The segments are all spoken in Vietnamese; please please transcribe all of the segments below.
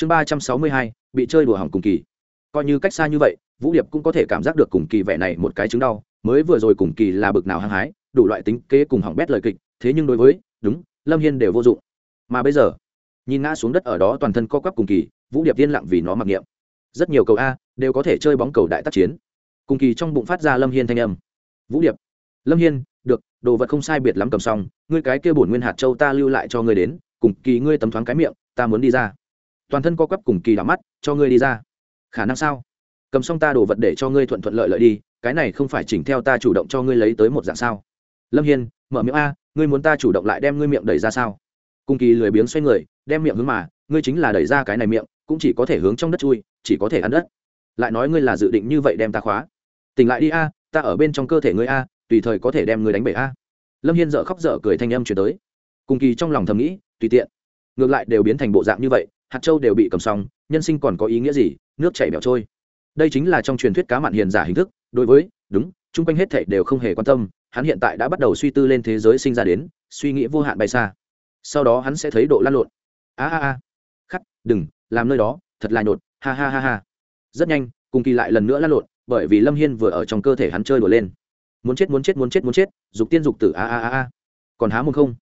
chương ba trăm sáu mươi hai, bị chơi đùa hỏng cùng kỳ. Coi như cách xa như vậy, vũ điệp cũng có thể cảm giác được cùng kỳ vẻ này một cái chứng đau, mới vừa rồi cùng kỳ là bực nào hăng hái, đủ loại tính kế cùng hỏng bét lời kịch, thế nhưng đối với, đúng, lâm hiên đều vô dụng. Mà bây giờ, nhìn ngã xuống đất ở đó toàn thân co quắp cùng kỳ, vũ điệp yên lặng vì nó mặc niệm. Rất nhiều cầu a đều có thể chơi bóng cầu đại tác chiến. Cùng kỳ trong bụng phát ra lâm hiên thanh âm. Vũ điệp, lâm hiên, được, đồ vật không sai biệt lắm cầm xong, ngươi cái kia bổn nguyên hạt châu ta lưu lại cho ngươi đến, cùng kỳ ngươi tấm thoáng cái miệng, ta muốn đi ra toàn thân co quắp cùng kỳ đỏ mắt, cho ngươi đi ra. Khả năng sao? Cầm xong ta đồ vật để cho ngươi thuận thuận lợi lợi đi, cái này không phải chỉnh theo ta chủ động cho ngươi lấy tới một dạng sao? Lâm hiên, mở miệng a, ngươi muốn ta chủ động lại đem ngươi miệng đẩy ra sao? Cùng kỳ lười biếng xoay người, đem miệng hướng mà, ngươi chính là đẩy ra cái này miệng, cũng chỉ có thể hướng trong đất chui, chỉ có thể ăn đất. Lại nói ngươi là dự định như vậy đem ta khóa. Tỉnh lại đi a, ta ở bên trong cơ thể ngươi a, tùy thời có thể đem ngươi đánh bể a. Lâm hiên dợ khóc dở cười thanh âm chuyển tới. Cùng kỳ trong lòng thầm nghĩ, tùy tiện. Ngược lại đều biến thành bộ dạng như vậy hạt châu đều bị cầm xong, nhân sinh còn có ý nghĩa gì? Nước chảy bẻo trôi. Đây chính là trong truyền thuyết cá mặn hiền giả hình thức. Đối với, đúng, chung quanh hết thảy đều không hề quan tâm, hắn hiện tại đã bắt đầu suy tư lên thế giới sinh ra đến, suy nghĩ vô hạn bay xa. Sau đó hắn sẽ thấy độ lan lộn. A a a. Khắc, đừng, làm nơi đó, thật là nhột, ha ha ha ha. Rất nhanh, cùng kỳ lại lần nữa lan lộn, bởi vì lâm hiên vừa ở trong cơ thể hắn chơi đùa lên. Muốn chết muốn chết muốn chết muốn chết, dục tiên dục tử, a a a a. Còn há mồm không?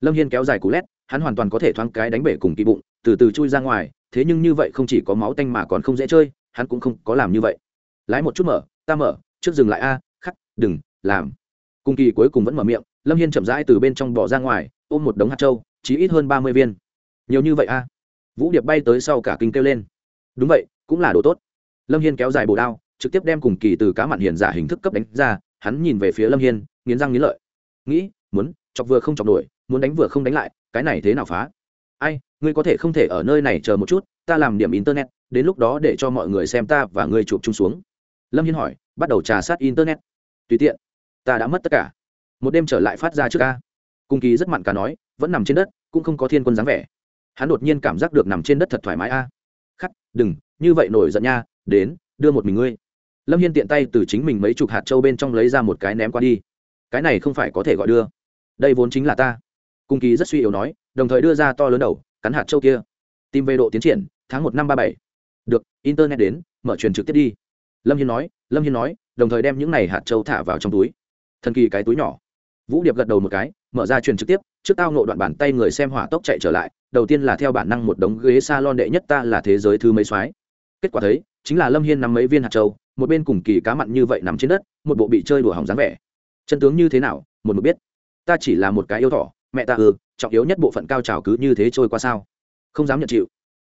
Lâm hiên kéo dài cú lét, hắn hoàn toàn có thể thoáng cái đánh bể cùng kỳ bụng từ từ chui ra ngoài, thế nhưng như vậy không chỉ có máu tanh mà còn không dễ chơi, hắn cũng không có làm như vậy. Lái một chút mở, ta mở, trước dừng lại a, khắc, đừng, làm. Cùng kỳ cuối cùng vẫn mở miệng, lâm hiên chậm rãi từ bên trong bỏ ra ngoài, ôm một đống hạt trâu chỉ ít hơn ba mươi viên. Nhiều như vậy a. Vũ điệp bay tới sau cả kinh kêu lên. Đúng vậy, cũng là đồ tốt. Lâm hiên kéo dài bồ đao, trực tiếp đem cùng kỳ từ cá mặn hiền giả hình thức cấp đánh ra, hắn nhìn về phía lâm hiên, nghiến răng nghiến lợi. Nghĩ, muốn, chọc vừa không chọc nổi, muốn đánh vừa không đánh lại, cái này thế nào phá? Ai, ngươi có thể không thể ở nơi này chờ một chút, ta làm điểm internet, đến lúc đó để cho mọi người xem ta và ngươi chụp chung xuống. Lâm hiên hỏi, bắt đầu trà sát internet. Tùy tiện, ta đã mất tất cả. Một đêm trở lại phát ra trước ca. Cung kỳ rất mặn cả nói, vẫn nằm trên đất, cũng không có thiên quân dáng vẻ. Hắn đột nhiên cảm giác được nằm trên đất thật thoải mái a. Khắc, đừng, như vậy nổi giận nha, đến, đưa một mình ngươi. Lâm hiên tiện tay từ chính mình mấy chục hạt trâu bên trong lấy ra một cái ném qua đi. Cái này không phải có thể gọi đưa. Đây vốn chính là ta cung kỳ rất suy yếu nói, đồng thời đưa ra to lớn đầu, cắn hạt châu kia. Tìm về độ tiến triển, tháng một năm ba bảy. Được, internet đến, mở truyền trực tiếp đi. Lâm hiên nói, lâm hiên nói, đồng thời đem những này hạt châu thả vào trong túi. Thần kỳ cái túi nhỏ. Vũ điệp gật đầu một cái, mở ra truyền trực tiếp, trước tao nộ đoạn bàn tay người xem hỏa tốc chạy trở lại, đầu tiên là theo bản năng một đống ghế s a lon đệ nhất ta là thế giới thứ mấy soái. Kết quả thấy, chính là lâm hiên nắm mấy viên hạt châu, một bên cùng kỳ cá mặn như vậy nằm trên đất, một bộ bị chơi đùa hỏng dáng vẻ. Chân tướng như thế nào, một mực biết. Ta chỉ là một cái yêu thỏ mẹ ta ư, trọng yếu nhất bộ phận cao trào cứ như thế trôi qua sao? Không dám nhận chịu.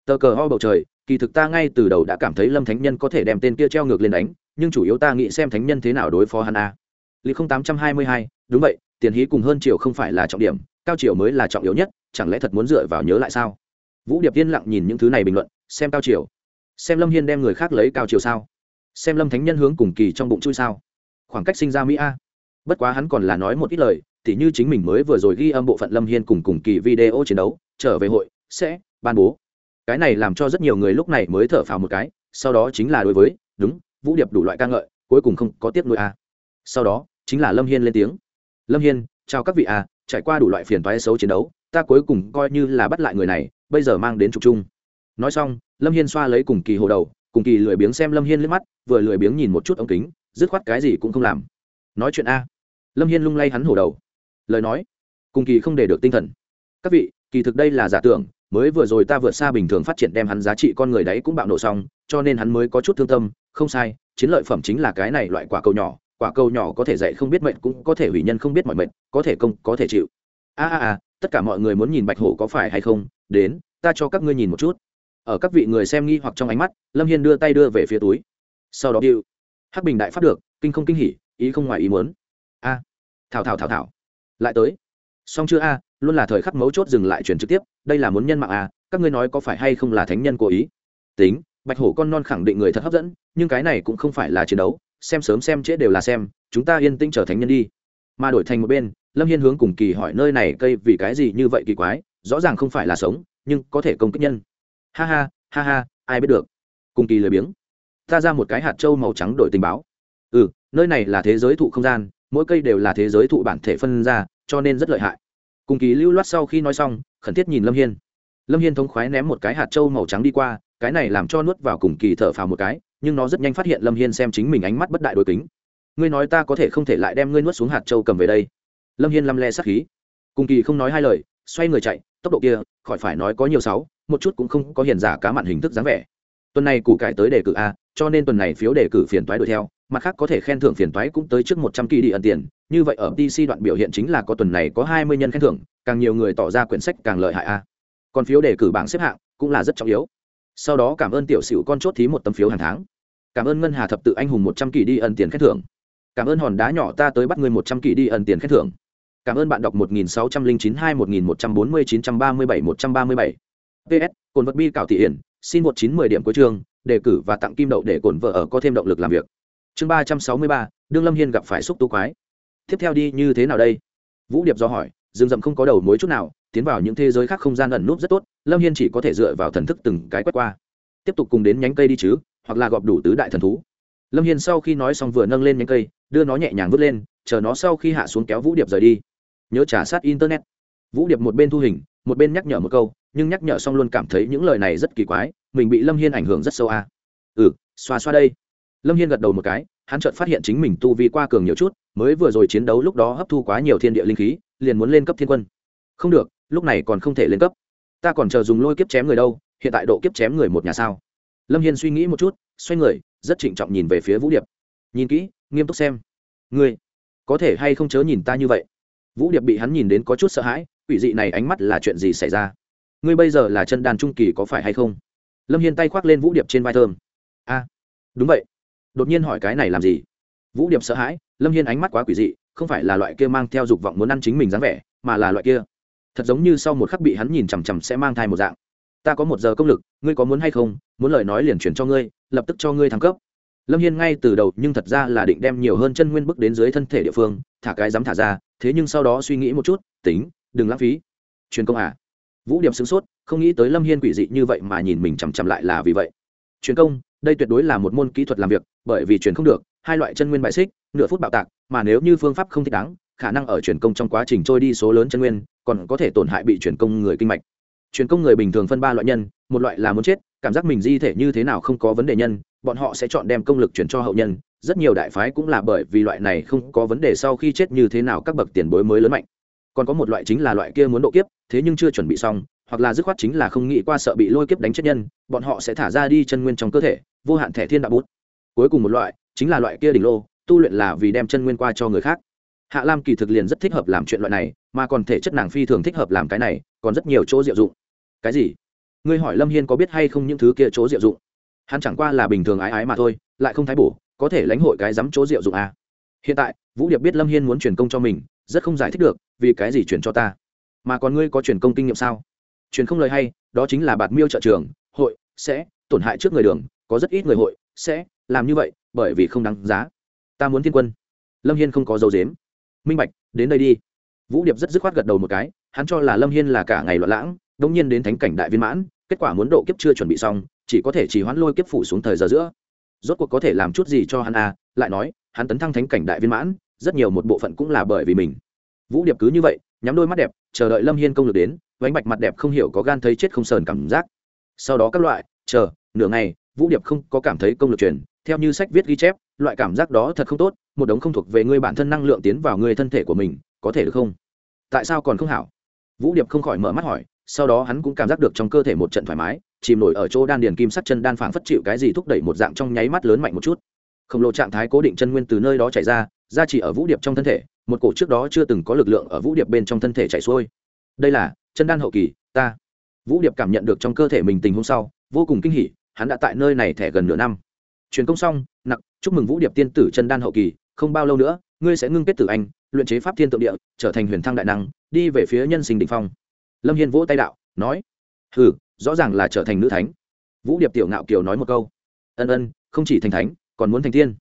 Tờ cờ ho bầu trời, kỳ thực ta ngay từ đầu đã cảm thấy lâm thánh nhân có thể đem tên kia treo ngược lên đánh, nhưng chủ yếu ta nghĩ xem thánh nhân thế nào đối phó hắn a. Lý không tám trăm hai mươi hai, đúng vậy, tiền hí cùng hơn triều không phải là trọng điểm, cao triều mới là trọng yếu nhất, chẳng lẽ thật muốn dựa vào nhớ lại sao? Vũ điệp yên lặng nhìn những thứ này bình luận, xem cao triều. Xem lâm hiên đem người khác lấy cao triều sao? Xem lâm thánh nhân hướng cùng kỳ trong bụng chui sao? Khoảng cách sinh ra mỹ a. Bất quá hắn còn là nói một ít lời tỉ như chính mình mới vừa rồi ghi âm bộ phận lâm hiên cùng cùng kỳ video chiến đấu, trở về hội, sẽ ban bố. Cái này làm cho rất nhiều người lúc này mới thở phào một cái, sau đó chính là đối với, đúng, vũ điệp đủ loại ca ngợi, cuối cùng không có tiếp nối a. Sau đó, chính là lâm hiên lên tiếng. Lâm hiên, chào các vị a, trải qua đủ loại phiền toái xấu chiến đấu, ta cuối cùng coi như là bắt lại người này, bây giờ mang đến trục chung. Nói xong, lâm hiên xoa lấy cùng kỳ hồ đầu, cùng kỳ lười biếng xem lâm hiên liếc mắt, vừa lười biếng nhìn một chút ống kính, dứt khoát cái gì cũng không làm. Nói chuyện a. Lâm hiên lung lay hắn hổ đầu lời nói, cùng kỳ không để được tinh thần. Các vị, kỳ thực đây là giả tưởng, mới vừa rồi ta vượt xa bình thường phát triển đem hắn giá trị con người đấy cũng bạo nổ xong, cho nên hắn mới có chút thương tâm, không sai, chiến lợi phẩm chính là cái này loại quả cầu nhỏ, quả cầu nhỏ có thể dạy không biết mệnh, cũng có thể hủy nhân không biết mọi mệnh, có thể công, có thể chịu. A a a, tất cả mọi người muốn nhìn bạch hổ có phải hay không? Đến, ta cho các ngươi nhìn một chút. Ở các vị người xem nghi hoặc trong ánh mắt, lâm hiên đưa tay đưa về phía túi. Sau đó điệu. Hắc bình đại phát được, kinh không kinh hỉ, ý không ngoài ý muốn. A. Thảo thảo thảo thảo lại tới. Xong chưa a, luôn là thời khắc mấu chốt dừng lại chuyển trực tiếp, đây là muốn nhân mạng a các ngươi nói có phải hay không là thánh nhân cố ý? Tính, bạch hổ con non khẳng định người thật hấp dẫn, nhưng cái này cũng không phải là chiến đấu, xem sớm xem trễ đều là xem, chúng ta yên tĩnh trở thánh nhân đi. Mà đổi thành một bên, lâm hiên hướng cùng kỳ hỏi nơi này cây vì cái gì như vậy kỳ quái, rõ ràng không phải là sống, nhưng có thể công kích nhân. Ha ha ha ha, ai biết được. Cùng kỳ lười biếng. Ta ra một cái hạt trâu màu trắng đổi tình báo. Ừ nơi này là thế giới thụ không gian mỗi cây đều là thế giới thụ bản thể phân ra, cho nên rất lợi hại. Cùng kỳ lưu loát sau khi nói xong, khẩn thiết nhìn lâm hiên. Lâm hiên thống khoái ném một cái hạt trâu màu trắng đi qua, cái này làm cho nuốt vào cùng kỳ thở phào một cái, nhưng nó rất nhanh phát hiện lâm hiên xem chính mình ánh mắt bất đại đối kính. Ngươi nói ta có thể không thể lại đem ngươi nuốt xuống hạt trâu cầm về đây? Lâm hiên lăm le sắc khí. Cùng kỳ không nói hai lời, xoay người chạy, tốc độ kia, khỏi phải nói có nhiều sáu, một chút cũng không có hiền giả cá mặn hình thức dáng vẻ. Tuần này củ cải tới đề cử a, cho nên tuần này phiếu đề cử phiền toái đuổi theo mặt khác có thể khen thưởng phiền toái cũng tới trước một trăm kỳ đi ẩn tiền. Như vậy ở dc đoạn biểu hiện chính là có tuần này có hai mươi nhân khen thưởng, càng nhiều người tỏ ra quyển sách càng lợi hại a. Còn phiếu đề cử bảng xếp hạng cũng là rất trọng yếu. Sau đó cảm ơn tiểu sửu con chốt thí một tấm phiếu hàng tháng. Cảm ơn ngân hà thập tự anh hùng một trăm kỳ đi ẩn tiền khen thưởng. Cảm ơn hòn đá nhỏ ta tới bắt người một trăm kỳ đi ẩn tiền khen thưởng. Cảm ơn bạn đọc một nghìn sáu trăm linh chín hai một nghìn một trăm bốn mươi chín trăm ba mươi bảy một trăm ba mươi bảy. Ps cồn vật bi cảo thị hiển, xin một chín mười điểm cuối trường đề cử và tặng kim đậu để cồn vợ ở có thêm động lực làm việc chương ba trăm sáu mươi ba, đương lâm hiên gặp phải xúc tu quái. Tiếp theo đi như thế nào đây? Vũ điệp do hỏi, rừng rậm không có đầu mối chút nào, tiến vào những thế giới khác không gian ẩn núp rất tốt, lâm hiên chỉ có thể dựa vào thần thức từng cái quét qua. Tiếp tục cùng đến nhánh cây đi chứ, hoặc là gọp đủ tứ đại thần thú. Lâm hiên sau khi nói xong vừa nâng lên nhánh cây, đưa nó nhẹ nhàng vứt lên, chờ nó sau khi hạ xuống kéo vũ điệp rời đi. Nhớ trả sát internet. Vũ điệp một bên thu hình, một bên nhắc nhở một câu, nhưng nhắc nhở xong luôn cảm thấy những lời này rất kỳ quái, mình bị lâm hiên ảnh hưởng rất sâu à. ừ xoa xoa đây lâm hiên gật đầu một cái, hắn chợt phát hiện chính mình tu vi qua cường nhiều chút, mới vừa rồi chiến đấu lúc đó hấp thu quá nhiều thiên địa linh khí, liền muốn lên cấp thiên quân. Không được, lúc này còn không thể lên cấp. Ta còn chờ dùng lôi kiếp chém người đâu, hiện tại độ kiếp chém người một nhà sao? Lâm hiên suy nghĩ một chút, xoay người, rất trịnh trọng nhìn về phía vũ điệp. Nhìn kỹ, nghiêm túc xem. Ngươi, có thể hay không chớ nhìn ta như vậy? Vũ điệp bị hắn nhìn đến có chút sợ hãi, quỷ dị này ánh mắt là chuyện gì xảy ra? Ngươi bây giờ là chân đàn trung kỳ có phải hay không? Lâm hiên tay khoác lên vũ điệp trên vai thơm. A, đúng vậy đột nhiên hỏi cái này làm gì? Vũ điệp sợ hãi, lâm hiên ánh mắt quá quỷ dị, không phải là loại kia mang theo dục vọng muốn ăn chính mình dáng vẻ, mà là loại kia. Thật giống như sau một khắc bị hắn nhìn chằm chằm sẽ mang thai một dạng. Ta có một giờ công lực, ngươi có muốn hay không? Muốn lời nói liền chuyển cho ngươi, lập tức cho ngươi thăng cấp. Lâm hiên ngay từ đầu nhưng thật ra là định đem nhiều hơn chân nguyên bước đến dưới thân thể địa phương, thả cái dám thả ra, thế nhưng sau đó suy nghĩ một chút, tính, đừng lãng phí. Truyền công à? Vũ điệp sửng sốt, không nghĩ tới lâm hiên quỷ dị như vậy mà nhìn mình chằm chằm lại là vì vậy. Truyền công đây tuyệt đối là một môn kỹ thuật làm việc, bởi vì chuyển không được, hai loại chân nguyên bại xích, nửa phút bạo tạc, mà nếu như phương pháp không thích đáng, khả năng ở chuyển công trong quá trình trôi đi số lớn chân nguyên, còn có thể tổn hại bị chuyển công người kinh mạch. Chuyển công người bình thường phân ba loại nhân, một loại là muốn chết, cảm giác mình di thể như thế nào không có vấn đề nhân, bọn họ sẽ chọn đem công lực chuyển cho hậu nhân, rất nhiều đại phái cũng là bởi vì loại này không có vấn đề sau khi chết như thế nào các bậc tiền bối mới lớn mạnh. Còn có một loại chính là loại kia muốn độ kiếp, thế nhưng chưa chuẩn bị xong, hoặc là dứt khoát chính là không nghĩ qua sợ bị lôi kiếp đánh chết nhân, bọn họ sẽ thả ra đi chân nguyên trong cơ thể vô hạn thẻ thiên đạo bút. Cuối cùng một loại, chính là loại kia đỉnh lô, tu luyện là vì đem chân nguyên qua cho người khác. Hạ lam kỳ thực liền rất thích hợp làm chuyện loại này, mà còn thể chất nàng phi thường thích hợp làm cái này, còn rất nhiều chỗ diệu dụng. Cái gì? Ngươi hỏi lâm hiên có biết hay không những thứ kia chỗ diệu dụng? Hắn chẳng qua là bình thường ái ái mà thôi, lại không thái bổ, có thể lãnh hội cái dám chỗ diệu dụng à. hiện tại, vũ điệp biết lâm hiên muốn truyền công cho mình, rất không giải thích được, vì cái gì truyền cho ta? Mà còn ngươi có truyền công kinh nghiệm sao? Truyền không lời hay, đó chính là bạt miêu trợ trường, hội, sẽ tổn hại trước người đường có rất ít người hội, sẽ làm như vậy bởi vì không đáng giá. Ta muốn thiên quân. Lâm hiên không có dấu dếm. Minh bạch, đến đây đi. Vũ điệp rất dứt khoát gật đầu một cái, hắn cho là lâm hiên là cả ngày loạn lãng đông nhiên đến thánh cảnh đại viên mãn, kết quả muốn độ kiếp chưa chuẩn bị xong, chỉ có thể chỉ hoãn lôi kiếp phủ xuống thời giờ giữa. Rốt cuộc có thể làm chút gì cho hắn à lại nói, hắn tấn thăng thánh cảnh đại viên mãn, rất nhiều một bộ phận cũng là bởi vì mình. Vũ điệp cứ như vậy, nhắm đôi mắt đẹp, chờ đợi lâm hiên công lực đến, vánh bạch mặt đẹp không hiểu có gan thấy chết không sờn cảm giác. Sau đó các loại, chờ, nửa ngày vũ điệp không có cảm thấy công lực truyền, theo như sách viết ghi chép, loại cảm giác đó thật không tốt, một đống không thuộc về ngươi bản thân năng lượng tiến vào người thân thể của mình, có thể được không? Tại sao còn không hảo? Vũ điệp không khỏi mở mắt hỏi, sau đó hắn cũng cảm giác được trong cơ thể một trận thoải mái, chìm nổi ở chỗ đan điền kim sắt chân đan phảng phất chịu cái gì thúc đẩy một dạng trong nháy mắt lớn mạnh một chút. Khổng lồ trạng thái cố định chân nguyên từ nơi đó chảy ra ra chỉ ở vũ điệp trong thân thể, một cổ trước đó chưa từng có lực lượng ở vũ điệp bên trong thân thể chảy xuôi. Đây là chân đan hậu kỳ, ta. Vũ điệp cảm nhận được trong cơ thể mình tình hôm sau, vô cùng kinh hỉ hắn đã tại nơi này thẻ gần nửa năm. Truyền công xong, nặc, chúc mừng vũ điệp tiên tử chân đan hậu kỳ, không bao lâu nữa, ngươi sẽ ngưng kết tử anh, luyện chế pháp thiên tượng địa, trở thành huyền thăng đại năng, đi về phía nhân sinh đ phong. Lâm hiên vỗ tay đạo, nói, hừ, rõ ràng là trở thành nữ thánh. Vũ điệp tiểu ngạo kiều nói một câu, ân ân, không chỉ thành thánh, còn muốn thành tiên.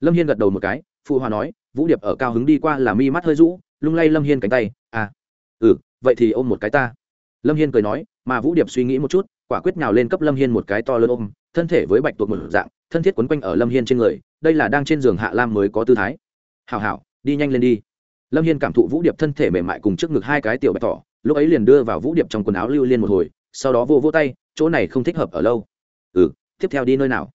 Lâm hiên gật đầu một cái, phụ hòa nói, vũ điệp ở cao hứng đi qua là mi mắt hơi rũ, lung lay lâm hiên cánh tay à ừ vậy thì ôm một cái ta. Lâm hiên cười nói, mà vũ điệp suy nghĩ một chút quả quyết nào lên cấp lâm hiên một cái to lớn ôm, thân thể với bạch tuộc một dạng, thân thiết quấn quanh ở lâm hiên trên người, đây là đang trên giường hạ lam mới có tư thái. Hào hào đi nhanh lên đi. Lâm hiên cảm thụ vũ điệp thân thể mềm mại cùng trước ngực hai cái tiểu bạch thỏ lúc ấy liền đưa vào vũ điệp trong quần áo lưu liên một hồi, sau đó vô vô tay, chỗ này không thích hợp ở lâu. Ừ tiếp theo đi nơi nào?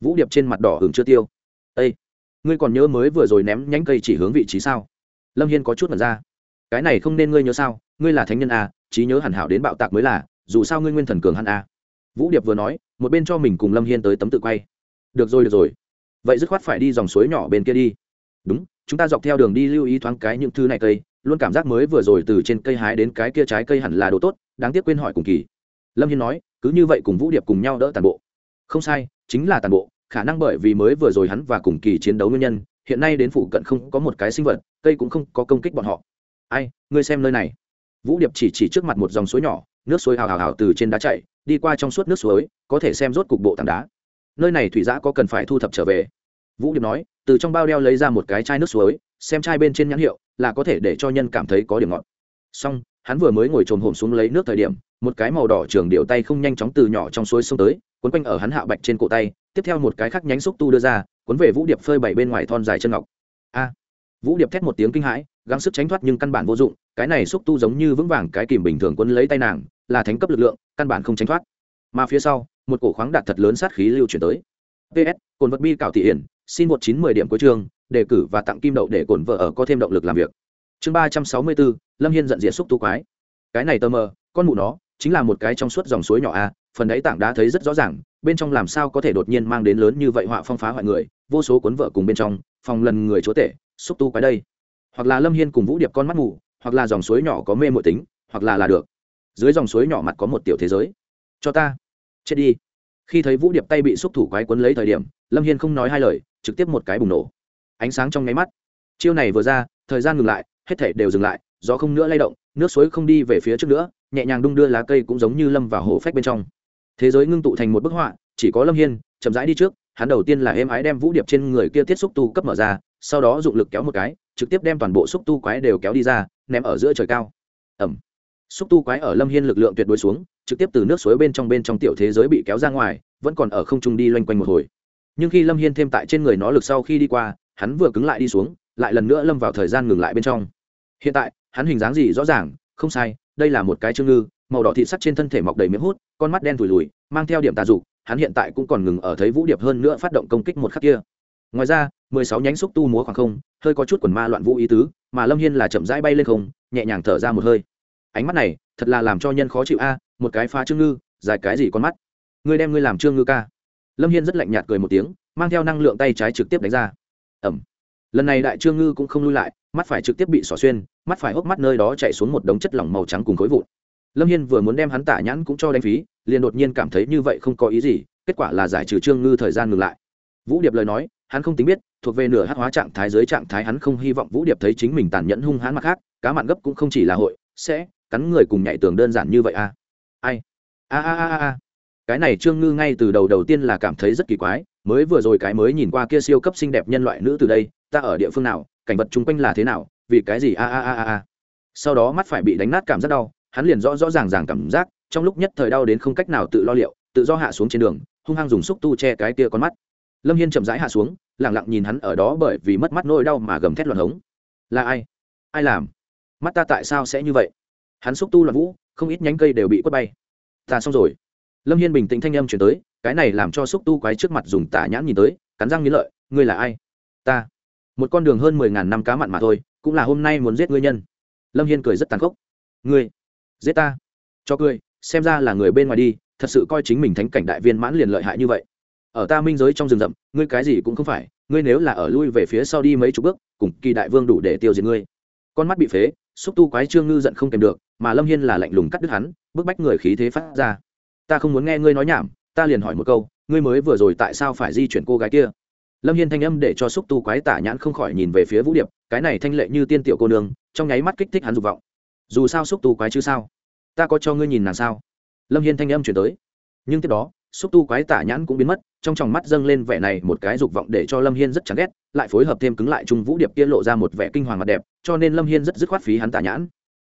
Vũ điệp trên mặt đỏ hưởng chưa tiêu. Ây ngươi còn nhớ mới vừa rồi ném nhánh cây chỉ hướng vị trí sao? Lâm hiên có chút mật ra. Cái này không nên ngươi nhớ sao? Ngươi là thánh nhân à? trí nhớ hẳn hảo đến bạo tạc mới là dù sao ngươi nguyên thần cường hắn a vũ điệp vừa nói, một bên cho mình cùng lâm hiên tới tấm tự quay. Được rồi được rồi. Vậy dứt khoát phải đi dòng suối nhỏ bên kia đi. Đúng, chúng ta dọc theo đường đi lưu ý thoáng cái những thứ này cây, luôn cảm giác mới vừa rồi từ trên cây hái đến cái kia trái cây hẳn là đồ tốt, đáng tiếc quên hỏi cùng kỳ. Lâm hiên nói, cứ như vậy cùng vũ điệp cùng nhau đỡ tàn bộ. Không sai, chính là tàn bộ, khả năng bởi vì mới vừa rồi hắn và cùng kỳ chiến đấu nguyên nhân, hiện nay đến phụ cận không có một cái sinh vật, cây cũng không có công kích bọn họ. Ai, ngươi xem nơi này. Vũ điệp chỉ chỉ trước mặt một dòng suối nhỏ nước suối hào hào hào từ trên đá chạy, đi qua trong suốt nước suối, có thể xem rốt cục bộ tảng đá. Nơi này thủy giã có cần phải thu thập trở về. Vũ điệp nói, từ trong bao đeo lấy ra một cái chai nước suối, xem chai bên trên nhãn hiệu, là có thể để cho nhân cảm thấy có điểm ngọt. Xong, hắn vừa mới ngồi trồm hổm xuống lấy nước thời điểm, một cái màu đỏ trường điệu tay không nhanh chóng từ nhỏ trong suối xông tới quấn quanh ở hắn hạ bạch trên cổ tay, tiếp theo một cái khác nhánh xúc tu đưa ra quấn về vũ điệp phơi bảy bên ngoài thon dài chân ngọc. A! Vũ điệp thét một tiếng kinh hãi, gắng sức tránh thoát nhưng căn bản vô dụng, cái này xúc tu giống như vững vàng cái kìm bình thường quấn lấy tay nàng, là thánh cấp lực lượng, căn bản không tránh thoát. Mà phía sau, một cổ khoáng đạt thật lớn sát khí lưu chuyển tới. Ps cồn vật bi cảo thị hiển, xin một chín mười điểm cuối chương, đề cử và tặng kim đậu để cổn vợ ở có thêm động lực làm việc. Chương ba trăm sáu mươi bốn, lâm hiên giận diện xúc tu quái. Cái này tơ mờ, con mụ nó, chính là một cái trong suốt dòng suối nhỏ a, phần đấy tảng đá thấy rất rõ ràng, bên trong làm sao có thể đột nhiên mang đến lớn như vậy họa phong phá hoại người, vô số cuốn vợ cùng bên trong, phòng lần người chúa tể xúc tu quái đây. Hoặc là lâm hiên cùng vũ điệp con mắt mù, hoặc là dòng suối nhỏ có mê mội tính, hoặc là là được. Dưới dòng suối nhỏ mặt có một tiểu thế giới. Cho ta. Chết đi. Khi thấy vũ điệp tay bị xúc thủ quái quấn lấy thời điểm, lâm hiên không nói hai lời, trực tiếp một cái bùng nổ. Ánh sáng trong nháy mắt. Chiêu này vừa ra, thời gian ngừng lại, hết thể đều dừng lại, gió không nữa lay động, nước suối không đi về phía trước nữa, nhẹ nhàng đung đưa lá cây cũng giống như lâm vào hồ phách bên trong. Thế giới ngưng tụ thành một bức họa, chỉ có lâm hiên chậm rãi đi trước, hắn đầu tiên là êm ái đem vũ điệp trên người kia tiết xúc tu cấp mở ra sau đó dụng lực kéo một cái, trực tiếp đem toàn bộ xúc tu quái đều kéo đi ra, ném ở giữa trời cao. Ẩm xúc tu quái ở lâm hiên lực lượng tuyệt đối xuống, trực tiếp từ nước suối bên trong bên trong tiểu thế giới bị kéo ra ngoài, vẫn còn ở không trung đi loanh quanh một hồi. Nhưng khi lâm hiên thêm tại trên người nó lực sau khi đi qua, hắn vừa cứng lại đi xuống, lại lần nữa lâm vào thời gian ngừng lại bên trong. Hiện tại, hắn hình dáng gì rõ ràng, không sai, đây là một cái chương ngư, màu đỏ thị sắt trên thân thể mọc đầy miếng hút, con mắt đen thùi lùi, mang theo điểm tà dục, hắn hiện tại cũng còn ngừng ở thấy vũ điệp hơn nữa phát động công kích một khắc kia ngoài ra, mười sáu nhánh xúc tu múa khoảng không, hơi có chút quần ma loạn vũ ý tứ, mà lâm hiên là chậm rãi bay lên không, nhẹ nhàng thở ra một hơi. Ánh mắt này, thật là làm cho nhân khó chịu a, một cái phá trương ngư, dài cái gì con mắt. Ngươi đem ngươi làm trương ngư ca. Lâm hiên rất lạnh nhạt cười một tiếng, mang theo năng lượng tay trái trực tiếp đánh ra. Ẩm. Lần này đại trương ngư cũng không lui lại, mắt phải trực tiếp bị xỏ xuyên, mắt phải hốc mắt nơi đó chạy xuống một đống chất lỏng màu trắng cùng khối vụn. Lâm hiên vừa muốn đem hắn tả nhãn cũng cho đánh phí, liền đột nhiên cảm thấy như vậy không có ý gì, kết quả là giải trừ trương ngư thời gian ngừng lại vũ điệp lời nói, hắn không tính biết, thuộc về nửa hát hóa trạng thái dưới trạng thái hắn không hy vọng vũ điệp thấy chính mình tàn nhẫn hung hãn mặt khác, cá mặn gấp cũng không chỉ là hội, sẽ cắn người cùng nhảy tường đơn giản như vậy à? Ai? A a a a. Cái này trương ngư ngay từ đầu đầu tiên là cảm thấy rất kỳ quái, mới vừa rồi cái mới nhìn qua kia siêu cấp xinh đẹp nhân loại nữ từ đây, ta ở địa phương nào, cảnh vật chung quanh là thế nào, vì cái gì a a a a a. Sau đó mắt phải bị đánh nát cảm giác đau, hắn liền rõ rõ ràng ràng cảm giác, trong lúc nhất thời đau đến không cách nào tự lo liệu, tự do hạ xuống trên đường, hung hăng dùng xúc tu che cái kia con mắt lâm hiên chậm rãi hạ xuống, lẳng lặng nhìn hắn ở đó bởi vì mất mắt nỗi đau mà gầm thét loạn hống. Là ai? Ai làm? Mắt ta tại sao sẽ như vậy? Hắn xúc tu loạn vũ, không ít nhánh cây đều bị quất bay. Ta xong rồi. Lâm hiên bình tĩnh thanh âm chuyển tới, cái này làm cho xúc tu quái trước mặt dùng tả nhãn nhìn tới, cắn răng nghĩ lợi, ngươi là ai? Ta. Một con đường hơn mười ngàn năm cá mặn mà thôi, cũng là hôm nay muốn giết ngươi nhân. Lâm hiên cười rất tàn khốc. Ngươi. Giết ta. Cho cười, xem ra là người bên ngoài đi, thật sự coi chính mình thánh cảnh đại viên mãn liền lợi hại như vậy ở ta minh giới trong rừng rậm, ngươi cái gì cũng không phải, ngươi nếu là ở lui về phía sau đi mấy chục bước, cùng kỳ đại vương đủ để tiêu diệt ngươi. Con mắt bị phế, xúc tu quái trương ngư giận không kèm được, mà lâm hiên là lạnh lùng cắt đứt hắn, bức bách người khí thế phát ra. Ta không muốn nghe ngươi nói nhảm, ta liền hỏi một câu, ngươi mới vừa rồi tại sao phải di chuyển cô gái kia? Lâm hiên thanh âm để cho xúc tu quái tả nhãn không khỏi nhìn về phía vũ điệp, cái này thanh lệ như tiên tiểu cô nương, trong nháy mắt kích thích hắn dục vọng. Dù sao xúc tu quái chứ sao? Ta có cho ngươi nhìn nàng sao? Lâm hiên thanh âm chuyển tới. Nhưng tiếp đó xúc tu quái tả nhãn cũng biến mất, trong tròng mắt dâng lên vẻ này một cái dục vọng để cho lâm hiên rất chán ghét, lại phối hợp thêm cứng lại trung vũ điệp kia lộ ra một vẻ kinh hoàng mặt đẹp, cho nên lâm hiên rất dứt khoát phí hắn tả nhãn.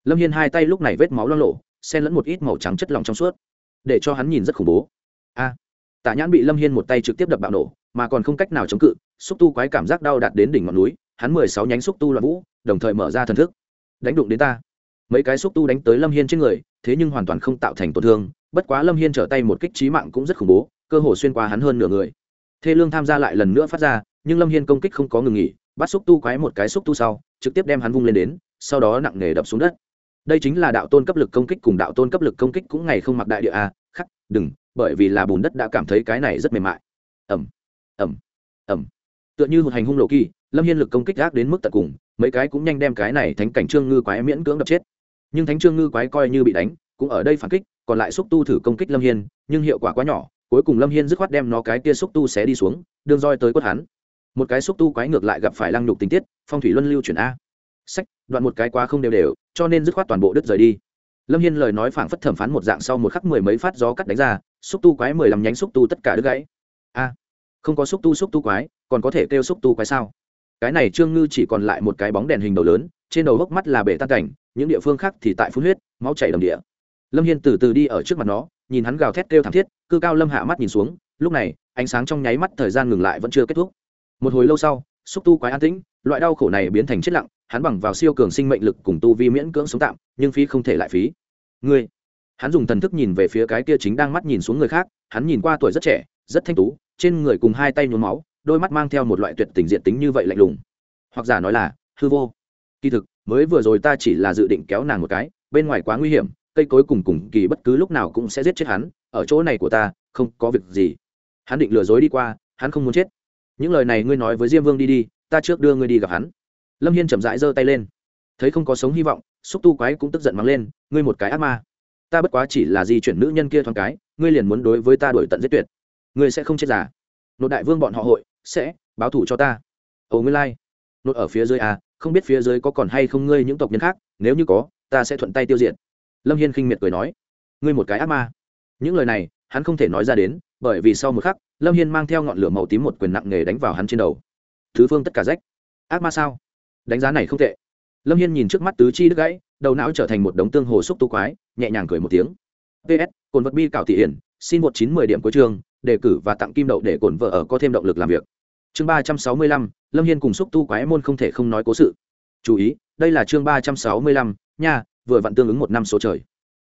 Lâm hiên hai tay lúc này vết máu lo lộ, xen lẫn một ít màu trắng chất lỏng trong suốt, để cho hắn nhìn rất khủng bố. A! Tả nhãn bị lâm hiên một tay trực tiếp đập bạo nổ, mà còn không cách nào chống cự, xúc tu quái cảm giác đau đạt đến đỉnh ngọn núi, hắn mười sáu nhánh xúc tu loạn vũ, đồng thời mở ra thần thức. Đánh đụng đến ta. Mấy cái xúc tu đánh tới lâm hiên trên người, thế nhưng hoàn toàn không tạo thành tổn thương bất quá lâm hiên trở tay một kích trí mạng cũng rất khủng bố cơ hồ xuyên qua hắn hơn nửa người. Thê lương tham gia lại lần nữa phát ra nhưng lâm hiên công kích không có ngừng nghỉ bắt xúc tu quái một cái xúc tu sau trực tiếp đem hắn vung lên đến sau đó nặng nề đập xuống đất. Đây chính là đạo tôn cấp lực công kích cùng đạo tôn cấp lực công kích cũng ngày không mặc đại địa a à, khắc đừng bởi vì là bùn đất đã cảm thấy cái này rất mềm mại. Ẩm ẩm ẩm tựa như một hành hung lộ kỳ lâm hiên lực công kích gác đến mức tận cùng mấy cái cũng nhanh đem cái này thánh cảnh trương ngư quái miễn cưỡng đập chết. Nhưng thánh trương ngư quái coi như bị đánh cũng ở đây phản kích còn lại xúc tu thử công kích lâm hiên, nhưng hiệu quả quá nhỏ, cuối cùng lâm hiên dứt khoát đem nó cái kia xúc tu xé đi xuống, đương roi tới quất hắn. Một cái xúc tu quái ngược lại gặp phải lăng nhục tình tiết, phong thủy luân lưu chuyển a. Sách, đoạn một cái quá không đều đều, cho nên dứt khoát toàn bộ đứt rời đi. Lâm hiên lời nói phảng phất thẩm phán một dạng sau một khắc mười mấy phát gió cắt đánh ra, xúc tu quái mười lăm nhánh xúc tu tất cả đứt gãy. A, không có xúc tu xúc tu quái, còn có thể kêu xúc tu quái sao? Cái này trương ngư chỉ còn lại một cái bóng đèn hình đầu lớn, trên đầu hốc mắt là bể tan cảnh, những địa phương khác thì tại phun huyết, máu chảy đầm địa lâm hiên từ từ đi ở trước mặt nó, nhìn hắn gào thét kêu thảm thiết, cư cao lâm hạ mắt nhìn xuống, lúc này, ánh sáng trong nháy mắt thời gian ngừng lại vẫn chưa kết thúc. Một hồi lâu sau, xúc tu quái an tĩnh, loại đau khổ này biến thành chết lặng, hắn bằng vào siêu cường sinh mệnh lực cùng tu vi miễn cưỡng sống tạm, nhưng phí không thể lại phí. Ngươi, hắn dùng thần thức nhìn về phía cái kia chính đang mắt nhìn xuống người khác, hắn nhìn qua tuổi rất trẻ, rất thanh tú, trên người cùng hai tay nhuốm máu, đôi mắt mang theo một loại tuyệt tình diện tính như vậy lạnh lùng. Hoặc giả nói là, hư vô. Kỳ thực, mới vừa rồi ta chỉ là dự định kéo nàng một cái, bên ngoài quá nguy hiểm cây cối cùng cùng kỳ bất cứ lúc nào cũng sẽ giết chết hắn, ở chỗ này của ta, không có việc gì. Hắn định lừa dối đi qua, hắn không muốn chết. Những lời này ngươi nói với diêm vương đi đi, ta trước đưa ngươi đi gặp hắn. Lâm hiên chậm rãi giơ tay lên. Thấy không có sống hy vọng, xúc tu quái cũng tức giận mắng lên, ngươi một cái ác ma. Ta bất quá chỉ là di chuyển nữ nhân kia thoáng cái, ngươi liền muốn đối với ta đổi tận giết tuyệt. Ngươi sẽ không chết giả nội đại vương bọn họ hội, sẽ báo thủ cho ta. Ồ ngươi lai、like. nội ở phía dưới à không biết phía dưới có còn hay không ngươi những tộc nhân khác, nếu như có, ta sẽ thuận tay tiêu diệt lâm hiên khinh miệt cười nói, ngươi một cái ác ma. Những lời này, hắn không thể nói ra đến, bởi vì sau một khắc, lâm hiên mang theo ngọn lửa màu tím một quyền nặng nghề đánh vào hắn trên đầu. Thứ phương tất cả rách. Ác ma sao? Đánh giá này không tệ. Lâm hiên nhìn trước mắt tứ chi đứt gãy, đầu não trở thành một đống tương hồ xúc tu quái, nhẹ nhàng cười một tiếng. Ps cồn vật bi cảo thị hiển, xin một chín mười điểm cuối trường đề cử và tặng kim đậu để cổn vợ ở có thêm động lực làm việc. Chương ba trăm sáu mươi lăm, lâm hiên cùng xúc tu quái môn không thể không nói cố sự. Chú ý, đây là chương ba trăm sáu mươi lăm, nha vừa vặn tương ứng một năm số trời.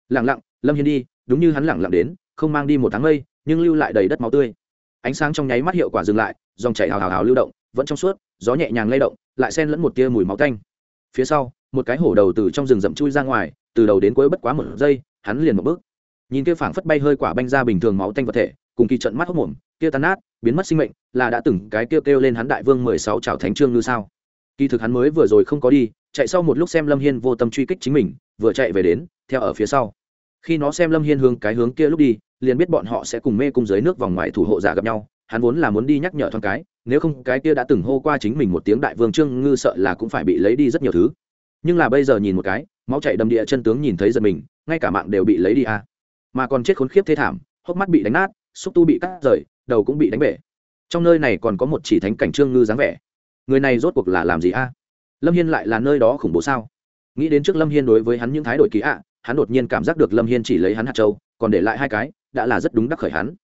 Lẳng lặng, lâm hiên đi, đúng như hắn lẳng lặng đến, không mang đi một tháng mây, nhưng lưu lại đầy đất máu tươi. Ánh sáng trong nháy mắt hiệu quả dừng lại, dòng chảy hào hào hào lưu động, vẫn trong suốt, gió nhẹ nhàng lay động, lại xen lẫn một tia mùi máu tanh. Phía sau, một cái hổ đầu từ trong rừng rậm chui ra ngoài, từ đầu đến cuối bất quá một giây, hắn liền một bước. Nhìn kia phảng phất bay hơi quả banh ra bình thường máu tanh vật thể, cùng kỳ trận mắt hốc mồm, kia tan nát, biến mất sinh mệnh, là đã từng cái kêu kêu lên hắn đại vương mười sáu trào thánh trương như sao. Kỳ thực hắn mới vừa rồi không có đi, chạy sau một lúc xem lâm hiên vô tâm truy kích chính mình vừa chạy về đến, theo ở phía sau. Khi nó xem lâm hiên hướng cái hướng kia lúc đi, liền biết bọn họ sẽ cùng mê cung dưới nước vòng ngoài thủ hộ giả gặp nhau. Hắn vốn là muốn đi nhắc nhở thoáng cái, nếu không cái kia đã từng hô qua chính mình một tiếng đại vương trương ngư sợ là cũng phải bị lấy đi rất nhiều thứ. Nhưng là bây giờ nhìn một cái, máu chạy đầm địa chân tướng nhìn thấy giật mình, ngay cả mạng đều bị lấy đi à. mà còn chết khốn khiếp thế thảm, hốc mắt bị đánh nát, xúc tu bị cắt rời, đầu cũng bị đánh bể. Trong nơi này còn có một chỉ thánh cảnh trương ngư dáng vẻ. Người này rốt cuộc là làm gì a? À? lâm hiên lại là nơi đó khủng bố sao? Nghĩ đến trước lâm hiên đối với hắn những thái đổi kỳ ạ, hắn đột nhiên cảm giác được lâm hiên chỉ lấy hắn hạt châu, còn để lại hai cái, đã là rất đúng đắc khởi hắn.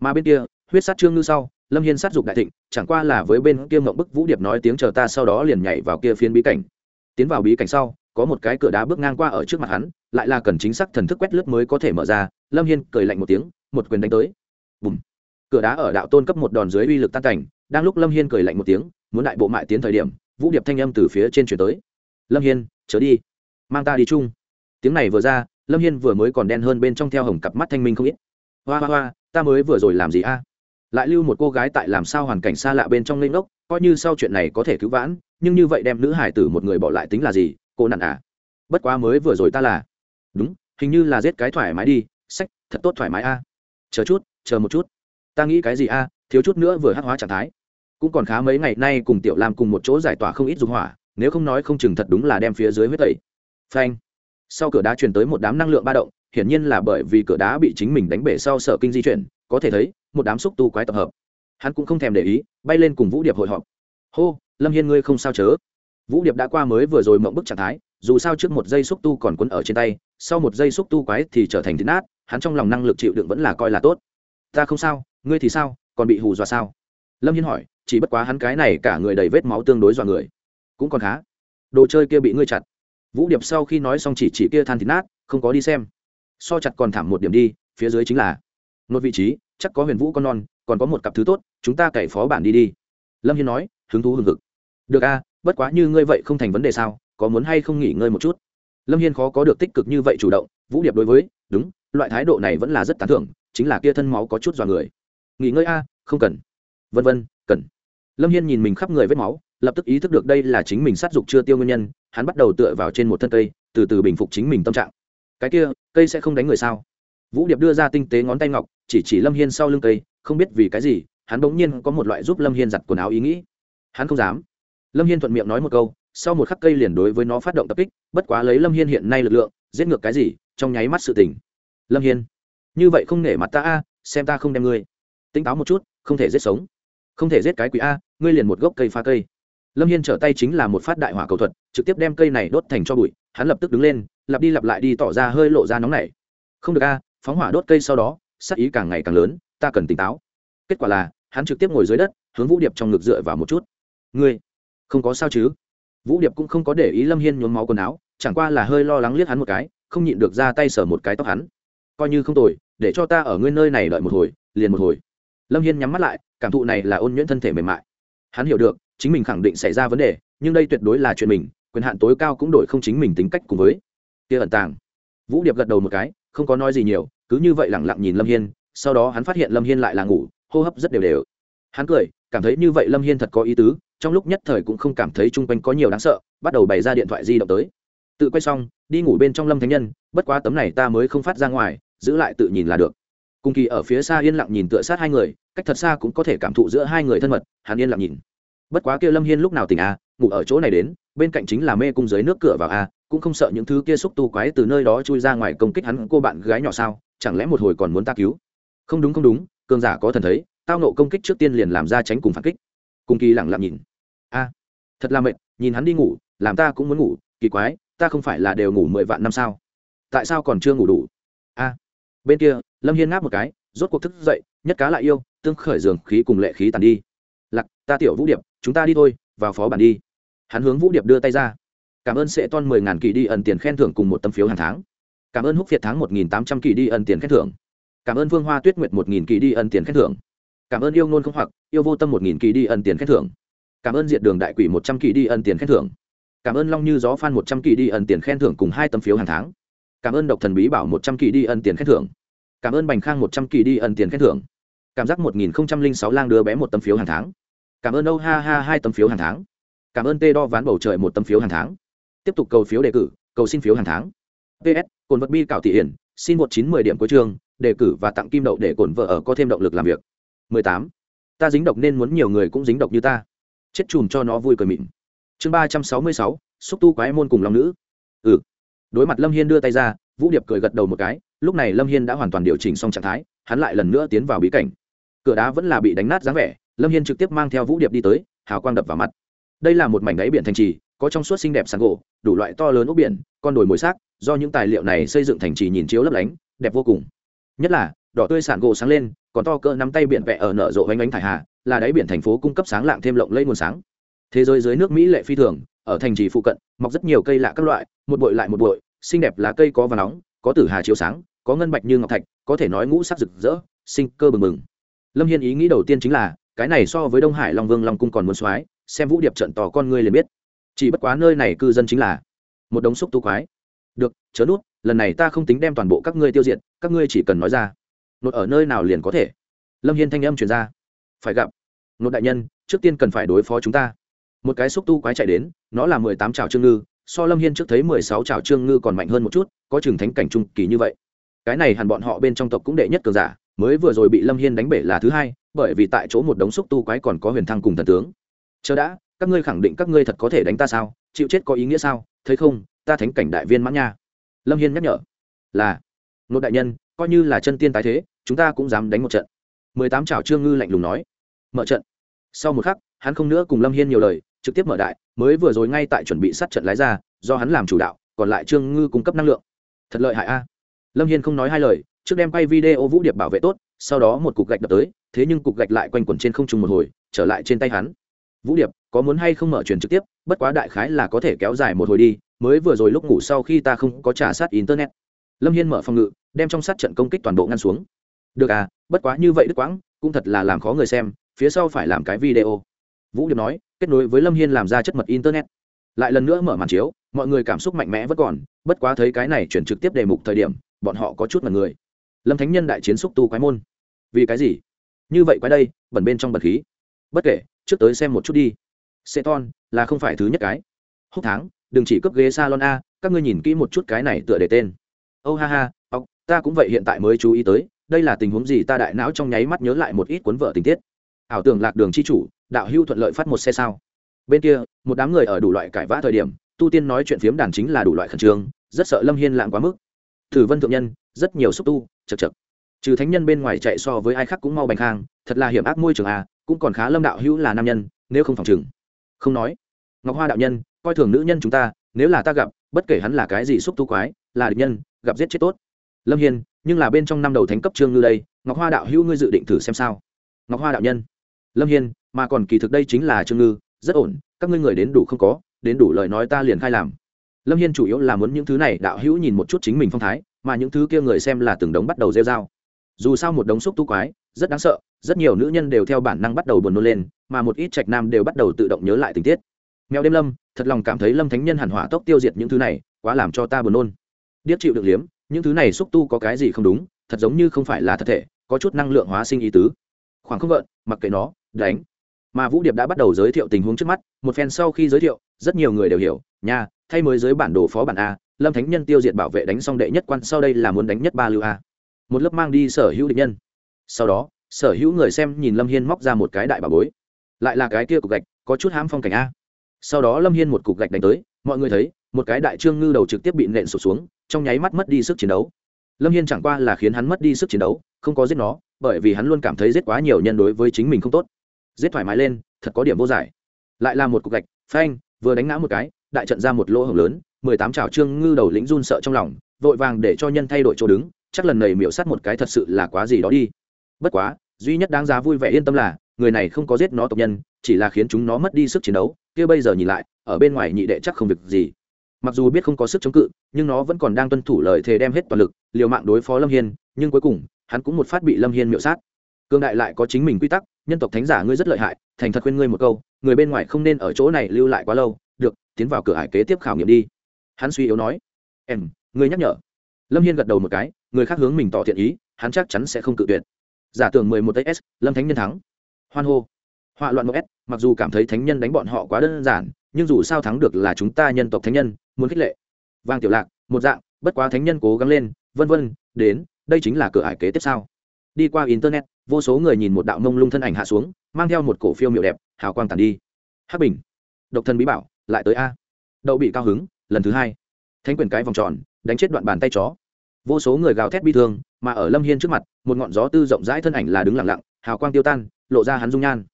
Mà bên kia, huyết sát trương ngư sau, lâm hiên sát dục đại thịnh, chẳng qua là với bên kia mộng bức vũ điệp nói tiếng chờ ta sau đó liền nhảy vào kia phiến bí cảnh. Tiến vào bí cảnh sau, có một cái cửa đá bước ngang qua ở trước mặt hắn, lại là cần chính xác thần thức quét lướt mới có thể mở ra, lâm hiên cười lạnh một tiếng, một quyền đánh tới. Bùm! Cửa đá ở đạo tôn cấp một đòn dưới uy lực tan cảnh, đang lúc lâm hiên cười lạnh một tiếng, muốn đại bộ mại tiến thời điểm, vũ điệp thanh âm từ phía trên chuyển tới lâm hiên, chớ đi. Mang ta đi chung. Tiếng này vừa ra, lâm hiên vừa mới còn đen hơn bên trong theo hồng cặp mắt thanh minh không ít. Hoa hoa hoa, ta mới vừa rồi làm gì a? Lại lưu một cô gái tại làm sao hoàn cảnh xa lạ bên trong lên ngốc, coi như sau chuyện này có thể cứu vãn, nhưng như vậy đem nữ hải tử một người bỏ lại tính là gì, cô nặn à? Bất quá mới vừa rồi ta là. Đúng, hình như là giết cái thoải mái đi, sách, thật tốt thoải mái a. Chờ chút, chờ một chút. Ta nghĩ cái gì a, thiếu chút nữa vừa hắc hóa trạng thái. Cũng còn khá mấy ngày nay cùng tiểu lam cùng một chỗ giải tỏa không ít dùng hỏa nếu không nói không chừng thật đúng là đem phía dưới huyết tẩy. Phanh. Sau cửa đá truyền tới một đám năng lượng ba động, hiển nhiên là bởi vì cửa đá bị chính mình đánh bể sau sở kinh di chuyển, có thể thấy, một đám xúc tu quái tập hợp. Hắn cũng không thèm để ý, bay lên cùng vũ điệp hội họp. Hô, lâm hiên ngươi không sao chớ. Vũ điệp đã qua mới vừa rồi mộng bức trạng thái, dù sao trước một giây xúc tu còn quấn ở trên tay, sau một giây xúc tu quái thì trở thành thịt nát, hắn trong lòng năng lực chịu đựng vẫn là coi là tốt. Ta không sao, ngươi thì sao, còn bị hù dọa sao? Lâm hiên hỏi, chỉ bất quá hắn cái này cả người đầy vết máu tương đối dọa người cũng còn khá. Đồ chơi kia bị ngươi chặt. Vũ điệp sau khi nói xong chỉ chỉ kia than thịt nát, không có đi xem. So chặt còn thảm một điểm đi, phía dưới chính là một vị trí, chắc có huyền vũ con non, còn có một cặp thứ tốt, chúng ta cậy phó bản đi đi. Lâm hiên nói, hứng thú hừng hực. Được a bất quá như ngươi vậy không thành vấn đề sao, có muốn hay không nghỉ ngơi một chút? Lâm hiên khó có được tích cực như vậy chủ động, vũ điệp đối với, đúng, loại thái độ này vẫn là rất tán thưởng, chính là kia thân máu có chút dọa người. Nghỉ ngơi a, không cần. Vân vân, cần. Lâm hiên nhìn mình khắp người vết máu lập tức ý thức được đây là chính mình sát dục chưa tiêu nguyên nhân, hắn bắt đầu tựa vào trên một thân cây, từ từ bình phục chính mình tâm trạng. Cái kia, cây sẽ không đánh người sao? Vũ điệp đưa ra tinh tế ngón tay ngọc, chỉ chỉ lâm hiên sau lưng cây, không biết vì cái gì, hắn bỗng nhiên có một loại giúp lâm hiên giặt quần áo ý nghĩ. Hắn không dám. Lâm hiên thuận miệng nói một câu, sau một khắc cây liền đối với nó phát động tập kích, bất quá lấy lâm hiên hiện nay lực lượng, giết ngược cái gì, trong nháy mắt sự tỉnh lâm hiên, như vậy không nể mặt ta a, xem ta không đem ngươi. Tỉnh táo một chút, không thể giết sống. Không thể giết cái quỷ a, ngươi liền một gốc cây phá cây lâm hiên trở tay chính là một phát đại hỏa cầu thuật, trực tiếp đem cây này đốt thành cho bụi, hắn lập tức đứng lên, lặp đi lặp lại đi tỏ ra hơi lộ ra nóng này không được a, phóng hỏa đốt cây sau đó sắc ý càng ngày càng lớn, ta cần tỉnh táo. Kết quả là, hắn trực tiếp ngồi dưới đất, hướng vũ điệp trong ngực dựa vào một chút. Ngươi, không có sao chứ? Vũ điệp cũng không có để ý lâm hiên nhuốm máu quần áo, chẳng qua là hơi lo lắng liếc hắn một cái, không nhịn được ra tay sờ một cái tóc hắn. Coi như không tồi, để cho ta ở ngươi nơi này đợi một hồi, liền một hồi. Lâm hiên nhắm mắt lại, cảm thụ này là ôn nhuyễn thân thể mềm mại. Hắn hiểu được chính mình khẳng định xảy ra vấn đề, nhưng đây tuyệt đối là chuyện mình, quyền hạn tối cao cũng đổi không chính mình tính cách cùng với. Kia ẩn tàng. Vũ điệp gật đầu một cái, không có nói gì nhiều, cứ như vậy lẳng lặng nhìn lâm hiên, sau đó hắn phát hiện lâm hiên lại là ngủ, hô hấp rất đều đều. Hắn cười, cảm thấy như vậy lâm hiên thật có ý tứ, trong lúc nhất thời cũng không cảm thấy chung quanh có nhiều đáng sợ, bắt đầu bày ra điện thoại di động tới. Tự quay xong, đi ngủ bên trong lâm thánh nhân, bất quá tấm này ta mới không phát ra ngoài, giữ lại tự nhìn là được. Cùng kỳ ở phía xa yên lặng nhìn tựa sát hai người, cách thật xa cũng có thể cảm thụ giữa hai người thân mật, hắn yên lặng nhìn bất quá kia lâm hiên lúc nào tỉnh a ngủ ở chỗ này đến, bên cạnh chính là mê cung dưới nước cửa vào a cũng không sợ những thứ kia xúc tu quái từ nơi đó chui ra ngoài công kích hắn cô bạn gái nhỏ sao, chẳng lẽ một hồi còn muốn ta cứu? Không đúng không đúng, cường giả có thần thấy, tao nộ công kích trước tiên liền làm ra tránh cùng phản kích. Cùng kỳ lẳng lặng nhìn. A, thật là mệt, nhìn hắn đi ngủ, làm ta cũng muốn ngủ, kỳ quái, ta không phải là đều ngủ mười vạn năm sao? Tại sao còn chưa ngủ đủ? A, bên kia, lâm hiên ngáp một cái, rốt cuộc thức dậy, nhất cá lại yêu, tương khởi dường khí cùng lệ khí tàn đi. Lặc ta tiểu vũ điệp chúng ta đi thôi, vào phó bản đi. Hắn hướng vũ điệp đưa tay ra. Cảm ơn sẽ ton mười ngàn kỳ đi ẩn tiền khen thưởng cùng một tấm phiếu hàng tháng. Cảm ơn húc việt tháng một nghìn tám trăm kỳ đi ẩn tiền khen thưởng. Cảm ơn vương hoa tuyết nguyệt một nghìn kỳ đi ẩn tiền khen thưởng. Cảm ơn yêu ngôn không hoặc, yêu vô tâm một nghìn kỳ đi ẩn tiền khen thưởng. Cảm ơn diệt đường đại quỷ một trăm kỳ đi ẩn tiền khen thưởng. Cảm ơn long như gió phan một trăm kỳ đi ẩn tiền khen thưởng cùng hai tấm phiếu hàng tháng. Cảm ơn độc thần bí bảo một trăm kỳ đi ẩn tiền khen thưởng. Cảm ơn bành khang một trăm kỳ đi ẩn tiền khen thưởng. Cảm giác một nghìn sáu lang đưa bé một tấm phiếu hàng tháng cảm ơn âu ha ha hai tấm phiếu hàng tháng. Cảm ơn tê đo ván bầu trời một tấm phiếu hàng tháng. Tiếp tục cầu phiếu đề cử, cầu xin phiếu hàng tháng. Ps cồn vật bi cảo thị hiển, xin một chín mười điểm cuối chương, đề cử và tặng kim đậu để cổn vợ ở có thêm động lực làm việc. 18. ta dính độc nên muốn nhiều người cũng dính độc như ta. Chết chùm cho nó vui cười mịn. Chương ba trăm sáu mươi sáu, xúc tu quái môn cùng lòng nữ. Ừ. Đối mặt lâm hiên đưa tay ra, vũ điệp cười gật đầu một cái, lúc này lâm hiên đã hoàn toàn điều chỉnh xong trạng thái, hắn lại lần nữa tiến vào bí cảnh. Cửa đá vẫn là bị đánh nát dáng vẻ lâm hiên trực tiếp mang theo vũ điệp đi tới, hào quang đập vào mặt. Đây là một mảnh đáy biển thành trì, có trong suốt xinh đẹp sàn gỗ, đủ loại to lớn ốc biển, con đồi mồi xác, do những tài liệu này xây dựng thành trì nhìn chiếu lấp lánh, đẹp vô cùng. Nhất là, đỏ tươi sàn gỗ sáng lên, còn to cỡ nắm tay biển vẽ ở nở rộ vánh ánh thải hà, là đáy biển thành phố cung cấp sáng lạng thêm lộng lẫy nguồn sáng. Thế giới dưới nước mỹ lệ phi thường, ở thành trì phụ cận, mọc rất nhiều cây lạ các loại, một bụi lại một bụi xinh đẹp lá cây có và nóng, có tử hà chiếu sáng, có ngân bạch như ngọc thạch, có thể nói ngũ sắc rực rỡ, sinh cơ bừng bừng. Lâm hiên ý nghĩ đầu tiên chính là cái này so với đông hải long vương long cung còn muốn soái xem vũ điệp trận tỏ con ngươi liền biết. Chỉ bất quá nơi này cư dân chính là một đống xúc tu quái. Được, chớ nút, lần này ta không tính đem toàn bộ các ngươi tiêu diệt, các ngươi chỉ cần nói ra. Nốt ở nơi nào liền có thể. Lâm hiên thanh âm truyền ra. Phải gặp. Nốt đại nhân, trước tiên cần phải đối phó chúng ta. Một cái xúc tu quái chạy đến, nó là mười tám trào trương ngư, so lâm hiên trước thấy mười sáu trào trương ngư còn mạnh hơn một chút, có chừng thánh cảnh trung kỳ như vậy. Cái này hẳn bọn họ bên trong tộc cũng đệ nhất cường giả, mới vừa rồi bị lâm hiên đánh bể là thứ hai bởi vì tại chỗ một đống xúc tu quái còn có huyền thăng cùng thần tướng. Chờ đã, các ngươi khẳng định các ngươi thật có thể đánh ta sao? Chịu chết có ý nghĩa sao? Thấy không, ta thánh cảnh đại viên mãn nha. Lâm hiên nhắc nhở. Là nốt đại nhân, coi như là chân tiên tái thế, chúng ta cũng dám đánh một trận. Mười tám trào trương ngư lạnh lùng nói. Mở trận. Sau một khắc, hắn không nữa cùng lâm hiên nhiều lời, trực tiếp mở đại, mới vừa rồi ngay tại chuẩn bị sát trận lái ra, do hắn làm chủ đạo, còn lại trương ngư cung cấp năng lượng. Thật lợi hại a. Lâm hiên không nói hai lời, trước đem quay video vũ điệp bảo vệ tốt sau đó một cục gạch đập tới, thế nhưng cục gạch lại quanh quẩn trên không trung một hồi, trở lại trên tay hắn. Vũ điệp, có muốn hay không mở truyền trực tiếp? Bất quá đại khái là có thể kéo dài một hồi đi, mới vừa rồi lúc ngủ sau khi ta không có trả sát internet. Lâm hiên mở phòng ngự, đem trong sát trận công kích toàn bộ ngăn xuống. Được à bất quá như vậy đức quãng, cũng thật là làm khó người xem, phía sau phải làm cái video. Vũ điệp nói, kết nối với lâm hiên làm ra chất mật internet. Lại lần nữa mở màn chiếu, mọi người cảm xúc mạnh mẽ vẫn còn, bất quá thấy cái này chuyển trực tiếp đề mục thời điểm, bọn họ có chút mật người. Lâm thánh nhân đại chiến xúc tu quái môn vì cái gì? Như vậy quái đây bẩn bên trong bật khí. Bất kể trước tới xem một chút đi. Xe ton là không phải thứ nhất cái. Húc tháng đừng chỉ cấp ghế salon a các ngươi nhìn kỹ một chút cái này tựa để tên. Âu oh, ha ha ốc ta cũng vậy hiện tại mới chú ý tới đây là tình huống gì ta đại não trong nháy mắt nhớ lại một ít cuốn vợ tình tiết. Ảo tưởng lạc đường chi chủ đạo hưu thuận lợi phát một xe sao. Bên kia một đám người ở đủ loại cãi vã thời điểm tu tiên nói chuyện phiếm đàn chính là đủ loại khẩn trương rất sợ lâm hiên lạng quá mức. Thử vân thượng nhân rất nhiều xúc tu chật chật trừ thánh nhân bên ngoài chạy so với ai khác cũng mau bành khang, thật là hiểm ác môi trường à cũng còn khá lâm đạo hữu là nam nhân, nếu không phòng chừng không nói. Ngọc hoa đạo nhân, coi thường nữ nhân chúng ta, nếu là ta gặp, bất kể hắn là cái gì xúc tu quái, là địch nhân, gặp giết chết tốt. Lâm hiên, nhưng là bên trong năm đầu thánh cấp trương ngư đây, ngọc hoa đạo hữu ngươi dự định thử xem sao? Ngọc hoa đạo nhân. Lâm hiên, mà còn kỳ thực đây chính là trương ngư, rất ổn, các ngươi người đến đủ không có, đến đủ lời nói ta liền khai làm. Lâm hiên chủ yếu là muốn những thứ này đạo hữu nhìn một chút chính mình phong thái, mà những thứ kia người xem là từng đống bắt đầu rêu dao dù sao một đống xúc tu quái, rất đáng sợ, rất nhiều nữ nhân đều theo bản năng bắt đầu buồn nôn lên, mà một ít trạch nam đều bắt đầu tự động nhớ lại tình tiết. Mèo đêm lâm, thật lòng cảm thấy lâm thánh nhân hẳn hỏa tốc tiêu diệt những thứ này, quá làm cho ta buồn nôn. Điếc chịu được liếm, những thứ này xúc tu có cái gì không đúng, thật giống như không phải là thật thể, có chút năng lượng hóa sinh ý tứ. Khoảng không gợn, mặc kệ nó, đánh. Mà vũ điệp đã bắt đầu giới thiệu tình huống trước mắt, một phen sau khi giới thiệu, rất nhiều người đều hiểu, nha, thay mới giới bản đồ phó bản a, lâm thánh nhân tiêu diệt bảo vệ đánh xong đệ nhất quan, sau đây là muốn đánh nhất ba lưu a một lớp mang đi sở hữu địch nhân. Sau đó, sở hữu người xem nhìn lâm hiên móc ra một cái đại bà bối. Lại là cái kia cục gạch, có chút hãm phong cảnh a. Sau đó lâm hiên một cục gạch đánh tới, mọi người thấy, một cái đại trương ngư đầu trực tiếp bị nện sụt xuống, trong nháy mắt mất đi sức chiến đấu. Lâm hiên chẳng qua là khiến hắn mất đi sức chiến đấu, không có giết nó, bởi vì hắn luôn cảm thấy giết quá nhiều nhân đối với chính mình không tốt. Giết thoải mái lên, thật có điểm vô giải. Lại là một cục gạch, phanh, vừa đánh ngã một cái, đại trận ra một lỗ hổng lớn, mười tám trào trương ngư đầu lĩnh run sợ trong lòng, vội vàng để cho nhân thay đổi chỗ đứng chắc lần này miểu sát một cái thật sự là quá gì đó đi. Bất quá, duy nhất đáng giá vui vẻ yên tâm là, người này không có giết nó tộc nhân, chỉ là khiến chúng nó mất đi sức chiến đấu, kia bây giờ nhìn lại, ở bên ngoài nhị đệ chắc không việc gì. Mặc dù biết không có sức chống cự, nhưng nó vẫn còn đang tuân thủ lời thề đem hết toàn lực, liều mạng đối phó lâm hiên, nhưng cuối cùng, hắn cũng một phát bị lâm hiên miễu sát. Cương đại lại có chính mình quy tắc, nhân tộc thánh giả ngươi rất lợi hại, thành thật khuyên ngươi một câu, người bên ngoài không nên ở chỗ này lưu lại quá lâu, được, tiến vào cửa hải kế tiếp khảo nghiệm đi. Hắn suy yếu nói, em, ngươi nhắc nhở. Lâm hiên gật đầu một cái người khác hướng mình tỏ thiện ý, hắn chắc chắn sẽ không cự tuyệt. Giả tưởng mười một s, lâm thánh nhân thắng. Hoan hô. Họa loạn một s, mặc dù cảm thấy thánh nhân đánh bọn họ quá đơn giản, nhưng dù sao thắng được là chúng ta nhân tộc thánh nhân, muốn khích lệ. Vang tiểu lạc, một dạng, bất quá thánh nhân cố gắng lên, vân vân, đến, đây chính là cửa ải kế tiếp sau đi qua internet, vô số người nhìn một đạo mông lung thân ảnh hạ xuống, mang theo một cổ phiêu miệu đẹp, hào quang tàn đi. Hắc bình, độc thân bí bảo, lại tới a. Đậu bị cao hứng, lần thứ hai. Thánh quyền cái vòng tròn, đánh chết đoạn bàn tay chó vô số người gào thét bi thương, mà ở lâm hiên trước mặt, một ngọn gió tư rộng rãi thân ảnh là đứng lặng lặng, hào quang tiêu tan, lộ ra hắn dung nhan.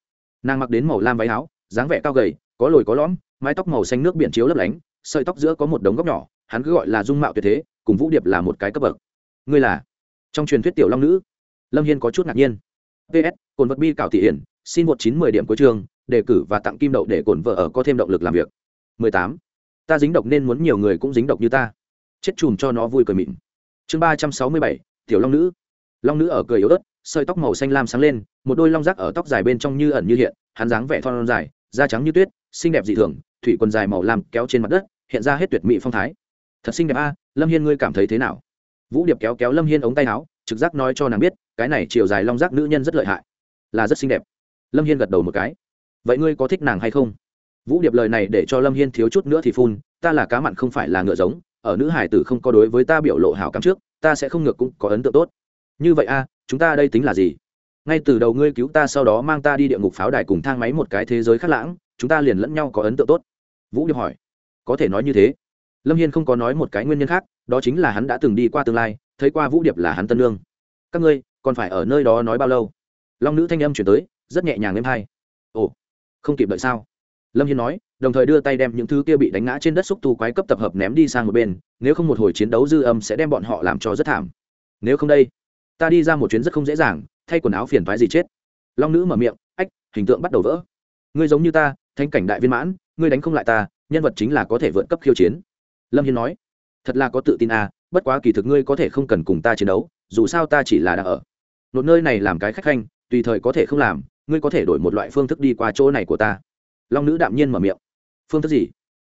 Nàng mặc đến màu lam váy áo, dáng vẻ cao gầy, có lồi có lõm, mái tóc màu xanh nước biển chiếu lấp lánh, sợi tóc giữa có một đống góc nhỏ, hắn cứ gọi là dung mạo tuyệt thế, cùng vũ điệp là một cái cấp bậc. Ngươi là? Trong truyền thuyết tiểu long nữ. Lâm hiên có chút ngạc nhiên. Ps cồn vật bi cảo thị hiển, xin một chín mười điểm cuối trường đề cử và tặng kim đậu để cổn vợ ở có thêm động lực làm việc. Mười tám, ta dính độc nên muốn nhiều người cũng dính độc như ta. Chết chùm cho nó vui cười mịn chương ba trăm sáu mươi bảy, tiểu long nữ. Long nữ ở cười yếu ớt, sợi tóc màu xanh lam sáng lên, một đôi long rác ở tóc dài bên trong như ẩn như hiện, hắn dáng vẻ thon dài, da trắng như tuyết, xinh đẹp dị thường, thủy quần dài màu lam kéo trên mặt đất, hiện ra hết tuyệt mỹ phong thái. Thật xinh đẹp a, lâm hiên ngươi cảm thấy thế nào? Vũ điệp kéo kéo lâm hiên ống tay áo, trực giác nói cho nàng biết, cái này chiều dài long rác nữ nhân rất lợi hại, là rất xinh đẹp. Lâm hiên gật đầu một cái. Vậy ngươi có thích nàng hay không? Vũ điệp lời này để cho lâm hiên thiếu chút nữa thì phun, ta là cá mặn không phải là ngựa giống ở nữ hải tử không có đối với ta biểu lộ hảo cảm trước, ta sẽ không ngược cũng có ấn tượng tốt. Như vậy a, chúng ta đây tính là gì? Ngay từ đầu ngươi cứu ta sau đó mang ta đi địa ngục pháo đài cùng thang máy một cái thế giới khác lãng, chúng ta liền lẫn nhau có ấn tượng tốt. Vũ điệp hỏi. Có thể nói như thế. Lâm hiên không có nói một cái nguyên nhân khác, đó chính là hắn đã từng đi qua tương lai, thấy qua vũ điệp là hắn tân lương. Các ngươi, còn phải ở nơi đó nói bao lâu? Long nữ thanh âm chuyển tới, rất nhẹ nhàng êm hay ồ, không kịp đợi sao? Lâm hiên nói, đồng thời đưa tay đem những thứ kia bị đánh ngã trên đất xúc tu quái cấp tập hợp ném đi sang một bên, nếu không một hồi chiến đấu dư âm sẽ đem bọn họ làm cho rất thảm. Nếu không đây, ta đi ra một chuyến rất không dễ dàng, thay quần áo phiền thoái gì chết. Long nữ mở miệng, ách, hình tượng bắt đầu vỡ. Ngươi giống như ta thanh cảnh đại viên mãn, ngươi đánh không lại ta, nhân vật chính là có thể vượt cấp khiêu chiến. Lâm hiên nói, thật là có tự tin à bất quá kỳ thực ngươi có thể không cần cùng ta chiến đấu, dù sao ta chỉ là đang ở. Một nơi này làm cái khách khanh, tùy thời có thể không làm, ngươi có thể đổi một loại phương thức đi qua chỗ này của ta long nữ đạm nhiên mở miệng. Phương thức gì?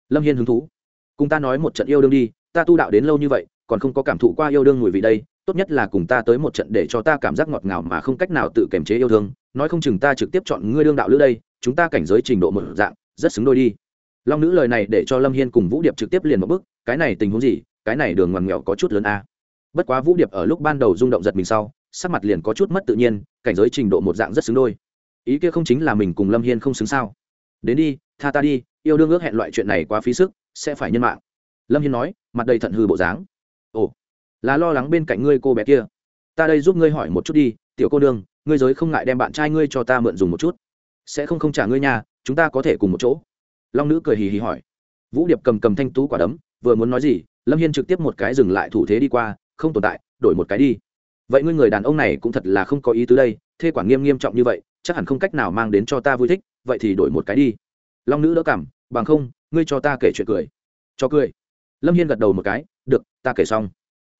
Lâm hiên hứng thú. Cùng ta nói một trận yêu đương đi, ta tu đạo đến lâu như vậy, còn không có cảm thụ qua yêu đương mùi vị đây, tốt nhất là cùng ta tới một trận để cho ta cảm giác ngọt ngào mà không cách nào tự kiềm chế yêu thương. Nói không chừng ta trực tiếp chọn ngươi đương đạo lữ đây, chúng ta cảnh giới trình độ một dạng, rất xứng đôi đi. Long nữ lời này để cho lâm hiên cùng vũ điệp trực tiếp liền một bước, cái này tình huống gì? Cái này đường ngoằn nghèo có chút lớn a. Bất quá vũ điệp ở lúc ban đầu rung động giật mình sau, sắc mặt liền có chút mất tự nhiên, cảnh giới trình độ một dạng rất xứng đôi. Ý kia không chính là mình cùng lâm hiên không xứng sao? Đến đi, tha ta đi, yêu đương ước hẹn loại chuyện này quá phí sức, sẽ phải nhân mạng. Lâm hiên nói, mặt đầy thận hư bộ dáng. Ồ, là lo lắng bên cạnh ngươi cô bé kia. Ta đây giúp ngươi hỏi một chút đi, tiểu cô đương ngươi giới không ngại đem bạn trai ngươi cho ta mượn dùng một chút. Sẽ không không trả ngươi nhà, chúng ta có thể cùng một chỗ. Long nữ cười hì hì hỏi. Vũ điệp cầm cầm thanh tú quả đấm, vừa muốn nói gì, lâm hiên trực tiếp một cái dừng lại thủ thế đi qua, không tồn tại, đổi một cái đi. Vậy ngươi người đàn ông này cũng thật là không có ý tứ đây, thê quản nghiêm nghiêm trọng như vậy, chắc hẳn không cách nào mang đến cho ta vui thích vậy thì đổi một cái đi. Long nữ đỡ cảm bằng không, ngươi cho ta kể chuyện cười. Cho cười. Lâm hiên gật đầu một cái, được, ta kể xong.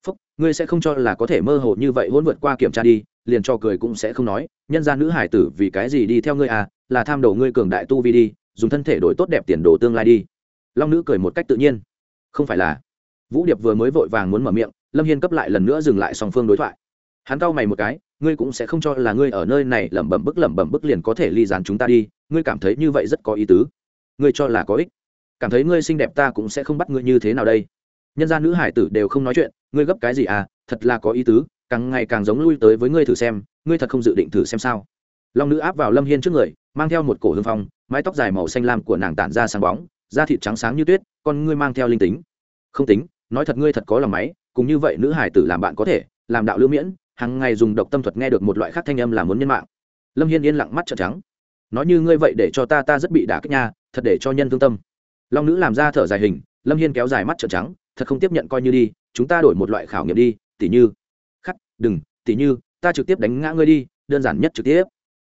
Phúc, ngươi sẽ không cho là có thể mơ hồ như vậy hôn vượt qua kiểm tra đi, liền cho cười cũng sẽ không nói. Nhân ra nữ hải tử vì cái gì đi theo ngươi à là tham đồ ngươi cường đại tu vi đi, dùng thân thể đổi tốt đẹp tiền đồ tương lai đi. Long nữ cười một cách tự nhiên. Không phải là. Vũ điệp vừa mới vội vàng muốn mở miệng, lâm hiên cấp lại lần nữa dừng lại song phương đối thoại. Hắn cau mày một cái ngươi cũng sẽ không cho là ngươi ở nơi này lẩm bẩm bức lẩm bẩm bức liền có thể ly dán chúng ta đi, ngươi cảm thấy như vậy rất có ý tứ. Ngươi cho là có ích. Cảm thấy ngươi xinh đẹp ta cũng sẽ không bắt ngươi như thế nào đây. Nhân gia nữ hải tử đều không nói chuyện, ngươi gấp cái gì à thật là có ý tứ, càng ngày càng giống lui tới với ngươi thử xem, ngươi thật không dự định thử xem sao. Long nữ áp vào lâm hiên trước người, mang theo một cổ hương phong, mái tóc dài màu xanh lam của nàng tản ra sáng bóng, da thịt trắng sáng như tuyết, con ngươi mang theo linh tính. Không tính, nói thật ngươi thật có lòng máy, cùng như vậy nữ hải tử làm bạn có thể, làm đạo lưu miễn hàng ngày dùng độc tâm thuật nghe được một loại khác thanh âm là muốn nhân mạng. Lâm hiên yên lặng mắt trợn trắng. Nói như ngươi vậy để cho ta ta rất bị đả kích nha, thật để cho nhân thương tâm. Long nữ làm ra thở dài hình, lâm hiên kéo dài mắt trợn trắng, thật không tiếp nhận coi như đi, chúng ta đổi một loại khảo nghiệm đi, tỉ như. Khắc, đừng, tỉ như, ta trực tiếp đánh ngã ngươi đi, đơn giản nhất trực tiếp.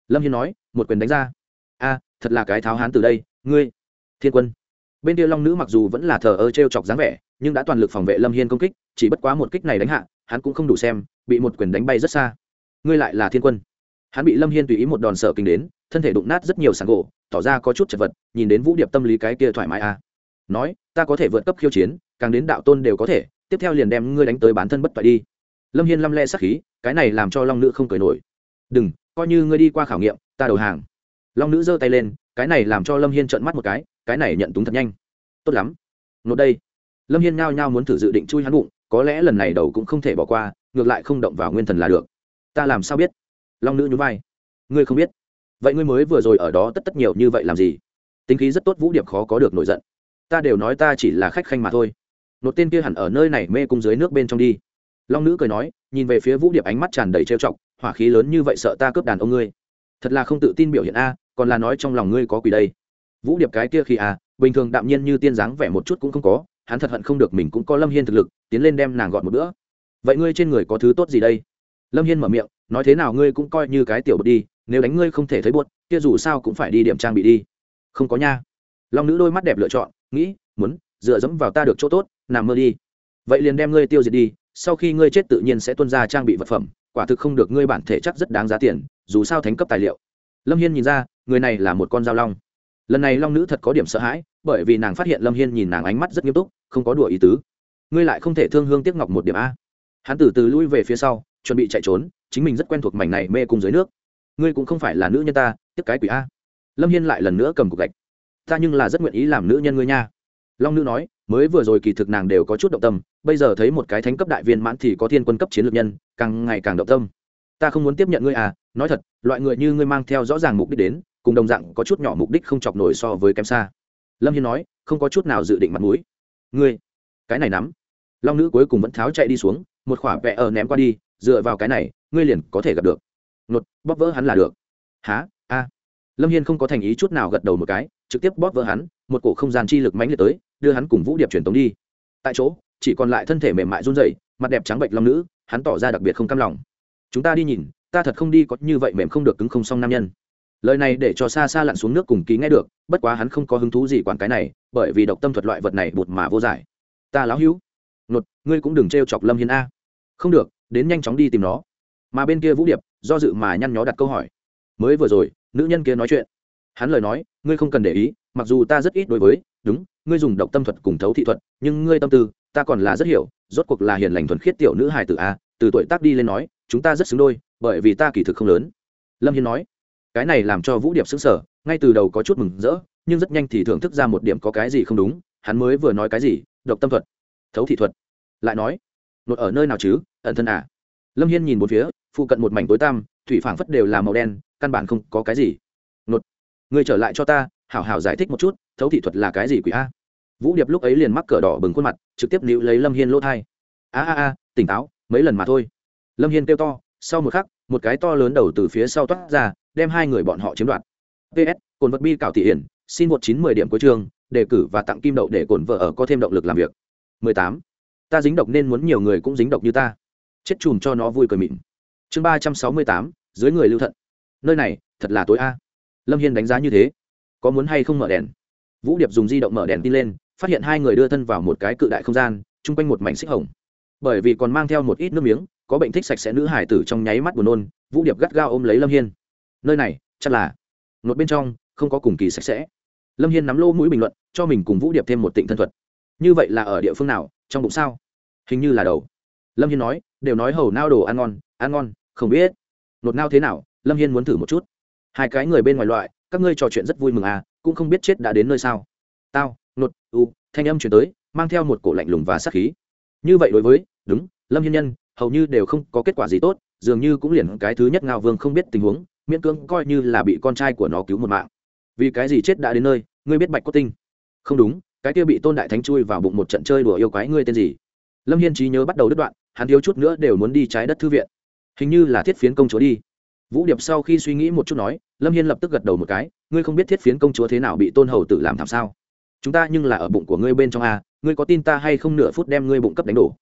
Lâm hiên nói, một quyền đánh ra. A, thật là cái tháo hán từ đây, ngươi. Thiên quân. Bên kia long nữ mặc dù vẫn là thờ ơ t r e o chọc dáng vẻ, nhưng đã toàn lực phòng vệ lâm hiên công kích, chỉ bất quá một kích này đánh hạ hắn cũng không đủ xem, bị một quyền đánh bay rất xa. Ngươi lại là thiên quân. Hắn bị lâm hiên tùy ý một đòn sở kinh đến, thân thể đụng nát rất nhiều sàn gỗ, tỏ ra có chút chật vật, nhìn đến vũ điệp tâm lý cái kia thoải mái à? nói, ta có thể vượt cấp khiêu chiến, càng đến đạo tôn đều có thể, tiếp theo liền đem ngươi đánh tới bản thân bất toại đi. Lâm hiên lăm le sắc khí, cái này làm cho long nữ không cười nổi. Đừng, coi như ngươi đi qua khảo nghiệm, ta đầu hàng. Long nữ giơ tay lên, cái này làm cho lâm hiên trợn mắt một cái cái này nhận túng thật nhanh. Tốt lắm. Nốt đây. Lâm hiên ngao nhao muốn thử dự định chui hắn bụng có lẽ lần này đầu cũng không thể bỏ qua, ngược lại không động vào nguyên thần là được. Ta làm sao biết? Long nữ nhún vai. Ngươi không biết. Vậy ngươi mới vừa rồi ở đó tất tất nhiều như vậy làm gì? Tính khí rất tốt, vũ điệp khó có được nổi giận. Ta đều nói ta chỉ là khách khanh mà thôi. Nột tên kia hẳn ở nơi này mê cung dưới nước bên trong đi. Long nữ cười nói, nhìn về phía vũ điệp ánh mắt tràn đầy trêu chọc, hỏa khí lớn như vậy sợ ta cướp đàn ông ngươi. Thật là không tự tin biểu hiện a, còn là nói trong lòng ngươi có quỷ đây. Vũ điệp cái kia khi a bình thường đạm nhiên như tiên dáng vẻ một chút cũng không có hắn thật hận không được mình cũng có lâm hiên thực lực, tiến lên đem nàng gọn một bữa. Vậy ngươi trên người có thứ tốt gì đây? Lâm hiên mở miệng, nói thế nào ngươi cũng coi như cái tiểu bột đi, nếu đánh ngươi không thể thấy bột, kia dù sao cũng phải đi điểm trang bị đi. Không có nha. Long nữ đôi mắt đẹp lựa chọn, nghĩ, muốn, dựa dẫm vào ta được chỗ tốt, nằm mơ đi. Vậy liền đem ngươi tiêu diệt đi, sau khi ngươi chết tự nhiên sẽ tuân ra trang bị vật phẩm, quả thực không được ngươi bản thể chắc rất đáng giá tiền, dù sao thánh cấp tài liệu. Lâm hiên nhìn ra, người này là một con dao long lần này long nữ thật có điểm sợ hãi, bởi vì nàng phát hiện lâm hiên nhìn nàng ánh mắt rất nghiêm túc, không có đùa ý tứ. Ngươi lại không thể thương hương tiếc ngọc một điểm a. Hắn từ từ lui về phía sau, chuẩn bị chạy trốn, chính mình rất quen thuộc mảnh này mê cùng dưới nước. Ngươi cũng không phải là nữ nhân ta, tiếc cái quỷ a. Lâm hiên lại lần nữa cầm cục gạch. Ta nhưng là rất nguyện ý làm nữ nhân ngươi nha. Long nữ nói, mới vừa rồi kỳ thực nàng đều có chút động tâm, bây giờ thấy một cái thánh cấp đại viên mãn thì có thiên quân cấp chiến lược nhân, càng ngày càng động tâm. Ta không muốn tiếp nhận ngươi à nói thật, loại người như ngươi mang theo rõ ràng mục đích đến cùng đồng dạng có chút nhỏ mục đích không chọc nổi so với kém xa. Lâm hiên nói, không có chút nào dự định mặt mũi. Ngươi, cái này nắm. Long nữ cuối cùng vẫn tháo chạy đi xuống, một khỏa vẽ ở ném qua đi, dựa vào cái này, ngươi liền có thể gặp được. Nột, bóp vỡ hắn là được. Há, a. Lâm hiên không có thành ý chút nào gật đầu một cái, trực tiếp bóp vỡ hắn, một cổ không gian chi lực mãnh liệt tới, đưa hắn cùng vũ điệp truyền tống đi. Tại chỗ, chỉ còn lại thân thể mềm mại run rẩy, mặt đẹp trắng bệnh long nữ, hắn tỏ ra đặc biệt không cam lòng. Chúng ta đi nhìn, ta thật không đi có như vậy mềm không được cứng không xong nam nhân lời này để cho xa xa lặn xuống nước cùng ký nghe được, bất quá hắn không có hứng thú gì quản cái này, bởi vì độc tâm thuật loại vật này bụt mà vô giải. Ta láo hữu. Nột, ngươi cũng đừng t chọc lâm hiên a. Không được, đến nhanh chóng đi tìm nó. Mà bên kia vũ điệp, do dự mà nhăn nhó đặt câu hỏi. Mới vừa rồi, nữ nhân kia nói chuyện. Hắn lời nói, ngươi không cần để ý, mặc dù ta rất ít đối với, đúng, ngươi dùng độc tâm thuật cùng thấu thị thuật, nhưng ngươi tâm tư, ta còn là rất hiểu, rốt cuộc là hiền lành thuần khiết tiểu nữ hài tử a, từ tuổi tác đi lên nói, chúng ta rất xứng đôi, bởi vì ta kỳ thực không lớn. Lâm hiên nói cái này làm cho vũ điệp xứng sở ngay từ đầu có chút mừng rỡ, nhưng rất nhanh thì thưởng thức ra một điểm có cái gì không đúng, hắn mới vừa nói cái gì, độc tâm thuật, thấu thị thuật, lại nói, nột ở nơi nào chứ, ẩn thân à? Lâm hiên nhìn một phía, phụ cận một mảnh tối tăm, thủy phảng phất đều là màu đen, căn bản không có cái gì. Nột người trở lại cho ta, hảo hảo giải thích một chút, thấu thị thuật là cái gì quỷ a? Vũ điệp lúc ấy liền mắc cờ đỏ bừng khuôn mặt, trực tiếp níu lấy lâm hiên lỗ thai. A a a, tỉnh táo, mấy lần mà thôi. Lâm hiên kêu to, sau một khắc, một cái to lớn đầu từ phía sau toát ra đem hai người bọn họ chiếm đoạt. Ps cồn vật bi cảo thị hiển, xin một chín mười điểm cuối trường đề cử và tặng kim đậu để cồn vợ ở có thêm động lực làm việc. 18. ta dính độc nên muốn nhiều người cũng dính độc như ta. Chết chùm cho nó vui cười mịn. Chương ba trăm sáu mươi tám, dưới người lưu thận. Nơi này, thật là tối a. Lâm hiên đánh giá như thế. Có muốn hay không mở đèn? Vũ điệp dùng di động mở đèn tin lên, phát hiện hai người đưa thân vào một cái cự đại không gian, chung quanh một mảnh xích hồng. Bởi vì còn mang theo một ít nước miếng, có bệnh thích sạch sẽ nữ hải tử trong nháy mắt buồn nôn, vũ điệp gắt gao ôm lấy lâm hiên nơi này, chắc là một bên trong, không có cùng kỳ sạch sẽ. Lâm hiên nắm lô mũi bình luận, cho mình cùng vũ điệp thêm một tịnh thân thuật. Như vậy là ở địa phương nào, trong bụng sao? Hình như là đầu. Lâm hiên nói, đều nói hầu nao đồ ăn ngon ăn ngon, không biết. Nột nao thế nào, lâm hiên muốn thử một chút. Hai cái người bên ngoài loại, các ngươi trò chuyện rất vui mừng à cũng không biết chết đã đến nơi sao. Tao nột u, thanh âm chuyển tới, mang theo một cổ lạnh lùng và sát khí. Như vậy đối với, đúng, lâm hiên nhân, hầu như đều không có kết quả gì tốt, dường như cũng liền cái thứ nhất ngao vương không biết tình huống miễn cưỡng coi như là bị con trai của nó cứu một mạng. Vì cái gì chết đã đến nơi, ngươi biết bạch cốt tinh? Không đúng, cái kia bị tôn đại thánh chui vào bụng một trận chơi đùa yêu quái ngươi tên gì? Lâm hiên trí nhớ bắt đầu đứt đoạn, hắn thiếu chút nữa đều muốn đi trái đất thư viện. Hình như là thiết phiến công chúa đi. Vũ điệp sau khi suy nghĩ một chút nói, lâm hiên lập tức gật đầu một cái, ngươi không biết thiết phiến công chúa thế nào bị tôn hầu tử làm thảm sao? Chúng ta nhưng là ở bụng của ngươi bên trong a, ngươi có tin ta hay không nửa phút đem ngươi bụng cấp đánh đổ?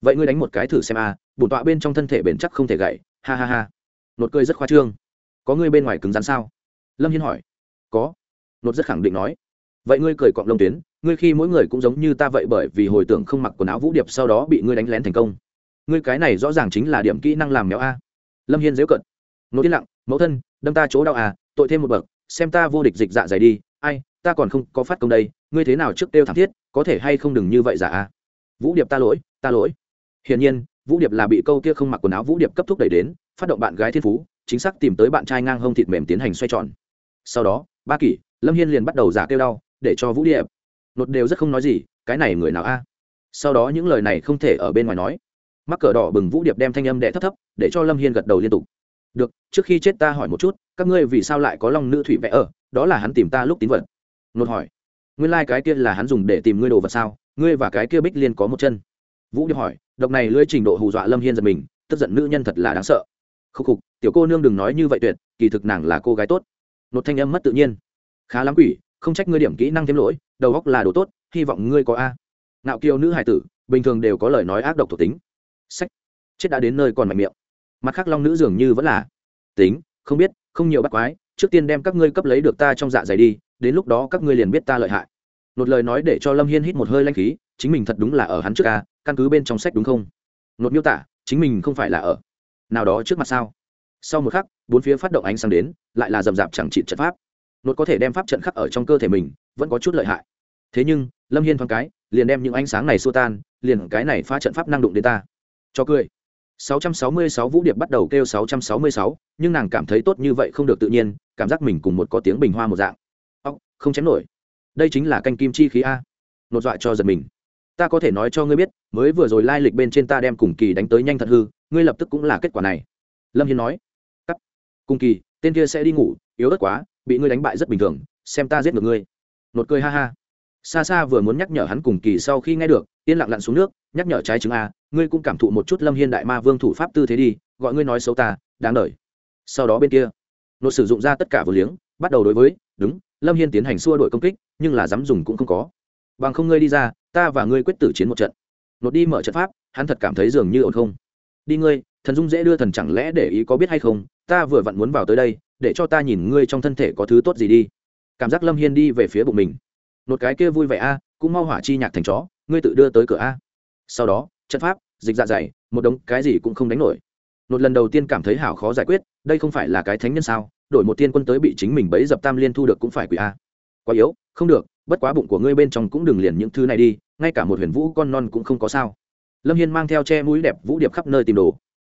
Vậy ngươi đánh một cái thử xem a, bổn tọa bên trong thân thể bền chắc không thể gậy ha ha ha. Nột cười rất khoa trương có ngươi bên ngoài cứng rắn sao? Lâm hiên hỏi. Có. Nốt rất khẳng định nói. Vậy ngươi cười cọng lông tuyến, ngươi khi mỗi người cũng giống như ta vậy bởi vì hồi tưởng không mặc quần áo vũ điệp sau đó bị ngươi đánh lén thành công. Ngươi cái này rõ ràng chính là điểm kỹ năng làm méo a. Lâm hiên dễu cận nốt yên lặng, mẫu thân, đâm ta chỗ đau à tội thêm một bậc, xem ta vô địch dịch dạ dày đi. Ai, ta còn không có phát công đây, ngươi thế nào trước đêu thảm thiết, có thể hay không đừng như vậy dạ giả à vũ điệp ta lỗi ta lỗi. Hiển nhiên, vũ điệp là bị câu kia không mặc quần áo vũ điệp cấp thúc đẩy đến, phát động bạn gái thiên phú chính xác tìm tới bạn trai ngang hông thịt mềm tiến hành xoay tròn. Sau đó, ba kỷ, lâm hiên liền bắt đầu giả kêu đau, để cho vũ điệp. Nột đều rất không nói gì, cái này người nào a? Sau đó những lời này không thể ở bên ngoài nói. Mắc cờ đỏ bừng vũ điệp đem thanh âm đệ thấp thấp, để cho lâm hiên gật đầu liên tục. Được, trước khi chết ta hỏi một chút, các ngươi vì sao lại có long nữ thủy vẽ ở? Đó là hắn tìm ta lúc tín vật. Nột hỏi. Nguyên lai、like、cái kia là hắn dùng để tìm ngươi đồ vật sao? Ngươi và cái kia bích liên có một chân. Vũ điệp hỏi, độc này lưỡi trình độ hù dọa lâm hiên giật mình, tức giận nữ nhân thật là đáng sợ khúc khục, tiểu cô nương đừng nói như vậy tuyệt, kỳ thực nàng là cô gái tốt. Nột thanh âm mất tự nhiên. Khá lắm quỷ, không trách ngươi điểm kỹ năng thêm lỗi, đầu góc là đồ tốt, hy vọng ngươi có a. Nạo kiều nữ hải tử, bình thường đều có lời nói ác độc thuộc tính. Sách. Chết đã đến nơi còn mạnh miệng. Mặt khác long nữ dường như vẫn là. Tính, không biết, không nhiều bắt quái, trước tiên đem các ngươi cấp lấy được ta trong dạ dày đi, đến lúc đó các ngươi liền biết ta lợi hại. Một lời nói để cho lâm hiên hít một hơi lanh khí, chính mình thật đúng là ở hắn trước ca căn cứ bên trong sách đúng không? Nột miêu tả, chính mình không phải là ở nào đó trước mặt sao? Sau một khắc bốn phía phát động ánh sáng đến lại là rầm rạp chẳng trị trận pháp. Nốt có thể đem pháp trận khắc ở trong cơ thể mình vẫn có chút lợi hại. Thế nhưng lâm hiên thoáng cái liền đem những ánh sáng này xua tan liền cái này phá trận pháp năng đụng đến ta. Cho cười. 666 vũ điệp bắt đầu kêu 666, nhưng nàng cảm thấy tốt như vậy không được tự nhiên cảm giác mình cùng một có tiếng bình hoa một dạng. Ốc không chém nổi. Đây chính là canh kim chi khí a. Nột dọa cho giật mình. Ta có thể nói cho ngươi biết mới vừa rồi lai lịch bên trên ta đem cùng kỳ đánh tới nhanh thật hư ngươi lập tức cũng là kết quả này. Lâm hiên nói, cắt. Cùng kỳ, tên kia sẽ đi ngủ, yếu ớt quá, bị ngươi đánh bại rất bình thường, xem ta giết được ngươi. Nột cười ha ha. Xa xa vừa muốn nhắc nhở hắn cùng kỳ sau khi nghe được, yên lặng lặn xuống nước, nhắc nhở trái chứng a, ngươi cũng cảm thụ một chút lâm hiên đại ma vương thủ pháp tư thế đi, gọi ngươi nói xấu ta, đáng đời. Sau đó bên kia, nột sử dụng ra tất cả vừa liếng, bắt đầu đối với, đúng, lâm hiên tiến hành xua đổi công kích, nhưng là dám dùng cũng không có. Bằng không ngươi đi ra, ta và ngươi quyết tử chiến một trận. Nột đi mở trận pháp, hắn thật cảm thấy dường như ổn không đi ngươi, thần dung dễ đưa thần chẳng lẽ để ý có biết hay không? Ta vừa vặn muốn vào tới đây, để cho ta nhìn ngươi trong thân thể có thứ tốt gì đi. Cảm giác lâm hiên đi về phía bụng mình. Một cái kia vui vẻ a, cũng mau hỏa chi nhạc thành chó, ngươi tự đưa tới cửa a. Sau đó, trận pháp, dịch dạ dày, một đống cái gì cũng không đánh nổi. Một lần đầu tiên cảm thấy hảo khó giải quyết, đây không phải là cái thánh nhân sao? Đổi một tiên quân tới bị chính mình bấy dập tam liên thu được cũng phải quỷ a. Quá yếu, không được, bất quá bụng của ngươi bên trong cũng đừng liền những thứ này đi, ngay cả một huyền vũ con non cũng không có sao lâm hiên mang theo che mũi đẹp vũ điệp khắp nơi tìm đồ.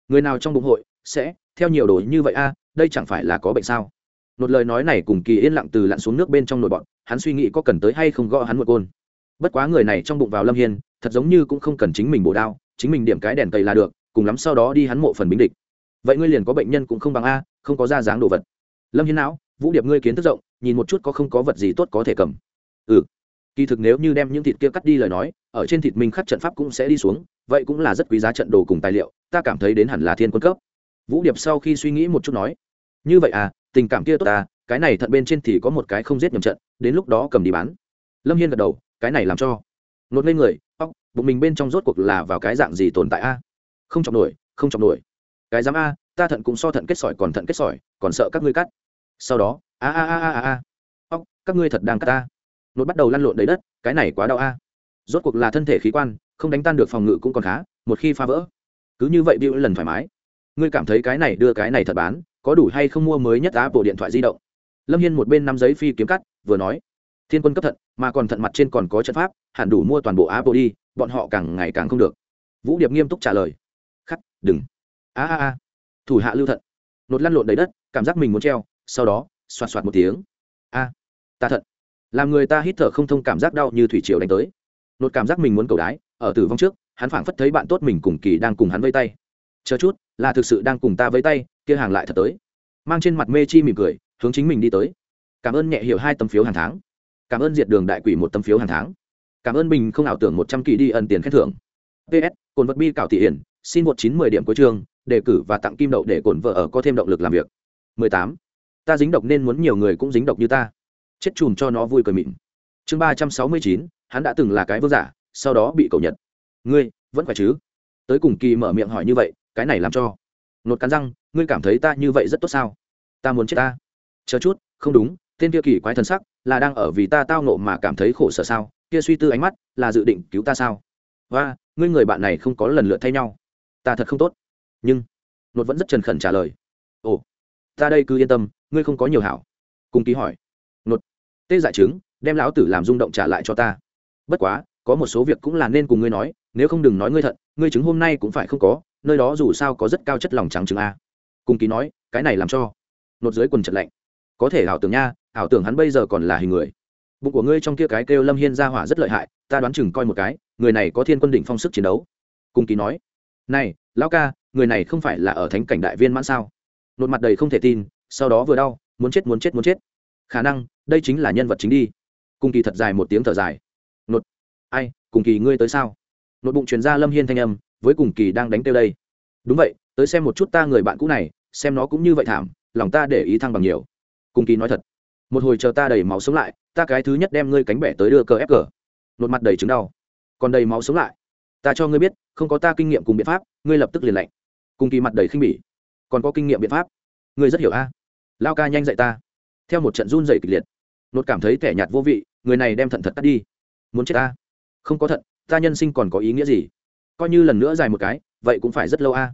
Người nào trong bụng hội sẽ theo nhiều đồ như vậy a, đây chẳng phải là có bệnh sao? Một lời nói này cùng kỳ yên lặng từ lặn xuống nước bên trong nồi bọn, hắn suy nghĩ có cần tới hay không gõ hắn một côn. Bất quá người này trong bụng vào lâm hiên, thật giống như cũng không cần chính mình bổ đao, chính mình điểm cái đèn cầy là được, cùng lắm sau đó đi hắn mộ phần bính địch. Vậy ngươi liền có bệnh nhân cũng không bằng a, không có ra dáng đồ vật. Lâm hiên não, vũ điệp ngươi kiến thức rộng, nhìn một chút có không có vật gì tốt có thể cầm. Ừ. Kỳ thực nếu như đem những thịt kia cắt đi lời nói, ở trên thịt mình khắc trận pháp cũng sẽ đi xuống vậy cũng là rất quý giá trận đồ cùng tài liệu, ta cảm thấy đến hẳn là thiên quân cấp. Vũ điệp sau khi suy nghĩ một chút nói, như vậy à tình cảm kia tốt ta cái này thận bên trên thì có một cái không giết nhầm trận, đến lúc đó cầm đi bán. Lâm hiên gật đầu, cái này làm cho. Nốt lên người, óc, bụng mình bên trong rốt cuộc là vào cái dạng gì tồn tại a? Không chọc nổi, không chọc nổi. Cái dám a, ta thận cũng so thận kết sỏi còn thận kết sỏi, còn sợ các ngươi cắt. Sau đó, a a a a a óc, các ngươi thật đang cắt ta. Nốt bắt đầu lăn lộn đầy đất, cái này quá đau a rốt cuộc là thân thể khí quan, không đánh tan được phòng ngự cũng còn khá, một khi phá vỡ, cứ như vậy bịu lần thoải mái. Ngươi cảm thấy cái này đưa cái này thật bán, có đủ hay không mua mới nhất á bộ điện thoại di động? Lâm hiên một bên nắm giấy phi kiếm cắt, vừa nói, thiên quân cấp thận, mà còn thận mặt trên còn có trận pháp, hẳn đủ mua toàn bộ apple đi, bọn họ càng ngày càng không được. Vũ điệp nghiêm túc trả lời, khắc, đừng. A a a. Thủ hạ lưu thận, nột lăn lộn đầy đất, cảm giác mình muốn treo, sau đó, xoạt xoạt một tiếng, a, ta thận. Làm người ta hít thở không thông cảm giác đau như thủy triều đánh tới nột cảm giác mình muốn cầu đái, ở tử vong trước, hắn phảng phất thấy bạn tốt mình cùng kỳ đang cùng hắn vây tay. Chờ chút, là thực sự đang cùng ta vây tay, kia hàng lại thật tới. Mang trên mặt mê chi mỉm cười, hướng chính mình đi tới. Cảm ơn nhẹ hiểu hai tấm phiếu hàng tháng. Cảm ơn diệt đường đại quỷ một tấm phiếu hàng tháng. Cảm ơn mình không ảo tưởng một trăm kỳ đi ân tiền khen thưởng. Ps cồn vật bi cảo thị hiển, xin một chín mười điểm cuối chương, đề cử và tặng kim đậu để cồn vợ ở có thêm động lực làm việc. mười tám. Ta dính độc nên muốn nhiều người cũng dính độc như ta. Chết chùm cho nó vui cười mịn. Chương ba trăm sáu mươi chín hắn đã từng là cái vương giả, sau đó bị cầu nhật. Ngươi, vẫn phải chứ? Tới cùng kỳ mở miệng hỏi như vậy, cái này làm cho. Nột cắn răng, ngươi cảm thấy ta như vậy rất tốt sao? Ta muốn chết ta. Chờ chút, không đúng, tên kia kỳ quái thần sắc, là đang ở vì ta tao nộ mà cảm thấy khổ sở sao? Kia suy tư ánh mắt, là dự định cứu ta sao? Và, ngươi người bạn này không có lần lượt thay nhau. Ta thật không tốt. Nhưng, nột vẫn rất trần khẩn trả lời. Ồ, ta đây cứ yên tâm, ngươi không có nhiều hảo. Cùng ký hỏi. Nột, tê giải chứng đem lão tử làm rung động trả lại cho ta bất quá, có một số việc cũng là nên cùng ngươi nói, nếu không đừng nói ngươi thận, ngươi chứng hôm nay cũng phải không có, nơi đó dù sao có rất cao chất lòng trắng trứng a. Cùng ký nói, cái này làm cho. Nột dưới quần trật lạnh. Có thể ảo tưởng nha, ảo tưởng hắn bây giờ còn là hình người. Bụng của ngươi trong kia cái kêu lâm hiên ra hỏa rất lợi hại, ta đoán chừng coi một cái, người này có thiên quân đỉnh phong sức chiến đấu. Cùng ký nói, này, lão ca, người này không phải là ở thánh cảnh đại viên mãn sao? Nột mặt đầy không thể tin, sau đó vừa đau, muốn chết muốn chết muốn chết. Khả năng, đây chính là nhân vật chính đi. Cùng kỳ thật dài một tiếng thở dài ai, cùng kỳ ngươi tới sao? Nội bụng truyền ra lâm hiên thanh âm, với cùng kỳ đang đánh tiêu đây. Đúng vậy, tới xem một chút ta người bạn cũ này, xem nó cũng như vậy thảm, lòng ta để ý thăng bằng nhiều. Cùng kỳ nói thật. Một hồi chờ ta đầy máu sống lại, ta cái thứ nhất đem ngươi cánh bẻ tới đưa cờ ép cờ. Nột mặt đầy chứng đau. Còn đầy máu sống lại? Ta cho ngươi biết, không có ta kinh nghiệm cùng biện pháp, ngươi lập tức liền lạnh. Cùng kỳ mặt đầy khinh bỉ. Còn có kinh nghiệm biện pháp? Ngươi rất hiểu a. Lao ca nhanh dạy ta. Theo một trận run dày kịch liệt. Nột cảm thấy kẻ nhạt vô vị, người này đem thận thật tắt đi. Muốn chết ta? Không có thận ta nhân sinh còn có ý nghĩa gì? Coi như lần nữa dài một cái, vậy cũng phải rất lâu a.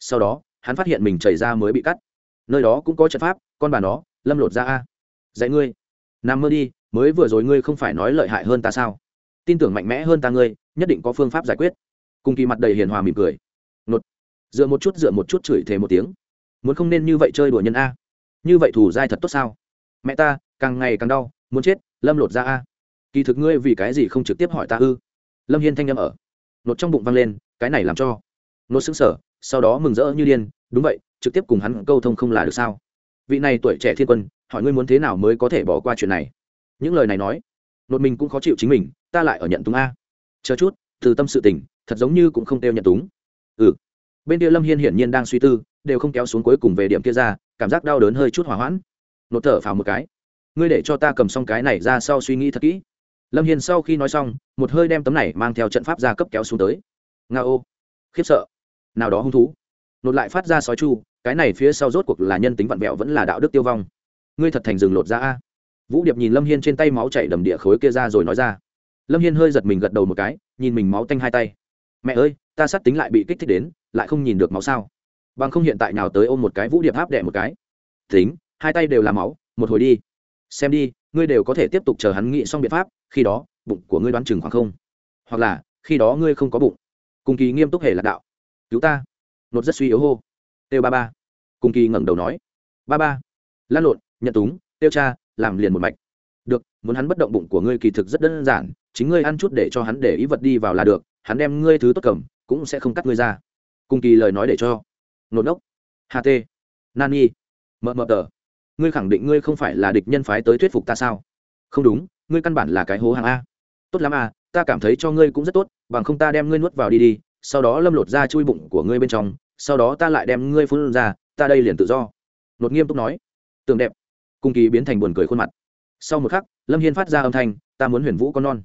Sau đó, hắn phát hiện mình chảy ra mới bị cắt. Nơi đó cũng có trận pháp, con bà nó, lâm lột ra a. Dạy ngươi. Nằm mơ đi, mới vừa rồi ngươi không phải nói lợi hại hơn ta sao? Tin tưởng mạnh mẽ hơn ta ngươi, nhất định có phương pháp giải quyết. Cùng kỳ mặt đầy hiền hòa mỉm cười. Nột. Dựa một chút, dựa một chút chửi thề một tiếng. Muốn không nên như vậy chơi đùa nhân a. Như vậy thủ dai thật tốt sao? Mẹ ta, càng ngày càng đau, muốn chết, lâm lột ra a kỳ thực ngươi vì cái gì không trực tiếp hỏi ta ư? Lâm hiên thanh â m ở. Nột trong bụng văng lên, cái này làm cho. Nột xứng sở sau đó mừng rỡ như điên, đúng vậy, trực tiếp cùng hắn câu thông không là được sao? Vị này tuổi trẻ thiên quân, hỏi ngươi muốn thế nào mới có thể bỏ qua chuyện này? Những lời này nói, nột mình cũng khó chịu chính mình, ta lại ở nhận túng a. Chờ chút, từ tâm sự tình, thật giống như cũng không têu nhận túng. Ừ. Bên kia lâm hiên hiển nhiên đang suy tư, đều không kéo xuống cuối cùng về điểm kia ra, cảm giác đau đớn hơi chút hỏa hoãn. Nột thở phào một cái. Ngươi để cho ta cầm xong cái này ra sau suy nghĩ thật kỹ lâm hiên sau khi nói xong, một hơi đem tấm này mang theo trận pháp ra cấp kéo xuống tới. Nga ô, khiếp sợ. Nào đó hung thú. Nột lại phát ra sói chu, cái này phía sau rốt cuộc là nhân tính vặn vẹo vẫn là đạo đức tiêu vong. Ngươi thật thành rừng lột ra a. Vũ điệp nhìn lâm hiên trên tay máu chảy đầm địa khối kia ra rồi nói ra. Lâm hiên hơi giật mình gật đầu một cái, nhìn mình máu tanh hai tay. Mẹ ơi, ta sát tính lại bị kích thích đến, lại không nhìn được máu sao? Bằng không hiện tại nào tới ôm một cái vũ điệp áp đẻ một cái. Tính, hai tay đều là máu, một hồi đi. Xem đi ngươi đều có thể tiếp tục chờ hắn nghĩ xong biện pháp, khi đó, bụng của ngươi đoán chừng khoảng không. Hoặc là, khi đó ngươi không có bụng. Cùng kỳ nghiêm túc hề lạc đạo. Cứu ta. Nột rất suy yếu hô. Têu ba ba. Cùng kỳ ngẩng đầu nói. Ba ba. Lan lộn, nhận túng, têu cha, làm liền một mạch. Được, muốn hắn bất động bụng của ngươi kỳ thực rất đơn giản, chính ngươi ăn chút để cho hắn để ý vật đi vào là được, hắn đem ngươi thứ tốt cầm, cũng sẽ không cắt ngươi ra. Cùng kỳ lời nói để cho. Nột ốc ht nani mờ mờ tờ ngươi khẳng định ngươi không phải là địch nhân phái tới thuyết phục ta sao? Không đúng, ngươi căn bản là cái hố hàng a. Tốt lắm a, ta cảm thấy cho ngươi cũng rất tốt, bằng không ta đem ngươi nuốt vào đi đi, sau đó lâm lột ra chui bụng của ngươi bên trong, sau đó ta lại đem ngươi phun ra, ta đây liền tự do. Nột nghiêm túc nói. Tường đẹp. Cung kỳ biến thành buồn cười khuôn mặt. Sau một khắc, lâm hiên phát ra âm thanh, ta muốn huyền vũ con non.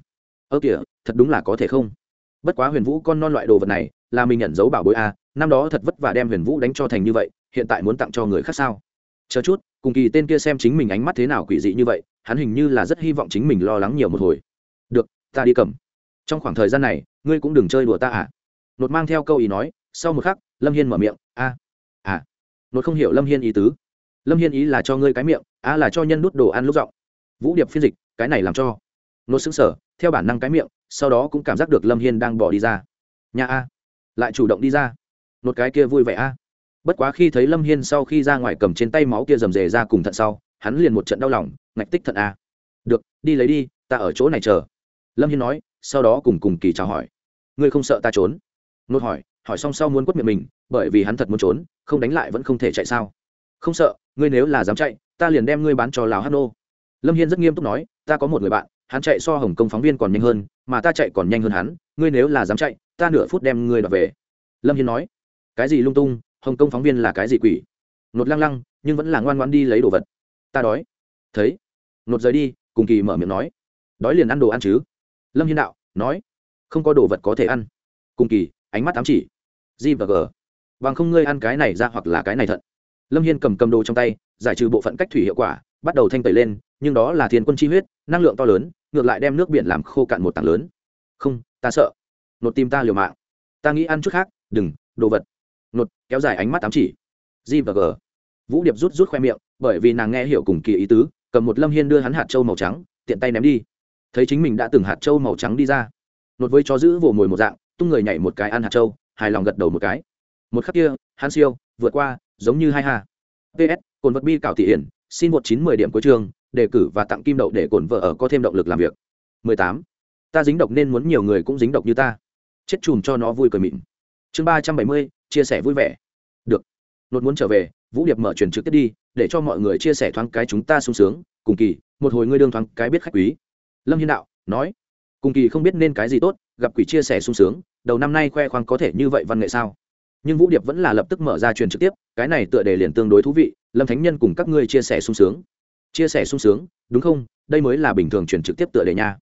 Ơ kìa, thật đúng là có thể không? Bất quá huyền vũ con non loại đồ vật này, là mình nhận dấu bảo bối a, năm đó thật vất vả đem huyền vũ đánh cho thành như vậy, hiện tại muốn tặng cho người khác sao? Chờ chút cùng kỳ tên kia xem chính mình ánh mắt thế nào quỷ dị như vậy, hắn hình như là rất hy vọng chính mình lo lắng nhiều một hồi. Được, ta đi cầm. Trong khoảng thời gian này, ngươi cũng đừng chơi đùa ta à? Nột mang theo câu ý nói, sau một khắc, lâm hiên mở miệng, a à. Nột không hiểu lâm hiên ý tứ. Lâm hiên ý là cho ngươi cái miệng a là cho nhân đút đồ ăn lúc giọng. Vũ điệp phiên dịch, cái này làm cho. Nột xứng sở theo bản năng cái miệng, sau đó cũng cảm giác được lâm hiên đang bỏ đi ra. Nhà a, lại chủ động đi ra. Nột cái kia vui vẻ a bất quá khi thấy lâm hiên sau khi ra ngoài cầm trên tay máu kia rầm rề ra cùng thận sau, hắn liền một trận đau lòng, ngạch tích thận a. Được, đi lấy đi, ta ở chỗ này chờ. Lâm hiên nói, sau đó cùng cùng kỳ chào hỏi. Ngươi không sợ ta trốn? Nốt hỏi hỏi xong sau muốn quất miệng mình, bởi vì hắn thật muốn trốn, không đánh lại vẫn không thể chạy sao. Không sợ, ngươi nếu là dám chạy, ta liền đem ngươi bán cho lào hát nô. Lâm hiên rất nghiêm túc nói, ta có một người bạn, hắn chạy so hồng kông phóng viên còn nhanh hơn, mà ta chạy còn nhanh hơn hắn, ngươi nếu là dám chạy, ta nửa phút đem ngươi đọc về. Lâm hiên nói, cái gì lung tung hồng kông phóng viên là cái gì quỷ? Nột lăng lăng, nhưng vẫn là ngoan ngoan đi lấy đồ vật. Ta đói. Thấy. Nột rời đi, cùng kỳ mở miệng nói. Đói liền ăn đồ ăn chứ. Lâm hiên đạo, nói. Không có đồ vật có thể ăn. Cùng kỳ, ánh mắt ám chỉ. G và g. Bằng không ngươi ăn cái này ra hoặc là cái này thận lâm hiên cầm cầm đồ trong tay, giải trừ bộ phận cách thủy hiệu quả, bắt đầu thanh tẩy lên, nhưng đó là thiên quân chi huyết, năng lượng to lớn, ngược lại đem nước biển làm khô cạn một tảng lớn. Không, ta sợ. Nột tim ta liều mạng. Ta nghĩ ăn chút khác, đừng, đồ vật nột, kéo dài ánh mắt ám chỉ. G và g. Vũ điệp rút rút khoe miệng, bởi vì nàng nghe hiểu cùng kỳ ý tứ, cầm một lâm hiên đưa hắn hạt trâu màu trắng, tiện tay ném đi. Thấy chính mình đã từng hạt trâu màu trắng đi ra. Nột với chó giữ vồ mồi một dạng, tung người nhảy một cái ăn hạt trâu hài lòng gật đầu một cái. Một khắc kia, hắn siêu, vượt qua, giống như hai hà. Ps cồn vật bi cảo thị hiển, xin một chín mười điểm cuối trường đề cử và tặng kim đậu để cồn vợ ở có thêm động lực làm việc. 18. ta dính độc nên muốn nhiều người cũng dính độc như ta. Chết chùm cho nó vui cười mịn. Chương ba trăm bảy mươi chia sẻ vui vẻ. Được. Nốt muốn trở về, vũ điệp mở truyền trực tiếp đi, để cho mọi người chia sẻ thoáng cái chúng ta sung sướng. Cùng kỳ, một hồi ngươi đương thoáng cái biết khách quý. Lâm hiên đạo, nói. Cùng kỳ không biết nên cái gì tốt, gặp quỷ chia sẻ sung sướng. Đầu năm nay khoe khoang có thể như vậy văn nghệ sao? Nhưng vũ điệp vẫn là lập tức mở ra truyền trực tiếp, cái này tựa đề liền tương đối thú vị. Lâm thánh nhân cùng các ngươi chia sẻ sung sướng. Chia sẻ sung sướng, đúng không? Đây mới là bình thường truyền trực tiếp tựa đề nha.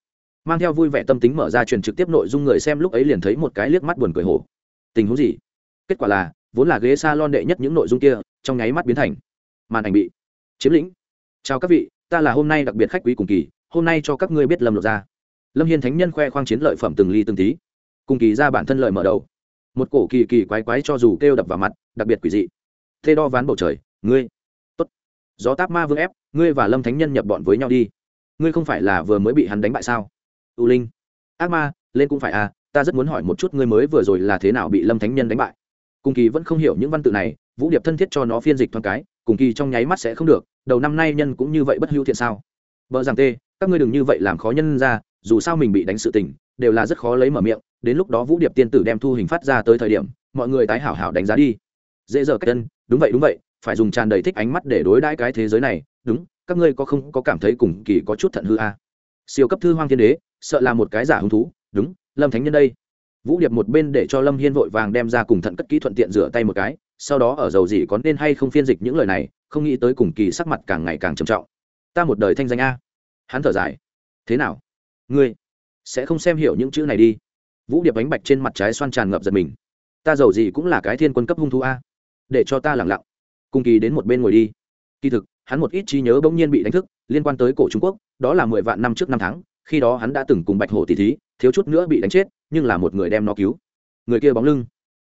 Mang theo vui vẻ tâm tính mở ra truyền trực tiếp nội dung người xem lúc ấy liền thấy một cái liếc mắt buồn cười hổ. Tình huống gì? Kết quả là, vốn là ghế s a lon đệ nhất những nội dung kia, trong nháy mắt biến thành màn ảnh bị chiếm lĩnh. Chào các vị, ta là hôm nay đặc biệt khách quý cùng kỳ, hôm nay cho các ngươi biết lâm lột ra. Lâm hiên thánh nhân khoe khoang chiến lợi phẩm từng ly từng tí. Cùng kỳ ra bản thân lợi mở đầu. Một cổ kỳ kỳ quái quái cho dù kêu đập vào mặt, đặc biệt quỷ dị. Thê đo ván bầu trời, ngươi. Tốt. Gió táp ma vương ép, ngươi và lâm thánh nhân nhập bọn với nhau đi. Ngươi không phải là vừa mới bị hắn đánh bại sao? U linh. Ác ma, lên cũng phải à ta rất muốn hỏi một chút ngươi mới vừa rồi là thế nào bị lâm thánh nhân đánh bại? Cùng kỳ vẫn không hiểu những văn tự này, vũ điệp thân thiết cho nó phiên dịch thoáng cái, cùng kỳ trong nháy mắt sẽ không được, đầu năm nay nhân cũng như vậy bất hữu thiện sao. Vợ rằng tê, các ngươi đừng như vậy làm khó nhân ra, dù sao mình bị đánh sự tình, đều là rất khó lấy mở miệng, đến lúc đó vũ điệp tiên tử đem thu hình phát ra tới thời điểm, mọi người tái hảo hảo đánh giá đi. Dễ dở cách chân đúng vậy đúng vậy, phải dùng tràn đầy thích ánh mắt để đối đãi cái thế giới này, đúng, các ngươi có không có cảm thấy cùng kỳ có chút thận hư à? siêu cấp thư hoang thiên đế, sợ là một cái giả hứng thú, đúng, lâm thánh nhân đây vũ điệp một bên để cho lâm hiên vội vàng đem ra cùng thận cất kỹ thuận tiện rửa tay một cái, sau đó ở dầu gì có nên hay không phiên dịch những lời này, không nghĩ tới cùng kỳ sắc mặt càng ngày càng trầm trọng. Ta một đời thanh danh a. Hắn thở dài. Thế nào? Ngươi sẽ không xem hiểu những chữ này đi. Vũ điệp ánh bạch trên mặt trái xoan tràn ngập giật mình. Ta giàu gì cũng là cái thiên quân cấp hung thú a. Để cho ta lẳng lặng. Cùng kỳ đến một bên ngồi đi. Kỳ thực, hắn một ít trí nhớ bỗng nhiên bị đánh thức, liên quan tới cổ trung quốc, đó là mười vạn năm trước năm tháng khi đó hắn đã từng cùng bạch hổ tỷ thí, thiếu chút nữa bị đánh chết, nhưng là một người đem nó cứu. Người kia bóng lưng.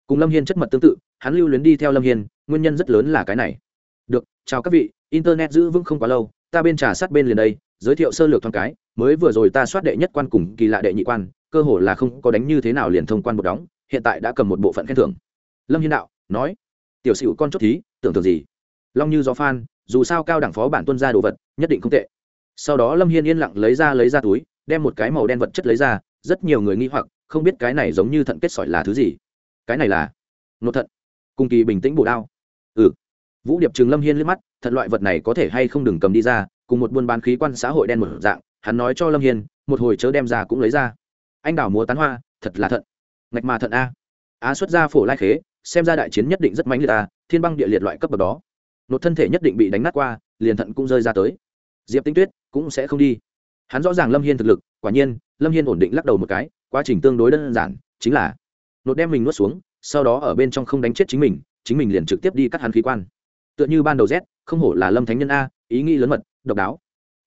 Cùng lâm hiên chất mật tương tự, hắn lưu luyến đi theo lâm hiên, nguyên nhân rất lớn là cái này. Được, chào các vị, internet giữ vững không quá lâu, ta bên trà sát bên liền đây, giới thiệu sơ lược thoáng cái, mới vừa rồi ta soát đệ nhất quan cùng kỳ lạ đệ nhị quan, cơ hồ là không có đánh như thế nào liền thông quan một đóng, hiện tại đã cầm một bộ phận khen thưởng. Lâm hiên đạo, nói, tiểu sửu con chốt thí, tưởng tượng gì? Long như gió phan, dù sao cao đẳng phó bản tuân ra đồ vật, nhất định không tệ sau đó lâm hiên yên lặng lấy ra lấy ra túi, đem một cái màu đen vật chất lấy ra, rất nhiều người nghi hoặc, không biết cái này giống như thận kết sỏi là thứ gì. Cái này là nốt thận, cùng kỳ bình tĩnh bổ đao. Ừ. Vũ điệp trường lâm hiên liếc mắt, thận loại vật này có thể hay không đừng cầm đi ra, cùng một buôn bán khí quan xã hội đen một dạng, hắn nói cho lâm hiên, một hồi chớ đem ra cũng lấy ra. Anh đảo múa tán hoa, thật là thận. Ngạch mà thận a. Á xuất ra phổ lai khế, xem ra đại chiến nhất định rất mãnh liệt ta thiên băng địa liệt loại cấp bậc đó. Nốt thân thể nhất định bị đánh nát qua, liền thận cũng rơi ra tới diệp tinh tuyết cũng sẽ không đi. Hắn rõ ràng lâm hiên thực lực, quả nhiên, lâm hiên ổn định lắc đầu một cái, quá trình tương đối đơn giản, chính là nột đem mình nuốt xuống, sau đó ở bên trong không đánh chết chính mình chính mình liền trực tiếp đi cắt hắn khí quan. Tựa như ban đầu z, không hổ là lâm thánh nhân a, ý nghĩ lớn mật, độc đáo.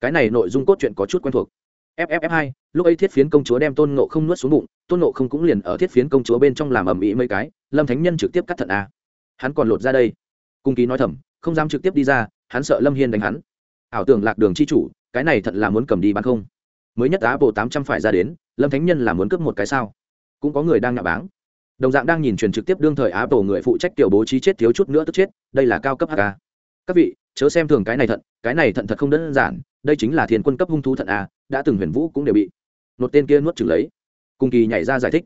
Cái này nội dung cốt truyện có chút quen thuộc. Fff hai, lúc ấy thiết phiến công chúa đem tôn nộ không nuốt xuống bụng, tôn nộ không cũng liền ở thiết phiến công chúa bên trong làm ầm ĩ mấy cái, lâm thánh nhân trực tiếp cắt thận a. Hắn còn lột ra đây. Cung ký nói thầm, không dám trực tiếp đi ra, hắn sợ lâm hiên đánh hắn ảo tưởng lạc đường chi chủ, cái này thật là muốn cầm đi bán không? Mới nhất á bộ tám trăm phải ra đến, lâm thánh nhân là muốn cướp một cái sao? Cũng có người đang nạ báng. Đồng dạng đang nhìn truyền trực tiếp đương thời á bộ người phụ trách tiểu bố trí chết thiếu chút nữa tức chết, đây là cao cấp hk các vị, chớ xem thường cái này thận cái này thận thật không đơn giản, đây chính là thiên quân cấp hung thú thận a, đã từng huyền vũ cũng đều bị một tên kia nuốt chửng lấy. Cùng kỳ nhảy ra giải thích,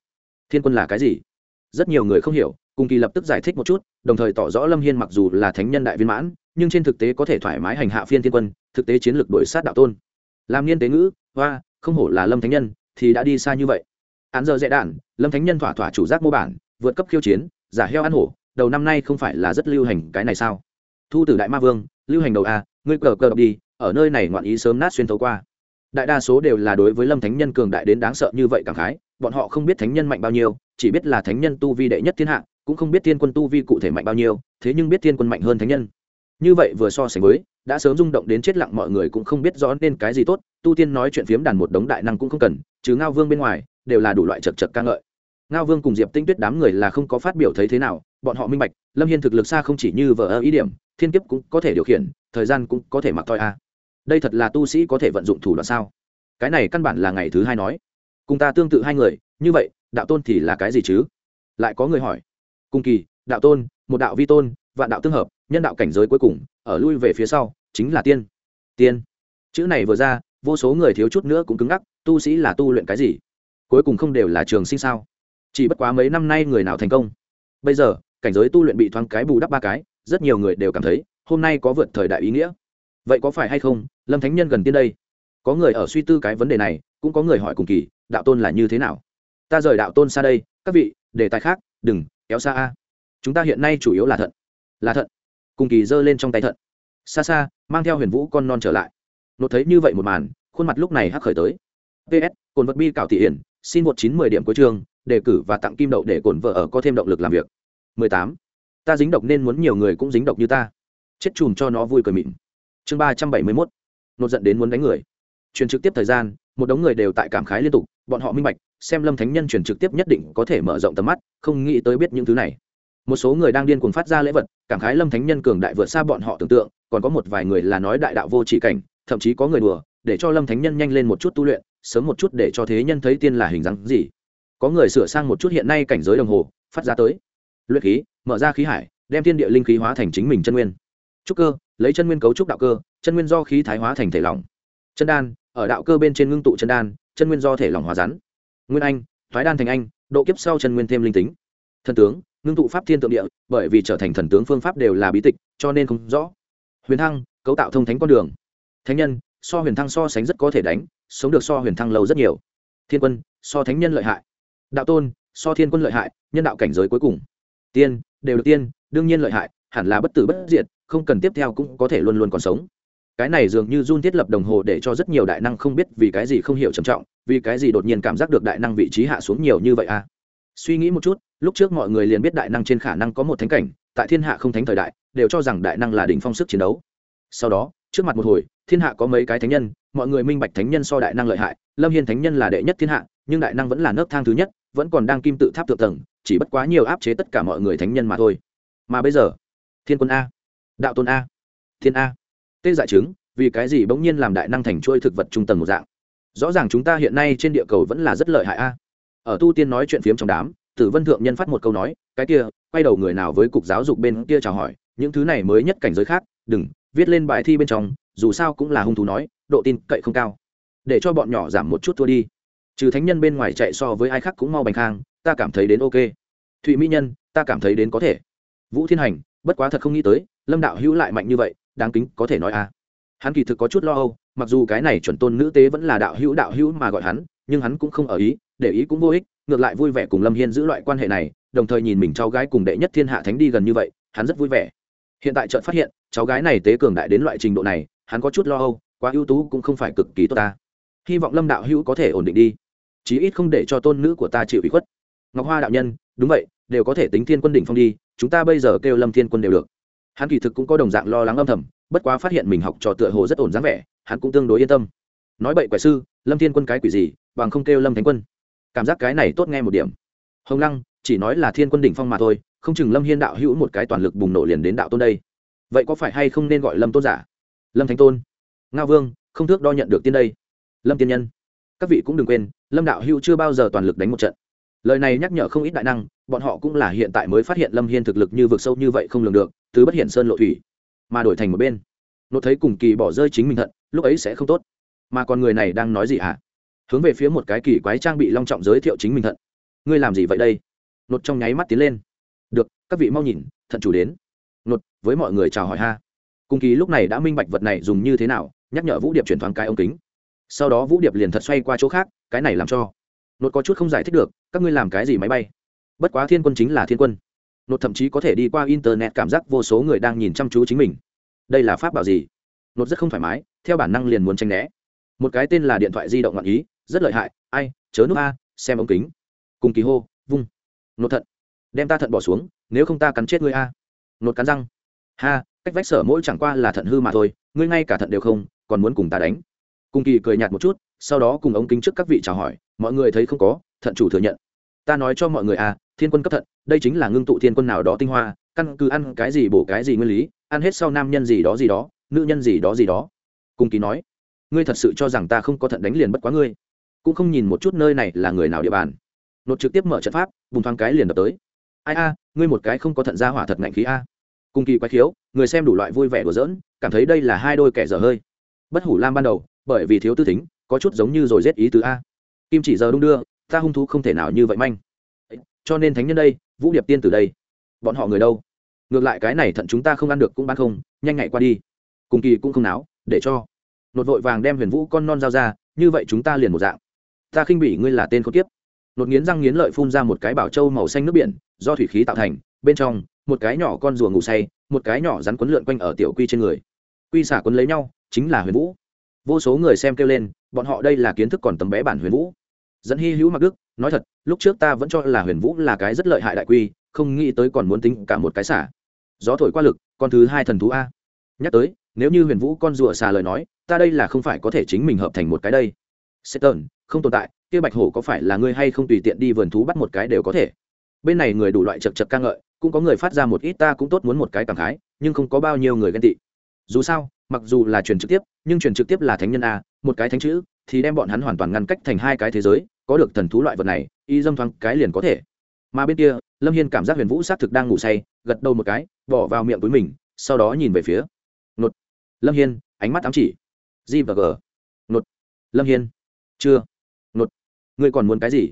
thiên quân là cái gì? Rất nhiều người không hiểu cùng kỳ lập tức giải thích một chút, đồng thời tỏ rõ lâm hiên mặc dù là thánh nhân đại viên mãn, nhưng trên thực tế có thể thoải mái hành hạ phiên thiên quân, thực tế chiến lược đổi sát đạo tôn. Làm niên tế ngữ, hoa, không hổ là lâm thánh nhân, thì đã đi xa như vậy. Án giờ dễ đản lâm thánh nhân thỏa thỏa chủ giác mô bản, vượt cấp khiêu chiến, giả heo ăn hổ, đầu năm nay không phải là rất lưu hành cái này sao? Thu tử đại ma vương, lưu hành đầu a, ngươi cờ cờ đọc đi, ở nơi này ngoạn ý sớm nát xuyên thấu qua. Đại đa số đều là đối với lâm thánh nhân cường đại đến đáng sợ như vậy cảm khái, bọn họ không biết thánh nhân mạnh bao nhiêu, chỉ biết là thánh nhân tu vi đệ nhất thiên hạ cũng không biết thiên quân tu vi cụ thể mạnh bao nhiêu, thế nhưng biết thiên quân mạnh hơn thánh nhân. Như vậy vừa so sánh với, đã sớm rung động đến chết lặng mọi người cũng không biết rõ nên cái gì tốt, tu tiên nói chuyện phiếm đàn một đống đại năng cũng không cần chứ ngao vương bên ngoài, đều là đủ loại chật chật ca ngợi. Ngao vương cùng diệp tinh tuyết đám người là không có phát biểu thấy thế nào, bọn họ minh bạch, lâm hiên thực lực xa không chỉ như vợ ơ ý điểm, thiên kiếp cũng có thể điều khiển, thời gian cũng có thể mặc toi a. Đây thật là tu sĩ có thể vận dụng thủ đoạn sao? Cái này căn bản là ngày thứ hai nói. Cùng ta tương tự hai người, như vậy, đạo tôn thì là cái gì chứ? Lại có người hỏi cung kỳ, đạo tôn, một đạo vi tôn, vạn đạo tương hợp, nhân đạo cảnh giới cuối cùng, ở lui về phía sau, chính là tiên. Tiên. Chữ này vừa ra, vô số người thiếu chút nữa cũng cứng ngắc, tu sĩ là tu luyện cái gì? Cuối cùng không đều là trường sinh sao? Chỉ bất quá mấy năm nay người nào thành công? Bây giờ, cảnh giới tu luyện bị thoáng cái bù đắp ba cái, rất nhiều người đều cảm thấy, hôm nay có vượt thời đại ý nghĩa. Vậy có phải hay không, lâm thánh nhân gần tiên đây? Có người ở suy tư cái vấn đề này, cũng có người hỏi cùng kỳ, đạo tôn là như thế nào? Ta rời đạo tôn xa đây, các vị, đề tài khác, đừng kéo xa a. Chúng ta hiện nay chủ yếu là thận. Là thận. Cùng kỳ giơ lên trong tay thận. Xa xa, mang theo huyền vũ con non trở lại. Nột thấy như vậy một màn, khuôn mặt lúc này hắc khởi tới. Ps cồn vật bi cảo thị hiển, xin một chín mười điểm cuối trường đề cử và tặng kim đậu để cồn vợ ở có thêm động lực làm việc. 18. ta dính độc nên muốn nhiều người cũng dính độc như ta. Chết chùm cho nó vui cười mịn. Chương ba trăm bảy mươi mốt. Nột giận đến muốn đánh người. Truyền trực tiếp thời gian, một đống người đều tại cảm khái liên tục, bọn họ minh bạch xem lâm thánh nhân truyền trực tiếp nhất định có thể mở rộng tầm mắt, không nghĩ tới biết những thứ này. Một số người đang điên cuồng phát ra lễ vật, cảm khái lâm thánh nhân cường đại vượt xa bọn họ tưởng tượng, còn có một vài người là nói đại đạo vô trị cảnh, thậm chí có người đùa, để cho lâm thánh nhân nhanh lên một chút tu luyện, sớm một chút để cho thế nhân thấy tiên là hình dáng gì. Có người sửa sang một chút hiện nay cảnh giới đồng hồ, phát ra tới. Luyện khí, mở ra khí hải, đem thiên địa linh khí hóa thành chính mình chân nguyên. Trúc cơ, lấy chân nguyên cấu trúc đạo cơ, chân nguyên do khí thái hóa thành thể lỏng. Chân đan, ở đạo cơ bên trên ngưng tụ chân đan, chân nguyên do thể lỏng hóa rắn nguyên anh, thoái đan thành anh, độ kiếp sau chân nguyên thêm linh tính. Thần tướng, ngưng tụ pháp thiên tượng địa, bởi vì trở thành thần tướng phương pháp đều là bí tịch, cho nên không rõ. Huyền thăng, cấu tạo thông thánh con đường. Thánh nhân, so huyền thăng so sánh rất có thể đánh, sống được so huyền thăng lâu rất nhiều. Thiên quân, so thánh nhân lợi hại. Đạo tôn, so thiên quân lợi hại, nhân đạo cảnh giới cuối cùng. Tiên, đều được tiên, đương nhiên lợi hại, hẳn là bất tử bất diệt, không cần tiếp theo cũng có thể luôn luôn còn sống cái này dường như run thiết lập đồng hồ để cho rất nhiều đại năng không biết vì cái gì không hiểu trầm trọng, vì cái gì đột nhiên cảm giác được đại năng vị trí hạ xuống nhiều như vậy à? Suy nghĩ một chút, lúc trước mọi người liền biết đại năng trên khả năng có một thánh cảnh, tại thiên hạ không thánh thời đại, đều cho rằng đại năng là đỉnh phong sức chiến đấu. Sau đó, trước mặt một hồi, thiên hạ có mấy cái thánh nhân, mọi người minh bạch thánh nhân so đại năng lợi hại, lâm hiên thánh nhân là đệ nhất thiên hạ, nhưng đại năng vẫn là nấc thang thứ nhất, vẫn còn đang kim tự tháp thượng tầng, chỉ bất quá nhiều áp chế tất cả mọi người thánh nhân mà thôi. Mà bây giờ, thiên quân a, đạo tôn a, thiên a tê dại chứng, vì cái gì bỗng nhiên làm đại năng thành trôi thực vật trung tầng một dạng? Rõ ràng chúng ta hiện nay trên địa cầu vẫn là rất lợi hại a. Ở tu tiên nói chuyện phiếm trong đám, tử vân thượng nhân phát một câu nói, cái kia, quay đầu người nào với cục giáo dục bên kia chào hỏi, những thứ này mới nhất cảnh giới khác, đừng, viết lên bài thi bên trong, dù sao cũng là hung thú nói, độ tin cậy không cao. Để cho bọn nhỏ giảm một chút thua đi. Trừ thánh nhân bên ngoài chạy so với ai khác cũng mau bành khang, ta cảm thấy đến ok. Thụy mỹ nhân, ta cảm thấy đến có thể. Vũ thiên hành, bất quá thật không nghĩ tới, lâm đạo hữu lại mạnh như vậy đáng kính có thể nói à. Hắn kỳ thực có chút lo âu, mặc dù cái này chuẩn tôn nữ tế vẫn là đạo hữu đạo hữu mà gọi hắn, nhưng hắn cũng không ở ý, để ý cũng vô ích, ngược lại vui vẻ cùng lâm hiên giữ loại quan hệ này, đồng thời nhìn mình cháu gái cùng đệ nhất thiên hạ thánh đi gần như vậy, hắn rất vui vẻ. Hiện tại chợt phát hiện, cháu gái này tế cường đại đến loại trình độ này, hắn có chút lo âu, quá ưu tú cũng không phải cực kỳ tốt ta. Hy vọng lâm đạo hữu có thể ổn định đi. Chí ít không để cho tôn nữ của ta chịu ủy khuất. Ngọc hoa đạo nhân, đúng vậy, đều có thể tính thiên quân đỉnh phong đi, chúng ta bây giờ kêu lâm thiên quân đều được hắn kỳ thực cũng có đồng dạng lo lắng âm thầm, bất quá phát hiện mình học trò tựa hồ rất ổn dáng vẻ, hắn cũng tương đối yên tâm. Nói bậy quẻ sư, lâm thiên quân cái quỷ gì, bằng không kêu lâm thánh quân. Cảm giác cái này tốt nghe một điểm. Hồng lăng, chỉ nói là thiên quân đỉnh phong mà thôi, không chừng lâm hiên đạo hữu một cái toàn lực bùng nổ liền đến đạo tôn đây. Vậy có phải hay không nên gọi lâm tôn giả? Lâm thánh tôn. Nga vương, không thước đo nhận được tiên đây. Lâm tiên nhân. Các vị cũng đừng quên, lâm đạo hữu chưa bao giờ toàn lực đánh một trận. Lời này nhắc nhở không ít đại năng bọn họ cũng là hiện tại mới phát hiện lâm hiên thực lực như vực sâu như vậy không lường được, từ bất hiện sơn lộ thủy mà đổi thành một bên. Nốt thấy cùng kỳ bỏ rơi chính mình thận, lúc ấy sẽ không tốt. Mà còn người này đang nói gì hả? À? hướng về phía một cái kỳ quái trang bị long trọng giới thiệu chính mình thận. Ngươi làm gì vậy đây? Nốt trong nháy mắt tiến lên. Được, các vị mau nhìn, thận chủ đến. Nốt với mọi người chào hỏi ha. Cung kỳ lúc này đã minh bạch vật này dùng như thế nào, nhắc nhở vũ điệp chuyển thoáng cái ống kính. Sau đó vũ điệp liền thật xoay qua chỗ khác, cái này làm cho. Nốt có chút không giải thích được, các ngươi làm cái gì máy bay? Bất quá thiên quân chính là thiên quân. Nột thậm chí có thể đi qua internet cảm giác vô số người đang nhìn chăm chú chính mình. Đây là pháp bảo gì? Nột rất không thoải mái, theo bản năng liền muốn tranh né. Một cái tên là điện thoại di động ngọn ý, rất lợi hại. Ai, chớ nước a, xem ống kính. Cùng kỳ hô, vung. Nột thận. Đem ta thận bỏ xuống, nếu không ta cắn chết ngươi a. Nột cắn răng. Ha, cách vách sở mỗi chẳng qua là thận hư mà thôi, ngươi ngay cả thận đều không, còn muốn cùng ta đánh. Cùng kỳ cười nhạt một chút, sau đó cùng ống kính trước các vị chào hỏi, mọi người thấy không có, thận chủ thừa nhận ta nói cho mọi người à thiên quân cấp thận, đây chính là ngưng tụ thiên quân nào đó tinh hoa, căn cứ ăn cái gì bổ cái gì nguyên lý, ăn hết sau nam nhân gì đó gì đó, nữ nhân gì đó gì đó. Cùng kỳ nói, ngươi thật sự cho rằng ta không có thận đánh liền bất quá ngươi. Cũng không nhìn một chút nơi này là người nào địa bàn. Nột trực tiếp mở trận pháp, bùng thoáng cái liền đập tới. Ai a, ngươi một cái không có thận ra hỏa thật ngạnh khí a. Cùng kỳ quái khiếu, người xem đủ loại vui vẻ của dỡn cảm thấy đây là hai đôi kẻ dở hơi. Bất hủ lam ban đầu, bởi vì thiếu tư tính, có chút giống như rồi rét ý tứ a. Kim chỉ giờ đung đưa ta hung thú không thể nào như vậy manh. Cho nên thánh nhân đây, vũ điệp tiên từ đây, bọn họ người đâu? Ngược lại cái này thận chúng ta không ăn được cũng bán không, nhanh nhạy qua đi. Cùng kỳ cũng không náo, để cho. Nột vội vàng đem huyền vũ con non giao ra, như vậy chúng ta liền một dạng. Ta khinh bỉ ngươi là tên khốn kiếp. Nột nghiến răng nghiến lợi phun ra một cái bảo trâu màu xanh nước biển, do thủy khí tạo thành, bên trong, một cái nhỏ con rùa ngủ say, một cái nhỏ rắn quấn lượn quanh ở tiểu quy trên người. Quy xả quấn lấy nhau, chính là huyền vũ. Vô số người xem kêu lên, bọn họ đây là kiến thức còn tấm bé bản huyền vũ dẫn hy hữu mặc đức nói thật lúc trước ta vẫn cho là huyền vũ là cái rất lợi hại đại quy không nghĩ tới còn muốn tính cả một cái xả. Gió thổi qua lực con thứ hai thần thú a. Nhắc tới nếu như huyền vũ con rùa xà lời nói ta đây là không phải có thể chính mình hợp thành một cái đây. Seton, không tồn tại kia bạch hổ có phải là ngươi hay không tùy tiện đi vườn thú bắt một cái đều có thể. Bên này người đủ loại chật chật ca ngợi cũng có người phát ra một ít ta cũng tốt muốn một cái cảm khái nhưng không có bao nhiêu người ghen tị. Dù sao mặc dù là truyền trực tiếp nhưng truyền trực tiếp là thánh nhân a một cái thánh chữ thì đem bọn hắn hoàn toàn ngăn cách thành hai cái thế giới có được thần thú loại vật này, y dâm thoáng cái liền có thể. Mà bên kia, lâm hiên cảm giác huyền vũ xác thực đang ngủ say, gật đầu một cái, bỏ vào miệng túi mình, sau đó nhìn về phía. Nột. Lâm hiên, ánh mắt ám chỉ. G và g. Nột. Lâm hiên. Chưa. Nột. Ngươi còn muốn cái gì?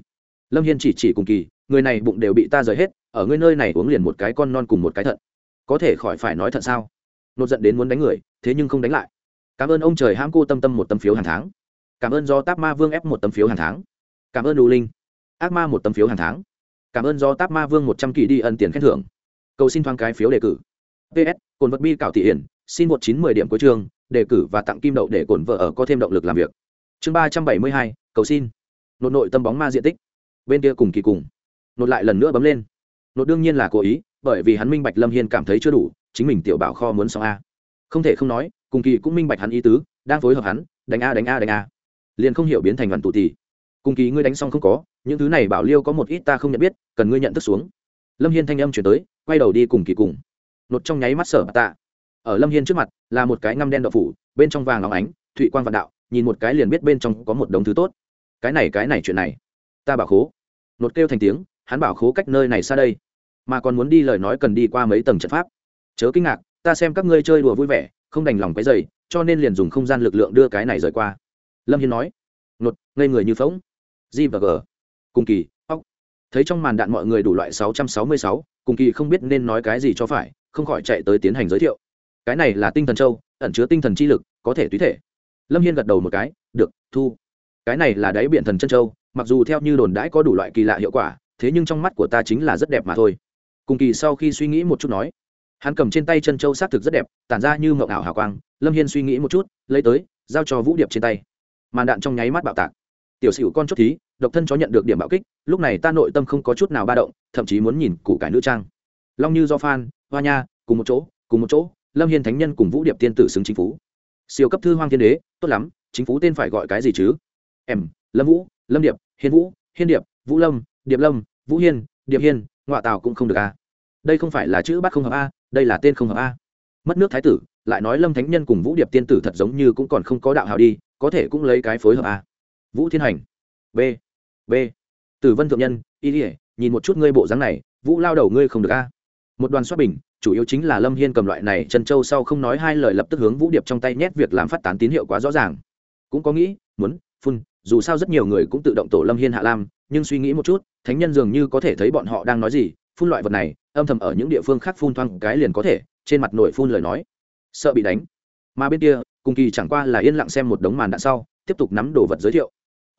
Lâm hiên chỉ chỉ cùng kỳ, người này bụng đều bị ta rời hết, ở ngươi nơi này uống liền một cái con non cùng một cái thận. Có thể khỏi phải nói thận sao? Nột giận đến muốn đánh người, thế nhưng không đánh lại. Cảm ơn ông trời hãm cô tâm tâm một tấm phiếu hàng tháng. Cảm ơn do táp ma vương ép một tấm phiếu hàng tháng cảm ơn đủ linh. Ác ma một tấm phiếu hàng tháng. Cảm ơn do táp ma vương một trăm kỳ đi ân tiền khen thưởng. Cầu xin thoáng cái phiếu đề cử. Ps cồn vật bi cảo thị hiển, xin một chín mười điểm cuối chương, đề cử và tặng kim đậu để cồn vợ ở có thêm động lực làm việc. Chương ba trăm bảy mươi hai, cầu xin. Nội nội tâm bóng ma diện tích. Bên kia cùng kỳ cùng. Nốt lại lần nữa bấm lên. Nốt đương nhiên là cố ý, bởi vì hắn minh bạch lâm hiên cảm thấy chưa đủ, chính mình tiểu bảo kho muốn xong a. Không thể không nói, cùng kỳ cũng minh bạch hắn ý tứ, đang phối hợp hắn, đánh a đánh a đánh a. Liền không hiểu biến thành đoàn tụ tì cùng kỳ ngươi đánh xong không có, những thứ này bảo liêu có một ít ta không nhận biết, cần ngươi nhận thức xuống. Lâm hiên thanh âm chuyển tới, quay đầu đi cùng kỳ cùng. Nột trong nháy mắt sở bà tạ. Ở lâm hiên trước mặt, là một cái ngăm đen đậu phủ, bên trong vàng óng ánh, thụy quan vạn đạo, nhìn một cái liền biết bên trong có một đống thứ tốt. Cái này cái này chuyện này, ta bảo khố. Nột kêu thành tiếng, hắn bảo khố cách nơi này xa đây. Mà còn muốn đi lời nói cần đi qua mấy tầng trận pháp. Chớ kinh ngạc, ta xem các ngươi chơi đùa vui vẻ, không đành lòng cái dày cho nên liền dùng không gian lực lượng đưa cái này rời qua. Lâm hiên nói, nột, ngây người như phóng g và g. Cùng kỳ, óc. Thấy trong màn đạn mọi người đủ loại sáu trăm sáu mươi sáu, cùng kỳ không biết nên nói cái gì cho phải, không khỏi chạy tới tiến hành giới thiệu. Cái này là tinh thần châu, ẩn chứa tinh thần chi lực, có thể tùy thể. Lâm hiên gật đầu một cái, được, thu. Cái này là đáy biển thần chân châu, mặc dù theo như đồn đãi có đủ loại kỳ lạ hiệu quả, thế nhưng trong mắt của ta chính là rất đẹp mà thôi. Cùng kỳ sau khi suy nghĩ một chút nói. Hắn cầm trên tay chân châu xác thực rất đẹp, tản ra như mộng ảo hào quang, lâm hiên suy nghĩ một chút, lấy tới, giao cho vũ điệp trên tay. Màn đạn trong nháy mắt bạo tạc tiểu sửu con chốt thí, độc thân chó nhận được điểm bạo kích, lúc này ta nội tâm không có chút nào ba động, thậm chí muốn nhìn củ cải nữ trang. Long như, do phan, hoa nha, cùng một chỗ, cùng một chỗ, lâm hiên thánh nhân cùng vũ điệp tiên tử xứng chính phủ. Siêu cấp thư hoang thiên đế, tốt lắm, chính phủ tên phải gọi cái gì chứ? Em, lâm vũ, lâm điệp, hiên vũ, hiên điệp, vũ lâm, điệp lâm, vũ hiên, điệp hiên ngoại tào cũng không được a đây không phải là chữ bắt không hợp a, đây là tên không hợp a. Mất nước thái tử, lại nói lâm thánh nhân cùng vũ điệp tiên tử thật giống như cũng còn không có đạo hào đi, có thể cũng lấy cái phối hợp a vũ thiên hành. B. B. Tử vân thượng nhân, y ỉa nhìn một chút ngươi bộ dáng này, vũ lao đầu ngươi không được a. Một đoàn xoát bình, chủ yếu chính là lâm hiên cầm loại này chân châu sau không nói hai lời lập tức hướng vũ điệp trong tay nhét việc làm phát tán tín hiệu quá rõ ràng. Cũng có nghĩ, muốn, phun, dù sao rất nhiều người cũng tự động tổ lâm hiên hạ lam, nhưng suy nghĩ một chút, thánh nhân dường như có thể thấy bọn họ đang nói gì, phun loại vật này, âm thầm ở những địa phương khác phun thoang cái liền có thể, trên mặt nổi phun lời nói. Sợ bị đánh. Mà bên kia, cùng kỳ chẳng qua là yên lặng xem một đống màn đạn sau, tiếp tục nắm đồ vật giới thiệu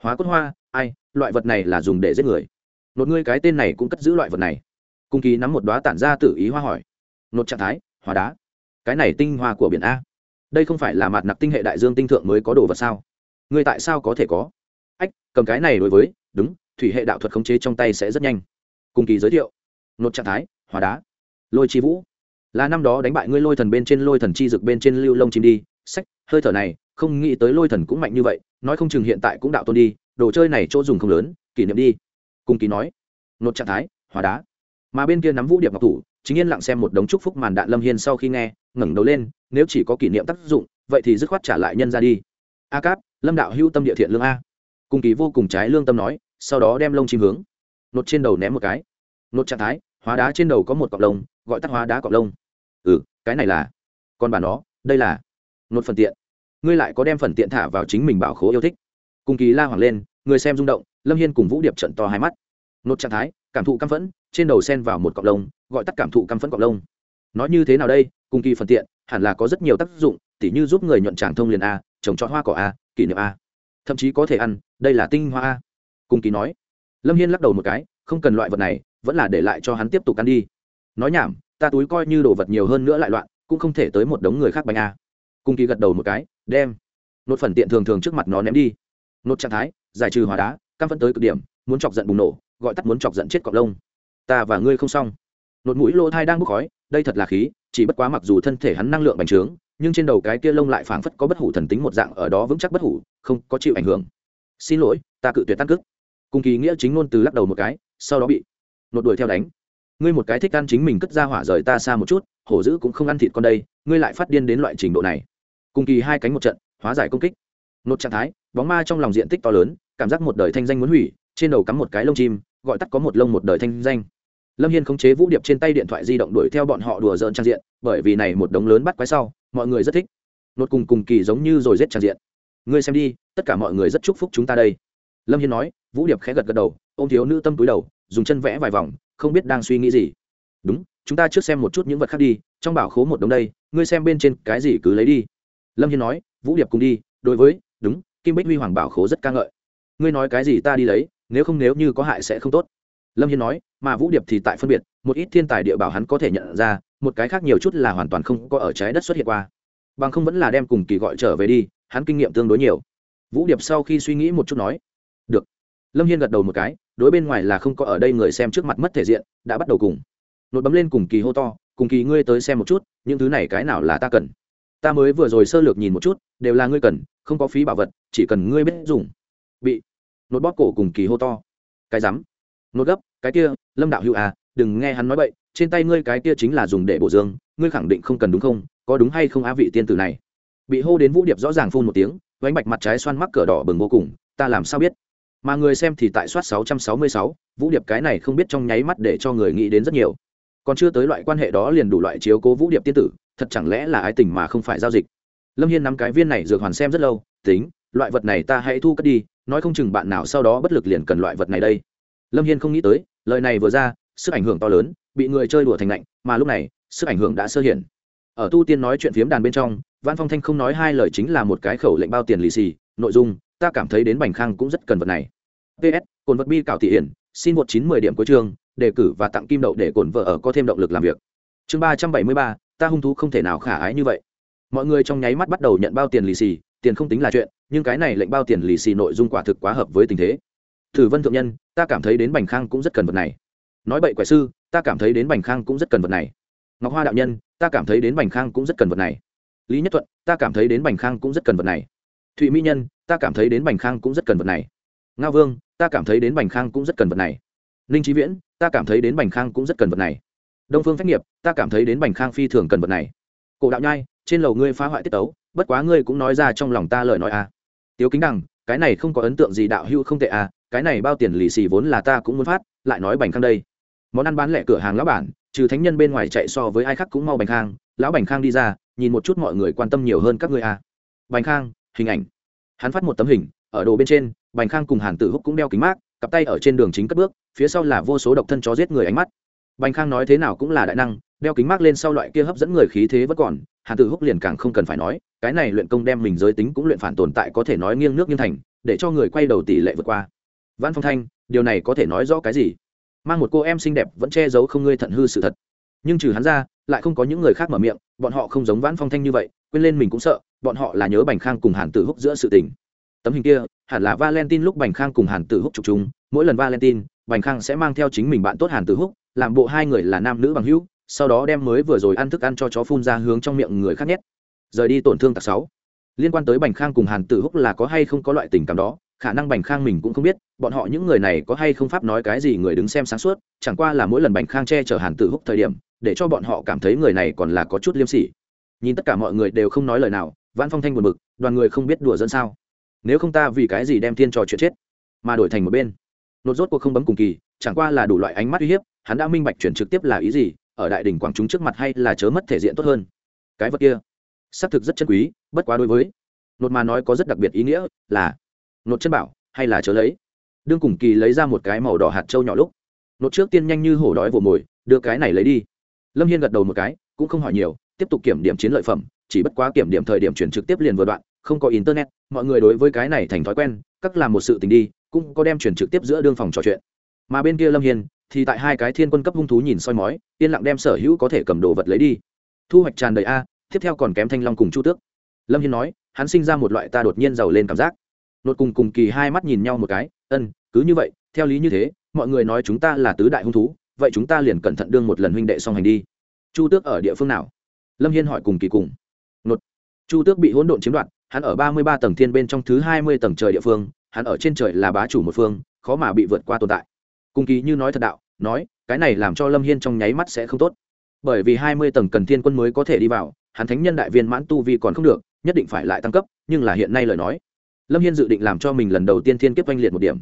hóa cốt hoa, ai, loại vật này là dùng để giết người. Nột ngươi cái tên này cũng cất giữ loại vật này. Cung kỳ nắm một đoá tản ra tự ý hoa hỏi. Nột trạng thái hóa đá. Cái này tinh hoa của biển a. Đây không phải là mặt nặc tinh hệ đại dương tinh thượng mới có đồ vật sao? Ngươi tại sao có thể có? Ách, cầm cái này đối với, đúng, thủy hệ đạo thuật khống chế trong tay sẽ rất nhanh. Cung kỳ giới thiệu. Nột trạng thái hóa đá. Lôi chi vũ. Là năm đó đánh bại ngươi lôi thần bên trên lôi thần chi dực bên trên lưu lông chim đi. Sách, hơi thở này không nghĩ tới lôi thần cũng mạnh như vậy, nói không chừng hiện tại cũng đạo tôn đi, đồ chơi này chỗ dùng không lớn, kỷ niệm đi. Cùng kỳ nói. Nốt trạng thái hóa đá. Mà bên kia nắm vũ điệp ngọc thủ, chính yên lặng xem một đống chúc phúc màn đạn lâm hiên sau khi nghe, ngẩng đầu lên, nếu chỉ có kỷ niệm tác dụng, vậy thì dứt khoát trả lại nhân ra đi. A cáp, lâm đạo hữu tâm địa thiện lương a. Cùng kỳ vô cùng trái lương tâm nói, sau đó đem lông chim hướng. Nốt trên đầu ném một cái. Nốt trạng thái hóa đá trên đầu có một cọc lông, gọi tắt hóa đá cọc lông. Ừ cái này là còn bà nó, đây là. Nốt phần tiện ngươi lại có đem phần tiện thả vào chính mình bảo khố yêu thích. Cùng kỳ la hoảng lên, người xem rung động, lâm hiên cùng vũ điệp trận to hai mắt. Nột trạng thái, cảm thụ căm phẫn, trên đầu sen vào một cọng lông, gọi tắt cảm thụ căm phẫn cọng lông. Nói như thế nào đây, cùng kỳ phần tiện, hẳn là có rất nhiều tác dụng, tỉ như giúp người nhuận tràng thông liền a, trồng trọt hoa cỏ a, kỷ niệm a. Thậm chí có thể ăn, đây là tinh hoa a. Cùng kỳ nói, lâm hiên lắc đầu một cái, không cần loại vật này, vẫn là để lại cho hắn tiếp tục ăn đi. Nói nhảm, ta túi coi như đồ vật nhiều hơn nữa lại loạn, cũng không thể tới một đống người khác bánh a. Cung kỳ gật đầu một cái đem. Nốt phần tiện thường thường trước mặt nó ném đi. Nốt trạng thái, giải trừ hóa đá căm phân tới cực điểm, muốn chọc giận bùng nổ, gọi tắt muốn chọc giận chết cọp lông. Ta và ngươi không xong. Nốt mũi lỗ thai đang bốc khói, đây thật là khí, chỉ bất quá mặc dù thân thể hắn năng lượng bành trướng, nhưng trên đầu cái kia lông lại phảng phất có bất hủ thần tính một dạng ở đó vững chắc bất hủ, không có chịu ảnh hưởng. Xin lỗi, ta cự tuyệt tăng cước. Cùng kỳ nghĩa chính ngôn từ lắc đầu một cái, sau đó bị nột đuổi theo đánh. Ngươi một cái thích ăn chính mình cất ra hỏa rời ta xa một chút, hổ dữ cũng không ăn thịt con đây, ngươi lại phát điên đến loại trình độ này cùng kỳ hai cánh một trận, hóa giải công kích. Nốt trạng thái, bóng ma trong lòng diện tích to lớn, cảm giác một đời thanh danh muốn hủy, trên đầu cắm một cái lông chim, gọi tắt có một lông một đời thanh danh. Lâm hiên khống chế vũ điệp trên tay điện thoại di động đuổi theo bọn họ đùa dợn trang diện, bởi vì này một đống lớn bắt quái sau, mọi người rất thích. Nốt cùng cùng kỳ giống như rồi rết trang diện. Ngươi xem đi, tất cả mọi người rất chúc phúc chúng ta đây. Lâm hiên nói, vũ điệp khẽ gật gật đầu ô m thiếu nữ tâm túi đầu, dùng chân vẽ vài vòng, không biết đang suy nghĩ gì. Đúng, chúng ta trước xem một chút những vật khác đi, trong bảo khố một đống đây, ngươi xem bên trên cái gì cứ lấy đi lâm hiên nói, vũ điệp cùng đi, đối với, đúng, kim bích huy hoàng bảo khố rất ca ngợi. Ngươi nói cái gì ta đi lấy, nếu không nếu như có hại sẽ không tốt. Lâm hiên nói, mà vũ điệp thì tại phân biệt, một ít thiên tài địa bảo hắn có thể nhận ra, một cái khác nhiều chút là hoàn toàn không có ở trái đất xuất hiện qua. Bằng không vẫn là đem cùng kỳ gọi trở về đi, hắn kinh nghiệm tương đối nhiều. Vũ điệp sau khi suy nghĩ một chút nói, được. Lâm hiên gật đầu một cái, đối bên ngoài là không có ở đây người xem trước mặt mất thể diện, đã bắt đầu cùng. Nột bấm lên cùng kỳ hô to, cùng kỳ ngươi tới xem một chút, những thứ này cái nào là ta cần? Ta mới vừa rồi sơ lược nhìn một chút đều là ngươi cần không có phí bảo vật chỉ cần ngươi biết dùng. Bị nốt bóp cổ cùng kỳ hô to. Cái rắm nốt gấp cái kia lâm đạo hữu à đừng nghe hắn nói bậy trên tay ngươi cái kia chính là dùng để bổ dương ngươi khẳng định không cần đúng không có đúng hay không á vị tiên tử này. Bị hô đến vũ điệp rõ ràng phun một tiếng vánh bạch mặt trái xoan mắc cờ đỏ bừng vô cùng ta làm sao biết? Mà người xem thì tại soát 666, vũ điệp cái này không biết trong nháy mắt để cho người nghĩ đến rất nhiều còn chưa tới loại quan hệ đó liền đủ loại chiếu cố vũ điệp tiên tử, thật chẳng lẽ là ái tình mà không phải giao dịch? Lâm hiên nắm cái viên này dược hoàn xem rất lâu, tính, loại vật này ta hãy thu cất đi, nói không chừng bạn nào sau đó bất lực liền cần loại vật này đây. Lâm hiên không nghĩ tới, lời này vừa ra, sức ảnh hưởng to lớn, bị người chơi đùa thành lạnh, mà lúc này, sức ảnh hưởng đã sơ hiển ở tu tiên nói chuyện phiếm đàn bên trong văn phong thanh không nói hai lời chính là một cái khẩu lệnh bao tiền lì xì, nội dung, ta cảm thấy đến bành khang cũng rất cần vật này. Ps cồn vật bi cảo thị hiển, xin một chín mười điểm cuối chương đề cử và tặng kim đậu để cổn vợ ở có thêm động lực làm việc. Chương ba trăm bảy mươi ba, ta hung thú không thể nào khả ái như vậy. Mọi người trong nháy mắt bắt đầu nhận bao tiền lì xì, tiền không tính là chuyện, nhưng cái này lệnh bao tiền lì xì nội dung quả thực quá hợp với tình thế. Thử vân thượng nhân, ta cảm thấy đến bành khang cũng rất cần vật này. Nói bậy quẻ sư, ta cảm thấy đến bành khang cũng rất cần vật này. Ngọc hoa đạo nhân, ta cảm thấy đến bành khang cũng rất cần vật này. Lý nhất thuận, ta cảm thấy đến bành khang cũng rất cần vật này. Thụy mỹ nhân, ta cảm thấy đến bành khang cũng rất cần vật này. Nga vương, ta cảm thấy đến bành khang cũng rất cần vật này ninh trí viễn, ta cảm thấy đến bành khang cũng rất cần vật này đông phương phách nghiệp, ta cảm thấy đến bành khang phi thường cần vật này cổ đạo nhai, trên lầu ngươi phá hoại tiết tấu, bất quá ngươi cũng nói ra trong lòng ta lời nói a à. tiếu kính đằng, cái này không có ấn tượng gì đạo hữu không tệ à cái này bao tiền lì xì vốn là ta cũng muốn phát, lại nói bành khang đây món ăn bán lẻ cửa hàng lão bản, trừ thánh nhân bên ngoài chạy so với ai khác cũng mau bành khang, lão bành khang đi ra, nhìn một chút mọi người quan tâm nhiều hơn các ngươi à. bành khang, hình ảnh hắn phát một tấm hình, ở đồ bên trên, bành khang cùng hàn tử húc cũng đeo kính mát cặp tay ở trên đường chính cất bước, phía sau là vô số độc thân chó giết người ánh mắt. Bành khang nói thế nào cũng là đại năng, đeo kính mát lên sau loại kia hấp dẫn người khí thế vẫn còn, hàn tử húc liền càng không cần phải nói, cái này luyện công đem mình giới tính cũng luyện phản tồn tại có thể nói nghiêng nước nghiêng thành, để cho người quay đầu tỷ lệ vượt qua. Văn phong thanh, điều này có thể nói rõ cái gì? Mang một cô em xinh đẹp vẫn che giấu không ngươi thận hư sự thật. Nhưng trừ hắn ra, lại không có những người khác mở miệng, bọn họ không giống vãn phong thanh như vậy, quên lên mình cũng sợ, bọn họ là nhớ bành khang cùng hàn tử húc giữa sự tình tấm hình kia, hẳn là valentine lúc bành khang cùng hàn tử húc chụp chúng mỗi lần valentine, bành khang sẽ mang theo chính mình bạn tốt hàn tử húc, làm bộ hai người là nam nữ bằng hữu, sau đó đem mới vừa rồi ăn thức ăn cho chó phun ra hướng trong miệng người khác nhét. Rời đi tổn thương tạc sáu. Liên quan tới bành khang cùng hàn tử húc là có hay không có loại tình cảm đó, khả năng bành khang mình cũng không biết, bọn họ những người này có hay không pháp nói cái gì người đứng xem sáng suốt, chẳng qua là mỗi lần bành khang che chở hàn tử húc thời điểm, để cho bọn họ cảm thấy người này còn là có chút liêm sỉ. Nhìn tất cả mọi người đều không nói lời nào văn phong thanh buồn bực, đoàn người không biết đùa dân sao nếu không ta vì cái gì đem thiên trò chuyện chết, mà đổi thành một bên. Nốt rốt cuộc không bấm cùng kỳ, chẳng qua là đủ loại ánh mắt uy hiếp, hắn đã minh bạch chuyển trực tiếp là ý gì, ở đại đỉnh quảng chúng trước mặt hay là chớ mất thể diện tốt hơn. Cái vật kia, xác thực rất chân quý, bất quá đối với nốt mà nói có rất đặc biệt ý nghĩa là nốt chân bảo hay là chớ lấy. Đương cùng kỳ lấy ra một cái màu đỏ hạt trâu nhỏ lúc nốt trước tiên nhanh như hổ đói vồ mồi, đưa cái này lấy đi. Lâm hiên gật đầu một cái, cũng không hỏi nhiều, tiếp tục kiểm điểm chiến lợi phẩm, chỉ bất quá kiểm điểm thời điểm chuyển trực tiếp liền vừa đoạn không có internet, mọi người đối với cái này thành thói quen, các làm một sự tình đi, cũng có đem chuyển trực tiếp giữa đương phòng trò chuyện. Mà bên kia lâm hiên, thì tại hai cái thiên quân cấp hung thú nhìn soi mói, yên lặng đem sở hữu có thể cầm đồ vật lấy đi. Thu hoạch tràn đầy a, tiếp theo còn kém thanh long cùng chu tước. Lâm hiên nói, hắn sinh ra một loại ta đột nhiên giàu lên cảm giác. Nột cùng cùng kỳ hai mắt nhìn nhau một cái, ân, cứ như vậy, theo lý như thế, mọi người nói chúng ta là tứ đại hung thú, vậy chúng ta liền cẩn thận đương một lần huynh đệ song hành đi. Chu tước ở địa phương nào? Lâm hiên hỏi cùng kỳ cùng. Nột. Chu tước bị hỗn độn chiếm đoạt hắn ở ba mươi ba tầng thiên bên trong thứ hai mươi tầng trời địa phương, hắn ở trên trời là bá chủ một phương, khó mà bị vượt qua tồn tại. Cùng kỳ như nói thật đạo, nói, cái này làm cho lâm hiên trong nháy mắt sẽ không tốt. Bởi vì hai mươi tầng cần thiên quân mới có thể đi vào, hắn thánh nhân đại viên mãn tu vi còn không được, nhất định phải lại tăng cấp, nhưng là hiện nay lời nói. Lâm hiên dự định làm cho mình lần đầu tiên thiên kiếp oanh liệt một điểm.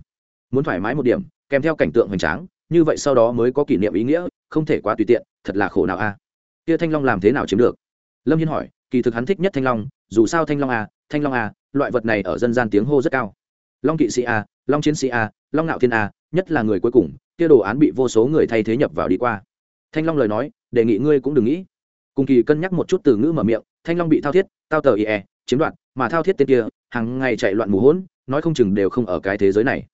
Muốn thoải mái một điểm, kèm theo cảnh tượng hoành tráng, như vậy sau đó mới có kỷ niệm ý nghĩa, không thể quá tùy tiện, thật là khổ nào a. Kia thanh long làm thế nào chiếm được? Lâm hiên hỏi, kỳ thực hắn thích nhất thanh long, dù sao thanh long a thanh long a, loại vật này ở dân gian tiếng hô rất cao. Long kỵ sĩ a, long chiến sĩ a, long ngạo thiên a, nhất là người cuối cùng, kia đồ án bị vô số người thay thế nhập vào đi qua. Thanh long lời nói, đề nghị ngươi cũng đừng nghĩ. Cùng kỳ cân nhắc một chút từ ngữ mở miệng, thanh long bị thao thiết, tao tờ ie chiếm đoạt, mà thao thiết tên kia, hàng ngày chạy loạn mù hỗn, nói không chừng đều không ở cái thế giới này.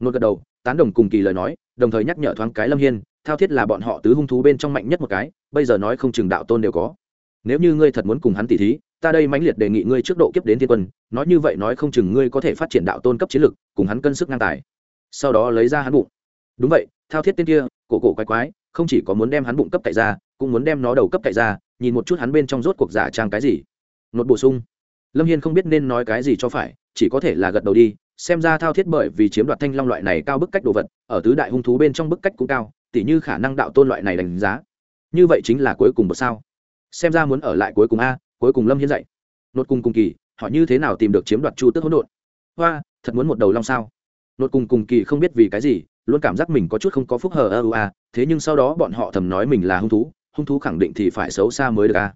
Nốt gật đầu, tán đồng cùng kỳ lời nói, đồng thời nhắc nhở thoáng cái lâm hiên, thao thiết là bọn họ tứ hung thú bên trong mạnh nhất một cái, bây giờ nói không chừng đạo tôn đều có. Nếu như ngươi thật muốn cùng hắn tỉ thí ta đây mãnh liệt đề nghị ngươi trước độ kiếp đến thiên quân, nói như vậy nói không chừng ngươi có thể phát triển đạo tôn cấp chiến lực, cùng hắn cân sức ngang tài. Sau đó lấy ra hắn bụng. Đúng vậy, thao thiết tên kia, cổ cổ quái quái, không chỉ có muốn đem hắn bụng cấp cậy ra, cũng muốn đem nó đầu cấp cậy ra, nhìn một chút hắn bên trong rốt cuộc giả trang cái gì. Nốt bổ sung. Lâm hiên không biết nên nói cái gì cho phải, chỉ có thể là gật đầu đi, xem ra thao thiết bởi vì chiếm đoạt thanh long loại này cao bức cách đồ vật, ở tứ đại hung thú bên trong bức cách cũng cao, tỉ như khả năng đạo tôn loại này đánh giá. Như vậy chính là cuối cùng một sao. Xem ra muốn ở lại cuối cùng a cuối cùng lâm hiên dạy. Nốt cùng cùng kỳ, họ như thế nào tìm được chiếm đoạt chu tước hỗn độn? Hoa, thật muốn một đầu long sao? Nốt cùng cùng kỳ không biết vì cái gì, luôn cảm giác mình có chút không có phúc hờ ơ a, thế nhưng sau đó bọn họ thầm nói mình là hung thú hung thú khẳng định thì phải xấu xa mới được a.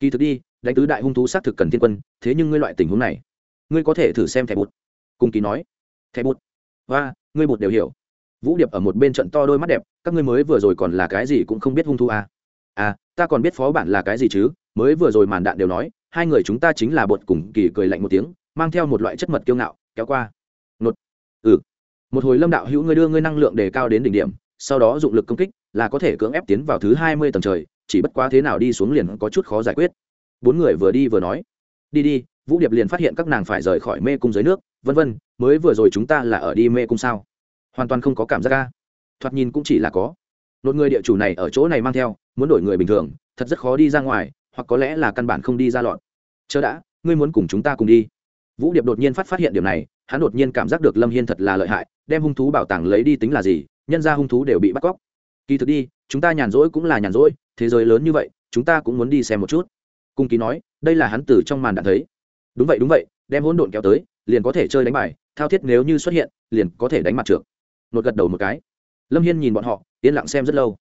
Kỳ thực đi, đánh tứ đại hung thú xác thực cần thiên quân, thế nhưng ngươi loại tình huống này, ngươi có thể thử xem thẻ bút cùng kỳ nói, thẻ bút và ngươi bụt đều hiểu. Vũ điệp ở một bên trận to đôi mắt đẹp, các ngươi mới vừa rồi còn là cái gì cũng không biết hung thú à. à ta còn biết phó bản là cái gì chứ? Mới vừa rồi màn đạn đều nói, hai người chúng ta chính là bột cùng kỳ cười lạnh một tiếng, mang theo một loại chất mật kiêu ngạo, kéo qua. Nột. Ừ. Một hồi lâm đạo hữu ngươi đưa ngươi năng lượng đề cao đến đỉnh điểm, sau đó dụng lực công kích, là có thể cưỡng ép tiến vào thứ hai mươi tầng trời, chỉ bất quá thế nào đi xuống liền có chút khó giải quyết. Bốn người vừa đi vừa nói. Đi đi, vũ điệp liền phát hiện các nàng phải rời khỏi mê cung dưới nước, vân vân, mới vừa rồi chúng ta là ở đi mê cung sao? Hoàn toàn không có cảm giác ca thoạt nhìn cũng chỉ là có. Một người địa chủ này ở chỗ này mang theo, muốn đổi người bình thường, thật rất khó đi ra ngoài hoặc có lẽ là căn bản không đi ra lọn Chớ đã, ngươi muốn cùng chúng ta cùng đi. Vũ điệp đột nhiên phát phát hiện điểm này, hắn đột nhiên cảm giác được lâm hiên thật là lợi hại, đem hung thú bảo tàng lấy đi tính là gì, nhân ra hung thú đều bị bắt cóc. Kỳ thực đi, chúng ta nhàn rỗi cũng là nhàn rỗi, thế giới lớn như vậy, chúng ta cũng muốn đi xem một chút. Cung ký nói, đây là hắn từ trong màn đạn thấy. Đúng vậy đúng vậy, đem hỗn độn kéo tới, liền có thể chơi đánh bài, thao thiết nếu như xuất hiện, liền có thể đánh mặt trượt nột gật đầu một cái. Lâm hiên nhìn bọn họ, yên lặng xem rất lâu.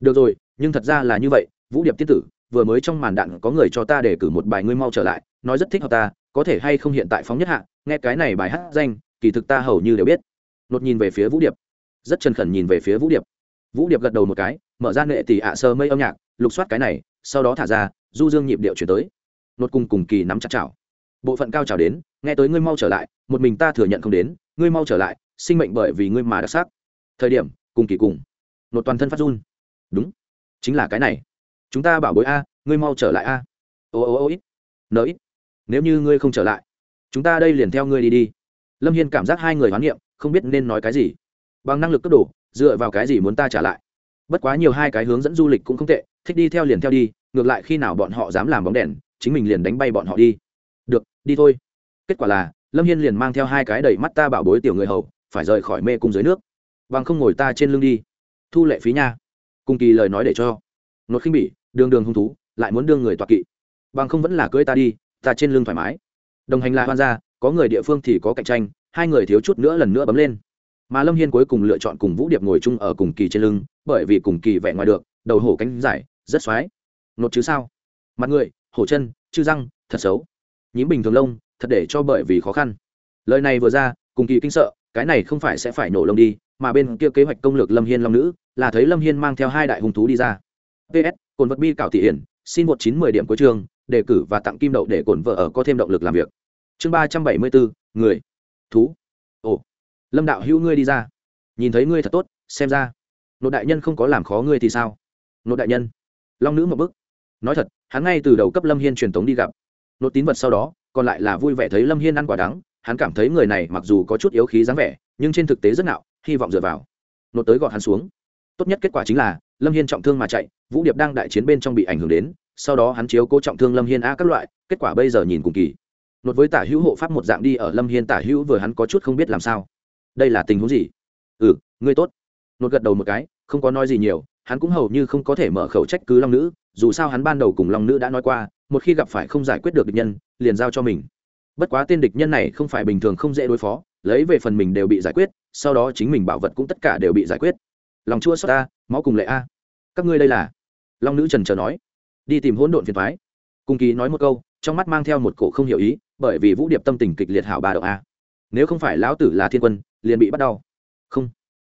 Được rồi, nhưng thật ra là như vậy, vũ điệp tiên tử vừa mới trong màn đạn có người cho ta để cử một bài ngươi mau trở lại, nói rất thích hợp ta, có thể hay không hiện tại phóng nhất hạ, nghe cái này bài hát danh, kỳ thực ta hầu như đều biết. Nột nhìn về phía vũ điệp. Rất chân khẩn nhìn về phía vũ điệp. Vũ điệp gật đầu một cái, mở ra nghệ tỷ ạ sơ mây âm nhạc, lục soát cái này, sau đó thả ra, du dương nhịp điệu chuyển tới. Nột cùng cùng kỳ nắm chặt chảo. Bộ phận cao trào đến, nghe tới ngươi mau trở lại, một mình ta thừa nhận không đến, ngươi mau trở lại, sinh mệnh bởi vì ngươi mà đặc sắc. Thời điểm, cùng kỳ cùng. Nột toàn thân phát run. Đúng, chính là cái này chúng ta bảo bối a ngươi mau trở lại a. Ô ô ô ít. Nợ ít. Nếu như ngươi không trở lại chúng ta đây liền theo ngươi đi đi. Lâm hiên cảm giác hai người hoán niệm không biết nên nói cái gì. Bằng năng lực cấp đồ, dựa vào cái gì muốn ta trả lại? Bất quá nhiều hai cái hướng dẫn du lịch cũng không tệ thích đi theo liền theo đi ngược lại khi nào bọn họ dám làm bóng đèn chính mình liền đánh bay bọn họ đi. Được đi thôi. Kết quả là lâm hiên liền mang theo hai cái đầy mắt ta bảo bối tiểu người hầu phải rời khỏi mê cung dưới nước. Bằng không ngồi ta trên lưng đi. Thu lệ phí nha. Cùng kỳ lời nói để cho. Nốt khinh bỉ đường đường hung thú, lại muốn đương người toạc kỵ. Bằng không vẫn là cưới ta đi, ta trên lưng thoải mái. Đồng hành là hoan gia, có người địa phương thì có cạnh tranh, hai người thiếu chút nữa lần nữa bấm lên. Mà lâm hiên cuối cùng lựa chọn cùng vũ điệp ngồi chung ở cùng kỳ trên lưng, bởi vì cùng kỳ vẻ ngoài được, đầu hổ cánh giải rất x o á i nốt chứ sao? Mặt người, hổ chân, chư răng, thật xấu. Nhím bình thường lông, thật để cho bởi vì khó khăn. Lời này vừa ra, cùng kỳ kinh sợ, cái này không phải sẽ phải nổ lông đi, mà bên kia kế hoạch công lược lâm hiên long nữ, là thấy lâm hiên mang theo hai đại hung thú đi ra. Ps cồn vật bi cảo thị hiển, xin một chín mười điểm cuối trường đề cử và tặng kim đậu để cồn vợ ở có thêm động lực làm việc. Chương ba trăm bảy mươi bốn người. Thú. Ồ. Lâm đạo hữu ngươi đi ra. Nhìn thấy ngươi thật tốt, xem ra. Nội đại nhân không có làm khó ngươi thì sao? Nội đại nhân. Long nữ một bức nói thật, hắn ngay từ đầu cấp lâm hiên truyền tống đi gặp. Nội tín vật sau đó, còn lại là vui vẻ thấy lâm hiên ăn quả đắng, hắn cảm thấy người này mặc dù có chút yếu khí dáng vẻ, nhưng trên thực tế rất nạo, hy vọng dựa vào. Nội tới gọn hắn xuống. Tốt nhất kết quả chính là lâm hiên trọng thương mà chạy, vũ điệp đang đại chiến bên trong bị ảnh hưởng đến, sau đó hắn chiếu cố trọng thương lâm hiên a các loại, kết quả bây giờ nhìn cùng kỳ. Nốt với tả hữu hộ pháp một dạng đi ở lâm hiên tả hữu vừa hắn có chút không biết làm sao. Đây là tình huống gì? Ừ ngươi tốt. Nốt gật đầu một cái, không có nói gì nhiều, hắn cũng hầu như không có thể mở khẩu trách cứ long nữ, dù sao hắn ban đầu cùng long nữ đã nói qua, một khi gặp phải không giải quyết được địch nhân, liền giao cho mình. Bất quá tên địch nhân này không phải bình thường không dễ đối phó, lấy về phần mình đều bị giải quyết, sau đó chính mình bảo vật cũng tất cả đều bị giải quyết lòng chua xót ta, máu cùng lệ a. Các ngươi đây là? Long nữ trần trờ nói. Đi tìm hỗn độn phiền thoái. Cung ký nói một câu, trong mắt mang theo một cổ không hiểu ý, bởi vì vũ điệp tâm tình kịch liệt hảo ba động a. Nếu không phải lão tử là thiên quân, liền bị bắt đau. Không.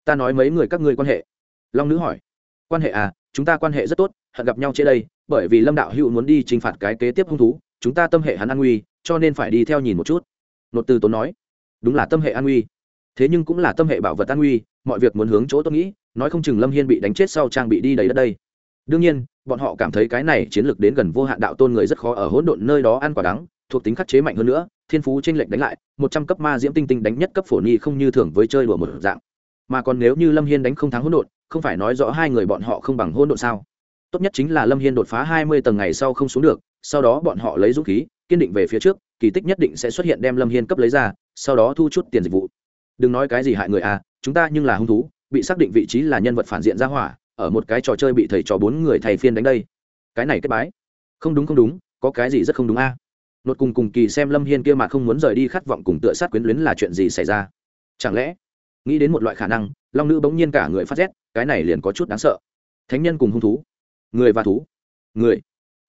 Ta nói mấy người các ngươi quan hệ. Long nữ hỏi. Quan hệ à chúng ta quan hệ rất tốt, hận gặp nhau trên đây, bởi vì lâm đạo hữu muốn đi t r i n h phạt cái kế tiếp hung thú, chúng ta tâm hệ hắn an nguy, cho nên phải đi theo nhìn một chút. Nột từ tốn nói. Đúng là tâm hệ an nguy. Thế nhưng cũng là tâm hệ bảo vật an nguy, mọi việc muốn hướng chỗ tôi nghĩ nói không chừng lâm hiên bị đánh chết sau trang bị đi đầy đất đây. Đương nhiên, bọn họ cảm thấy cái này chiến lược đến gần vô hạn đạo tôn người rất khó ở hỗn độn nơi đó ăn quả đắng, thuộc tính khắc chế mạnh hơn nữa, thiên phú t r ê n lệch đánh lại, một trăm cấp ma diễm tinh tinh đánh nhất cấp phổ nhi không như thường với chơi đùa một dạng. Mà còn nếu như lâm hiên đánh không thắng hỗn độn, không phải nói rõ hai người bọn họ không bằng hỗn độn sao? Tốt nhất chính là lâm hiên đột phá hai mươi tầng ngày sau không xuống được, sau đó bọn họ lấy dũng khí, kiên định về phía trước, kỳ tích nhất định sẽ xuất hiện đem lâm hiên cấp lấy ra, sau đó thu chút tiền dịch vụ. Đừng nói cái gì hại người à chúng ta nhưng là hung thú bị xác định vị trí là nhân vật phản diện ra hỏa, ở một cái trò chơi bị thầy trò bốn người thầy phiên đánh đây. Cái này kết bái. Không đúng không đúng, có cái gì rất không đúng a? À? nột cùng cùng kỳ xem lâm hiên kia mà không muốn rời đi khát vọng cùng tựa sát quyến luyến là chuyện gì xảy ra? Chẳng lẽ, nghĩ đến một loại khả năng, long nữ bỗng nhiên cả người phát rét, cái này liền có chút đáng sợ. Thánh nhân cùng hung thú. Người và thú. Người,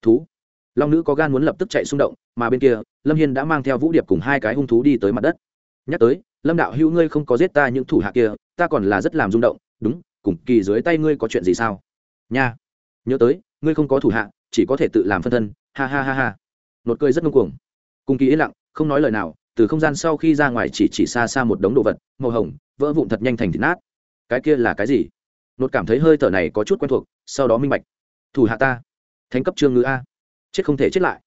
thú. Long nữ có gan muốn lập tức chạy xung động, mà bên kia, lâm hiên đã mang theo vũ điệp cùng hai cái hung thú đi tới mặt đất. Nhắc tới lâm đạo hữu ngươi không có giết ta những thủ hạ kia, ta còn là rất làm rung động. Đúng, cùng kỳ dưới tay ngươi có chuyện gì sao? Nha, nhớ tới, ngươi không có thủ hạ, chỉ có thể tự làm phân thân. Ha ha ha ha. Nột cười rất ngông cuồng. Cùng kỳ yên lặng, không nói lời nào, từ không gian sau khi ra ngoài chỉ chỉ xa xa một đống đồ vật, màu hồng, vỡ vụn thật nhanh thành thịt nát. Cái kia là cái gì? Nột cảm thấy hơi thở này có chút quen thuộc, sau đó minh bạch. Thủ hạ ta. Thánh cấp trương ngữ a. Chết không thể chết lại.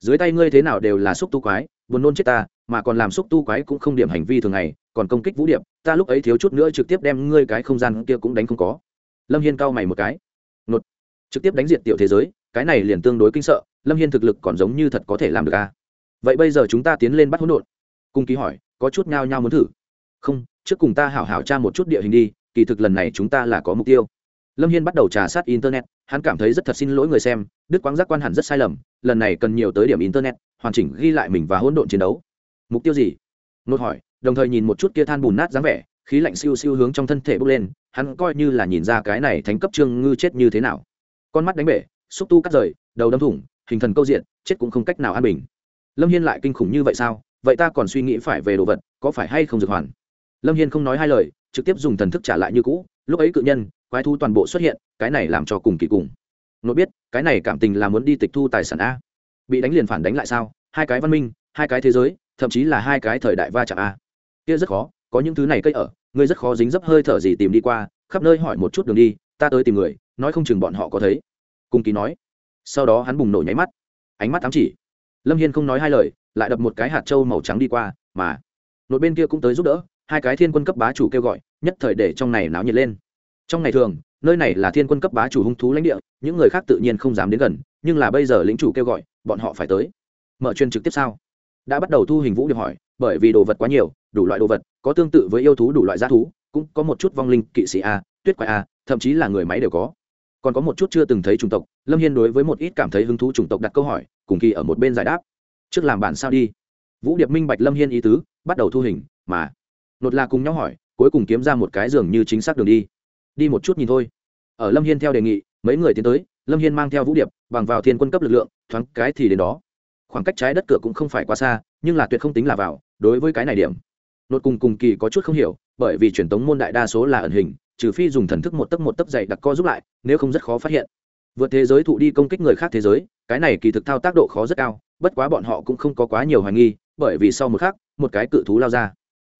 Dưới tay ngươi thế nào đều là xúc tu quái, buồn nôn chết ta mà còn làm xúc tu quái cũng không điểm hành vi thường ngày, còn công kích vũ điệp, ta lúc ấy thiếu chút nữa trực tiếp đem ngươi cái không gian kia cũng đánh không có. Lâm hiên cau mày một cái. Nột. Trực tiếp đánh diệt tiểu thế giới, cái này liền tương đối kinh sợ, lâm hiên thực lực còn giống như thật có thể làm được a vậy bây giờ chúng ta tiến lên bắt hỗn độn. Cung ký hỏi, có chút ngao nhao muốn thử. Không, trước cùng ta hảo hảo tra một chút địa hình đi, kỳ thực lần này chúng ta là có mục tiêu. Lâm hiên bắt đầu trà sát internet, hắn cảm thấy rất thật xin lỗi người xem đức quang giác quan hẳn rất sai lầm, lần này cần nhiều tới điểm internet, hoàn chỉnh ghi lại mình và hỗn độn chiến đấu mục tiêu gì? Nốt hỏi, đồng thời nhìn một chút kia than bùn nát dáng vẻ, khí lạnh siêu siêu hướng trong thân thể bốc lên, hắn coi như là nhìn ra cái này thánh cấp trương ngư chết như thế nào. Con mắt đánh bể, xúc tu cắt rời, đầu đâm thủng, hình thần câu diện, chết cũng không cách nào an bình. Lâm hiên lại kinh khủng như vậy sao? Vậy ta còn suy nghĩ phải về đồ vật, có phải hay không dược hoàn? Lâm hiên không nói hai lời, trực tiếp dùng thần thức trả lại như cũ. Lúc ấy cự nhân, quái thu toàn bộ xuất hiện, cái này làm cho cùng kỳ cùng. Nội biết, cái này cảm tình là muốn đi tịch thu tài sản a. Bị đánh liền phản đánh lại sao? Hai cái văn minh, hai cái thế giới thậm chí là hai cái thời đại va chạm a. Kia rất khó, có những thứ này cây ở, ngươi rất khó dính dấp hơi thở gì tìm đi qua, khắp nơi hỏi một chút đường đi, ta tới tìm người, nói không chừng bọn họ có thấy. Cung kỳ nói. Sau đó hắn bùng nổ nháy mắt. Ánh mắt ám chỉ. Lâm hiên không nói hai lời, lại đập một cái hạt trâu màu trắng đi qua, mà một bên kia cũng tới giúp đỡ, hai cái thiên quân cấp bá chủ kêu gọi, nhất thời để trong này náo nhiệt lên. Trong ngày thường, nơi này là thiên quân cấp bá chủ hung thú lãnh địa, những người khác tự nhiên không dám đến gần, nhưng là bây giờ lính chủ kêu gọi, bọn họ phải tới. Mở chuyên trực tiếp sao? Đã bắt đầu thu hình vũ điệp hỏi, bởi vì đồ vật quá nhiều, đủ loại đồ vật, có tương tự với yêu thú, đủ loại g thú, cũng có một chút vong linh, kỵ sĩ a, tuyết quái a, thậm chí là người máy đều có. Còn có một chút chưa từng thấy chủng tộc, lâm hiên đối với một ít cảm thấy hứng thú chủng tộc đặt câu hỏi, cùng kỳ ở một bên giải đáp. Trước làm bản sao đi. Vũ điệp minh bạch lâm hiên ý tứ, bắt đầu thu hình, mà nột là cùng nhau hỏi, cuối cùng kiếm ra một cái giường như chính xác đường đi. Đi một chút nhìn thôi. Ở lâm hiên theo đề nghị, mấy người tiến tới, lâm hiên mang theo vũ điệp, bằng vào thiên quân cấp lực lượng, thoáng cái thì đến đó khoảng cách trái đất cửa cũng không phải quá xa, nhưng là tuyệt không tính là vào, đối với cái này điểm nốt cùng cùng kỳ có chút không hiểu, bởi vì truyền tống môn đại đa số là ẩn hình, trừ phi dùng thần thức một tấc một tấc dày đặc co giúp lại, nếu không rất khó phát hiện. Vượt thế giới thụ đi công kích người khác thế giới, cái này kỳ thực thao tác độ khó rất cao, bất quá bọn họ cũng không có quá nhiều hoài nghi, bởi vì sau một khắc, một cái cự thú lao ra.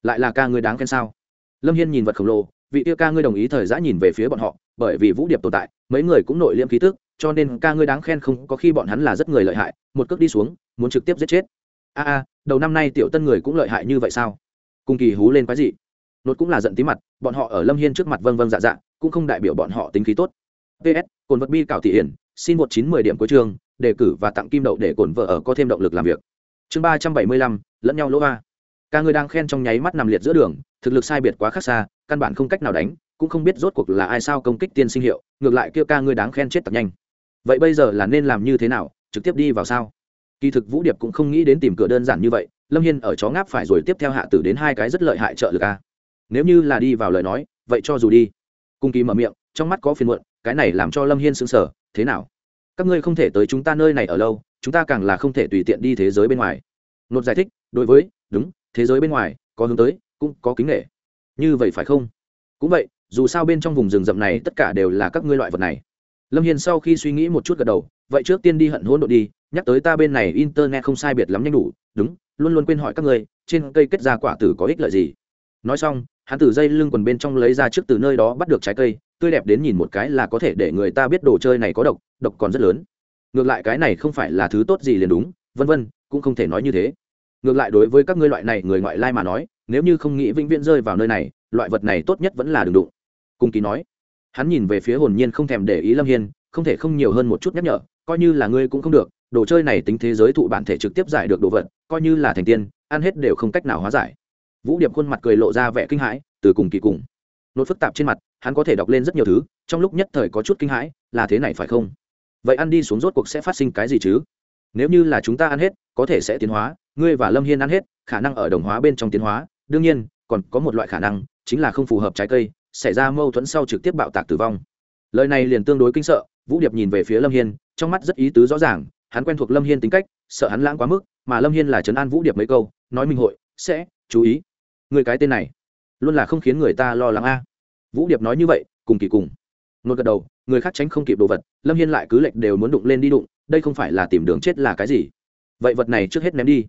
Lại là ca ngươi đáng khen sao? Lâm hiên nhìn vật khổng lồ, vị tiêu ca ngươi đồng ý thời giã nhìn về phía bọn họ, bởi vì vũ điệp tồn tại, mấy người cũng nội liêm khí tức cho nên ca ngươi đáng khen không có khi bọn hắn là rất người lợi hại, một cước đi xuống, muốn trực tiếp giết chết. A a, đầu năm nay tiểu tân người cũng lợi hại như vậy sao? Cùng kỳ hú lên quái gì nốt cũng là giận tí mặt, bọn họ ở lâm hiên trước mặt vâng vâng dạ dạ cũng không đại biểu bọn họ tính khí tốt. Ps cồn vật bi cảo thị hiển, xin một chín mười điểm cuối trường đề cử và tặng kim đậu để cồn vợ ở có thêm động lực làm việc. Chương ba trăm bảy mươi lăm, lẫn nhau lỗ ba ca ngươi đang khen trong nháy mắt nằm liệt giữa đường, thực lực sai biệt quá khác xa, căn bản không cách nào đánh, cũng không biết rốt cuộc là ai sao công kích tiên sinh hiệu, ngược lại kêu ca ngươi đáng khen chết tặc nhanh vậy bây giờ là nên làm như thế nào? Trực tiếp đi vào sao? Kỳ thực vũ điệp cũng không nghĩ đến tìm cửa đơn giản như vậy, lâm hiên ở chó ngáp phải rồi tiếp theo hạ tử đến hai cái rất lợi hại trợ lực a. Nếu như là đi vào lời nói, vậy cho dù đi. Cung kỳ mở miệng, trong mắt có phiền muộn, cái này làm cho lâm hiên sững sờ, thế nào? Các ngươi không thể tới chúng ta nơi này ở lâu, chúng ta càng là không thể tùy tiện đi thế giới bên ngoài. Nốt giải thích, đối với, đúng, thế giới bên ngoài, có hướng tới, cũng có kính nghệ như vậy phải không? Cũng vậy, dù sao bên trong vùng rừng rậm này tất cả đều là các ngươi loại vật này lâm hiền sau khi suy nghĩ một chút gật đầu, vậy trước tiên đi hận hỗn độn đi, nhắc tới ta bên này internet không sai biệt lắm nhanh đủ, đúng, luôn luôn quên hỏi các ngươi, trên cây kết ra quả tử có ích lợi gì? Nói xong, hắn từ dây lưng quần bên trong lấy ra trước từ nơi đó bắt được trái cây, tươi đẹp đến nhìn một cái là có thể để người ta biết đồ chơi này có độc độc còn rất lớn. Ngược lại cái này không phải là thứ tốt gì liền đúng, vân vân, cũng không thể nói như thế. Ngược lại đối với các ngươi loại này người ngoại lai mà nói, nếu như không nghĩ vĩnh viễn rơi vào nơi này, loại vật này tốt nhất vẫn là đừng đụng. Cung ký nói hắn nhìn về phía hồn nhiên không thèm để ý lâm hiên, không thể không nhiều hơn một chút nhắc nhở, coi như là ngươi cũng không được, đồ chơi này tính thế giới thụ bản thể trực tiếp giải được đồ vật, coi như là thành tiên, ăn hết đều không cách nào hóa giải. Vũ điệp khuôn mặt cười lộ ra vẻ kinh hãi, từ cùng kỳ cùng. Nốt phức tạp trên mặt, hắn có thể đọc lên rất nhiều thứ, trong lúc nhất thời có chút kinh hãi, là thế này phải không? Vậy ăn đi xuống rốt cuộc sẽ phát sinh cái gì chứ? Nếu như là chúng ta ăn hết, có thể sẽ tiến hóa, ngươi và lâm hiên ăn hết, khả năng ở đồng hóa bên trong tiến hóa, đương nhiên, còn có một loại khả năng, chính là không phù hợp trái cây xảy ra mâu thuẫn sau trực tiếp bạo tạc tử vong. Lời này liền tương đối kinh sợ, vũ điệp nhìn về phía lâm hiên, trong mắt rất ý tứ rõ ràng, hắn quen thuộc lâm hiên tính cách, sợ hắn lãng quá mức, mà lâm hiên là trấn an vũ điệp mấy câu, nói minh hội, sẽ, chú ý. Người cái tên này, luôn là không khiến người ta lo lắng a. Vũ điệp nói như vậy, cùng kỳ cùng. Nốt gật đầu, người khác tránh không kịp đồ vật, lâm hiên lại cứ lệnh đều muốn đụng lên đi đụng, đây không phải là tìm đường chết là cái gì. Vậy vật này trước hết ném đi.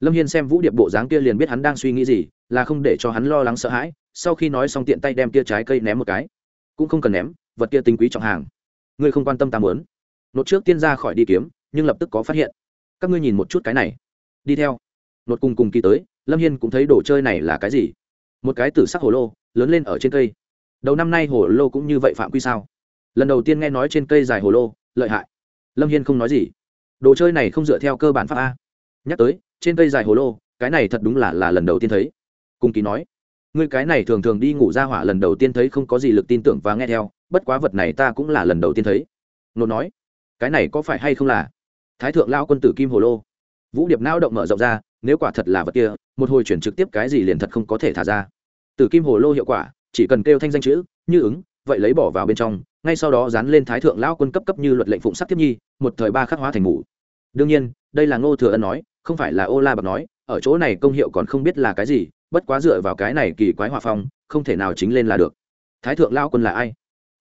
Lâm hiên xem vũ điệp bộ dáng kia liền biết hắn đang suy nghĩ gì, là không để cho hắn lo lắng sợ hãi sau khi nói xong tiện tay đem tia trái cây ném một cái. Cũng không cần ném, vật kia tinh quý trọng hàng. Ngươi không quan tâm ta muốn. Nốt trước tiên ra khỏi đi kiếm, nhưng lập tức có phát hiện. Các ngươi nhìn một chút cái này. Đi theo. Nốt cùng cùng kỳ tới, lâm hiên cũng thấy đồ chơi này là cái gì? Một cái tử sắc hồ lô, lớn lên ở trên cây. Đầu năm nay hồ lô cũng như vậy phạm quy sao? Lần đầu tiên nghe nói trên cây dài hồ lô, lợi hại. Lâm hiên không nói gì. Đồ chơi này không dựa theo cơ bản pháp a. Nhắc tới, trên cây dài hồ lô, cái này thật đúng là là lần đầu tiên thấy. Cùng kỳ nói ngươi cái này thường thường đi ngủ ra hỏa lần đầu tiên thấy không có gì lực tin tưởng và nghe theo, bất quá vật này ta cũng là lần đầu tiên thấy. Nô nói. Cái này có phải hay không là? Thái thượng lao quân tử kim hồ lô. Vũ điệp não động mở rộng ra, nếu quả thật là vật kia, một hồi chuyển trực tiếp cái gì liền thật không có thể thả ra. Tử kim hồ lô hiệu quả, chỉ cần kêu thanh danh chữ, như ứng, vậy lấy bỏ vào bên trong, ngay sau đó dán lên thái thượng lão quân cấp cấp như luật lệnh phụng sắc tiếp nhi, một thời ba khắc hóa thành ngủ đương nhiên, đây là ngô thừa ân nói, không phải là ô la bạc nói, ở chỗ này công hiệu còn không biết là cái gì bất quá dựa vào cái này kỳ quái hòa phong, không thể nào chính lên là được. Thái thượng lao quân là ai?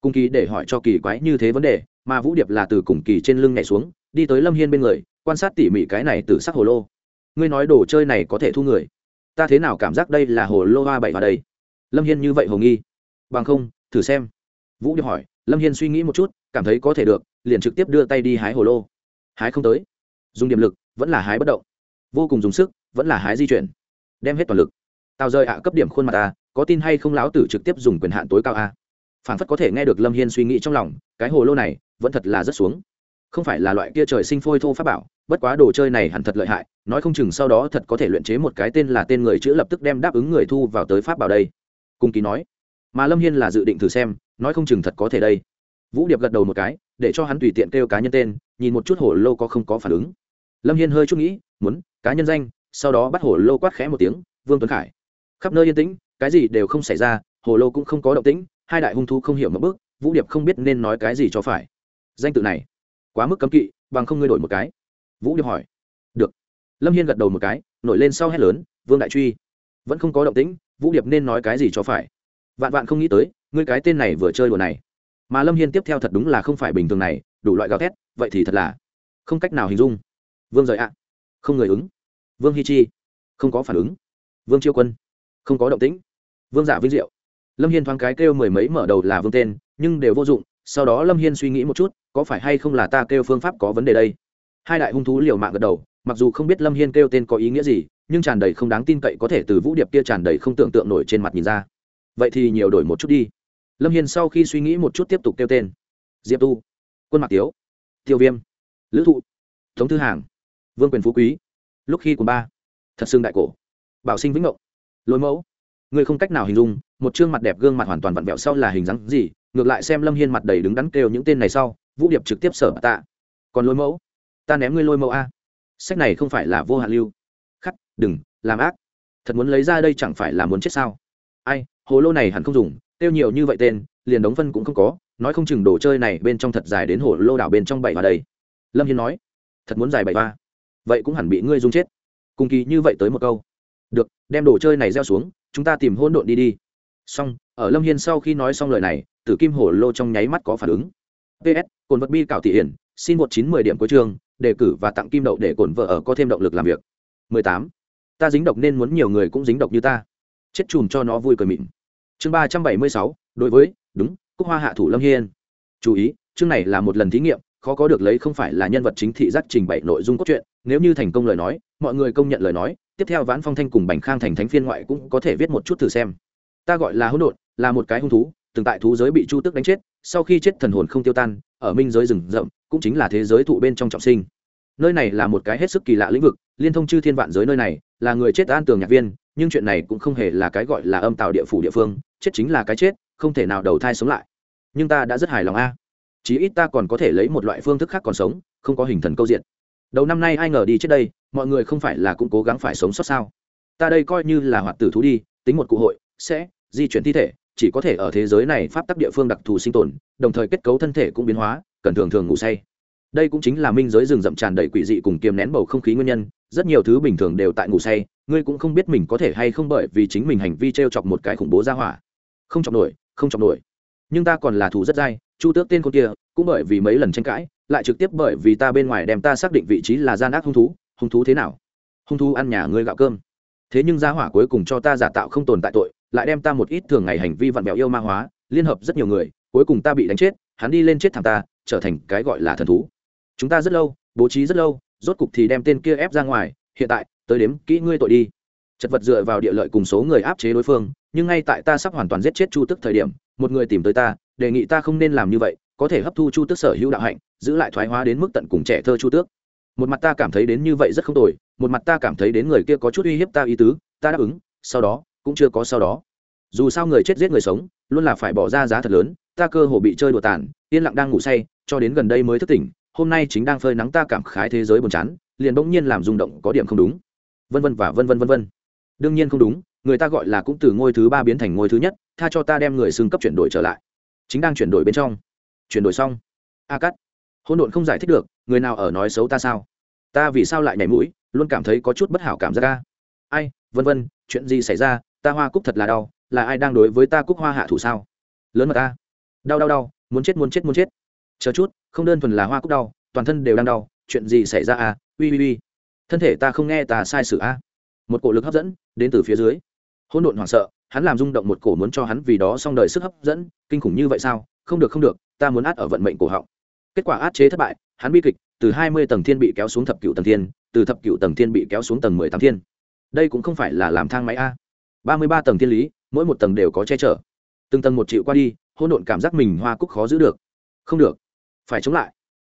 Cung kỳ để hỏi cho kỳ quái như thế vấn đề, mà vũ điệp là từ cùng kỳ trên lưng nhảy xuống, đi tới lâm hiên bên người, quan sát tỉ mỉ cái này từ sắc hồ lô. Ngươi nói đồ chơi này có thể thu người? Ta thế nào cảm giác đây là hồ lô hoa bảy vào đây? Lâm hiên như vậy hồ nghi. Bằng không, thử xem. Vũ điệp hỏi, lâm hiên suy nghĩ một chút, cảm thấy có thể được, liền trực tiếp đưa tay đi hái hồ lô. Hái không tới. Dùng điểm lực, vẫn là hái bất động. Vô cùng dùng sức, vẫn là hái di chuyển. Đem hết toàn lực tào rơi ạ, cấp điểm khuôn mặt ta có tin hay không lão tử trực tiếp dùng quyền hạn tối cao a? Phản phất có thể nghe được lâm hiên suy nghĩ trong lòng, cái hồ lô này vẫn thật là rất xuống. Không phải là loại kia trời sinh phôi thô pháp bảo, bất quá đồ chơi này hẳn thật lợi hại, nói không chừng sau đó thật có thể luyện chế một cái tên là tên người chữ lập tức đem đáp ứng người thu vào tới pháp bảo đây. Cung ký nói. Mà lâm hiên là dự định thử xem, nói không chừng thật có thể đây. Vũ điệp gật đầu một cái, để cho hắn tùy tiện kêu cá nhân tên, nhìn một chút hồ lô có không có phản ứng. Lâm hiên hơi chút nghĩ, muốn, cá nhân danh, sau đó bắt hồ lô quát khẽ một tiếng, vương tuấn khải khắp nơi yên tĩnh, cái gì đều không xảy ra, hồ lô cũng không có động tĩnh, hai đại hung thú không hiểu một bước, vũ điệp không biết nên nói cái gì cho phải. Danh tự này, quá mức cấm kỵ, bằng không ngươi đổi một cái. Vũ điệp hỏi. Được. Lâm hiên gật đầu một cái, nổi lên sau hét lớn, vương đại truy. Vẫn không có động tĩnh, vũ điệp nên nói cái gì cho phải? Vạn vạn không nghĩ tới, ngươi cái tên này vừa chơi đùa này. Mà lâm hiên tiếp theo thật đúng là không phải bình thường này, đủ loại gào thét, vậy thì thật là không cách nào hình dung. Vương rời ạ. Không người ứng. Vương hi chi. Không có phản ứng. Vương chiêu quân không có động tĩnh. Vương giả vinh diệu. Lâm hiên thoáng cái kêu mười mấy mở đầu là vương tên, nhưng đều vô dụng, sau đó lâm hiên suy nghĩ một chút, có phải hay không là ta kêu phương pháp có vấn đề đây? Hai đại hung thú liều mạng gật đầu, mặc dù không biết lâm hiên kêu tên có ý nghĩa gì, nhưng tràn đầy không đáng tin cậy có thể từ vũ điệp kia tràn đầy không tưởng tượng nổi trên mặt nhìn ra. Vậy thì nhiều đổi một chút đi. Lâm hiên sau khi suy nghĩ một chút tiếp tục kêu tên. Diệp tu, quân mạc tiếu, tiêu viêm, lữ thụ, tống thư hàng, vương quyền phú quý, lúc khi cùng ba, thật xương đại cổ, bảo sinh vĩnh ngộng lối mẫu. Người không cách nào hình dung, một chương mặt đẹp gương mặt hoàn toàn vặn vẹo sau là hình dáng gì, ngược lại xem lâm hiên mặt đầy đứng đắn kêu những tên này sau, vũ điệp trực tiếp sở tạ. Còn lối mẫu? Ta ném ngươi lôi mẫu a. Sách này không phải là vô hạn lưu. Khắc, đừng, làm ác. Thật muốn lấy ra đây chẳng phải là muốn chết sao? Ai, hồ lô này hẳn không dùng tiêu nhiều như vậy tên, liền đống phân cũng không có, nói không chừng đồ chơi này bên trong thật dài đến hồ lô đảo bên trong bảy vào đây. Lâm hiên nói, thật muốn dài bảy ba vậy cũng hẳn bị ngươi dung chết. Cùng kỳ như vậy tới một câu được, đem đồ chơi này gieo xuống, chúng ta tìm hôn độn đi đi. Xong, ở lâm hiên sau khi nói xong lời này, tử kim hổ lô trong nháy mắt có phản ứng. Ps cồn vật bi cảo thị hiển, xin một chín mười điểm cuối trường, đề cử và tặng kim đậu để cổn vợ ở có thêm động lực làm việc. mười tám. Ta dính độc nên muốn nhiều người cũng dính độc như ta. Chết chùm cho nó vui cười mịn. Chương ba trăm bảy mươi sáu, đối với, đúng, cúc hoa hạ thủ lâm hiên. Chú ý, chương này là một lần thí nghiệm, khó có được lấy không phải là nhân vật chính thị giác trình bày nội dung cốt truyện. Nếu như thành công lời nói, mọi người công nhận lời nói tiếp theo vãn phong thanh cùng bành khang thành thánh phiên ngoại cũng có thể viết một chút thử xem. Ta gọi là hỗn độn, là một cái hung thú, từng tại thú giới bị chu tước đánh chết, sau khi chết thần hồn không tiêu tan, ở minh giới rừng rậm, cũng chính là thế giới thụ bên trong trọng sinh. Nơi này là một cái hết sức kỳ lạ lĩnh vực, liên thông chư thiên vạn giới nơi này, là người chết an tường nhạc viên, nhưng chuyện này cũng không hề là cái gọi là âm tạo địa phủ địa phương, chết chính là cái chết, không thể nào đầu thai sống lại. Nhưng ta đã rất hài lòng a. Chí ít ta còn có thể lấy một loại phương thức khác còn sống, không có hình thần câu diện đầu năm nay ai ngờ đi trước đây, mọi người không phải là cũng cố gắng phải sống sót sao? Ta đây coi như là hoạt tử thú đi, tính một cụ hội, sẽ di chuyển thi thể, chỉ có thể ở thế giới này pháp tắc địa phương đặc thù sinh tồn, đồng thời kết cấu thân thể cũng biến hóa, cần thường thường ngủ say. Đây cũng chính là minh giới rừng rậm tràn đầy quỷ dị cùng kiềm nén bầu không khí nguyên nhân, rất nhiều thứ bình thường đều tại ngủ say, ngươi cũng không biết mình có thể hay không bởi vì chính mình hành vi t r e o chọc một cái khủng bố ra hỏa. Không chọc nổi, không chọc nổi. Nhưng ta còn là thù rất dai chu tước tên con kia, cũng bởi vì mấy lần tranh cãi, lại trực tiếp bởi vì ta bên ngoài đem ta xác định vị trí là gian ác hung thú. Hung thú thế nào? Hung thú ăn nhà ngươi gạo cơm. Thế nhưng gia hỏa cuối cùng cho ta giả tạo không tồn tại tội, lại đem ta một ít thường ngày hành vi vặn vẹo yêu ma hóa, liên hợp rất nhiều người, cuối cùng ta bị đánh chết, hắn đi lên chết thằng ta, trở thành cái gọi là thần thú. Chúng ta rất lâu, bố trí rất lâu, rốt cục thì đem tên kia ép ra ngoài, hiện tại, tới đếm kỹ ngươi tội đi. Chật vật dựa vào địa lợi cùng số người áp chế đối phương, nhưng ngay tại ta sắp hoàn toàn giết chết chu tức thời điểm, một người tìm tới ta đề nghị ta không nên làm như vậy, có thể hấp thu chu Tước sở hữu đạo hạnh, giữ lại thoái hóa đến mức tận cùng trẻ thơ chu tước. Một mặt ta cảm thấy đến như vậy rất không tồi, một mặt ta cảm thấy đến người kia có chút uy hiếp ta ý tứ, ta đáp ứng, sau đó, cũng chưa có sau đó. Dù sao người chết giết người sống, luôn là phải bỏ ra giá thật lớn, ta cơ hồ bị chơi đùa tàn, yên lặng đang ngủ say, cho đến gần đây mới thức tỉnh, hôm nay chính đang phơi nắng ta cảm khái thế giới buồn chán, liền bỗng nhiên làm rung động có điểm không đúng. Vân vân và vân vân vân vân. Đương nhiên không đúng, người ta gọi là cũng từ ngôi thứ ba biến thành ngôi thứ nhất, tha cho ta đem người xưng cấp chuyển đổi trở lại chính đang chuyển đổi bên trong. Chuyển đổi xong. A cắt hôn độn không giải thích được, người nào ở nói xấu ta sao? Ta vì sao lại nhảy mũi, luôn cảm thấy có chút bất hảo cảm giác ca ai, vân vân, chuyện gì xảy ra? Ta hoa cúc thật là đau, là ai đang đối với ta cúc hoa hạ thủ sao? Lớn mà ta. Đau đau đau, muốn chết muốn chết muốn chết. Chờ chút, không đơn thuần là hoa cúc đau, toàn thân đều đang đau, chuyện gì xảy ra à ui ui ui. Thân thể ta không nghe ta sai sự a. À. một cổ lực hấp dẫn, đến từ phía dưới. Hỗn độn hoảng sợ hắn làm rung động một cổ muốn cho hắn vì đó xong đời sức hấp dẫn, kinh khủng như vậy sao? Không được không được, ta muốn át ở vận mệnh cổ họng. Kết quả át chế thất bại, hắn bi kịch, từ hai mươi tầng thiên bị kéo xuống thập cựu tầng thiên, từ thập cựu tầng thiên bị kéo xuống tầng mười tám thiên. Đây cũng không phải là làm thang máy a. Ba mươi ba tầng thiên lý, mỗi một tầng đều có che chở. Từng tầng một triệu qua đi, hỗn độn cảm giác mình hoa cúc khó giữ được. Không được. Phải chống lại.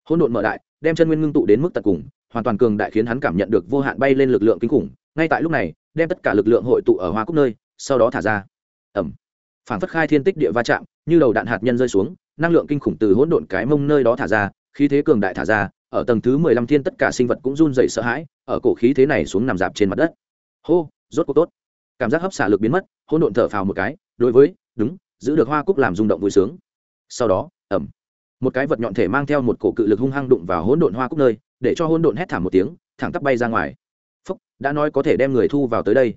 Hỗn độn mở đại, đem chân nguyên ngưng tụ đến mức tận cùng, hoàn toàn cường đại khiến hắn cảm nhận được vô hạn bay lên lực lượng kinh khủng. Ngay tại lúc này, đem tất cả lực lượng hội tụ ở hoa cúc nơi sau đó thả ra. Ẩm. Phản phất khai thiên tích địa va chạm, như đầu đạn hạt nhân rơi xuống, năng lượng kinh khủng từ hỗn độn cái mông nơi đó thả ra, khí thế cường đại thả ra, ở tầng thứ mười lăm thiên tất cả sinh vật cũng run dậy sợ hãi, ở cổ khí thế này xuống nằm dạp trên mặt đất. Hô, rốt cuộc tốt. Cảm giác hấp xả lực biến mất, hỗn độn thở phào một cái, đối với, đúng, giữ được hoa cúc làm rung động vui sướng. Sau đó, ẩm. Một cái vật nhọn thể mang theo một cổ cự lực hung hăng đụng vào hỗn độn hoa cúc nơi, để cho hỗn độn hét thảm một tiếng, thẳng tắp bay ra ngoài. Phúc, đã nói có thể đem người thu vào tới đây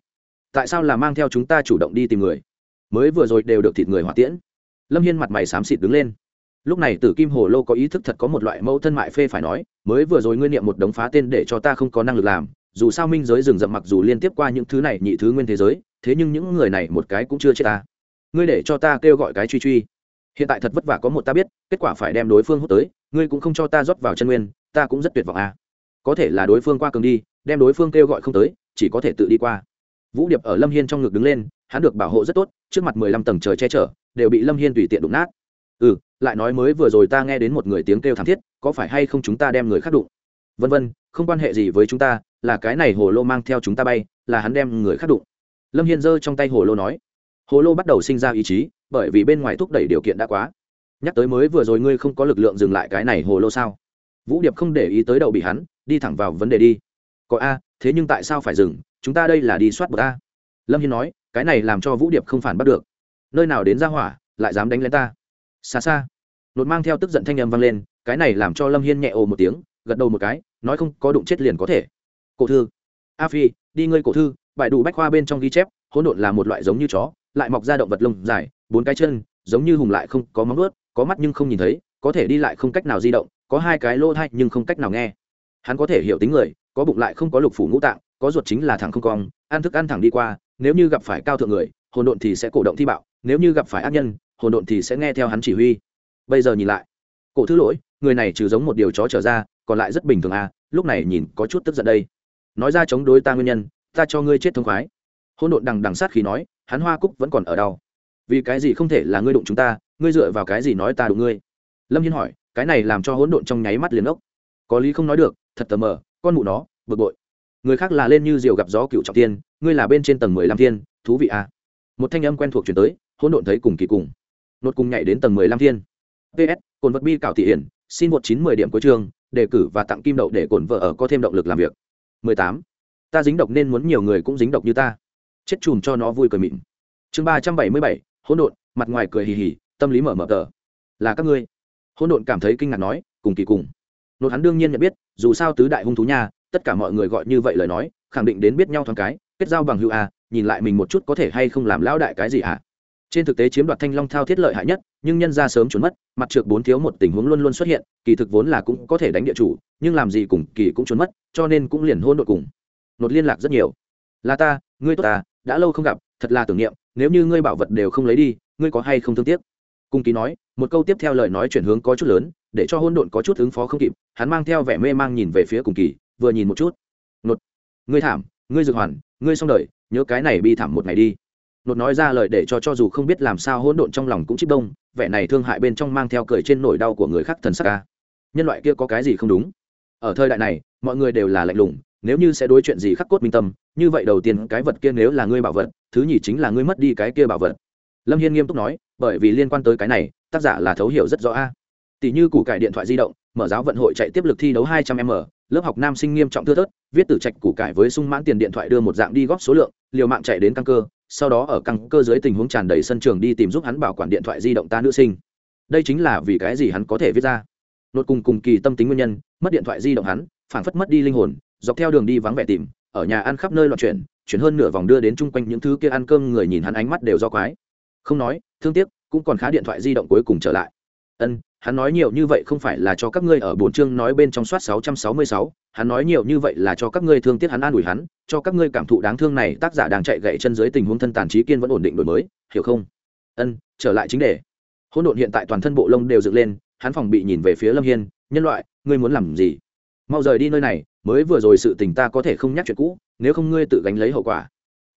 tại sao là mang theo chúng ta chủ động đi tìm người? Mới vừa rồi đều được thịt người hỏa tiễn. Lâm hiên mặt mày xám xịt đứng lên. Lúc này tử kim hồ lô có ý thức thật có một loại mẫu thân mại phê phải nói, mới vừa rồi nguyên niệm một đống phá tên để cho ta không có năng lực làm, dù sao minh giới rừng rậm mặc dù liên tiếp qua những thứ này nhị thứ nguyên thế giới, thế nhưng những người này một cái cũng chưa chết ta. Ngươi để cho ta kêu gọi cái truy truy. Hiện tại thật vất vả có một ta biết, kết quả phải đem đối phương hút tới, ngươi cũng không cho ta rót vào chân nguyên, ta cũng rất tuyệt vọng à. có thể là đối phương qua cường đi, đem đối phương kêu gọi không tới, chỉ có thể tự đi qua vũ điệp ở lâm hiên trong ngực đứng lên, hắn được bảo hộ rất tốt, trước mặt mười lăm tầng trời che chở, đều bị lâm hiên tùy tiện đụng nát. Ừ lại nói mới vừa rồi ta nghe đến một người tiếng kêu thảm thiết, có phải hay không chúng ta đem người khác đụng? Vân vân, không quan hệ gì với chúng ta, là cái này hồ lô mang theo chúng ta bay, là hắn đem người khác đụng. Lâm hiên giơ trong tay hồ lô nói. Hồ lô bắt đầu sinh ra ý chí, bởi vì bên ngoài thúc đẩy điều kiện đã quá. Nhắc tới mới vừa rồi ngươi không có lực lượng dừng lại cái này hồ lô sao? Vũ điệp không để ý tới đầu bị hắn, đi thẳng vào vấn đề đi. Có a, thế nhưng tại sao phải dừng? Chúng ta đây là đi soát bờ ta lâm hiên nói, cái này làm cho vũ điệp không phản bắt được. Nơi nào đến ra hỏa, lại dám đánh lên ta. Xa xa, nột mang theo tức giận thanh âm vang lên, cái này làm cho lâm hiên nhẹ ồ một tiếng, gật đầu một cái, nói không có đụng chết liền có thể. Cổ thư, a phi, đi ngươi cổ thư bài đủ bách khoa bên trong ghi chép, hỗn độn là một loại giống như chó, lại mọc ra động vật lông dài, bốn cái chân, giống như hùng lại không có móng ướt có mắt nhưng không nhìn thấy, có thể đi lại không cách nào di động, có hai cái lỗ thay nhưng không cách nào nghe. Hắn có thể hiểu tính người có bụng lại không có lục phủ ngũ tạng, có ruột chính là thẳng không cong, ăn thức ăn thẳng đi qua, nếu như gặp phải cao thượng người, hồn độn thì sẽ cổ động thi bạo, nếu như gặp phải ác nhân, hồn độn thì sẽ nghe theo hắn chỉ huy. Bây giờ nhìn lại, cổ thứ lỗi, người này trừ giống một điều chó trở ra, còn lại rất bình thường à lúc này nhìn có chút tức giận đây. Nói ra chống đối ta nguyên nhân, ta cho ngươi chết thông khoái. Hôn độn đằng đằng sát khi nói, hắn hoa cúc vẫn còn ở đâu? Vì cái gì không thể là ngươi đụng chúng ta, ngươi dựa vào cái gì nói ta đụng ngươi? Lâm hiên hỏi, cái này làm cho hỗn độn trong nháy mắt liền ốc. Có lý không nói được, thật tờ mờ con mụ nó, bực bội. Người khác là lên như diều gặp gió cựu trọng tiên ngươi là bên trên tầng mười lăm thiên, thú vị à. một thanh âm quen thuộc chuyển tới, hỗn độn thấy cùng kỳ cùng. Nốt cùng nhảy đến tầng mười lăm thiên. Ps cồn vật bi cảo thị hiển, xin một chín mười điểm cuối trường đề cử và tặng kim đậu để cồn vợ ở có thêm động lực làm việc. Mười tám, ta dính độc nên muốn nhiều người cũng dính độc như ta. Chết chùm cho nó vui cười mịn. Chương ba trăm bảy mươi bảy, hỗn độn, mặt ngoài cười hì hì, tâm lý mở mở tờ. Là các ngươi. Hỗn độn cảm thấy kinh ngạc nói, cùng kỳ cùng nốt hắn đương nhiên nhận biết, dù sao tứ đại hung thú nha, tất cả mọi người gọi như vậy lời nói, khẳng định đến biết nhau thoáng cái, kết giao bằng hữu à? nhìn lại mình một chút có thể hay không làm lão đại cái gì à? trên thực tế chiếm đoạt thanh long thao thiết lợi hại nhất, nhưng nhân ra sớm trốn mất, mặt trượt bốn thiếu một tình huống luôn luôn xuất hiện, kỳ thực vốn là cũng có thể đánh địa chủ, nhưng làm gì cùng kỳ cũng trốn mất, cho nên cũng liền hôn đội cùng nột liên lạc rất nhiều là ta, ngươi tốt ta, đã lâu không gặp, thật là tưởng niệm, nếu như ngươi bảo vật đều không lấy đi, ngươi có hay không thương tiếc cung ký nói, một câu tiếp theo lời nói chuyển hướng có chút lớn để cho hôn độn có chút ứng phó không kịp, hắn mang theo vẻ mê mang nhìn về phía cùng kỳ, vừa nhìn một chút. Nột. Ngươi thảm, ngươi dược hoàn, ngươi xong đời, nhớ cái này bi thảm một ngày đi. Nột nói ra lời để cho cho dù không biết làm sao hỗn độn trong lòng cũng chích đông vẻ này thương hại bên trong mang theo cười trên nỗi đau của người khác thần sắc ca nhân loại kia có cái gì không đúng? Ở thời đại này, mọi người đều là lạnh lùng, nếu như sẽ đối chuyện gì khắc cốt minh tâm, như vậy đầu tiên cái vật kia nếu là ngươi bảo vật, thứ nhì chính là ngươi mất đi cái kia bảo vật. Lâm hiên nghiêm túc nói, bởi vì liên quan tới cái này, tác giả là thấu hiểu rất rõ a tỷ như củ cải điện thoại di động, mở giáo vận hội chạy tiếp lực thi đấu hai trăm m, lớp học nam sinh nghiêm trọng thưa thớt, viết tử trạch củ cải với sung mãn tiền điện thoại đưa một dạng đi góp số lượng, liều mạng chạy đến căng cơ, sau đó ở căng cơ dưới tình huống tràn đầy sân trường đi tìm giúp hắn bảo quản điện thoại di động ta nữ sinh. Đây chính là vì cái gì hắn có thể viết ra. Nốt cùng cùng kỳ tâm tính nguyên nhân, mất điện thoại di động hắn phản phất mất đi linh hồn, dọc theo đường đi vắng vẻ tìm, ở nhà ăn khắp nơi loạn chuyển chuyển hơn nửa vòng đưa đến chung quanh những thứ kia ăn cơm người nhìn hắn ánh mắt đều do quái. Không nói, thương tiếc, cũng còn khá điện thoại di động cuối cùng trở lại ân, hắn nói nhiều như vậy không phải là cho các ngươi ở bốn chương nói bên trong soát sáu trăm sáu mươi sáu, hắn nói nhiều như vậy là cho các ngươi thương tiếc hắn an ủi hắn, cho các ngươi cảm thụ đáng thương này, tác giả đang chạy gậy chân dưới tình huống thân tàn trí kiên vẫn ổn định đổi mới, hiểu không? Ân, trở lại chính đề. Hỗn độn hiện tại toàn thân bộ lông đều dựng lên, hắn phòng bị nhìn về phía lâm hiên, nhân loại, ngươi muốn làm gì? Mau rời đi nơi này, mới vừa rồi sự tình ta có thể không nhắc chuyện cũ, nếu không ngươi tự gánh lấy hậu quả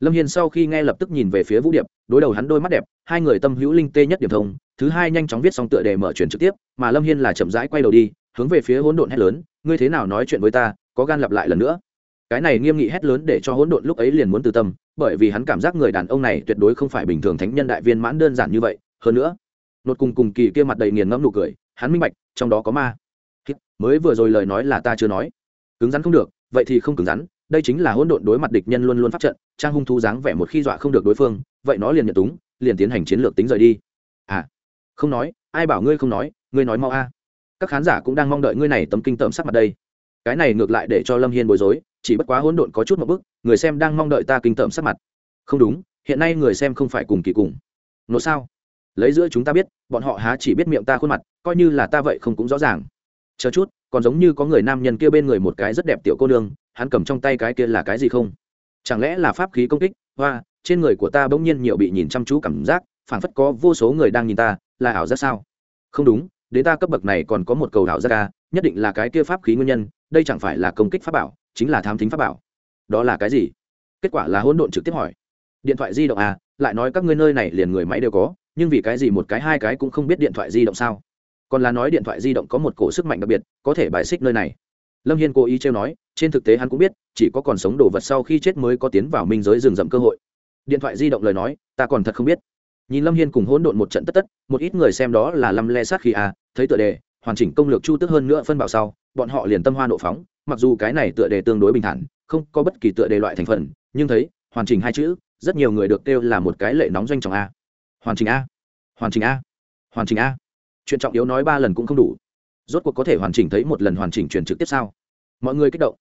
lâm hiên sau khi nghe lập tức nhìn về phía vũ điệp, đối đầu hắn đôi mắt đẹp, hai người tâm hữu linh tê nhất điểm thông, thứ hai nhanh chóng viết xong tựa đề mở chuyển trực tiếp, mà lâm hiên là chậm rãi quay đầu đi, hướng về phía hỗn độn hét lớn, ngươi thế nào nói chuyện với ta, có gan lặp lại lần nữa? Cái này nghiêm nghị hét lớn để cho hỗn độn lúc ấy liền muốn từ tâm, bởi vì hắn cảm giác người đàn ông này tuyệt đối không phải bình thường thánh nhân đại viên mãn đơn giản như vậy. Hơn nữa, nột cùng cùng kỳ kia mặt đầy nghiền ngẫm nụ cười, hắn minh bạch, trong đó có ma. Mới vừa rồi lời nói là ta chưa nói. Cứng rắn không được, vậy thì không cứng rắn đây chính là hỗn độn đối mặt địch nhân luôn luôn phát trận, trang hung thú dáng vẻ một khi dọa không được đối phương, vậy nó liền nhận túng, liền tiến hành chiến lược tính rời đi. À không nói, ai bảo ngươi không nói, ngươi nói mau a. Các khán giả cũng đang mong đợi ngươi này tấm kinh tởm sắc mặt đây. Cái này ngược lại để cho lâm hiên bối rối, chỉ bất quá hỗn độn có chút một bức người xem đang mong đợi ta kinh tởm sắc mặt. Không đúng, hiện nay người xem không phải cùng kỳ cùng. Nó sao? Lấy giữa chúng ta biết, bọn họ há chỉ biết miệng ta khuôn mặt, coi như là ta vậy không cũng rõ ràng. Chờ chút, còn giống như có người nam nhân kia bên người một cái rất đẹp tiểu cô nương hắn cầm trong tay cái kia là cái gì không? Chẳng lẽ là pháp khí công kích? Hoa, trên người của ta bỗng nhiên nhiều bị nhìn chăm chú cảm giác, phảng phất có vô số người đang nhìn ta, là ảo giác sao? Không đúng, đến ta cấp bậc này còn có một cầu ảo giác ca nhất định là cái kia pháp khí nguyên nhân, đây chẳng phải là công kích pháp bảo, chính là thám thính pháp bảo. Đó là cái gì? Kết quả là hỗn độn trực tiếp hỏi. Điện thoại di động à lại nói các ngươi nơi này liền người máy đều có, nhưng vì cái gì một cái, hai cái cũng không biết điện thoại di động sao? Còn là nói điện thoại di động có một cổ sức mạnh đặc biệt, có thể bài xích nơi này lâm hiên cố ý trêu nói, trên thực tế hắn cũng biết, chỉ có còn sống đồ vật sau khi chết mới có tiến vào minh giới rừng rậm cơ hội. Điện thoại di động lời nói, ta còn thật không biết. Nhìn lâm hiên cùng hỗn độn một trận tất tất, một ít người xem đó là lâm le sát khi à thấy tựa đề, hoàn chỉnh công lược chu tức hơn nữa phân bảo sau, bọn họ liền tâm hoa nộ phóng, mặc dù cái này tựa đề tương đối bình thản, không có bất kỳ tựa đề loại thành phần, nhưng thấy, hoàn chỉnh hai chữ, rất nhiều người được kêu là một cái lệ nóng doanh trọng a. Hoàn chỉnh a. Hoàn chỉnh a. Hoàn chỉnh a. Chuyện trọng yếu nói ba lần cũng không đủ rốt cuộc có thể hoàn chỉnh thấy một lần hoàn chỉnh truyền trực tiếp sao? Mọi người kích động.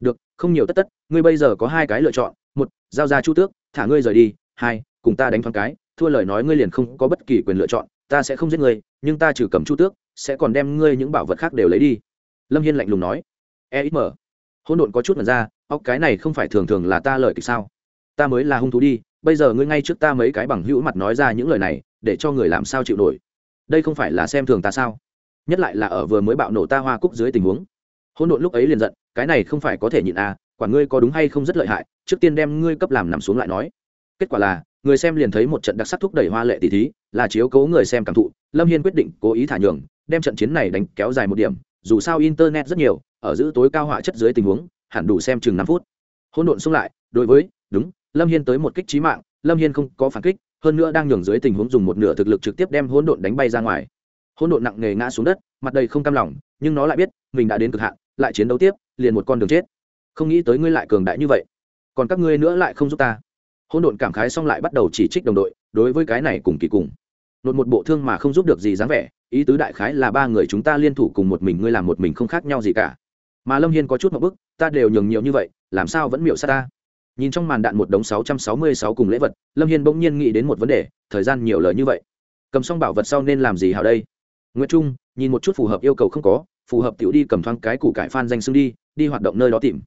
Được, không nhiều tất tất, ngươi bây giờ có hai cái lựa chọn. Một, giao ra chu tước, thả ngươi rời đi. Hai, cùng ta đánh thoáng cái, thua lời nói ngươi liền không có bất kỳ quyền lựa chọn, ta sẽ không giết ngươi, nhưng ta trừ cầm chu tước, sẽ còn đem ngươi những bảo vật khác đều lấy đi. Lâm hiên lạnh lùng nói. E ít mở hỗn độn có chút mật ra, óc cái này không phải thường thường là ta lời kịch sao? Ta mới là hung thú đi, bây giờ ngươi ngay trước ta mấy cái bằng hữu mặt nói ra những lời này, để cho người làm sao chịu nổi? Đây không phải là xem thường ta sao? Nhất lại là ở vừa mới bạo nổ ta hoa cúc dưới tình huống. Hỗn độn lúc ấy liền giận, cái này không phải có thể nhịn à quả ngươi có đúng hay không rất lợi hại, trước tiên đem ngươi cấp làm nằm xuống lại nói. Kết quả là, người xem liền thấy một trận đặc sắc thúc đẩy hoa lệ tỷ thí, là chiếu cố người xem cảm thụ, lâm hiên quyết định cố ý thả nhường, đem trận chiến này đánh kéo dài một điểm, dù sao internet rất nhiều, ở giữ tối cao họa chất dưới tình huống, hẳn đủ xem chừng năm phút. Hỗn độn xung lại, đối với, đúng, lâm hiên tới một kích trí mạng, lâm hiên không có phản kích, hơn nữa đang nhường dưới tình huống dùng một nửa thực lực trực tiếp đem hỗn độn đánh bay ra ngoài hỗn độn nặng nề ngã xuống đất, mặt đầy không cam lòng, nhưng nó lại biết, mình đã đến cực hạn, lại chiến đấu tiếp, liền một con đường chết. Không nghĩ tới ngươi lại cường đại như vậy. Còn các ngươi nữa lại không giúp ta. Hỗn độn cảm khái xong lại bắt đầu chỉ trích đồng đội, đối với cái này cùng kỳ cùng. Nột một bộ thương mà không giúp được gì dáng vẻ, ý tứ đại khái là ba người chúng ta liên thủ cùng một mình ngươi làm một mình không khác nhau gì cả. Mà lâm hiên có chút một bức, ta đều nhường nhiều như vậy, làm sao vẫn miệu sát ta? Nhìn trong màn đạn một đống sáu trăm sáu mươi sáu cùng lễ vật, lâm hiên bỗng nhiên nghĩ đến một vấn đề, thời gian nhiều lời như vậy. Cầm xong bảo vật sau nên làm gì hảo đây? Nguyễn trung, nhìn một chút phù hợp yêu cầu không có, phù hợp tiểu đi cầm thoáng cái củ cải phan danh xưng đi đi hoạt động nơi đó tìm.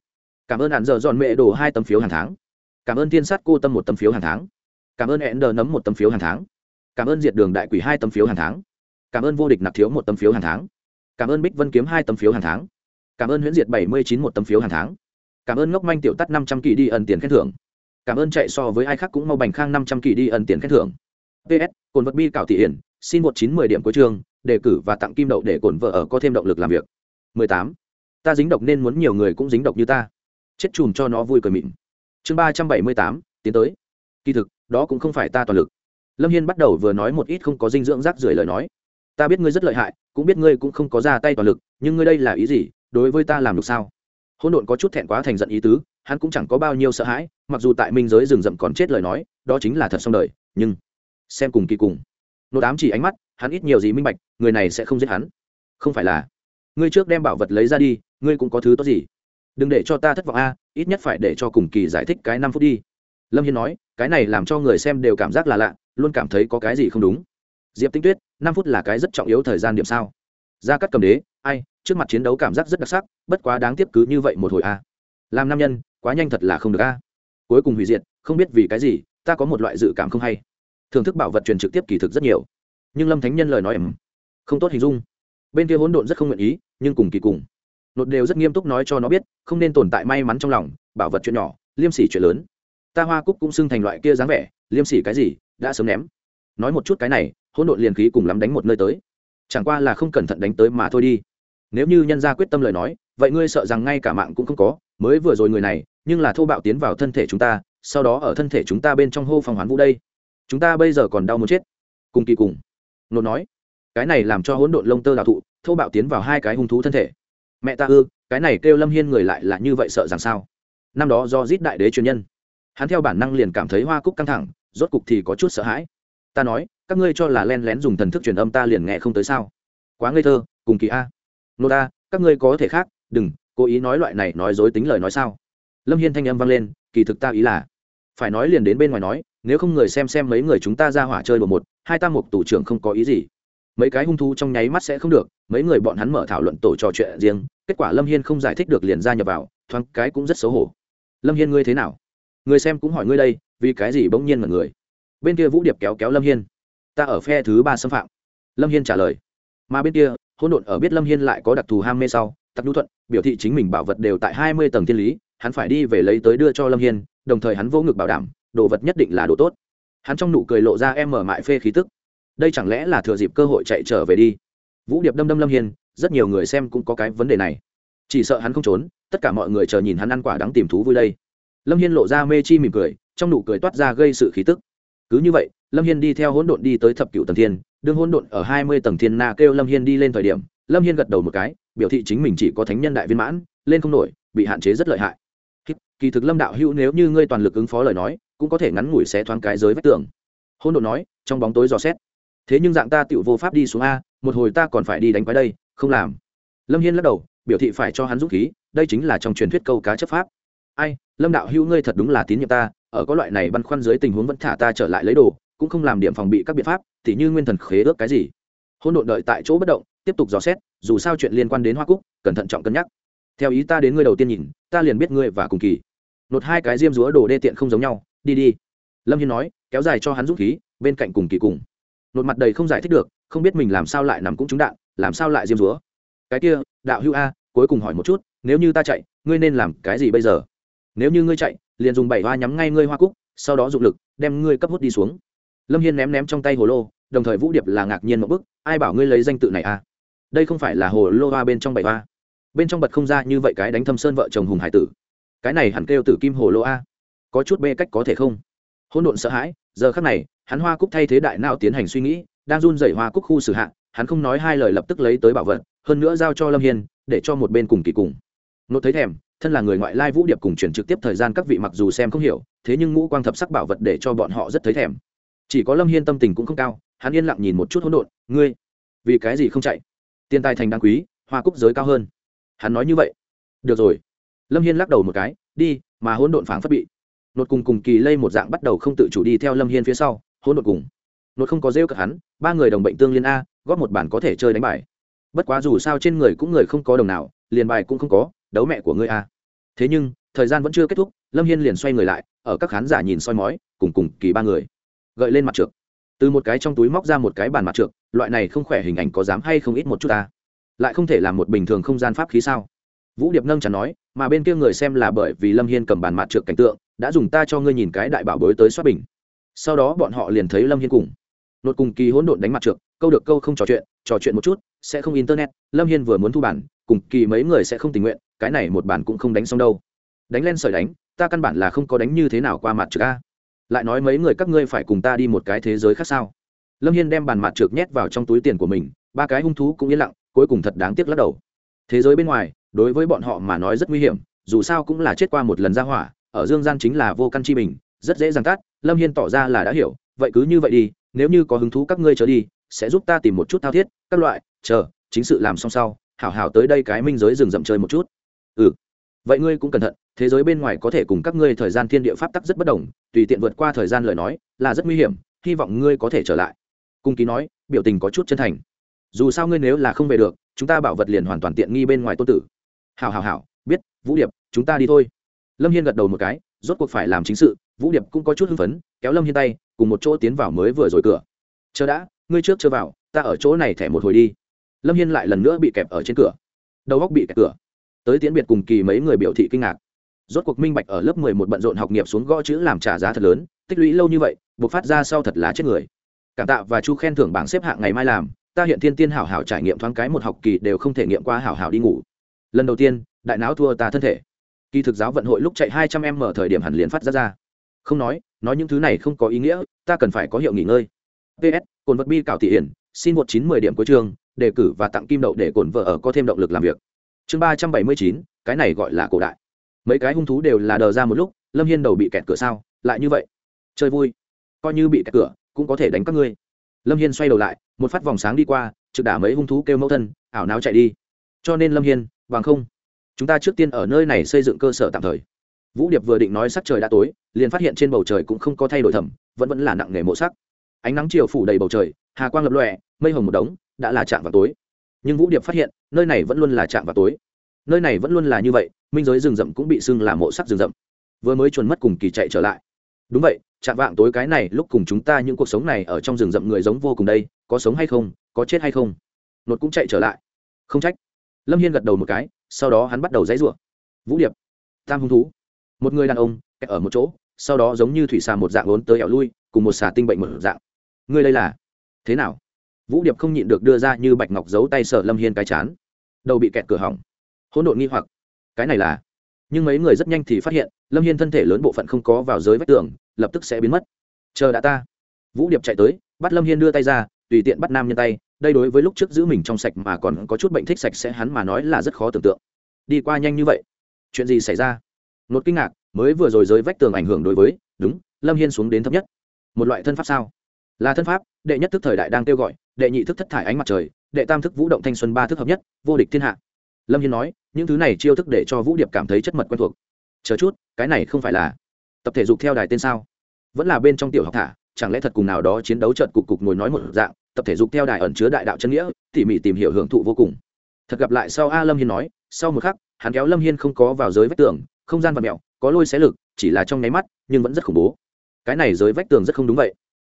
Cảm ơn hạn giờ dọn mẹ đổ hai tấm phiếu hàng tháng. Cảm ơn thiên sát cô tâm một tấm phiếu hàng tháng. Cảm ơn hẹn đờ nấm một tấm phiếu hàng tháng. Cảm ơn diệt đường đại quỷ hai tấm phiếu hàng tháng. Cảm ơn vô địch nạp thiếu một tấm phiếu hàng tháng. Cảm ơn bích vân kiếm hai tấm phiếu hàng tháng. Cảm ơn huyễn diệt bảy mươi chín một tấm phiếu hàng tháng. Cảm ơn ngốc manh tiểu tắt năm trăm kỳ đi ẩn tiền khen thưởng. Cảm ơn chạy so với ai khác cũng mau bành khang năm trăm kỳ đi ẩn tiền khen thưởng. Ps cồn vật bi cảo thị hiển, xin một chín mười điểm cuối trường đề cử và tặng kim đậu để cổn vợ ở có thêm động lực làm việc. mười tám. Ta dính độc nên muốn nhiều người cũng dính độc như ta. Chết chùm cho nó vui cười mịn. Chương ba trăm bảy mươi tám, tiến tới. Kỳ thực, đó cũng không phải ta toàn lực. Lâm hiên bắt đầu vừa nói một ít không có dinh dưỡng rác rưởi lời nói. Ta biết ngươi rất lợi hại, cũng biết ngươi cũng không có ra tay toàn lực, nhưng ngươi đây là ý gì? Đối với ta làm được sao? Hỗn độn có chút thẹn quá thành giận ý tứ, hắn cũng chẳng có bao nhiêu sợ hãi, mặc dù tại minh giới rừng rậm còn chết lời nói, đó chính là thật xong đời, nhưng xem cùng kỳ cùng. Nô đám chỉ ánh mắt hắn ít nhiều gì minh bạch, người này sẽ không giết hắn. Không phải là, ngươi trước đem bảo vật lấy ra đi, ngươi cũng có thứ tốt gì? Đừng để cho ta thất vọng a, ít nhất phải để cho cùng kỳ giải thích cái năm phút đi. Lâm hiên nói, cái này làm cho người xem đều cảm giác là lạ, luôn cảm thấy có cái gì không đúng. Diệp tinh tuyết, năm phút là cái rất trọng yếu thời gian điểm sao? Ra cắt cầm đế, ai, trước mặt chiến đấu cảm giác rất đặc sắc, bất quá đáng tiếp cứ như vậy một hồi a. Làm nam nhân, quá nhanh thật là không được a. Cuối cùng hủy diệt, không biết vì cái gì, ta có một loại dự cảm không hay. Thưởng thức bảo vật truyền trực tiếp kỳ thực rất nhiều nhưng lâm thánh nhân lời nói ẩm không tốt hình dung. Bên kia hỗn độn rất không nguyện ý, nhưng cùng kỳ cùng. Nột đều rất nghiêm túc nói cho nó biết, không nên tồn tại may mắn trong lòng, bảo vật chuyện nhỏ, liêm sỉ chuyện lớn. Ta hoa cúc cũng xưng thành loại kia dáng vẻ, liêm sỉ cái gì, đã sớm ném. Nói một chút cái này, hỗn độn liền khí cùng lắm đánh một nơi tới. Chẳng qua là không cẩn thận đánh tới mà thôi đi. Nếu như nhân gia quyết tâm lời nói, vậy ngươi sợ rằng ngay cả mạng cũng không có, mới vừa rồi người này, nhưng là thô bạo tiến vào thân thể chúng ta, sau đó ở thân thể chúng ta bên trong hô phong hoán vũ đây. Chúng ta bây giờ còn đau muốn chết. Cùng kỳ cùng nô nói, cái này làm cho hỗn độn lông tơ đạo thụ thâu bạo tiến vào hai cái hung thú thân thể. Mẹ ta ư, cái này kêu lâm hiên người lại là như vậy sợ rằng sao? Năm đó do giết đại đế truyền nhân, hắn theo bản năng liền cảm thấy hoa cúc căng thẳng, rốt cục thì có chút sợ hãi. Ta nói, các ngươi cho là len lén dùng thần thức truyền âm ta liền nghe không tới sao? Quá ngây thơ, cùng kỳ a. Nô ta, các ngươi có thể khác, đừng, cố ý nói loại này nói dối tính lời nói sao? Lâm hiên thanh âm vang lên, kỳ thực ta ý là, phải nói liền đến bên ngoài nói, nếu không người xem xem mấy người chúng ta ra hỏa chơi một một hai ta mục tủ trưởng không có ý gì. Mấy cái hung thú trong nháy mắt sẽ không được, mấy người bọn hắn mở thảo luận tổ trò chuyện riêng, kết quả lâm hiên không giải thích được liền ra nhập vào, thoáng cái cũng rất xấu hổ. Lâm hiên ngươi thế nào? Người xem cũng hỏi ngươi đây, vì cái gì bỗng nhiên mật người? Bên kia vũ điệp kéo kéo lâm hiên. Ta ở phe thứ ba xâm phạm. Lâm hiên trả lời. Mà bên kia, hỗn độn ở biết lâm hiên lại có đặc thù ham mê sau, tặc nhu thuận, biểu thị chính mình bảo vật đều tại hai mươi tầng thiên lý, hắn phải đi về lấy tới đưa cho lâm hiên, đồng thời hắn vô ngực bảo đảm, đồ vật nhất định là đồ tốt hắn trong nụ cười lộ ra em mở mại phê khí tức. Đây chẳng lẽ là thừa dịp cơ hội chạy trở về đi? Vũ điệp đâm đâm lâm hiên, rất nhiều người xem cũng có cái vấn đề này. Chỉ sợ hắn không trốn, tất cả mọi người chờ nhìn hắn ăn quả đáng tìm thú vui đây. Lâm hiên lộ ra mê chi mỉm cười, trong nụ cười toát ra gây sự khí tức. Cứ như vậy, lâm hiên đi theo hỗn độn đi tới thập cựu tầng thiên, đương hỗn độn ở hai mươi tầng thiên na kêu lâm hiên đi lên thời điểm, lâm hiên gật đầu một cái, biểu thị chính mình chỉ có thánh nhân đại viên mãn, lên không nổi, bị hạn chế rất lợi hại. Kỳ thực lâm đạo hữu nếu như ngươi toàn lực ứng phó lời nói cũng có thể ngắn ngủi xé thoáng cái giới vách tường. Hôn đồn nói, trong bóng tối dò xét. Thế nhưng dạng ta tựu vô pháp đi xuống a, một hồi ta còn phải đi đánh quái đây, không làm. Lâm hiên lắc đầu, biểu thị phải cho hắn dũng khí, đây chính là trong truyền thuyết câu cá chấp pháp. Ai, lâm đạo hữu ngươi thật đúng là tín nhiệm ta, ở có loại này băn khoăn dưới tình huống vẫn thả ta trở lại lấy đồ, cũng không làm điểm phòng bị các biện pháp thì như nguyên thần khế ước cái gì. Hôn đồn đợi tại chỗ bất động, tiếp tục dò xét, dù sao chuyện liên quan đến hoa cúc, cẩn thận trọng cân nhắc. Theo ý ta đến ngươi đầu tiên nhìn, ta liền biết ngươi và cùng kỳ. Nột hai cái diêm rúa đồ đê tiện không giống nhau đi đi. Lâm hiên nói, kéo dài cho hắn dũng khí, bên cạnh cùng kỳ cùng. Nột mặt đầy không giải thích được, không biết mình làm sao lại nằm cũng trúng đạn, làm sao lại diêm rúa cái kia, đạo hữu a, cuối cùng hỏi một chút, nếu như ta chạy, ngươi nên làm cái gì bây giờ? Nếu như ngươi chạy, liền dùng bảy hoa nhắm ngay ngươi hoa cúc, sau đó dụng lực, đem ngươi cấp hút đi xuống. Lâm hiên ném ném trong tay hồ lô, đồng thời vũ điệp là ngạc nhiên một bức, ai bảo ngươi lấy danh tự này à đây không phải là hồ lô hoa bên trong bảy hoa. Bên trong bật không ra như vậy cái đánh thâm sơn vợ chồng hùng hải tử. Cái này hẳn kêu tử kim hồ lô a có chút bê cách có thể không? Hỗn độn sợ hãi, giờ khắc này, hắn hoa cúc thay thế đại não tiến hành suy nghĩ, đang run dày hoa cúc khu xử hạ, hắn không nói hai lời lập tức lấy tới bảo vật, hơn nữa giao cho lâm hiên, để cho một bên cùng kỳ cùng. Nốt thấy thèm, thân là người ngoại lai vũ điệp cùng chuyển trực tiếp thời gian các vị mặc dù xem không hiểu, thế nhưng ngũ quang thập sắc bảo vật để cho bọn họ rất thấy thèm. Chỉ có lâm hiên tâm tình cũng không cao, hắn yên lặng nhìn một chút hỗn độn, ngươi, vì cái gì không chạy? Tiền tài thành đáng quý, hoa cúc giới cao hơn. Hắn nói như vậy. Được rồi. Lâm hiên lắc đầu một cái, đi, mà hỗn độn phảng phất bị nột cùng cùng kỳ lây một dạng bắt đầu không tự chủ đi theo lâm hiên phía sau, hỗn độn cùng. Nột không có rêu cật hắn, ba người đồng bệnh tương liên a, góp một bản có thể chơi đánh bài. Bất quá dù sao trên người cũng người không có đồng nào, liền bài cũng không có, đấu mẹ của ngươi a. Thế nhưng, thời gian vẫn chưa kết thúc, lâm hiên liền xoay người lại, ở các khán giả nhìn soi mói, cùng cùng kỳ ba người. Gợi lên mặt trượt từ một cái trong túi móc ra một cái bàn mặt trượt loại này không khỏe hình ảnh có dám hay không ít một chút ta lại không thể làm một bình thường không gian pháp khí sao? Vũ điệp nâng chẳng nói, mà bên kia người xem là bởi vì lâm hiên cầm bàn mặt trượt cảnh tượng đã dùng ta cho ngươi nhìn cái đại bảo bối tới xoát bình. Sau đó bọn họ liền thấy lâm hiên cùng. Nốt cùng kỳ hỗn độn đánh mặt trượt câu được câu không trò chuyện trò chuyện một chút, sẽ không internet, lâm hiên vừa muốn thu bản, cùng kỳ mấy người sẽ không tình nguyện, cái này một bản cũng không đánh xong đâu. Đánh lên sợi đánh, ta căn bản là không có đánh như thế nào qua mặt trượt a. Lại nói mấy người các ngươi phải cùng ta đi một cái thế giới khác sao? Lâm hiên đem bàn mặt trượt nhét vào trong túi tiền của mình, ba cái hung thú cũng yên lặng, cuối cùng thật đáng tiếc lắc đầu. Thế giới bên ngoài, đối với bọn họ mà nói rất nguy hiểm, dù sao cũng là chết qua một lần ra hỏa ở dương gian chính là vô căn chi bình, rất dễ dàng cắt lâm hiên tỏ ra là đã hiểu, vậy cứ như vậy đi, nếu như có hứng thú các ngươi trở đi, sẽ giúp ta tìm một chút thao thiết, các loại, chờ, chính sự làm xong sau, hảo hảo tới đây cái minh giới rừng rậm chơi một chút. Ừ. Vậy ngươi cũng cẩn thận, thế giới bên ngoài có thể cùng các ngươi thời gian thiên địa pháp tắc rất bất đồng, tùy tiện vượt qua thời gian lời nói, là rất nguy hiểm, hy vọng ngươi có thể trở lại. Cung ký nói, biểu tình có chút chân thành. Dù sao ngươi nếu là không về được, chúng ta bảo vật liền hoàn toàn tiện nghi bên ngoài tôn tử. Hảo hảo hảo, biết, vũ điệp, chúng ta đi thôi lâm hiên gật đầu một cái, rốt cuộc phải làm chính sự, vũ điệp cũng có chút hưng phấn, kéo lâm hiên tay, cùng một chỗ tiến vào mới vừa rồi cửa. Chờ đã, ngươi trước chưa vào, ta ở chỗ này thẻ một hồi đi. Lâm hiên lại lần nữa bị kẹp ở trên cửa. Đầu góc bị kẹp cửa. Tới tiễn biệt cùng kỳ mấy người biểu thị kinh ngạc. Rốt cuộc minh bạch ở lớp mười một bận rộn học nghiệp xuống gõ chữ làm trả giá thật lớn, tích lũy lâu như vậy, buộc phát ra sau thật lá chết người. Cảm tạ và chu khen thưởng bảng xếp hạng ngày mai làm, ta hiện thiên tiên hảo hảo trải nghiệm thoáng cái một học kỳ đều không thể nghiệm qua hảo hảo đi ngủ. Lần đầu tiên, đại não thua ta thân thể kỳ thực giáo vận hội lúc chạy hai trăm em mở thời điểm hẳn liền phát ra ra. Không nói nói những thứ này không có ý nghĩa, ta cần phải có hiệu nghỉ ngơi. Ps cồn vật bi cảo thị hiển, xin một chín mười điểm cuối trường đề cử và tặng kim đậu để cồn vợ ở có thêm động lực làm việc. Chương ba trăm bảy mươi chín, cái này gọi là cổ đại. Mấy cái hung thú đều là đờ ra một lúc, lâm hiên đầu bị kẹt cửa sao? Lại như vậy. Chơi vui. Coi như bị kẹt cửa, cũng có thể đánh các ngươi. Lâm hiên xoay đầu lại, một phát vòng sáng đi qua, trực đả mấy hung thú kêu mẫu thân, ảo náo chạy đi. Cho nên lâm hiên, bằng không chúng ta trước tiên ở nơi này xây dựng cơ sở tạm thời. Vũ điệp vừa định nói sắc trời đã tối, liền phát hiện trên bầu trời cũng không có thay đổi thẩm vẫn vẫn là nặng nề mộ sắc. Ánh nắng chiều phủ đầy bầu trời, hà quang lập lòe, mây hồng một đống, đã là chạm vào tối. Nhưng vũ điệp phát hiện, nơi này vẫn luôn là chạm vào tối. Nơi này vẫn luôn là như vậy, minh giới rừng rậm cũng bị xưng là mộ sắc rừng rậm. Vừa mới chuồn mất cùng kỳ chạy trở lại. Đúng vậy, chạm vạng tối cái này, lúc cùng chúng ta những cuộc sống này ở trong rừng rậm người giống vô cùng đây, có sống hay không, có chết hay không. Nột cũng chạy trở lại. Không trách lâm hiên gật đầu một cái, sau đó hắn bắt đầu dãy ruộng. vũ điệp, tam hung thú. Một người đàn ông, kẹt ở một chỗ, sau đó giống như thủy xà một dạng lốn tới ẻo lui, cùng một xà tinh bệnh một dạng. Ngươi đây là? Thế nào? Vũ điệp không nhịn được đưa ra như bạch ngọc giấu tay sợ lâm hiên cái chán. Đầu bị kẹt cửa hỏng. Hỗn độn nghi hoặc. Cái này là? Nhưng mấy người rất nhanh thì phát hiện, lâm hiên thân thể lớn bộ phận không có vào giới vách tường, lập tức sẽ biến mất. Chờ đã ta. Vũ điệp chạy tới, bắt lâm hiên đưa tay ra, tùy tiện bắt nam nhân tay đây đối với lúc trước giữ mình trong sạch mà còn có chút bệnh thích sạch sẽ hắn mà nói là rất khó tưởng tượng. Đi qua nhanh như vậy, chuyện gì xảy ra? Nốt kinh ngạc, mới vừa rồi giới vách tường ảnh hưởng đối với, đúng, lâm hiên xuống đến thấp nhất. Một loại thân pháp sao? Là thân pháp, đệ nhất thức thời đại đang kêu gọi, đệ nhị thức thất thải ánh mặt trời, đệ tam thức vũ động thanh xuân ba thức hợp nhất, vô địch thiên hạ. Lâm hiên nói, những thứ này chiêu thức để cho vũ điệp cảm thấy chất mật quen thuộc. Chờ chút, cái này không phải là tập thể dục theo đài tên sao? Vẫn là bên trong tiểu học thả, chẳng lẽ thật cùng nào đó chiến đấu trận cục cục ngồi nói một dạng tập thể dục theo đài ẩn chứa đại đạo chân nghĩa, tỉ mỉ tìm hiểu hưởng thụ vô cùng. Thật gặp lại sau a lâm hiên nói, sau một khắc, hắn kéo lâm hiên không có vào giới vách tường, không gian và mẹo có lôi xé lực, chỉ là trong nháy mắt, nhưng vẫn rất khủng bố. Cái này giới vách tường rất không đúng vậy.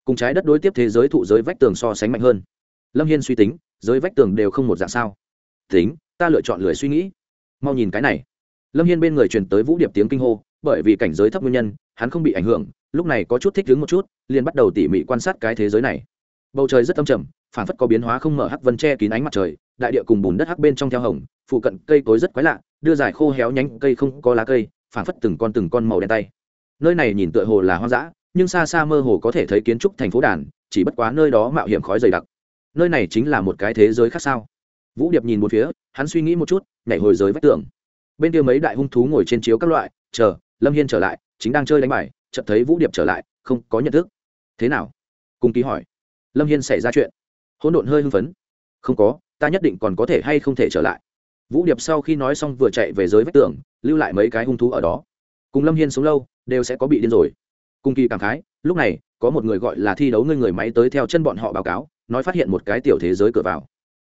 Cùng trái đất đối tiếp thế giới thụ giới vách tường so sánh mạnh hơn. Lâm hiên suy tính, giới vách tường đều không một dạng sao? Tính, ta lựa chọn lười suy nghĩ. Mau nhìn cái này. Lâm hiên bên người truyền tới vũ điệp tiếng kinh hô, bởi vì cảnh giới thấp nguyên nhân, hắn không bị ảnh hưởng, lúc này có chút thích đứng một chút, liền bắt đầu tỉ mỉ quan sát cái thế giới này bầu trời rất âm trầm phản phất có biến hóa không mở hắc vân che kín ánh mặt trời, đại địa cùng bùn đất hắc bên trong theo hồng, phụ cận cây cối rất quái lạ, đưa dài khô héo nhánh cây không có lá cây phản phất từng con từng con màu đen tay. Nơi này nhìn tựa hồ là hoang dã, nhưng xa xa mơ hồ có thể thấy kiến trúc thành phố đàn, chỉ bất quá nơi đó mạo hiểm khói dày đặc. Nơi này chính là một cái thế giới khác sao? Vũ điệp nhìn một phía, hắn suy nghĩ một chút, nhảy hồi giới vách tường. Bên kia mấy đại hung thú ngồi trên chiếu các loại, chờ, lâm hiên trở lại, chính đang chơi đánh bài, chợt thấy vũ điệp trở lại, không có nhận thức. Thế nào? Cùng ký hỏi lâm hiên xảy ra chuyện. Hỗn độn hơi hưng phấn. Không có, ta nhất định còn có thể hay không thể trở lại. Vũ điệp sau khi nói xong vừa chạy về giới vách tường, lưu lại mấy cái hung thú ở đó. Cùng lâm hiên sống lâu, đều sẽ có bị điên rồi. Cùng kỳ cảm khái, lúc này, có một người gọi là thi đấu ngươi người máy tới theo chân bọn họ báo cáo, nói phát hiện một cái tiểu thế giới cửa vào.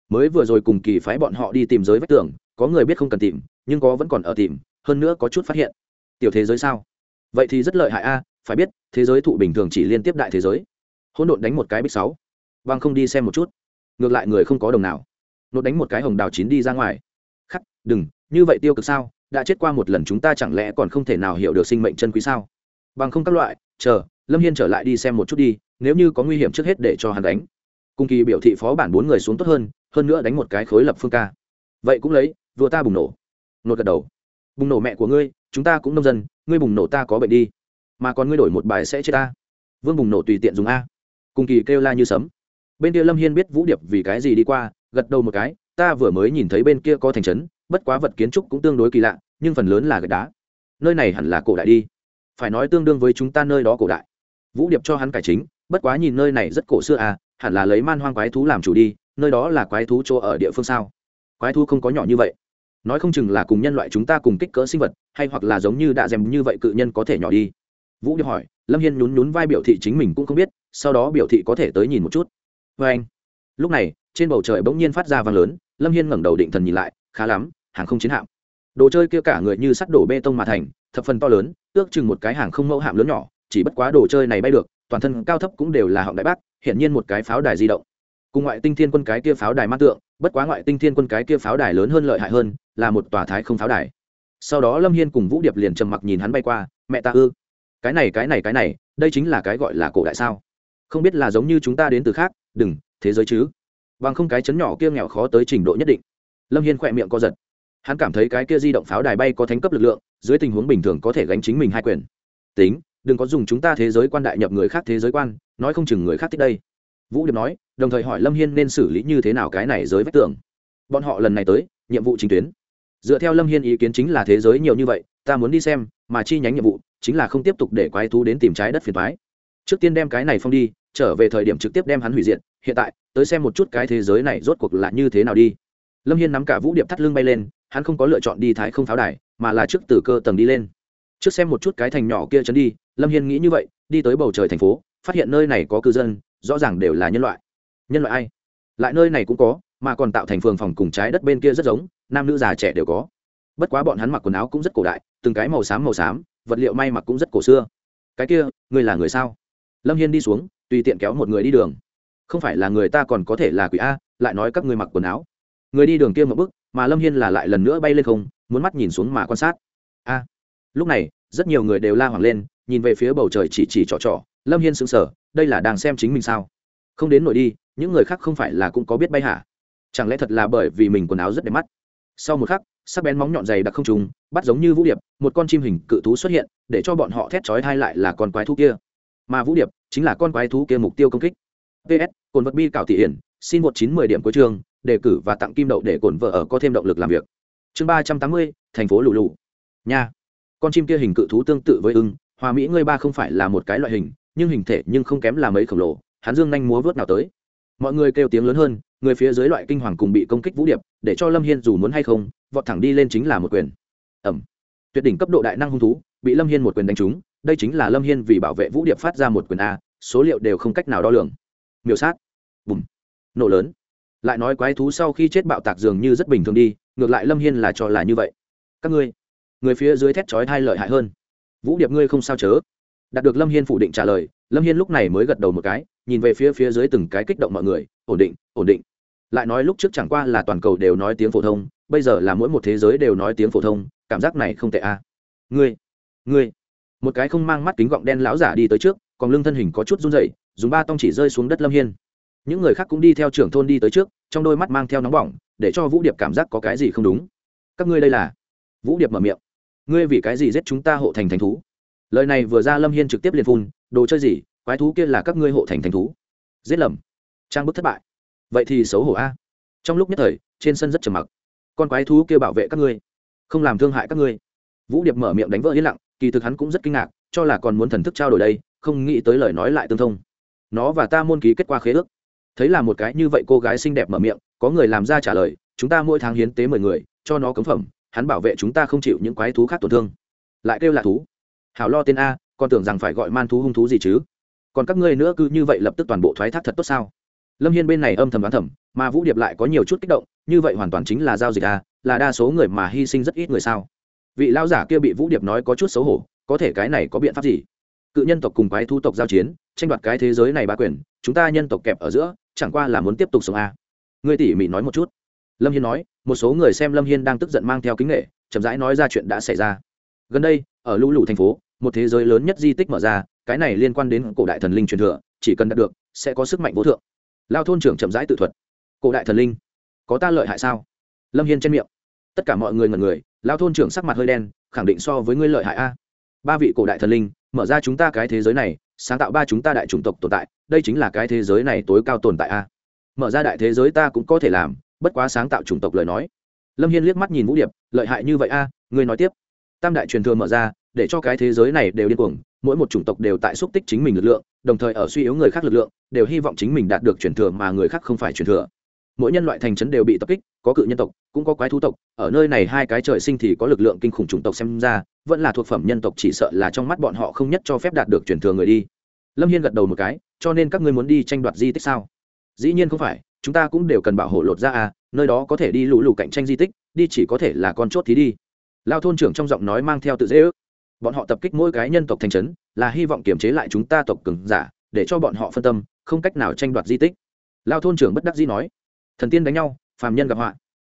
Mới vừa rồi cùng kỳ phái bọn họ đi tìm giới vách tường, có người biết không cần tìm, nhưng có vẫn còn ở tìm, hơn nữa có chút phát hiện. Tiểu thế giới sao? Vậy thì rất lợi hại a, phải biết, thế giới thụ bình thường chỉ liên tiếp đại thế giới hỗn độn đánh một cái bích sáu. Vâng không đi xem một chút. Ngược lại người không có đồng nào. Nốt đánh một cái hồng đào chín đi ra ngoài. Khắc, đừng, như vậy tiêu cực sao? Đã chết qua một lần chúng ta chẳng lẽ còn không thể nào hiểu được sinh mệnh chân quý sao? Bằng không các loại, chờ, lâm hiên trở lại đi xem một chút đi, nếu như có nguy hiểm trước hết để cho hắn đánh. Cung kỳ biểu thị phó bản bốn người xuống tốt hơn hơn nữa đánh một cái khối lập phương ca. Vậy cũng lấy vừa ta bùng nổ. Nốt gật đầu. Bùng nổ mẹ của ngươi, chúng ta cũng nông dân, ngươi bùng nổ ta có bệnh đi. Mà còn ngươi đổi một bài sẽ chết ta. Vương bùng nổ tùy tiện dùng a cung kỳ kêu la như sấm. Bên kia lâm hiên biết vũ điệp vì cái gì đi qua, gật đầu một cái, ta vừa mới nhìn thấy bên kia có thành trấn, bất quá vật kiến trúc cũng tương đối kỳ lạ, nhưng phần lớn là gạch đá. Nơi này hẳn là cổ đại đi. Phải nói tương đương với chúng ta nơi đó cổ đại. Vũ điệp cho hắn cải chính, bất quá nhìn nơi này rất cổ xưa à hẳn là lấy man hoang quái thú làm chủ đi, nơi đó là quái thú chỗ ở địa phương sao? Quái thú không có nhỏ như vậy. Nói không chừng là cùng nhân loại chúng ta cùng kích cỡ sinh vật, hay hoặc là giống như đạ dèm như vậy cự nhân có thể nhỏ đi. Vũ điệp hỏi, lâm hiên nhún nhún vai biểu thị chính mình cũng không biết sau đó biểu thị có thể tới nhìn một chút. Vê anh. Lúc này, trên bầu trời bỗng nhiên phát ra vang lớn, lâm hiên ngẩng đầu định thần nhìn lại, khá lắm, hàng không chiến hạm. Đồ chơi kia cả người như sắt đổ bê tông mà thành, thập phần to lớn, ước chừng một cái hàng không mẫu hạm lớn nhỏ, chỉ bất quá đồ chơi này bay được, toàn thân cao thấp cũng đều là họng đại bác hiện nhiên một cái pháo đài di động. Cùng ngoại tinh thiên quân cái kia pháo đài ma tượng, bất quá ngoại tinh thiên quân cái kia pháo đài lớn hơn lợi hại hơn, là một tòa thái không pháo đài. Sau đó lâm hiên cùng vũ điệp liền trầm mặc nhìn hắn bay qua, mẹ ta ư? Cái này cái này cái này, đây chính là cái gọi là cổ đại sao? Không biết là giống như chúng ta đến từ khác, đừng, thế giới chứ. Bằng không cái chấn nhỏ kia nghèo khó tới trình độ nhất định. Lâm hiên khỏe miệng co giật. Hắn cảm thấy cái kia di động pháo đài bay có thánh cấp lực lượng, dưới tình huống bình thường có thể gánh chính mình hai quyền. Tính, đừng có dùng chúng ta thế giới quan đại nhập người khác thế giới quan, nói không chừng người khác thích đây. Vũ điệp nói, đồng thời hỏi lâm hiên nên xử lý như thế nào cái này giới vách tường. Bọn họ lần này tới, nhiệm vụ chính tuyến. Dựa theo lâm hiên ý kiến chính là thế giới nhiều như vậy, ta muốn đi xem, mà chi nhánh nhiệm vụ chính là không tiếp tục để quái thú đến tìm trái đất phiền thoái trước tiên đem cái này phong đi, trở về thời điểm trực tiếp đem hắn hủy diệt, hiện tại, tới xem một chút cái thế giới này rốt cuộc là như thế nào đi. Lâm hiên nắm cả vũ điệp thắt lưng bay lên, hắn không có lựa chọn đi thái không pháo đài, mà là trước từ cơ tầng đi lên. Trước xem một chút cái thành nhỏ kia chấn đi, lâm hiên nghĩ như vậy, đi tới bầu trời thành phố, phát hiện nơi này có cư dân, rõ ràng đều là nhân loại. Nhân loại ai? Lại nơi này cũng có, mà còn tạo thành phường phòng cùng trái đất bên kia rất giống, nam nữ già trẻ đều có. Bất quá bọn hắn mặc quần áo cũng rất cổ đại, từng cái màu xám màu xám, vật liệu may mặc cũng rất cổ xưa. Cái kia người là người sao? Lâm hiên đi xuống, tùy tiện kéo một người đi đường. Không phải là người ta còn có thể là quỷ a, lại nói các người mặc quần áo. Người đi đường kia một bức mà lâm hiên là lại lần nữa bay lên không, muốn mắt nhìn xuống mà quan sát. A. Lúc này, rất nhiều người đều la hoảng lên, nhìn về phía bầu trời chỉ chỉ trỏ trỏ lâm hiên sững sờ, đây là đang xem chính mình sao? Không đến nổi đi, những người khác không phải là cũng có biết bay hả? Chẳng lẽ thật là bởi vì mình quần áo rất đẹp mắt? Sau một khắc, sắc bén móng nhọn dày đặc không trùng, bắt giống như vũ điệp, một con chim hình cự thú xuất hiện, để cho bọn họ thét chói hai lại là con quái thú kia mà vũ điệp chính là con quái thú kia mục tiêu công kích. Ps cồn vật bi cảo thị hiển, xin một chín mười điểm cuối trường, đề cử và tặng kim đậu để cồn vợ ở có thêm động lực làm việc. Chương ba trăm tám mươi, thành phố lù lù. Nha. Con chim kia hình cự thú tương tự với ưng, hòa mỹ ngươi ba không phải là một cái loại hình, nhưng hình thể nhưng không kém là mấy khổng lồ, hắn dương nhanh múa vớt nào tới. Mọi người kêu tiếng lớn hơn, người phía dưới loại kinh hoàng cùng bị công kích vũ điệp, để cho lâm hiên dù muốn hay không, vọt thẳng đi lên chính là một quyền. Ẩm. Tuyệt đỉnh cấp độ đại năng hung thú, bị lâm hiên một quyền đánh trúng đây chính là lâm hiên vì bảo vệ vũ điệp phát ra một quyền a, số liệu đều không cách nào đo lường. Miêu sát. Bùm. Nổ lớn. Lại nói quái thú sau khi chết bạo tạc dường như rất bình thường đi, ngược lại lâm hiên là cho là như vậy. Các ngươi, người phía dưới thét chói thai lợi hại hơn. Vũ điệp ngươi không sao chớ. Đạt được lâm hiên phủ định trả lời, lâm hiên lúc này mới gật đầu một cái, nhìn về phía phía dưới từng cái kích động mọi người, ổn định ổn định. Lại nói lúc trước chẳng qua là toàn cầu đều nói tiếng phổ thông, bây giờ là mỗi một thế giới đều nói tiếng phổ thông, cảm giác này không tệ a. À. ngươi ngươi một cái không mang mắt kính gọng đen lão giả đi tới trước, còn lưng thân hình có chút run dậy dùng ba tông chỉ rơi xuống đất lâm hiên. Những người khác cũng đi theo trưởng thôn đi tới trước, trong đôi mắt mang theo nóng bỏng, để cho vũ điệp cảm giác có cái gì không đúng. Các ngươi đây là? Vũ điệp mở miệng. Ngươi vì cái gì giết chúng ta hộ thành thành thú? Lời này vừa ra lâm hiên trực tiếp liền phun, đồ chơi gì? Quái thú kia là các ngươi hộ thành thành thú. Giết lầm. Trang bức thất bại. Vậy thì xấu hổ a. Trong lúc nhất thời, trên sân rất trầm mặc. Con quái thú kia bảo vệ các ngươi, không làm thương hại các ngươi. Vũ điệp mở miệng đánh vỡ yên lặng kỳ thực hắn cũng rất kinh ngạc, cho là còn muốn thần thức trao đổi đây, không nghĩ tới lời nói lại tương thông. Nó và ta môn ký kết qua khế ước. Thấy là một cái như vậy cô gái xinh đẹp mở miệng, có người làm ra trả lời, chúng ta mỗi tháng hiến tế mười người, cho nó cấm phẩm, hắn bảo vệ chúng ta không chịu những quái thú khác tổn thương. Lại kêu là thú. Hảo lo tên a còn tưởng rằng phải gọi man thú hung thú gì chứ? Còn các ngươi nữa cứ như vậy lập tức toàn bộ thoái thác thật tốt sao? Lâm hiên bên này âm thầm đoán thầm, mà vũ điệp lại có nhiều chút kích động, như vậy hoàn toàn chính là giao dịch a, là đa số người mà hy sinh rất ít người sao? Vị lao giả kia bị vũ điệp nói có chút xấu hổ, có thể cái này có biện pháp gì? Cự nhân tộc cùng quái thu tộc giao chiến, tranh đoạt cái thế giới này ba quyền, chúng ta nhân tộc kẹp ở giữa, chẳng qua là muốn tiếp tục sống a ngươi tỉ mỉ nói một chút. Lâm hiên nói, một số người xem lâm hiên đang tức giận mang theo kính nghệ, chậm rãi nói ra chuyện đã xảy ra. Gần đây, ở lũ lụ thành phố, một thế giới lớn nhất di tích mở ra, cái này liên quan đến cổ đại thần linh truyền thừa, chỉ cần đạt được, sẽ có sức mạnh vô thượng. Lao thôn trưởng chậm rãi tự thuật. Cổ đại thần linh, có ta lợi hại sao? Lâm hiên trên miệng. Tất cả mọi người ngần người lao thôn trưởng sắc mặt hơi đen, khẳng định so với ngươi lợi hại a. Ba vị cổ đại thần linh, mở ra chúng ta cái thế giới này, sáng tạo ba chúng ta đại chủng tộc tồn tại, đây chính là cái thế giới này tối cao tồn tại a. Mở ra đại thế giới ta cũng có thể làm, bất quá sáng tạo chủng tộc lời nói. Lâm hiên liếc mắt nhìn vũ điệp, lợi hại như vậy a, ngươi nói tiếp. Tam đại truyền thừa mở ra, để cho cái thế giới này đều điên cuồng, mỗi một chủng tộc đều tại xúc tích chính mình lực lượng, đồng thời ở suy yếu người khác lực lượng, đều hy vọng chính mình đạt được truyền thừa mà người khác không phải truyền thừa mỗi nhân loại thành trấn đều bị tập kích, có cự nhân tộc, cũng có quái thú tộc. Ở nơi này hai cái trời sinh thì có lực lượng kinh khủng chủng tộc xem ra, vẫn là thuộc phẩm nhân tộc, chỉ sợ là trong mắt bọn họ không nhất cho phép đạt được truyền thừa người đi. Lâm hiên gật đầu một cái, cho nên các ngươi muốn đi tranh đoạt di tích sao? Dĩ nhiên không phải, chúng ta cũng đều cần bảo hộ lột ra à nơi đó có thể đi lũ lụ cạnh tranh di tích, đi chỉ có thể là con chốt thì đi. Lao thôn trưởng trong giọng nói mang theo tự dễ ước. Bọn họ tập kích mỗi cái nhân tộc thành trấn, là hy vọng kiềm chế lại chúng ta tộc cường giả, để cho bọn họ phân tâm, không cách nào tranh đoạt di tích. Lao thôn trưởng bất đắc dĩ nói thần tiên đánh nhau phàm nhân gặp họa.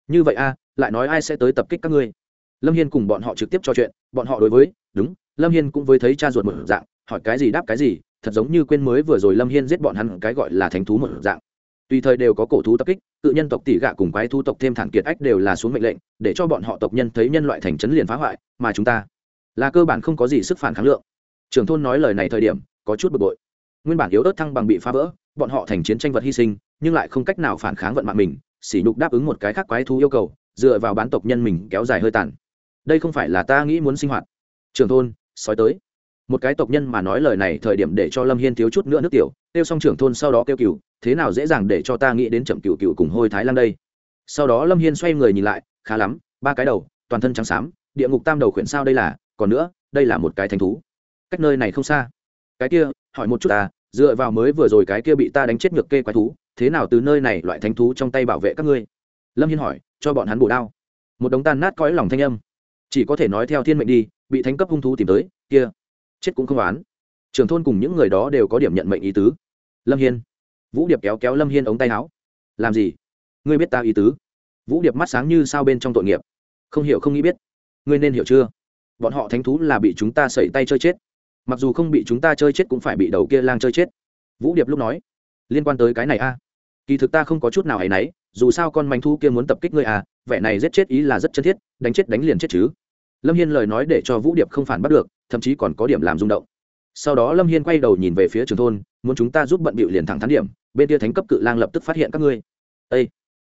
Như vậy a à, lại nói ai sẽ tới tập kích các ngươi? Lâm hiên cùng bọn họ trực tiếp trò chuyện bọn họ đối với đúng lâm hiên cũng với thấy cha ruột một dạng hỏi cái gì đáp cái gì thật giống như quên mới vừa rồi lâm hiên giết bọn hắn cái gọi là thánh thú một dạng. Tùy thời đều có cổ thú tập kích tự nhân tộc tỷ gạ cùng quái thu tộc thêm thản kiệt ách đều là xuống mệnh lệnh để cho bọn họ tộc nhân thấy nhân loại thành trấn liền phá hoại mà chúng ta là cơ bản không có gì sức phản kháng lượng. Trưởng thôn nói lời này thời điểm có chút bực bội. Nguyên bản yếu ớt thăng bằng bị phá vỡ bọn họ thành chiến tranh vật hy sinh nhưng lại không cách nào phản kháng vận mạng mình, sỉ nhục đáp ứng một cái khác quái thú yêu cầu, dựa vào bán tộc nhân mình kéo dài hơi tàn. Đây không phải là ta nghĩ muốn sinh hoạt. Trưởng thôn, sói tới. Một cái tộc nhân mà nói lời này thời điểm để cho lâm hiên thiếu chút nữa nước tiểu, kêu xong trưởng thôn sau đó kêu cựu thế nào dễ dàng để cho ta nghĩ đến chậm cựu cựu cùng hôi thái lan đây? Sau đó lâm hiên xoay người nhìn lại, khá lắm, ba cái đầu, toàn thân trắng xám, địa ngục tam đầu khuyển sao đây là, còn nữa, đây là một cái thánh thú. Cách nơi này không xa. Cái kia, hỏi một chút ta, dựa vào mới vừa rồi cái kia bị ta đánh chết ngược kê quái thú thế nào từ nơi này loại thánh thú trong tay bảo vệ các ngươi? Lâm hiên hỏi, cho bọn hắn bổ đao. Một đống tan nát cõi lòng thanh âm. Chỉ có thể nói theo thiên mệnh đi, bị thánh cấp hung thú tìm tới, kia, chết cũng không oán. Trường thôn cùng những người đó đều có điểm nhận mệnh ý tứ. Lâm hiên. Vũ điệp kéo kéo lâm hiên ống tay áo. Làm gì? Ngươi biết ta ý tứ. Vũ điệp mắt sáng như sao bên trong tội nghiệp. Không hiểu không nghĩ biết. Ngươi nên hiểu chưa? Bọn họ thánh thú là bị chúng ta sẩy tay chơi chết. Mặc dù không bị chúng ta chơi chết cũng phải bị đầu kia lang chơi chết. Vũ điệp lúc nói. Liên quan tới cái này a kỳ thực ta không có chút nào hay nấy dù sao con manh thu kia muốn tập kích ngươi à vẻ này giết chết ý là rất chân thiết, đánh chết đánh liền chết chứ. Lâm hiên lời nói để cho vũ điệp không phản bắt được, thậm chí còn có điểm làm rung động. Sau đó lâm hiên quay đầu nhìn về phía trường thôn, muốn chúng ta giúp bận bịu liền thẳng thắn điểm, bên kia thánh cấp cự lang lập tức phát hiện các ngươi. Ây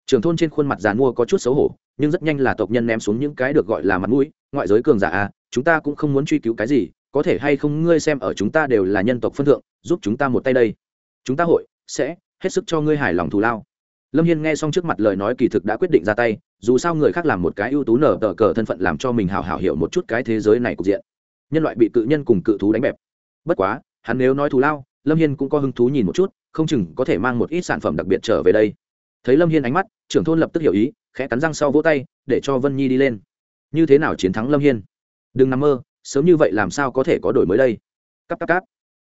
trường thôn trên khuôn mặt giàn mua có chút xấu hổ, nhưng rất nhanh là tộc nhân ném xuống những cái được gọi là mặt mũi, ngoại giới cường giả à chúng ta cũng không muốn truy cứu cái gì, có thể hay không ngươi xem ở chúng ta đều là nhân tộc phân thượng, giúp chúng ta một tay đây. Chúng ta hội, sẽ hết sức cho ngươi hài lòng thù lao. Lâm hiên nghe xong trước mặt lời nói kỳ thực đã quyết định ra tay, dù sao người khác làm một cái ưu tú nở tờ cờ thân phận làm cho mình hào hảo hiểu một chút cái thế giới này cục diện. Nhân loại bị cự nhân cùng cự thú đánh bẹp. Bất quá, hắn nếu nói thù lao, lâm hiên cũng có hứng thú nhìn một chút, không chừng có thể mang một ít sản phẩm đặc biệt trở về đây. Thấy lâm hiên ánh mắt, trưởng thôn lập tức hiểu ý, khẽ cắn răng sau vỗ tay, để cho vân nhi đi lên. Như thế nào chiến thắng lâm hiên? Đừng nằm mơ, sớm như vậy làm sao có thể có đổi mới đây? Cắp cắp cắp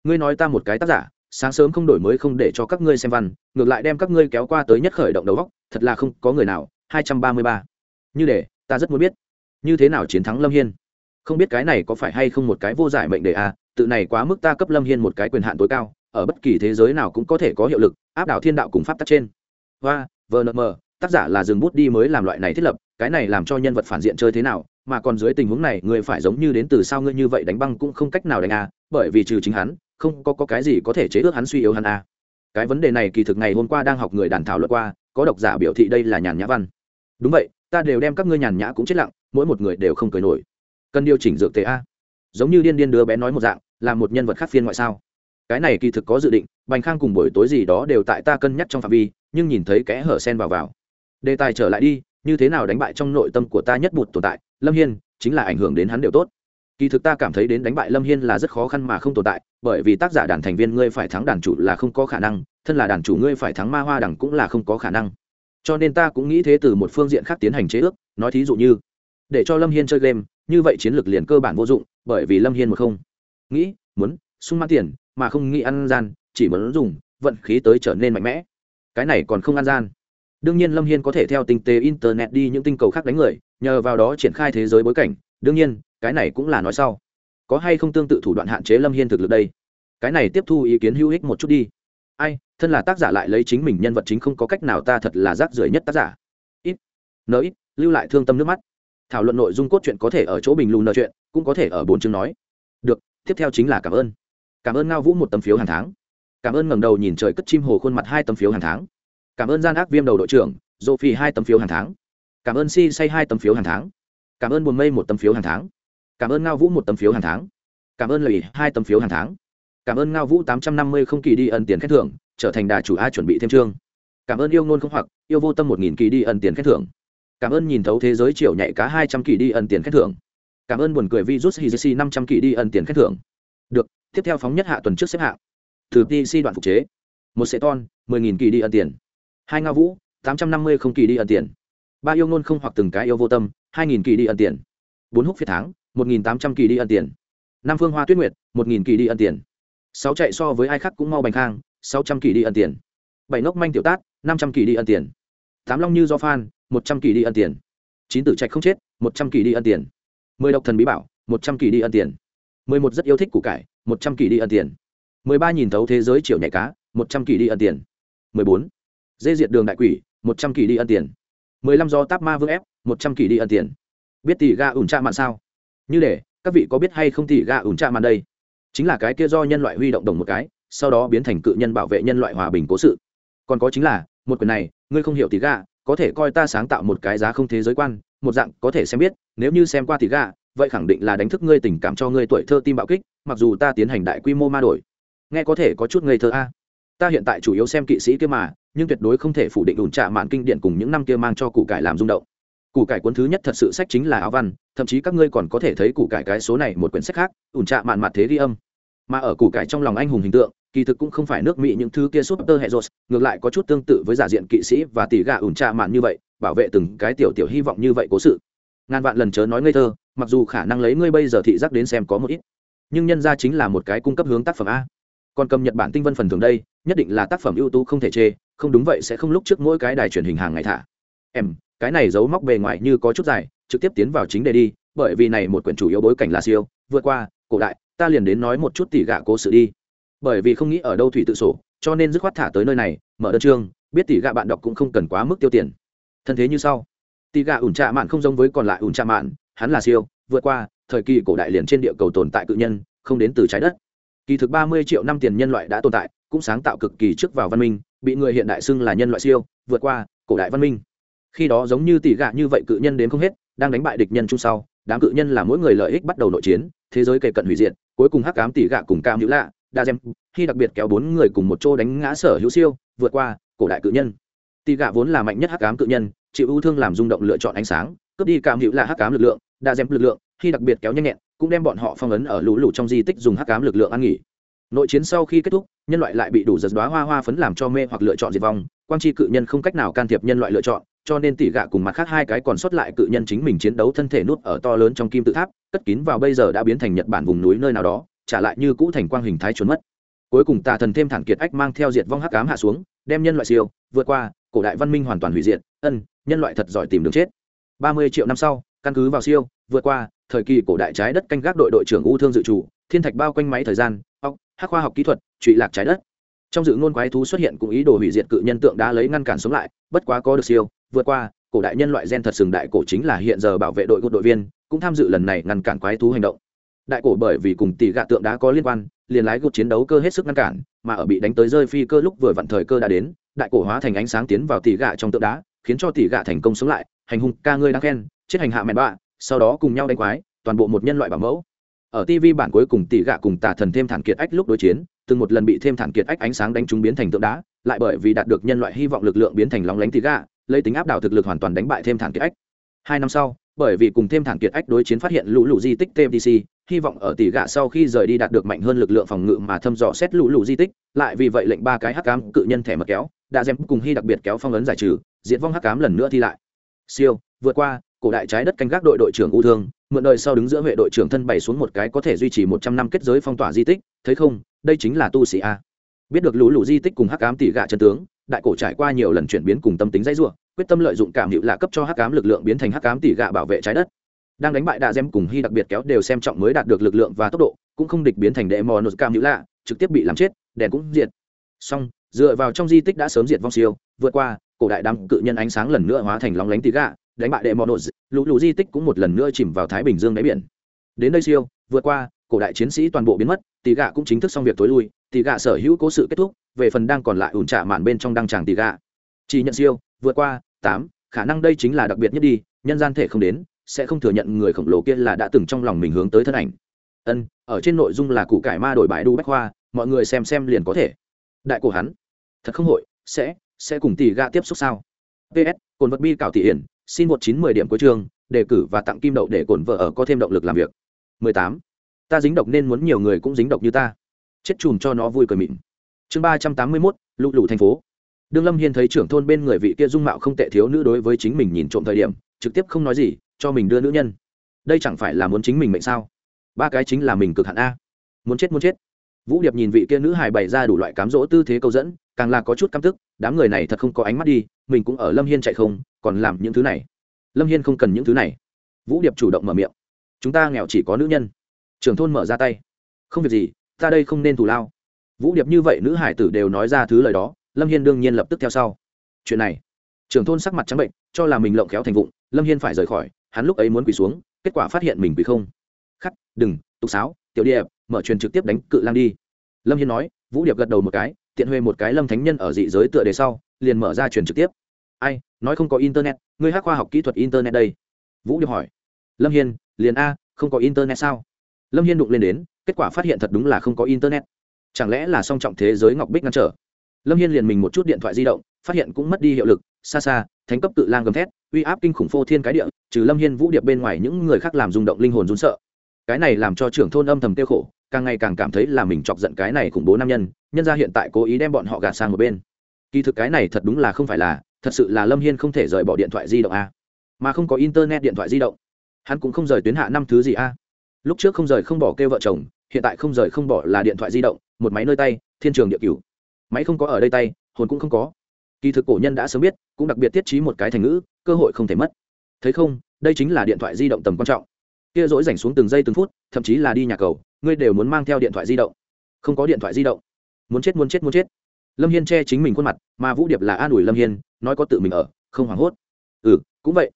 ngươi nói ta một cái tác giả sáng sớm không đổi mới không để cho các ngươi xem văn, ngược lại đem các ngươi kéo qua tới nhất khởi động đầu góc, thật là không có người nào, hai trăm ba mươi ba. Như để, ta rất muốn biết, như thế nào chiến thắng lâm hiên? Không biết cái này có phải hay không một cái vô giải mệnh đề à tự này quá mức ta cấp lâm hiên một cái quyền hạn tối cao, ở bất kỳ thế giới nào cũng có thể có hiệu lực, áp đảo thiên đạo cùng pháp tắc trên. Và vnm tác giả là dừng bút đi mới làm loại này thiết lập, cái này làm cho nhân vật phản diện chơi thế nào mà còn dưới tình huống này người phải giống như đến từ sao ngươi như vậy đánh băng cũng không cách nào đánh a bởi vì trừ chính hắn không có, có cái gì có thể chế ước hắn suy yếu hắn a cái vấn đề này kỳ thực ngày hôm qua đang học người đàn thảo luận qua có độc giả biểu thị đây là nhàn nhã văn. Đúng vậy ta đều đem các ngươi nhàn nhã cũng chết lặng mỗi một người đều không cười nổi. Cần điều chỉnh dược tế a. Giống như điên điên đứa bé nói một dạng là một nhân vật khác phiên ngoại sao. Cái này kỳ thực có dự định bành khang cùng buổi tối gì đó đều tại ta cân nhắc trong phạm vi nhưng nhìn thấy kẽ hở sen vào vào. Đề tài trở lại đi như thế nào đánh bại trong nội tâm của ta nhất bụt tồn tại, lâm hiên, chính là ảnh hưởng đến hắn đều tốt. Kỳ thực ta cảm thấy đến đánh bại lâm hiên là rất khó khăn mà không tồn tại, bởi vì tác giả đàn thành viên ngươi phải thắng đàn chủ là không có khả năng, thân là đàn chủ ngươi phải thắng ma hoa đẳng cũng là không có khả năng. Cho nên ta cũng nghĩ thế từ một phương diện khác tiến hành chế ước, nói thí dụ như, để cho lâm hiên chơi game, như vậy chiến lược liền cơ bản vô dụng, bởi vì lâm hiên một không. Nghĩ, muốn, sung mãn tiền, mà không nghĩ ăn gian, chỉ muốn dùng, vận khí tới trở nên mạnh mẽ. Cái này còn không ăn gian đương nhiên lâm hiên có thể theo tinh tế internet đi những tinh cầu khác đánh người, nhờ vào đó triển khai thế giới bối cảnh. Đương nhiên, cái này cũng là nói sau. Có hay không tương tự thủ đoạn hạn chế lâm hiên thực lực đây? Cái này tiếp thu ý kiến hữu ích một chút đi. Ai, thân là tác giả lại lấy chính mình nhân vật chính không có cách nào ta thật là rác rưởi nhất tác giả. Ít. Nỡ ít, lưu lại thương tâm nước mắt. Thảo luận nội dung cốt truyện có thể ở chỗ bình lù nợ chuyện cũng có thể ở bốn chương nói. Được, tiếp theo chính là cảm ơn. Cảm ơn ngao vũ một tấm phiếu hàng tháng. Cảm ơn ngẩng đầu nhìn trời cất chim hồ khuôn mặt hai tấm phiếu hàng tháng cảm ơn gian ác viêm đầu đội trưởng dô phi hai tấm phiếu hàng tháng. Cảm ơn si say hai tấm phiếu hàng tháng. Cảm ơn buồn mây một tấm phiếu hàng tháng. Cảm ơn ngao vũ một tấm phiếu hàng tháng. Cảm ơn lầy hai tấm phiếu hàng tháng. Cảm ơn ngao vũ tám trăm năm mươi không kỳ đi ẩn tiền khen thưởng, trở thành đà chủ a chuẩn bị thêm chương. Cảm ơn yêu ngôn không hoặc, yêu vô tâm một nghìn kỳ đi ẩn tiền khen thưởng. Cảm ơn nhìn thấu thế giới chiều nhạy cá hai trăm kỳ đi ẩn tiền khen thưởng. Cảm ơn buồn cười virus hizc năm trăm kỳ đi ẩn tiền khen thưởng. Được, tiếp theo phóng nhất hạ tuần trước xếp hạng. Từ pc đoạn phục chế. Một xe ton, mười nghìn kỳ đi ẩn tiền hai nga vũ tám trăm năm mươi không kỳ đi ẩn tiền ba yêu ngôn không hoặc từng cái yêu vô tâm hai nghìn kỳ đi ẩn tiền bốn húc phiết tháng một nghìn tám trăm kỳ đi ẩn tiền năm phương hoa tuyết nguyệt một nghìn kỳ đi ẩn tiền sáu chạy so với ai khác cũng mau bành khang sáu trăm kỳ đi ẩn tiền bảy nốc manh tiểu tát năm trăm kỳ đi ẩn tiền tám long như do phan một trăm kỳ đi ẩn tiền chín tử trạch không chết một trăm kỳ đi ẩn tiền mười độc thần bí bảo một trăm kỳ đi ẩn tiền mười một rất yêu thích củ cải một trăm kỳ đi ẩn tiền mười ba nhìn thấu thế giới triệu nhảy cá một trăm kỳ đi ẩn tiền mười bốn dê diệt đường đại quỷ, một trăm kỳ đi ân tiền. mười lăm do táp ma vương ép, một trăm kỳ đi ân tiền. Biết tỷ ga ủn tra mạn sao? Như để, các vị có biết hay không tỷ ga ủn tra mạn đây? Chính là cái kia do nhân loại huy động đồng một cái, sau đó biến thành cự nhân bảo vệ nhân loại hòa bình cố sự. Còn có chính là, một quyền này, ngươi không hiểu tỷ ga, có thể coi ta sáng tạo một cái giá không thế giới quan, một dạng, có thể xem biết, nếu như xem qua tỷ ga, vậy khẳng định là đánh thức ngươi tình cảm cho ngươi tuổi thơ tim bạo kích, mặc dù ta tiến hành đại quy mô ma đổi. Nghe có thể có chút ngây thơ a. Ta hiện tại chủ yếu xem kỵ sĩ kia mà nhưng tuyệt đối không thể phủ định ủn trạ mạn kinh điển cùng những năm kia mang cho củ cải làm rung động. Củ cải cuốn thứ nhất thật sự sách chính là áo văn, thậm chí các ngươi còn có thể thấy củ cải cái số này một quyển sách khác, ủn trạ mạn mặt thế ghi âm. Mà ở củ cải trong lòng anh hùng hình tượng, kỳ thực cũng không phải nước mỹ những thứ kia súp tơ hệ rột ngược lại có chút tương tự với giả diện kỵ sĩ và tỷ gà ủn trạ mạn như vậy, bảo vệ từng cái tiểu tiểu hy vọng như vậy cố sự. Ngàn vạn lần chớ nói ngây thơ, mặc dù khả năng lấy ngươi bây giờ thị giác đến xem có một ít, nhưng nhân ra chính là một cái cung cấp hướng tác phẩm a. Còn cầm nhật bản tinh vân phần thường đây, nhất định là tác phẩm ưu tú không thể chê không đúng vậy sẽ không lúc trước mỗi cái đài truyền hình hàng ngày thả. Em, cái này giấu móc bề ngoài như có chút dài, trực tiếp tiến vào chính đề đi, bởi vì này một quyển chủ yếu bối cảnh là siêu, vượt qua, cổ đại, ta liền đến nói một chút tỉ gạ cố sự đi. Bởi vì không nghĩ ở đâu thủy tự sổ, cho nên dứt khoát thả tới nơi này, mở đơn chương, biết tỉ gạ bạn đọc cũng không cần quá mức tiêu tiền. Thân thế như sau. Tỉ gạ ủn trạ mạn không giống với còn lại ủn trạ mạn, hắn là siêu, vượt qua, thời kỳ cổ đại liền trên địa cầu tồn tại cự nhân, không đến từ trái đất. Kỳ thực ba mươi triệu năm tiền nhân loại đã tồn tại, cũng sáng tạo cực kỳ trước vào văn minh bị người hiện đại xưng là nhân loại siêu, vượt qua cổ đại văn minh. Khi đó giống như tỷ gạ như vậy cự nhân đến không hết, đang đánh bại địch nhân chung sau, đám cự nhân là mỗi người lợi ích bắt đầu nội chiến, thế giới kề cận hủy diệt, cuối cùng hắc cám tỷ gạ cùng cam hữu lạ, đa gem khi đặc biệt kéo bốn người cùng một chỗ đánh ngã sở hữu siêu, vượt qua cổ đại cự nhân. Tỷ gạ vốn là mạnh nhất hắc cám cự nhân, chịu ưu thương làm rung động lựa chọn ánh sáng, cướp đi cam hữu lạ hắc cám lực lượng, đa gem lực lượng, khi đặc biệt kéo nhanh nhẹn, cũng đem bọn họ phong ấn ở lũ lụt trong di tích dùng hắc cám lực lượng ăn nghỉ nội chiến sau khi kết thúc, nhân loại lại bị đủ giật đoá hoa hoa phấn làm cho mê hoặc lựa chọn diệt vong. Quang tri cự nhân không cách nào can thiệp nhân loại lựa chọn, cho nên tỷ gạ cùng mặt khác hai cái còn sót lại cự nhân chính mình chiến đấu thân thể nút ở to lớn trong kim tự tháp, cất kín vào bây giờ đã biến thành nhật bản vùng núi nơi nào đó, trả lại như cũ thành quang hình thái trốn mất. Cuối cùng tà thần thêm thẳng kiệt ách mang theo diệt vong hắc cám hạ xuống, đem nhân loại siêu, vượt qua, cổ đại văn minh hoàn toàn hủy diệt, ân, nhân loại thật giỏi tìm đường chết. Ba mươi triệu năm sau, căn cứ vào siêu, vượt qua, thời kỳ cổ đại trái đất canh gác đội đội trưởng u thương dự chủ thiên thạch bao quanh máy thời gian óc hắc khoa học kỹ thuật, trụy lạc trái đất. Trong dự ngôn quái thú xuất hiện cũng ý đồ hủy diệt cự nhân tượng đá lấy ngăn cản sống lại, bất quá có được siêu, vượt qua, cổ đại nhân loại gen thật sừng đại cổ chính là hiện giờ bảo vệ đội quân đội viên, cũng tham dự lần này ngăn cản quái thú hành động. Đại cổ bởi vì cùng tỷ gạ tượng đá có liên quan, liền lái gục chiến đấu cơ hết sức ngăn cản, mà ở bị đánh tới rơi phi cơ lúc vừa vặn thời cơ đã đến, đại cổ hóa thành ánh sáng tiến vào tỷ gạ trong tượng đá, khiến cho tỷ gạ thành công sống lại, hành hung ca ngươi đang khen, chết hành hạ mẹn bạ, sau đó cùng nhau đánh quái, toàn bộ một nhân loại bảo mẫu ở tv bản cuối cùng tỷ gạ cùng tà thần thêm thản kiệt ách lúc đối chiến, từng một lần bị thêm thản kiệt ách ánh sáng đánh trúng biến thành tượng đá, lại bởi vì đạt được nhân loại hy vọng lực lượng biến thành lóng lánh tỷ gạ, lấy tính áp đảo thực lực hoàn toàn đánh bại thêm thản kiệt ách. Hai năm sau, bởi vì cùng thêm thản kiệt ách đối chiến phát hiện lũ lũ di tích tmtc hy vọng ở tỷ gạ sau khi rời đi đạt được mạnh hơn lực lượng phòng ngự mà thăm dò xét lũ lũ di tích, lại vì vậy lệnh ba cái hắc cám cự nhân thẻ mật kéo, đã dèm cùng hy đặc biệt kéo phong ấn giải trừ diệt vong hắc cám lần nữa thi lại. Siêu, vượt qua, cổ đại trái đất canh gác đội đội trưởng u thương mượn đời sau đứng giữa vệ đội trưởng thân bày xuống một cái có thể duy trì một trăm năm kết giới phong tỏa di tích, thấy không, đây chính là tu sĩ a. Biết được lũ lũ di tích cùng hắc Ám tỷ gạ chân tướng, đại cổ trải qua nhiều lần chuyển biến cùng tâm tính dãy ruộng quyết tâm lợi dụng cảm hữu lạ cấp cho hắc Ám lực lượng biến thành hắc Ám tỷ gạ bảo vệ trái đất. Đang đánh bại đạ dẻm cùng hy đặc biệt kéo đều xem trọng mới đạt được lực lượng và tốc độ, cũng không địch biến thành đệ mò nốt cảm hữu lạ, trực tiếp bị làm chết, đèn cũng diệt. Song dựa vào trong di tích đã sớm diệt vong siêu, vượt qua, cổ đại đám cự nhân ánh sáng lần nữa hóa thành lóng lánh tỷ gạ đánh bại đệ mò nội lũ lũ di tích cũng một lần nữa chìm vào thái bình dương đáy biển. Đến đây siêu, vượt qua, cổ đại chiến sĩ toàn bộ biến mất tỷ gạ cũng chính thức xong việc tối lui tỷ gạ sở hữu cố sự kết thúc, về phần đang còn lại ủn trả màn bên trong đăng tràng tỷ gạ. Chỉ nhận siêu, vượt qua, tám, khả năng đây chính là đặc biệt nhất đi, nhân gian thể không đến, sẽ không thừa nhận người khổng lồ kia là đã từng trong lòng mình hướng tới thân ảnh. Ân, ở trên nội dung là củ cải ma đổi bãi đu bách khoa mọi người xem xem liền có thể. Đại cổ hắn, thật không hội, sẽ sẽ cùng tỷ gạ tiếp xúc sao? Ps cồn vật bi cảo tỷ hiển xin một chín mười điểm cuối trường đề cử và tặng kim đậu để cổn vợ ở có thêm động lực làm việc. 18. ta dính độc nên muốn nhiều người cũng dính độc như ta. Chết chùm cho nó vui cười mịn. Chương ba trăm tám mươi mốt lụ lụ thành phố. Đương lâm hiên thấy trưởng thôn bên người vị kia dung mạo không tệ thiếu nữ đối với chính mình nhìn trộm thời điểm, trực tiếp không nói gì, cho mình đưa nữ nhân. Đây chẳng phải là muốn chính mình mệnh sao? Ba cái chính là mình cực hạn a. Muốn chết muốn chết vũ điệp nhìn vị kia nữ hài bày ra đủ loại cám dỗ tư thế câu dẫn, càng là có chút căm tức, đám người này thật không có ánh mắt đi, mình cũng ở lâm hiên chạy không, còn làm những thứ này. Lâm hiên không cần những thứ này. Vũ điệp chủ động mở miệng. Chúng ta nghèo chỉ có nữ nhân. Trưởng thôn mở ra tay. Không việc gì, ta đây không nên thù lao. Vũ điệp như vậy nữ hải tử đều nói ra thứ lời đó, lâm hiên đương nhiên lập tức theo sau. Chuyện này, trưởng thôn sắc mặt trắng bệnh, cho là mình lộng khéo thành vụng, lâm hiên phải rời khỏi, hắn lúc ấy muốn quỳ xuống, kết quả phát hiện mình quỳ không. Khắc, đừng, tục sáo, tiểu điệp mở truyền trực tiếp đánh cự lang đi. Lâm hiên nói, vũ điệp gật đầu một cái, tiện huê một cái lâm thánh nhân ở dị giới tựa đề sau, liền mở ra truyền trực tiếp. Ai, nói không có internet, ngươi hát khoa học kỹ thuật internet đây. Vũ điệp hỏi. Lâm hiên, liền a, không có internet sao? Lâm hiên đụng lên đến, kết quả phát hiện thật đúng là không có internet. Chẳng lẽ là song trọng thế giới ngọc bích ngăn trở? Lâm hiên liền mình một chút điện thoại di động, phát hiện cũng mất đi hiệu lực, xa xa, thánh cấp cự lang gầm thét, uy áp kinh khủng phô thiên cái địa, trừ lâm hiên vũ điệp bên ngoài những người khác làm rung động linh hồn run sợ. Cái này làm cho trưởng thôn âm thầm tiêu khổ càng ngày càng cảm thấy là mình chọc giận cái này khủng bố nam nhân nhân ra hiện tại cố ý đem bọn họ gạt sang một bên. Kỳ thực cái này thật đúng là không phải là, thật sự là lâm hiên không thể rời bỏ điện thoại di động a. Mà không có internet điện thoại di động, hắn cũng không rời tuyến hạ năm thứ gì a. Lúc trước không rời không bỏ kêu vợ chồng, hiện tại không rời không bỏ là điện thoại di động, một máy nơi tay, thiên trường địa cửu. Máy không có ở đây tay, hồn cũng không có. Kỳ thực cổ nhân đã sớm biết, cũng đặc biệt tiết trí một cái thành ngữ, cơ hội không thể mất. Thấy không, đây chính là điện thoại di động tầm quan trọng kia dỗi rảnh xuống từng giây từng phút, thậm chí là đi nhà cầu, ngươi đều muốn mang theo điện thoại di động. Không có điện thoại di động. Muốn chết muốn chết muốn chết. Lâm hiên che chính mình khuôn mặt, mà vũ điệp là an ủi lâm hiên, nói có tự mình ở, không hoảng hốt. Ừ cũng vậy.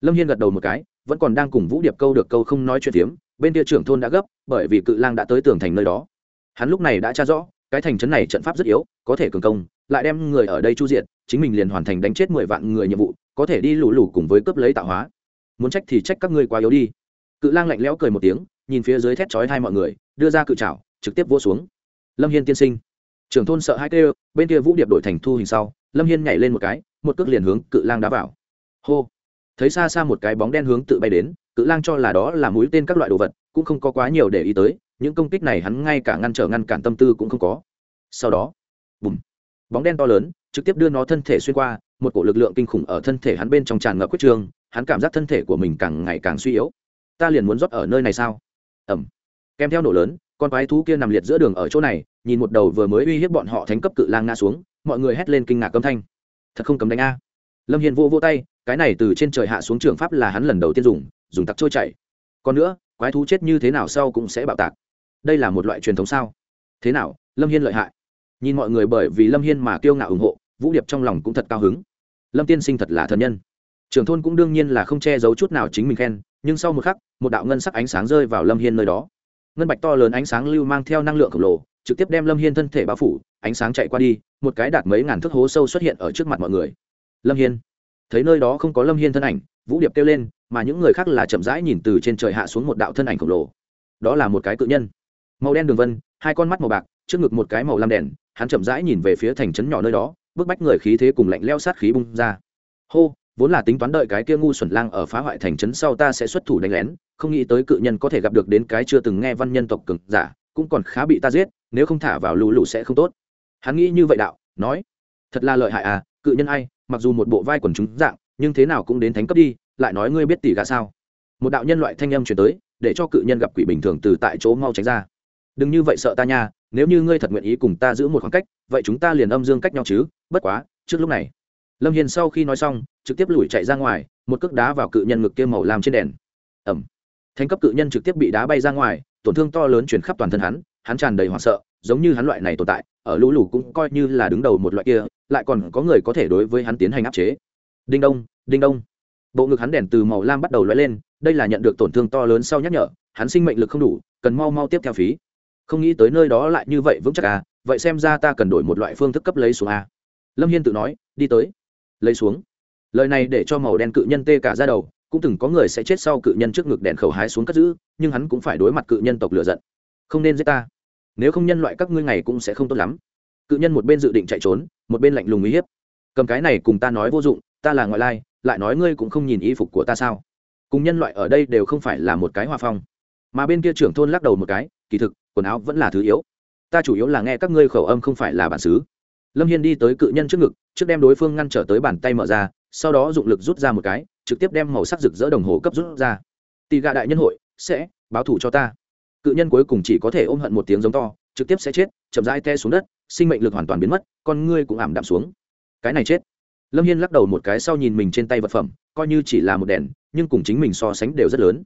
Lâm hiên gật đầu một cái, vẫn còn đang cùng vũ điệp câu được câu không nói chuyện tiếm bên kia trưởng thôn đã gấp, bởi vì cự lang đã tới tường thành nơi đó. Hắn lúc này đã tra rõ, cái thành trấn này trận pháp rất yếu, có thể cường công, lại đem người ở đây chu diện chính mình liền hoàn thành đánh chết mười vạn người nhiệm vụ, có thể đi lù lù cùng với cướp lấy tạo hóa. Muốn trách thì trách các ngươi quá yếu đi cự lang lạnh lẽo cười một tiếng, nhìn phía dưới thét chói hai mọi người, đưa ra cự trào trực tiếp vô xuống. Lâm hiên tiên sinh. Trưởng thôn sợ hai kêu, bên kia vũ điệp đổi thành thu hình sau, lâm hiên nhảy lên một cái, một cước liền hướng cự lang đá vào. Hô. Thấy xa xa một cái bóng đen hướng tự bay đến, cự lang cho là đó là mũi tên các loại đồ vật, cũng không có quá nhiều để ý tới, những công kích này hắn ngay cả ngăn trở ngăn cản tâm tư cũng không có. Sau đó, bùm. Bóng đen to lớn, trực tiếp đưa nó thân thể xuyên qua, một cổ lực lượng kinh khủng ở thân thể hắn bên trong tràn ngập quyết trường, hắn cảm giác thân thể của mình càng ngày càng suy yếu ta liền muốn rót ở nơi này sao? Ẩm. Kèm theo nổ lớn, con quái thú kia nằm liệt giữa đường ở chỗ này, nhìn một đầu vừa mới uy hiếp bọn họ thánh cấp cự lang ngã xuống, mọi người hét lên kinh ngạc âm thanh. Thật không cấm đánh a. Lâm hiền vô vô tay, cái này từ trên trời hạ xuống trường pháp là hắn lần đầu tiên dùng dùng tặc trôi chảy. Còn nữa, quái thú chết như thế nào sau cũng sẽ bạo tạc. Đây là một loại truyền thống sao? Thế nào, lâm hiên lợi hại? Nhìn mọi người bởi vì lâm hiên mà kiêu ngạo ủng hộ, vũ điệp trong lòng cũng thật cao hứng. Lâm tiên sinh thật là thần nhân. Trưởng thôn cũng đương nhiên là không che giấu chút nào chính mình khen nhưng sau một khắc, một đạo ngân sắc ánh sáng rơi vào lâm hiên nơi đó. Ngân bạch to lớn ánh sáng lưu mang theo năng lượng khổng lồ, trực tiếp đem lâm hiên thân thể bao phủ, ánh sáng chạy qua đi, một cái đạt mấy ngàn thước hố sâu xuất hiện ở trước mặt mọi người. Lâm hiên, thấy nơi đó không có lâm hiên thân ảnh, vũ điệp kêu lên, mà những người khác là chậm rãi nhìn từ trên trời hạ xuống một đạo thân ảnh khổng lồ. Đó là một cái cự nhân. Màu đen đường vân, hai con mắt màu bạc, trước ngực một cái màu lam đèn, hắn chậm rãi nhìn về phía thành trấn nhỏ nơi đó, bức bách người khí thế cùng lạnh leo sát khí bung ra. Hô vốn là tính toán đợi cái kia ngu xuẩn lang ở phá hoại thành trấn sau ta sẽ xuất thủ đánh lén, không nghĩ tới cự nhân có thể gặp được đến cái chưa từng nghe văn nhân tộc cường giả, cũng còn khá bị ta giết, nếu không thả vào lũ lũ sẽ không tốt. Hắn nghĩ như vậy đạo, nói, thật là lợi hại à cự nhân ai, mặc dù một bộ vai quần chúng dạng, nhưng thế nào cũng đến thánh cấp đi, lại nói ngươi biết tỷ gà sao? Một đạo nhân loại thanh âm chuyển tới, để cho cự nhân gặp quỷ bình thường từ tại chỗ mau tránh ra. Đừng như vậy sợ ta nha, nếu như ngươi thật nguyện ý cùng ta giữ một khoảng cách, vậy chúng ta liền âm dương cách nhau chứ, bất quá, trước lúc này lâm hiền sau khi nói xong, trực tiếp lùi chạy ra ngoài, một cước đá vào cự nhân ngực kia màu làm trên đèn. Ẩm thành cấp cự nhân trực tiếp bị đá bay ra ngoài, tổn thương to lớn chuyển khắp toàn thân hắn hắn tràn đầy hoảng sợ, giống như hắn loại này tồn tại, ở lũ lù cũng coi như là đứng đầu một loại kia, lại còn có người có thể đối với hắn tiến hành áp chế. Đinh đông đinh đông. Bộ ngực hắn đèn từ màu lam bắt đầu lóe lên, đây là nhận được tổn thương to lớn sau nhắc nhở, hắn sinh mệnh lực không đủ, cần mau mau tiếp theo phí. Không nghĩ tới nơi đó lại như vậy vững chắc à vậy xem ra ta cần đổi một loại phương thức cấp lấy xuống a lâm hiên tự nói, đi tới lấy xuống. Lời này để cho màu đen cự nhân tê cả ra đầu, cũng từng có người sẽ chết sau cự nhân trước ngực đèn khẩu hái xuống cất giữ, nhưng hắn cũng phải đối mặt cự nhân tộc lựa giận. Không nên giết ta. Nếu không nhân loại các ngươi ngày cũng sẽ không tốt lắm. Cự nhân một bên dự định chạy trốn, một bên lạnh lùng uy hiếp. Cầm cái này cùng ta nói vô dụng, ta là ngoại lai, lại nói ngươi cũng không nhìn y phục của ta sao? Cùng nhân loại ở đây đều không phải là một cái hòa phong. Mà bên kia trưởng thôn lắc đầu một cái, kỳ thực, quần áo vẫn là thứ yếu. Ta chủ yếu là nghe các ngươi khẩu âm không phải là bản xứ lâm hiên đi tới cự nhân trước ngực, trước đem đối phương ngăn trở tới bàn tay mở ra, sau đó dụng lực rút ra một cái, trực tiếp đem màu sắc rực rỡ đồng hồ cấp rút ra. Tì gạ đại nhân hội, sẽ báo thủ cho ta. Cự nhân cuối cùng chỉ có thể ôm hận một tiếng giống to, trực tiếp sẽ chết, chậm rãi te xuống đất, sinh mệnh lực hoàn toàn biến mất, con ngươi cũng ảm đạm xuống. Cái này chết. Lâm hiên lắc đầu một cái sau nhìn mình trên tay vật phẩm, coi như chỉ là một đèn, nhưng cùng chính mình so sánh đều rất lớn.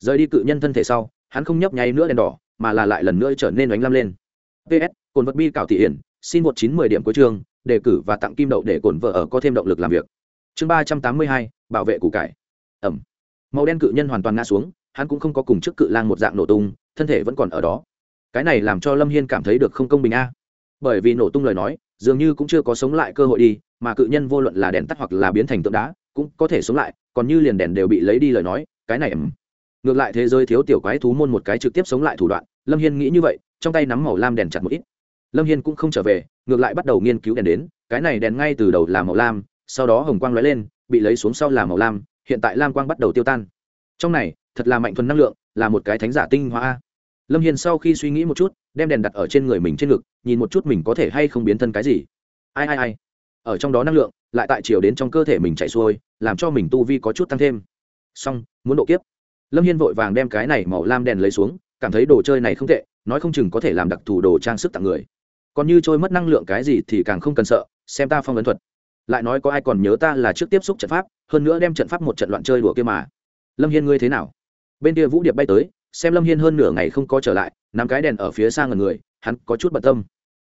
Rời đi cự nhân thân thể sau, hắn không nhấp nháy nữa đèn đỏ, mà là lại lần nữa trở nên đánh lam lên. Ps cồn vật bi cảo thị hiển xin một chín mười điểm cuối trường đề cử và tặng kim đậu để cổn vợ ở có thêm động lực làm việc. Chương ba trăm tám mươi hai, bảo vệ củ cải. Ẩm. Màu đen cự nhân hoàn toàn ngã xuống, hắn cũng không có cùng trước cự lang một dạng nổ tung, thân thể vẫn còn ở đó. Cái này làm cho lâm hiên cảm thấy được không công bình a. Bởi vì nổ tung lời nói, dường như cũng chưa có sống lại cơ hội đi, mà cự nhân vô luận là đèn tắt hoặc là biến thành tượng đá, cũng có thể sống lại, còn như liền đèn đều bị lấy đi lời nói, cái này ẩm ngược lại thế giới thiếu tiểu quái thú môn một cái trực tiếp sống lại thủ đoạn, lâm hiên nghĩ như vậy, trong tay nắm màu lam đèn chặt một ít lâm hiên cũng không trở về, ngược lại bắt đầu nghiên cứu đèn đến, cái này đèn ngay từ đầu là màu lam, sau đó hồng quang lóe lên, bị lấy xuống sau là màu lam, hiện tại lam quang bắt đầu tiêu tan. Trong này, thật là mạnh thuần năng lượng, là một cái thánh giả tinh hoa. lâm hiền sau khi suy nghĩ một chút, đem đèn đặt ở trên người mình trên ngực, nhìn một chút mình có thể hay không biến thân cái gì. Ai ai ai. Ở trong đó năng lượng, lại tại chiều đến trong cơ thể mình chạy xuôi, làm cho mình tu vi có chút tăng thêm. Xong, muốn độ kiếp. Lâm hiên vội vàng đem cái này màu lam đèn lấy xuống, cảm thấy đồ chơi này không tệ, nói không chừng có thể làm đặc thù đồ trang sức tặng người còn như trôi mất năng lượng cái gì thì càng không cần sợ, xem ta phong ấn thuật. Lại nói có ai còn nhớ ta là trước tiếp xúc trận pháp, hơn nữa đem trận pháp một trận loạn chơi đùa kia mà. Lâm hiên ngươi thế nào? Bên kia vũ điệp bay tới, xem lâm hiên hơn nửa ngày không có trở lại, nắm cái đèn ở phía xa ngần người, hắn có chút bận tâm.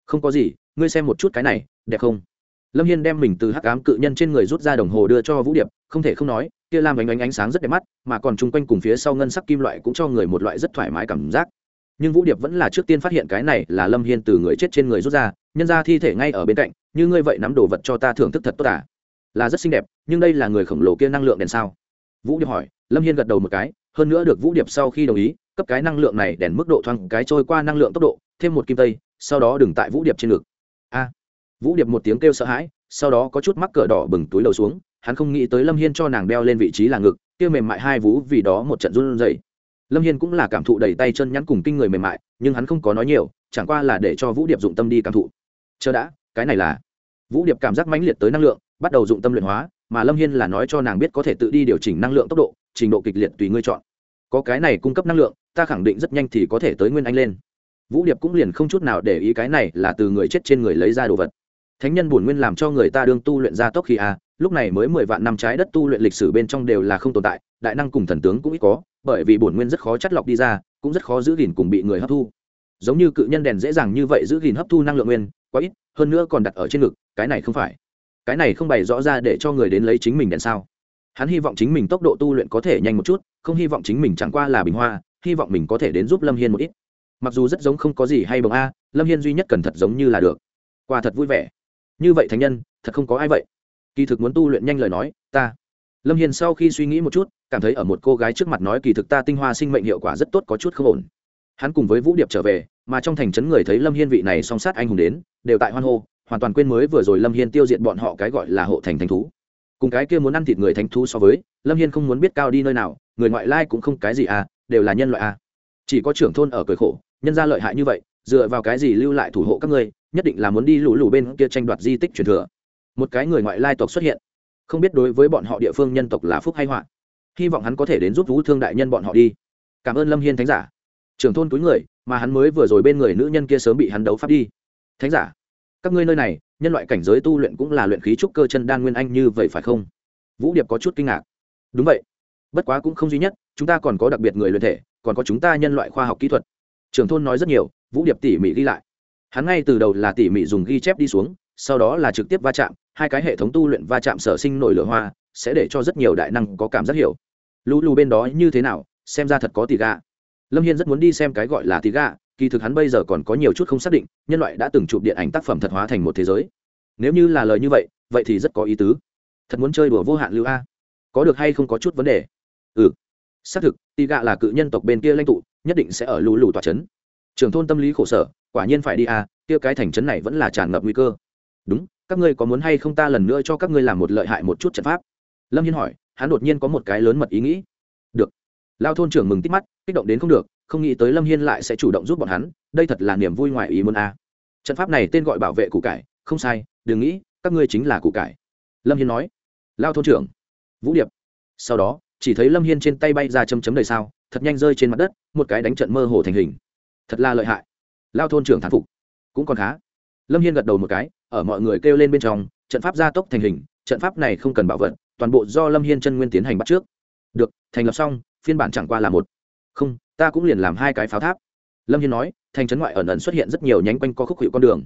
Không có gì, ngươi xem một chút cái này, đẹp không? Lâm hiên đem mình từ hắc ám cự nhân trên người rút ra đồng hồ đưa cho vũ điệp, không thể không nói, kia làm ánh ánh ánh sáng rất đẹp mắt, mà còn chung quanh cùng phía sau ngân sắc kim loại cũng cho người một loại rất thoải mái cảm giác nhưng vũ điệp vẫn là trước tiên phát hiện cái này là lâm hiên từ người chết trên người rút ra nhân ra thi thể ngay ở bên cạnh như ngươi vậy nắm đồ vật cho ta thưởng thức thật tốt à? là rất xinh đẹp, nhưng đây là người khổng lồ kia năng lượng đèn sao? vũ điệp hỏi, lâm hiên gật đầu một cái, hơn nữa được vũ điệp sau khi đồng ý, cấp cái năng lượng này đèn mức độ thoáng cái trôi qua năng lượng tốc độ, thêm một kim tây, sau đó đừng tại vũ điệp trên ngực. A, vũ điệp một tiếng kêu sợ hãi, sau đó có chút mắc cỡ đỏ bừng túi đầu xuống, hắn không nghĩ tới lâm hiên cho nàng đeo lên vị trí là ngực, kia mềm mại hai vú vì đó một trận run dậy lâm hiên cũng là cảm thụ đầy tay chân nhắn cùng kinh người mềm mại, nhưng hắn không có nói nhiều, chẳng qua là để cho vũ điệp dụng tâm đi cảm thụ. Chờ đã, cái này là. Vũ điệp cảm giác mãnh liệt tới năng lượng, bắt đầu dụng tâm luyện hóa, mà lâm hiên là nói cho nàng biết có thể tự đi điều chỉnh năng lượng tốc độ, trình độ kịch liệt tùy ngươi chọn. Có cái này cung cấp năng lượng, ta khẳng định rất nhanh thì có thể tới nguyên anh lên. Vũ điệp cũng liền không chút nào để ý cái này là từ người chết trên người lấy ra đồ vật. Thánh nhân bổn nguyên làm cho người ta đương tu luyện ra tốc khi a, lúc này mới mười vạn năm trái đất tu luyện lịch sử bên trong đều là không tồn tại, đại năng cùng thần tướng cũng ít có bởi vì bổn nguyên rất khó chắt lọc đi ra, cũng rất khó giữ gìn cùng bị người hấp thu. Giống như cự nhân đèn dễ dàng như vậy giữ gìn hấp thu năng lượng nguyên, quá ít, hơn nữa còn đặt ở trên ngực, cái này không phải. Cái này không bày rõ ra để cho người đến lấy chính mình đèn sao. Hắn hy vọng chính mình tốc độ tu luyện có thể nhanh một chút, không hy vọng chính mình chẳng qua là bình hoa, hy vọng mình có thể đến giúp lâm hiên một ít. Mặc dù rất giống không có gì hay bồng a, lâm hiên duy nhất cần thật giống như là được. Qua thật vui vẻ. Như vậy thánh nhân, thật không có ai vậy. Kỳ thực muốn tu luyện nhanh lời nói, ta lâm hiên sau khi suy nghĩ một chút, cảm thấy ở một cô gái trước mặt nói kỳ thực ta tinh hoa sinh mệnh hiệu quả rất tốt, có chút không ổn. Hắn cùng với vũ điệp trở về, mà trong thành trấn người thấy lâm hiên vị này song sát anh hùng đến, đều tại hoan hô, hoàn toàn quên mới vừa rồi lâm hiên tiêu diệt bọn họ cái gọi là hộ thành thánh thú. Cùng cái kia muốn ăn thịt người thánh thú so với, lâm hiên không muốn biết cao đi nơi nào, người ngoại lai cũng không cái gì à đều là nhân loại à. Chỉ có trưởng thôn ở cười khổ, nhân ra lợi hại như vậy, dựa vào cái gì lưu lại thủ hộ các ngươi, nhất định là muốn đi lũ lũ bên kia tranh đoạt di tích truyền thừa. Một cái người ngoại lai tộc xuất hiện không biết đối với bọn họ địa phương nhân tộc là phúc hay họa. Hy vọng hắn có thể đến giúp vũ thương đại nhân bọn họ đi. Cảm ơn lâm hiên thánh giả. Trưởng thôn túi người, mà hắn mới vừa rồi bên người nữ nhân kia sớm bị hắn đấu pháp đi. Thánh giả, các ngươi nơi này, nhân loại cảnh giới tu luyện cũng là luyện khí trúc cơ chân đan nguyên anh như vậy phải không? Vũ điệp có chút kinh ngạc. Đúng vậy. Bất quá cũng không duy nhất, chúng ta còn có đặc biệt người luyện thể, còn có chúng ta nhân loại khoa học kỹ thuật. Trưởng thôn nói rất nhiều, vũ điệp tỉ mỉ ghi lại. Hắn ngay từ đầu là tỉ mỉ dùng ghi chép đi xuống sau đó là trực tiếp va chạm, hai cái hệ thống tu luyện va chạm sở sinh nổi lửa hoa, sẽ để cho rất nhiều đại năng có cảm giác hiểu. Lũ lù bên đó như thế nào, xem ra thật có tỷ gà. Lâm hiên rất muốn đi xem cái gọi là tỷ gà, kỳ thực hắn bây giờ còn có nhiều chút không xác định, nhân loại đã từng chụp điện ảnh tác phẩm thật hóa thành một thế giới. Nếu như là lời như vậy vậy thì rất có ý tứ. Thật muốn chơi đùa vô hạn lưu a. Có được hay không có chút vấn đề? Ừ. Xác thực tỷ gà là cự nhân tộc bên kia lãnh tụ, nhất định sẽ ở lù lù tòa c h ấ n trưởng thôn tâm lý khổ sở, quả nhiên phải đi a, kia cái thành trấn này vẫn là tràn ngập nguy cơ đúng, các ngươi có muốn hay không ta lần nữa cho các ngươi làm một lợi hại một chút trận pháp? Lâm hiên hỏi, hắn đột nhiên có một cái lớn mật ý nghĩ. Được. Lao thôn trưởng mừng tít mắt, kích động đến không được, không nghĩ tới lâm hiên lại sẽ chủ động giúp bọn hắn, đây thật là niềm vui ngoài ý muốn a. Trận pháp này tên gọi bảo vệ củ cải, không sai, đừng nghĩ, các ngươi chính là củ cải. Lâm hiên nói. Lao thôn trưởng. Vũ điệp. Sau đó, chỉ thấy lâm hiên trên tay bay ra chấm chấm đầy sao, thật nhanh rơi trên mặt đất, một cái đánh trận mơ hồ thành hình. Thật là lợi hại. Lao thôn trưởng thán phục. Cũng còn khá. Lâm hiên gật đầu một cái ở mọi người kêu lên bên trong, trận pháp gia tốc thành hình, trận pháp này không cần bảo vật, toàn bộ do lâm hiên chân nguyên tiến hành bắt trước. Được, thành lập xong, phiên bản chẳng qua là một. Không, ta cũng liền làm hai cái pháo tháp. Lâm hiên nói, thành trấn ngoại ẩn ẩn xuất hiện rất nhiều nhánh quanh co khúc hiệu con đường.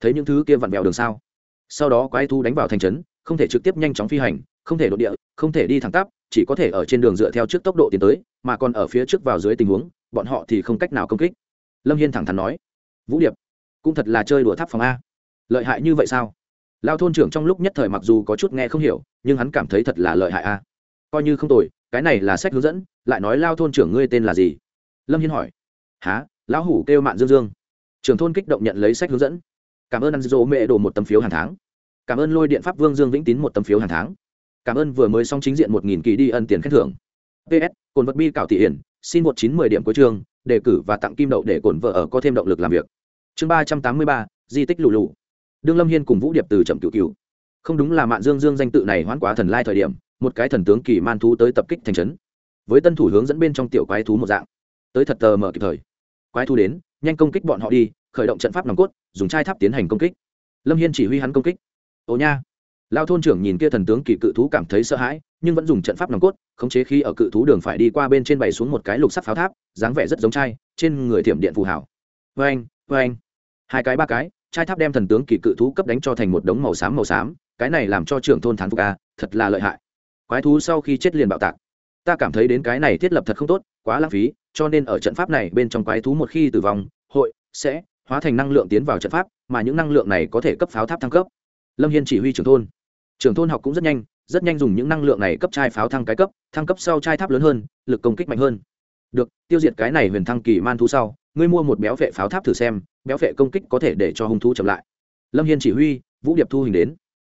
Thấy những thứ kia vặn vẹo đường sao? Sau đó quái thu đánh vào thành trấn, không thể trực tiếp nhanh chóng phi hành, không thể đ ộ địa, không thể đi thẳng tắp, chỉ có thể ở trên đường dựa theo trước tốc độ tiến tới, mà còn ở phía trước vào dưới tình huống, bọn họ thì không cách nào công kích. Lâm hiên thẳng thắn nói, vũ điệp, cũng thật là chơi đùa tháp phòng a lợi hại như vậy sao? Lao thôn trưởng trong lúc nhất thời mặc dù có chút nghe không hiểu, nhưng hắn cảm thấy thật là lợi hại a. Coi như không tồi, cái này là sách hướng dẫn, lại nói lao thôn trưởng ngươi tên là gì? Lâm hiên hỏi. Há lão hủ kêu mạn dương dương. Trưởng thôn kích động nhận lấy sách hướng dẫn. Cảm ơn ăn dỗ mẹ đổ một tấm phiếu hàng tháng. Cảm ơn lôi điện pháp vương dương vĩnh tín một tấm phiếu hàng tháng. Cảm ơn vừa mới xong chính diện một nghìn kỳ đi ân tiền khen thưởng. Ps cồn vật bi cảo thị hiển, xin một chín mười điểm cuối chương, đề cử và tặng kim đậu để cồn vợ ở có thêm động lực làm việc. Chương ba trăm tám mươi ba, di tích lù lù đương lâm hiên cùng vũ điệp từ chậm cựu cựu không đúng là mạn dương dương danh tự này hoãn quá thần lai thời điểm một cái thần tướng kỳ man thú tới tập kích thành trấn với tân thủ hướng dẫn bên trong tiểu quái thú một dạng tới thật tờ mở kịp thời quái thú đến nhanh công kích bọn họ đi khởi động trận pháp nòng cốt dùng chai tháp tiến hành công kích lâm hiên chỉ huy hắn công kích ồ nha lao thôn trưởng nhìn kia thần tướng kỳ cự thú cảm thấy sợ hãi nhưng vẫn dùng trận pháp nòng cốt khống chế khi ở cự thú đường phải đi qua bên trên bày xuống một cái lục sắc pháo tháp dáng vẻ rất giống chai trên người thiểm điện phù hảo vê anh vê anh hai cái ba cái Trai tháp đem thần tướng kỳ cự thú cấp đánh cho thành một đống màu xám màu xám, cái này làm cho trưởng thôn thán phục a thật là lợi hại. Quái thú sau khi chết liền bạo tạc. Ta cảm thấy đến cái này thiết lập thật không tốt, quá lãng phí, cho nên ở trận pháp này bên trong quái thú một khi tử vong, hội sẽ hóa thành năng lượng tiến vào trận pháp, mà những năng lượng này có thể cấp pháo tháp thăng cấp. Lâm hiên chỉ huy trưởng thôn. Trưởng thôn học cũng rất nhanh rất nhanh dùng những năng lượng này cấp chai pháo thăng cái cấp, thăng cấp sau chai tháp lớn hơn, lực công kích mạnh hơn. Được, tiêu diệt cái này huyền thăng kỳ man thú sau, ngươi mua một béo vệ pháo tháp thử xem béo phệ công kích có thể để cho hung thú chậm lại. Lâm hiên chỉ huy, vũ điệp thu hình đến.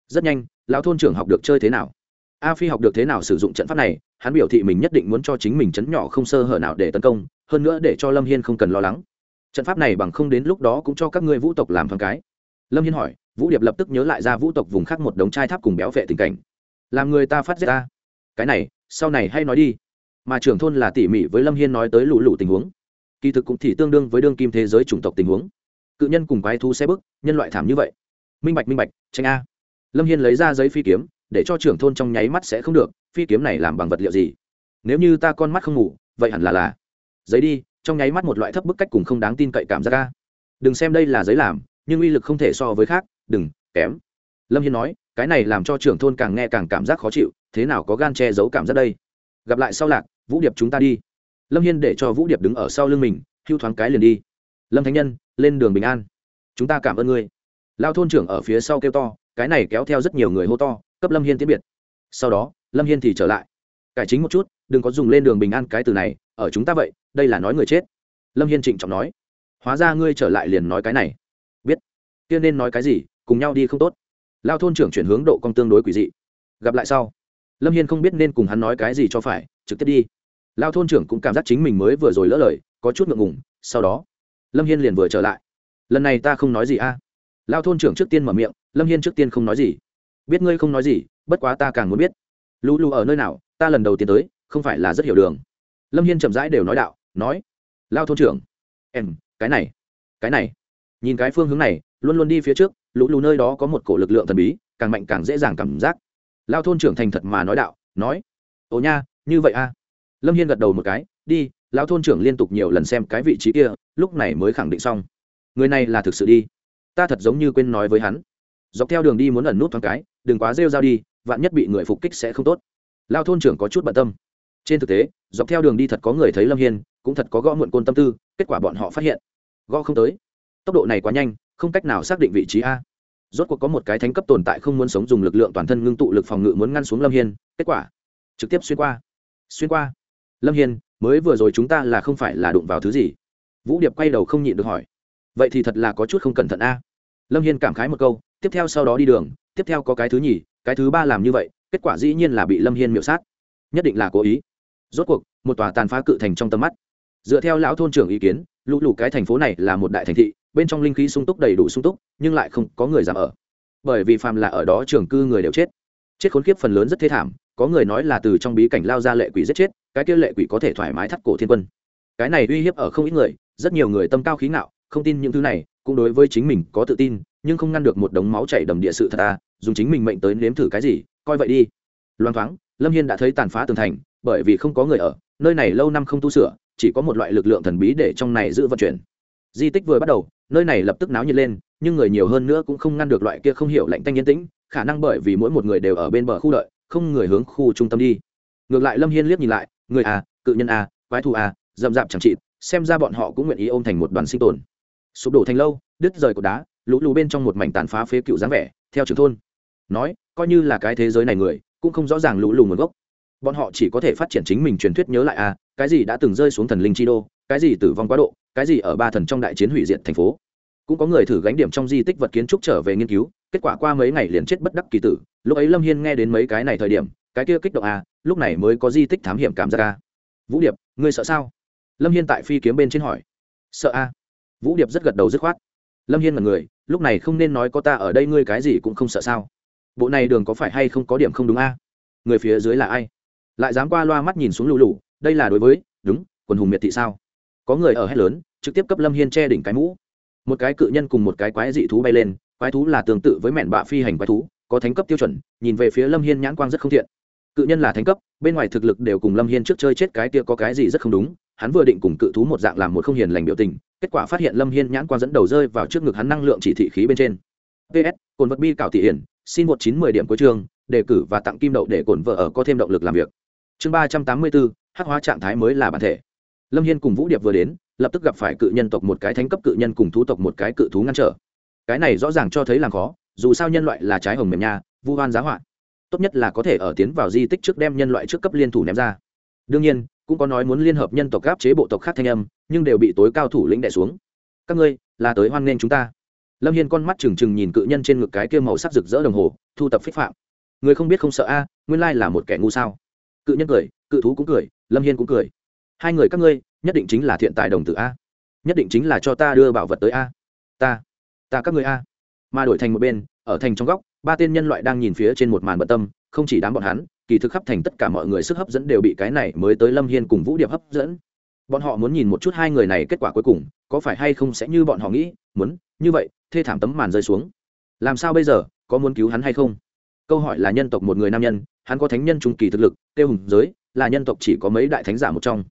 Rất nhanh, lão thôn trưởng học được chơi thế nào? A phi học được thế nào sử dụng trận pháp này, hắn biểu thị mình nhất định muốn cho chính mình chấn nhỏ không sơ hở nào để tấn công, hơn nữa để cho lâm hiên không cần lo lắng. Trận pháp này bằng không đến lúc đó cũng cho các ngươi vũ tộc làm thoáng cái. Lâm hiên hỏi, vũ điệp lập tức nhớ lại ra vũ tộc vùng khác một đống chai tháp cùng béo vệ tình cảnh. Làm người ta phát giết ta. Cái này, sau này hay nói đi. Mà trưởng thôn là tỉ mỉ với lâm hiên nói tới lũ lụ tình huống. Kỳ thực cũng thì tương đương với đương kim thế giới chủng tộc tình huống cự nhân cùng quái thú xe bức, nhân loại thảm như vậy. Minh bạch minh bạch tranh a. Lâm hiên lấy ra giấy phi kiếm, để cho trưởng thôn trong nháy mắt sẽ không được, phi kiếm này làm bằng vật liệu gì? Nếu như ta con mắt không ngủ, vậy hẳn là là. Giấy đi, trong nháy mắt một loại thấp bức cách cùng không đáng tin cậy cảm giác ca đừng xem đây là giấy làm, nhưng uy lực không thể so với khác, đừng, kém. Lâm hiên nói, cái này làm cho trưởng thôn càng nghe càng cảm giác khó chịu, thế nào có gan che giấu cảm giác đây? Gặp lại sau lạc, vũ điệp chúng ta đi. Lâm hiên để cho vũ điệp đứng ở sau lưng mình, hưu thoáng cái liền đi lâm thánh nhân, lên đường bình an. Chúng ta cảm ơn ngươi. Lao thôn trưởng ở phía sau kêu to, cái này kéo theo rất nhiều người hô to, cấp lâm hiên tiễn biệt. Sau đó, lâm hiên thì trở lại. Cải chính một chút, đừng có dùng lên đường bình an cái từ này, ở chúng ta vậy, đây là nói người chết. Lâm hiên trịnh trọng nói. Hóa ra ngươi trở lại liền nói cái này. Biết. Tiên nên nói cái gì, cùng nhau đi không tốt. Lao thôn trưởng chuyển hướng độ con tương đối quỷ dị. Gặp lại sau. Lâm hiên không biết nên cùng hắn nói cái gì cho phải, trực tiếp đi. Lao thôn trưởng cũng cảm giác chính mình mới vừa rồi lỡ lời, có chút ngượng ngùng, sau đó lâm hiên liền vừa trở lại lần này ta không nói gì a à? lao thôn trưởng trước tiên mở miệng lâm hiên trước tiên không nói gì biết ngươi không nói gì bất quá ta càng muốn biết Lũ lù ở nơi nào ta lần đầu tiên tới không phải là rất hiểu đường lâm hiên chậm rãi đều nói đạo nói lao thôn trưởng em, cái này cái này nhìn cái phương hướng này luôn luôn đi phía trước lũ lù nơi đó có một cổ lực lượng thần bí càng mạnh càng dễ dàng cảm giác lao thôn trưởng thành thật mà nói đạo nói ồ nha, như vậy a à. lâm hiên gật đầu một cái, đi Lão thôn trưởng liên tục nhiều lần xem cái vị trí kia, lúc này mới khẳng định xong. Người này là thực sự đi. Ta thật giống như quên nói với hắn. Dọc theo đường đi muốn ẩn nút thoáng cái, đừng quá rêu r a o đi, vạn nhất bị người phục kích sẽ không tốt. Lao thôn trưởng có chút bận tâm. Trên thực tế, dọc theo đường đi thật có người thấy lâm hiên, cũng thật có gõ muộn côn tâm tư, kết quả bọn họ phát hiện. Gõ không tới. Tốc độ này quá nhanh, không cách nào xác định vị trí a. Rốt cuộc có một cái thánh cấp tồn tại không muốn sống dùng lực lượng toàn thân ngưng tụ lực phòng ngự muốn ngăn xuống lâm hiên, kết quả, trực tiếp xuyên qua. Xuyên qua lâm hiên, mới vừa rồi chúng ta là không phải là đụng vào thứ gì? Vũ điệp quay đầu không nhịn được hỏi. Vậy thì thật là có chút không cẩn thận a. Lâm hiên cảm khái một câu, tiếp theo sau đó đi đường, tiếp theo có cái thứ nhì, cái thứ ba làm như vậy, kết quả dĩ nhiên là bị lâm hiên miễu sát. Nhất định là cố ý. Rốt cuộc, một tòa tàn phá cự thành trong tầm mắt. Dựa theo lão thôn trưởng ý kiến, lũ lụ cái thành phố này là một đại thành thị, bên trong linh khí sung túc đầy đủ sung túc, nhưng lại không có người giảm ở. Bởi vì phàm là ở đó trường cư người đều chết. Chết khốn kiếp phần lớn rất thê thảm, có người nói là từ trong bí cảnh lao ra lệ quỷ giết chết cái kia lệ quỷ có thể thoải mái thắt cổ thiên quân. Cái này uy hiếp ở không ít người, rất nhiều người tâm cao khí ngạo, không tin những thứ này, cũng đối với chính mình có tự tin, nhưng không ngăn được một đống máu chảy đầm địa sự thật à dùng chính mình mệnh tới nếm thử cái gì, coi vậy đi. Loan thoáng, lâm hiên đã thấy tàn phá tường thành, bởi vì không có người ở, nơi này lâu năm không tu sửa, chỉ có một loại lực lượng thần bí để trong này giữ vận chuyển. Di tích vừa bắt đầu, nơi này lập tức náo nhiệt lên, nhưng người nhiều hơn nữa cũng không ngăn được loại kia không hiểu lạnh tanh yên tĩnh, khả năng bởi vì mỗi một người đều ở bên bờ khu đợi, không người hướng khu trung tâm đi. Ngược lại lâm hiên liếc nhìn lại người a, cự nhân a, quái thù à, a, rậm rạp chẳng trị xem ra bọn họ cũng nguyện ý ôm thành một đoàn sinh tồn. Sụp đổ thành lâu đứt rời cột đá lũ lù bên trong một mảnh tàn phá phế cựu dáng vẻ theo trưởng thôn. Nói coi như là cái thế giới này người cũng không rõ ràng lũ lù nguồn gốc. Bọn họ chỉ có thể phát triển chính mình truyền thuyết nhớ lại a, cái gì đã từng rơi xuống thần linh chi đô cái gì tử vong quá độ cái gì ở ba thần trong đại chiến hủy diệt thành phố. Cũng có người thử gánh điểm trong di tích vật kiến trúc trở về nghiên cứu kết quả qua mấy ngày liền chết bất đắc kỳ tử. Lúc ấy lâm hiên nghe đến mấy cái này thời điểm cái kia kích động à lúc này mới có di tích thám hiểm cảm giác à vũ điệp, ngươi sợ sao? Lâm hiên tại phi kiếm bên trên hỏi. Sợ a. Vũ điệp rất gật đầu dứt khoát. Lâm hiên là người, lúc này không nên nói có ta ở đây ngươi cái gì cũng không sợ sao. Bộ này đường có phải hay không có điểm không đúng a? Người phía dưới là ai? Lại dám qua loa mắt nhìn xuống lù lù, đây là đối với, đúng, quần hùng miệt thị sao? Có người ở hết lớn, trực tiếp cấp lâm hiên che đỉnh cái mũ. Một cái cự nhân cùng một cái quái dị thú bay lên, quái thú là tương tự với mẹn bạ phi hành quái thú, có thánh cấp tiêu chuẩn, nhìn về phía lâm hiên nhãn quang rất không thiện cự nhân là thánh cấp, bên ngoài thực lực đều cùng lâm hiên trước chơi chết cái kia có cái gì rất không đúng, hắn vừa định cùng cự thú một dạng làm một không hiền lành biểu tình, kết quả phát hiện lâm hiên nhãn quan dẫn đầu rơi vào trước ngực hắn năng lượng chỉ thị khí bên trên. Ps cồn vật bi cảo thị hiển, xin một chín mười điểm cuối chương, đề cử và tặng kim đậu để cồn vợ ở có thêm động lực làm việc. Chương ba trăm tám mươi bốn, hắc hóa trạng thái mới là bản thể. Lâm hiên cùng vũ điệp vừa đến, lập tức gặp phải cự nhân tộc một cái thánh cấp cự nhân cùng thú tộc một cái cự thú ngăn trở. Cái này rõ ràng cho thấy làm khó, dù sao nhân loại là trái hồng mềm nha, vu hoan giá hoạn tốt nhất là có thể ở tiến vào di tích trước đem nhân loại trước cấp liên thủ ném ra. Đương nhiên, cũng có nói muốn liên hợp nhân tộc gáp chế bộ tộc khác thanh âm, nhưng đều bị tối cao thủ lĩnh đẻ xuống. Các ngươi, là tới hoan nghênh chúng ta. Lâm hiên con mắt trừng trừng nhìn cự nhân trên ngực cái kia màu sắc rực rỡ đồng hồ, thu tập phích phạm. Người không biết không sợ a, nguyên lai là một kẻ ngu sao. Cự nhân cười, cự thú cũng cười, lâm hiên cũng cười. Hai người các ngươi, nhất định chính là thiện tài đồng tử a. Nhất định chính là cho ta đưa bảo vật tới a. Ta ta các ngươi a. Mà đổi thành một bên, ở thành trong góc ba tên nhân loại đang nhìn phía trên một màn bận tâm, không chỉ đám bọn hắn, kỳ thực khắp thành tất cả mọi người sức hấp dẫn đều bị cái này mới tới lâm hiên cùng vũ điệp hấp dẫn. Bọn họ muốn nhìn một chút hai người này kết quả cuối cùng, có phải hay không sẽ như bọn họ nghĩ, muốn, như vậy, thê thảm tấm màn rơi xuống. Làm sao bây giờ, có muốn cứu hắn hay không? Câu hỏi là nhân tộc một người nam nhân, hắn có thánh nhân trung kỳ thực lực, tiêu hùng giới, là nhân tộc chỉ có mấy đại thánh giả một trong.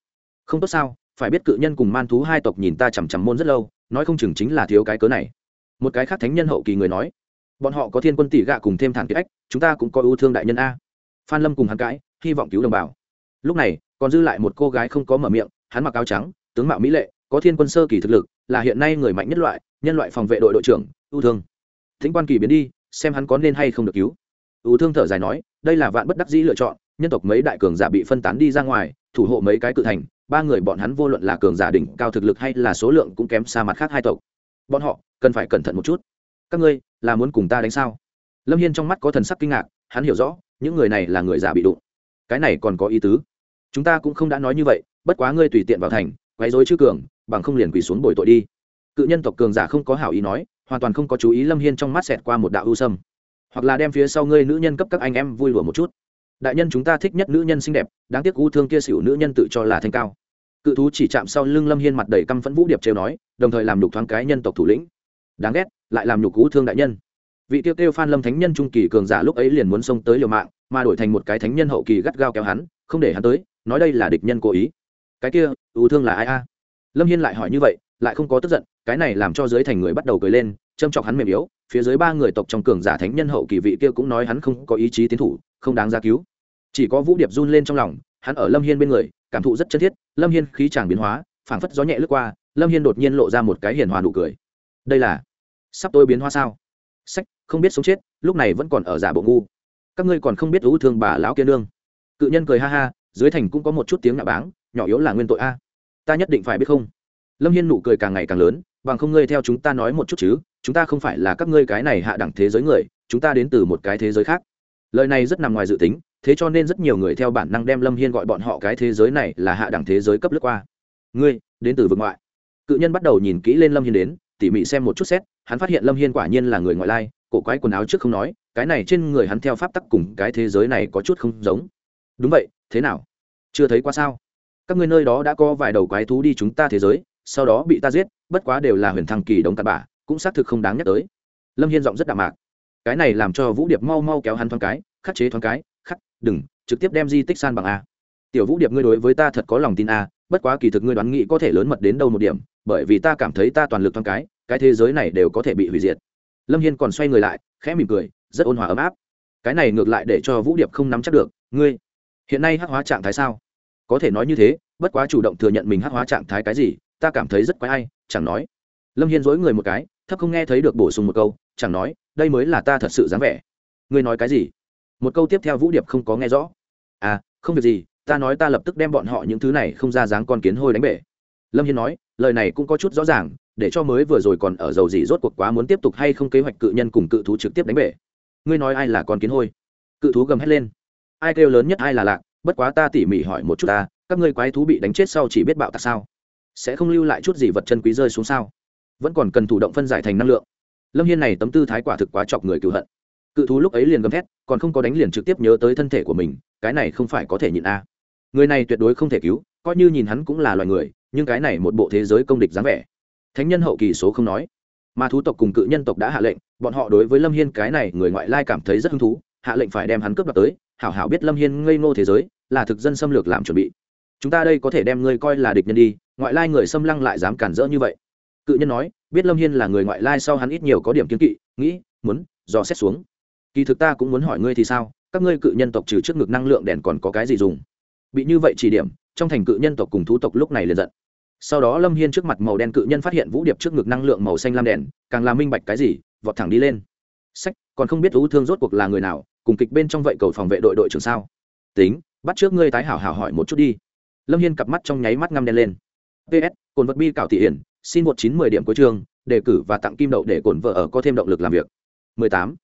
Không tốt sao, phải biết cự nhân cùng man thú hai tộc nhìn ta chằm chằm môn rất lâu, nói không chừng chính là thiếu cái cớ này. Một cái khác thánh nhân hậu kỳ người nói bọn họ có thiên quân tỷ gạ cùng thêm thản kiệt ách, chúng ta cũng có ưu thương đại nhân a. Phan lâm cùng hắn cãi, hy vọng cứu đồng bào. Lúc này, còn dư lại một cô gái không có mở miệng, hắn mặc áo trắng, tướng mạo mỹ lệ, có thiên quân sơ kỳ thực lực, là hiện nay người mạnh nhất loại, nhân loại phòng vệ đội đội trưởng, ưu thương. Thính quan kỳ biến đi, xem hắn có nên hay không được cứu. Ưu thương thở dài nói, đây là vạn bất đắc dĩ lựa chọn, nhân tộc mấy đại cường giả bị phân tán đi ra ngoài, thủ hộ mấy cái cự thành, ba người bọn hắn vô luận là cường giả đỉnh cao thực lực hay là số lượng cũng kém xa mặt khác hai tộc. Bọn họ cần phải cẩn thận một chút. Các ngươi là muốn cùng ta đánh sao? Lâm hiên trong mắt có thần sắc kinh ngạc, hắn hiểu rõ, những người này là người giả bị đụng. Cái này còn có ý tứ. Chúng ta cũng không đã nói như vậy, bất quá ngươi tùy tiện vào thành, quấy dối chư cường, bằng không liền quỳ xuống bồi tội đi. Cự nhân tộc cường giả không có hảo ý nói, hoàn toàn không có chú ý lâm hiên trong mắt xẹt qua một đạo ưu sâm. Hoặc là đem phía sau ngươi nữ nhân cấp các anh em vui lùa một chút. Đại nhân chúng ta thích nhất nữ nhân xinh đẹp, đáng tiếc u thương kia xỉu nữ nhân tự cho là thanh cao. Cự thú chỉ chạm sau lưng lâm hiên mặt đầy căm phẫn vũ điệp trêu nói, đồng thời làm đục thoáng cái nhân tộc thủ lĩnh đáng ghét, lại làm nhục cú thương đại nhân. Vị tiêu tiêu phan lâm thánh nhân trung kỳ cường giả lúc ấy liền muốn xông tới liều mạng, mà đổi thành một cái thánh nhân hậu kỳ gắt gao kéo hắn, không để hắn tới, nói đây là địch nhân cố ý. Cái kia ưu thương là ai a? Lâm hiên lại hỏi như vậy, lại không có tức giận, cái này làm cho dưới thành người bắt đầu cười lên, châm chọc hắn mềm yếu, phía dưới ba người tộc trong cường giả thánh nhân hậu kỳ vị kia cũng nói hắn không có ý chí tiến thủ, không đáng ra cứu. Chỉ có vũ điệp run lên trong lòng, hắn ở lâm hiên bên người, cảm thụ rất chân thiết, lâm hiên khí chàng biến hóa, phảng phất gió nhẹ lướt qua, lâm hiên đột nhiên lộ ra một cái hiền hòa nụ cười. Đây là sắp tôi biến hoa sao? Sách, không biết sống chết, lúc này vẫn còn ở giả bộ ngu. Các ngươi còn không biết ưu thương bà lão kia nương. Cự nhân cười ha ha, dưới thành cũng có một chút tiếng nạ báng, nhỏ yếu là nguyên tội a. Ta nhất định phải biết không? Lâm hiên nụ cười càng ngày càng lớn, bằng không ngươi theo chúng ta nói một chút chứ, chúng ta không phải là các ngươi cái này hạ đẳng thế giới người, chúng ta đến từ một cái thế giới khác. Lời này rất nằm ngoài dự tính, thế cho nên rất nhiều người theo bản năng đem lâm hiên gọi bọn họ cái thế giới này là hạ đẳng thế giới cấp lướt qua. Ngươi, đến từ vực ngoại. Cự nhân bắt đầu nhìn kỹ lên lâm hiên đến, tỉ mỉ xem một chút xét hắn phát hiện lâm hiên quả nhiên là người ngoại lai, cổ quái quần áo trước không nói, cái này trên người hắn theo pháp tắc cùng cái thế giới này có chút không giống. Đúng vậy, thế nào? Chưa thấy qua sao? Các ngươi nơi đó đã có vài đầu quái thú đi chúng ta thế giới, sau đó bị ta giết, bất quá đều là huyền thăng kỳ đống tạt bà cũng xác thực không đáng nhắc tới. Lâm hiên giọng rất đạm mạc. Cái này làm cho vũ điệp mau mau kéo hắn thoáng cái, khắc chế thoáng cái, khắc, đừng, trực tiếp đem di tích san bằng a. Tiểu vũ điệp ngươi đối với ta thật có lòng tin a bất quá kỳ thực ngươi đoán nghĩ có thể lớn mật đến đâu một điểm bởi vì ta cảm thấy ta toàn lực thoáng cái cái thế giới này đều có thể bị hủy diệt. Lâm hiên còn xoay người lại khẽ mỉm cười rất ôn hòa ấm áp. Cái này ngược lại để cho vũ điệp không nắm chắc được ngươi hiện nay hắc hóa trạng thái sao? Có thể nói như thế bất quá chủ động thừa nhận mình hắc hóa trạng thái cái gì ta cảm thấy rất quái ai, chẳng nói. Lâm hiên dối người một cái thấp không nghe thấy được bổ sung một câu chẳng nói đây mới là ta thật sự dáng vẻ. Ngươi nói cái gì? Một câu tiếp theo vũ điệp không có nghe rõ. À không việc gì ta nói ta lập tức đem bọn họ những thứ này không ra dáng con kiến hôi đánh bể. Lâm hiên nói, lời này cũng có chút rõ ràng, để cho mới vừa rồi còn ở dầu gì rốt cuộc quá muốn tiếp tục hay không kế hoạch cự nhân cùng cự thú trực tiếp đánh bể. Ngươi nói ai là con kiến hôi? Cự thú gầm hét lên. Ai kêu lớn nhất ai là lạc, bất quá ta tỉ mỉ hỏi một chút ta, các ngươi quái thú bị đánh chết sau chỉ biết bạo tạc sao? Sẽ không lưu lại chút gì vật chân quý rơi xuống sao? Vẫn còn cần thủ động phân giải thành năng lượng. Lâm hiên này tấm tư thái quả thực quá chọc người cựu hận. Cự thú lúc ấy liền gầm thét, còn không có đánh liền trực tiếp nhớ tới thân thể của mình, cái này không phải có thể nhịn a người này tuyệt đối không thể cứu, coi như nhìn hắn cũng là loài người, nhưng cái này một bộ thế giới công địch dáng vẻ. Thánh nhân hậu kỳ số không nói. Mà thú tộc cùng cự nhân tộc đã hạ lệnh, bọn họ đối với lâm hiên cái này người ngoại lai cảm thấy rất hứng thú, hạ lệnh phải đem hắn cướp đoạt tới, hảo hảo biết lâm hiên ngây ngô thế giới, là thực dân xâm lược làm chuẩn bị. Chúng ta đây có thể đem ngươi coi là địch nhân đi, ngoại lai người xâm lăng lại dám cản rỡ như vậy. Cự nhân nói, biết lâm hiên là người ngoại lai sau hắn ít nhiều có điểm kiến kỵ, nghĩ, muốn, dò xét xuống. Kỳ thực ta cũng muốn hỏi ngươi thì sao, các ngươi cự nhân tộc trừ trước ngực năng lượng đèn còn có cái gì dùng? Bị như vậy chỉ điểm, trong thành cự nhân tộc cùng thú tộc lúc này liền giận. Sau đó lâm hiên trước mặt màu đen cự nhân phát hiện vũ điệp trước ngực năng lượng màu xanh lam đèn, càng làm minh bạch cái gì, vọt thẳng đi lên. Sách, còn không biết thú thương rốt cuộc là người nào, cùng kịch bên trong vậy cầu phòng vệ đội đội trưởng sao? Tính, bắt trước ngươi tái hảo hảo hỏi một chút đi. Lâm hiên cặp mắt trong nháy mắt ngăm đen lên. Ps cồn vật bi cảo thị hiển, xin một chín mười điểm cuối chương, đề cử và tặng kim đậu để cồn vợ ở có thêm động lực làm việc. Mười tám,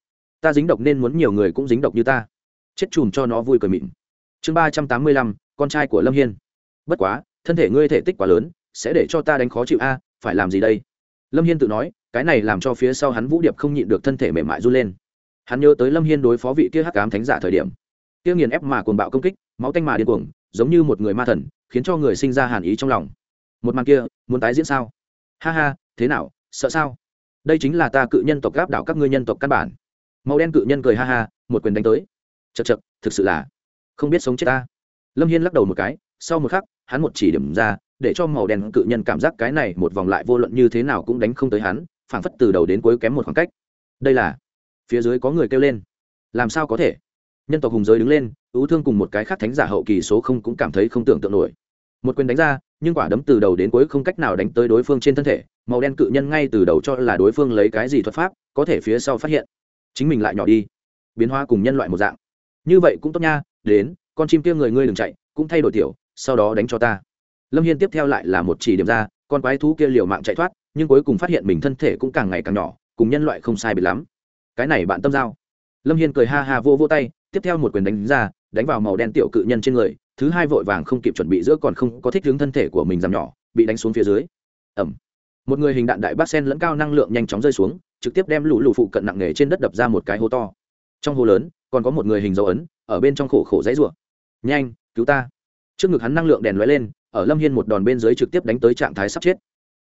ta dính độc nên muốn nhiều người cũng dính độc như ta. Chết chùm cho nó vui cười mịn. Chương ba trăm tám mươi lăm con trai của lâm hiên. Bất quá, thân thể ngươi thể tích quá lớn, sẽ để cho ta đánh khó chịu a, phải làm gì đây? Lâm hiên tự nói, cái này làm cho phía sau hắn vũ điệp không nhịn được thân thể mềm mại run lên. Hắn nhớ tới lâm hiên đối phó vị kia hắc cám thánh giả thời điểm. Kia nghiền ép mà cuồng bạo công kích, máu tanh mà điên cuồng, giống như một người ma thần, khiến cho người sinh ra hàn ý trong lòng. Một màn kia, muốn tái diễn sao? Ha ha, thế nào, sợ sao? Đây chính là ta cự nhân tộc gáp đảo các ngươi nhân tộc căn bản. Màu đen cự nhân cười ha ha, một quyền đánh tới. Chật chật thực sự là không biết sống chết ta lâm hiên lắc đầu một cái, sau một khắc, hắn một chỉ điểm ra, để cho màu đen cự nhân cảm giác cái này một vòng lại vô luận như thế nào cũng đánh không tới hắn, phảng phất từ đầu đến cuối kém một khoảng cách. Đây là, phía dưới có người kêu lên. Làm sao có thể? Nhân tộc hùng giới đứng lên ưu thương cùng một cái khác thánh giả hậu kỳ số không cũng cảm thấy không tưởng tượng nổi. Một quyền đánh ra, nhưng quả đấm từ đầu đến cuối không cách nào đánh tới đối phương trên thân thể, màu đen cự nhân ngay từ đầu cho là đối phương lấy cái gì thuật pháp, có thể phía sau phát hiện. Chính mình lại nhỏ đi. Biến hóa cùng nhân loại một dạng. Như vậy cũng tốt nha, đến con chim kia người ngươi đừng chạy, cũng thay đổi tiểu, sau đó đánh cho ta. Lâm hiên tiếp theo lại là một chỉ điểm ra, con quái thú kia liều mạng chạy thoát, nhưng cuối cùng phát hiện mình thân thể cũng càng ngày càng nhỏ, cùng nhân loại không sai biệt lắm. Cái này bạn tâm giao. Lâm hiên cười ha ha vô vô tay, tiếp theo một quyền đánh ra, đánh vào màu đen tiểu cự nhân trên người, thứ hai vội vàng không kịp chuẩn bị giữa còn không có thích hướng thân thể của mình giảm nhỏ, bị đánh xuống phía dưới. Ẩm một người hình đạn đại bác sen lẫn cao năng lượng nhanh chóng rơi xuống, trực tiếp đem lũ lụ phụ cận nặng nề trên đất đập ra một cái hố to. Trong hố lớn, còn có một người hình dấu ấn, ở bên trong khổ khổ dãy rủa nhanh, cứu ta. Trước ngực hắn năng lượng đèn lóe lên, ở lâm hiên một đòn bên dưới trực tiếp đánh tới trạng thái sắp chết.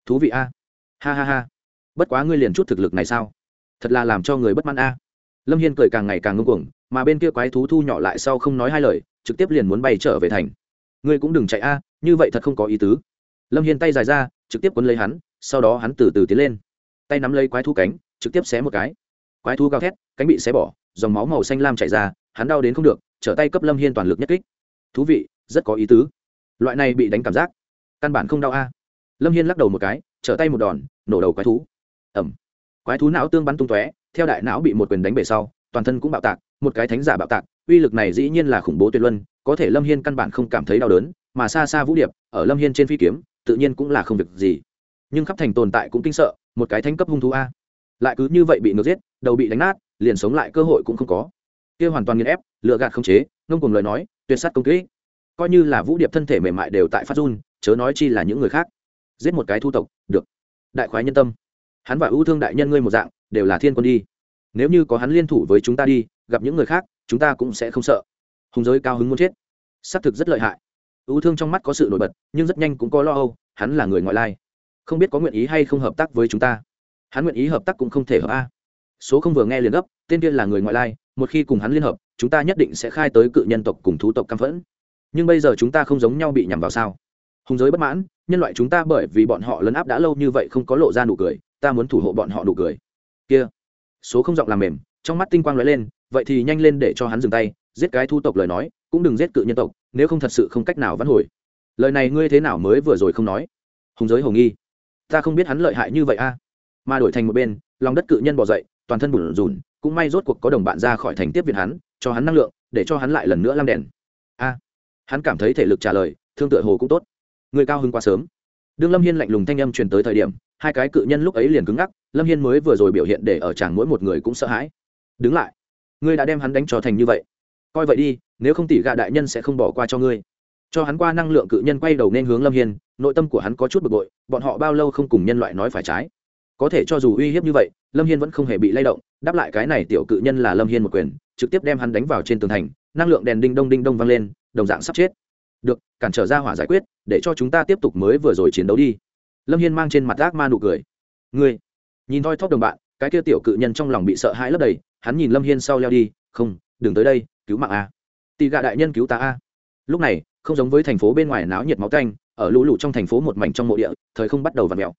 Thú vị a. Ha ha ha. Bất quá ngươi liền chút thực lực này sao? Thật là làm cho người bất mãn a. Lâm hiên cười càng ngày càng ngưng cuồng, mà bên kia quái thú thu nhỏ lại sau không nói hai lời, trực tiếp liền muốn bay trở về thành. Ngươi cũng đừng chạy a, như vậy thật không có ý tứ. Lâm hiên tay dài ra, trực tiếp quấn lấy hắn, sau đó hắn từ từ tiến lên. Tay nắm lấy quái thú cánh, trực tiếp xé một cái. Quái thú gào thét, cánh bị xé bỏ, dòng máu màu xanh lam chảy ra, hắn đau đến không được trở tay cấp lâm hiên toàn lực nhất kích. Thú vị, rất có ý tứ. Loại này bị đánh cảm giác, căn bản không đau a. Lâm hiên lắc đầu một cái, trở tay một đòn, nổ đầu quái thú. Ẩm quái thú não tương bắn tung tóe, theo đại não bị một quyền đánh bể sau, toàn thân cũng bạo tạc, một cái thánh giả bạo tạc, uy lực này dĩ nhiên là khủng bố tuyệt luân, có thể lâm hiên căn bản không cảm thấy đau đớn, mà xa xa vũ điệp, ở lâm hiên trên phi kiếm, tự nhiên cũng là không việc gì. Nhưng khắp thành tồn tại cũng kinh sợ, một cái thánh cấp hung thú a. Lại cứ như vậy bị ngược giết, đầu bị đánh nát, liền sống lại cơ hội cũng không có kia hoàn toàn nghiền ép lựa gạt không chế, ngông cùng lời nói, tuyệt sát công kỹ coi như là vũ điệp thân thể mềm mại đều tại phát run, chớ nói chi là những người khác. Giết một cái thu tộc, được. Đại khoái nhân tâm. Hắn và ưu thương đại nhân ngươi một dạng, đều là thiên quân đi. Nếu như có hắn liên thủ với chúng ta đi, gặp những người khác, chúng ta cũng sẽ không sợ. Hùng giới cao hứng muốn chết. Xác thực rất lợi hại. Ưu thương trong mắt có sự nổi bật, nhưng rất nhanh cũng có lo âu, hắn là người ngoại lai. Không biết có nguyện ý hay không hợp tác với chúng ta. Hắn nguyện ý hợp tác cũng không thể hợp a. Số không vừa nghe liền gấp, tên kia là người ngoại lai một khi cùng hắn liên hợp, chúng ta nhất định sẽ khai tới cự nhân tộc cùng thú tộc căm phẫn. Nhưng bây giờ chúng ta không giống nhau bị nhằm vào sao? Hùng giới bất mãn, nhân loại chúng ta bởi vì bọn họ lấn áp đã lâu như vậy không có lộ ra nụ cười, ta muốn thủ hộ bọn họ nụ cười. Kia, số không giọng làm mềm, trong mắt tinh quang lóe lên, vậy thì nhanh lên để cho hắn dừng tay, giết cái thu tộc lời nói, cũng đừng giết cự nhân tộc, nếu không thật sự không cách nào vãn hồi. Lời này ngươi thế nào mới vừa rồi không nói? Hùng giới hồ nghi. Ta không biết hắn lợi hại như vậy a. Mà đổi thành một bên, lòng đất cự nhân bỏ dậy, toàn thân bùn rùn cũng may rốt cuộc có đồng bạn ra khỏi thành tiếp viện hắn, cho hắn năng lượng, để cho hắn lại lần nữa lăng đèn. A, hắn cảm thấy thể lực trả lời, thương tựa hồ cũng tốt. Người cao hứng quá sớm. Đương lâm hiên lạnh lùng thanh âm truyền tới thời điểm, hai cái cự nhân lúc ấy liền cứng ngắc, lâm hiên mới vừa rồi biểu hiện để ở chàng mỗi một người cũng sợ hãi. Đứng lại. Ngươi đã đem hắn đánh cho thành như vậy. Coi vậy đi, nếu không tỷ gạ đại nhân sẽ không bỏ qua cho ngươi. Cho hắn qua năng lượng cự nhân quay đầu nên hướng lâm hiên, nội tâm của hắn có chút bực bội, bọn họ bao lâu không cùng nhân loại nói phải trái có thể cho dù uy hiếp như vậy, lâm hiên vẫn không hề bị lay động, đáp lại cái này tiểu cự nhân là lâm hiên một quyền, trực tiếp đem hắn đánh vào trên tường thành, năng lượng đèn đinh đông đinh đông vang lên, đồng dạng sắp chết. Được, cản trở ra hỏa giải quyết, để cho chúng ta tiếp tục mới vừa rồi chiến đấu đi. Lâm hiên mang trên mặt ác ma nụ cười. Ngươi, nhìn thoi thóp đồng bạn, cái kia tiểu cự nhân trong lòng bị sợ hãi lấp đầy, hắn nhìn lâm hiên sau leo đi, không, đừng tới đây, cứu mạng a. Tì gạ đại nhân cứu ta a. Lúc này, không giống với thành phố bên ngoài náo nhiệt máu canh ở lũ lụt trong thành phố một mảnh trong mộ địa, thời không bắt đầu v ặ mẹo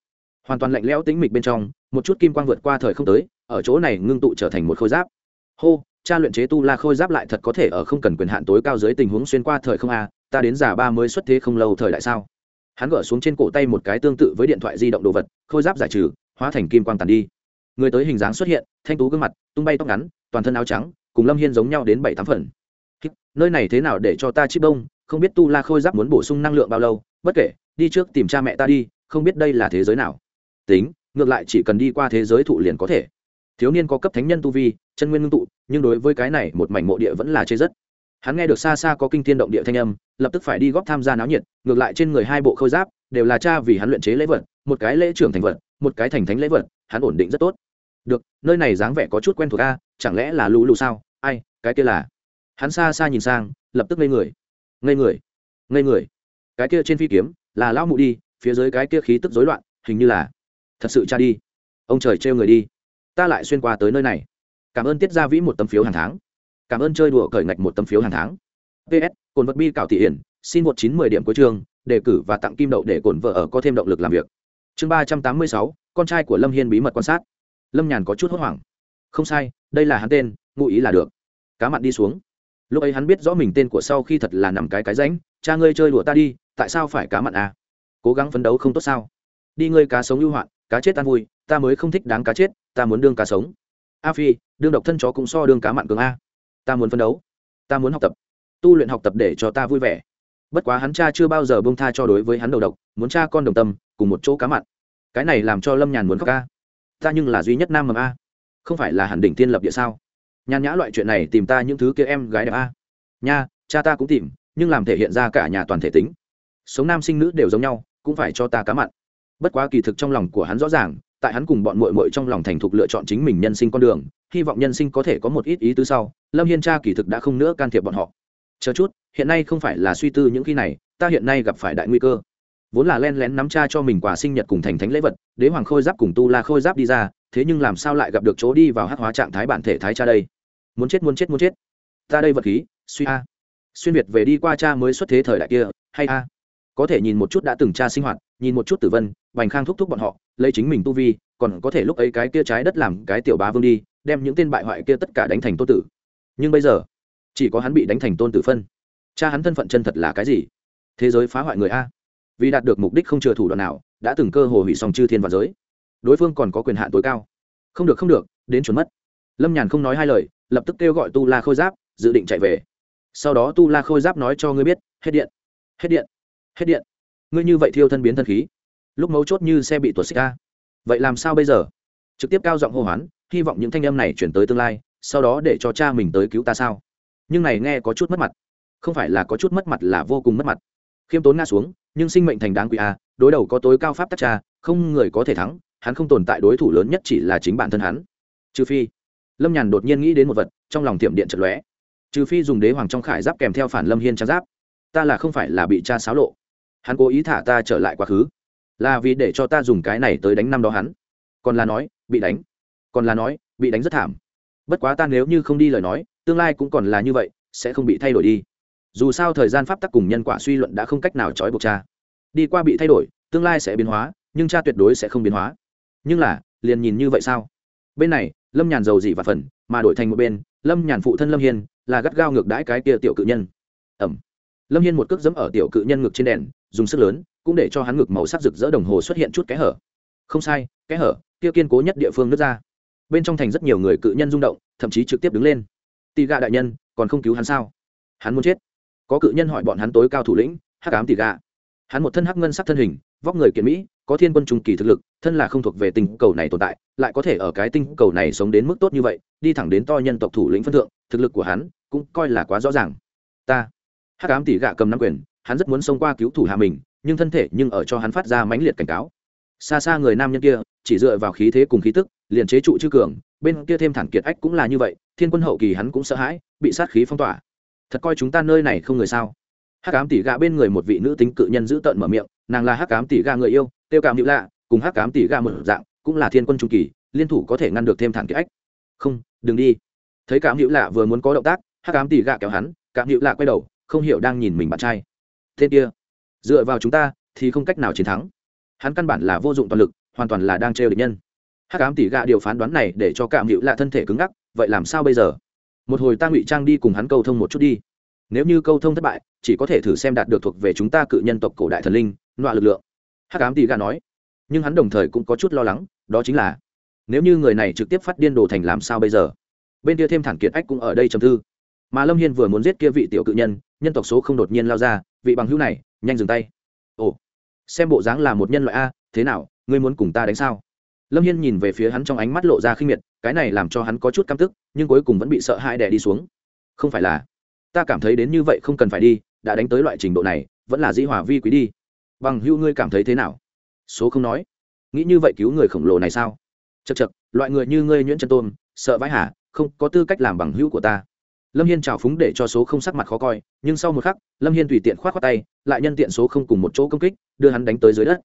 hoàn toàn lạnh lẽo tĩnh mịch bên trong, một chút kim quang vượt qua thời không tới, ở chỗ này ngưng tụ trở thành một khôi giáp. Hô, cha luyện chế tu la khôi giáp lại thật có thể ở không cần quyền hạn tối cao dưới tình huống xuyên qua thời không a, ta đến già ba mới xuất thế không lâu thời đại sao? Hắn gỡ xuống trên cổ tay một cái tương tự với điện thoại di động đồ vật, khôi giáp giải trừ, hóa thành kim quang tàn đi. Người tới hình dáng xuất hiện, thanh tú gương mặt, tung bay tóc ngắn, toàn thân áo trắng, cùng lâm hiên giống nhau đến bảy tám phần. Nơi này thế nào để cho ta chip đông, không biết tu la khôi giáp muốn bổ sung năng lượng bao lâu, bất kể, đi trước tìm cha mẹ ta đi, không biết đây là thế giới nào tính, ngược lại chỉ cần đi qua thế giới thụ liền có thể. Thiếu niên có cấp thánh nhân tu vi, chân nguyên ngưng tụ, nhưng đối với cái này, một mảnh mộ địa vẫn là chê rất. Hắn nghe được xa xa có kinh thiên động địa thanh âm, lập tức phải đi góp tham gia náo nhiệt, ngược lại trên người hai bộ khôi giáp đều là cha vì hắn luyện chế lễ vật, một cái lễ trưởng thành vật, một cái thành thánh lễ vật, hắn ổn định rất tốt. Được, nơi này dáng vẻ có chút quen thuộc a, chẳng lẽ là lũ lụ sao? Ai, cái kia là? Hắn xa xa nhìn sang, lập tức ngây người. Ngây người ngây người. Cái kia trên phi kiếm, là lão mụ đi, phía dưới cái kia khí tức rối loạn, hình như là thật sự cha đi. Ông trời trêu người đi. Ta lại xuyên qua tới nơi này. Cảm ơn tiết gia vĩ một tấm phiếu hàng tháng. Cảm ơn chơi đùa cởi ngạch một tấm phiếu hàng tháng. Ps cồn vật bi cảo thị hiển xin một chín mười điểm cuối trường đề cử và tặng kim đậu để cồn vợ ở có thêm động lực làm việc. Chương ba trăm tám mươi sáu, con trai của lâm hiên bí mật quan sát. Lâm nhàn có chút hốt hoảng. Không sai, đây là hắn tên, ngụ ý là được. Cá mặn đi xuống. Lúc ấy hắn biết rõ mình tên của sau khi thật là nằm cái cái ránh, cha ngươi chơi đùa ta đi, tại sao phải cá mặn à? Cố gắng phấn đấu không tốt sao? Đi ngươi cá sống ưu hoạn cá chết tan vui, ta mới không thích đáng cá chết, ta muốn đương cá sống. A phi, đương độc thân chó cũng so đương cá mặn cường a. Ta muốn phấn đấu. Ta muốn học tập. Tu luyện học tập để cho ta vui vẻ. Bất quá hắn cha chưa bao giờ bông tha cho đối với hắn đầu độc, muốn cha con đồng tâm, cùng một chỗ cá mặn cái này làm cho lâm nhàn muốn khóc ca ta nhưng là duy nhất nam mầm a. Không phải là hẳn đỉnh tiên lập địa sao? Nhàn nhã loại chuyện này tìm ta những thứ kia em gái đẹp a. Nha, cha ta cũng tìm, nhưng làm thể hiện ra cả nhà toàn thể tính. Sống nam sinh nữ đều giống nhau, cũng phải cho ta cá mặn bất quá kỳ thực trong lòng của hắn rõ ràng, tại hắn cùng bọn mội mội trong lòng thành thục lựa chọn chính mình nhân sinh con đường, hy vọng nhân sinh có thể có một ít ý tứ sau, lâm hiên cha kỳ thực đã không nữa can thiệp bọn họ. Chờ chút, hiện nay không phải là suy tư những khi này, ta hiện nay gặp phải đại nguy cơ. Vốn là len lén nắm cha cho mình quà sinh nhật cùng thành thánh lễ vật, đế hoàng khôi giáp cùng tu la khôi giáp đi ra, thế nhưng làm sao lại gặp được chỗ đi vào hát hóa trạng thái bản thể thái cha đây? Muốn chết muốn chết muốn chết. Ta đây vật khí, suy a. Xuyên việt về đi qua cha mới xuất thế thời đại kia, hay a. Có thể nhìn một chút đã từng cha sinh hoạt, nhìn một chút tử vân bành khang thúc thúc bọn họ, lấy chính mình tu vi, còn có thể lúc ấy cái kia trái đất làm cái tiểu bá vương đi, đem những tên bại hoại kia tất cả đánh thành tôn tử. Nhưng bây giờ, chỉ có hắn bị đánh thành tôn tử phân. Cha hắn thân phận chân thật là cái gì? Thế giới phá hoại người a. Vì đạt được mục đích không chừa thủ đoạn nào, đã từng cơ hồ hủy xong chư thiên và giới. Đối phương còn có quyền hạn tối cao. Không được không được, đến chuẩn mất. Lâm nhàn không nói hai lời, lập tức kêu gọi tu la khôi giáp, dự định chạy về. Sau đó tu la khôi giáp nói cho ngươi biết, hết điện hết điện hết điện. Ngươi như vậy thiêu thân biến thân khí lúc mấu chốt như xe bị tuột xích ca. Vậy làm sao bây giờ? Trực tiếp cao giọng hô hoán, hy vọng những thanh âm này chuyển tới tương lai, sau đó để cho cha mình tới cứu ta sao? Nhưng này nghe có chút mất mặt. Không phải là có chút mất mặt là vô cùng mất mặt. Khiêm tốn nga xuống, nhưng sinh mệnh thành đáng quý a, đối đầu có tối cao pháp tắc cha, không người có thể thắng, hắn không tồn tại đối thủ lớn nhất chỉ là chính bản thân hắn. Trừ phi, lâm nhàn đột nhiên nghĩ đến một vật, trong lòng tiệm điện chật lóe. Trừ phi dùng đế hoàng trong khải giáp kèm theo phản lâm hiên trang giáp, ta là không phải là bị cha xáo lộ. Hắn cố ý thả ta trở lại quá khứ là vì để cho ta dùng cái này tới đánh năm đó hắn. Còn là nói, bị đánh. Còn là nói, bị đánh rất thảm. Bất quá ta nếu như không đi lời nói, tương lai cũng còn là như vậy, sẽ không bị thay đổi đi. Dù sao thời gian pháp tắc cùng nhân quả suy luận đã không cách nào trói buộc cha. Đi qua bị thay đổi, tương lai sẽ biến hóa, nhưng cha tuyệt đối sẽ không biến hóa. Nhưng là, liền nhìn như vậy sao? Bên này, lâm nhàn giàu dị và phần, mà đổi thành một bên, lâm nhàn phụ thân lâm hiên, là gắt gao ngược đãi cái kia tiểu cự nhân. Ẩm. Lâm hiên một cước dẫm ở tiểu cự nhân ngực trên đèn dùng sức lớn, cũng để cho hắn ngực màu sắc rực rỡ đồng hồ xuất hiện chút kẽ hở. Không sai, kẽ hở, kia kiên cố nhất địa phương nước ra. Bên trong thành rất nhiều người cự nhân rung động, thậm chí trực tiếp đứng lên. Tì gà đại nhân, còn không cứu hắn sao? Hắn muốn chết. Có cự nhân hỏi bọn hắn tối cao thủ lĩnh, hắc ám tì gà hắn một thân hắc ngân sắc thân hình, vóc người kiện mỹ, có thiên quân trung kỳ thực lực, thân là không thuộc về tinh cầu này tồn tại, lại có thể ở cái tinh cầu này sống đến mức tốt như vậy, đi thẳng đến to nhân tộc thủ lĩnh phân thượng, thực lực của hắn cũng coi là quá rõ ràng. Ta. Hắc ám tỉ gạ cầm nắm quyền hắn rất muốn xông qua cứu thủ hạ mình, nhưng thân thể nhưng ở cho hắn phát ra mãnh liệt cảnh cáo. Xa xa người nam nhân kia, chỉ dựa vào khí thế cùng khí tức, liền chế trụ chư cường, bên kia thêm thẳng kiệt ách cũng là như vậy, thiên quân hậu kỳ hắn cũng sợ hãi, bị sát khí phong tỏa. Thật coi chúng ta nơi này không người sao? Hắc ám tỉ gạ bên người một vị nữ tính cự nhân giữ tợn mở miệng, nàng là hắc ám tỉ gạ người yêu, tiêu cảm hữu lạ, cùng hắc ám tỉ gạ mở dạng, cũng là thiên quân trung kỳ, liên thủ có thể ngăn được thêm thẳng kiệt ách. Không, đừng đi. Thấy cảm hữu lạ vừa muốn có động tác, hắc ám tỉ gạ kéo hắn cảm hữu lạ quay đầu, không hiểu đang nhìn mình bạn trai tên kia. Dựa vào chúng ta thì không cách nào chiến thắng. Hắn căn bản là vô dụng toàn lực, hoàn toàn là đang trêu địch nhân. Hắc ám tỉ gạ điều phán đoán này để cho cảm hữu lạ thân thể cứng ngắc, vậy làm sao bây giờ? Một hồi ta ngụy trang đi cùng hắn câu thông một chút đi. Nếu như câu thông thất bại, chỉ có thể thử xem đạt được thuộc về chúng ta cự nhân tộc cổ đại thần linh, nọa lực lượng. Hắc ám tỉ gạ nói. Nhưng hắn đồng thời cũng có chút lo lắng, đó chính là, nếu như người này trực tiếp phát điên đồ thành làm sao bây giờ? Bên kia thêm thẳng kiệt ách cũng ở đây trầm tư. Mà lâm hiên vừa muốn giết kia vị tiểu cự nhân nhân tộc số không đột nhiên lao ra, vị bằng hữu này, nhanh dừng tay. Ồ, xem bộ dáng là một nhân loại a, thế nào, ngươi muốn cùng ta đánh sao? Lâm hiên nhìn về phía hắn trong ánh mắt lộ ra khinh miệt, cái này làm cho hắn có chút căm tức, nhưng cuối cùng vẫn bị sợ hãi đè đi xuống. Không phải là, ta cảm thấy đến như vậy không cần phải đi, đã đánh tới loại trình độ này, vẫn là dĩ hòa vi quý đi. Bằng hữu ngươi cảm thấy thế nào? Số không nói. Nghĩ như vậy cứu người khổng lồ này sao? Chật chật loại người như ngươi nhuyễn chân tôn sợ vãi hả, không có tư cách làm bằng hữu của ta lâm hiên trào phúng để cho số không sắc mặt khó coi, nhưng sau một khắc, lâm hiên tùy tiện k h o á t khoác tay, lại nhân tiện số không cùng một chỗ công kích, đưa hắn đánh tới dưới đất.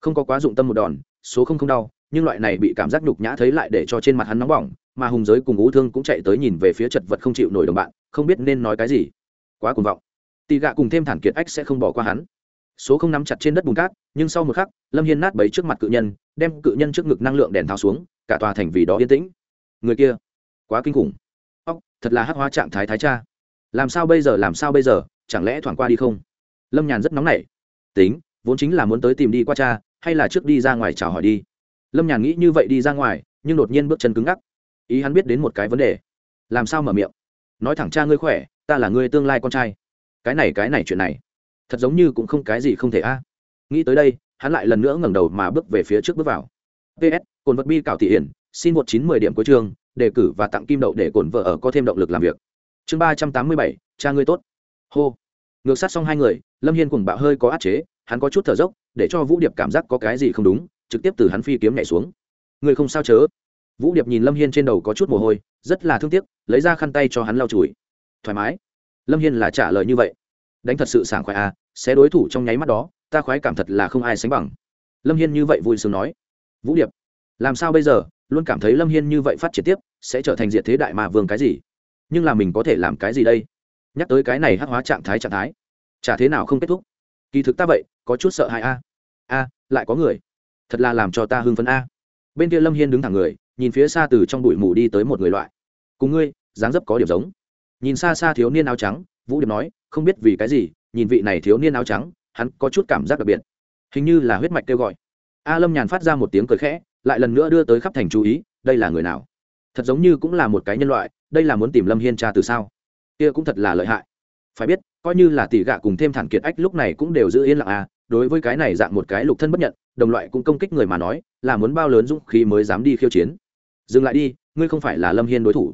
Không có quá dụng tâm một đòn, số không không đau, nhưng loại này bị cảm giác nhục nhã thấy lại để cho trên mặt hắn nóng bỏng, mà hùng giới cùng ú thương cũng chạy tới nhìn về phía chật vật không chịu nổi đồng bạn, không biết nên nói cái gì. Quá cuồng vọng. Tì gạ cùng thêm thản kiệt ách sẽ không bỏ qua hắn. Số không nắm chặt trên đất bùn cát, nhưng sau một khắc, lâm hiên nát bấy trước mặt cự nhân, đem cự nhân trước ngực năng lượng đèn tháo xuống, cả tòa thành vì đó yên tĩnh. Người kia, quá kinh khủng thật là hắc hóa trạng thái thái cha. Làm sao bây giờ, làm sao bây giờ, chẳng lẽ thoảng qua đi không? Lâm nhàn rất nóng nảy. Tính, vốn chính là muốn tới tìm đi qua cha, hay là trước đi ra ngoài chào hỏi đi? Lâm nhàn nghĩ như vậy đi ra ngoài, nhưng đột nhiên bước chân cứng ngắc. Ý hắn biết đến một cái vấn đề. Làm sao mở miệng? Nói thẳng cha ngươi khỏe, ta là ngươi tương lai con trai. Cái này cái này chuyện này, thật giống như cũng không cái gì không thể a. Nghĩ tới đây, hắn lại lần nữa ngẩng đầu mà bước về phía trước bước vào. Ps cồn vật bi cảo thị hiển, xin một chín mười điểm cuối trường đề cử và tặng kim đậu để cổn vợ ở có thêm động lực làm việc. Chương ba trăm tám mươi bảy, cha ngươi tốt. Hô. Ngược sát xong hai người, lâm hiên cùng bạo hơi có át chế, hắn có chút thở dốc, để cho vũ điệp cảm giác có cái gì không đúng, trực tiếp từ hắn phi kiếm nhảy xuống. Người không sao chớ? Vũ điệp nhìn lâm hiên trên đầu có chút mồ hôi, rất là thương tiếc, lấy ra khăn tay cho hắn lau chùi. Thoải mái. Lâm hiên là trả lời như vậy. Đánh thật sự sảng khoái à sẽ đối thủ trong nháy mắt đó, ta khoái cảm thật là không ai sánh bằng. Lâm hiên như vậy vui sướng nói. Vũ điệp, làm sao bây giờ? Luôn cảm thấy lâm hiên như vậy phát triển tiếp, sẽ trở thành diệt thế đại mà vương cái gì? Nhưng là mình có thể làm cái gì đây? Nhắc tới cái này hắc hóa trạng thái trạng thái, chả thế nào không kết thúc. Kỳ thực ta vậy, có chút sợ hãi a. A, lại có người. Thật là làm cho ta hưng phấn a. Bên kia lâm hiên đứng thẳng người, nhìn phía xa từ trong bụi mù đi tới một người loại. Cùng ngươi, dáng dấp có điểm giống. Nhìn xa xa thiếu niên áo trắng, vũ điệp nói, không biết vì cái gì, nhìn vị này thiếu niên áo trắng, hắn có chút cảm giác đặc biệt. Hình như là huyết mạch kêu gọi. A lâm nhàn phát ra một tiếng cười khẽ lại lần nữa đưa tới khắp thành chú ý, đây là người nào? Thật giống như cũng là một cái nhân loại, đây là muốn tìm lâm hiên cha từ sao? Kia cũng thật là lợi hại. Phải biết, coi như là tỷ gạ cùng thêm thản kiệt ách lúc này cũng đều giữ yên lặng à đối với cái này dạng một cái lục thân bất nhận, đồng loại cũng công kích người mà nói, là muốn bao lớn dũng khí mới dám đi khiêu chiến. Dừng lại đi, ngươi không phải là lâm hiên đối thủ.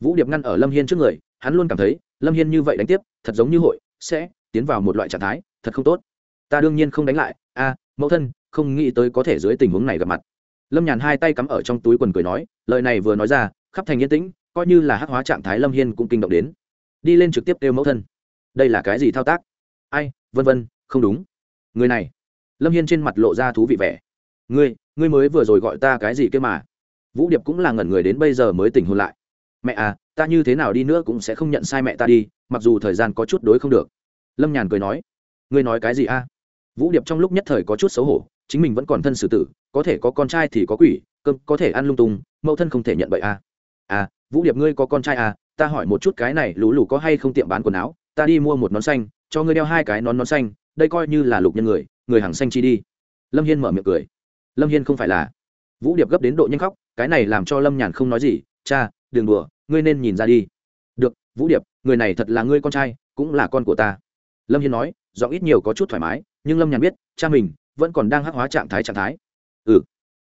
Vũ điệp ngăn ở lâm hiên trước người, hắn luôn cảm thấy, lâm hiên như vậy đánh tiếp, thật giống như hội, sẽ tiến vào một loại trạng thái, thật không tốt. Ta đương nhiên không đánh lại, a, mẫu thân, không nghĩ tới có thể dưới tình huống này gặp mặt lâm nhàn hai tay cắm ở trong túi quần cười nói, lời này vừa nói ra, khắp thành yên tĩnh, coi như là hắc hóa trạng thái lâm hiên cũng kinh động đến. Đi lên trực tiếp kêu mẫu thân. Đây là cái gì thao tác? Ai, vân vân, không đúng. Người này. Lâm hiên trên mặt lộ ra thú vị vẻ. Ngươi ngươi mới vừa rồi gọi ta cái gì kia mà? Vũ điệp cũng là ngẩn người đến bây giờ mới tỉnh hôn lại. Mẹ à ta như thế nào đi nữa cũng sẽ không nhận sai mẹ ta đi, mặc dù thời gian có chút đối không được. Lâm nhàn cười nói. Ngươi nói cái gì a? Vũ điệp trong lúc nhất thời có chút xấu hổ, chính mình vẫn còn thân xử tử có thể có con trai thì có quỷ, cơm có thể ăn lung tung, mẫu thân không thể nhận bậy à? à vũ điệp ngươi có con trai à ta hỏi một chút cái này lũ lũ có hay không tiệm bán quần áo, ta đi mua một nón xanh, cho ngươi đeo hai cái nón nón xanh, đây coi như là lục nhân người người hàng xanh chi đi. Lâm hiên mở miệng cười. Lâm hiên không phải là. Vũ điệp gấp đến độ nhanh khóc, cái này làm cho lâm nhàn không nói gì, cha, đừng đùa, ngươi nên nhìn ra đi. Được, vũ điệp, người này thật là ngươi con trai, cũng là con của ta. Lâm hiên nói, giọng ít nhiều có chút thoải mái, nhưng lâm nhàn biết, cha mình vẫn còn đang hắc hóa trạng thái trạng thái ừ.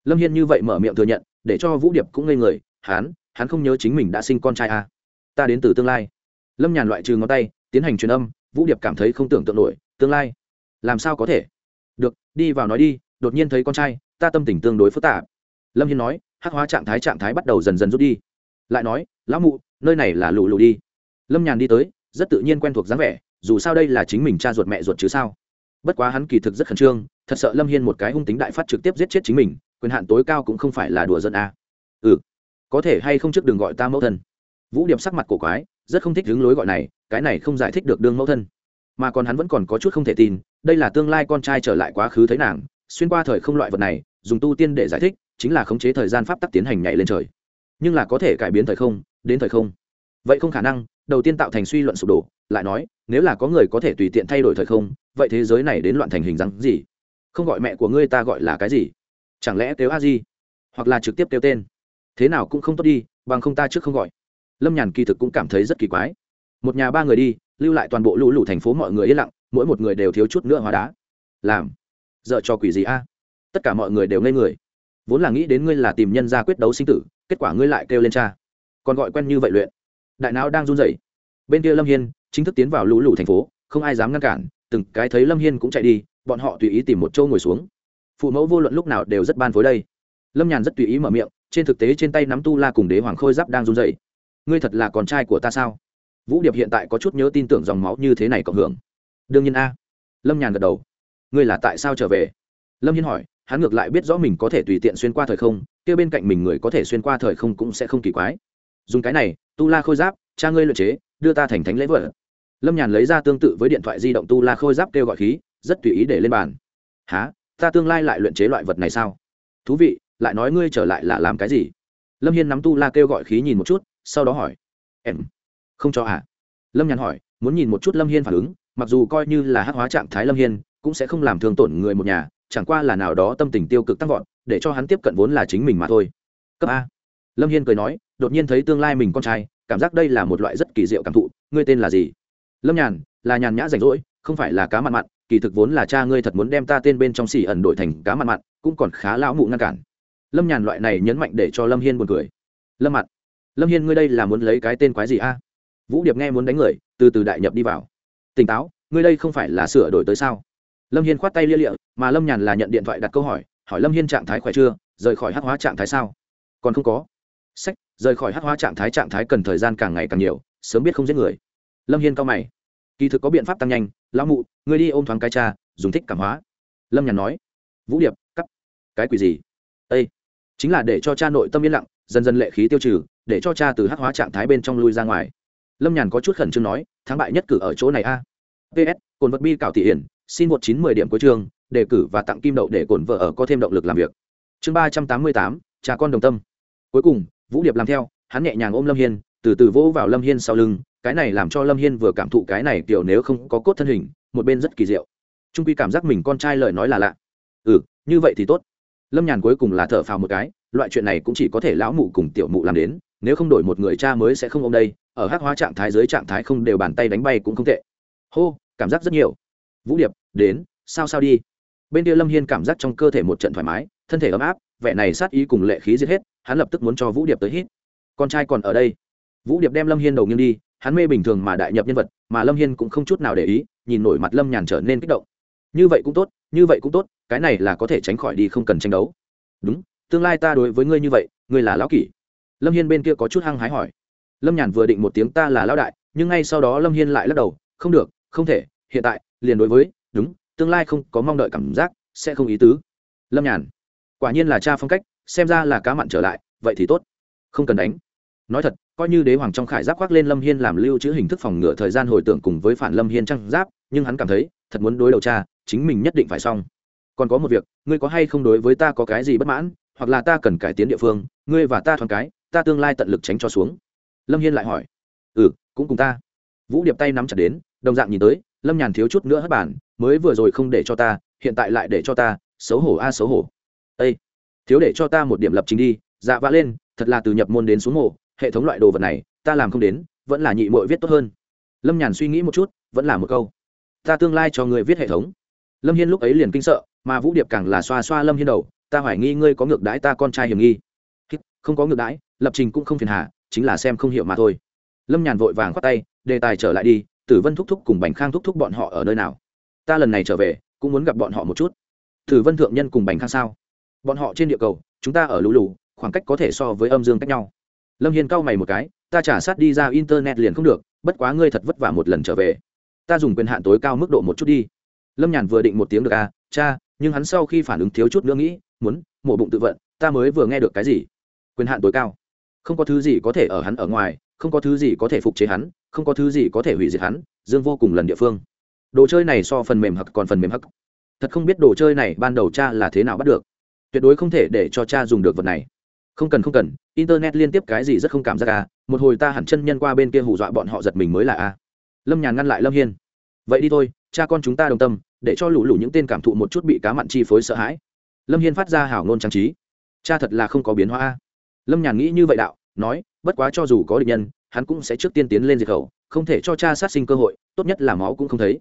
Lâm hiên như vậy mở miệng thừa nhận, để cho vũ điệp cũng ngây người hắn hắn không nhớ chính mình đã sinh con trai à. ta đến từ tương lai. Lâm nhàn loại trừ ngón tay, tiến hành truyền âm, vũ điệp cảm thấy không tưởng tượng nổi, tương lai? Làm sao có thể? Được, đi vào nói đi, đột nhiên thấy con trai, ta tâm tình tương đối phức tạp. Lâm hiên nói, hắc hóa trạng thái trạng thái bắt đầu dần dần rút đi. Lại nói, lão mụ, nơi này là lù lù đi. Lâm nhàn đi tới, rất tự nhiên quen thuộc dáng vẻ, dù sao đây là chính mình cha ruột mẹ ruột chứ sao? Bất quá hắn kỳ thực rất khẩn trương thật sợ lâm hiên một cái hung tính đại phát trực tiếp giết chết chính mình, quyền hạn tối cao cũng không phải là đùa dân a. Ừ có thể hay không trước đừng gọi ta mẫu thân. Vũ điệp sắc mặt cổ quái, rất không thích hướng lối gọi này, cái này không giải thích được đương mẫu thân. Mà còn hắn vẫn còn có chút không thể tin, đây là tương lai con trai trở lại quá khứ thấy nàng, xuyên qua thời không loại vật này, dùng tu tiên để giải thích, chính là khống chế thời gian pháp tắc tiến hành nhảy lên trời. Nhưng là có thể cải biến thời không, đến thời không. Vậy không khả năng, đầu tiên tạo thành suy luận sụp đổ, lại nói, nếu là có người có thể tùy tiện thay đổi thời không, vậy thế giới này đến loạn thành hình dáng gì? Không gọi mẹ của ngươi ta gọi là cái gì? Chẳng lẽ kêu a di? Hoặc là trực tiếp kêu tên? Thế nào cũng không tốt đi, bằng không ta trước không gọi. Lâm nhàn kỳ thực cũng cảm thấy rất kỳ quái. Một nhà ba người đi, lưu lại toàn bộ lũ lũ thành phố mọi người yên lặng, mỗi một người đều thiếu chút nữa hóa đá. Làm. Dợ cho quỷ gì a? Tất cả mọi người đều ngây người. Vốn là nghĩ đến ngươi là tìm nhân ra quyết đấu sinh tử, kết quả ngươi lại kêu lên cha. Còn gọi quen như vậy luyện. Đại não đang run rẩy. Bên kia lâm hiên, chính thức tiến vào lũ lũ thành phố, không ai dám ngăn cản, từng cái thấy lâm hiên cũng chạy đi bọn họ tùy ý tìm một chỗ ngồi xuống. Phụ mẫu vô luận lúc nào đều rất ban phối đây. Lâm nhàn rất tùy ý mở miệng, trên thực tế trên tay nắm tu la cùng đế hoàng khôi giáp đang run dậy ngươi thật là con trai của ta sao? Vũ điệp hiện tại có chút nhớ tin tưởng dòng máu như thế này cộng hưởng. Đương nhiên a. Lâm nhàn gật đầu. Ngươi là tại sao trở về? Lâm hiên hỏi, hắn ngược lại biết rõ mình có thể tùy tiện xuyên qua thời không, kia bên cạnh mình người có thể xuyên qua thời không cũng sẽ không kỳ quái. Dùng cái này, tu la khôi giáp, cha ngươi luyện chế, đưa ta thành thánh lễ vợ lâm nhàn lấy ra tương tự với điện thoại di động tu la khôi giáp kêu gọi khí rất tùy ý để lên bàn. Há ta tương lai lại luyện chế loại vật này sao? Thú vị, lại nói ngươi trở lại là làm cái gì? Lâm hiên nắm tu la kêu gọi khí nhìn một chút, sau đó hỏi. Em, không cho à? Lâm nhàn hỏi, muốn nhìn một chút lâm hiên phản ứng, mặc dù coi như là hát hóa trạng thái lâm hiên, cũng sẽ không làm thương tổn người một nhà, chẳng qua là nào đó tâm tình tiêu cực tăng vọt, để cho hắn tiếp cận vốn là chính mình mà thôi. Cấp a. Lâm hiên cười nói, đột nhiên thấy tương lai mình con trai, cảm giác đây là một loại rất kỳ diệu cảm thụ, ngươi tên là gì? Lâm nhàn, là nhàn nhã rảnh rỗi, không phải là cá mặn mặn kỳ thực vốn là cha ngươi thật muốn đem ta tên bên trong xỉ ẩn đổi thành cá mặn mặn, cũng còn khá lão mụ ngăn cản. Lâm nhàn loại này nhấn mạnh để cho lâm hiên buồn cười. Lâm mặt lâm hiên ngươi đây là muốn lấy cái tên quái gì a? Vũ điệp nghe muốn đánh người, từ từ đại nhập đi vào. Tỉnh táo, ngươi đây không phải là sửa đổi tới sao? Lâm hiên khoát tay lia lịa, mà lâm nhàn là nhận điện thoại đặt câu hỏi hỏi lâm hiên trạng thái khỏe chưa, rời khỏi hát hóa trạng thái sao? Còn không có. Sách, rời khỏi hát hóa trạng thái trạng thái cần thời gian càng ngày càng nhiều, sớm biết không giết người. Lâm hiên cao mày. Kỳ thực có biện pháp tăng nhanh lão mụ, ngươi đi ôm thoáng cái cha, dùng thích cảm hóa. Lâm nhàn nói. Vũ điệp cắt cái quỷ gì? Â chính là để cho cha nội tâm yên lặng, dần dần lệ khí tiêu trừ, để cho cha từ hát hóa trạng thái bên trong lui ra ngoài. Lâm nhàn có chút khẩn trương nói, thắng bại nhất cử ở chỗ này a. Ps cồn vật bi cảo thị hiển, xin một chín mười điểm cuối trường đề cử và tặng kim đậu để cồn vợ ở có thêm động lực làm việc. Chương ba trăm tám mươi tám, cha con đồng tâm. Cuối cùng, vũ điệp làm theo, hắn nhẹ nhàng ôm lâm hiên, từ từ vỗ vào lâm hiên sau lưng cái này làm cho lâm hiên vừa cảm thụ cái này kiểu nếu không có cốt thân hình, một bên rất kỳ diệu. Trung quy cảm giác mình con trai lời nói là lạ. Ừ như vậy thì tốt. Lâm nhàn cuối cùng là thở phào một cái, loại chuyện này cũng chỉ có thể lão mụ cùng tiểu mụ làm đến, nếu không đổi một người cha mới sẽ không ôm đây, ở hắc hóa trạng thái dưới trạng thái không đều bàn tay đánh bay cũng không tệ. Hô, cảm giác rất nhiều. Vũ điệp, đến, sao sao đi? Bên kia lâm hiên cảm giác trong cơ thể một trận thoải mái, thân thể ấm áp, vẻ này sát ý cùng lệ khí giết hết, hắn lập tức muốn cho vũ điệp tới hít. Con trai còn ở đây. Vũ điệp đem lâm hiên đầu nghiêng đi hắn mê bình thường mà đại nhập nhân vật, mà lâm hiên cũng không chút nào để ý, nhìn nổi mặt lâm nhàn trở nên kích động. Như vậy cũng tốt, như vậy cũng tốt, cái này là có thể tránh khỏi đi không cần tranh đấu. Đúng, tương lai ta đối với ngươi như vậy, ngươi là lão kỷ. Lâm hiên bên kia có chút hăng hái hỏi. Lâm nhàn vừa định một tiếng ta là lão đại, nhưng ngay sau đó lâm hiên lại lắc đầu, không được, không thể, hiện tại, liền đối với, đúng, tương lai không có mong đợi cảm giác, sẽ không ý tứ. Lâm nhàn, quả nhiên là cha phong cách, xem ra là cá mặn trở lại, vậy thì tốt. Không cần đánh. Nói thật coi như đế hoàng trong khải giáp khoác lên lâm hiên làm lưu trữ hình thức phòng ngựa thời gian hồi tưởng cùng với phản lâm hiên trăng giáp, nhưng hắn cảm thấy, thật muốn đối đầu cha, chính mình nhất định phải xong. Còn có một việc, ngươi có hay không đối với ta có cái gì bất mãn, hoặc là ta cần cải tiến địa phương, ngươi và ta thoáng cái, ta tương lai tận lực tránh cho xuống. Lâm hiên lại hỏi. Ừ cũng cùng ta. Vũ điệp tay nắm chặt đến, đồng dạng nhìn tới, lâm nhàn thiếu chút nữa hất bản mới vừa rồi không để cho ta, hiện tại lại để cho ta, xấu hổ a xấu hổ. Ây thiếu để cho ta một điểm lập trình đi dạ vã lên, thật là từ nhập môn đến xuống mộ hệ thống loại đồ vật này, ta làm không đến, vẫn là nhị mội viết tốt hơn. Lâm nhàn suy nghĩ một chút, vẫn là một câu. Ta tương lai cho người viết hệ thống. Lâm hiên lúc ấy liền kinh sợ, mà vũ điệp càng là xoa xoa lâm hiên đầu, ta hoài nghi ngươi có ngược đãi ta con trai hiểm nghi. Không có ngược đãi, lập trình cũng không phiền hà, chính là xem không hiểu mà thôi. Lâm nhàn vội vàng khoát tay, đề tài trở lại đi, tử vân thúc thúc cùng bành khang thúc thúc bọn họ ở nơi nào? Ta lần này trở về, cũng muốn gặp bọn họ một chút. Tử vân thượng nhân cùng bành khang sao? Bọn họ trên địa cầu, chúng ta ở lũ lù, khoảng cách có thể so với âm dương cách nhau lâm hiên cau mày một cái, ta trả sát đi ra internet liền không được, bất quá ngươi thật vất vả một lần trở về. Ta dùng quyền hạn tối cao mức độ một chút đi. Lâm nhàn vừa định một tiếng được à cha, nhưng hắn sau khi phản ứng thiếu chút nữa nghĩ, muốn, mổ bụng tự vận, ta mới vừa nghe được cái gì? Quyền hạn tối cao. Không có thứ gì có thể ở hắn ở ngoài, không có thứ gì có thể phục chế hắn, không có thứ gì có thể hủy diệt hắn, dương vô cùng lần địa phương. Đồ chơi này so phần mềm hặc còn phần mềm hặc thật không biết đồ chơi này ban đầu cha là thế nào bắt được. Tuyệt đối không thể để cho cha dùng được vật này không cần không cần, internet liên tiếp cái gì rất không cảm giác à một hồi ta hẳn chân nhân qua bên kia hù dọa bọn họ giật mình mới là a à. lâm nhàn ngăn lại lâm hiên. Vậy đi thôi, cha con chúng ta đồng tâm, để cho lũ lũ những tên cảm thụ một chút bị cá mặn chi phối sợ hãi. Lâm hiên phát ra hảo ngôn trang trí. Cha thật là không có biến hóa a lâm nhàn nghĩ như vậy đạo, nói, bất quá cho dù có địch nhân, hắn cũng sẽ trước tiên tiến lên diệt khẩu, không thể cho cha sát sinh cơ hội, tốt nhất là máu cũng không thấy.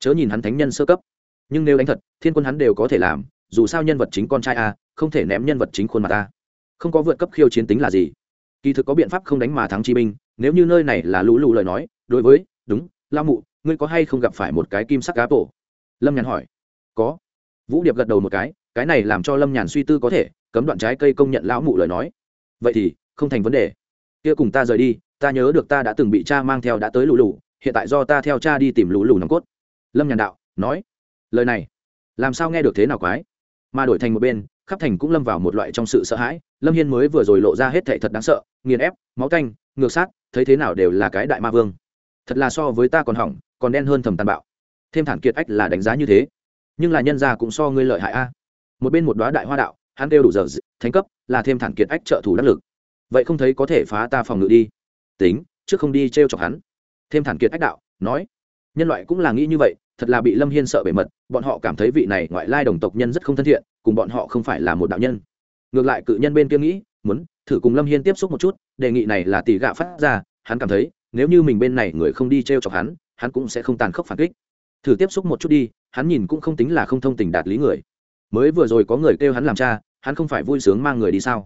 Chớ nhìn hắn thánh nhân sơ cấp. Nhưng nếu đánh thật, thiên quân hắn đều có thể làm, dù sao nhân vật chính con trai a không thể ném nhân vật chính khuôn mặt ta không có vượt cấp khiêu chiến tính là gì. Kỳ thực có biện pháp không đánh mà thắng chi binh nếu như nơi này là lũ lụ lời nói, đối với, đúng, lao mụ, ngươi có hay không gặp phải một cái kim sắc cá tổ? Lâm nhàn hỏi. Có. Vũ điệp gật đầu một cái cái này làm cho lâm nhàn suy tư có thể, cấm đoạn trái cây công nhận lão mụ lời nói. Vậy thì, không thành vấn đề. Kia cùng ta rời đi, ta nhớ được ta đã từng bị cha mang theo đã tới lù lù, hiện tại do ta theo cha đi tìm lù lù nòng cốt. Lâm nhàn đạo, nói. Lời này, làm sao nghe được thế nào quái? Mà đổi thành một bên, khắp thành cũng lâm vào một loại trong sự sợ hãi lâm hiên mới vừa rồi lộ ra hết thệ thật đáng sợ, nghiền ép, máu canh ngược sát, thấy thế nào đều là cái đại ma vương. Thật là so với ta còn hỏng, còn đen hơn thầm tàn bạo. Thêm thản kiệt ách là đánh giá như thế. Nhưng là nhân gia cũng so ngươi lợi hại a. Một bên một đoá đại hoa đạo, hắn đều đủ giờ thánh cấp, là thêm thản kiệt ách trợ thủ đắc lực. Vậy không thấy có thể phá ta phòng ngự đi. Tính, trước không đi t r e o chọc hắn. Thêm thản kiệt ách đạo, nói, nhân loại cũng là nghĩ như vậy, thật là bị lâm hiên sợ bề mật, bọn họ cảm thấy vị này ngoại lai đồng tộc nhân rất không thân thiện, cùng bọn họ không phải là một đạo nhân ngược lại cự nhân bên kia nghĩ, muốn thử cùng lâm hiên tiếp xúc một chút, đề nghị này là tỷ gạ phát ra, hắn cảm thấy, nếu như mình bên này người không đi t r e o chọc hắn hắn cũng sẽ không tàn khốc phản kích. Thử tiếp xúc một chút đi, hắn nhìn cũng không tính là không thông tình đạt lý người. Mới vừa rồi có người kêu hắn làm cha, hắn không phải vui sướng mang người đi sao?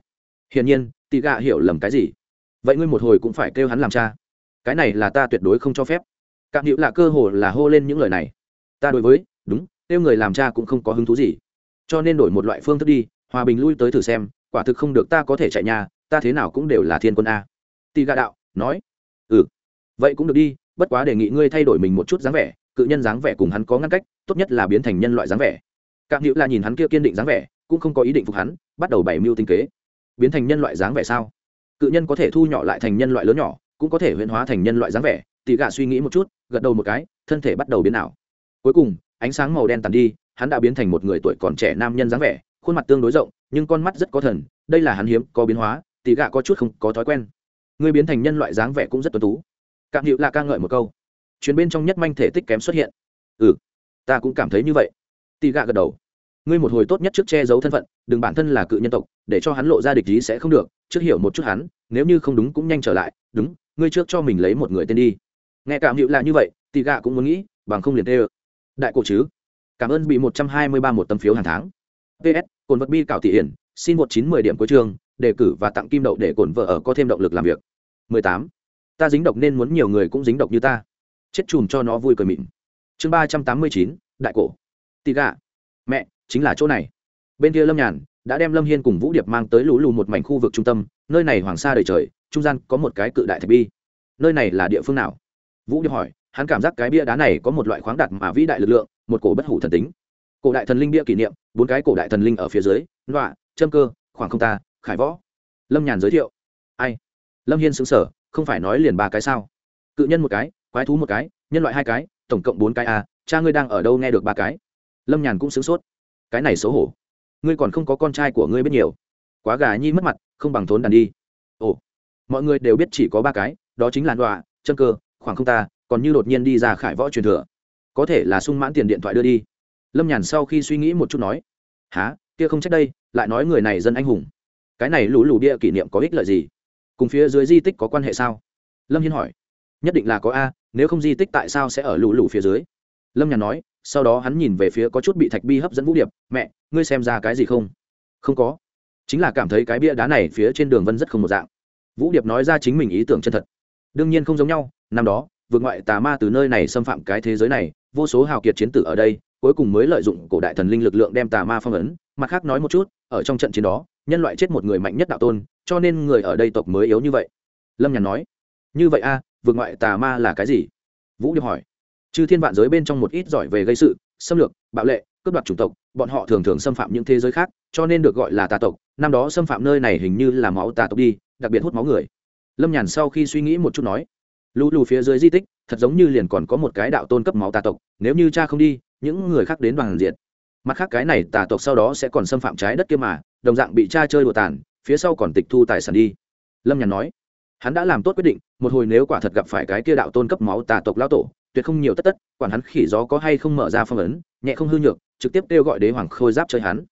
Hiển nhiên, tỷ gạ hiểu lầm cái gì? Vậy ngươi một hồi cũng phải kêu hắn làm cha. Cái này là ta tuyệt đối không cho phép. Cạm hữu là cơ hồ là hô lên những lời này. Ta đối với, đúng, kêu người làm cha cũng không có hứng thú gì. Cho nên đổi một loại phương thức đi hòa bình lui tới thử xem, quả thực không được ta có thể chạy nhà, ta thế nào cũng đều là thiên quân a. Tì gà đạo, nói ừ vậy cũng được đi, bất quá đề nghị ngươi thay đổi mình một chút dáng vẻ, cự nhân dáng vẻ cùng hắn có ngăn cách, tốt nhất là biến thành nhân loại dáng vẻ. Cạm hữu là nhìn hắn kia kiên định dáng vẻ, cũng không có ý định phục hắn, bắt đầu bày mưu tinh kế. Biến thành nhân loại dáng vẻ sao? Cự nhân có thể thu nhỏ lại thành nhân loại lớn nhỏ, cũng có thể huyễn hóa thành nhân loại dáng vẻ. Tì gà suy nghĩ một chút, gật đầu một cái, thân thể bắt đầu biến ảo. Cuối cùng, ánh sáng màu đen tàn đi, hắn đã biến thành một người tuổi còn trẻ nam nhân dáng vẻ khuôn mặt tương đối rộng, nhưng con mắt rất có thần, đây là hắn hiếm, có biến hóa tỷ gạ có chút không có thói quen. Người biến thành nhân loại dáng vẻ cũng rất tuân tú. Cạm hiệu là ca ngợi một câu. Chuyến bên trong nhất manh thể tích kém xuất hiện. Ừ ta cũng cảm thấy như vậy. Tỷ gạ gật đầu. Ngươi một hồi tốt nhất trước che giấu thân phận, đừng bản thân là cự nhân tộc, để cho hắn lộ ra địch ý sẽ không được, trước hiểu một chút hắn, nếu như không đúng cũng nhanh trở lại, đúng, ngươi trước cho mình lấy một người tên đi. Nghe cảm hiệu là như vậy tỷ gạ cũng muốn nghĩ, bằng không liền tê ơ. Đại cổ chứ. Cảm ơn bị một trăm hai mươi ba một tấm phiếu hàng tháng. Ps cồn vật bi cảo thị hiển, xin một chín mười điểm cuối trường đề cử và tặng kim đậu để cồn vợ ở có thêm động lực làm việc. Mười tám. Ta dính độc nên muốn nhiều người cũng dính độc như ta. Chết chùm cho nó vui cười mịn. Chương ba trăm tám mươi chín, đại cổ. Tị gà. Mẹ, chính là chỗ này. Bên kia lâm nhàn đã đem lâm hiên cùng vũ điệp mang tới lũ lù một mảnh khu vực trung tâm, nơi này hoàng sa đầy trời, trung gian có một cái cự đại thạch bi. Nơi này là địa phương nào? Vũ điệp hỏi, hắn cảm giác cái bia đá này có một loại khoáng đạt mà vĩ đại lực lượng, một cổ bất hủ thần tính cổ đại thần linh bia kỷ niệm, bốn cái cổ đại thần linh ở phía dưới, nọa châm cơ, khoảng không ta, khải võ. Lâm nhàn giới thiệu. Ai? Lâm hiên xứng sở không phải nói liền ba cái sao? Cự nhân một cái, quái thú một cái, nhân loại hai cái, tổng cộng bốn cái à cha ngươi đang ở đâu nghe được ba cái? Lâm nhàn cũng sửng sốt. Cái này xấu hổ. Ngươi còn không có con trai của ngươi biết nhiều. Quá gà nhi mất mặt, không bằng thốn đàn đi. Ồ. Mọi người đều biết chỉ có ba cái, đó chính là đọa chân cơ, khoảng không ta, còn như đột nhiên đi ra khải võ truyền thừa. Có thể là sung mãn tiền điện thoại đưa đi lâm nhàn sau khi suy nghĩ một chút nói há kia không trách đây, lại nói người này dân anh hùng. Cái này lũ lù bia kỷ niệm có ích lợi gì? Cùng phía dưới di tích có quan hệ sao? Lâm hiên hỏi, nhất định là có a, nếu không di tích tại sao sẽ ở lũ lù phía dưới? Lâm nhàn nói, sau đó hắn nhìn về phía có chút bị thạch bi hấp dẫn vũ điệp, mẹ, ngươi xem ra cái gì không? Không có. Chính là cảm thấy cái bia đá này phía trên đường vân rất không một dạng. Vũ điệp nói ra chính mình ý tưởng chân thật. Đương nhiên không giống nhau, năm đó, vượt ngoại tà ma từ nơi này xâm phạm cái thế giới này, vô số hào kiệt chiến tử ở đây cuối cùng mới lợi dụng cổ đại thần linh lực lượng đem tà ma phong ấn. Mặt khác nói một chút ở trong trận chiến đó nhân loại chết một người mạnh nhất đạo tôn cho nên người ở đây tộc mới yếu như vậy. Lâm nhàn nói như vậy a à, vượt ngoại tà ma là cái gì? Vũ điệp hỏi. Chư thiên vạn giới bên trong một ít giỏi về gây sự xâm lược bạo lệ cướp đoạt chủng tộc bọn họ thường thường xâm phạm những thế giới khác cho nên được gọi là tà tộc. Năm đó xâm phạm nơi này hình như là máu tà tộc đi đặc biệt hút máu người. Lâm nhàn sau khi suy nghĩ một chút nói lũ lù phía dưới di tích thật giống như liền còn có một cái đạo tôn cấp máu tà tộc nếu như cha không đi những người khác đến bằng diện mặt khác cái này tà tộc sau đó sẽ còn xâm phạm trái đất kia mà, đồng dạng bị cha chơi đùa tàn, phía sau còn tịch thu tài sản đi. Lâm nhàn nói. Hắn đã làm tốt quyết định, một hồi nếu quả thật gặp phải cái kia đạo tôn cấp máu tà tộc lao tổ, tuyệt không nhiều tất tất, quản hắn khỉ gió có hay không mở ra phong ấn, nhẹ không hư nhược, trực tiếp kêu gọi đế hoàng khôi giáp chơi hắn.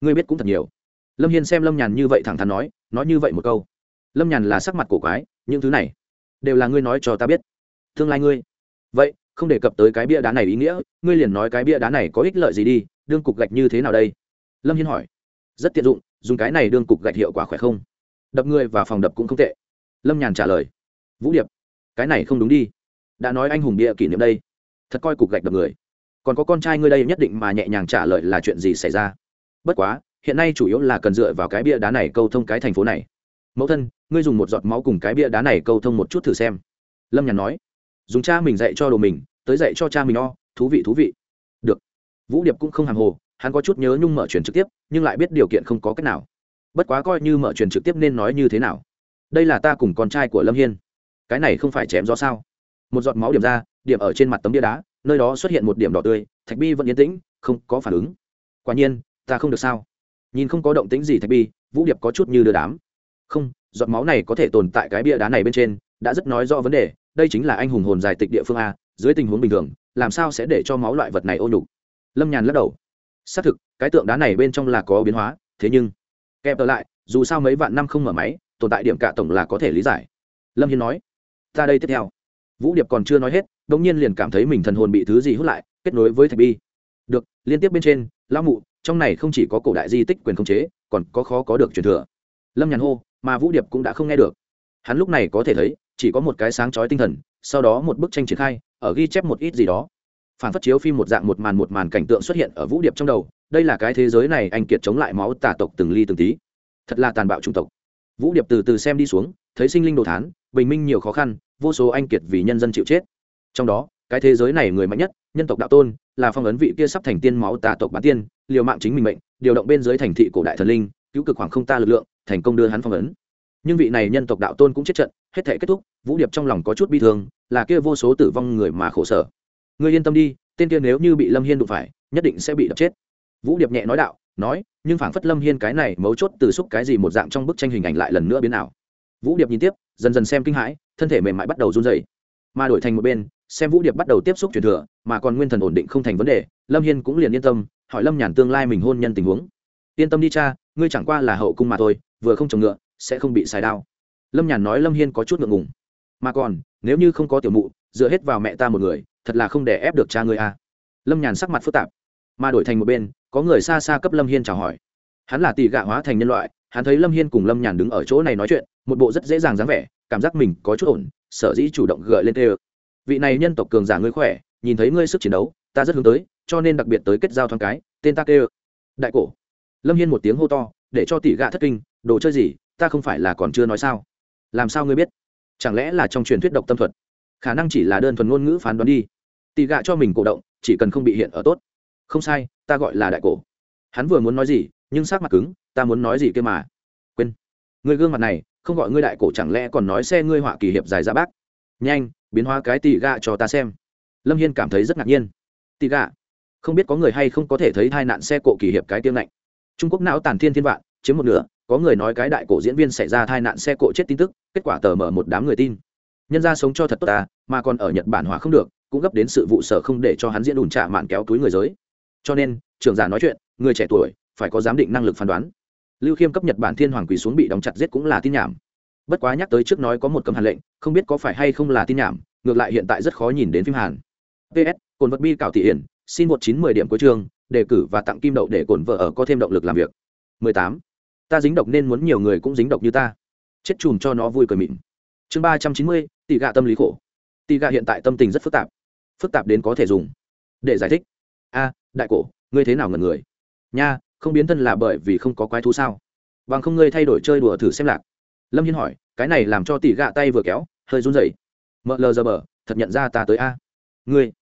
Ngươi biết cũng thật nhiều. Lâm hiên xem lâm nhàn như vậy thẳng thắn nói nói như vậy một câu. Lâm nhàn là sắc mặt cổ quái, những thứ này đều là ngươi nói cho ta biết. Tương lai ngươi. Vậy không đề cập tới cái bia đá này ý nghĩa, ngươi liền nói cái bia đá này có ích lợi gì đi, đương cục gạch như thế nào đây? Lâm hiên hỏi. Rất tiện dụng, dùng cái này đương cục gạch hiệu quả khỏe không? Đập người và phòng đập cũng không tệ. Lâm nhàn trả lời. Vũ điệp, cái này không đúng đi. Đã nói anh hùng bia kỷ niệm đây. Thật coi cục gạch đập người. Còn có con trai ngươi đây nhất định mà nhẹ nhàng trả lời là chuyện gì xảy ra? Bất quá, hiện nay chủ yếu là cần dựa vào cái bia đá này câu thông cái thành phố này. Mẫu thân, ngươi dùng một giọt máu cùng cái bia đá này câu thông một chút thử xem. Lâm nhàn nói. Dùng cha mình dạy cho đồ mình tới dạy cho cha mình o, thú vị thú vị. Được. Vũ điệp cũng không hàng hồ, hắn có chút nhớ nhung mở truyền trực tiếp, nhưng lại biết điều kiện không có cách nào. Bất quá coi như mở truyền trực tiếp nên nói như thế nào? Đây là ta cùng con trai của lâm hiên. Cái này không phải chém do sao? Một giọt máu điểm ra, điểm ở trên mặt tấm bia đá, nơi đó xuất hiện một điểm đỏ tươi, thạch bi vẫn yên tĩnh, không có phản ứng. Quả nhiên, ta không được sao? Nhìn không có động tĩnh gì thạch bi, vũ điệp có chút như đưa đám. Không, giọt máu này có thể tồn tại cái bia đá này bên trên, đã rất nói rõ vấn đề, đây chính là anh hùng hồn dài tịch địa phương a dưới tình huống bình thường, làm sao sẽ để cho máu loại vật này ô nhục? Lâm nhàn lắc đầu. Xác thực, cái tượng đá này bên trong là có biến hóa, thế nhưng, kẹp tờ lại, dù sao mấy vạn năm không mở máy, tồn tại điểm cạ tổng là có thể lý giải. Lâm hiên nói, ta đây tiếp theo. Vũ điệp còn chưa nói hết đ ỗ n g nhiên liền cảm thấy mình thần hồn bị thứ gì hút lại, kết nối với thạch bi. Được, liên tiếp bên trên, lão mụ, trong này không chỉ có cổ đại di tích quyền khống chế, còn có khó có được truyền thừa. Lâm nhàn hô, mà vũ điệp cũng đã không nghe được. Hắn lúc này có thể thấy, chỉ có một cái sáng trói tinh thần, sau đó một bức tranh triển khai ở ghi chép một ít gì đó. Phản phất chiếu phim một dạng một màn một màn cảnh tượng xuất hiện ở vũ điệp trong đầu, đây là cái thế giới này anh kiệt chống lại máu tà tộc từng ly từng tí. Thật là tàn bạo trung tộc. Vũ điệp từ từ xem đi xuống, thấy sinh linh đồ thán, bình minh nhiều khó khăn, vô số anh kiệt vì nhân dân chịu chết. Trong đó, cái thế giới này người mạnh nhất, nhân tộc đạo tôn, là phong ấn vị kia sắp thành tiên máu tà tộc bán tiên, liều mạng chính mình mệnh, điều động bên dưới thành thị cổ đại thần linh, cứu cực khoảng không ta lực lượng, thành công đưa hắn phong ấn. Nhưng vị này nhân tộc đạo tôn cũng chết trận, hết thể kết thúc, vũ điệp trong lòng có chút bi thương là kia vô số tử vong người mà khổ sở. Ngươi yên tâm đi, tên kia nếu như bị lâm hiên đụng phải, nhất định sẽ bị đập chết. Vũ điệp nhẹ nói đạo, nói, nhưng phảng phất lâm hiên cái này mấu chốt từ xúc cái gì một dạng trong bức tranh hình ảnh lại lần nữa biến ảo. Vũ điệp nhìn tiếp, dần dần xem kinh hãi, thân thể mềm mại bắt đầu run dày mà đổi thành một bên, xem vũ điệp bắt đầu tiếp xúc truyền thừa, mà còn nguyên thần ổn định không thành vấn đề, lâm hiên cũng liền yên tâm, hỏi lâm nhàn tương lai mình hôn nhân tình huống. Yên tâm đi cha, ngươi chẳng qua là hậu cung mà thôi, vừa không trồng ngựa, sẽ không bị xài đao. Lâm nhàn nói lâm hiên có chút ngượng ngùng. Mà còn nếu như không có tiểu mụ, dựa hết vào mẹ ta một người, thật là không để ép được cha ngươi a à. lâm nhàn sắc mặt phức tạp, mà đổi thành một bên, có người xa xa cấp lâm hiên chào hỏi. Hắn là tỷ gạ hóa thành nhân loại, hắn thấy lâm hiên cùng lâm nhàn đứng ở chỗ này nói chuyện, một bộ rất dễ dàng dáng vẻ, cảm giác mình có chút ổn, sở dĩ chủ động gợi lên tê ơ. Vị này nhân tộc cường giả ngươi khỏe, nhìn thấy ngươi sức chiến đấu, ta rất hướng tới, cho nên đặc biệt tới kết giao thoáng cái, tên ta kêu đại cổ. Lâm hiên một tiếng hô to, để cho tỷ gạ thất kinh, đồ chơi gì, ta không phải là còn chưa nói sao? Làm sao ngươi biết? Chẳng lẽ là trong truyền thuyết độc tâm thuật? Khả năng chỉ là đơn thuần ngôn ngữ phán đoán đi. Tỷ gạ cho mình cổ động, chỉ cần không bị hiện ở tốt. Không sai, ta gọi là đại cổ. Hắn vừa muốn nói gì, nhưng sắc mặt cứng, ta muốn nói gì kia mà. Quên. Người gương mặt này, không gọi ngươi đại cổ chẳng lẽ còn nói xe ngươi họa kỳ hiệp dài ra bác? Nhanh, biến hóa cái tỷ gạ cho ta xem. Lâm hiên cảm thấy rất ngạc nhiên. Tỷ gạ, không biết có người hay không có thể thấy hai nạn xe cộ kỳ hiệp cái tiêm lạnh. Trung quốc não tàn thiên thiên vạn, chiếm một nửa có người nói cái đại cổ diễn viên xảy ra tai nạn xe cộ chết tin tức, kết quả tờ mở một đám người tin. Nhân ra sống cho thật tốt ta, mà còn ở nhật bản hỏa không được, cũng gấp đến sự vụ sở không để cho hắn diễn đùn trả mạn kéo túi người giới. Cho nên, trưởng giả nói chuyện, người trẻ tuổi, phải có giám định năng lực phán đoán. Lưu khiêm cấp nhật bản thiên hoàng quỳ xuống bị đóng chặt giết cũng là tin nhảm. Bất quá nhắc tới trước nói có một cấm hàn lệnh, không biết có phải hay không là tin nhảm, ngược lại hiện tại rất khó nhìn đến phim hàn. Ps cồn vật bi cảo thị hiển, xin một chín mười điểm cuối chương, đề cử và tặng kim đậu để cồn vợ ở có thêm động lực làm việc. 18 ta dính độc nên muốn nhiều người cũng dính độc như ta. Chết chùm cho nó vui cười mịn. Chương ba trăm chín mươi, tỷ gạ tâm lý khổ. Tỷ gạ hiện tại tâm tình rất phức tạp. Phức tạp đến có thể dùng. Để giải thích. A, đại cổ, ngươi thế nào ngần người? Nha, không biến thân là bởi vì không có quái thú sao? Bằng không ngươi thay đổi chơi đùa thử xem lạc. Lâm hiên hỏi, cái này làm cho tỷ gạ tay vừa kéo, hơi run rẩy. Mợ lờ giờ bờ, thật nhận ra ta tới a. Ngươi,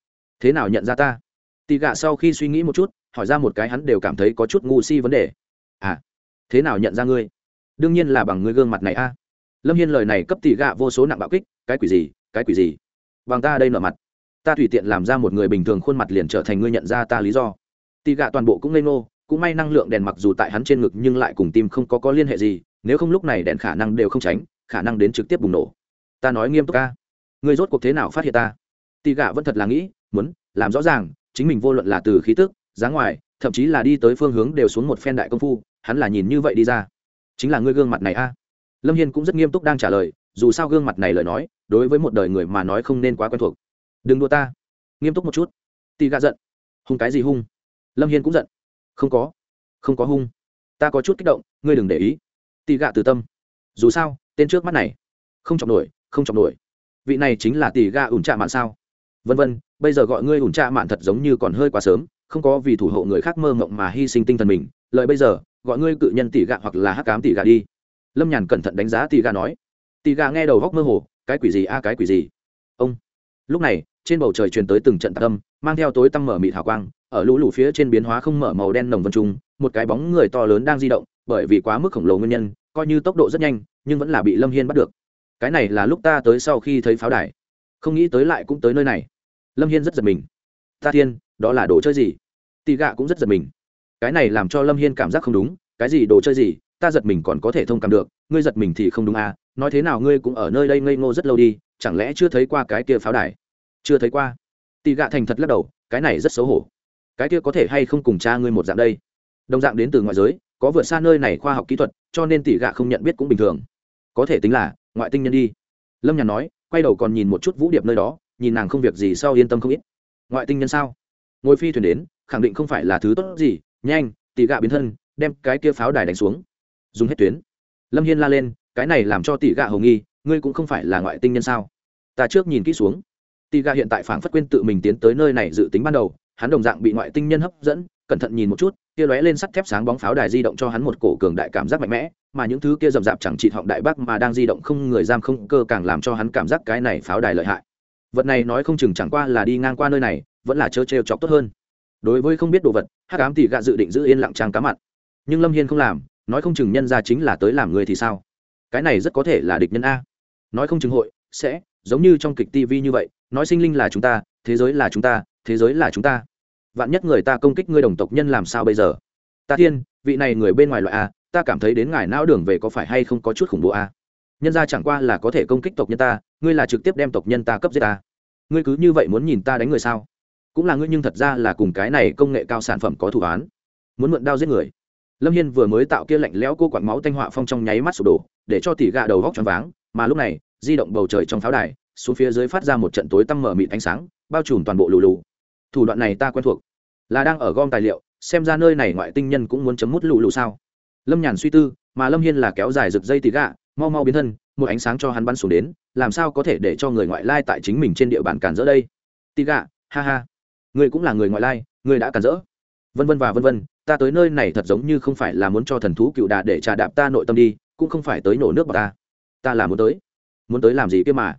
thế nào nhận ra ta? Tỷ gạ sau khi suy nghĩ một chút, hỏi ra một cái hắn đều cảm thấy có chút ngu si vấn đề thế nào nhận ra ngươi? Đương nhiên là bằng ngươi gương mặt này a. Lâm hiên lời này cấp tỷ gạ vô số nặng bạo kích, cái quỷ gì, cái quỷ gì? Bằng ta đây nở mặt. Ta tùy tiện làm ra một người bình thường khuôn mặt liền trở thành ngươi nhận ra ta lý do. Tỷ gạ toàn bộ cũng ngây ngô, cũng may năng lượng đèn mặc dù tại hắn trên ngực nhưng lại cùng tim không có có liên hệ gì, nếu không lúc này đèn khả năng đều không tránh, khả năng đến trực tiếp bùng nổ. Ta nói nghiêm túc ca ngươi rốt cuộc thế nào phát hiện ta? Tỷ gạ vẫn thật là nghĩ, muốn làm rõ ràng, chính mình vô luận là từ khí tức, dáng ngoài, thậm chí là đi tới phương hướng đều xuống một phen đại công phu hắn là nhìn như vậy đi ra. Chính là ngươi gương mặt này a. Lâm hiên cũng rất nghiêm túc đang trả lời, dù sao gương mặt này lời nói, đối với một đời người mà nói không nên quá quen thuộc. Đừng đua ta. Nghiêm túc một chút. Tì gạ giận. Hung cái gì hung? Lâm hiên cũng giận. Không có. Không có hung. Ta có chút kích động, ngươi đừng để ý. Tì gạ từ tâm. Dù sao, tên trước mắt này. Không chọc nổi, không chọc nổi. Vị này chính là tì gạ ủn trạ mạn sao? Vân vân, bây giờ gọi ngươi ủn trạ mạn thật giống như còn hơi quá sớm, không có vì thủ hộ người khác mơ mộng mà hy sinh tinh thần mình. Lợi bây giờ gọi ngươi cự nhân tỷ gạ hoặc là hắc cám tỷ gạ đi. Lâm nhàn cẩn thận đánh giá tỷ gạ nói. Tỷ gạ nghe đầu góc mơ hồ, cái quỷ gì a, cái quỷ gì? Ông. Lúc này, trên bầu trời truyền tới từng trận tạc âm, mang theo tối tăm mở mịt hào quang, ở lũ lũ phía trên biến hóa không mở màu đen nồng vân trung, một cái bóng người to lớn đang di động, bởi vì quá mức khổng lồ nguyên nhân, coi như tốc độ rất nhanh, nhưng vẫn là bị lâm hiên bắt được. Cái này là lúc ta tới sau khi thấy pháo đài. Không nghĩ tới lại cũng tới nơi này. Lâm hiên rất giật mình. Ta thiên, đó là đồ chơi gì? Tì gạ cũng rất giật mình cái này làm cho lâm hiên cảm giác không đúng, cái gì đồ chơi gì, ta giật mình còn có thể thông cảm được, ngươi giật mình thì không đúng à nói thế nào ngươi cũng ở nơi đây ngây ngô rất lâu đi, chẳng lẽ chưa thấy qua cái kia pháo đài? Chưa thấy qua. Tị gạ thành thật lắc đầu, cái này rất xấu hổ. Cái kia có thể hay không cùng cha ngươi một dạng đây? Đồng dạng đến từ ngoại giới, có vượt xa nơi này khoa học kỹ thuật, cho nên tỷ gạ không nhận biết cũng bình thường. Có thể tính là, ngoại tinh nhân đi. Lâm nhàn nói, quay đầu còn nhìn một chút vũ điệp nơi đó, nhìn nàng không việc gì sau yên tâm không ít. Ngoại tinh nhân sao? Ngồi phi thuyền đến, khẳng định không phải là thứ tốt gì nhanh tỷ gạ biến thân, đem cái kia pháo đài đánh xuống. Dùng hết tuyến. Lâm hiên la lên, cái này làm cho tỷ gạ hầu nghi, ngươi cũng không phải là ngoại tinh nhân sao? Ta trước nhìn kỹ xuống. Tỷ gạ hiện tại phảng phất quên tự mình tiến tới nơi này dự tính ban đầu, hắn đồng dạng bị ngoại tinh nhân hấp dẫn, cẩn thận nhìn một chút, kia lóe lên sắt thép sáng bóng pháo đài di động cho hắn một cổ cường đại cảm giác mạnh mẽ, mà những thứ kia rậm rạp chẳng trị họng đại bác mà đang di động không người giam không cơ càng làm cho hắn cảm giác cái này pháo đài lợi hại. Vật này nói không chừng chẳng qua là đi ngang qua nơi này, vẫn là chớ trêu chọc tốt hơn đối với không biết đồ vật, hắc ám thì gạ dự định giữ yên lặng trang cá mặt. nhưng lâm hiên không làm, nói không chừng nhân ra chính là tới làm người thì sao? Cái này rất có thể là địch nhân a. Nói không chừng hội, sẽ, giống như trong kịch tv như vậy, nói sinh linh là chúng ta, thế giới là chúng ta, thế giới là chúng ta. Vạn nhất người ta công kích ngươi đồng tộc nhân làm sao bây giờ? Ta thiên, vị này người bên ngoài loại a, ta cảm thấy đến ngài não đường về có phải hay không có chút khủng bố a? Nhân ra chẳng qua là có thể công kích tộc nhân ta, ngươi là trực tiếp đem tộc nhân ta cấp giết ta. Ngươi cứ như vậy muốn nhìn ta đánh người sao? Cũng là ngươi nhưng thật ra là cùng cái này công nghệ cao sản phẩm có thủ án. Muốn mượn đao giết người. Lâm hiên vừa mới tạo kia lạnh lẽo cô quặn máu thanh họa phong trong nháy mắt sụp đổ, để cho tỉ gạ đầu góc choáng váng, mà lúc này, di động bầu trời trong pháo đài, xuống phía dưới phát ra một trận tối tăm mở mịt ánh sáng, bao trùm toàn bộ lù lù. Thủ đoạn này ta quen thuộc. Là đang ở gom tài liệu, xem ra nơi này ngoại tinh nhân cũng muốn chấm mút lù lù sao. Lâm nhàn suy tư, mà lâm hiên là kéo dài rực dây tỉ gạ, mau mau biến thân, một ánh sáng cho hắn bắn xuống đến, làm sao có thể để cho người ngoại lai tại chính mình trên địa bàn cản rỡ đây? Tỉ gạ, ha ha ngươi cũng là người ngoại lai, ngươi đã cản rỡ. Vân vân và vân vân, ta tới nơi này thật giống như không phải là muốn cho thần thú cựu đà để trà đạp ta nội tâm đi, cũng không phải tới nổ nước vào ta. Ta là muốn tới. Muốn tới làm gì kia mà?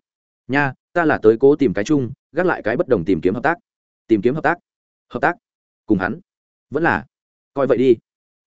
Nha, ta là tới cố tìm cái chung, gác lại cái bất đồng tìm kiếm hợp tác. Tìm kiếm hợp tác. Hợp tác. Cùng hắn. Vẫn là. Coi vậy đi.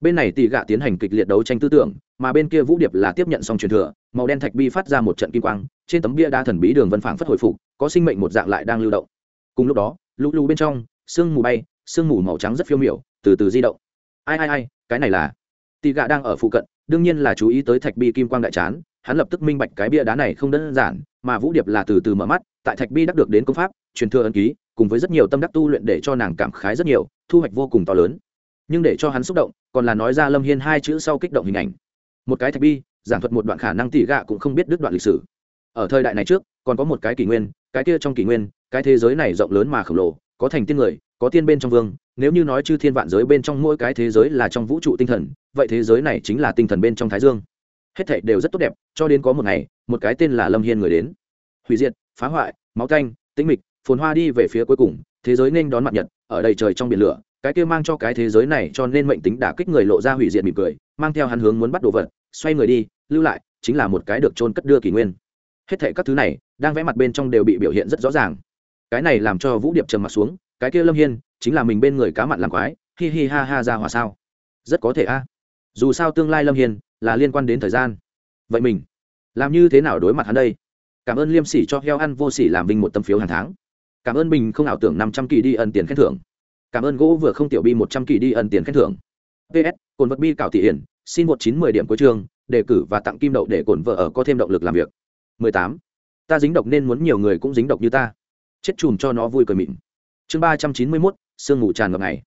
Bên này tỷ gạ tiến hành kịch liệt đấu tranh tư tưởng, mà bên kia vũ điệp là tiếp nhận xong truyền thừa, màu đen thạch bi phát ra một trận kim quang, trên tấm bia đa thần bí đường vân phảng phất hồi phục, có sinh mệnh một dạng lại đang lưu động. Cùng lúc đó lũ lũ bên trong, sương mù bay, sương mù màu trắng rất phiêu miểu, từ từ di động. Ai ai ai, cái này là? Tị gạ đang ở phụ cận, đương nhiên là chú ý tới thạch bi kim quang đại chán, hắn lập tức minh bạch cái bia đá này không đơn giản, mà vũ điệp là từ từ mở mắt, tại thạch bi đắc được đến công pháp, truyền thừa ân ký, cùng với rất nhiều tâm đắc tu luyện để cho nàng cảm khái rất nhiều, thu hoạch vô cùng to lớn. Nhưng để cho hắn xúc động, còn là nói ra lâm hiên hai chữ sau kích động hình ảnh. Một cái thạch bi, giảng thuật một đoạn khả năng tỉ gạ cũng không biết đứt đoạn lịch sử. Ở thời đại này trước, còn có một cái kỷ nguyên, cái kia trong kỷ nguyên cái thế giới này rộng lớn mà khổng lồ, có thành tiên người, có tiên bên trong vương, nếu như nói chư thiên vạn giới bên trong mỗi cái thế giới là trong vũ trụ tinh thần, vậy thế giới này chính là tinh thần bên trong thái dương. Hết thảy đều rất tốt đẹp, cho đến có một ngày, một cái tên là lâm hiên người đến. Hủy diệt, phá hoại, máu canh tĩnh mịch, phồn hoa đi về phía cuối cùng, thế giới nên đón mặt nhật, ở đầy trời trong biển lửa, cái kia mang cho cái thế giới này cho nên mệnh tính đả kích người lộ ra hủy diệt mỉm cười, mang theo hắn hướng muốn bắt đồ vật, xoay người đi, lưu lại, chính là một cái được trôn cất đưa kỷ nguyên. Hết thảy các thứ này, đang vẽ mặt bên trong đều bị biểu hiện rất rõ ràng cái này làm cho vũ điệp trầm mặt xuống, cái kia lâm hiên, chính là mình bên người cá mặn làm quái, hi hi ha ha ra hòa sao? Rất có thể a. Dù sao tương lai lâm hiên là liên quan đến thời gian. Vậy mình, làm như thế nào đối mặt hắn đây? Cảm ơn liêm sỉ cho heo ăn vô sỉ làm vinh một tâm phiếu hàng tháng. Cảm ơn bình không ảo tưởng năm trăm kỳ đi ẩn tiền khen thưởng. Cảm ơn gỗ vừa không tiểu bi một trăm kỳ đi ẩn tiền khen thưởng. Ps cồn vật bi cảo tỷ hiển, xin một chín mười điểm cuối chương đề cử và tặng kim đậu để cồn vợ ở có thêm động lực làm việc. mười tám, ta dính độc nên muốn nhiều người cũng dính độc như ta chết chùm cho nó vui cười mịn. Chương ba trăm chín mươi mốt, sương mù tràn ngập này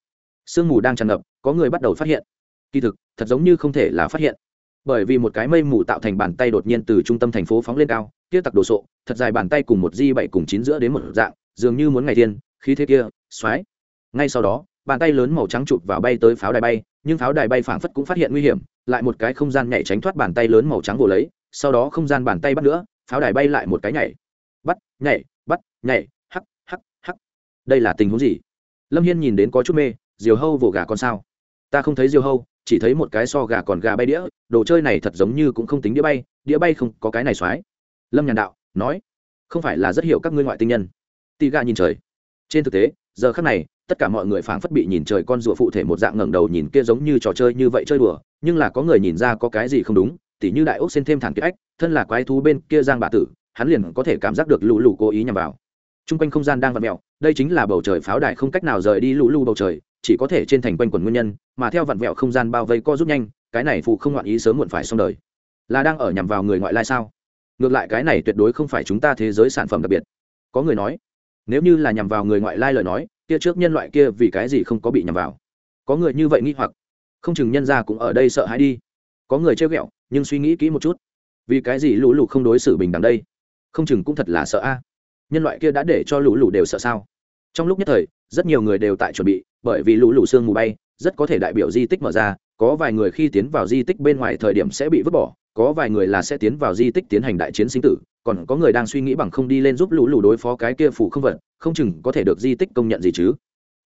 sương mù đang tràn ngập, có người bắt đầu phát hiện. Kỳ thực, thật giống như không thể là phát hiện. Bởi vì một cái mây mù tạo thành bàn tay đột nhiên từ trung tâm thành phố phóng lên cao, kia tặc đồ sộ, thật dài bàn tay cùng một di bảy cùng chín giữa đến một dạng, dường như muốn ngày thiên, khí thế kia xoáy ngay sau đó, bàn tay lớn màu trắng chụp vào bay tới pháo đài bay, nhưng pháo đài bay phảng phất cũng phát hiện nguy hiểm, lại một cái không gian nhảy tránh thoát bàn tay lớn màu trắng vồ lấy, sau đó không gian bàn tay bắt nữa, pháo đài bay lại một cái nhảy. Bắt nhảy bắt, nhảy đây là tình huống gì? Lâm hiên nhìn đến có chút mê, diều hâu vồ gà con sao? Ta không thấy diều hâu, chỉ thấy một cái so gà còn gà bay đĩa, đồ chơi này thật giống như cũng không tính đĩa bay đĩa bay không có cái này xoái. Lâm nhàn đạo, nói, không phải là rất hiểu các ngươi ngoại tinh nhân. Tì gà nhìn trời. Trên thực tế, giờ khắc này, tất cả mọi người phảng phất bị nhìn trời con rùa phụ thể một dạng ngẩng đầu nhìn kia giống như trò chơi như vậy chơi đùa, nhưng là có người nhìn ra có cái gì không đúng, tỉ như đại ốc xin thêm thản kiệt ách, thân là quái thú bên kia giang bà tử, hắn liền có thể cảm giác được lũ lũ cố ý nhằm vào t r u n g quanh không gian đang vặn mẹo đây chính là bầu trời pháo đài không cách nào rời đi lũ lù bầu trời, chỉ có thể trên thành quanh quần nguyên nhân, mà theo vặn vẹo không gian bao vây co rút nhanh, cái này phụ không ngoạn ý sớm muộn phải xong đời. Là đang ở nhằm vào người ngoại lai sao? Ngược lại cái này tuyệt đối không phải chúng ta thế giới sản phẩm đặc biệt. Có người nói, nếu như là nhằm vào người ngoại lai lời nói, kia trước nhân loại kia vì cái gì không có bị nhằm vào? Có người như vậy nghi hoặc. Không chừng nhân ra cũng ở đây sợ hãi đi. Có người trêu ghẹo, nhưng suy nghĩ kỹ một chút. Vì cái gì lũ lù không đối xử bình đẳng đây? Không chừng cũng thật là sợ a nhân loại kia đã để cho lũ lũ đều sợ sao? Trong lúc nhất thời, rất nhiều người đều tại chuẩn bị, bởi vì lũ lũ sương mù bay, rất có thể đại biểu di tích mở ra, có vài người khi tiến vào di tích bên ngoài thời điểm sẽ bị vứt bỏ, có vài người là sẽ tiến vào di tích tiến hành đại chiến sinh tử, còn có người đang suy nghĩ bằng không đi lên giúp lũ lũ đối phó cái kia phủ không vật, không chừng có thể được di tích công nhận gì chứ?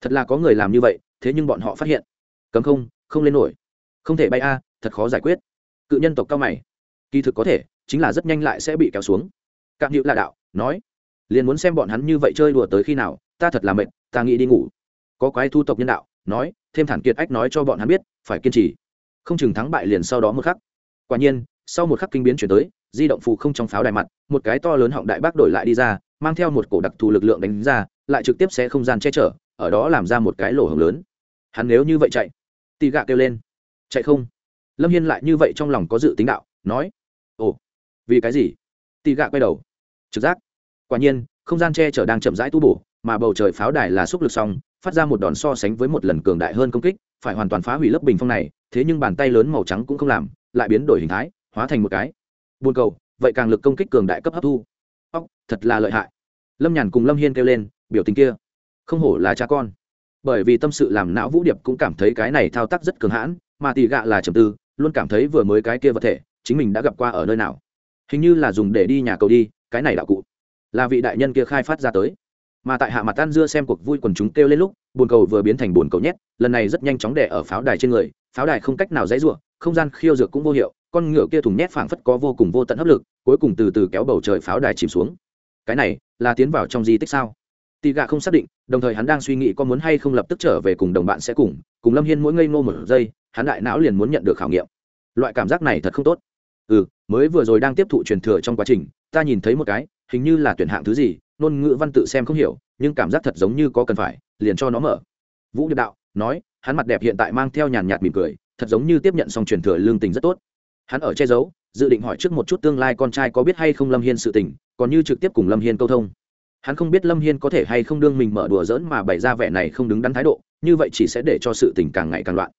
Thật là có người làm như vậy, thế nhưng bọn họ phát hiện. Cấm không không lên nổi. Không thể bay a, thật khó giải quyết. Cự nhân tộc cao mày. Kỳ thực có thể, chính là rất nhanh lại sẽ bị kéo xuống. Cạm hữu là đạo nói liền muốn xem bọn hắn như vậy chơi đùa tới khi nào, ta thật là mệt, ta nghĩ đi ngủ. Có quái thu tộc nhân đạo, nói, thêm thản kiệt ách nói cho bọn hắn biết, phải kiên trì. Không chừng thắng bại liền sau đó một khắc. Quả nhiên, sau một khắc kinh biến chuyển tới, di động phù không trong pháo đài mặt, một cái to lớn họng đại bác đổi lại đi ra, mang theo một cổ đặc thù lực lượng đánh ra, lại trực tiếp sẽ không gian che chở, ở đó làm ra một cái lỗ hồng lớn. Hắn nếu như vậy chạy, tì gạ kêu lên. Chạy không? Lâm hiên lại như vậy trong lòng có dự tính đạo, nói, ồ, vì cái gì? Tì gạ quay đầu. Trực giác quả nhiên, không gian che chở đang chậm rãi tu bổ, mà bầu trời pháo đài là xúc lực xong, phát ra một đòn so sánh với một lần cường đại hơn công kích, phải hoàn toàn phá hủy lớp bình phong này, thế nhưng bàn tay lớn màu trắng cũng không làm, lại biến đổi hình thái, hóa thành một cái. Buồn cầu, vậy càng lực công kích cường đại cấp hấp thu. Óc thật là lợi hại. Lâm nhàn cùng lâm hiên kêu lên, biểu tình kia, không hổ là cha con. Bởi vì tâm sự làm não vũ điệp cũng cảm thấy cái này thao tác rất cường hãn, mà tì gạ là trầm tư, luôn cảm thấy vừa mới cái kia vật thể, chính mình đã gặp qua ở nơi nào. Hình như là dùng để đi nhà cầu đi, cái này đạo cụ là vị đại nhân kia khai phát ra tới. Mà tại hạ mặt tan dưa xem cuộc vui quần chúng kêu lên lúc bồn cầu vừa biến thành bồn cầu nhét, lần này rất nhanh chóng đẻ ở pháo đài trên người, pháo đài không cách nào dãy ruộng không gian khiêu dược cũng vô hiệu, con ngựa kia thùng nhét phảng phất có vô cùng vô tận hấp lực, cuối cùng từ từ kéo bầu trời pháo đài chìm xuống. Cái này, là tiến vào trong di tích sao? Tì gà không xác định, đồng thời hắn đang suy nghĩ có muốn hay không lập tức trở về cùng đồng bạn sẽ cùng cùng lâm hiên mỗi ngây ngô một giây, hắn đại não liền muốn nhận được khảo nghiệm. Loại cảm giác này thật không tốt. Ừ mới vừa rồi đang tiếp thụ truyền thừa trong quá trình, ta nhìn thấy một cái hình như là tuyển hạng thứ gì, ngôn ngữ văn tự xem không hiểu, nhưng cảm giác thật giống như có cần phải, liền cho nó mở. Vũ điệp đạo nói, hắn mặt đẹp hiện tại mang theo nhàn nhạt mỉm cười, thật giống như tiếp nhận xong truyền thừa lương tình rất tốt. Hắn ở che giấu, dự định hỏi trước một chút tương lai con trai có biết hay không lâm hiên sự tình, còn như trực tiếp cùng lâm hiên câu thông. Hắn không biết lâm hiên có thể hay không đương mình mở đùa dỡn mà bày ra vẻ này không đứng đắn thái độ, như vậy chỉ sẽ để cho sự tình càng ngày càng loạn.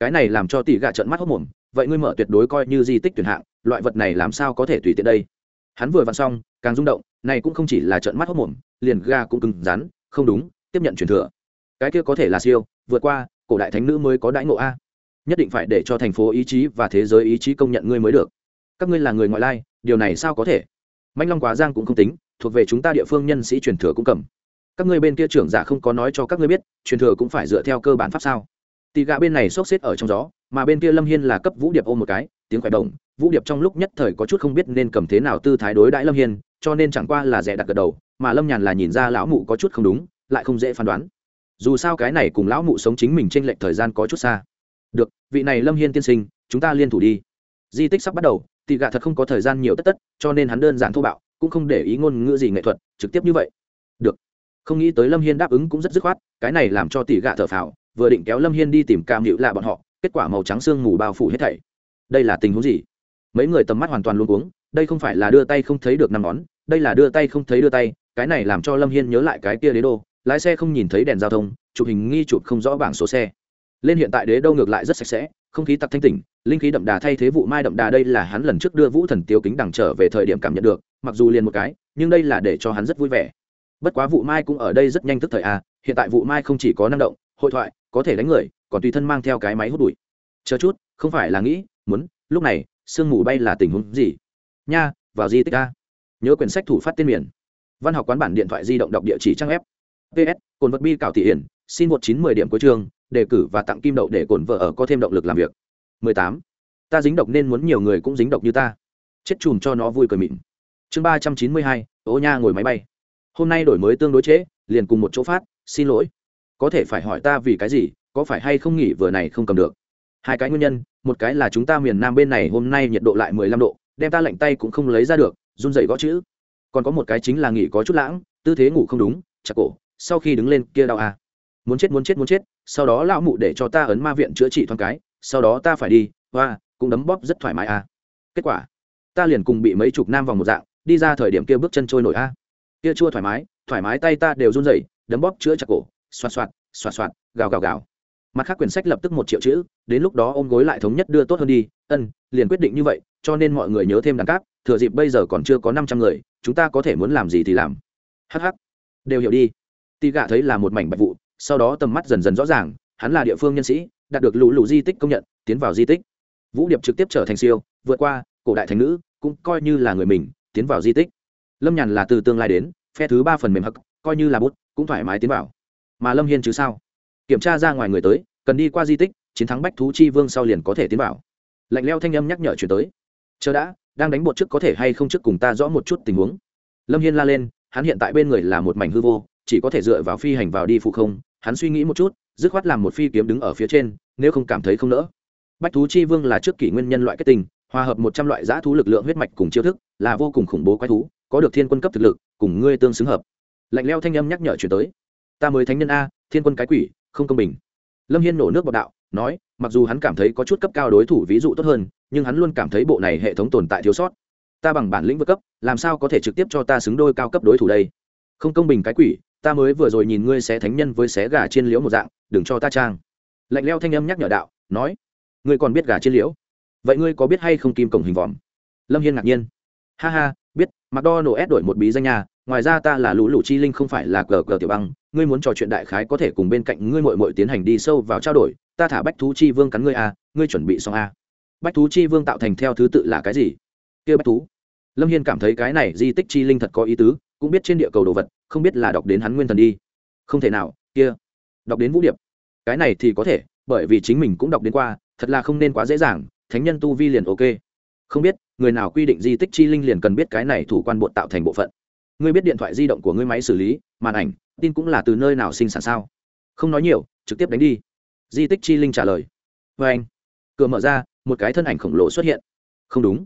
Cái này làm cho tỷ gạ trận mắt hốc mồm, vậy ngươi mở tuyệt đối coi như di tích tuyển hạng, loại vật này làm sao có thể tùy tiện đây? Hắn vừa vặn xong càng rung động, này cũng không chỉ là trận mắt hốc mồm, liền ga cũng cứng rắn, không đúng, tiếp nhận truyền thừa. Cái kia có thể là siêu, vượt qua, cổ đại thánh nữ mới có đãi ngộ a. Nhất định phải để cho thành phố ý chí và thế giới ý chí công nhận ngươi mới được. Các ngươi là người ngoại lai, điều này sao có thể? Manh long quá giang cũng không tính, thuộc về chúng ta địa phương nhân sĩ truyền thừa cũng cầm. Các ngươi bên kia trưởng giả không có nói cho các ngươi biết, truyền thừa cũng phải dựa theo cơ bản pháp sao? Tì gạ bên này xốc xếp ở trong gió, mà bên kia lâm hiên là cấp vũ điệp ôm một cái, tiếng khỏe đồng vũ điệp trong lúc nhất thời có chút không biết nên cầm thế nào tư thái đối đãi lâm hiên cho nên chẳng qua là rẻ đặt gật đầu, mà lâm nhàn là nhìn ra lão mụ có chút không đúng, lại không dễ phán đoán. Dù sao cái này cùng lão mụ sống chính mình t r ê n lệch thời gian có chút xa. Được, vị này lâm hiên tiên sinh, chúng ta liên thủ đi. Di tích sắp bắt đầu tị gạ thật không có thời gian nhiều tất tất, cho nên hắn đơn giản thô bạo, cũng không để ý ngôn ngữ gì nghệ thuật, trực tiếp như vậy. Được. Không nghĩ tới lâm hiên đáp ứng cũng rất dứt khoát, cái này làm cho tỷ gạ thở phào, vừa định kéo lâm hiên đi tìm cam hữu lạ bọn họ, kết quả màu trắng sương mù bao phủ hết thảy. Đây là tình huống gì? Mấy người tầm mắt hoàn toàn luôn uống đây không phải là đưa tay không thấy được năm ngón, đây là đưa tay không thấy đưa tay, cái này làm cho lâm hiên nhớ lại cái kia đế đô, lái xe không nhìn thấy đèn giao thông, chụp hình nghi chụp không rõ bảng số xe. Lên hiện tại đế đô ngược lại rất sạch sẽ, không khí tặc thanh tỉnh, linh khí đậm đà thay thế vụ mai đậm đà đây là hắn lần trước đưa vũ thần tiêu kính đằng trở về thời điểm cảm nhận được, mặc dù liền một cái, nhưng đây là để cho hắn rất vui vẻ. Bất quá vụ mai cũng ở đây rất nhanh tức thời à. hiện tại vụ mai không chỉ có năng động, hội thoại, có thể đánh người, còn tùy thân mang theo cái máy hút bụi. Chờ chút, không phải là nghĩ, muốn, lúc này, sương mù bay là tình huống gì? Nha vào di tích a nhớ quyển sách thủ phát tên miền. Văn học quán bản điện thoại di động đọc địa chỉ trang web. Ps cồn vật bi cảo thị hiển xin một chín mười điểm cuối trường đề cử và tặng kim đậu để cồn vợ ở có thêm động lực làm việc. mười tám. Ta dính độc nên muốn nhiều người cũng dính độc như ta. Chết chùm cho nó vui cười mịn. Chương ba trăm chín mươi hai ô nha ngồi máy bay. Hôm nay đổi mới tương đối chế, liền cùng một chỗ phát xin lỗi. Có thể phải hỏi ta vì cái gì có phải hay không nghỉ vừa này không cầm được? Hai cái nguyên nhân một cái là chúng ta miền nam bên này hôm nay nhiệt độ lại mười lăm độ đem ta lạnh tay cũng không lấy ra được, run dậy gõ chữ còn có một cái chính là nghỉ có chút lãng, tư thế ngủ không đúng, chặt cổ, sau khi đứng lên kia đau à. muốn chết muốn chết muốn chết, sau đó lão mụ để cho ta ấn ma viện chữa trị thoáng cái, sau đó ta phải đi, hoa, cũng đấm bóp rất thoải mái à. kết quả, ta liền cùng bị mấy chục nam vòng một dạng, đi ra thời điểm kia bước chân trôi nổi a kia chua thoải mái thoải mái tay ta đều run rẩy, đấm bóp chữa chặt cổ, xoạt xoạt xoạt xoạt, gào gào gào mặt khác quyển sách lập tức một triệu chữ, đến lúc đó ôm gối lại thống nhất đưa tốt hơn đi. Ân, liền quyết định như vậy, cho nên mọi người nhớ thêm đàn cáp, thừa dịp bây giờ còn chưa có năm trăm người, chúng ta có thể muốn làm gì thì làm. Hh đều hiểu đi. Tì gạ thấy là một mảnh bạch vụ, sau đó tầm mắt dần dần rõ ràng, hắn là địa phương nhân sĩ, đạt được lũ lũ di tích công nhận, tiến vào di tích. Vũ điệp trực tiếp trở thành siêu, vượt qua, cổ đại thành nữ, cũng coi như là người mình, tiến vào di tích. Lâm nhàn là từ tương lai đến, phe thứ ba phần mềm hắc, coi như là bút, cũng thoải mái tiến vào. Mà lâm hiên chứ sao? Kiểm tra ra ngoài người tới, cần đi qua di tích, chiến thắng bách thú chi vương sau liền có thể tiến vào. Lạnh leo thanh âm nhắc nhở chuyển tới. Chờ đã, đang đánh bột trước có thể hay không trước cùng ta rõ một chút tình huống. Lâm hiên la lên, hắn hiện tại bên người là một mảnh hư vô, chỉ có thể dựa vào phi hành vào đi phụ không. Hắn suy nghĩ một chút, dứt khoát làm một phi kiếm đứng ở phía trên, nếu không cảm thấy không nỡ. Bách thú chi vương là trước kỷ nguyên nhân loại kết tình, hòa hợp một trăm loại giã thú lực lượng huyết mạch cùng chiêu thức, là vô cùng khủng bố quái thú, có được thiên quân cấp thực lực, cùng ngươi tương xứng hợp. Lạnh leo thanh âm nhắc nhở chuyển tới. Ta mới thánh nhân a, thiên quân cái quỷ không công bình. Lâm hiên nổ nước bọc đạo, nói, mặc dù hắn cảm thấy có chút cấp cao đối thủ ví dụ tốt hơn, nhưng hắn luôn cảm thấy bộ này hệ thống tồn tại thiếu sót. Ta bằng bản lĩnh vượt cấp, làm sao có thể trực tiếp cho ta xứng đôi cao cấp đối thủ đây? Không công bình cái quỷ, ta mới vừa rồi nhìn ngươi xé thánh nhân với xé gà chiên liễu một dạng, đừng cho ta trang. Lạnh leo thanh âm nhắc nhở đạo, nói, ngươi còn biết gà chiên liễu? Vậy ngươi có biết hay không kim cổng hình vòm? Lâm hiên ngạc nhiên. Ha ha, biết mặc đo nổ ép đổi một bí danh nhà, ngoài ra ta là lũ lũ chi linh không phải là cờ cờ tiểu băng ngươi muốn trò chuyện đại khái có thể cùng bên cạnh ngươi mội mội tiến hành đi sâu vào trao đổi, ta thả bách thú chi vương cắn ngươi a ngươi chuẩn bị xong a bách thú chi vương tạo thành theo thứ tự là cái gì? Kia bách thú. Lâm hiên cảm thấy cái này di tích chi linh thật có ý tứ, cũng biết trên địa cầu đồ vật, không biết là đọc đến hắn nguyên thần đi. Không thể nào, kia. Đọc đến vũ điệp. Cái này thì có thể, bởi vì chính mình cũng đọc đến qua, thật là không nên quá dễ dàng, thánh nhân tu vi liền ok. Không biết, người nào quy định di tích chi linh liền cần biết cái này thủ quan bộ tạo thành bộ phận. Ngươi biết điện thoại di động của ngươi máy xử lý, màn ảnh tin cũng là từ nơi nào sinh sản sao? Không nói nhiều, trực tiếp đánh đi. Di tích chi linh trả lời. Vê anh, cửa mở ra, một cái thân ảnh khổng lồ xuất hiện. Không đúng.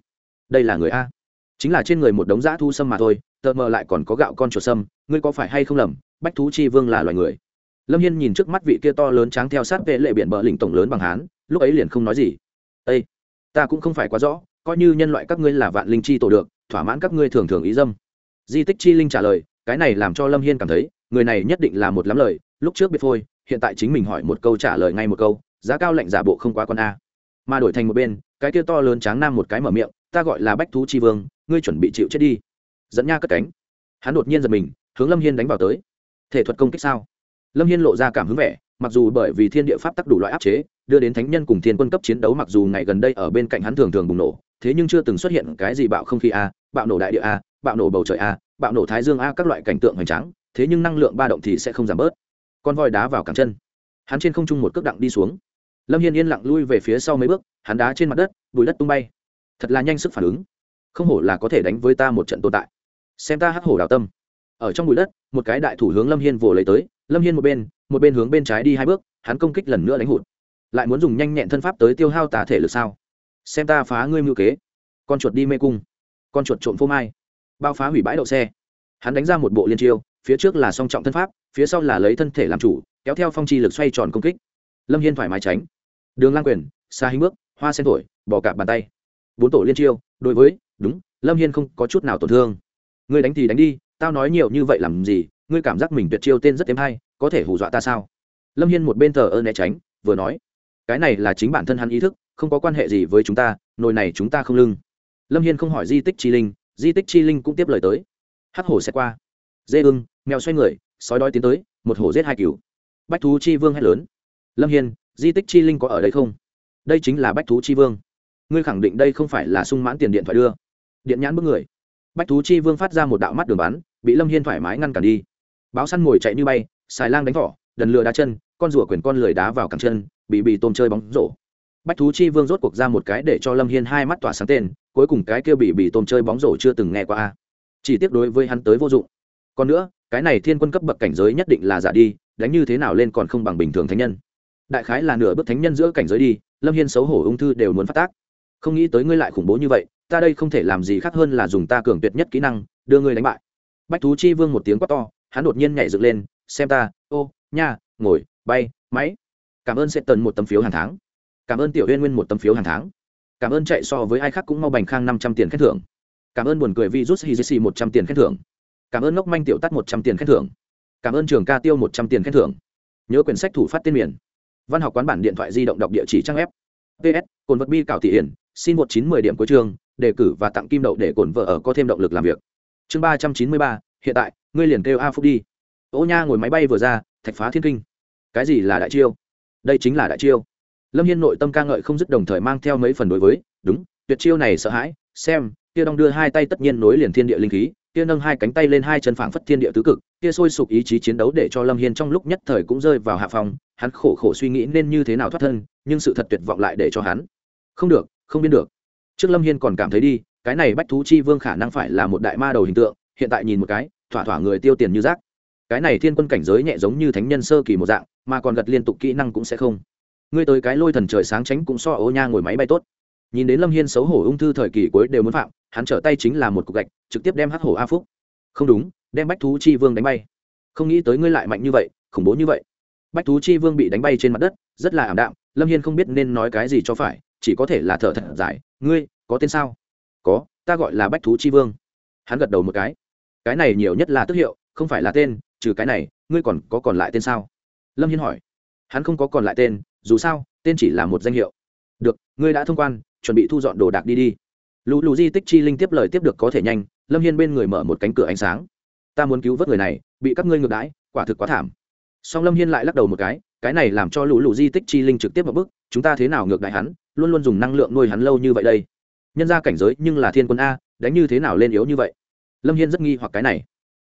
Đây là người a. Chính là trên người một đống dã thu sâm mà thôi, tờ mờ lại còn có gạo con chuột sâm, ngươi có phải hay không lầm, bách thú chi vương là loài người. Lâm hiên nhìn trước mắt vị kia to lớn tráng theo sát vệ lệ biển bờ lỉnh tổng lớn bằng hán, lúc ấy liền không nói gì. Ây ta cũng không phải quá rõ, coi như nhân loại các ngươi là vạn linh chi tổ được, thỏa mãn các ngươi thường thường ý dâm. Di tích chi linh trả lời, cái này làm cho lâm hiên cảm thấy người này nhất định là một lắm lời, lúc trước biết phôi, hiện tại chính mình hỏi một câu trả lời ngay một câu, giá cao lệnh giả bộ không quá con a. Mà đổi thành một bên, cái kia to lớn tráng nam một cái mở miệng, ta gọi là bách thú chi vương, ngươi chuẩn bị chịu chết đi. Dẫn nha cất cánh. Hắn đột nhiên giật mình, hướng lâm hiên đánh vào tới. Thể thuật công kích sao? Lâm hiên lộ ra cảm hứng vẻ, mặc dù bởi vì thiên địa pháp tắc đủ loại áp chế, đưa đến thánh nhân cùng thiên quân cấp chiến đấu mặc dù ngày gần đây ở bên cạnh hắn thường thường bùng nổ, thế nhưng chưa từng xuất hiện cái gì bạo không khí a, bạo nổ đại địa a, bạo nổ bầu trời a, bạo nổ thái dương a, các loại cảnh tượng hoành tráng thế nhưng năng lượng ba động thì sẽ không giảm bớt. Con voi đá vào cẳng chân. Hắn trên không trung một cước đặng đi xuống. Lâm hiên yên lặng lui về phía sau mấy bước, hắn đá trên mặt đất bụi đất tung bay. Thật là nhanh sức phản ứng. Không hổ là có thể đánh với ta một trận tồn tại. Xem ta hắc hổ đào tâm. Ở trong bụi đất, một cái đại thủ hướng lâm hiên vồ lấy tới, lâm hiên một bên một bên hướng bên trái đi hai bước, hắn công kích lần nữa đánh hụt. Lại muốn dùng nhanh nhẹn thân pháp tới tiêu hao tả thể lực sao? Xem ta phá ngươi mưu kế. Con chuột đi mê cung. Con chuột trộm phô mai. Bao phá hủy bãi đậu xe. Hắn đánh ra một bộ liên chiêu phía trước là song trọng thân pháp, phía sau là lấy thân thể làm chủ, kéo theo phong chi lực xoay tròn công kích. Lâm hiên thoải mái tránh. Đường lang quyền, xa hình bước, hoa sen thổi bỏ cạp bàn tay. Bốn tổ liên chiêu, đối với, đúng, lâm hiên không có chút nào tổn thương. Ngươi đánh thì đánh đi, tao nói nhiều như vậy làm gì, ngươi cảm giác mình tuyệt chiêu tên rất thêm hay, có thể hù dọa ta sao? Lâm hiên một bên thờ ơ né tránh, vừa nói, cái này là chính bản thân hắn ý thức, không có quan hệ gì với chúng ta, nồi này chúng ta không lưng. Lâm hiên không hỏi di tích chi linh, di tích chi linh cũng tiếp lời tới. Hắc hổ sẽ qua. Dê ưng mèo xoay người, sói đói tiến tới, một hổ giết hai cừu. Bách thú chi vương hét lớn. Lâm hiên, di tích chi linh có ở đây không? Đây chính là bách thú chi vương. Ngươi khẳng định đây không phải là sung mãn tiền điện thoại đưa. Điện nhãn bước người. Bách thú chi vương phát ra một đạo mắt đường bắn, bị lâm hiên thoải mái ngăn cản đi. Báo săn ngồi chạy như bay, xài lang đánh vỏ, đần lừa đá chân, con rùa quyển con lười đá vào cẳng chân, bị bị tôm chơi bóng rổ. Bách thú chi vương rốt cuộc ra một cái để cho lâm hiên hai mắt tỏa sáng tên, cuối cùng cái kia bị bị tôm chơi bóng rổ chưa từng nghe qua. Chỉ tiếc đối với hắn tới vô dụng còn nữa, cái này thiên quân cấp bậc cảnh giới nhất định là giả đi, đánh như thế nào lên còn không bằng bình thường thánh nhân. Đại khái là nửa bước thánh nhân giữa cảnh giới đi, lâm hiên xấu hổ ung thư đều muốn phát tác. Không nghĩ tới ngươi lại khủng bố như vậy, ta đây không thể làm gì khác hơn là dùng ta cường tuyệt nhất kỹ năng, đưa ngươi đánh bại. Bách thú chi vương một tiếng quát to, hắn đột nhiên nhảy dựng lên, xem ta, ô, nha, ngồi, bay, máy. Cảm ơn sẽ tần một tấm phiếu hàng tháng. Cảm ơn tiểu huyên nguyên một tấm phiếu hàng tháng. Cảm ơn chạy so với ai khác cũng mau bành khang năm trăm tiền khen thưởng. Cảm ơn buồn cười virus hizisi một trăm tiền khen thưởng cảm ơn ngốc manh tiểu tắt một trăm tiền khen thưởng. Cảm ơn trường ca tiêu một trăm tiền khen thưởng. Nhớ quyển sách thủ phát tên miền. Văn học quán bản điện thoại di động đọc địa chỉ trang web. Ps cồn vật bi cảo thị hiển, xin một chín mười điểm cuối chương, đề cử và tặng kim đậu để cồn vợ ở có thêm động lực làm việc. Chương ba trăm chín mươi ba, hiện tại, ngươi liền kêu a phúc đi. Ô nha ngồi máy bay vừa ra, thạch phá thiên kinh. Cái gì là đại chiêu? Đây chính là đại chiêu. Lâm hiên nội tâm ca ngợi không dứt đồng thời mang theo mấy phần đối với, đúng, tuyệt chiêu này sợ hãi, xem, kia đong đưa hai tay tất nhiên nối liền thiên địa linh khí kia nâng hai cánh tay lên hai chân phảng phất thiên địa tứ cực, kia sôi sục ý chí chiến đấu để cho lâm hiên trong lúc nhất thời cũng rơi vào hạ phòng hắn khổ khổ suy nghĩ nên như thế nào thoát thân, nhưng sự thật tuyệt vọng lại để cho hắn. Không được, không biến được. Trước lâm hiên còn cảm thấy đi, cái này bách thú chi vương khả năng phải là một đại ma đầu hình tượng, hiện tại nhìn một cái, thỏa thỏa người tiêu tiền như rác. Cái này thiên quân cảnh giới nhẹ giống như thánh nhân sơ kỳ một dạng, mà còn gật liên tục kỹ năng cũng sẽ không. Ngươi tới cái lôi thần trời sáng tránh cũng so ố nha ngồi máy bay tốt. Nhìn đến lâm hiên xấu hổ ung thư thời kỳ cuối đều muốn phạm hắn trở tay chính là một cục gạch, trực tiếp đem hắc hổ a phúc. Không đúng, đem bách thú chi vương đánh bay. Không nghĩ tới ngươi lại mạnh như vậy, khủng bố như vậy. Bách thú chi vương bị đánh bay trên mặt đất, rất là ảm đạm, lâm hiên không biết nên nói cái gì cho phải, chỉ có thể là thở thật dài, ngươi, có tên sao? Có, ta gọi là bách thú chi vương. Hắn gật đầu một cái. Cái này nhiều nhất là tước hiệu, không phải là tên, trừ cái này, ngươi còn có còn lại tên sao? Lâm hiên hỏi. Hắn không có còn lại tên, dù sao, tên chỉ là một danh hiệu. Được, ngươi đã thông quan, chuẩn bị thu dọn đồ đạc đi đi lũ lù di tích chi linh tiếp lời tiếp được có thể nhanh, lâm hiên bên người mở một cánh cửa ánh sáng. Ta muốn cứu vớt người này, bị các ngươi ngược đãi, quả thực quá thảm. Song lâm hiên lại lắc đầu một cái cái này làm cho lũ lù di tích chi linh trực tiếp vào bức chúng ta thế nào ngược đại hắn, luôn luôn dùng năng lượng nuôi hắn lâu như vậy đây. Nhân ra cảnh giới nhưng là thiên quân a, đánh như thế nào lên yếu như vậy? Lâm hiên rất nghi hoặc cái này.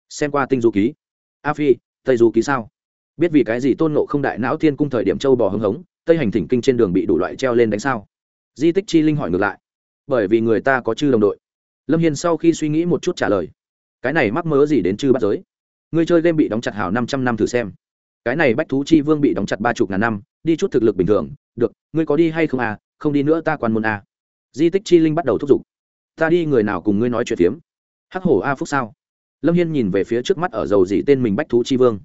Xem qua tinh du ký. A phi, tây du ký sao? Biết vì cái gì tôn nộ không đại não thiên cung thời điểm châu bò hưng hống, tây hành thỉnh kinh trên đường bị đủ loại treo lên đánh sao? Di tích chi linh hỏi ngược lại bởi vì người ta có chư đồng đội. Lâm hiên sau khi suy nghĩ một chút trả lời, cái này mắc mớ gì đến chư bắt giới? Người chơi game bị đóng chặt hào năm trăm năm thử xem. Cái này bách thú chi vương bị đóng chặt ba chục ngàn năm, đi chút thực lực bình thường, được, ngươi có đi hay không à? Không đi nữa ta quan môn à. di tích chi linh bắt đầu thúc giục. Ta đi, người nào cùng ngươi nói chuyện phiếm? Hắc hổ a phúc sao? Lâm hiên nhìn về phía trước mắt ở dầu dị tên mình bách thú chi vương.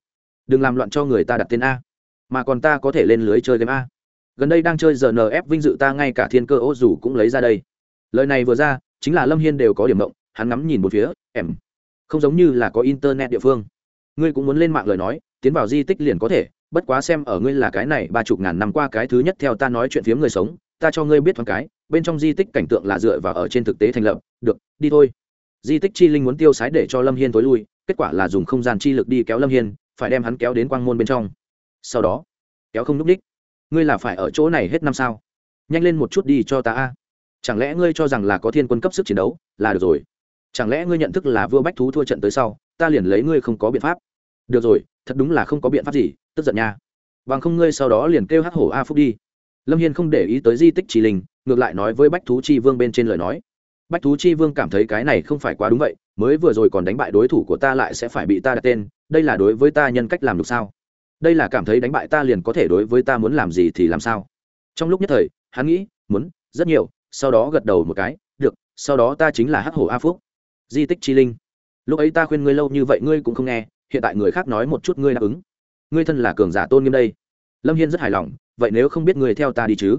Đừng làm loạn cho người ta đặt tên a, mà còn ta có thể lên lưới chơi game a. Gần đây đang chơi rnf vinh dự ta ngay cả thiên cơ ô dù cũng lấy ra đây lời này vừa ra, chính là lâm hiên đều có điểm động, hắn ngắm nhìn một phía, em, không giống như là có internet địa phương. Ngươi cũng muốn lên mạng lời nói, tiến vào di tích liền có thể, bất quá xem ở ngươi là cái này ba chục ngàn năm qua cái thứ nhất theo ta nói chuyện phiếm người sống, ta cho ngươi biết thoáng cái, bên trong di tích cảnh tượng là dựa vào ở trên thực tế thành lập, được, đi thôi. Di tích chi linh muốn tiêu sái để cho lâm hiên tối lui, kết quả là dùng không gian chi lực đi kéo lâm hiên, phải đem hắn kéo đến quang môn bên trong. Sau đó, kéo không n ú c ních ngươi là phải ở chỗ này hết năm sao? Nhanh lên một chút đi cho ta a chẳng lẽ ngươi cho rằng là có thiên quân cấp sức chiến đấu, là được rồi. Chẳng lẽ ngươi nhận thức là vua bách thú thua trận tới sau, ta liền lấy ngươi không có biện pháp. Được rồi, thật đúng là không có biện pháp gì, tức giận nha. Bằng không ngươi sau đó liền kêu hắc hổ a phúc đi. Lâm hiên không để ý tới di tích trì linh, ngược lại nói với bách thú chi vương bên trên lời nói. Bách thú chi vương cảm thấy cái này không phải quá đúng vậy, mới vừa rồi còn đánh bại đối thủ của ta lại sẽ phải bị ta đặt tên, đây là đối với ta nhân cách làm được sao? Đây là cảm thấy đánh bại ta liền có thể đối với ta muốn làm gì thì làm sao? Trong lúc nhất thời, hắn nghĩ, muốn, rất nhiều sau đó gật đầu một cái, được, sau đó ta chính là hắc hổ a phúc. Di tích chi linh. Lúc ấy ta khuyên ngươi lâu như vậy ngươi cũng không nghe, hiện tại người khác nói một chút ngươi đáp ứng. Ngươi thân là cường giả tôn nghiêm đây. Lâm hiên rất hài lòng, vậy nếu không biết ngươi theo ta đi chứ?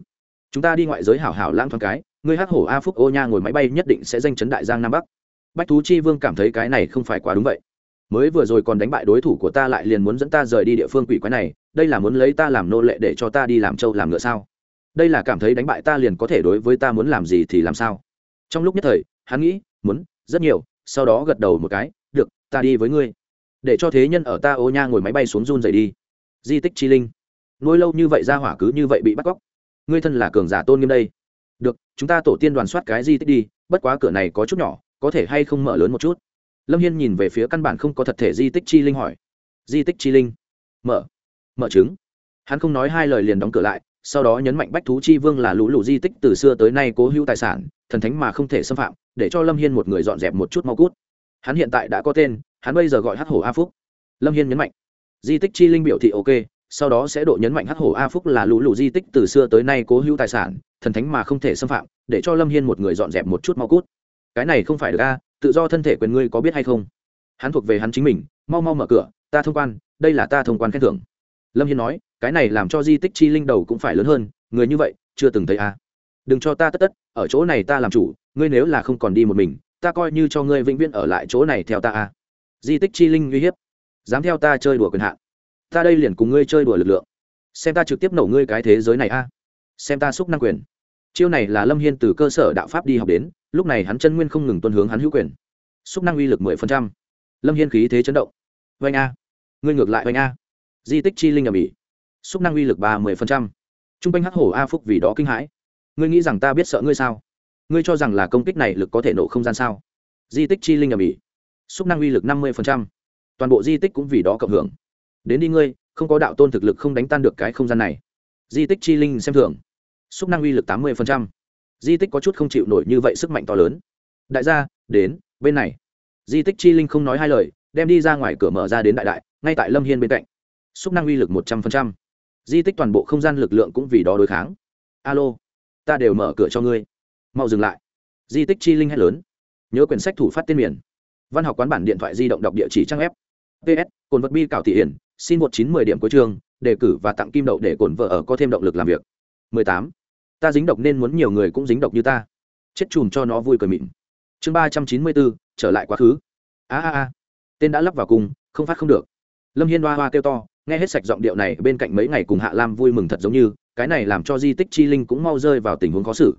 Chúng ta đi ngoại giới hảo hảo lang thoáng cái, ngươi hắc hổ a phúc ô nha ngồi máy bay nhất định sẽ danh chấn đại giang nam bắc. Bách thú chi vương cảm thấy cái này không phải quá đúng vậy. Mới vừa rồi còn đánh bại đối thủ của ta lại liền muốn dẫn ta rời đi địa phương quỷ quái này, đây là muốn lấy ta làm nô lệ để cho ta đi làm trâu làm ngựa sao? Đây là cảm thấy đánh bại ta liền có thể đối với ta muốn làm gì thì làm sao? Trong lúc nhất thời, hắn nghĩ, muốn, rất nhiều. Sau đó gật đầu một cái, được, ta đi với ngươi. Để cho thế nhân ở ta ô nha ngồi máy bay xuống run dày đi. Di tích chi linh. Nuôi lâu như vậy ra hỏa cứ như vậy bị bắt cóc. Ngươi thân là cường giả tôn nghiêm đây. Được, chúng ta tổ tiên đoàn soát cái di tích đi, bất quá cửa này có chút nhỏ, có thể hay không mở lớn một chút? Lâm hiên nhìn về phía căn bản không có thật thể di tích chi linh hỏi. Di tích chi linh. Mở. Mở trứng. Hắn không nói hai lời liền đóng cửa lại sau đó nhấn mạnh bách thú chi vương là lũ lụ di tích từ xưa tới nay cố hữu tài sản, thần thánh mà không thể xâm phạm, để cho lâm hiên một người dọn dẹp một chút mau cút. Hắn hiện tại đã có tên, hắn bây giờ gọi hắc hổ a phúc. Lâm hiên nhấn mạnh, di tích chi linh biểu thị ok, sau đó sẽ độ nhấn mạnh hắc hổ a phúc là lũ lụ di tích từ xưa tới nay cố hữu tài sản, thần thánh mà không thể xâm phạm, để cho lâm hiên một người dọn dẹp một chút mau cút. Cái này không phải được a, tự do thân thể quyền ngươi có biết hay không? Hắn thuộc về hắn chính mình, mau mau mở cửa, ta thông quan, đây là ta thông quan khen thưởng. Lâm hiên nói cái này làm cho di tích chi linh đầu cũng phải lớn hơn, người như vậy, chưa từng thấy a đừng cho ta tất tất, ở chỗ này ta làm chủ, ngươi nếu là không còn đi một mình, ta coi như cho ngươi vĩnh viễn ở lại chỗ này theo ta a di tích chi linh uy hiếp, dám theo ta chơi đùa quyền hạn. Ta đây liền cùng ngươi chơi đùa lực lượng. Xem ta trực tiếp nổ ngươi cái thế giới này a xem ta xúc năng quyền. Chiêu này là lâm hiên từ cơ sở đạo pháp đi học đến, lúc này hắn chân nguyên không ngừng tuân hướng hắn hữu quyền. Xúc năng uy lực mười phần trăm. Lâm hiên khí thế chấn động. Vanh a. Ngươi ngược lại vanh a. Di tích chi linh ở mỹ xúc năng uy lực ba mươi phần trăm. T r u n g quanh hắc hổ a phúc vì đó kinh hãi. Ngươi nghĩ rằng ta biết sợ ngươi sao? Ngươi cho rằng là công kích này lực có thể nổ không gian sao? Di tích chi linh ở mỹ xúc năng uy lực năm mươi phần trăm. Toàn bộ di tích cũng vì đó cộng hưởng. Đến đi ngươi, không có đạo tôn thực lực không đánh tan được cái không gian này. Di tích chi linh xem thường. Xúc năng uy lực tám mươi di tích có chút không chịu nổi như vậy sức mạnh to lớn. Đại gia, đến, bên này. Di tích chi linh không nói hai lời, đem đi ra ngoài cửa mở ra đến đại đại, ngay tại lâm hiên bên cạnh. Xúc năng uy lực một trăm linh di tích toàn bộ không gian lực lượng cũng vì đó đối kháng. Alo, ta đều mở cửa cho ngươi. Mau dừng lại. Di tích chi linh hét lớn. Nhớ quyển sách thủ phát tên miền. Văn học quán bản điện thoại di động đọc địa chỉ trang web. Ps cồn vật bi cảo thị hiển, xin một chín mười điểm cuối chương, đề cử và tặng kim đậu để cồn vợ ở có thêm động lực làm việc. Mười tám. Ta dính độc nên muốn nhiều người cũng dính độc như ta. Chết chùm cho nó vui cười mịn. Chương ba trăm chín mươi bốn, trở lại quá khứ. A a a. Tên đã lắp vào cùng, không phát không được. Lâm hiên hoa hoa kêu to nghe hết sạch giọng điệu này, bên cạnh mấy ngày cùng hạ lam vui mừng thật giống như, cái này làm cho di tích chi linh cũng mau rơi vào tình huống khó xử.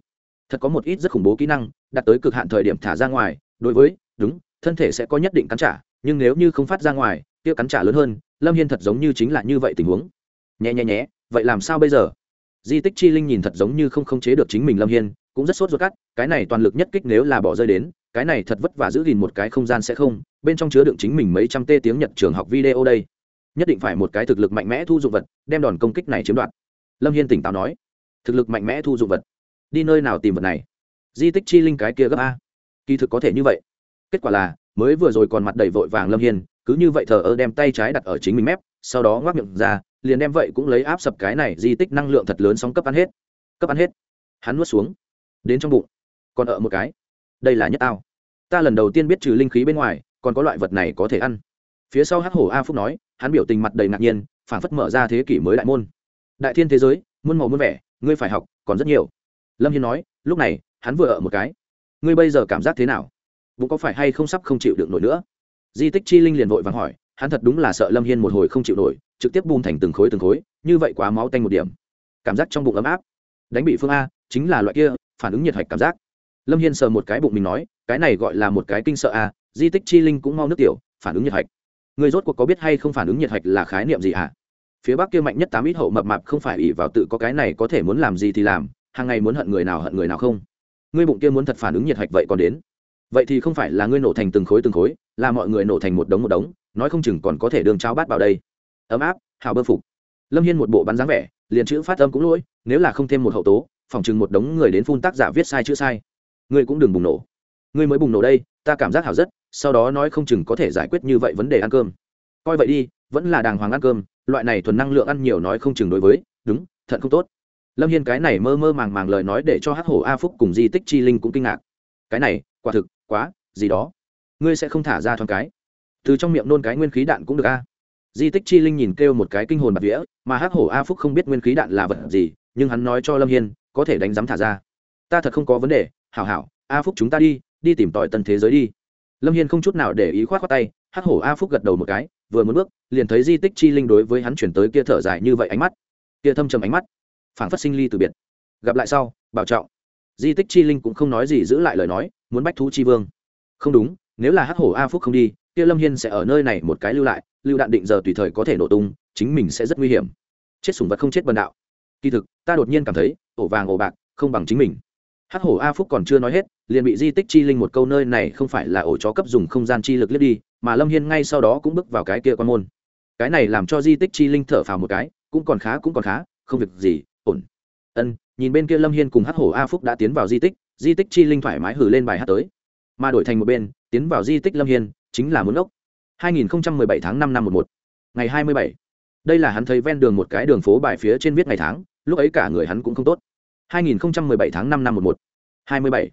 Thật có một ít rất khủng bố kỹ năng, đặt tới cực hạn thời điểm thả ra ngoài, đối với, đúng, thân thể sẽ có nhất định cắn trả, nhưng nếu như không phát ra ngoài, kia cắn trả lớn hơn, lâm hiên thật giống như chính là như vậy tình huống. Nhẹ nhé nhé vậy làm sao bây giờ? Di tích chi linh nhìn thật giống như không khống chế được chính mình lâm hiên, cũng rất sốt ruột cắt, cái này toàn lực nhất kích nếu là bỏ rơi đến, cái này thật vất vả giữ gìn một cái không gian sẽ không, bên trong chứa đựng chính mình mấy trăm tê tiếng nhật trường học video đây nhất định phải một cái thực lực mạnh mẽ thu dụng vật, đem đòn công kích này chiếm đoạt. Lâm hiên tỉnh táo nói. Thực lực mạnh mẽ thu dụng vật? Đi nơi nào tìm vật này? Di tích chi linh cái kia gấp a. Kỳ thực có thể như vậy. Kết quả là, mới vừa rồi còn mặt đầy vội vàng lâm hiên, cứ như vậy thờ ơ đem tay trái đặt ở chính mình mép, sau đó ngoác miệng ra, liền đem vậy cũng lấy áp sập cái này di tích năng lượng thật lớn sóng cấp ăn hết. Cấp ăn hết. Hắn nuốt xuống. Đến trong bụng. Còn ở một cái. Đây là nhất tao ta lần đầu tiên biết trừ linh khí bên ngoài, còn có loại vật này có thể ăn phía sau hắc hổ a phúc nói, hắn biểu tình mặt đầy ngạc nhiên, phảng phất mở ra thế kỷ mới đại môn. Đại thiên thế giới, muôn màu muôn vẻ, ngươi phải học, còn rất nhiều. Lâm hiên nói, lúc này, hắn vừa ở một cái. Ngươi bây giờ cảm giác thế nào? Bụng có phải hay không sắp không chịu được nổi nữa? Di tích chi linh liền vội vàng hỏi, hắn thật đúng là sợ lâm hiên một hồi không chịu nổi, trực tiếp bùn thành từng khối từng khối, như vậy quá máu tanh một điểm. Cảm giác trong bụng ấm áp. Đánh bị phương a, chính là loại kia, phản ứng nhiệt hạch cảm giác. Lâm hiên sờ một cái bụng mình nói, cái này gọi là một cái kinh sợ a, di tích chi linh cũng mau nước tiểu, phản ứng nhiệt hạch người rốt cuộc có biết hay không phản ứng nhiệt hạch là khái niệm gì hả? Phía bắc kia mạnh nhất tám ít hậu mập mạp không phải ỉ vào tự có cái này có thể muốn làm gì thì làm, hàng ngày muốn hận người nào hận người nào không? Ngươi bụng kia muốn thật phản ứng nhiệt hạch vậy còn đến. Vậy thì không phải là ngươi nổ thành từng khối từng khối, là mọi người nổ thành một đống một đống, nói không chừng còn có thể đường trao bát vào đây. Ấm áp hào bơ phục. Lâm hiên một bộ bắn dáng vẻ, liền chữ phát âm cũng lỗi, nếu là không thêm một hậu tố phòng chừng một đống người đến phun tác giả viết sai chữ sai. Ngươi cũng đừng bùng nổ. Ngươi mới bùng nổ đây, ta cảm giác hảo rất sau đó nói không chừng có thể giải quyết như vậy vấn đề ăn cơm. Coi vậy đi, vẫn là đàng hoàng ăn cơm, loại này thuần năng lượng ăn nhiều nói không chừng đối với, đúng, thận không tốt. Lâm hiên cái này mơ mơ màng màng lời nói để cho hắc hổ a phúc cùng di tích chi linh cũng kinh ngạc. Cái này, quả thực, quá, gì đó. Ngươi sẽ không thả ra thoáng cái. Từ trong miệng nôn cái nguyên khí đạn cũng được a. Di tích chi linh nhìn kêu một cái kinh hồn bạc vĩa mà hắc hổ a phúc không biết nguyên khí đạn là vật gì, nhưng hắn nói cho lâm hiên, có thể đánh giám thả ra. Ta thật không có vấn đề, hảo hảo, a phúc chúng ta đi đi tìm tòi tân thế giới đi lâm hiên không chút nào để ý k h o á t tay, hắc hổ a phúc gật đầu một cái, vừa muốn bước, liền thấy di tích chi linh đối với hắn chuyển tới kia thở dài như vậy ánh mắt. Kia thâm trầm ánh mắt, phảng phát sinh ly từ biệt. Gặp lại sau, bảo trọng. Di tích chi linh cũng không nói gì giữ lại lời nói, muốn bách thú chi vương. Không đúng, nếu là hắc hổ a phúc không đi, kia lâm hiên sẽ ở nơi này một cái lưu lại, lưu đạn định giờ tùy thời có thể nổ tung, chính mình sẽ rất nguy hiểm. Chết sùng vật không chết bần đạo. Kỳ thực, ta đột nhiên cảm thấy, ổ vàng ổ bạc, không bằng chính mình. Hắc hổ a phúc còn chưa nói hết liền bị di tích chi linh một câu nơi này không phải là ổ chó cấp dùng không gian chi lực lướt đi, mà lâm hiên ngay sau đó cũng bước vào cái kia quan môn. Cái này làm cho di tích chi linh thở phào một cái, cũng còn khá, cũng còn khá, không việc gì, ổn. Ân, nhìn bên kia lâm hiên cùng hắc hổ a phúc đã tiến vào di tích di tích chi linh thoải mái hử lên bài hát tới. Mà đổi thành một bên, tiến vào di tích lâm hiên, chính là muốn ốc. 2017 tháng 5 năm 11 ngày 27 đây là hắn thấy ven đường một cái đường phố bài phía trên viết ngày tháng, lúc ấy cả người hắn cũng không tốt. 2017 tháng 5 năm 11 27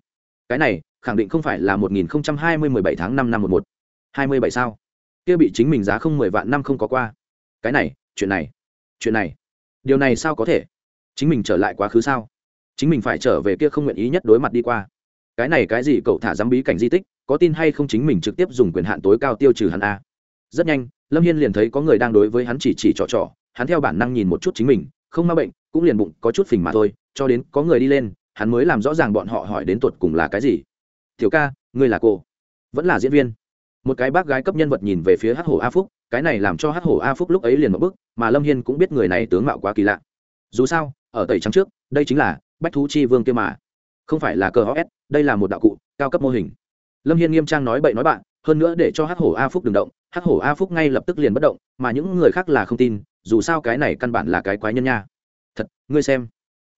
cái này, khẳng định không phải là 1020 17 tháng năm năm 11 27 sao? Kia bị chính mình giá không 10 vạn năm không có qua. Cái này, chuyện này chuyện này. Điều này sao có thể? Chính mình trở lại quá khứ sao? Chính mình phải trở về kia không nguyện ý nhất đối mặt đi qua. Cái này cái gì cậu thả dám bí cảnh di tích, có tin hay không chính mình trực tiếp dùng quyền hạn tối cao tiêu trừ hắn a? Rất nhanh, lâm hiên liền thấy có người đang đối với hắn chỉ chỉ trò trò, hắn theo bản năng nhìn một chút chính mình, không ma bệnh, cũng liền bụng có chút phình mà thôi, cho đến có người đi lên hắn mới làm rõ ràng bọn họ hỏi đến tuột cùng là cái gì. Tiểu ca, ngươi là cô? Vẫn là diễn viên. Một cái bác gái cấp nhân vật nhìn về phía hát hổ a phúc, cái này làm cho hát hổ a phúc lúc ấy liền một bức mà lâm hiên cũng biết người này tướng mạo quá kỳ lạ. Dù sao, ở tẩy trắng trước, đây chính là bách thú chi vương kia mà. Không phải là cờ hs đây là một đạo cụ, cao cấp mô hình. Lâm hiên nghiêm trang nói bậy nói bạn, hơn nữa để cho hát hổ a phúc đừng động hát hổ a phúc ngay lập tức liền bất động, mà những người khác là không tin, dù sao cái này căn bản là cái quái nhân nha. Thật, ngươi xem.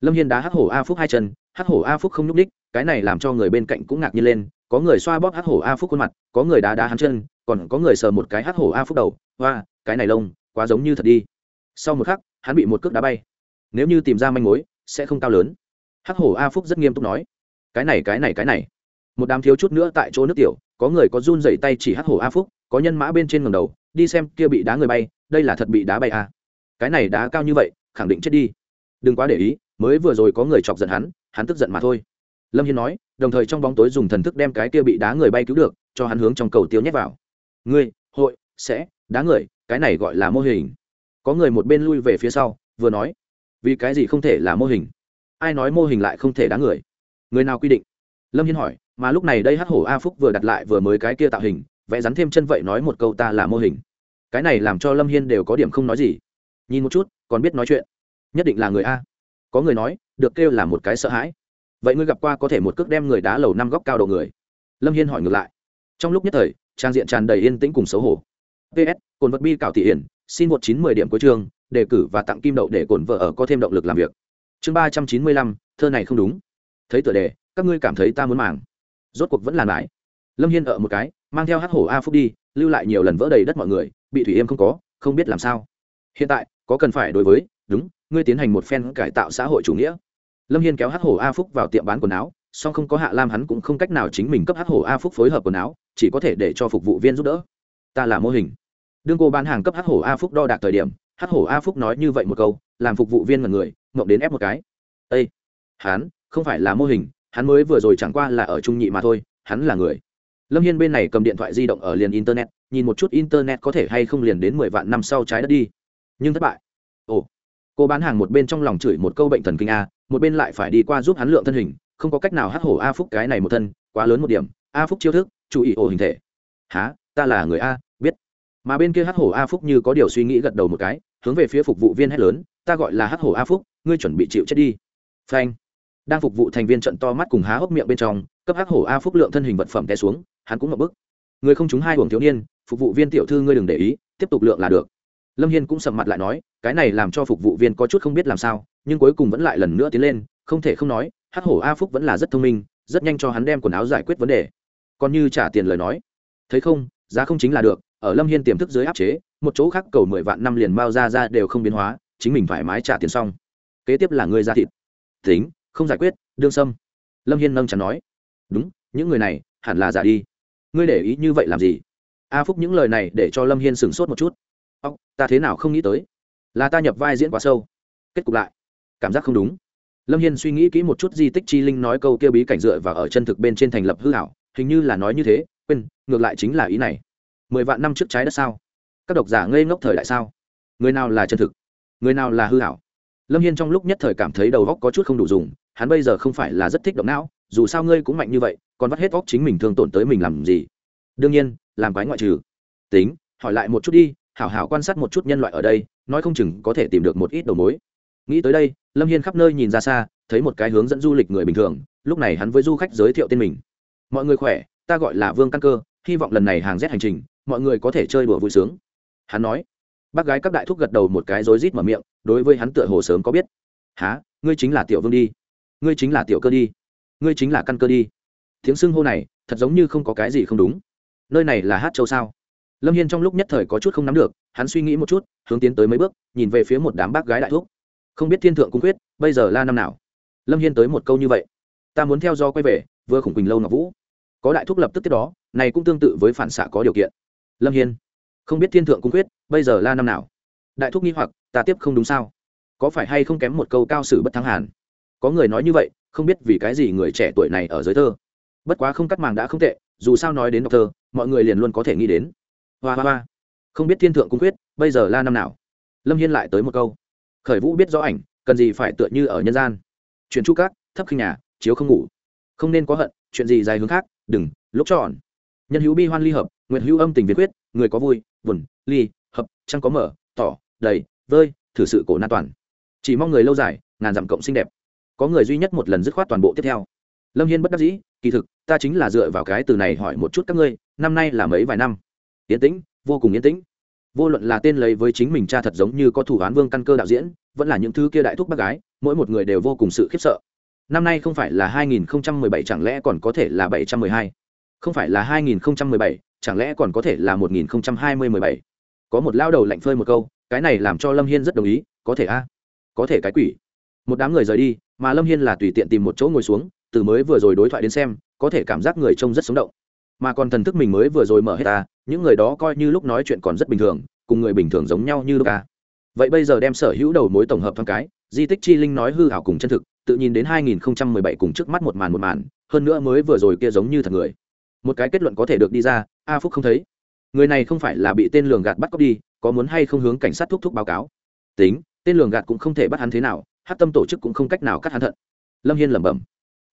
Lâm hiên đá hát hổ a phúc hai chân Hắc hổ a phúc không nhúc ních cái này làm cho người bên cạnh cũng ngạc nhiên lên, có người xoa bóp Hắc hổ a phúc khuôn mặt, có người đá đá hắn chân, còn có người sờ một cái Hắc hổ a phúc đầu, hoa, cái này lông, quá giống như thật đi. Sau một khắc, hắn bị một cước đá bay. Nếu như tìm ra manh mối, sẽ không cao lớn. Hắc hổ a phúc rất nghiêm túc nói, cái này cái này cái này. Một đám thiếu chút nữa tại chỗ nước tiểu, có người có run dày tay chỉ hắc hổ a phúc, có nhân mã bên trên ngầm đầu, đi xem, kia bị đá người bay, đây là thật bị đá bay à. cái này đá cao như vậy, khẳng định chết đi. Đừng quá để ý, mới vừa rồi có người chọc giận hắn hắn tức giận mà thôi. Lâm hiên nói, đồng thời trong bóng tối dùng thần thức đem cái kia bị đá người bay cứu được, cho hắn hướng trong cầu tiêu nhét vào. Ngươi, hội, sẽ, đá người, cái này gọi là mô hình. Có người một bên lui về phía sau, vừa nói, vì cái gì không thể là mô hình? Ai nói mô hình lại không thể đá người? Người nào quy định? Lâm hiên hỏi, mà lúc này đây hắc hổ a phúc vừa đặt lại vừa mới cái kia tạo hình, vẽ rắn thêm chân vậy nói một câu ta là mô hình. Cái này làm cho lâm hiên đều có điểm không nói gì. Nhìn một chút, còn biết nói chuyện. Nhất định là người a có người nói, được kêu là một cái sợ hãi. Vậy ngươi gặp qua có thể một cước đem người đá lầu năm góc cao độ người? Lâm hiên hỏi ngược lại. Trong lúc nhất thời, trang diện tràn đầy yên tĩnh cùng xấu hổ. Ps cồn vật bi cảo thị hiển, xin một chín mười điểm cuối chương, đề cử và tặng kim đậu để cồn vợ ở có thêm động lực làm việc. Chương ba trăm chín mươi lăm, thơ này không đúng. Thấy tựa đề, các ngươi cảm thấy ta muốn màng. Rốt cuộc vẫn là mãi lâm hiên ở một cái, mang theo hát hổ a phúc đi, lưu lại nhiều lần vỡ đầy đất mọi người, bị thủy yêm không có, không biết làm sao. Hiện tại, có cần phải đối với, đúng ngươi tiến hành một phen cải tạo xã hội chủ nghĩa. Lâm hiên kéo Hắc hổ a phúc vào tiệm bán quần áo, song không có hạ lam hắn cũng không cách nào chính mình cấp Hắc hổ a phúc phối hợp quần áo, chỉ có thể để cho phục vụ viên giúp đỡ. Ta là mô hình. Đương cô bán hàng cấp Hắc hổ a phúc đo đạc thời điểm, Hắc hổ a phúc nói như vậy một câu, làm phục vụ viên mật người mộng đến ép một cái. Â hắn, không phải là mô hình, hắn mới vừa rồi chẳng qua là ở trung nhị mà thôi, hắn là người. Lâm hiên bên này cầm điện thoại di động ở liền internet, nhìn một chút internet có thể hay không liền đến mười vạn năm sau trái đất đi. Nhưng thất bại. Ồ cô bán hàng một bên trong lòng chửi một câu bệnh thần kinh a, một bên lại phải đi qua giúp hắn lượng thân hình, không có cách nào hắc hổ a phúc cái này một thân, quá lớn một điểm, a phúc chiêu thức chú ý ổ hình thể. Há ta là người a, biết. Mà bên kia hắc hổ a phúc như có điều suy nghĩ gật đầu một cái, hướng về phía phục vụ viên hét lớn, ta gọi là hắc hổ a phúc, ngươi chuẩn bị chịu chết đi. Phanh. Đang phục vụ thành viên trận to mắt cùng há hốc miệng bên trong, cấp hắc hổ a phúc lượng thân hình vật phẩm té xuống, hắn cũng ngập bức. Người không trúng hai buồng thiếu niên, phục vụ viên tiểu thư ngươi đừng để ý, tiếp tục lượng là được lâm hiên cũng sầm mặt lại nói, cái này làm cho phục vụ viên có chút không biết làm sao, nhưng cuối cùng vẫn lại lần nữa tiến lên, không thể không nói, hắc hổ a phúc vẫn là rất thông minh, rất nhanh cho hắn đem quần áo giải quyết vấn đề. Còn như trả tiền lời nói, thấy không, giá không chính là được, ở lâm hiên tiềm thức dưới áp chế, một chỗ khác cầu mười vạn năm liền bao ra ra đều không biến hóa, chính mình thoải mái trả tiền xong. Kế tiếp là người ra thịt. Tính, không giải quyết, đương sâm. Lâm hiên nâng chắn nói, đúng, những người này, hẳn là giả đi. Ngươi để ý như vậy làm gì? A phúc những lời này để cho lâm hiên sửng sốt một chút óc ta thế nào không nghĩ tới? Là ta nhập vai diễn quá sâu. Kết cục lại. Cảm giác không đúng. Lâm hiên suy nghĩ kỹ một chút di tích chi linh nói câu kia bí cảnh dựa và ở chân thực bên trên thành lập hư hảo hình như là nói như thế, quên, ngược lại chính là ý này. Mười vạn năm trước trái đất sao? Các độc giả ngây ngốc thời đại sao? Người nào là chân thực? Người nào là hư hảo lâm hiên trong lúc nhất thời cảm thấy đầu góc có chút không đủ dùng, hắn bây giờ không phải là rất thích động não, dù sao ngươi cũng mạnh như vậy, còn vắt hết góc chính mình thương tổn tới mình làm gì? Đương nhiên, làm quái ngoại trừ. Tính, hỏi lại một chút đi hảo hảo quan sát một chút nhân loại ở đây, nói không chừng có thể tìm được một ít đầu mối. Nghĩ tới đây, lâm hiên khắp nơi nhìn ra xa, thấy một cái hướng dẫn du lịch người bình thường, lúc này hắn với du khách giới thiệu tên mình. Mọi người khỏe, ta gọi là vương căn cơ, hy vọng lần này hàng rét hành trình, mọi người có thể chơi đùa vui sướng. Hắn nói. Bác gái các đại thúc gật đầu một cái rối rít mở miệng, đối với hắn tựa hồ sớm có biết. Há ngươi chính là tiểu vương đi. Ngươi chính là tiểu cơ đi. Ngươi chính là căn cơ đi. Tiếng xưng hô này, thật giống như không có cái gì không đúng. Nơi này là hát châu sao? Lâm hiên trong lúc nhất thời có chút không nắm được, hắn suy nghĩ một chút, hướng tiến tới mấy bước, nhìn về phía một đám bác gái đại thuốc không biết thiên thượng cung quyết, bây giờ là năm nào? Lâm hiên tới một câu như vậy. Ta muốn theo do quay về, vừa khủng quỳnh lâu ngọc vũ. Có đại thúc lập tức tiếp đó, này cũng tương tự với phản xạ có điều kiện. Lâm hiên, không biết thiên thượng cung quyết, bây giờ là năm nào? Đại thúc nghi hoặc, ta tiếp không đúng sao? Có phải hay không kém một câu cao sử bất thắng hàn? Có người nói như vậy, không biết vì cái gì người trẻ tuổi này ở giới thơ. Bất quá không cắt màng đã không tệ, dù sao nói đến đọc thơ, mọi người liền luôn có thể nghĩ đến hoa hoa hoa. Không biết thiên thượng cung quyết, bây giờ là năm nào? Lâm hiên lại tới một câu. Khởi vũ biết rõ ảnh, cần gì phải tựa như ở nhân gian. Chuyện chu cát, thấp khinh nhà, chiếu không ngủ. Không nên có hận, chuyện gì dài hướng khác, đừng, lúc tròn. Nhân hữu bi hoan ly hợp, nguyện hữu âm tình việt quyết, người có vui, buồn, ly, hợp chẳng có mở, tỏ, đầy, vơi, thử sự cổ nan toàn. Chỉ mong người lâu dài, ngàn dặm cộng xinh đẹp. Có người duy nhất một lần dứt khoát toàn bộ tiếp theo. Lâm hiên bất đắc dĩ, kỳ thực, ta chính là dựa vào cái từ này hỏi một chút các ngươi, năm nay là mấy vài năm? Yên tĩnh, vô cùng yên tĩnh. Vô luận là tên lấy với chính mình cha thật giống như có thủ án vương căn cơ đạo diễn, vẫn là những thứ kia đại thúc bác gái, mỗi một người đều vô cùng sự khiếp sợ. Năm nay không phải là 2017 chẳng lẽ còn có thể là 712 không phải là 2017 chẳng lẽ còn có thể là 1020-17 có một lao đầu lạnh phơi một câu, cái này làm cho lâm hiên rất đồng ý, có thể a, có thể cái quỷ. Một đám người rời đi, mà lâm hiên là tùy tiện tìm một chỗ ngồi xuống, từ mới vừa rồi đối thoại đến xem, có thể cảm giác người trông rất sống động mà còn thần thức mình mới vừa rồi mở hết ta, những người đó coi như lúc nói chuyện còn rất bình thường, cùng người bình thường giống nhau như lúc ca vậy bây giờ đem sở hữu đầu mối tổng hợp thoáng cái, di tích chi linh nói hư hảo cùng chân thực, tự nhìn đến 2017 cùng trước mắt một màn một màn, hơn nữa mới vừa rồi kia giống như thật người. Một cái kết luận có thể được đi ra, a phúc không thấy. Người này không phải là bị tên lường gạt bắt cóc đi, có muốn hay không hướng cảnh sát thúc thúc báo cáo? Tính, tên lường gạt cũng không thể bắt hắn thế nào hát tâm tổ chức cũng không cách nào cắt hắn thận. Lâm hiên lẩm bẩm.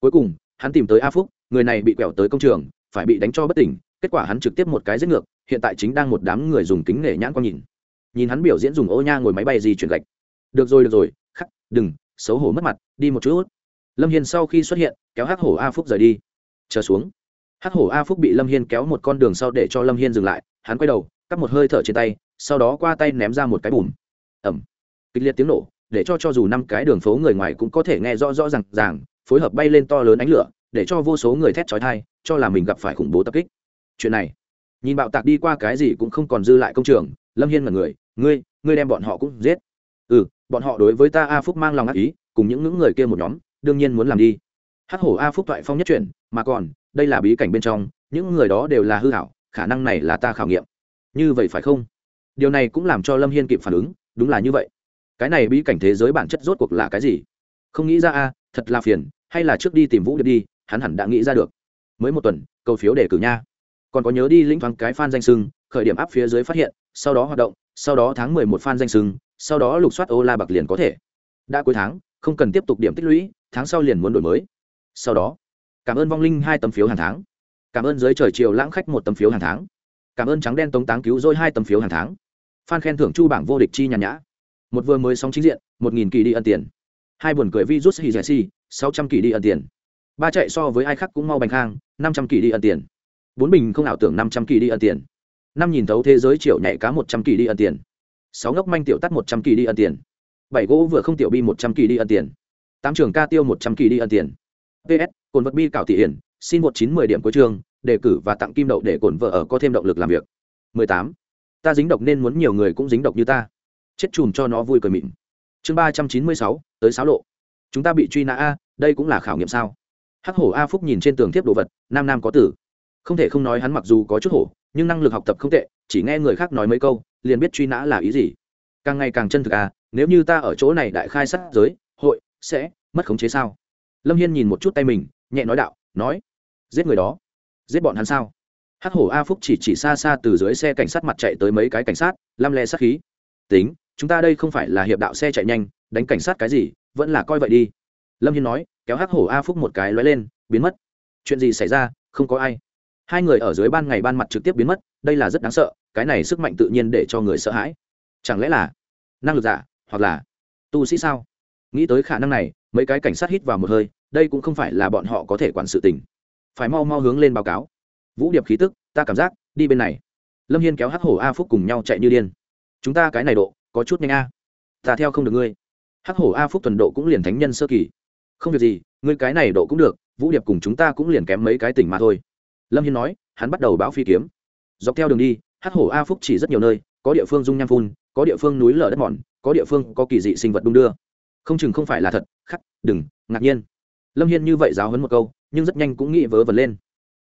Cuối cùng, hắn tìm tới a phúc, người này bị quẹo tới công trường phải bị đánh cho bất tỉnh, kết quả hắn trực tiếp một cái giết ngược, hiện tại chính đang một đám người dùng kính nể nhãn con nhìn. Nhìn hắn biểu diễn dùng ô nha ngồi máy bay gì chuyển gạch. Được rồi được rồi, khắc, đừng, xấu hổ mất mặt, đi một chút. Lâm hiên sau khi xuất hiện, kéo hắc hổ a phúc rời đi. Chờ xuống. Hắc hổ a phúc bị lâm hiên kéo một con đường sau để cho lâm hiên dừng lại, hắn quay đầu, cắt một hơi thở trên tay, sau đó qua tay ném ra một cái bùm. Ẩm kịch liệt tiếng nổ, để cho cho dù năm cái đường phố người ngoài cũng có thể nghe rõ rõ r à n g ràng, phối hợp bay lên to lớn ánh lửa để cho vô số người thét trói thai, cho là mình gặp phải khủng bố tập kích. Chuyện này, nhìn bạo tạc đi qua cái gì cũng không còn dư lại công trường, lâm hiên là người, ngươi ngươi đem bọn họ cũng giết. Ừ bọn họ đối với ta a phúc mang lòng ác ý, cùng những những người kia một nhóm, đương nhiên muốn làm đi. Hắc hổ a phúc thoại phong nhất chuyển, mà còn, đây là bí cảnh bên trong, những người đó đều là hư hảo, khả năng này là ta khảo nghiệm. Như vậy phải không? Điều này cũng làm cho lâm hiên kịp phản ứng, đúng là như vậy. Cái này bí cảnh thế giới bản chất rốt cuộc là cái gì? Không nghĩ ra a, thật là phiền, hay là trước đi tìm vũ điệp đi hắn hẳn đã nghĩ ra được. Mới một tuần, cầu phiếu đề cử nha. Còn có nhớ đi lĩnh thoáng cái fan danh sưng, khởi điểm áp phía dưới phát hiện, sau đó hoạt động, sau đó tháng mười một fan danh sưng, sau đó lục soát ô la bạc liền có thể. Đã cuối tháng, không cần tiếp tục điểm tích lũy, tháng sau liền muốn đổi mới. Sau đó, cảm ơn vong linh hai tấm phiếu hàng tháng. Cảm ơn dưới trời chiều lãng khách một tấm phiếu hàng tháng. Cảm ơn trắng đen tống táng cứu dôi hai tấm phiếu hàng tháng. Phan khen thưởng chu bảng vô địch chi nhàn nhã. Một vừa mới sóng chính diện, một nghìn kỳ đi ân tiền. Hai buồn cười virus hì giải si sáu trăm kỳ đi ân tiền ba chạy so với ai khác cũng mau bành khang, năm trăm kỳ đi ân tiền. Bốn bình không ảo tưởng năm trăm kỳ đi ân tiền. Năm nhìn thấu thế giới triệu nhảy cá một trăm kỳ đi ân tiền. Sáu ngốc manh tiểu tắt một trăm kỳ đi ân tiền. Bảy gỗ vừa không tiểu bi một trăm kỳ đi ân tiền. Tám trường ca tiêu một trăm kỳ đi ân tiền. Ps cồn vật bi cảo thị hiển, xin một chín mười điểm cuối trường đề cử và tặng kim đậu để cồn vợ ở có thêm động lực làm việc. Mười tám, ta dính độc nên muốn nhiều người cũng dính độc như ta. Chết chùm cho nó vui cười mịn. Chương ba trăm chín mươi sáu, tới sáo lộ. Chúng ta bị truy nã a, đây cũng là khảo nghiệm sao? Hắc hổ a phúc nhìn trên tường thiếp đồ vật, nam nam có tử. Không thể không nói hắn mặc dù có chút hổ, nhưng năng lực học tập không tệ, chỉ nghe người khác nói mấy câu, liền biết truy nã là ý gì. Càng ngày càng chân thực à nếu như ta ở chỗ này đại khai sát giới, hội, sẽ, mất khống chế sao? Lâm hiên nhìn một chút tay mình, nhẹ nói đạo, nói, giết người đó. Giết bọn hắn sao? Hắc hổ a phúc chỉ chỉ xa xa từ dưới xe cảnh sát mặt chạy tới mấy cái cảnh sát, lăm le sát khí. Tính, chúng ta đây không phải là hiệp đạo xe chạy nhanh, đánh cảnh sát cái gì, vẫn là coi vậy đi. Lâm hiên nói kéo hắc hổ a phúc một cái lóe lên, biến mất. Chuyện gì xảy ra, không có ai. Hai người ở dưới ban ngày ban mặt trực tiếp biến mất, đây là rất đáng sợ, cái này sức mạnh tự nhiên để cho người sợ hãi. Chẳng lẽ là năng lực giả, hoặc là tu sĩ sao? Nghĩ tới khả năng này, mấy cái cảnh sát hít vào một hơi, đây cũng không phải là bọn họ có thể quản sự tình. Phải mau mau hướng lên báo cáo. Vũ điệp khí tức, ta cảm giác, đi bên này. Lâm hiên kéo hắc hổ a phúc cùng nhau chạy như điên. Chúng ta cái này độ, có chút nhanh a. Ta theo không được ngươi. Hắc hổ a phúc tuần độ cũng liền thánh nhân sơ kỳ không việc gì, ngươi cái này độ cũng được, vũ điệp cùng chúng ta cũng liền kém mấy cái tỉnh mà thôi. Lâm hiên nói, hắn bắt đầu báo phi kiếm. Dọc theo đường đi Hát hổ a phúc chỉ rất nhiều nơi, có địa phương dung nham phun, có địa phương núi lở đất mòn, có địa phương có kỳ dị sinh vật đung đưa. Không chừng không phải là thật, khắc, đừng, ngạc nhiên. Lâm hiên như vậy giáo hấn một câu, nhưng rất nhanh cũng nghĩ vớ vẩn lên.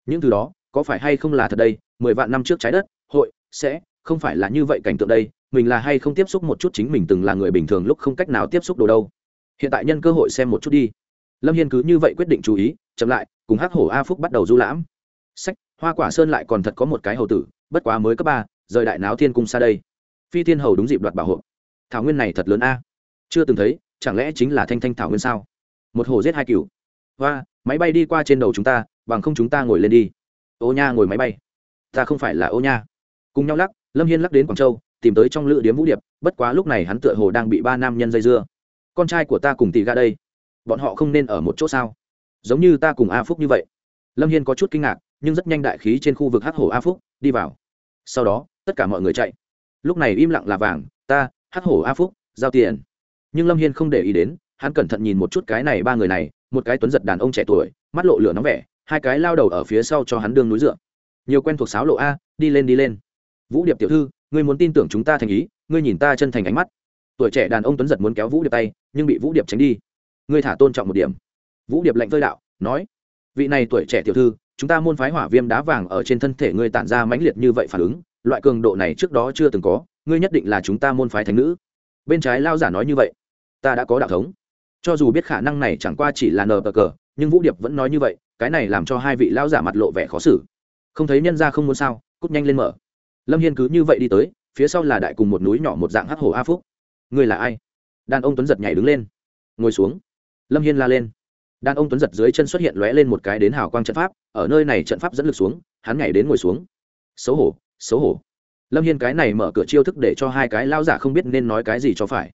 Những thứ đó, có phải hay không là thật đây? Mười vạn năm trước trái đất, hội, sẽ, không phải là như vậy cảnh tượng đây? Mình là hay không tiếp xúc một chút chính mình từng là người bình thường lúc không cách nào tiếp xúc đồ đâu? Hiện tại nhân cơ hội xem một chút đi lâm hiên cứ như vậy quyết định chú ý, chậm lại, cùng hắc hổ a phúc bắt đầu du lãm. Sách, hoa quả sơn lại còn thật có một cái hầu tử, bất quá mới cấp ba, rời đại náo thiên cung xa đây. Phi thiên hầu đúng dịp đoạt bảo hộ. Thảo nguyên này thật lớn a. Chưa từng thấy, chẳng lẽ chính là thanh thanh thảo nguyên sao? Một hồ giết hai cựu hoa, máy bay đi qua trên đầu chúng ta, bằng không chúng ta ngồi lên đi. Ô nha ngồi máy bay. Ta không phải là ô nha. Cùng nhau lắc, lâm hiên lắc đến quảng châu, tìm tới trong lữ điếm vũ điệp, bất quá lúc này hắn tựa hồ đang bị ba nam nhân dây dưa. Con trai của ta cùng tỷ ga đây bọn họ không nên ở một chỗ sao? Giống như ta cùng a phúc như vậy. Lâm hiên có chút kinh ngạc, nhưng rất nhanh đại khí trên khu vực hắc hổ a phúc đi vào. Sau đó, tất cả mọi người chạy. Lúc này im lặng là vàng, ta, hắc hổ a phúc, giao tiền. Nhưng lâm hiên không để ý đến, hắn cẩn thận nhìn một chút cái này ba người này, một cái tuấn giật đàn ông trẻ tuổi, mắt lộ lửa nóng vẻ, hai cái lao đầu ở phía sau cho hắn đương núi dựa. Nhiều quen thuộc sáo lộ a, đi lên đi lên. Vũ điệp tiểu thư, ngươi muốn tin tưởng chúng ta thành ý, ngươi nhìn ta chân thành ánh mắt. Tuổi trẻ đàn ông tuấn giật muốn kéo vũ điệp tay, nhưng bị vũ điệp tránh đi ngươi thả tôn trọng một điểm. Vũ điệp lệnh vơi đạo, nói, vị này tuổi trẻ tiểu thư, chúng ta môn phái hỏa viêm đá vàng ở trên thân thể ngươi tản ra mãnh liệt như vậy phản ứng, loại cường độ này trước đó chưa từng có, ngươi nhất định là chúng ta môn phái thánh nữ. Bên trái lao giả nói như vậy, ta đã có đạo thống. Cho dù biết khả năng này chẳng qua chỉ là nờ bờ cờ, nhưng vũ điệp vẫn nói như vậy, cái này làm cho hai vị lao giả mặt lộ vẻ khó xử. Không thấy nhân ra không muốn sao, cút nhanh lên mở. Lâm hiên cứ như vậy đi tới, phía sau là đại cùng một núi nhỏ một dạng hắc hồ a phúc. Người là ai? Đàn ông tuấn giật nhảy đứng lên, ngồi xuống lâm hiên la lên. Đàn ông tuấn giật dưới chân xuất hiện lóe lên một cái đến hào quang trận pháp, ở nơi này trận pháp dẫn lực xuống, hắn nhảy đến ngồi xuống. Xấu hổ xấu hổ. Lâm hiên cái này mở cửa chiêu thức để cho hai cái lao giả không biết nên nói cái gì cho phải.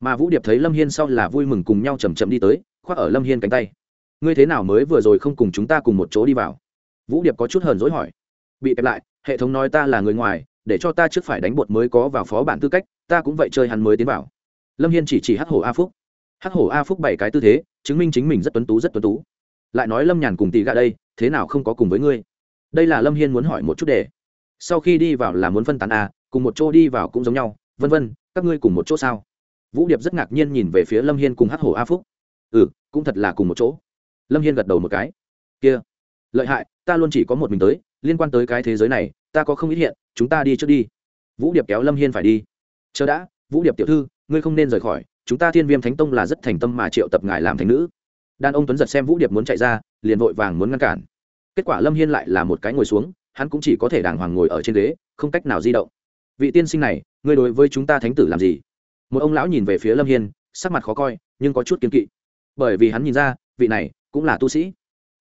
Mà vũ điệp thấy lâm hiên sau là vui mừng cùng nhau chầm chậm đi tới, khoác ở lâm hiên cánh tay. Ngươi thế nào mới vừa rồi không cùng chúng ta cùng một chỗ đi vào? Vũ điệp có chút hờn dỗi hỏi. Bị kẹp lại, hệ thống nói ta là người ngoài, để cho ta trước phải đánh bột mới có vào phó bản tư cách, ta cũng vậy chơi hắn mới tiến vào. Lâm hiên chỉ chỉ hắc hổ a phúc hắc hổ a phúc bảy cái tư thế, chứng minh chính mình rất tuấn tú, rất tuấn tú. Lại nói lâm nhàn cùng tỷ gạ đây, thế nào không có cùng với ngươi? Đây là lâm hiên muốn hỏi một chút để sau khi đi vào là muốn phân tán a, cùng một chỗ đi vào cũng giống nhau. Vân vân, các ngươi cùng một chỗ sao? Vũ điệp rất ngạc nhiên nhìn về phía lâm hiên cùng hắc hổ a phúc. Ừ cũng thật là cùng một chỗ. Lâm hiên gật đầu một cái. Kia, lợi hại, ta luôn chỉ có một mình tới, liên quan tới cái thế giới này, ta có không ít hiện, chúng ta đi trước đi. Vũ điệp kéo lâm hiên phải đi. Chờ đã, vũ điệp tiểu thư ngươi không nên rời khỏi, chúng ta thiên viêm thánh tông là rất thành tâm mà triệu tập ngài làm thành nữ. Đàn ông tuấn giật xem vũ điệp muốn chạy ra, liền vội vàng muốn ngăn cản. Kết quả lâm hiên lại là một cái ngồi xuống, hắn cũng chỉ có thể đàng hoàng ngồi ở trên ghế, không cách nào di động. Vị tiên sinh này, ngươi đối với chúng ta thánh tử làm gì? Một ông lão nhìn về phía lâm hiên, sắc mặt khó coi, nhưng có chút kiên kỵ. Bởi vì hắn nhìn ra, vị này cũng là tu sĩ.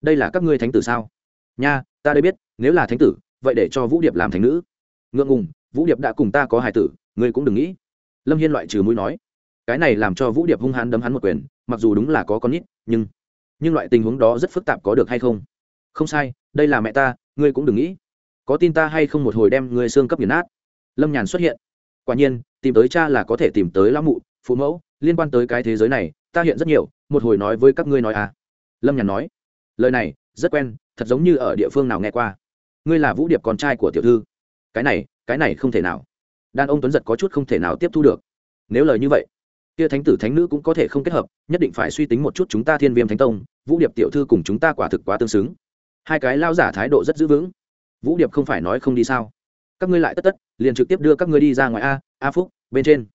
Đây là các ngươi thánh tử sao? Nha, ta đây biết, nếu là thánh tử, vậy để cho vũ điệp làm thánh nữ. Ngượng ngùng, vũ điệp đã cùng ta có hài tử, ngươi cũng đừng nghĩ lâm hiên loại trừ mũi nói, cái này làm cho vũ điệp hung hãn đấm hắn một quyền, mặc dù đúng là có con nít, nhưng nhưng loại tình huống đó rất phức tạp có được hay không? Không sai, đây là mẹ ta, ngươi cũng đừng nghĩ. Có tin ta hay không một hồi đem ngươi xương cấp nghiền nát. Lâm nhàn xuất hiện. Quả nhiên, tìm tới cha là có thể tìm tới lão mụ, phụ mẫu, liên quan tới cái thế giới này, ta hiện rất nhiều, một hồi nói với các ngươi nói à. Lâm nhàn nói, lời này, rất quen, thật giống như ở địa phương nào nghe qua. Ngươi là vũ điệp con trai của tiểu thư. Cái này cái này không thể nào đàn ông tuấn giật có chút không thể nào tiếp thu được. Nếu lời như vậy, kia thánh tử thánh nữ cũng có thể không kết hợp, nhất định phải suy tính một chút chúng ta thiên viêm thánh tông, vũ điệp tiểu thư cùng chúng ta quả thực quá tương xứng. Hai cái lao giả thái độ rất giữ vững. Vũ điệp không phải nói không đi sao? Các ngươi lại tất tất, liền trực tiếp đưa các ngươi đi ra ngoài a a phúc, bên trên.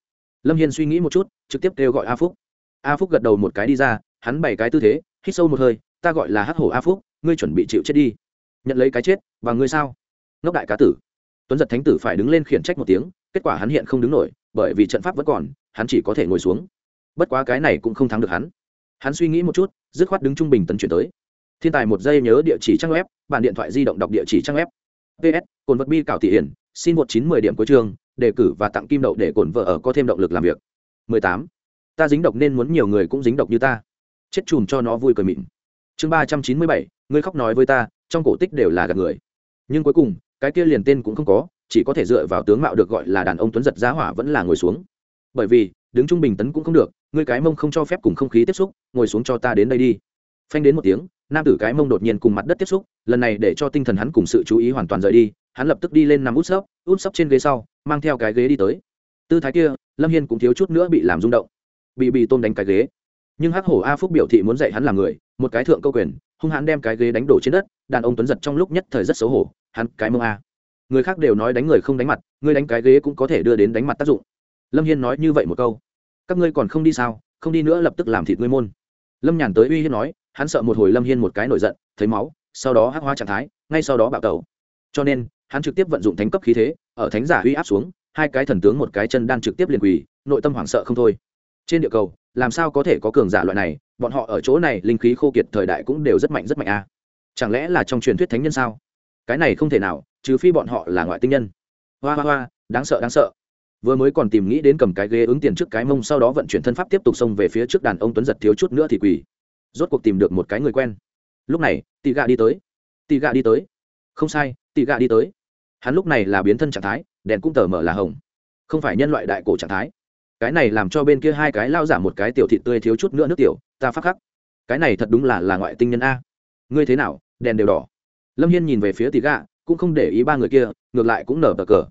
Lâm hiên suy nghĩ một chút, trực tiếp kêu gọi a phúc. A phúc gật đầu một cái đi ra, hắn bảy cái tư thế, hít sâu một hơi, ta gọi là hắc hổ a phúc, ngươi chuẩn bị chịu chết đi. Nhận lấy cái chết, và ngươi sao? Ngốc đại cá tử. Tuấn giật thánh tử phải đứng lên khiển trách một tiếng kết quả hắn hiện không đứng nổi, bởi vì trận pháp vẫn còn, hắn chỉ có thể ngồi xuống. Bất quá cái này cũng không thắng được hắn. Hắn suy nghĩ một chút, dứt khoát đứng trung bình tấn chuyển tới. Thiên tài một giây nhớ địa chỉ trang web, bản điện thoại di động đọc địa chỉ trang web. Ps cồn vật bi cảo thị hiển, xin một chín mười điểm cuối trường đề cử và tặng kim đậu để cồn vợ ở có thêm động lực làm việc. 18. ta dính độc nên muốn nhiều người cũng dính độc như ta. Chết chùm cho nó vui cười mịn. Chương ba trăm chín mươi bảy, ngươi khóc nói với ta, trong cổ tích đều là gạt người. Nhưng cuối cùng, cái kia liền tên cũng không có chỉ có thể dựa vào tướng mạo được gọi là đàn ông tuấn giật giá hỏa vẫn là ngồi xuống. Bởi vì, đứng trung bình tấn cũng không được, ngươi cái mông không cho phép cùng không khí tiếp xúc, ngồi xuống cho ta đến đây đi. Phanh đến một tiếng, nam tử cái mông đột nhiên cùng mặt đất tiếp xúc, lần này để cho tinh thần hắn cùng sự chú ý hoàn toàn rời đi, hắn lập tức đi lên nằm út sấp út sấp trên ghế sau, mang theo cái ghế đi tới. Tư thái kia, lâm hiên cũng thiếu chút nữa bị làm rung động. Bị bị tôm đánh cái ghế. Nhưng hắc hổ a phúc biểu thị muốn dạy hắn làm người, một cái thượng câu quyền, hung hãn đem cái ghế đánh đổ trên đất, đàn ông tuấn giật trong lúc nhất thời rất xấu hổ, hắn cái mông a người khác đều nói đánh người không đánh mặt ngươi đánh cái ghế cũng có thể đưa đến đánh mặt tác dụng. Lâm hiên nói như vậy một câu. Các ngươi còn không đi sao, không đi nữa lập tức làm thịt ngươi môn. Lâm nhàn tới uy hiếp nói, hắn sợ một hồi lâm hiên một cái nổi giận, thấy máu, sau đó hắc hóa trạng thái, ngay sau đó bạo tẩu. Cho nên, hắn trực tiếp vận dụng thánh cấp khí thế, ở thánh giả uy áp xuống, hai cái thần tướng một cái chân đang trực tiếp liền quỳ, nội tâm hoảng sợ không thôi. Trên địa cầu, làm sao có thể có cường giả loại này, bọn họ ở chỗ này, linh khí khô kiệt thời đại cũng đều rất mạnh rất mạnh a. À. chẳng lẽ là trong truyền thuyết thánh nhân sao? Cái này không thể nào trừ phi bọn họ là ngoại tinh nhân. Hoa hoa hoa, đáng sợ đáng sợ. Vừa mới còn tìm nghĩ đến cầm cái ghế ứng tiền trước cái mông, sau đó vận chuyển thân pháp tiếp tục xông về phía trước đàn ông tuấn giật thiếu chút nữa thì quỳ. Rốt cuộc tìm được một cái người quen. Lúc này, tị gạ đi tới. Tị gạ đi tới. Không sai, tị gạ đi tới. Hắn lúc này là biến thân trạng thái, đèn cũng tờ mở là hồng. Không phải nhân loại đại cổ trạng thái. Cái này làm cho bên kia hai cái lao giả một cái tiểu thị tươi thiếu chút nữa nước tiểu, ta phát khắc. Cái này thật đúng là là ngoại tinh nhân a. Ngươi thế nào, đèn đều đỏ. Lâm hiên nhìn về phía tị gạ cũng không để ý ba người kia, ngược lại cũng nở bờ cờ.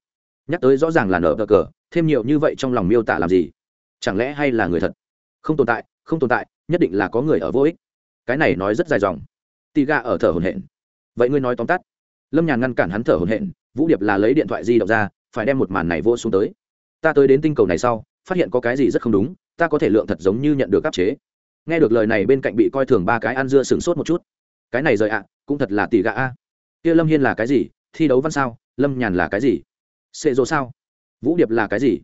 Nhắc tới rõ ràng là nở bờ cờ, thêm nhiều như vậy trong lòng miêu tả làm gì? Chẳng lẽ hay là người thật? Không tồn tại, không tồn tại, nhất định là có người ở vô ích. Cái này nói rất dài dòng. Tì gà ở thở hồn hển. Vậy ngươi nói tóm tắt. Lâm nhàn ngăn cản hắn thở hồn hển, vũ điệp là lấy điện thoại di động ra, phải đem một màn này vô xuống tới. Ta tới đến tinh cầu này sau, phát hiện có cái gì rất không đúng, ta có thể lượng thật giống như nhận được áp chế. Nghe được lời này bên cạnh bị coi thường ba cái ăn dưa sửng sốt một chút. Cái này rời ạ, cũng thật là tỷ gạ a kia lâm hiên là cái gì? Thi đấu văn sao? Lâm nhàn là cái gì? Xệ rộ sao? Vũ điệp là cái gì?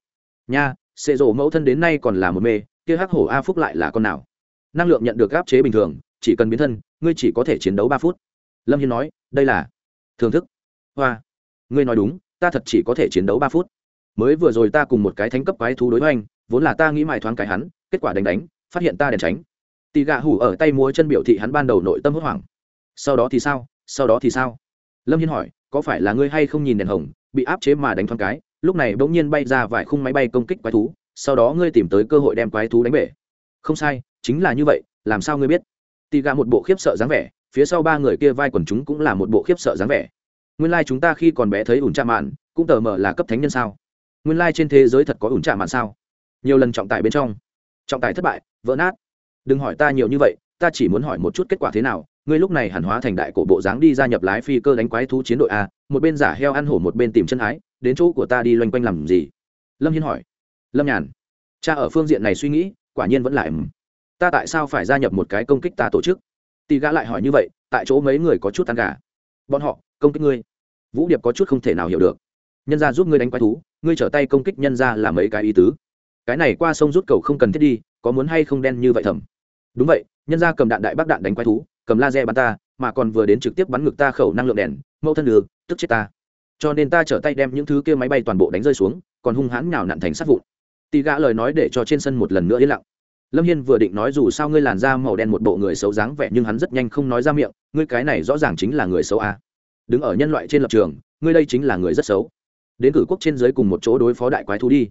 Nha xệ rộ mẫu thân đến nay còn là một mê, kia hắc hổ a phúc lại là con nào? Năng lượng nhận được áp chế bình thường, chỉ cần biến thân, ngươi chỉ có thể chiến đấu ba phút. Lâm hiên nói, đây là thưởng thức. Hoa, ngươi nói đúng, ta thật chỉ có thể chiến đấu ba phút. Mới vừa rồi ta cùng một cái thánh cấp quái thú đối với anh vốn là ta nghĩ mài thoáng cái hắn, kết quả đánh đánh, phát hiện ta đèn tránh. Tì gạ hủ ở tay múa chân biểu thị hắn ban đầu nội tâm hốt hoảng. Sau đó thì sao? Sau đó thì sao? Lâm hiên hỏi, có phải là ngươi hay không nhìn đèn hồng, bị áp chế mà đánh thoáng cái? Lúc này bỗng nhiên bay ra vài khung máy bay công kích quái thú, sau đó ngươi tìm tới cơ hội đem quái thú đánh bể. Không sai, chính là như vậy, làm sao ngươi biết? Tì gà một bộ khiếp sợ dáng vẻ, phía sau ba người kia vai quần chúng cũng là một bộ khiếp sợ dáng vẻ. Nguyên lai、like、chúng ta khi còn bé thấy ủn trạ mạn, cũng tờ mờ là cấp thánh nhân sao? Nguyên lai、like、trên thế giới thật có ủn trạ mạn sao? Nhiều lần trọng tài bên trong. Trọng tài thất bại, vỡ nát. Đừng hỏi ta nhiều như vậy, ta chỉ muốn hỏi một chút kết quả thế nào ngươi lúc này hẳn hóa thành đại cổ bộ dáng đi gia nhập lái phi cơ đánh quái thú chiến đội a, một bên giả heo ăn hổ một bên tìm chân hái đến chỗ của ta đi loanh quanh làm gì? Lâm hiên hỏi. Lâm nhàn, cha ở phương diện này suy nghĩ, quả nhiên vẫn lại ta tại sao phải gia nhập một cái công kích ta tổ chức? Tì gã lại hỏi như vậy, tại chỗ mấy người có chút tan gà. Bọn họ, công kích ngươi. Vũ điệp có chút không thể nào hiểu được. Nhân ra giúp ngươi đánh quái thú, ngươi trở tay công kích nhân ra là mấy cái ý tứ. Cái này qua sông rút cầu không cần thiết đi, có muốn hay không đen như vậy thầm? Đúng vậy, nhân ra cầm đạn đại bác đạn đánh quái thú cầm laser bắn ta, mà còn vừa đến trực tiếp bắn ngực ta khẩu năng lượng đèn, mẫu thân đường tức chết ta. Cho nên ta trở tay đem những thứ kia máy bay toàn bộ đánh rơi xuống, còn hung hãn nhào nặn thành sát vụn. Tì gã lời nói để cho trên sân một lần nữa yên lặng. Lâm hiên vừa định nói dù sao ngươi làn da màu đen một bộ người xấu dáng vẻ nhưng hắn rất nhanh không nói ra miệng, ngươi cái này rõ ràng chính là người xấu a đứng ở nhân loại trên lập trường, ngươi đây chính là người rất xấu. Đến cử quốc trên giới cùng một chỗ đối phó đại quái thú đi.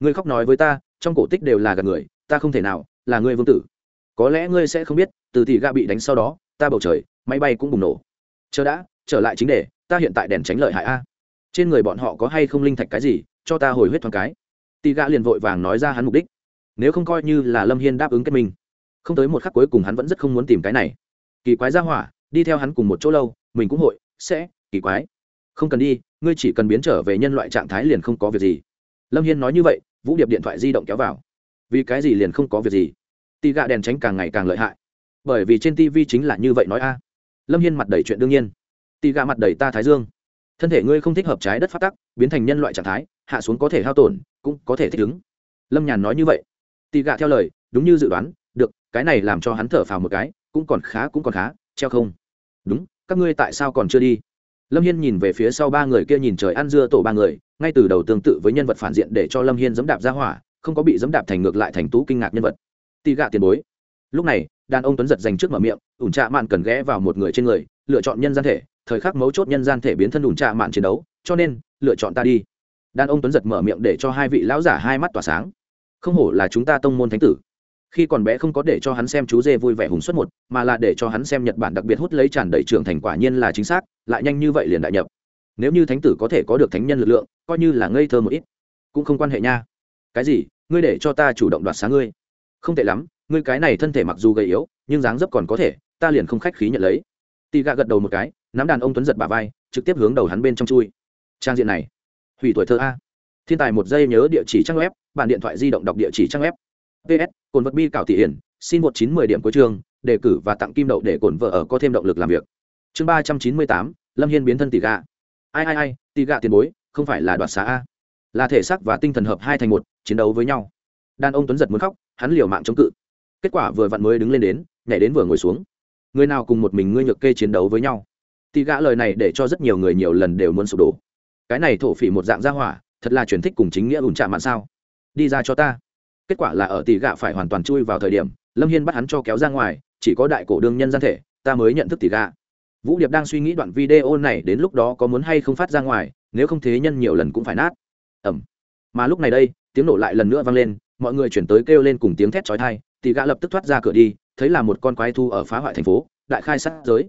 Ngươi khóc nói với ta, trong cổ tích đều là gạt người, ta không thể nào, là ngươi vương tử có lẽ ngươi sẽ không biết, từ thì ga bị đánh sau đó, ta bầu trời, máy bay cũng bùng nổ. Chờ đã, trở lại chính đề, ta hiện tại đèn tránh lợi hại a. Trên người bọn họ có hay không linh thạch cái gì, cho ta hồi huyết thoáng cái. Tì gã liền vội vàng nói ra hắn mục đích. Nếu không coi như là lâm hiên đáp ứng kết minh, không tới một khắc cuối cùng hắn vẫn rất không muốn tìm cái này. Kỳ quái ra hỏa, đi theo hắn cùng một chỗ lâu, mình cũng hội, sẽ, kỳ quái. Không cần đi, ngươi chỉ cần biến trở về nhân loại trạng thái liền không có việc gì. Lâm hiên nói như vậy, vũ điệp điện thoại di động kéo vào. Vì cái gì liền không có việc gì? Tì gạ đèn tránh càng ngày càng lợi hại. Bởi vì trên tv chính là như vậy nói a. Lâm hiên mặt đầy chuyện đương nhiên. Tì gạ mặt đầy ta thái dương. Thân thể ngươi không thích hợp trái đất phát tắc, biến thành nhân loại trạng thái, hạ xuống có thể hao tổn, cũng có thể thích ứng. Lâm nhàn nói như vậy. Tì gạ theo lời, đúng như dự đoán, được, cái này làm cho hắn thở phào một cái, cũng còn khá, cũng còn khá, treo không. Đúng, các ngươi tại sao còn chưa đi? Lâm hiên nhìn về phía sau ba người kia nhìn trời ăn dưa tổ ba người, ngay từ đầu tương tự với nhân vật phản diện để cho lâm hiên dẫm đạp ra hỏa, không có bị dẫm đạp thành ngược lại thành tú kinh ngạc nhân vật tì gạ tiền bối. Lúc này, đàn ông tuấn giật dành trước mở miệng, ủn trạ mạn cần ghé vào một người trên người, lựa chọn nhân gian thể, thời khắc mấu chốt nhân gian thể biến thân ủn trạ mạn chiến đấu, cho nên, lựa chọn ta đi. Đàn ông tuấn giật mở miệng để cho hai vị lão giả hai mắt tỏa sáng. Không hổ là chúng ta tông môn thánh tử. Khi còn bé không có để cho hắn xem chú dê vui vẻ hùng suất một, mà là để cho hắn xem nhật bản đặc biệt hút lấy tràn đầy trưởng thành quả nhiên là chính xác, lại nhanh như vậy liền đại nhập. Nếu như thánh tử có thể có được thánh nhân lực lượng, coi như là ngây thơ một ít, cũng không quan hệ nha. Cái gì? Ngươi để cho ta chủ động đoạt sáng ngươi không tệ lắm, ngươi cái này thân thể mặc dù gầy yếu, nhưng dáng dấp còn có thể, ta liền không khách khí nhận lấy. Tì gạ gật đầu một cái, nắm đàn ông tuấn giật bà vai, trực tiếp hướng đầu hắn bên trong chui. Trang diện này, hủy tuổi thơ a. Thiên tài một giây nhớ địa chỉ trang web, bản điện thoại di động đọc địa chỉ trang web. Ps cồn vật bi cảo thị hiển, xin một chín mười điểm cuối chương, đề cử và tặng kim đậu để cổn vợ ở có thêm động lực làm việc. Chương ba trăm chín mươi tám, lâm hiên biến thân tỷ gạ. Ai ai ai tỷ gạ tiền bối, không phải là đoạt xá a. Là thể xác và tinh thần hợp hai thành một, chiến đấu với nhau. Đàn ông tuấn giật muốn khóc hắn liều mạng chống cự. Kết quả vừa vặn mới đứng lên đến, nhảy đến vừa ngồi xuống. Người nào cùng một mình ngươi nhược kê chiến đấu với nhau? Tỷ gã lời này để cho rất nhiều người nhiều lần đều muốn sụp đổ. Cái này thổ phỉ một dạng gia hỏa, thật là truyền thích cùng chính nghĩa ủn chạm mạng sao? Đi ra cho ta. Kết quả là ở tỷ gạ phải hoàn toàn chui vào thời điểm, lâm hiên bắt hắn cho kéo ra ngoài, chỉ có đại cổ đương nhân gian thể, ta mới nhận thức tỷ gạ vũ điệp đang suy nghĩ đoạn video này đến lúc đó có muốn hay không phát ra ngoài, nếu không thế nhân nhiều lần cũng phải nát. Ẩm. Mà lúc này đây, tiếng nổ lại lần nữa vang lên mọi người chuyển tới kêu lên cùng tiếng thét chói tai tỷ gã lập tức thoát ra cửa đi, thấy là một con quái thu ở phá hoại thành phố, đại khai sát giới.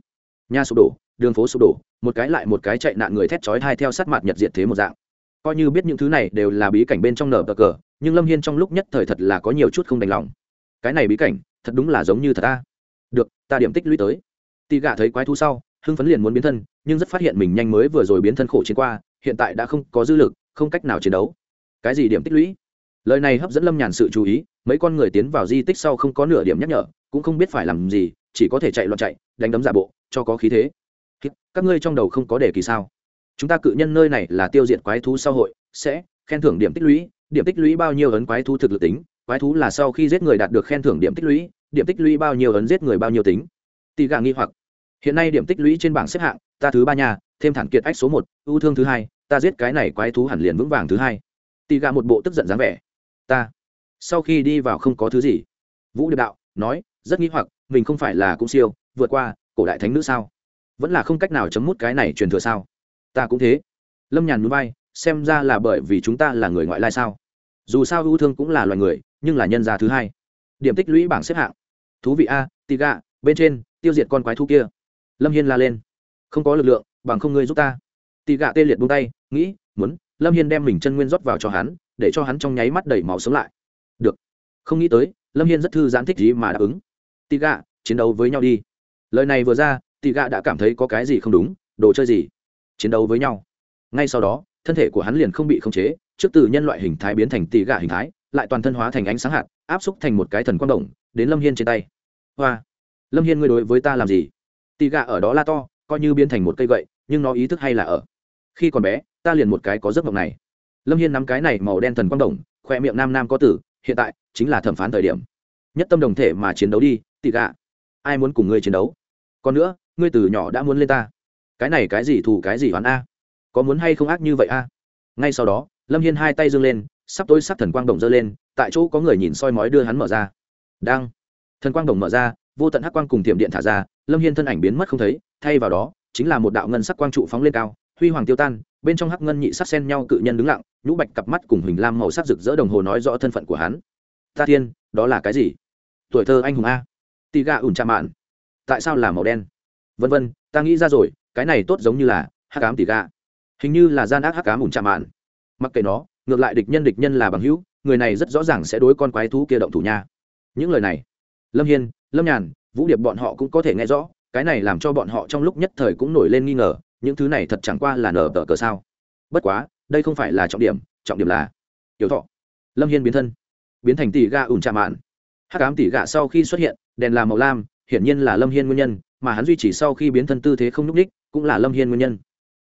Nhà sụp đổ, đường phố sụp đổ, một cái lại một cái chạy nạn người thét chói tai theo sát mặt nhật diệt thế một dạng. Coi như biết những thứ này đều là bí cảnh bên trong nở bờ cờ, nhưng lâm hiên trong lúc nhất thời thật là có nhiều chút không đành lòng. Cái này bí cảnh, thật đúng là giống như thật ta. Được, ta điểm tích lũy tới. Tì gạ thấy quái thú sau, hưng phấn liền muốn biến thân, nhưng rất phát hiện mình nhanh mới vừa rồi biến thân khổ chiến qua, hiện tại đã không có dư lực, không cách nào chiến đấu. Cái gì điểm tích lũy? Lời này hấp dẫn lâm nhàn sự chú ý, mấy con người tiến vào di tích sau không có nửa điểm nhắc nhở, cũng không biết phải làm gì, chỉ có thể chạy loạn chạy, đánh đấm giả bộ, cho có khí thế. Các ngươi trong đầu không có đề kỳ sao? Chúng ta cự nhân nơi này là tiêu diệt quái thú xã hội, sẽ khen thưởng điểm tích lũy. Điểm tích lũy bao nhiêu ấn quái thú thực lực tính? Quái thú là sau khi giết người đạt được khen thưởng điểm tích lũy, điểm tích lũy bao nhiêu ấn giết người bao nhiêu tính? Tì gà nghi hoặc. Hiện nay điểm tích lũy trên bảng xếp hạng, ta thứ ba nhà thêm thản kiệt ách số một, ưu thương thứ hai, ta giết cái này quái thú hẳn liền vững vàng thứ hai. Tì gà một bộ tức giận dáng vẻ ta. Sau khi đi vào không có thứ gì. Vũ điệp đạo nói rất nghĩ hoặc mình không phải là cũng siêu vượt qua cổ đại thánh nữ sao? Vẫn là không cách nào chấm mút cái này truyền thừa sao? Ta cũng thế. Lâm nhàn núi bay xem ra là bởi vì chúng ta là người ngoại lai sao? Dù sao ưu thương cũng là loài người nhưng là nhân gia thứ hai. Điểm tích lũy bảng xếp hạng. Thú vị a tì gạ, bên trên tiêu diệt con quái thú kia. Lâm hiên la lên. Không có lực lượng bằng không ngươi giúp ta. Tì gạ tê liệt buông tay nghĩ muốn lâm hiên đem mình chân nguyên rót vào cho hắn để cho hắn trong nháy mắt đẩy máu sống lại. Được. Không nghĩ tới, lâm hiên rất thư giãn thích gì mà đáp ứng. Tì gạ, chiến đấu với nhau đi. Lời này vừa ra tì gạ đã cảm thấy có cái gì không đúng, đồ chơi gì? Chiến đấu với nhau. Ngay sau đó, thân thể của hắn liền không bị khống chế, trước từ nhân loại hình thái biến thành tì gạ hình thái, lại toàn thân hóa thành ánh sáng hạt, áp xúc thành một cái thần quang động, đến lâm hiên trên tay. Hoa. Lâm hiên ngươi đối với ta làm gì? Tì gạ ở đó la to, coi như biến thành một cây gậy, nhưng nó ý thức hay là ở. Khi còn bé, ta liền một cái có giấc mộng này lâm hiên nắm cái này màu đen thần quang đồng, khoe miệng nam nam có tử, hiện tại chính là thẩm phán thời điểm. Nhất tâm đồng thể mà chiến đấu đi, tị gạ. Ai muốn cùng ngươi chiến đấu? Còn nữa, ngươi từ nhỏ đã muốn lên ta. Cái này cái gì thù, cái gì hoán a? Có muốn hay không ác như vậy a? Ngay sau đó, lâm hiên hai tay dâng lên, sắp tối sắc thần quang đồng dơ lên, tại chỗ có người nhìn soi mói đưa hắn mở ra. Đang. Thần quang đồng mở ra, vô tận hắc quang cùng tiệm điện thả ra, lâm hiên thân ảnh biến mất không thấy, thay vào đó, chính là một đạo ngân sắc quang trụ phóng lên cao, huy hoàng tiêu tan bên trong hắc ngân nhị sắc sen nhau cự nhân đứng lặng, nhũ bạch cặp mắt cùng huỳnh lam màu sắc rực rỡ đồng hồ nói rõ thân phận của hắn. Ta thiên đó là cái gì? Tuổi thơ anh hùng a. Tì gà ủn chạm mạn. Tại sao là màu đen? Vân vân, ta nghĩ ra rồi, cái này tốt giống như là hắc ám tì gà. Hình như là gian ác hắc ám ủn chạm mạn. Mặc kệ nó, ngược lại địch nhân địch nhân là bằng hữu, người này rất rõ ràng sẽ đối con quái thú kia động thủ nha. Những lời này, lâm hiên, lâm nhàn, vũ điệp bọn họ cũng có thể nghe rõ, cái này làm cho bọn họ trong lúc nhất thời cũng nổi lên nghi ngờ những thứ này thật chẳng qua là nở tờ cờ sao? Bất quá, đây không phải là trọng điểm trọng điểm là tiểu thọ. Lâm hiên biến thân, biến thành tỷ gà ủn chạm mạn. Hắc ám tỷ gà sau khi xuất hiện, đèn là màu lam, hiển nhiên là lâm hiên nguyên nhân, mà hắn duy trì sau khi biến thân tư thế không n ú c ních cũng là lâm hiên nguyên nhân.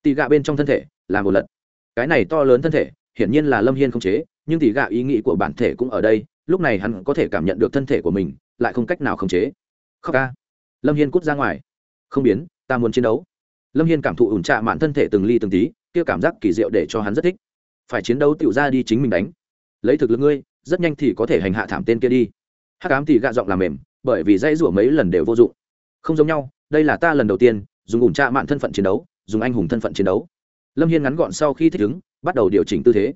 Tỷ gà bên trong thân thể, là một lật. Cái này to lớn thân thể, hiển nhiên là lâm hiên không chế, nhưng tỷ gà ý nghĩ của bản thể cũng ở đây, lúc này hắn có thể cảm nhận được thân thể của mình, lại không cách nào khống chế. Khóc ca. Lâm hiên cút ra ngoài. Không biến, ta muốn chiến đấu lâm hiên cảm thụ ủn trạ mạn thân thể từng ly từng tí, kia cảm giác kỳ diệu để cho hắn rất thích. Phải chiến đấu tựu ra đi chính mình đánh. Lấy thực lực ngươi, rất nhanh thì có thể hành hạ thảm tên kia đi. Hát cám thì gạ giọng làm mềm, bởi vì dãy rủa mấy lần đều vô dụng. Không giống nhau, đây là ta lần đầu tiên, dùng ủn trạ mạn thân phận chiến đấu, dùng anh hùng thân phận chiến đấu. Lâm hiên ngắn gọn sau khi thích ứng, bắt đầu điều chỉnh tư thế.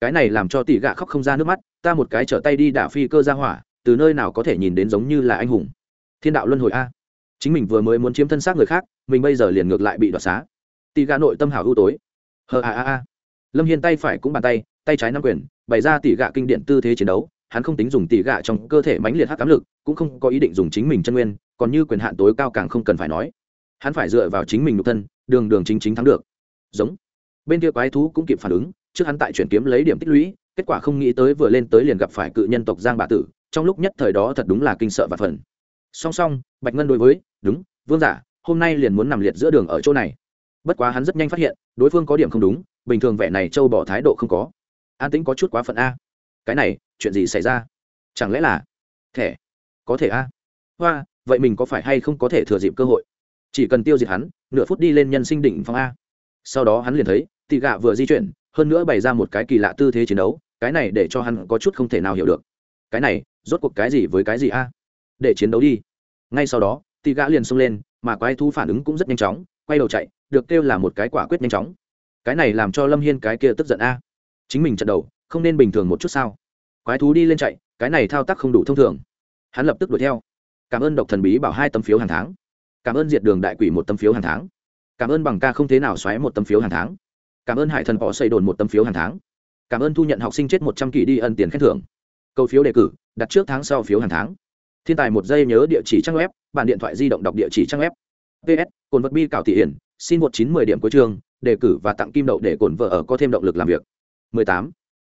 Cái này làm cho tỷ gạ khóc không ra nước mắt, ta một cái trở tay đi đả phi cơ ra hỏa, từ nơi nào có thể nhìn đến giống như là anh hùng. Thiên đạo luân hồi a chính mình vừa mới muốn chiếm thân xác người khác, mình bây giờ liền ngược lại bị đoạt xá. Tì gà nội tâm hảo ưu tối. Hờ a a a. Lâm hiên tay phải cũng bàn tay tay trái nắm quyền, bày ra tỉ gạ kinh điện tư thế chiến đấu. Hắn không tính dùng tỉ gạ trong cơ thể mãnh liệt hắc ám lực, cũng không có ý định dùng chính mình chân nguyên, còn như quyền hạn tối cao càng không cần phải nói. Hắn phải dựa vào chính mình nhục thân, đường đường chính chính thắng được. Giống. Bên kia quái thú cũng kịp phản ứng, trước hắn tại chuyển kiếm lấy điểm tích lũy, kết quả không nghĩ tới vừa lên tới liền gặp phải cự nhân tộc giang bạ tử, trong lúc nhất thời đó thật đúng là kinh sợ và phần song song, bạch ngân đối với đúng, vương giả, hôm nay liền muốn nằm liệt giữa đường ở chỗ này. Bất quá hắn rất nhanh phát hiện, đối phương có điểm không đúng, bình thường vẻ này châu bỏ thái độ không có. An tĩnh có chút quá phận a. Cái này, chuyện gì xảy ra? Chẳng lẽ là thẻ? Có thể a? Hoa, vậy mình có phải hay không có thể thừa dịp cơ hội? Chỉ cần tiêu diệt hắn, nửa phút đi lên nhân sinh đỉnh phong a. Sau đó hắn liền thấy, tị gạ vừa di chuyển, hơn nữa bày ra một cái kỳ lạ tư thế chiến đấu, cái này để cho hắn có chút không thể nào hiểu được. Cái này, rốt cuộc cái gì với cái gì a? Để chiến đấu đi. Ngay sau đó tị gã liền xông lên, mà quái thú phản ứng cũng rất nhanh chóng, quay đầu chạy, được kêu là một cái quả quyết nhanh chóng. Cái này làm cho lâm hiên cái kia tức giận a. Chính mình trận đầu, không nên bình thường một chút sao? Quái thú đi lên chạy, cái này thao tác không đủ thông thường. Hắn lập tức đuổi theo. Cảm ơn độc thần bí bảo hai tấm phiếu hàng tháng. Cảm ơn diệt đường đại quỷ một tấm phiếu hàng tháng. Cảm ơn bằng ca không thế nào xoáy một tấm phiếu hàng tháng. Cảm ơn hải thần bỏ xây đồn một tấm phiếu hàng tháng. Cảm ơn thu nhận học sinh chết một trăm kỳ đi ân tiền khen thưởng. Câu phiếu đề cử, đặt trước tháng sau phiếu hàng tháng. Thiên tài một giây nhớ địa chỉ trang web bản điện thoại di động đọc địa chỉ trang web. Ps cồn vật bi cảo thị hiển xin một chín mười điểm cuối trường đề cử và tặng kim đậu để cồn vợ ở có thêm động lực làm việc. 18.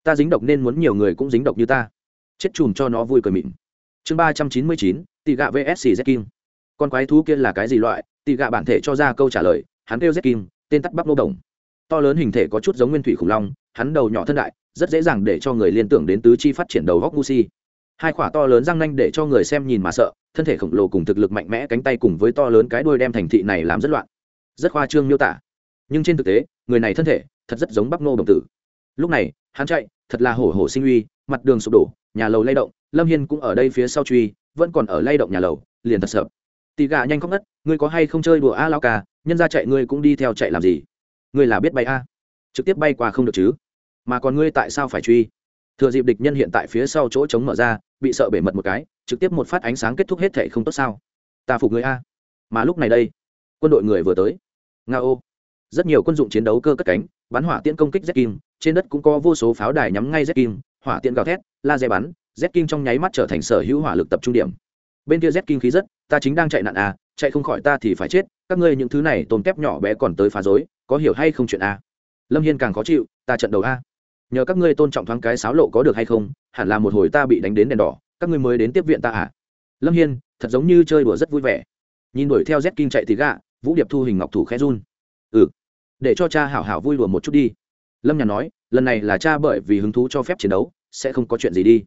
ta dính độc nên muốn nhiều người cũng dính độc như ta. Chết chùm cho nó vui cười mịn. Chương ba trăm chín mươi chín, tị gạ vsc z kim con quái thú kia là cái gì loại? Tị gạ bản thể cho ra câu trả lời, hắn kêu z kim tên tắt bắp nô đồng. To lớn hình thể có chút giống nguyên thủy khủng long, hắn đầu nhỏ thân đại, rất dễ dàng để cho người liên tưởng đến tứ chi phát triển đầu góc gusi hai khỏa to lớn răng nanh để cho người xem nhìn mà sợ, thân thể khổng lồ cùng thực lực mạnh mẽ cánh tay cùng với to lớn cái đuôi đem thành thị này làm rất loạn. Rất khoa trương miêu tả. Nhưng trên thực tế, người này thân thể thật rất giống bắc nô đồng tử. Lúc này, hắn chạy, thật là hổ hổ sinh uy, mặt đường sụp đổ, nhà lầu lay động, lâm hiên cũng ở đây phía sau truy, vẫn còn ở lay động nhà lầu, liền thật sợ. Tì gà nhanh khóc ngất, ngươi có hay không chơi đùa a lao ca, nhân ra chạy ngươi cũng đi theo chạy làm gì? Ngươi là biết bay a? Trực tiếp bay qua không được chứ? Mà còn ngươi tại sao phải truy? Thừa dịp địch nhân hiện tại phía sau chỗ trống mở ra bị sợ bể mật một cái, trực tiếp một phát ánh sáng kết thúc hết thệ không tốt sao? Ta phục ngươi a. Mà lúc này đây, quân đội người vừa tới. Nga ô rất nhiều quân dụng chiến đấu cơ cất cánh, bắn hỏa tiễn công kích z kim trên đất cũng có vô số pháo đài nhắm ngay z kim hỏa tiễn gào thét, laser bắn, z kim trong nháy mắt trở thành sở hữu hỏa lực tập trung điểm. Bên kia z kim khí rất, ta chính đang chạy nạn à chạy không khỏi ta thì phải chết, các ngươi những thứ này tôm tép nhỏ bé còn tới phá rối, có hiểu hay không chuyện a? Lâm hiên càng khó chịu, ta trận đầu a. Nhờ các ngươi tôn trọng thoáng cái sáo lộ có được hay không hẳn là một hồi ta bị đánh đến đèn đỏ, các ngươi mới đến tiếp viện ta à? Lâm hiên, thật giống như chơi đùa rất vui vẻ. Nhìn đuổi theo z kim chạy thì gạ, vũ điệp thu hình ngọc thủ khẽ run. Ừ để cho cha hảo hảo vui đùa một chút đi. Lâm nhà nói, lần này là cha bởi vì hứng thú cho phép chiến đấu, sẽ không có chuyện gì đi.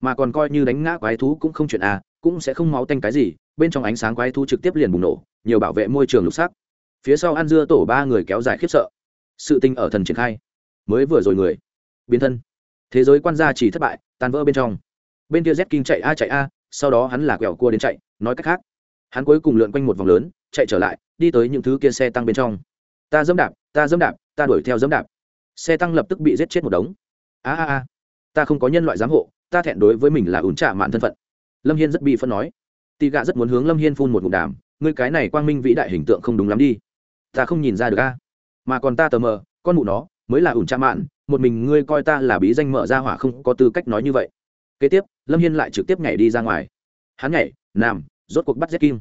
Mà còn coi như đánh ngã quái thú cũng không chuyện à cũng sẽ không máu tanh cái gì, bên trong ánh sáng quái thú trực tiếp liền bùng nổ, nhiều bảo vệ môi trường lục sắc. Phía sau ăn dưa tổ ba người kéo dài khiếp sợ. Sự tinh ở thần triển khai. Mới vừa rồi người, biến thân. Thế giới quan gia chỉ thất bại tan vỡ bên trong. Bên kia z kinh chạy a chạy a, sau đó hắn là quẹo cua đến chạy, nói cách khác, hắn cuối cùng lượn quanh một vòng lớn, chạy trở lại, đi tới những thứ kia xe tăng bên trong. Ta dẫm đạp, ta dẫm đạp, ta đuổi theo dẫm đạp. Xe tăng lập tức bị giết chết một đống. A a a, ta không có nhân loại giám hộ, ta thẹn đối với mình là ủn trả mạn thân phận. Lâm hiên rất bị phân nói. Tị gạ rất muốn hướng lâm hiên phun một ngụm đàm, ngươi cái này quang minh vĩ đại hình tượng không đúng lắm đi. Ta không nhìn ra được a. Mà còn ta tờ mờ, con mụ nó, mới là ủn trả mạn một mình ngươi coi ta là bí danh mở ra hỏa không có tư cách nói như vậy. Kế tiếp, lâm hiên lại trực tiếp nhảy đi ra ngoài. Hắn nhảy, nằm, rốt cuộc bắt giết kim.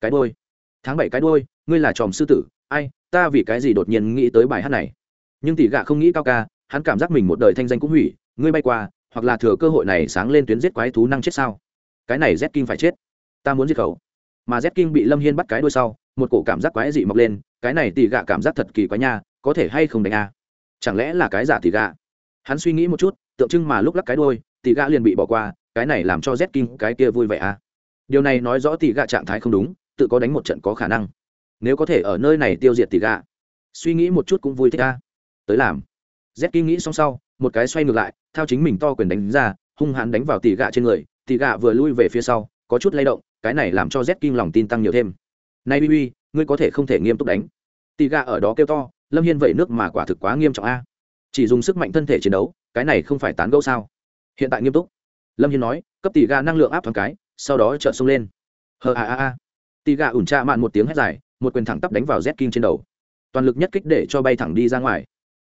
Cái đôi tháng bảy cái đôi ngươi là tròm sư tử, ai, ta vì cái gì đột nhiên nghĩ tới bài hát này? Nhưng tỷ gạ không nghĩ cao ca, hắn cảm giác mình một đời thanh danh cũng hủy, ngươi bay qua, hoặc là thừa cơ hội này sáng lên tuyến giết quái thú năng chết sao? Cái này z kim phải chết. Ta muốn giết khẩu mà z kim bị lâm hiên bắt cái đuôi sau, một cổ cảm giác quái dị mọc lên, cái này tỷ gạ cảm giác thật kỳ quái nha, có thể hay không đánh a? Chẳng lẽ là cái giả tỷ gạ hắn suy nghĩ một chút, tượng trưng mà lúc lắc cái đuôi tỷ gạ liền bị bỏ qua, cái này làm cho z kim cái kia vui vẻ à? Điều này nói rõ tỷ gạ trạng thái không đúng, tự có đánh một trận có khả năng. Nếu có thể ở nơi này tiêu diệt tỷ gạ suy nghĩ một chút cũng vui thích à? Tới làm. Z kim nghĩ xong sau, một cái xoay ngược lại theo chính mình to quyền đánh ra, hung hãn đánh vào tỷ gạ trên người tỷ gạ vừa lui về phía sau, có chút lay động, cái này làm cho z kim lòng tin tăng nhiều thêm. Nay bi bi, ngươi có thể không thể nghiêm túc đánh. Tỷ gạ ở đó kêu to lâm hiên vậy nước mà quả thực quá nghiêm trọng a. Chỉ dùng sức mạnh thân thể chiến đấu, cái này không phải tán gẫu sao? Hiện tại nghiêm túc. Lâm hiên nói, cấp tỷ ga năng lượng áp thoáng cái, sau đó trợ xông lên. Hờ a a a. Tỷ ga ủn tra mạn một tiếng hét dài, một quyền thẳng tắp đánh vào z king trên đầu. Toàn lực nhất kích để cho bay thẳng đi ra ngoài.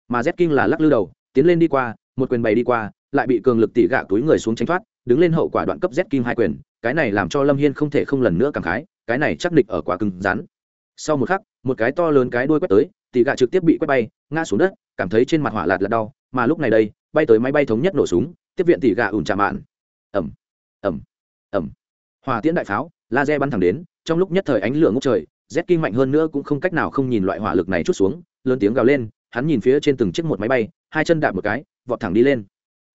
Mà z king là lắc lư đầu, tiến lên đi qua, một quyền bày đi qua, lại bị cường lực tỷ gạ túi người xuống tránh thoát, đứng lên hậu quả đoạn cấp z king hai quyền, cái này làm cho lâm hiên không thể không lần nữa cảm khái, cái này chắc địch ở quả cứng rắn. Sau một khắc, một cái to lớn cái đuôi quét tới tỷ gạ trực tiếp bị quét bay, ngã xuống đất, cảm thấy trên mặt hỏa lạt là đau, mà lúc này đây, bay tới máy bay thống nhất nổ súng, tiếp viện tỷ gạ ủn trà mạn. Ẩm ẩm ẩm. Hòa tiễn đại pháo, laser bắn thẳng đến, trong lúc nhất thời ánh lửa ngốc trời rét kinh mạnh hơn nữa cũng không cách nào không nhìn loại hỏa lực này chút xuống, lớn tiếng gào lên, hắn nhìn phía trên từng chiếc một máy bay, hai chân đạp một cái, vọt thẳng đi lên.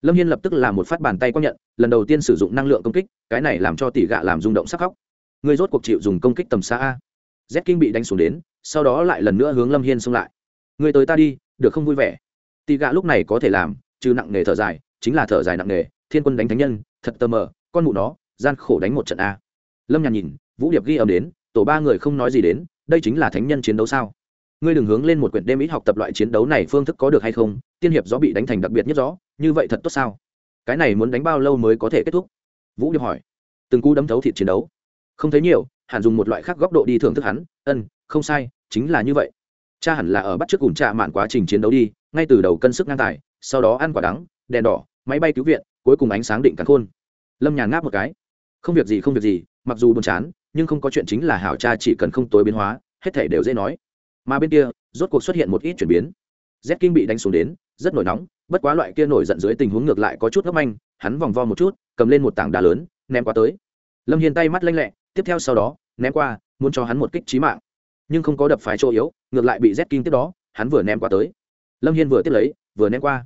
Lâm hiên lập tức làm một phát bàn tay quang nhận, lần đầu tiên sử dụng năng lượng công kích, cái này làm cho tỷ gạ làm rung động sắc khóc. Người rốt cuộc chịu dùng công kích tầm xa a. Z kinh bị đánh xuống đến sau đó lại lần nữa hướng lâm hiên xông lại. Người tới ta đi, được không vui vẻ? Tị gạ lúc này có thể làm, trừ nặng nề thở dài, chính là thở dài nặng nề, thiên quân đánh thánh nhân, thật tơ mờ, con mụ nó, gian khổ đánh một trận a. Lâm nhàn nhìn, vũ điệp ghi âm đến, tổ ba người không nói gì đến, đây chính là thánh nhân chiến đấu sao? Ngươi đừng hướng lên một quyển đêm ít học tập loại chiến đấu này phương thức có được hay không, tiên hiệp gió bị đánh thành đặc biệt nhất rõ như vậy thật tốt sao? Cái này muốn đánh bao lâu mới có thể kết thúc? Vũ điệp hỏi. Từng cú đấm thấu thịt chiến đấu không thấy nhiều, hẳn dùng một loại khác góc độ đi thưởng thức hắn. Ân, không sai, chính là như vậy. Cha hẳn là ở bắt trước ủn trạ mạn quá trình chiến đấu đi, ngay từ đầu cân sức ngang tài, sau đó ăn quả đắng, đèn đỏ, máy bay cứu viện, cuối cùng ánh sáng định cắn khôn. Lâm nhàn ngáp một cái. Không việc gì, không việc gì, mặc dù buồn chán, nhưng không có chuyện chính là hảo cha chỉ cần không tối biến hóa, hết thể đều dễ nói. Mà bên kia, rốt cuộc xuất hiện một ít chuyển biến. Z kinh bị đánh xuống đến, rất nổi nóng, bất quá loại kia nổi giận dưới tình huống ngược lại có chút ngấp anh hắn vòng vo một chút, cầm lên một tảng đá lớn, ném qua tới. Lâm hiền tay mắt lanh lẹ tiếp theo sau đó, ném qua, muốn cho hắn một kích trí mạng. Nhưng không có đập phải chỗ yếu, ngược lại bị z kinh tiếp đó, hắn vừa ném qua tới. Lâm hiên vừa tiếp lấy, vừa ném qua.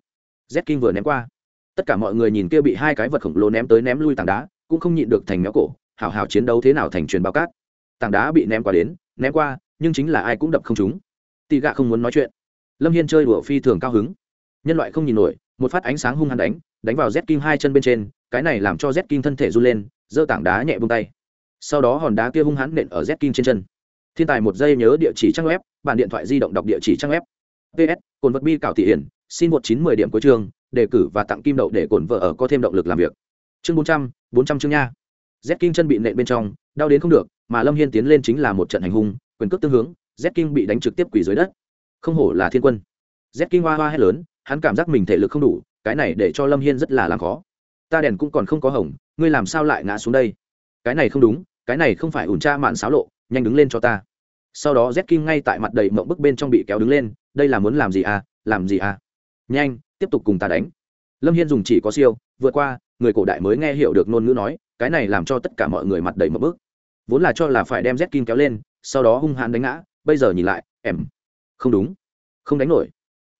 Z kinh vừa ném qua. Tất cả mọi người nhìn kia bị hai cái vật khổng lồ ném tới ném lui tảng đá, cũng không nhịn được thành méo cổ, hào hào chiến đấu thế nào thành truyền bao cát. Tảng đá bị ném qua đến, ném qua, nhưng chính là ai cũng đập không chúng tị gạ không muốn nói chuyện. Lâm hiên chơi đùa phi thường cao hứng. Nhân loại không nhìn nổi, một phát ánh sáng hung hăng đánh đánh vào z kim hai chân bên trên, cái này làm cho z kim thân thể run lên, giơ tảng đá nhẹ bông tay sau đó hòn đá kia hung hãn nện ở z kim trên chân. Thiên tài một giây nhớ địa chỉ trang web, bản điện thoại di động đọc địa chỉ trang web. Ps cồn vật bi cảo thị hiển, xin một chín mười điểm cuối trường đề cử và tặng kim đậu để cồn vợ ở có thêm động lực làm việc. Chương bốn trăm bốn trăm chương nha. Z kinh chân bị nện bên trong, đau đến không được, mà lâm hiên tiến lên chính là một trận hành hung, quyền cước tương hướng, z kinh bị đánh trực tiếp quỳ dưới đất. Không hổ là thiên quân. Z kinh hoa hoa hét lớn, hắn cảm giác mình thể lực không đủ, cái này để cho lâm hiên rất là làm khó. Ta đèn cũng còn không có hỏng ngươi làm sao lại ngã xuống đây? Cái này không đúng, cái này không phải ủn tra mạn xáo lộ, nhanh đứng lên cho ta. Sau đó z kim ngay tại mặt đầy mộng bức bên trong bị kéo đứng lên, đây là muốn làm gì à làm gì à. Nhanh, tiếp tục cùng ta đánh. Lâm hiên dùng chỉ có siêu, vượt qua, người cổ đại mới nghe hiểu được ngôn ngữ nói, cái này làm cho tất cả mọi người mặt đầy mộng bức. Vốn là cho là phải đem z kim kéo lên, sau đó hung hãn đánh ngã, bây giờ nhìn lại, em, không đúng, không đánh nổi.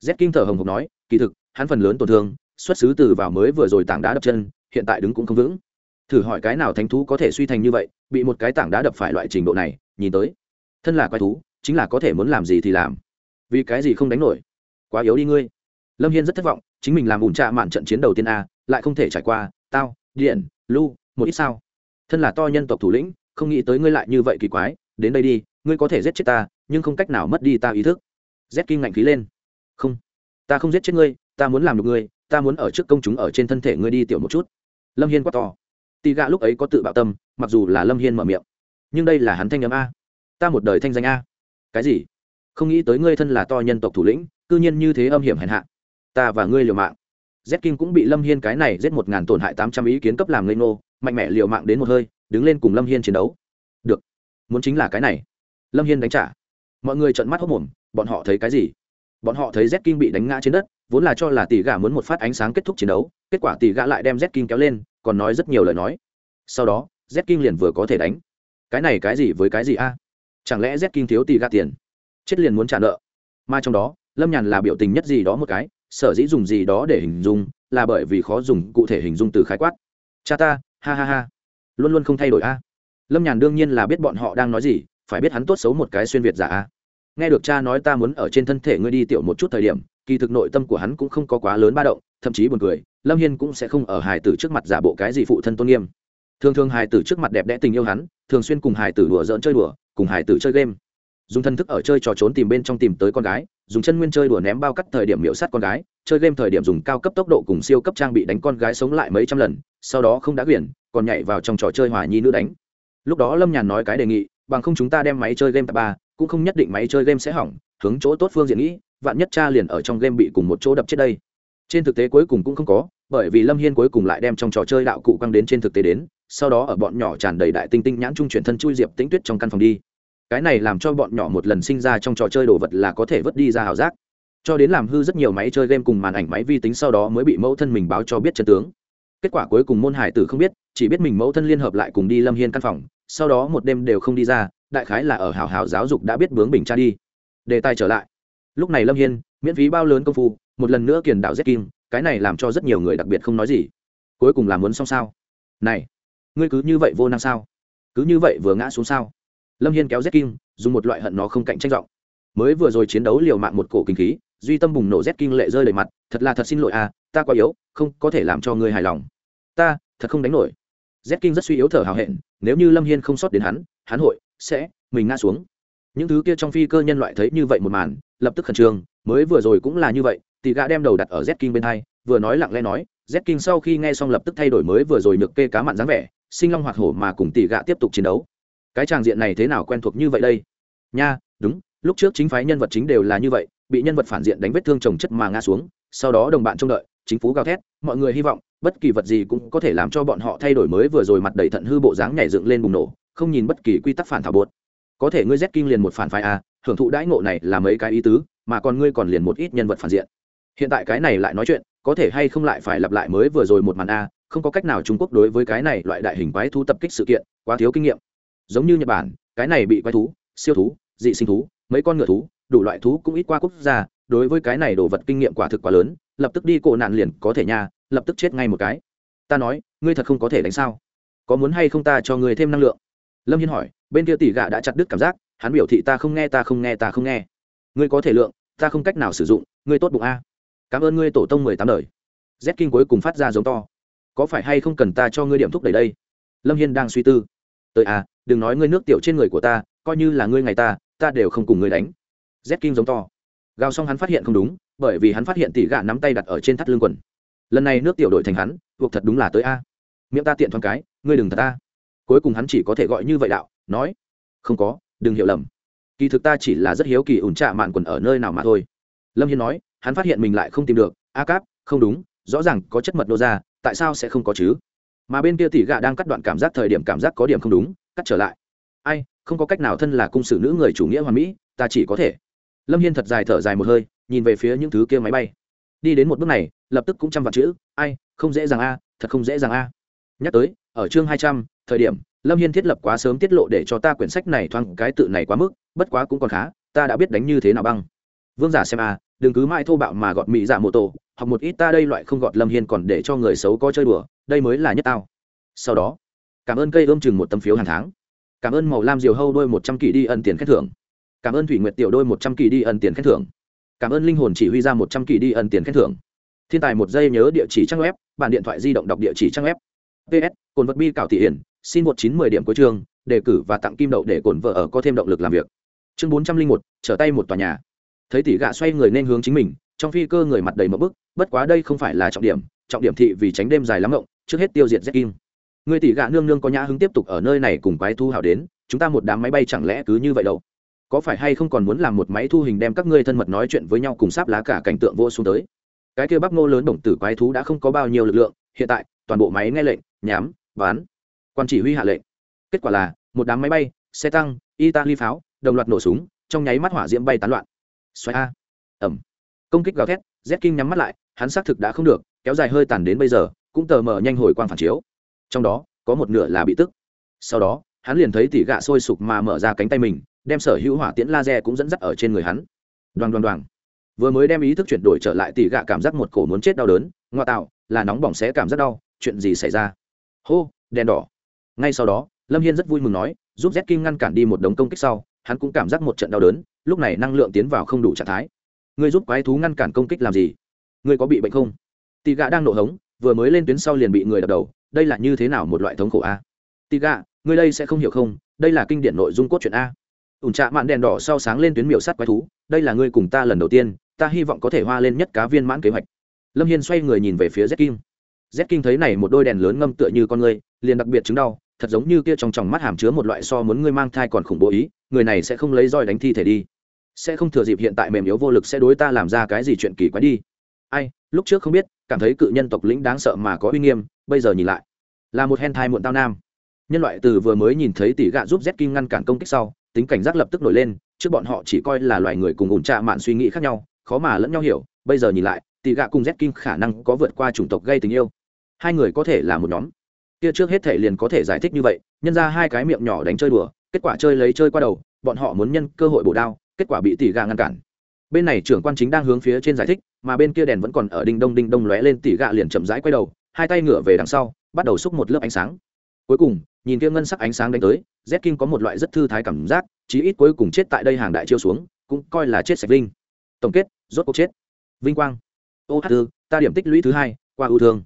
Z kim thở hồng hộc nói, kỳ thực, hắn phần lớn tổn thương, xuất xứ từ vào mới vừa rồi tảng đá đập chân, hiện tại đứng cũng không vững thử hỏi cái nào thánh thú có thể suy thành như vậy, bị một cái tảng đá đập phải loại trình độ này, nhìn tới. Thân là quái thú, chính là có thể muốn làm gì thì làm. Vì cái gì không đánh nổi? Quá yếu đi ngươi. Lâm hiên rất thất vọng, chính mình làm ủn trạ mạn trận chiến đầu tiên a, lại không thể trải qua. Tao, điện, lu, một ít sao. Thân là to nhân tộc thủ lĩnh, không nghĩ tới ngươi lại như vậy kỳ quái. Đến đây đi, ngươi có thể giết chết ta, nhưng không cách nào mất đi ta ý thức. Z kim ngạnh khí lên. Không, ta không giết chết ngươi, ta muốn làm được ngươi, ta muốn ở trước công chúng ở trên thân thể ngươi đi tiểu một chút. Lâm hiên quát to tì gạ lúc ấy có tự bạo tâm, mặc dù là lâm hiên mở miệng. Nhưng đây là hắn thanh nhắm a. Ta một đời thanh danh a. Cái gì? Không nghĩ tới ngươi thân là to nhân tộc thủ lĩnh, cư nhiên như thế âm hiểm hèn hạ. Ta và ngươi liều mạng. Z kim cũng bị lâm hiên cái này giết một ngàn tổn hại tám trăm ý kiến cấp làm ngây nô mạnh mẽ liều mạng đến một hơi, đứng lên cùng lâm hiên chiến đấu. Được. Muốn chính là cái này. Lâm hiên đánh trả. Mọi người trợn mắt hốc mồm, bọn họ thấy cái gì? Bọn họ thấy z kim bị đánh ngã trên đất, vốn là cho là tỷ gà muốn một phát ánh sáng kết thúc chiến đấu, kết quả tỷ gà lại đem z kim kéo lên còn nói rất nhiều lời nói. Sau đó, z kim liền vừa có thể đánh. Cái này cái gì với cái gì a? Chẳng lẽ z kim thiếu tì gạt tiền? Chết liền muốn trả nợ. Mà trong đó, lâm nhàn là biểu tình nhất gì đó một cái, sở dĩ dùng gì đó để hình dung, là bởi vì khó dùng cụ thể hình dung từ khái quát. Cha ta, ha ha ha. Luôn luôn không thay đổi a. Lâm nhàn đương nhiên là biết bọn họ đang nói gì, phải biết hắn tốt xấu một cái xuyên việt giả a. Nghe được cha nói ta muốn ở trên thân thể ngươi đi tiểu một chút thời điểm, kỳ thực nội tâm của hắn cũng không có quá lớn ba động thậm chí buồn cười, lâm hiên cũng sẽ không ở hài tử trước mặt giả bộ cái gì phụ thân tôn nghiêm. Thường thường hài tử trước mặt đẹp đẽ tình yêu hắn, thường xuyên cùng hài tử đùa dỡn chơi đùa, cùng hài tử chơi game. Dùng thân thức ở chơi trò trốn tìm bên trong tìm tới con gái, dùng chân nguyên chơi đùa ném bao cắt thời điểm miễu sát con gái, chơi game thời điểm dùng cao cấp tốc độ cùng siêu cấp trang bị đánh con gái sống lại mấy trăm lần, sau đó không đã quyển, còn nhảy vào trong trò chơi hòa nhi nữ đánh. Lúc đó lâm nhàn nói cái đề nghị, bằng không chúng ta đem máy chơi game tạp ba, cũng không nhất định máy chơi game sẽ hỏng, hướng chỗ tốt phương diện nghĩ, vạn nhất cha liền ở trong game bị cùng một chỗ đập chết đây trên thực tế cuối cùng cũng không có, bởi vì lâm hiên cuối cùng lại đem trong trò chơi đạo cụ quăng đến trên thực tế đến, sau đó ở bọn nhỏ tràn đầy đại tinh tinh nhãn trung chuyển thân chui diệp tĩnh tuyết trong căn phòng đi. Cái này làm cho bọn nhỏ một lần sinh ra trong trò chơi đồ vật là có thể vứt đi ra hào giác. Cho đến làm hư rất nhiều máy chơi game cùng màn ảnh máy vi tính sau đó mới bị mẫu thân mình báo cho biết chân tướng. Kết quả cuối cùng môn hải tử không biết, chỉ biết mình mẫu thân liên hợp lại cùng đi lâm hiên căn phòng, sau đó một đêm đều không đi ra, đại khái là ở hào hào giáo dục đã biết bướng bình cha đi. Đề tài trở lại. Lúc này lâm hiên, miễn phí bao lớn công phu một lần nữa kiền đạo z kim, cái này làm cho rất nhiều người đặc biệt không nói gì. Cuối cùng là muốn xong sao? Này, ngươi cứ như vậy vô năng sao? Cứ như vậy vừa ngã xuống sao? Lâm hiên kéo z kim, dùng một loại hận nó không cạnh tranh giọng. Mới vừa rồi chiến đấu liều mạng một cổ kinh khí, duy tâm bùng nổ z kim lệ rơi đầy mặt, thật là thật xin lỗi à ta quá yếu, không có thể làm cho ngươi hài lòng. Ta, thật không đánh nổi. Z kim rất suy yếu thở hào hẹn, nếu như lâm hiên không sót đến hắn hắn hội, sẽ, mình ngã xuống. Những thứ kia trong phi cơ nhân loại thấy như vậy một màn, lập tức khẩn trương, mới vừa rồi cũng là như vậy tỷ gã đem đầu đặt ở z kim bên hai, vừa nói lặng lẽ nói, z kim sau khi nghe xong lập tức thay đổi mới vừa rồi nhược kê cá mặn dáng vẻ, sinh long hoạt hổ mà cùng tỷ gã tiếp tục chiến đấu. Cái tràng diện này thế nào quen thuộc như vậy đây? Nha, đúng, lúc trước chính phái nhân vật chính đều là như vậy, bị nhân vật phản diện đánh vết thương trồng chất mà ngã xuống, sau đó đồng bạn trông đợi, chính phủ gào thét, mọi người hy vọng, bất kỳ vật gì cũng có thể làm cho bọn họ thay đổi mới vừa rồi mặt đầy thận hư bộ dáng nhảy dựng lên bùng nổ, không nhìn bất kỳ quy tắc phản thảo bột có thể ngươi z kinh liền một phản phái a hưởng thụ đãi ngộ này là mấy cái ý tứ, mà còn ngươi còn liền một ít nhân vật phản diện hiện tại cái này lại nói chuyện, có thể hay không lại phải lặp lại mới vừa rồi một màn a, không có cách nào trung quốc đối với cái này loại đại hình quái thú tập kích sự kiện quá thiếu kinh nghiệm. Giống như nhật bản, cái này bị quái thú, siêu thú, dị sinh thú, mấy con ngựa thú, đủ loại thú cũng ít qua quốc gia, đối với cái này đồ vật kinh nghiệm quả thực quá lớn, lập tức đi cổ nạn liền có thể nha, lập tức chết ngay một cái. Ta nói, ngươi thật không có thể đánh sao? Có muốn hay không ta cho ngươi thêm năng lượng? Lâm hiên hỏi, bên kia tỷ gạ đã chặt đứt cảm giác, hắn biểu thị ta không nghe, ta không nghe, ta không nghe. Ngươi có thể lượng, ta không cách nào sử dụng, ngươi tốt bụng a cảm ơn ngươi tổ tông mười tám đời. Z kinh cuối cùng phát ra giống to. Có phải hay không cần ta cho ngươi điểm thúc đẩy đây? Lâm hiên đang suy tư. Tới à đừng nói ngươi nước tiểu trên người của ta, coi như là ngươi ngày ta ta đều không cùng ngươi đánh. Z kinh giống to. Gào xong hắn phát hiện không đúng, bởi vì hắn phát hiện tỷ gạ nắm tay đặt ở trên thắt lưng quần. Lần này nước tiểu đổi thành hắn, buộc thật đúng là tới a. Miệng ta tiện thoáng cái, ngươi đừng thật ta cuối cùng hắn chỉ có thể gọi như vậy đạo, nói, không có, đừng hiểu lầm. Kỳ thực ta chỉ là rất hiếu kỳ ủn trạ mạn quần ở nơi nào mà thôi. Lâm hiên nói hắn phát hiện mình lại không tìm được. A cáp, không đúng, rõ ràng có chất mật nô ra, tại sao sẽ không có chứ? Mà bên kia tỷ gạ đang cắt đoạn cảm giác thời điểm cảm giác có điểm không đúng, cắt trở lại. Ai, không có cách nào thân là cung sử nữ người chủ nghĩa hoàn mỹ, ta chỉ có thể. Lâm hiên thật dài thở dài một hơi, nhìn về phía những thứ kia máy bay. Đi đến một bước này, lập tức cũng trăm vạn chữ, ai, không dễ dàng a, thật không dễ dàng a. Nhắc tới, ở chương hai trăm, thời điểm, lâm hiên thiết lập quá sớm tiết lộ để cho ta quyển sách này thoáng cái tự này quá mức, bất quá cũng còn khá, ta đã biết đánh như thế nào băng. Vương giả xem a đừng cứ mãi thô bạo mà gọt mỹ dạ mô tô học một ít ta đây loại không gọt lâm hiên còn để cho người xấu có chơi đùa, đây mới là nhất tao. Sau đó, cảm ơn cây ươm chừng một tấm phiếu hàng tháng. Cảm ơn màu lam diều hâu đôi một trăm kỳ đi ân tiền khen thưởng. Cảm ơn thủy nguyệt tiểu đôi một trăm kỳ đi ân tiền khen thưởng. Cảm ơn linh hồn chỉ huy ra một trăm kỳ đi ân tiền khen thưởng. Thiên tài một giây nhớ địa chỉ trang web, bản điện thoại di động đọc địa chỉ trang web. Ps cồn vật bi cảo thị hiển, xin một chín mười điểm cuối chương, đề cử và tặng kim đậu để cồn vợ ở có thêm động lực làm việc. Chương bốn trăm linh một, trở tay một tòa nhà thấy tỷ gạ xoay người nên hướng chính mình, trong phi cơ người mặt đầy mỡ bức, bất quá đây không phải là trọng điểm trọng điểm thị vì tránh đêm dài lắm ngộng trước hết tiêu diệt z kim người tỷ gạ nương nương có nhã hứng tiếp tục ở nơi này cùng quái thu hảo đến, chúng ta một đám máy bay chẳng lẽ cứ như vậy đâu? Có phải hay không còn muốn làm một máy thu hình đem các ngươi thân mật nói chuyện với nhau cùng sáp lá cả cảnh tượng vô xuống tới? Cái kia bắp ngô lớn đồng tử quái thú đã không có bao nhiêu lực lượng, hiện tại, toàn bộ máy nghe lệnh, nhám bán quan chỉ huy hạ lệnh. Kết quả là, một đám máy bay, xe tăng, italy pháo, đồng loạt nổ súng, trong nháy mắt hỏa diễm bay tán loạn xoay a. Ẩm. Công kích gào thét, z kim nhắm mắt lại, hắn xác thực đã không được, kéo dài hơi tàn đến bây giờ, cũng tờ mờ nhanh hồi quang phản chiếu. Trong đó, có một nửa là bị tức. Sau đó, hắn liền thấy tỉ gạ sôi sục mà mở ra cánh tay mình, đem sở hữu hỏa tiễn laser cũng dẫn dắt ở trên người hắn. Đoàn đoàn đoàn vừa mới đem ý thức chuyển đổi trở lại, tỉ gạ cảm giác một cổ muốn chết đau đớn, ngoa tạo, là nóng bỏng xé cảm giác đau, chuyện gì xảy ra? Hô, đèn đỏ. Ngay sau đó, lâm hiên rất vui mừng nói, giúp z kim ngăn cản đi một đống công kích sau, hắn cũng cảm giác một trận đau đớn lúc này năng lượng tiến vào không đủ trạng thái. Ngươi giúp quái thú ngăn cản công kích làm gì? Ngươi có bị bệnh không? Tị gạ đang nổ hống, vừa mới lên tuyến sau liền bị người đập đầu, đây là như thế nào một loại thống khổ a? Tị gạ, ngươi đây sẽ không hiểu không, đây là kinh điển nội dung cốt truyện a. Ủn trạ mạn đèn đỏ sau sáng lên tuyến miểu sắt quái thú, đây là ngươi cùng ta lần đầu tiên, ta hy vọng có thể hoa lên nhất cá viên mãn kế hoạch. Lâm hiên xoay người nhìn về phía z kim z kim thấy này một đôi đèn lớn ngâm tựa như con ngươi, liền đặc biệt chứng đau, thật giống như kia trong tròng mắt hàm chứa một loại so muốn ngươi mang thai còn khủng bố ý người này sẽ không lấy roi đánh thi thể đi. Sẽ không thừa dịp hiện tại mềm yếu vô lực sẽ đối ta làm ra cái gì chuyện kỳ quái đi. Ai, lúc trước không biết, cảm thấy cự nhân tộc lĩnh đáng sợ mà có uy nghiêm, bây giờ nhìn lại. Là một hen thai muộn tao nam. Nhân loại từ vừa mới nhìn thấy tỷ gạ giúp z kim ngăn cản công kích sau, tính cảnh giác lập tức nổi lên, trước bọn họ chỉ coi là loài người cùng ủn trạ mạn suy nghĩ khác nhau, khó mà lẫn nhau hiểu, bây giờ nhìn lại, tỷ gạ cùng z kim khả năng có vượt qua chủng tộc gây tình yêu. Hai người có thể là một nhóm. Kia trước hết thể liền có thể giải thích như vậy, nhân ra hai cái miệng nhỏ đánh chơi đùa kết quả chơi lấy chơi qua đầu, bọn họ muốn nhân cơ hội bổ đao, kết quả bị tỷ gà ngăn cản. Bên này trưởng quan chính đang hướng phía trên giải thích, mà bên kia đèn vẫn còn ở đinh đông đinh đông lóe lên, tỷ gà liền chậm rãi quay đầu, hai tay ngửa về đằng sau, bắt đầu xúc một lớp ánh sáng. Cuối cùng, nhìn kia ngân sắc ánh sáng đánh tới z king có một loại rất thư thái cảm giác, chí ít cuối cùng chết tại đây hàng đại chiêu xuống, cũng coi là chết sạch linh tổng kết, rốt cuộc chết. Vinh quang. Ô hát tư ta điểm tích lũy thứ hai, qua ưu thương.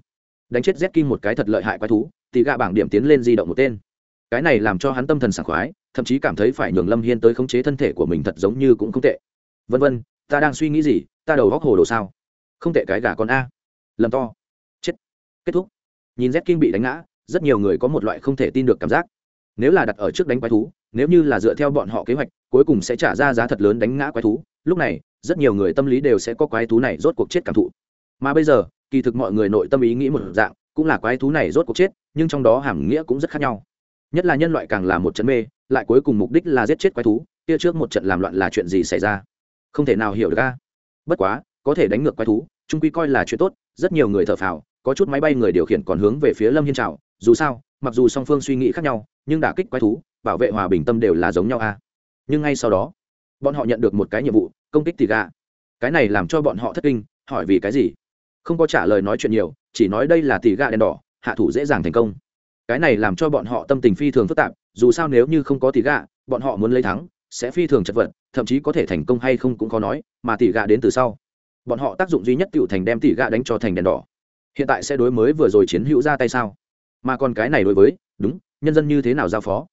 Đánh chết z king một cái thật lợi hại quái thú, tỷ gạ bảng điểm tiến lên di động một tên cái này làm cho hắn tâm thần sảng khoái, thậm chí cảm thấy phải nhường lâm hiên tới khống chế thân thể của mình thật giống như cũng không tệ. Vân vân, ta đang suy nghĩ gì, ta đầu góc hồ đồ sao? Không tệ cái gà con a. Lầm to. Chết. Kết thúc. Nhìn z kim bị đánh ngã, rất nhiều người có một loại không thể tin được cảm giác. Nếu là đặt ở trước đánh quái thú, nếu như là dựa theo bọn họ kế hoạch, cuối cùng sẽ trả ra giá thật lớn đánh ngã quái thú. Lúc này, rất nhiều người tâm lý đều sẽ có quái thú này rốt cuộc chết cảm thụ. Mà bây giờ, kỳ thực mọi người nội tâm ý nghĩ một dạng, cũng là quái thú này rốt cuộc chết, nhưng trong đó hàm nghĩa cũng rất khác nhau nhất là nhân loại càng là một trận mê, lại cuối cùng mục đích là giết chết quái thú, kia trước một trận làm loạn là chuyện gì xảy ra? Không thể nào hiểu được ca bất quá, có thể đánh ngược quái thú trung quy coi là chuyện tốt, rất nhiều người thở phào, có chút máy bay người điều khiển còn hướng về phía lâm hiên trào dù sao, mặc dù song phương suy nghĩ khác nhau, nhưng đả kích quái thú, bảo vệ hòa bình tâm đều là giống nhau a. Nhưng ngay sau đó, bọn họ nhận được một cái nhiệm vụ, công kích tỷ gà. Cái này làm cho bọn họ thất kinh, hỏi vì cái gì? Không có trả lời nói chuyện nhiều, chỉ nói đây là tỷ gà đèn đỏ, hạ thủ dễ dàng thành công cái này làm cho bọn họ tâm tình phi thường phức tạp, dù sao nếu như không có tỷ gà, bọn họ muốn lấy thắng, sẽ phi thường chật vật, thậm chí có thể thành công hay không cũng khó nói, mà tỷ gà đến từ sau. Bọn họ tác dụng duy nhất tựu thành đem tỷ gà đánh cho thành đèn đỏ. Hiện tại sẽ đối mới vừa rồi chiến hữu ra tay sao? Mà còn cái này đối với, đúng, nhân dân như thế nào giao phó?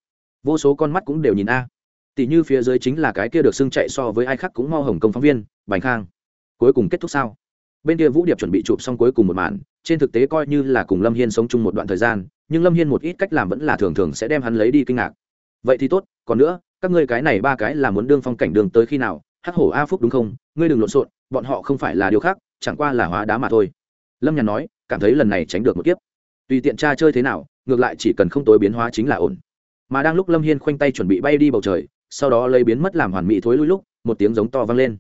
Vô số con mắt cũng đều nhìn a. Tỷ như phía dưới chính là cái kia được xưng chạy so với ai khác cũng mau hồng công phóng viên, bành khang. Cuối cùng kết thúc sao? Bên kia vũ điệp chuẩn bị chụp xong cuối cùng một màn trên thực tế coi như là cùng lâm hiên sống chung một đoạn thời gian, nhưng lâm hiên một ít cách làm vẫn là thường thường sẽ đem hắn lấy đi kinh ngạc. Vậy thì tốt, còn nữa, các ngươi cái này ba cái là muốn đương phong cảnh đường tới khi nào? Hắc hổ a phúc đúng không? Ngươi đừng lộn xộn, bọn họ không phải là điều khác, chẳng qua là hóa đá mà thôi. Lâm nhàn nói, cảm thấy lần này tránh được một kiếp. Tùy tiện tra chơi thế nào, ngược lại chỉ cần không tối biến hóa chính là ổn. Mà đang lúc lâm hiên khoanh tay chuẩn bị bay đi bầu trời, sau đó lấy biến mất làm hoàn mỹ thối lui lúc, một tiếng giống to vang lên.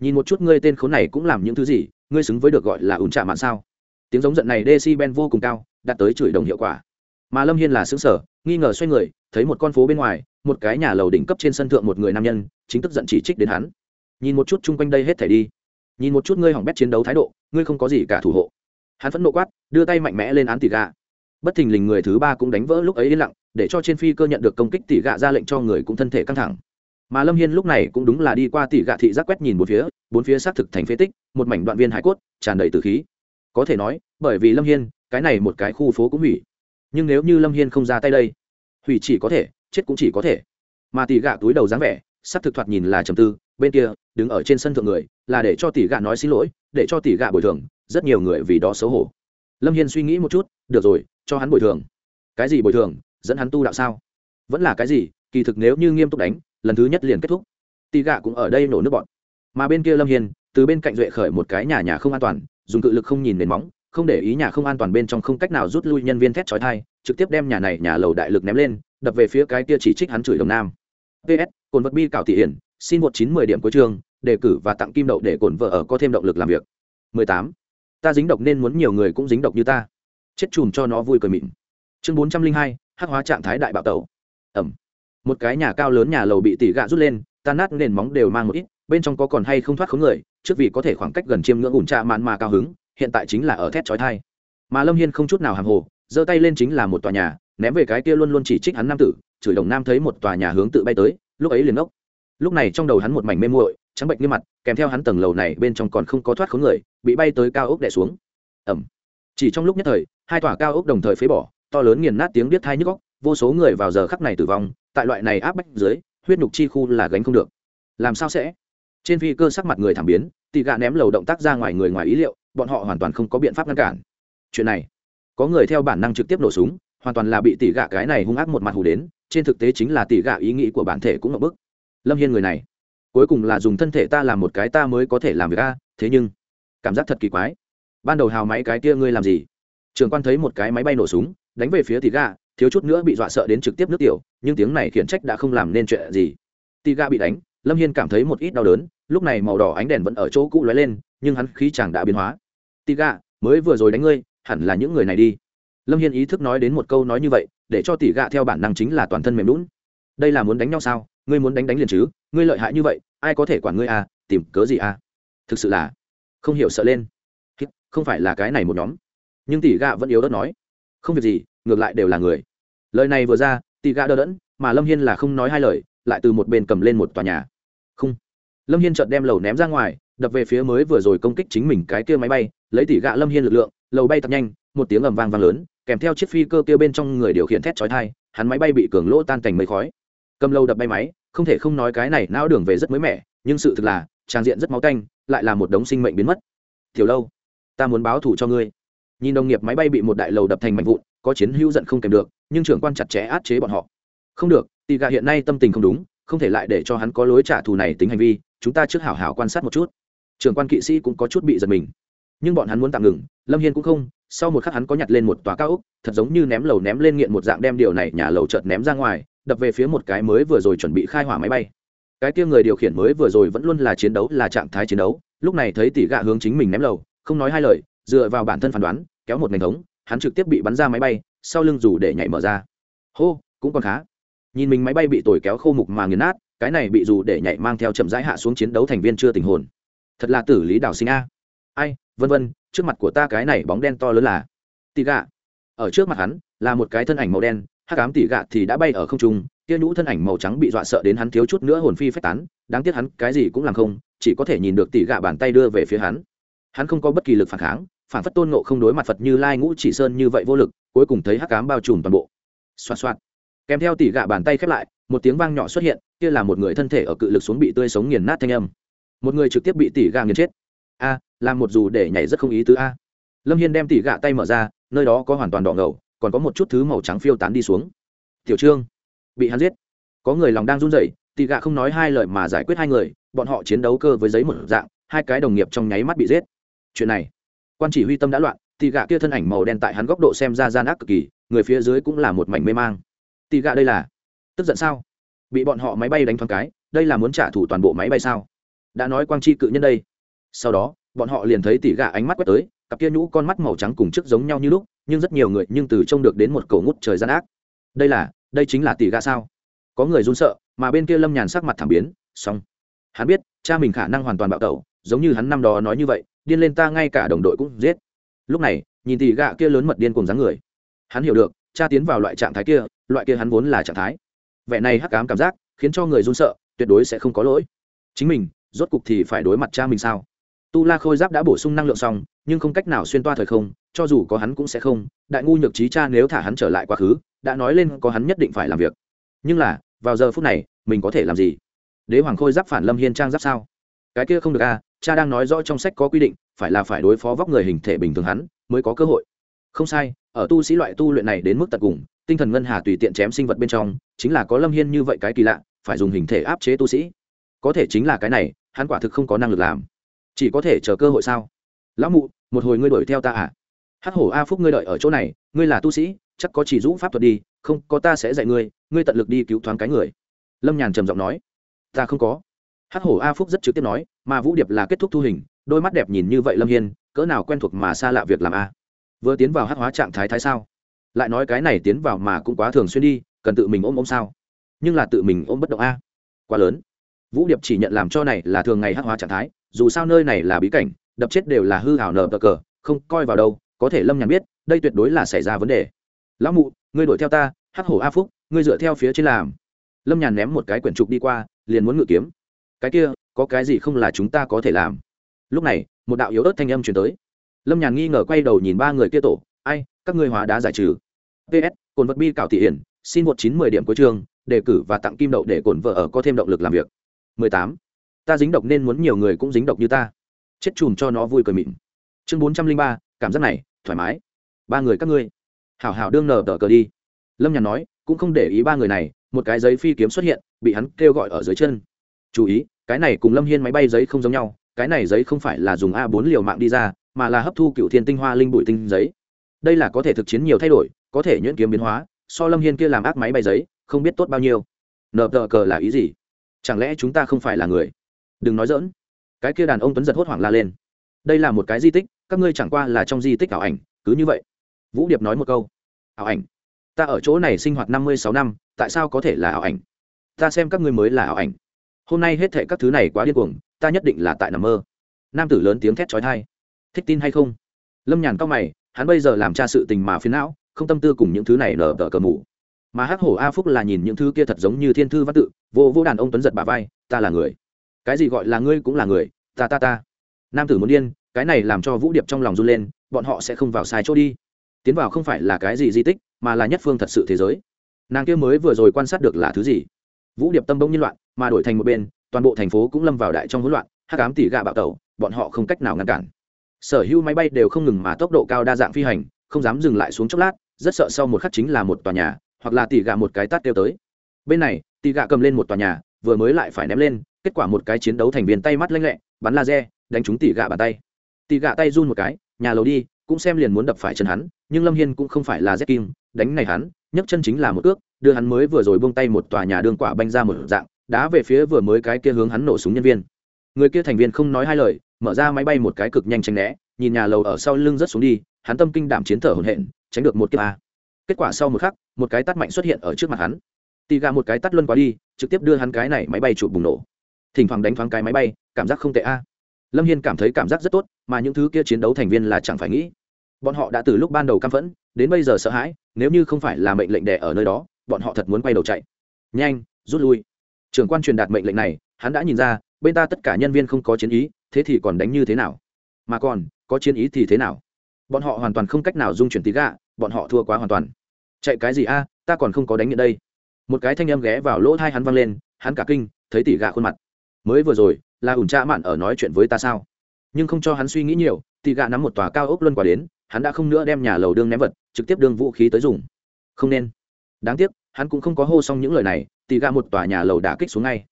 Nhìn một chút ngươi tên khốn này cũng làm những thứ gì, ngươi xứng với được gọi là ủn trạ mạn sao? Tiếng giống giận này decibel vô cùng cao, đạt tới chửi đồng hiệu quả. Mà lâm hiên là xứng sở, nghi ngờ xoay người, thấy một con phố bên ngoài, một cái nhà lầu đỉnh cấp trên sân thượng một người nam nhân, chính tức giận chỉ trích đến hắn. Nhìn một chút chung quanh đây hết thể đi. Nhìn một chút ngươi hỏng bét chiến đấu thái độ, ngươi không có gì cả thủ hộ. Hắn phẫn nộ quát, đưa tay mạnh mẽ lên án tỷ gà bất thình lình người thứ ba cũng đánh vỡ lúc ấy yên lặng, để cho trên phi cơ nhận được công kích tỷ gạ ra lệnh cho người cũng thân thể căng thẳng. Mà lâm hiên lúc này cũng đúng là đi qua tỷ gạ thị giác quét nhìn bốn phía bốn phía xác thực thành phế tích, một mảnh đoạn viên hải cốt, tràn đầy từ khí có thể nói, bởi vì lâm hiên, cái này một cái khu phố cũng hủy. Nhưng nếu như lâm hiên không ra tay đây, hủy chỉ có thể, chết cũng chỉ có thể. Mà tỷ gạ túi đầu dáng vẻ, sắp thực thoạt nhìn là trầm tư, bên kia, đứng ở trên sân thượng người, là để cho tỷ gạ nói xin lỗi, để cho tỷ gạ bồi thường, rất nhiều người vì đó xấu hổ. Lâm hiên suy nghĩ một chút, được rồi, cho hắn bồi thường. Cái gì bồi thường? Dẫn hắn tu đạo sao? Vẫn là cái gì, kỳ thực nếu như nghiêm túc đánh, lần thứ nhất liền kết thúc. Tỷ gạ cũng ở đây nổ nước bọn mà bên kia lâm hiên, từ bên cạnh duệ khởi một cái nhà nhà không an toàn dùng cự lực không nhìn nền móng không để ý nhà không an toàn bên trong không cách nào rút lui nhân viên thét trói thai trực tiếp đem nhà này nhà lầu đại lực ném lên đập về phía cái kia chỉ trích hắn chửi đồng nam. Ps cồn vật bi cảo thị hiển xin một chín mười điểm cuối trường đề cử và tặng kim đậu để cồn vợ ở có thêm động lực làm việc. 18. ta dính độc nên muốn nhiều người cũng dính độc như ta. Chết chùm cho nó vui cười mịn. Chương 402, hắc hóa trạng thái đại bạo tẩu. Ẩm. Một cái nhà cao lớn nhà lầu bị tỉ gạ rút lên tan nát nền móng đều mang một ít bên trong có còn hay không thoát khống người, trước vì có thể khoảng cách gần chiêm ngưỡng ủn trạ mạn mà cao hứng, hiện tại chính là ở thét chói thai mà lâm hiên không chút nào hàng hồ, giơ tay lên chính là một tòa nhà, ném về cái kia luôn luôn chỉ trích hắn nam tử, chửi đồng nam thấy một tòa nhà hướng tự bay tới, lúc ấy liền ốc lúc này trong đầu hắn một mảnh mê muội, trắng bệnh như mặt, kèm theo hắn tầng lầu này bên trong còn không có thoát khống người, bị bay tới cao ốc đè xuống. Ẩm chỉ trong lúc nhất thời, hai tòa cao ốc đồng thời phế bỏ, to lớn nghiền nát tiếng biết thai nhức góc vô số người vào giờ khắc này tử vong, tại loại này áp bách dưới, huyết nhục chi khu là gánh không được. Làm sao sẽ? Trên phi cơ sắc mặt người thảm biến tị gạ ném lầu động tác ra ngoài người ngoài ý liệu, bọn họ hoàn toàn không có biện pháp ngăn cản. Chuyện này, có người theo bản năng trực tiếp nổ súng, hoàn toàn là bị tỉ gạ cái này hung ác một mặt hù đến, trên thực tế chính là tỉ gạ ý nghĩ của bản thể cũng ngập bức. Lâm hiên người này, cuối cùng là dùng thân thể ta làm một cái ta mới có thể làm việc a, thế nhưng, cảm giác thật kỳ quái. Ban đầu hào máy cái kia ngươi làm gì? Trường quan thấy một cái máy bay nổ súng, đánh về phía tỉ gạ, thiếu chút nữa bị dọa sợ đến trực tiếp nước tiểu, nhưng tiếng này khiển trách đã không làm nên chuyện gì. Tỉ gạ bị đánh lâm hiên cảm thấy một ít đau đớn, lúc này màu đỏ ánh đèn vẫn ở chỗ cũ lóe lên, nhưng hắn khí chàng đã biến hóa. Tỉ gạ, mới vừa rồi đánh ngươi, hẳn là những người này đi. Lâm hiên ý thức nói đến một câu nói như vậy, để cho tỷ gạ theo bản năng chính là toàn thân mềm lún đây là muốn đánh nhau sao? Ngươi muốn đánh đánh liền chứ? Ngươi lợi hại như vậy, ai có thể quản ngươi à? Tìm cớ gì à? Thực sự là không hiểu sợ lên. Không phải là cái này một nhóm. Nhưng tỷ gạ vẫn yếu đất nói, không việc gì, ngược lại đều là người. Lời này vừa ra tỷ gạ đỡ đẫn, mà lâm hiên là không nói hai lời, lại từ một bên cầm lên một tòa nhà không. Lâm hiên chợt đem lầu ném ra ngoài, đập về phía mới vừa rồi công kích chính mình cái kia máy bay, lấy tỷ gạ lâm hiên lực lượng, lầu bay thật nhanh, một tiếng ầm vang vang lớn, kèm theo chiếc phi cơ kia bên trong người điều khiển thét chói thai hắn máy bay bị cường lỗ tan thành mây khói. Cầm lâu đập bay máy, không thể không nói cái này não đường về rất mới mẻ, nhưng sự thực là trang diện rất máu canh lại là một đống sinh mệnh biến mất. Tiểu lâu, ta muốn báo thù cho ngươi. Nhìn đồng nghiệp máy bay bị một đại lầu đập thành mảnh vụn, có chiến hữu giận không kèm được, nhưng trưởng quan chặt chẽ át chế bọn họ. Không được tì gà hiện nay tâm tình không đúng không thể lại để cho hắn có lối trả thù này tính hành vi, chúng ta trước hảo hảo quan sát một chút. Trưởng quan kỵ sĩ cũng có chút bị giật mình. Nhưng bọn hắn muốn tạm ngừng, lâm hiên cũng không, sau một khắc hắn có nhặt lên một tòa cao ốc, thật giống như ném lầu ném lên nghiện một dạng đem điều này nhà lầu chợt ném ra ngoài, đập về phía một cái mới vừa rồi chuẩn bị khai hỏa máy bay. Cái kia người điều khiển mới vừa rồi vẫn luôn là chiến đấu, là trạng thái chiến đấu, lúc này thấy tỷ gạ hướng chính mình ném lầu, không nói hai lời, dựa vào bản thân phán đoán, kéo một ngành thống, hắn trực tiếp bị bắn ra máy bay, sau lưng dù để nhảy mở ra. Hô, cũng còn khá nhìn mình máy bay bị tồi kéo khô mục mà nghiền nát, cái này bị dù để nhảy mang theo chậm rãi hạ xuống chiến đấu thành viên chưa tình hồn. Thật là tử lý đảo sinh a. Ai, vân vân, trước mặt của ta cái này bóng đen to lớn là tỷ gạ ở trước mặt hắn, là một cái thân ảnh màu đen, hắc ám tỷ gạ thì đã bay ở không trung, kia nhũ thân ảnh màu trắng bị dọa sợ đến hắn thiếu chút nữa hồn phi phách tán, đáng tiếc hắn cái gì cũng làm không, chỉ có thể nhìn được tỷ gạ bàn tay đưa về phía hắn. Hắn không có bất kỳ lực phản kháng, phản phất tôn ngộ không đối mặt phật như lai ngũ chỉ sơn như vậy vô lực, cuối cùng thấy hắc ám bao trùm toàn bộ. Xoa xoa kèm theo tỷ gạ bàn tay khép lại, một tiếng vang nhỏ xuất hiện, kia là một người thân thể ở cự lực xuống bị tươi sống nghiền nát thanh âm. Một người trực tiếp bị tỷ gạ nghiền chết. A, làm một dù để nhảy rất không ý tứ a. Lâm hiên đem tỷ gạ tay mở ra, nơi đó có hoàn toàn đỏ ngầu, còn có một chút thứ màu trắng phiêu tán đi xuống. Tiểu trương, bị hắn giết. Có người lòng đang run rẩy tỷ gạ không nói hai lời mà giải quyết hai người, bọn họ chiến đấu cơ với giấy một dạng, hai cái đồng nghiệp trong nháy mắt bị giết. Chuyện này, quan chỉ huy tâm đã loạn tỷ gạ kia thân ảnh màu đen tại hắn góc độ xem ra gian ác cực kỳ, người phía dưới cũng là một mảnh mê mang tỷ gạ đây là? Tức giận sao? Bị bọn họ máy bay đánh thoáng cái, đây là muốn trả thù toàn bộ máy bay sao? Đã nói quang chi cự nhân đây. Sau đó, bọn họ liền thấy tỷ gà ánh mắt quét tới, cặp kia nhũ con mắt màu trắng cùng trước giống nhau như lúc, nhưng rất nhiều người nhưng từ trông được đến một cầu ngút trời gian ác. Đây là, đây chính là tỷ gà sao? Có người run sợ, mà bên kia lâm nhàn sắc mặt thảm biến, xong. Hắn biết, cha mình khả năng hoàn toàn bạo tẩu, giống như hắn năm đó nói như vậy, điên lên ta ngay cả đồng đội cũng giết. Lúc này, nhìn tỷ gà kia lớn mật điên cùng dáng người. Hắn hiểu được, cha tiến vào loại trạng thái kia loại kia hắn vốn là trạng thái. Vẻ này hắc ám cảm giác khiến cho người run sợ tuyệt đối sẽ không có lỗi. Chính mình rốt cục thì phải đối mặt cha mình sao? Tu la khôi giáp đã bổ sung năng lượng xong nhưng không cách nào xuyên toa thời không cho dù có hắn cũng sẽ không. Đại ngu nhược trí cha nếu thả hắn trở lại quá khứ đã nói lên có hắn nhất định phải làm việc. Nhưng là vào giờ phút này mình có thể làm gì? Đế hoàng khôi giáp phản lâm hiên trang giáp sao? Cái kia không được a à, cha đang nói rõ trong sách có quy định phải là phải đối phó vóc người hình thể bình thường hắn mới có cơ hội. Không sai ở tu sĩ loại tu luyện này đến mức tận cùng tinh thần ngân hà tùy tiện chém sinh vật bên trong, chính là có lâm hiên như vậy cái kỳ lạ, phải dùng hình thể áp chế tu sĩ. Có thể chính là cái này, hắn quả thực không có năng lực làm. Chỉ có thể chờ cơ hội sao? Lão mụ, một hồi ngươi đuổi theo ta à? Hắc hổ a phúc ngươi đợi ở chỗ này, ngươi là tu sĩ, chắc có chỉ dũng pháp thuật đi, không, có ta sẽ dạy ngươi ngươi tận lực đi cứu thoáng cái người. Lâm nhàn trầm giọng nói. Ta không có. Hắc hổ a phúc rất trực tiếp nói, mà vũ điệp là kết thúc thu hình, đôi mắt đẹp nhìn như vậy lâm hiên, cỡ nào quen thuộc mà xa lạ việc làm a. Vừa tiến vào hắc hóa trạng thái thái sao? Lại nói cái này tiến vào mà cũng quá thường xuyên đi, cần tự mình ôm ôm sao? Nhưng là tự mình ôm bất động a. Quá lớn. Vũ điệp chỉ nhận làm cho này là thường ngày hắc hóa trạng thái, dù sao nơi này là bí cảnh, đập chết đều là hư hảo nở bờ cờ, không coi vào đâu, có thể lâm nhàn biết, đây tuyệt đối là xảy ra vấn đề. Lão mụ, ngươi đuổi theo ta, hắc hổ a phúc, ngươi dựa theo phía trên làm. Lâm nhàn ném một cái quyển trục đi qua, liền muốn ngự kiếm. Cái kia, có cái gì không là chúng ta có thể làm? Lúc này, một đạo yếu ớt thanh âm chuyển tới. Lâm nhàn nghi ngờ quay đầu nhìn ba người kia tổ ai, các ngươi hóa đá giải trừ. Ps cồn vật bi cảo thị hiển, xin một chín mười điểm cuối trường đề cử và tặng kim đậu để cồn vợ ở có thêm động lực làm việc. Mười tám. Ta dính độc nên muốn nhiều người cũng dính độc như ta. Chết chùm cho nó vui cười mịn. Chương bốn trăm linh ba, cảm giác này, thoải mái. Ba người các ngươi. Hảo hảo đương nở tờ cờ đi. Lâm nhàn nói, cũng không để ý ba người này, một cái giấy phi kiếm xuất hiện, bị hắn kêu gọi ở dưới chân. Chú ý, cái này cùng lâm hiên máy bay giấy không giống nhau, cái này giấy không phải là dùng a bốn liều mạng đi ra, mà là hấp thu cựu thiên tinh hoa linh bụi tinh giấy đây là có thể thực chiến nhiều thay đổi, có thể nhuyễn kiếm biến hóa, so lâm hiên kia làm ác máy bay giấy, không biết tốt bao nhiêu. Nợ tờ cờ là ý gì? Chẳng lẽ chúng ta không phải là người? Đừng nói dỡn cái kia đàn ông tuấn giật hốt hoảng la lên. Đây là một cái di tích, các ngươi chẳng qua là trong di tích ảo ảnh, cứ như vậy. Vũ điệp nói một câu. Ảo ảnh? Ta ở chỗ này sinh hoạt năm mươi sáu năm, tại sao có thể là ảo ảnh? Ta xem các ngươi mới là ảo ảnh. Hôm nay hết thệ các thứ này quá điên cuồng, ta nhất định là tại nằm mơ. Nam tử lớn tiếng thét trói thai thích tin hay không? Lâm nhàn cao mày hắn bây giờ làm cha sự tình mà phiến não, không tâm tư cùng những thứ này nở tờ cờ mù. Mà hắc hổ a phúc là nhìn những thứ kia thật giống như thiên thư văn tự, vô vô đàn ông tuấn giật bà vai, ta là người. Cái gì gọi là ngươi cũng là người, ta ta ta. Nam tử muốn điên, cái này làm cho vũ điệp trong lòng run lên, bọn họ sẽ không vào sai chỗ đi. Tiến vào không phải là cái gì di tích, mà là nhất phương thật sự thế giới. Nàng kia mới vừa rồi quan sát được là thứ gì? Vũ điệp tâm bỗng nhiên loạn, mà đổi thành một bên, toàn bộ thành phố cũng lâm vào đại trong hỗn loạn, hắc ám tỉ gạ bạo tẩu, bọn họ không cách nào ngăn cản sở hữu máy bay đều không ngừng mà tốc độ cao đa dạng phi hành, không dám dừng lại xuống chốc lát, rất sợ sau một khắc chính là một tòa nhà, hoặc là tỉ gạ một cái tát kêu tới. Bên này tỉ gạ cầm lên một tòa nhà, vừa mới lại phải ném lên, kết quả một cái chiến đấu thành viên tay mắt lanh lẹ, bắn laser, đánh trúng tỉ gạ bàn tay. Tỉ gạ tay run một cái, nhà lầu đi, cũng xem liền muốn đập phải chân hắn, nhưng lâm hiên cũng không phải là z kim đánh này hắn, nhấc chân chính là một ước đưa hắn mới vừa rồi buông tay một tòa nhà đương quả banh ra một dạng, đá về phía vừa mới cái kia hướng hắn nổ súng nhân viên. Người kia thành viên không nói hai lời mở ra máy bay một cái cực nhanh tránh né, nhìn nhà lầu ở sau lưng rất xuống đi, hắn tâm kinh đảm chiến thở hổn hển, tránh được một kiếp a. Kết quả sau một khắc, một cái tắt mạnh xuất hiện ở trước mặt hắn. Tì gà một cái tắt luân quá đi, trực tiếp đưa hắn cái này máy bay chụp bùng nổ. Thỉnh thoảng đánh thoáng cái máy bay, cảm giác không tệ a. Lâm hiên cảm thấy cảm giác rất tốt, mà những thứ kia chiến đấu thành viên là chẳng phải nghĩ. Bọn họ đã từ lúc ban đầu căm phẫn, đến bây giờ sợ hãi, nếu như không phải là mệnh lệnh đẻ ở nơi đó, bọn họ thật muốn quay đầu chạy. Nhanh, rút lui. Trưởng quan truyền đạt mệnh lệnh này, hắn đã nhìn ra, bên ta tất cả nhân viên không có chiến ý thế thì còn đánh như thế nào? Mà còn, có chiến ý thì thế nào? Bọn họ hoàn toàn không cách nào dung chuyển tí gạ, bọn họ thua quá hoàn toàn. Chạy cái gì a, ta còn không có đánh nhận đây. Một cái thanh âm ghé vào lỗ thai hắn văng lên, hắn cả kinh, thấy tỉ gạ khuôn mặt. Mới vừa rồi, là ủn cha mạn ở nói chuyện với ta sao? Nhưng không cho hắn suy nghĩ nhiều tỉ gạ nắm một tòa cao ốc luân quả đến, hắn đã không nữa đem nhà lầu đương ném vật, trực tiếp đương vũ khí tới dùng. Không nên. Đáng tiếc, hắn cũng không có hô xong những lời này tỉ gạ một tòa nhà lầu đã kích xuống ngay.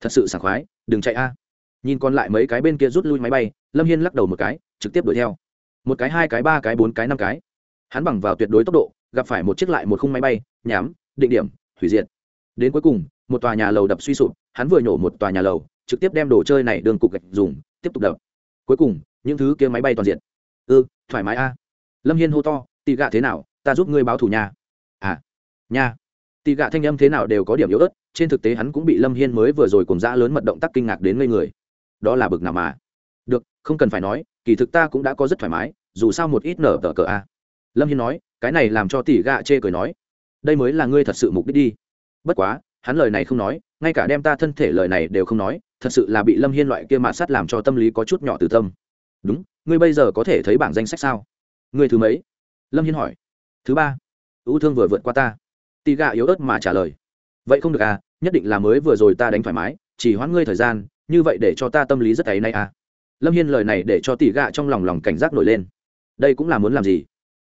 Thật sự sảng khoái, đừng chạy a nhìn còn lại mấy cái bên kia rút lui máy bay lâm hiên lắc đầu một cái trực tiếp đuổi theo. Một cái hai cái ba cái bốn cái năm cái. Hắn bằng vào tuyệt đối tốc độ gặp phải một chiếc lại một khung máy bay nhám định điểm hủy diệt. Đến cuối cùng một tòa nhà lầu đập suy sụp hắn vừa nhổ một tòa nhà lầu trực tiếp đem đồ chơi này đường cục gạch dùng tiếp tục đập. Cuối cùng những thứ kia máy bay toàn diện. Ư thoải mái a. Lâm hiên hô to tị gạ thế nào? Ta giúp ngươi báo thủ nhà à nhà, tị gạ thanh âm thế nào đều có điểm yếu ớt trên thực tế hắn cũng bị lâm hiên mới vừa rồi cùng dã lớn mật động tác kinh ngạc đến ngây người đó là bực nào mà. Được, không cần phải nói, kỳ thực ta cũng đã có rất thoải mái, dù sao một ít nở tờ cờ a. Lâm hiên nói, cái này làm cho tỷ gạ chê cười nói, đây mới là ngươi thật sự mục đích đi. Bất quá, hắn lời này không nói, ngay cả đem ta thân thể lời này đều không nói, thật sự là bị lâm hiên loại kia mạt sắt làm cho tâm lý có chút nhỏ từ tâm. Đúng, ngươi bây giờ có thể thấy bảng danh sách sao? Ngươi thứ mấy? Lâm hiên hỏi. Thứ ba. Ưu thương vừa vượt qua ta. Tỷ gạ yếu ớt mà trả lời. Vậy không được à nhất định là mới vừa rồi ta đánh thoải mái, chỉ hoãn ngươi thời gian như vậy để cho ta tâm lý rất ấy nay à. Lâm hiên lời này để cho tỷ gạ trong lòng lòng cảnh giác nổi lên. Đây cũng là muốn làm gì?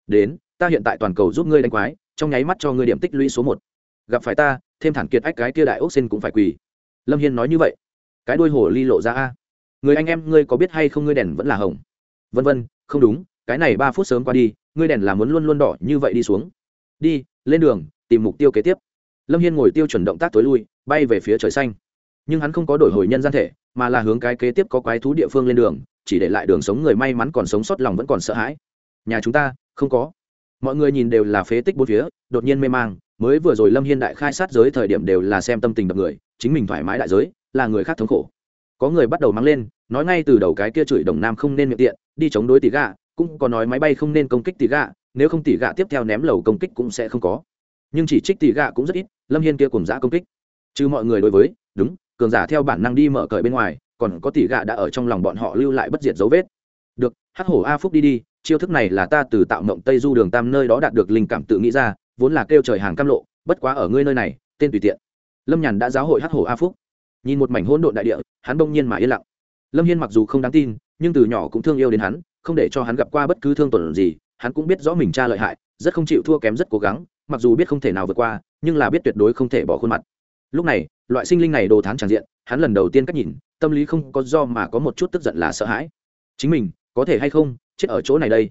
Đến, ta hiện tại toàn cầu giúp ngươi đánh quái, trong nháy mắt cho ngươi điểm tích lũy số một. Gặp phải ta, thêm thản kiệt ách cái kia đại ốc xin cũng phải quỳ. Lâm hiên nói như vậy. Cái đuôi hổ ly lộ ra a. Người anh em, ngươi có biết hay không ngươi đèn vẫn là hồng? Vân vân, không đúng, cái này ba phút sớm qua đi, ngươi đèn là muốn luôn luôn đỏ như vậy đi xuống. Đi, lên đường, tìm mục tiêu kế tiếp. Lâm hiên ngồi tiêu chuẩn động tác tối lui, bay về phía trời xanh nhưng hắn không có đổi hồi nhân gian thể, mà là hướng cái kế tiếp có quái thú địa phương lên đường, chỉ để lại đường sống người may mắn còn sống sót lòng vẫn còn sợ hãi. Nhà chúng ta, không có. Mọi người nhìn đều là phế tích bốn phía, đột nhiên mê mang, mới vừa rồi lâm hiên đại khai sát giới thời điểm đều là xem tâm tình đập người, chính mình thoải mái đại giới, là người khác thống khổ. Có người bắt đầu mang lên, nói ngay từ đầu cái kia chửi đồng nam không nên miệng tiện, đi chống đối tỷ gạ cũng có nói máy bay không nên công kích tỷ gạ nếu không tỷ gạ tiếp theo ném lầu công kích cũng sẽ không có. Nhưng chỉ trích tỷ gạ cũng rất ít, lâm hiên kia cùng giã công kích. Chứ mọi người đối với, đúng cường giả theo bản năng đi mở cởi bên ngoài, còn có tỷ gạ đã ở trong lòng bọn họ lưu lại bất diệt dấu vết. Được, hắc hổ a phúc đi đi, chiêu thức này là ta từ tạo mộng tây du đường tam nơi đó đạt được linh cảm tự nghĩ ra, vốn là kêu trời hàng cam lộ, bất quá ở ngươi nơi này, tên tùy tiện. Lâm nhàn đã giáo hội hắc hổ a phúc. Nhìn một mảnh hỗn độn đại địa, hắn bỗng nhiên mà yên lặng. Lâm hiên mặc dù không đáng tin, nhưng từ nhỏ cũng thương yêu đến hắn, không để cho hắn gặp qua bất cứ thương tổn gì, hắn cũng biết rõ mình cha lợi hại, rất không chịu thua kém rất cố gắng, mặc dù biết không thể nào vượt qua, nhưng là biết tuyệt đối không thể bỏ khuôn mặt. Lúc này loại sinh linh này đồ thán tràn diện, hắn lần đầu tiên cách nhìn, tâm lý không có do mà có một chút tức giận là sợ hãi. Chính mình, có thể hay không, chết ở chỗ này đây?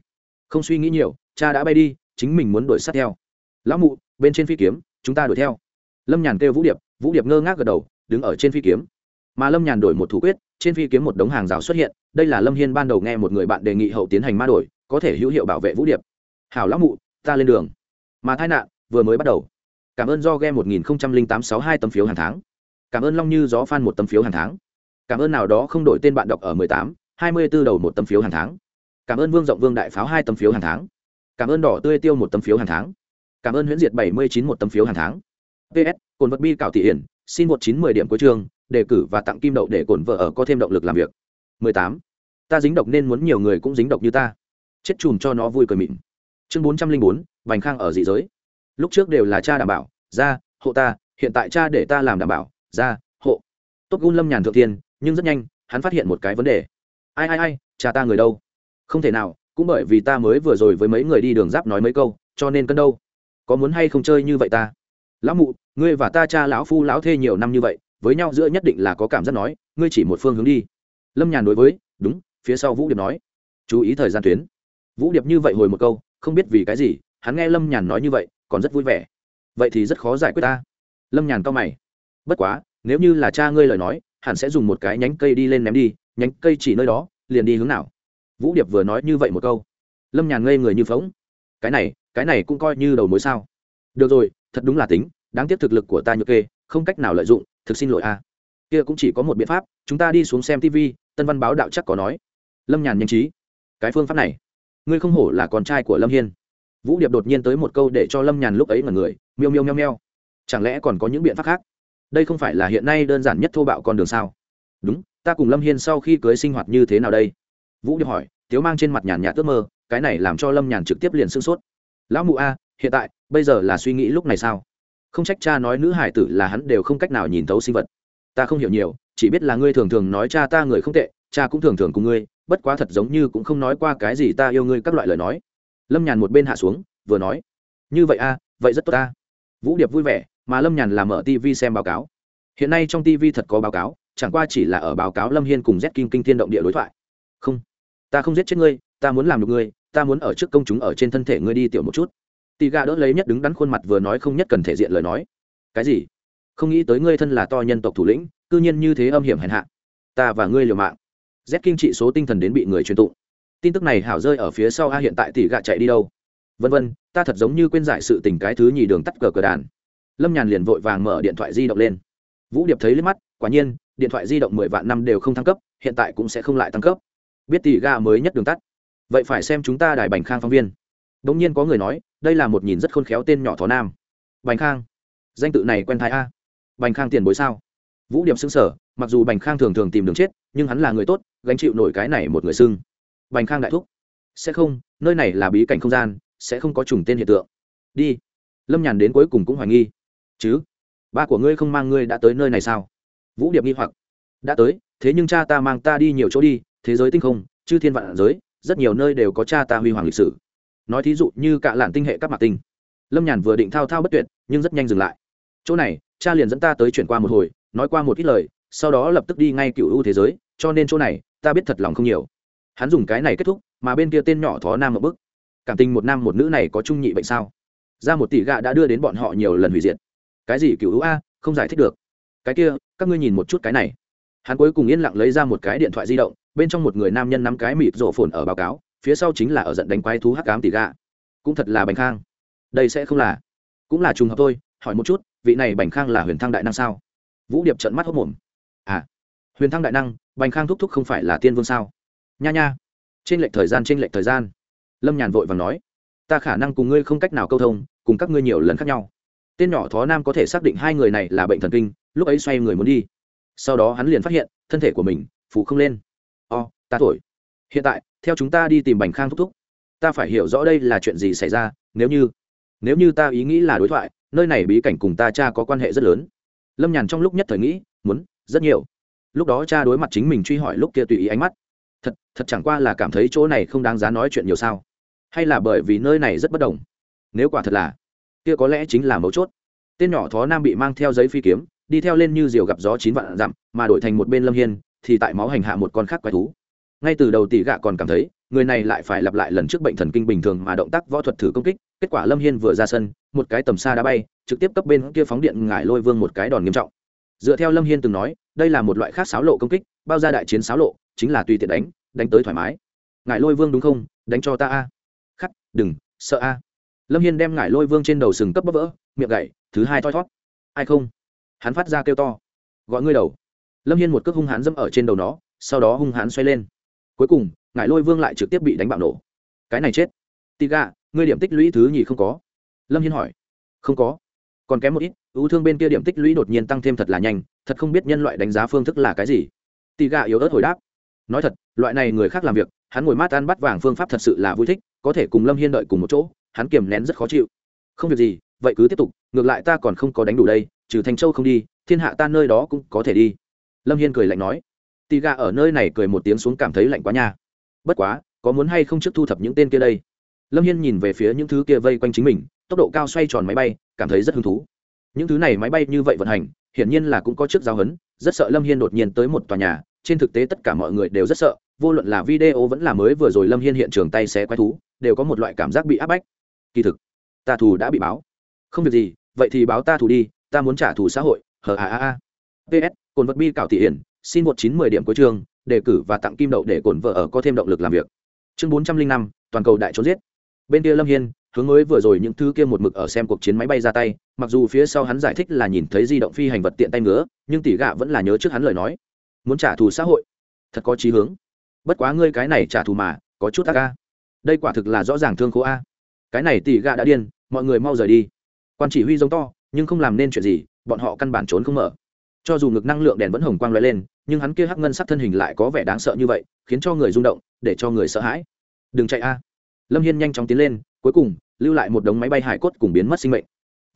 Không suy nghĩ nhiều, cha đã bay đi, chính mình muốn đuổi sát theo. Lão mụ, bên trên phi kiếm, chúng ta đuổi theo. Lâm nhàn kêu vũ điệp vũ điệp ngơ ngác gật đầu, đứng ở trên phi kiếm. Mà lâm nhàn đổi một thủ quyết, trên phi kiếm một đống hàng rào xuất hiện, đây là lâm hiên ban đầu nghe một người bạn đề nghị hậu tiến hành ma đổi, có thể hữu hiệu bảo vệ vũ điệp. Hảo lão mụ, ta lên đường. Mà tai nạn vừa mới bắt đầu. Cảm ơn do game một nghìn tám sáu hai tấm phiếu hàng tháng cảm ơn long như gió phan một tấm phiếu hàng tháng. Cảm ơn nào đó không đổi tên bạn đọc ở mười tám, hai mươi b ố đầu một tấm phiếu hàng tháng. Cảm ơn vương rộng vương đại pháo hai tấm phiếu hàng tháng. Cảm ơn đỏ tươi tiêu một tấm phiếu hàng tháng. Cảm ơn huyễn diệt bảy mươi chín một tấm phiếu hàng tháng. Ps cồn vật bi cảo thị hiển, xin một chín mười điểm cuối trường đề cử và tặng kim đậu để cồn vợ ở có thêm động lực làm việc. mười tám. Ta dính độc nên muốn nhiều người cũng dính độc như ta. Chết chùm cho nó vui cười mịn. Chương bốn trăm linh bốn, bành khang ở dị giới. Lúc trước đều là cha đảm bảo, ra, hộ ta, hiện tại cha để ta làm đảm bảo ra, hộ. Tốt gun lâm nhàn thượng thiên, nhưng rất nhanh, hắn phát hiện một cái vấn đề. Ai ai ai, cha ta người đâu? Không thể nào, cũng bởi vì ta mới vừa rồi với mấy người đi đường giáp nói mấy câu, cho nên cân đâu? Có muốn hay không chơi như vậy ta? Lão mụ, ngươi và ta cha lão phu lão thê nhiều năm như vậy, với nhau giữa nhất định là có cảm giác nói, ngươi chỉ một phương hướng đi. Lâm nhàn đối với, đúng, phía sau vũ điệp nói. Chú ý thời gian tuyến. Vũ điệp như vậy hồi một câu, không biết vì cái gì, hắn nghe lâm nhàn nói như vậy, còn rất vui vẻ. Vậy thì rất khó giải quyết ta. Lâm nhàn cao mày bất quá, nếu như là cha ngươi lời nói, hẳn sẽ dùng một cái nhánh cây đi lên ném đi, nhánh cây chỉ nơi đó, liền đi hướng nào? Vũ điệp vừa nói như vậy một câu. Lâm nhàn ngây người như phóng cái này cái này cũng coi như đầu mối sao? Được rồi, thật đúng là tính, đáng tiếc thực lực của ta nhược kê, không cách nào lợi dụng, thực xin lỗi a. Kia cũng chỉ có một biện pháp, chúng ta đi xuống xem tv tân văn báo đạo chắc có nói. Lâm nhàn nhanh trí. Cái phương pháp này, ngươi không hổ là con trai của lâm hiên. Vũ điệp đột nhiên tới một câu để cho lâm nhàn lúc ấy mà người, miêu miêu meo meo chẳng lẽ còn có những biện pháp khác? Đây không phải là hiện nay đơn giản nhất thô bạo con đường sao? Đúng, ta cùng lâm hiên sau khi cưới sinh hoạt như thế nào đây? Vũ điệp hỏi, tiếu mang trên mặt nhàn nhạt tước mơ, cái này làm cho lâm nhàn trực tiếp liền sương sốt. Lão mụ a, hiện tại, bây giờ là suy nghĩ lúc này sao? Không trách cha nói nữ hải tử là hắn đều không cách nào nhìn thấu sinh vật. Ta không hiểu nhiều, chỉ biết là ngươi thường thường nói cha ta người không tệ, cha cũng thường thường cùng ngươi, bất quá thật giống như cũng không nói qua cái gì ta yêu ngươi các loại lời nói. Lâm nhàn một bên hạ xuống, vừa nói, như vậy a, vậy rất tốt ta. Vũ điệp vui vẻ mà lâm nhàn làm ở tv xem báo cáo. Hiện nay trong tv thật có báo cáo, chẳng qua chỉ là ở báo cáo lâm hiên cùng z kim kinh thiên động địa đối thoại. Không, ta không giết chết ngươi, ta muốn làm được ngươi, ta muốn ở trước công chúng ở trên thân thể ngươi đi tiểu một chút. Tì gà đỡ lấy nhất đứng đắn khuôn mặt vừa nói không nhất cần thể diện lời nói. Cái gì? Không nghĩ tới ngươi thân là to nhân tộc thủ lĩnh, cư nhiên như thế âm hiểm hèn hạ. Ta và ngươi liều mạng. Z kinh trị số tinh thần đến bị người truyền tụng. Tin tức này hảo rơi ở phía sau a hiện tại tỷ gạ chạy đi đâu? Vân vân, ta thật giống như quên giải sự tình cái thứ nhì đường tắt cờ cờ đàn lâm nhàn liền vội vàng mở điện thoại di động lên. Vũ điệp thấy lên mắt, quả nhiên, điện thoại di động mười vạn năm đều không thăng cấp, hiện tại cũng sẽ không lại thăng cấp. Biết tỷ Ga mới nhất đường tắt. Vậy phải xem chúng ta đài bành khang phóng viên. Đ ỗ n g nhiên có người nói, đây là một nhìn rất khôn khéo tên nhỏ thó nam. Bành khang. Danh tự này quen thái a. Bành khang tiền bối sao? Vũ điệp xưng sở mặc dù bành khang thường thường tìm đường chết, nhưng hắn là người tốt, gánh chịu nổi cái này một người xưng bành khang đại thúc. Sẽ không, nơi này là bí cảnh không gian, sẽ không có trùng tên hiện tượng. Đi. Lâm nhàn đến cuối cùng cũng hoài nghi chứ? Ba của ngươi không mang ngươi đã tới nơi này sao? Vũ điệp nghi hoặc. Đã tới, thế nhưng cha ta mang ta đi nhiều chỗ đi, thế giới tinh không, chư thiên vạn giới, rất nhiều nơi đều có cha ta huy hoàng lịch sử. Nói thí dụ như cả lạn tinh hệ các mặt tinh. Lâm nhàn vừa định thao thao bất tuyệt, nhưng rất nhanh dừng lại. Chỗ này, cha liền dẫn ta tới chuyển qua một hồi, nói qua một ít lời, sau đó lập tức đi ngay cựu ưu thế giới, cho nên chỗ này, ta biết thật lòng không nhiều. Hắn dùng cái này kết thúc, mà bên kia tên nhỏ thó nam một bức cảm tình một nam một nữ này có trung nhị bệnh sao? Ra một tỷ gạ đã đưa đến bọn họ nhiều lần hủy diệt cái gì cựu hữu a, không giải thích được. Cái kia, các ngươi nhìn một chút cái này. Hắn cuối cùng yên lặng lấy ra một cái điện thoại di động, bên trong một người nam nhân nắm cái mịt rổ phồn ở báo cáo, phía sau chính là ở giận đánh quái thú hắc cám tỷ gà. Cũng thật là bành khang. Đây sẽ không là, cũng là trùng hợp thôi, hỏi một chút, vị này bành khang là huyền thăng đại năng sao? Vũ điệp trận mắt hốc mồm. À huyền thăng đại năng, bành khang thúc thúc không phải là tiên vương sao? Nha nha. Trên lệch thời gian trên lệch thời gian. Lâm nhàn vội và nói, ta khả năng cùng ngươi không cách nào câu thông, cùng các ngươi nhiều lần khác nhau tên nhỏ thó nam có thể xác định hai người này là bệnh thần kinh lúc ấy xoay người muốn đi. Sau đó hắn liền phát hiện thân thể của mình phủ không lên. O、oh, ta thổi. Hiện tại theo chúng ta đi tìm bành khang thúc thúc. Ta phải hiểu rõ đây là chuyện gì xảy ra nếu như nếu như ta ý nghĩ là đối thoại nơi này bí cảnh cùng ta cha có quan hệ rất lớn. Lâm nhàn trong lúc nhất thời nghĩ muốn rất nhiều. Lúc đó cha đối mặt chính mình truy hỏi lúc kia tùy ý ánh mắt. Thật thật chẳng qua là cảm thấy chỗ này không đáng giá nói chuyện nhiều sao? Hay là bởi vì nơi này rất bất đồng? Nếu quả thật là kia có lẽ chính là mấu chốt. Tên nhỏ thó nam bị mang theo giấy phi kiếm, đi theo lên như diều gặp gió chín vạn dặm, mà đổi thành một bên lâm hiên, thì tại máu hành hạ một con khác quái thú. Ngay từ đầu tỷ gạ còn cảm thấy, người này lại phải lặp lại lần trước bệnh thần kinh bình thường mà động tác võ thuật thử công kích, kết quả lâm hiên vừa ra sân, một cái tầm xa đã bay, trực tiếp cấp bên kia phóng điện ngải lôi vương một cái đòn nghiêm trọng. Dựa theo lâm hiên từng nói, đây là một loại khác xáo lộ công kích, bao ra đại chiến xáo lộ, chính là tùy tiện đánh đánh tới thoải mái. Ngải lôi vương đúng không? Đánh cho ta a. Khắc, đừng, sợ a lâm hiên đem ngải lôi vương trên đầu sừng cấp bắp vỡ, miệng gậy thứ hai thoi thót. Ai không? Hắn phát ra kêu to. Gọi ngươi đầu. Lâm hiên một cước hung hãn dẫm ở trên đầu nó, sau đó hung hãn xoay lên. Cuối cùng, ngải lôi vương lại trực tiếp bị đánh bạo nổ. Cái này chết. Tì gà ngươi điểm tích lũy thứ nhì không có? Lâm hiên hỏi. Không có. Còn kém một ít, ưu thương bên kia điểm tích lũy đột nhiên tăng thêm thật là nhanh, thật không biết nhân loại đánh giá phương thức là cái gì. Tì gà yếu ớt hồi đáp. Nói thật, loại này người khác làm việc, hắn ngồi mát ăn bắt vàng phương pháp thật sự là vui thích, có thể cùng lâm hiên đợi cùng một chỗ hắn kiềm nén rất khó chịu. Không việc gì, vậy cứ tiếp tục, ngược lại ta còn không có đánh đủ đây, trừ thành châu không đi, thiên hạ ta nơi đó cũng có thể đi. Lâm hiên cười lạnh nói. Tì gà ở nơi này cười một tiếng xuống cảm thấy lạnh quá nha. Bất quá, có muốn hay không trước thu thập những tên kia đây? Lâm hiên nhìn về phía những thứ kia vây quanh chính mình, tốc độ cao xoay tròn máy bay, cảm thấy rất hứng thú. Những thứ này máy bay như vậy vận hành, hiển nhiên là cũng có trước giao hấn, rất sợ lâm hiên đột nhiên tới một tòa nhà, trên thực tế tất cả mọi người đều rất sợ, vô luận là video vẫn là mới vừa rồi lâm hiên hiện trường tay xé quái thú, đều có một loại cảm giác bị áp bách kỳ thực, ta thù đã bị báo. Không việc gì, vậy thì báo ta thù đi, ta muốn trả thù xã hội, hờ a a a. Ps cồn vật bi cảo thị hiển, xin một chín mười điểm cuối chương, đề cử và tặng kim đậu để cồn vợ ở có thêm động lực làm việc. Chương bốn trăm linh năm, toàn cầu đại trốn giết. Bên kia lâm hiên, hướng mới vừa rồi những thứ kia một mực ở xem cuộc chiến máy bay ra tay, mặc dù phía sau hắn giải thích là nhìn thấy di động phi hành vật tiện tay ngứa, nhưng tỷ gạ vẫn là nhớ trước hắn lời nói. Muốn trả thù xã hội? Thật có chí hướng. Bất quá ngươi cái này trả thù mà, có chút ác ca đây quả thực là rõ ràng thương khố a cái này tỷ gạ đã điên, mọi người mau rời đi. Quan chỉ huy giống to, nhưng không làm nên chuyện gì, bọn họ căn bản trốn không mở. Cho dù ngực năng lượng đèn vẫn hồng quang lóe lên, nhưng hắn kia hắc ngân sắc thân hình lại có vẻ đáng sợ như vậy, khiến cho người rung động, để cho người sợ hãi. Đừng chạy a. Lâm hiên nhanh chóng tiến lên, cuối cùng, lưu lại một đống máy bay hải cốt cùng biến mất sinh mệnh.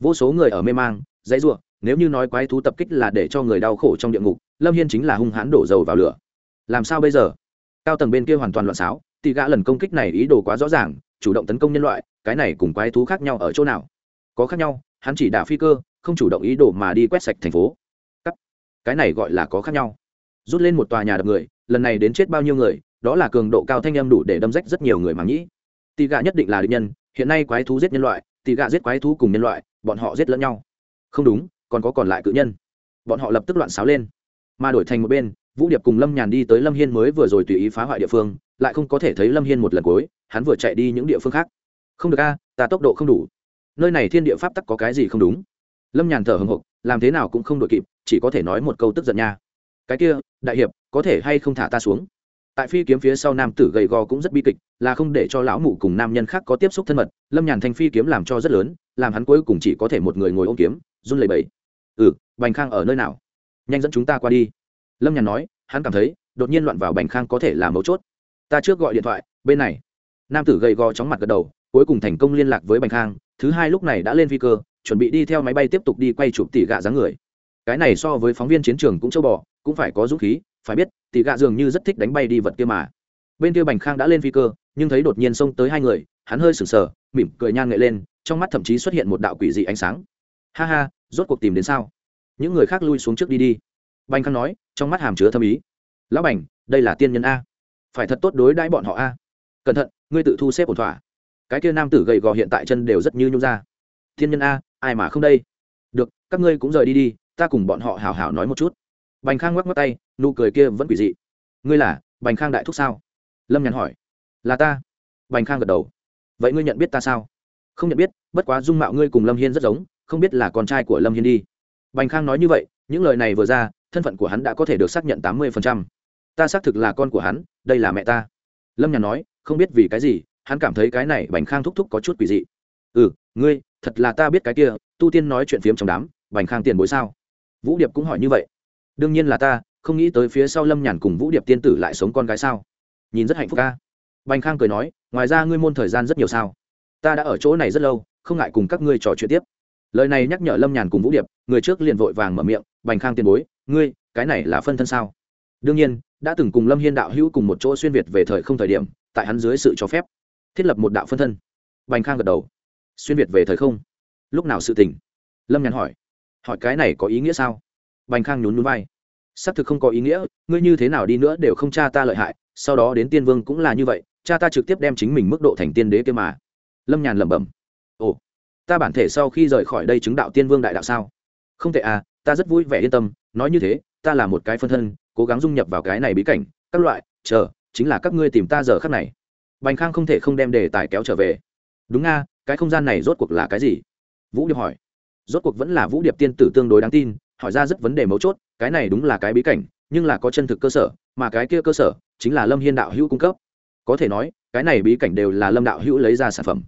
Vô số người ở mê mang, dãy ruộng nếu như nói quái thú tập kích là để cho người đau khổ trong địa ngục, lâm hiên chính là hung hãn đổ dầu vào lửa. Làm sao bây giờ? Cao tầng bên kia hoàn toàn loạn xáo tị gã lần công kích này ý đồ quá rõ ràng chủ động tấn công nhân loại, cái này cùng quái thú khác nhau ở chỗ nào? Có khác nhau, hắn chỉ đả phi cơ, không chủ động ý đồ mà đi quét sạch thành phố. Cái này gọi là có khác nhau. Rút lên một tòa nhà đập người, lần này đến chết bao nhiêu người, đó là cường độ cao thanh em đủ để đâm rách rất nhiều người mà nghĩ. Tì gạ nhất định là định nhân, hiện nay quái thú giết nhân loại, tì gạ giết quái thú cùng nhân loại, bọn họ giết lẫn nhau. Không đúng, còn có còn lại cự nhân. Bọn họ lập tức loạn xáo lên, mà đổi thành một bên vũ điệp cùng lâm nhàn đi tới lâm hiên mới vừa rồi tùy ý phá hoại địa phương, lại không có thể thấy lâm hiên một lần cuối, hắn vừa chạy đi những địa phương khác. Không được a, ta tốc độ không đủ. Nơi này thiên địa pháp tắc có cái gì không đúng? Lâm nhàn thở hồng hộc, làm thế nào cũng không đội kịp, chỉ có thể nói một câu tức giận nha. Cái kia, đại hiệp, có thể hay không thả ta xuống? Tại phi kiếm phía sau nam tử gầy gò cũng rất bi kịch, là không để cho lão mụ cùng nam nhân khác có tiếp xúc thân mật, lâm nhàn thanh phi kiếm làm cho rất lớn, làm hắn cuối cùng chỉ có thể một người ngồi ôm kiếm, run lẩy bẩy. Ừ bành khang ở nơi nào? Nhanh dẫn chúng ta qua đi lâm nhàn nói, hắn cảm thấy, đột nhiên loạn vào bành khang có thể là mấu chốt. Ta trước gọi điện thoại, bên này. Nam tử gầy gò chóng mặt gật đầu, cuối cùng thành công liên lạc với bành khang, thứ hai lúc này đã lên phi cơ, chuẩn bị đi theo máy bay tiếp tục đi quay chụp tỉ gạ dáng người. Cái này so với phóng viên chiến trường cũng châu bò, cũng phải có dũng khí, phải biết tỉ gạ dường như rất thích đánh bay đi vật kia mà. Bên kia bành khang đã lên phi cơ, nhưng thấy đột nhiên xông tới hai người, hắn hơi sừng sờ, mỉm cười nhan nghệ lên, trong mắt thậm chí xuất hiện một đạo quỷ dị ánh sáng. Ha ha, rốt cuộc tìm đến sao? Những người khác lui xuống trước đi đi. Bành khang nói trong mắt hàm chứa thâm ý. Lão bành, đây là tiên nhân a. Phải thật tốt đối đãi bọn họ a. Cẩn thận, ngươi tự thu xếp ổn thỏa. Cái kia nam tử gầy gò hiện tại chân đều rất như nhung ra. Thiên nhân a, ai mà không đây? Được, các ngươi cũng rời đi đi, ta cùng bọn họ hào hào nói một chút. Bành khang ngoắc ngoắc tay, nụ cười kia vẫn quỷ dị. Ngươi là bành khang đại thúc sao? Lâm nhàn hỏi. Là ta. Bành khang gật đầu. Vậy ngươi nhận biết ta sao? Không nhận biết, bất quá dung mạo ngươi cùng lâm hiên rất giống, không biết là con trai của lâm hiên đi. Bành khang nói như vậy, những lời này vừa ra thân phận của hắn đã có thể được xác nhận tám mươi ta xác thực là con của hắn, đây là mẹ ta. Lâm nhàn nói, không biết vì cái gì, hắn cảm thấy cái này bành khang thúc thúc có chút quỷ dị. Ừ ngươi, thật là ta biết cái kia, tu tiên nói chuyện phiếm trong đám, bành khang tiền bối sao? Vũ điệp cũng hỏi như vậy. Đương nhiên là ta, không nghĩ tới phía sau lâm nhàn cùng vũ điệp tiên tử lại sống con gái sao? Nhìn rất hạnh phúc ca. Bành khang cười nói, ngoài ra ngươi môn thời gian rất nhiều sao? Ta đã ở chỗ này rất lâu, không ngại cùng các ngươi trò chuyện tiếp. Lời này nhắc nhở lâm nhàn cùng vũ điệp, người trước liền vội vàng mở miệng, bành khang tiền bối ngươi, cái này là phân thân sao? Đương nhiên, đã từng cùng lâm hiên đạo hữu cùng một chỗ xuyên việt về thời không thời điểm, tại hắn dưới sự cho phép, thiết lập một đạo phân thân. Bành khang gật đầu. Xuyên việt về thời không? Lúc nào sự tỉnh lâm nhàn hỏi. Hỏi cái này có ý nghĩa sao? Bành khang nhún nhún vai. Xác thực không có ý nghĩa, ngươi như thế nào đi nữa đều không cha ta lợi hại, sau đó đến tiên vương cũng là như vậy, cha ta trực tiếp đem chính mình mức độ thành tiên đế kia mà. Lâm nhàn lẩm bẩm. Ồ, ta bản thể sau khi rời khỏi đây chứng đạo tiên vương đại đạo sao? Không thể à ta rất vui vẻ yên tâm, nói như thế, ta là một cái phân thân, cố gắng dung nhập vào cái này bí cảnh, các loại, chờ, chính là các ngươi tìm ta giờ khắc này. Bành khang không thể không đem đề tài kéo trở về. Đúng nga, cái không gian này rốt cuộc là cái gì? Vũ điệp hỏi. Rốt cuộc vẫn là vũ điệp tiên tử tương đối đáng tin, hỏi ra rất vấn đề mấu chốt, cái này đúng là cái bí cảnh, nhưng là có chân thực cơ sở, mà cái kia cơ sở chính là lâm hiên đạo hữu cung cấp. Có thể nói, cái này bí cảnh đều là lâm đạo hữu lấy ra sản phẩm.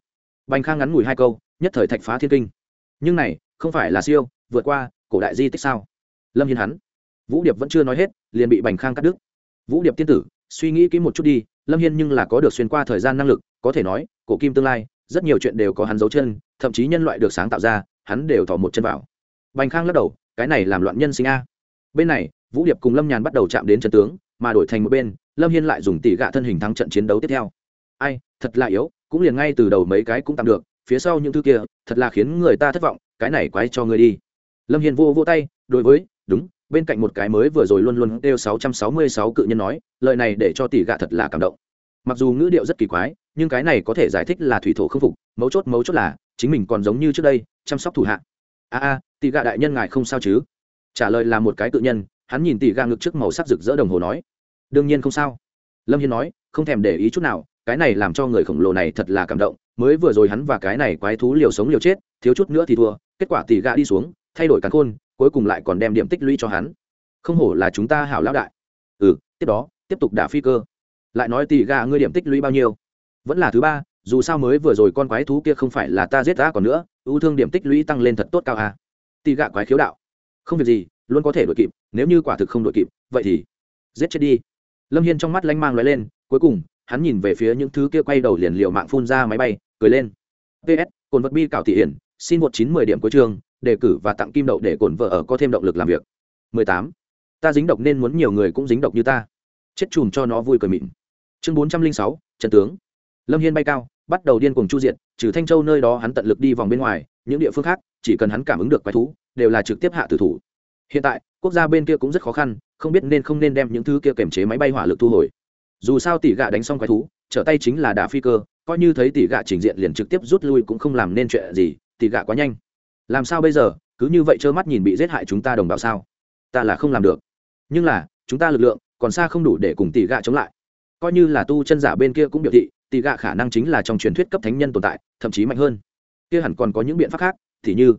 Bành khang ngắn ngủi hai câu, nhất thời thạch phá thiên kinh. Nhưng này, không phải là siêu, vượt qua cổ đại di tích sao? Lâm hiên hắn. Vũ điệp vẫn chưa nói hết, liền bị bành khang cắt đứt. Vũ điệp tiên tử, suy nghĩ kỹ một chút đi, lâm hiên nhưng là có được xuyên qua thời gian năng lực, có thể nói, cổ kim tương lai, rất nhiều chuyện đều có hắn dấu chân, thậm chí nhân loại được sáng tạo ra, hắn đều thỏ một chân vào. Bành khang lắc đầu, cái này làm loạn nhân sinh a. Bên này, vũ điệp cùng lâm nhàn bắt đầu chạm đến chân tướng, mà đổi thành một bên, lâm hiên lại dùng tỷ gạ thân hình thắng trận chiến đấu tiếp theo. Ai, thật là yếu, cũng liền ngay từ đầu mấy cái cũng tạm được, phía sau những thứ kia, thật là khiến người ta thất vọng, cái này quái cho ngươi đi lâm Hiền vô vô tay, đối với, đúng, bên cạnh một cái mới vừa rồi luôn luôn kêu sáu trăm sáu mươi sáu cự nhân nói, lời này để cho tỷ gạ thật là cảm động. Mặc dù ngữ điệu rất kỳ quái, nhưng cái này có thể giải thích là thủy thổ không phục, mấu chốt mấu chốt là, chính mình còn giống như trước đây, chăm sóc thủ hạ. A a, tỷ gạ đại nhân ngài không sao chứ? Trả lời là một cái cự nhân, hắn nhìn tỷ gạ ngực trước màu sắc rực rỡ đồng hồ nói, đương nhiên không sao. Lâm hiên nói, không thèm để ý chút nào, cái này làm cho người khổng lồ này thật là cảm động, mới vừa rồi hắn và cái này quái thú liều sống liều chết, thiếu chút nữa thì thua, kết quả tỷ gạ đi xuống thay đổi cắn khôn, cuối cùng lại còn đem điểm tích lũy cho hắn. Không hổ là chúng ta hảo lão đại. Ừ tiếp đó, tiếp tục đả phi cơ. Lại nói Tì Gà ngươi điểm tích lũy bao nhiêu? Vẫn là thứ ba, dù sao mới vừa rồi con quái thú kia không phải là ta giết ta còn nữa, ưu thương điểm tích lũy tăng lên thật tốt cao à. Tì Gà quái khiếu đạo. Không việc gì, luôn có thể đội kịp, nếu như quả thực không đội kịp, vậy thì giết chết đi. Lâm hiên trong mắt lanh mang l lên, cuối cùng, hắn nhìn về phía những thứ kia quay đầu liền liệu mạng phun ra máy bay, cười lên. Ps cồn vật bi cảo thị hiển, xin một chín mười điểm cuối trường đề cử và tặng kim đậu để cổn vợ ở có thêm động lực làm việc. 18. ta dính độc nên muốn nhiều người cũng dính độc như ta. Chết chùm cho nó vui cười mịn. Chương 406, trần tướng. Lâm hiên bay cao bắt đầu điên cuồng chu diện trừ thanh châu nơi đó hắn tận lực đi vòng bên ngoài những địa phương khác chỉ cần hắn cảm ứng được quái thú đều là trực tiếp hạ tử thủ. Hiện tại quốc gia bên kia cũng rất khó khăn không biết nên không nên đem những thứ kia kềm chế máy bay hỏa lực thu hồi. Dù sao tỷ gạ đánh xong quái thú trở tay chính là đà phi cơ coi như thấy tỷ gạ trình diện liền trực tiếp rút lui cũng không làm nên chuyện gì tỷ gạ quá nhanh làm sao bây giờ? Cứ như vậy trơ mắt nhìn bị giết hại chúng ta đồng bào sao? Ta là không làm được. Nhưng là, chúng ta lực lượng còn xa không đủ để cùng tỷ gạ chống lại. Coi như là tu chân giả bên kia cũng biểu thị, tỷ gạ khả năng chính là trong truyền thuyết cấp thánh nhân tồn tại, thậm chí mạnh hơn. Kia hẳn còn có những biện pháp khác, thì như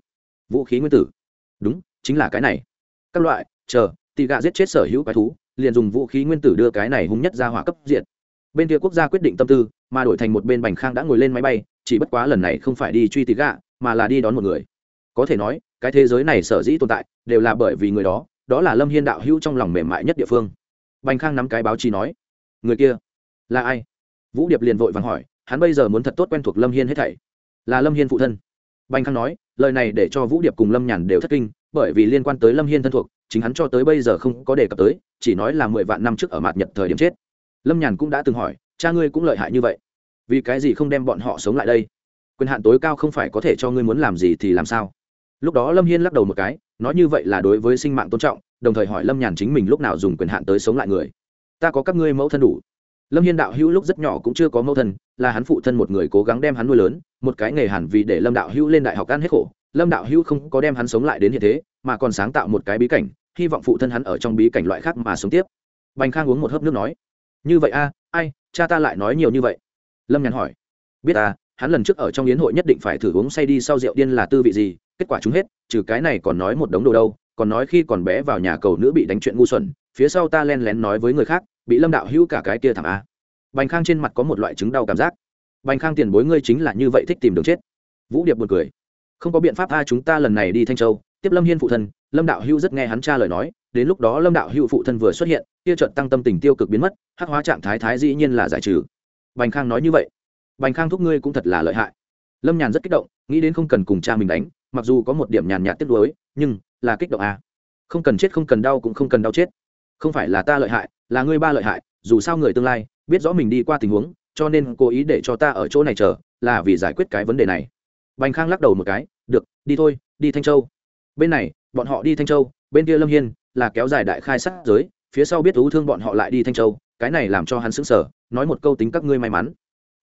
vũ khí nguyên tử. Đúng, chính là cái này. Các loại, chờ, tỷ gạ giết chết sở hữu quái thú, liền dùng vũ khí nguyên tử đưa cái này hung nhất ra hỏa cấp diện bên kia quốc gia quyết định tâm tư, mà đổi thành một bên bành khang đã ngồi lên máy bay, chỉ bất quá lần này không phải đi truy tỷ gạ, mà là đi đón một người có thể nói, cái thế giới này sở dĩ tồn tại, đều là bởi vì người đó đó là lâm hiên đạo hữu trong lòng mềm mại nhất địa phương. Bành khang nắm cái báo chí nói, người kia là ai? Vũ điệp liền vội vàng hỏi, hắn bây giờ muốn thật tốt quen thuộc lâm hiên hết thảy. Là lâm hiên phụ thân. Bành khang nói, lời này để cho vũ điệp cùng lâm nhàn đều thất kinh, bởi vì liên quan tới lâm hiên thân thuộc, chính hắn cho tới bây giờ không có đề cập tới, chỉ nói là mười vạn năm trước ở mặt nhật thời điểm chết. Lâm nhàn cũng đã từng hỏi, cha ngươi cũng lợi hại như vậy? Vì cái gì không đem bọn họ sống lại đây? Quyền hạn tối cao không phải có thể cho ngươi muốn làm gì thì làm sao? Lúc đó lâm hiên lắc đầu một cái, nói như vậy là đối với sinh mạng tôn trọng, đồng thời hỏi lâm nhàn chính mình lúc nào dùng quyền hạn tới sống lại người. Ta có các ngươi mẫu thân đủ. Lâm hiên đạo hữu lúc rất nhỏ cũng chưa có mẫu thân, là hắn phụ thân một người cố gắng đem hắn nuôi lớn, một cái nghề hẳn vì để lâm đạo hữu lên đại học ăn hết khổ. Lâm đạo hữu không có đem hắn sống lại đến hiện thế, mà còn sáng tạo một cái bí cảnh, hy vọng phụ thân hắn ở trong bí cảnh loại khác mà sống tiếp. Bành khang uống một hớp nước nói, như vậy a, ai, cha ta lại nói nhiều như vậy? Lâm nhàn hỏi, biết à hắn lần trước ở trong yến hội nhất định phải thử uống say đi sau rượu điên là tư vị gì kết quả chúng hết, trừ cái này còn nói một đống đồ đâu, còn nói khi còn bé vào nhà cầu nữ bị đánh chuyện ngu xuẩn, phía sau ta len lén nói với người khác, bị lâm đạo hữu cả cái kia thảm a. Bành khang trên mặt có một loại chứng đau cảm giác. Bành khang tiền bối ngươi chính là như vậy thích tìm đường chết. Vũ điệp buồn cười. Không có biện pháp a chúng ta lần này đi thanh châu. Tiếp lâm hiên phụ thân, lâm đạo hữu rất nghe hắn cha lời nói, đến lúc đó lâm đạo hữu phụ thân vừa xuất hiện kia trận tăng tâm tình tiêu cực biến mất, hắc hóa trạng thái thái dĩ nhiên là giải trừ. Bành khang nói như vậy. Bành khang thúc ngươi cũng thật là lợi hại. Lâm nhàn rất kích động, nghĩ đến không cần cùng cha mình đánh mặc dù có một điểm nhàn nhạt tiếc nuối, nhưng là kích động à. không cần chết không cần đau cũng không cần đau chết. Không phải là ta lợi hại, là ngươi ba lợi hại, dù sao người tương lai biết rõ mình đi qua tình huống, cho nên cố ý để cho ta ở chỗ này chờ, là vì giải quyết cái vấn đề này. Bành khang lắc đầu một cái, được, đi thôi, đi thanh châu. Bên này, bọn họ đi thanh châu, bên kia lâm hiên là kéo dài đại khai sát giới, phía sau biết thú thương bọn họ lại đi thanh châu, cái này làm cho hắn sững sờ, nói một câu tính các ngươi may mắn.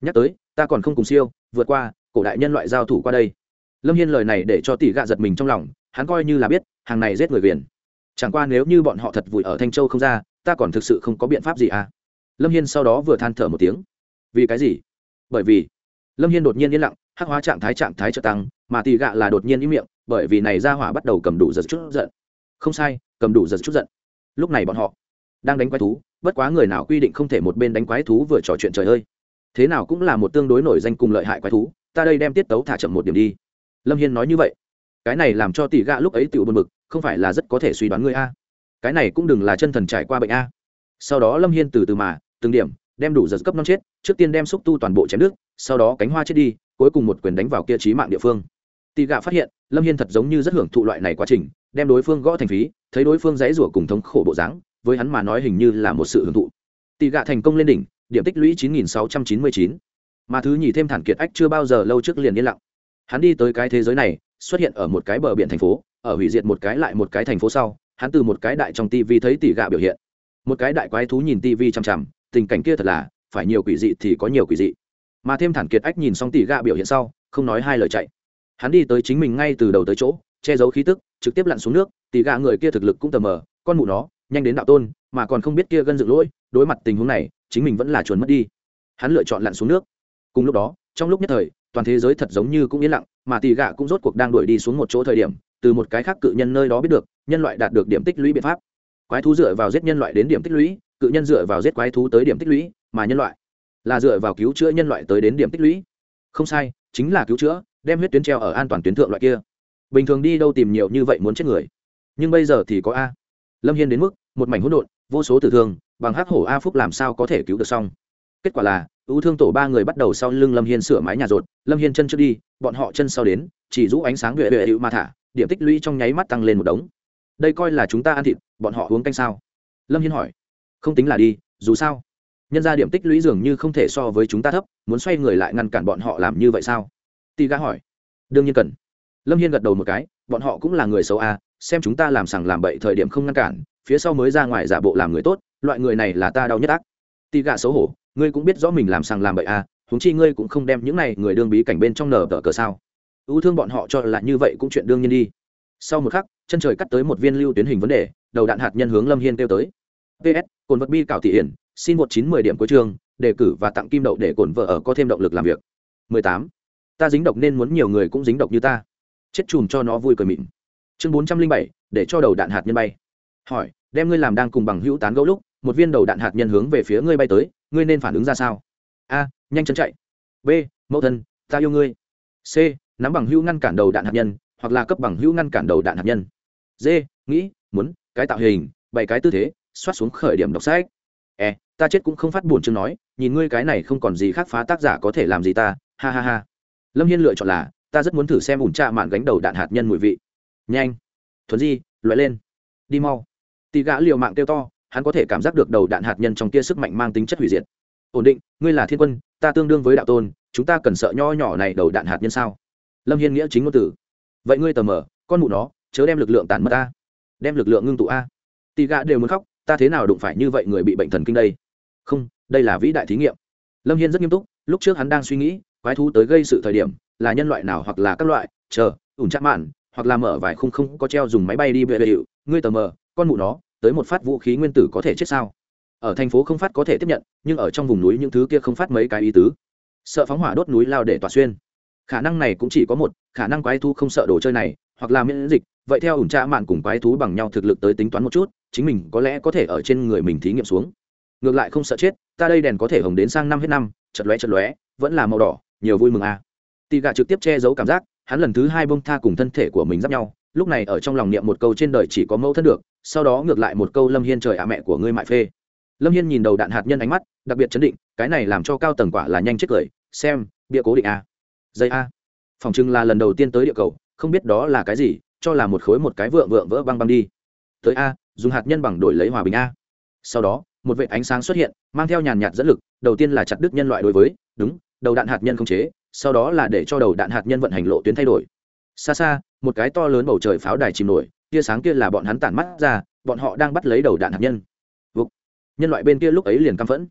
Nhắc tới, ta còn không cùng siêu, vượt qua, cổ đại nhân loại giao thủ qua đây lâm hiên lời này để cho tỷ gạ giật mình trong lòng, hắn coi như là biết, hàng này giết người viền chẳng qua nếu như bọn họ thật vùi ở thanh châu không ra, ta còn thực sự không có biện pháp gì à? Lâm hiên sau đó vừa than thở một tiếng. Vì cái gì? Bởi vì lâm hiên đột nhiên yên lặng, hắc hóa trạng thái trạng thái trợ tăng, mà tỷ gạ là đột nhiên ý miệng, bởi vì này ra hỏa bắt đầu cầm đủ giật chút giận. Không sai, cầm đủ giật chút giận. Lúc này bọn họ đang đánh quái thú, bất quá người nào quy định không thể một bên đánh quái thú vừa trò chuyện trời ơi. Thế nào cũng là một tương đối nổi danh cùng lợi hại quái thú, ta đây đem tiết tấu thả chậm một điểm đi lâm hiên nói như vậy. Cái này làm cho tỷ gạ lúc ấy tự buồn bực, không phải là rất có thể suy đoán ngươi a. Cái này cũng đừng là chân thần trải qua bệnh a. Sau đó lâm hiên từ từ mà từng điểm đem đủ giật cấp non chết trước tiên đem xúc tu toàn bộ chém nước sau đó cánh hoa chết đi cuối cùng một quyền đánh vào kia trí mạng địa phương. Tỷ gạ phát hiện lâm hiên thật giống như rất hưởng thụ loại này quá trình đem đối phương gõ thành phí thấy đối phương dãy rủa cùng thống khổ bộ dáng với hắn mà nói hình như là một sự hưởng thụ. Tỷ gạ thành công lên đỉnh điểm tích lũy 9699. mà thứ nhì thêm thản kiệt ách chưa bao giờ lâu trước liền yên lặng hắn đi tới cái thế giới này, xuất hiện ở một cái bờ biển thành phố, ở hủy diệt một cái lại một cái thành phố sau, hắn từ một cái đại trong tivi thấy tỷ gạ biểu hiện. Một cái đại quái thú nhìn tivi chằm chằm, tình cảnh kia thật là, phải nhiều quỷ dị thì có nhiều quỷ dị. Mà thêm thản kiệt ách nhìn xong tỷ gạ biểu hiện sau, không nói hai lời chạy. Hắn đi tới chính mình ngay từ đầu tới chỗ, che giấu khí tức, trực tiếp lặn xuống nước, tỷ gạ người kia thực lực cũng tờ mờ, con mụ nó, nhanh đến đạo tôn, mà còn không biết kia gân dựng lỗi, đối mặt tình huống này, chính mình vẫn là chuồn mất đi. Hắn lựa chọn lặn xuống nước. Cùng lúc đó, trong lúc nhất thời toàn thế giới thật giống như cũng yên lặng, mà tỷ gạ cũng rốt cuộc đang đuổi đi xuống một chỗ thời điểm, từ một cái khác cự nhân nơi đó biết được, nhân loại đạt được điểm tích lũy biện pháp. Quái thú dựa vào giết nhân loại đến điểm tích lũy, cự nhân dựa vào giết quái thú tới điểm tích lũy, mà nhân loại là dựa vào cứu chữa nhân loại tới đến điểm tích lũy. Không sai, chính là cứu chữa, đem huyết tuyến treo ở an toàn tuyến thượng loại kia. Bình thường đi đâu tìm nhiều như vậy muốn chết người. Nhưng bây giờ thì có a. Lâm hiên đến mức, một mảnh hỗn độn, vô số tử thương, bằng hắc hổ a phúc làm sao có thể cứu được xong? Kết quả là ưu thương tổ ba người bắt đầu sau lưng lâm hiên sửa mái nhà rột, lâm hiên chân trước đi, bọn họ chân sau đến, chỉ rũ ánh sáng huệ huệ hữu mà thả, điểm tích lũy trong nháy mắt tăng lên một đống. Đây coi là chúng ta ăn thịt, bọn họ uống canh sao? Lâm hiên hỏi. Không tính là đi, dù sao. Nhân ra điểm tích lũy dường như không thể so với chúng ta thấp, muốn xoay người lại ngăn cản bọn họ làm như vậy sao? Tì gã hỏi. Đương nhiên cần. Lâm hiên gật đầu một cái, bọn họ cũng là người xấu à xem chúng ta làm sằng làm bậy thời điểm không ngăn cản, phía sau mới ra ngoài giả bộ làm người tốt, loại người này là ta đau nhất ác. Tì gã xấu hổ ngươi cũng biết rõ mình làm sàng làm bậy à huống chi ngươi cũng không đem những này người đương bí cảnh bên trong nở tờ cờ sao. Ưu thương bọn họ cho là như vậy cũng chuyện đương nhiên đi. Sau một khắc, chân trời cắt tới một viên lưu tuyến hình vấn đề, đầu đạn hạt nhân hướng lâm hiên kêu tới. Ps cồn vật bi cảo thị hiển, xin một chín mười điểm cuối trường đề cử và tặng kim đậu để cồn vợ ở có thêm động lực làm việc. mười tám, ta dính độc nên muốn nhiều người cũng dính độc như ta. Chết chùm cho nó vui cười mịn. Chương bốn trăm linh bảy, để cho đầu đạn hạt nhân bay. Hỏi, đem ngươi làm đang cùng bằng hữu tán gẫu lúc một viên đầu đạn hạt nhân hướng về phía ngươi bay tới, ngươi nên phản ứng ra sao? A, nhanh chân chạy. B, mẫu thân, ta yêu ngươi. C, nắm bằng hữu ngăn cản đầu đạn hạt nhân, hoặc là cấp bằng hữu ngăn cản đầu đạn hạt nhân. D, nghĩ, muốn, cái tạo hình bảy cái tư thế, xoát xuống khởi điểm đọc sách. E ta chết cũng không phát buồn chương nói, nhìn ngươi cái này không còn gì khác phá tác giả có thể làm gì ta, ha ha ha. Lâm hiên lựa chọn là, ta rất muốn thử xem ủn trạ mạn gánh đầu đạn hạt nhân mùi vị. Nhanh. Thuần di, loại lên. Đi mau. Tì gã liều mạng kêu to hắn có thể cảm giác được đầu đạn hạt nhân trong kia sức mạnh mang tính chất hủy diệt. Ổn định, ngươi là thiên quân, ta tương đương với đạo tôn, chúng ta cần sợ nho nhỏ này đầu đạn hạt nhân sao? Lâm hiên nghĩa chính ngôn tử. Vậy ngươi tờ mờ, con mụ nó, chớ đem lực lượng tản mất a. Đem lực lượng ngưng tụ a. Tì gã đều muốn khóc, ta thế nào đụng phải như vậy người bị bệnh thần kinh đây? Không, đây là vĩ đại thí nghiệm. Lâm hiên rất nghiêm túc, lúc trước hắn đang suy nghĩ, quái thú tới gây sự thời điểm, là nhân loại nào hoặc là các loại, chờ, ủn chắc mạn, hoặc là mở vài khung không có treo dùng máy bay đi bệ hiệu, ngươi tờ mờ, con mụ nó tới một phát vũ khí nguyên tử có thể chết sao? Ở thành phố không phát có thể tiếp nhận, nhưng ở trong vùng núi những thứ kia không phát mấy cái ý tứ. Sợ phóng hỏa đốt núi lao để tỏa xuyên. Khả năng này cũng chỉ có một, khả năng quái thú không sợ đồ chơi này, hoặc là miễn dịch. Vậy theo ủn trạ mạn cùng quái thú bằng nhau thực lực tới tính toán một chút, chính mình có lẽ có thể ở trên người mình thí nghiệm xuống. Ngược lại không sợ chết, ta đây đèn có thể hồng đến sang năm hết năm, chật lóe chật lóe, vẫn là màu đỏ, nhiều vui mừng à. tì gà trực tiếp che giấu cảm giác, hắn lần thứ hai bông tha cùng thân thể của mình giáp nhau lúc này ở trong lòng niệm một câu trên đời chỉ có mẫu thân được, sau đó ngược lại một câu lâm hiên trời ạ mẹ của ngươi mại phê. Lâm hiên nhìn đầu đạn hạt nhân ánh mắt, đặc biệt chấn định, cái này làm cho cao tầng quả là nhanh chết cười, xem bia cố định a. Dây a. Phòng trưng là lần đầu tiên tới địa cầu, không biết đó là cái gì, cho là một khối một cái vượng vượng vỡ băng băng đi. Tới a, dùng hạt nhân bằng đổi lấy hòa bình a. Sau đó, một vệ ánh sáng xuất hiện, mang theo nhàn nhạt dẫn lực, đầu tiên là chặt đứt nhân loại đối với, đúng, đầu đạn hạt nhân không chế, sau đó là để cho đầu đạn hạt nhân vận hành lộ tuyến thay đổi xa xa, một cái to lớn bầu trời pháo đài chìm nổi, tia sáng kia là bọn hắn tản mắt ra, bọn họ đang bắt lấy đầu đạn hạt nhân. Vục. nhân loại bên kia lúc ấy liền căm phẫn.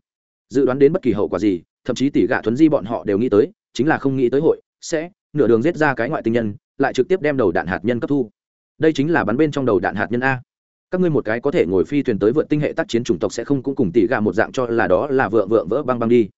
Dự đoán đến bất kỳ hậu quả gì, thậm chí tỷ gạ thuấn di bọn họ đều nghĩ tới, chính là không nghĩ tới hội sẽ nửa đường giết ra cái ngoại tinh nhân, lại trực tiếp đem đầu đạn hạt nhân cấp thu. Đây chính là bắn bên trong đầu đạn hạt nhân a. Các ngươi một cái có thể ngồi phi thuyền tới vượt tinh hệ tác chiến chủng tộc sẽ không cũng cùng tỷ gạ một dạng cho là đó là vượng vượng vỡ băng băng đi.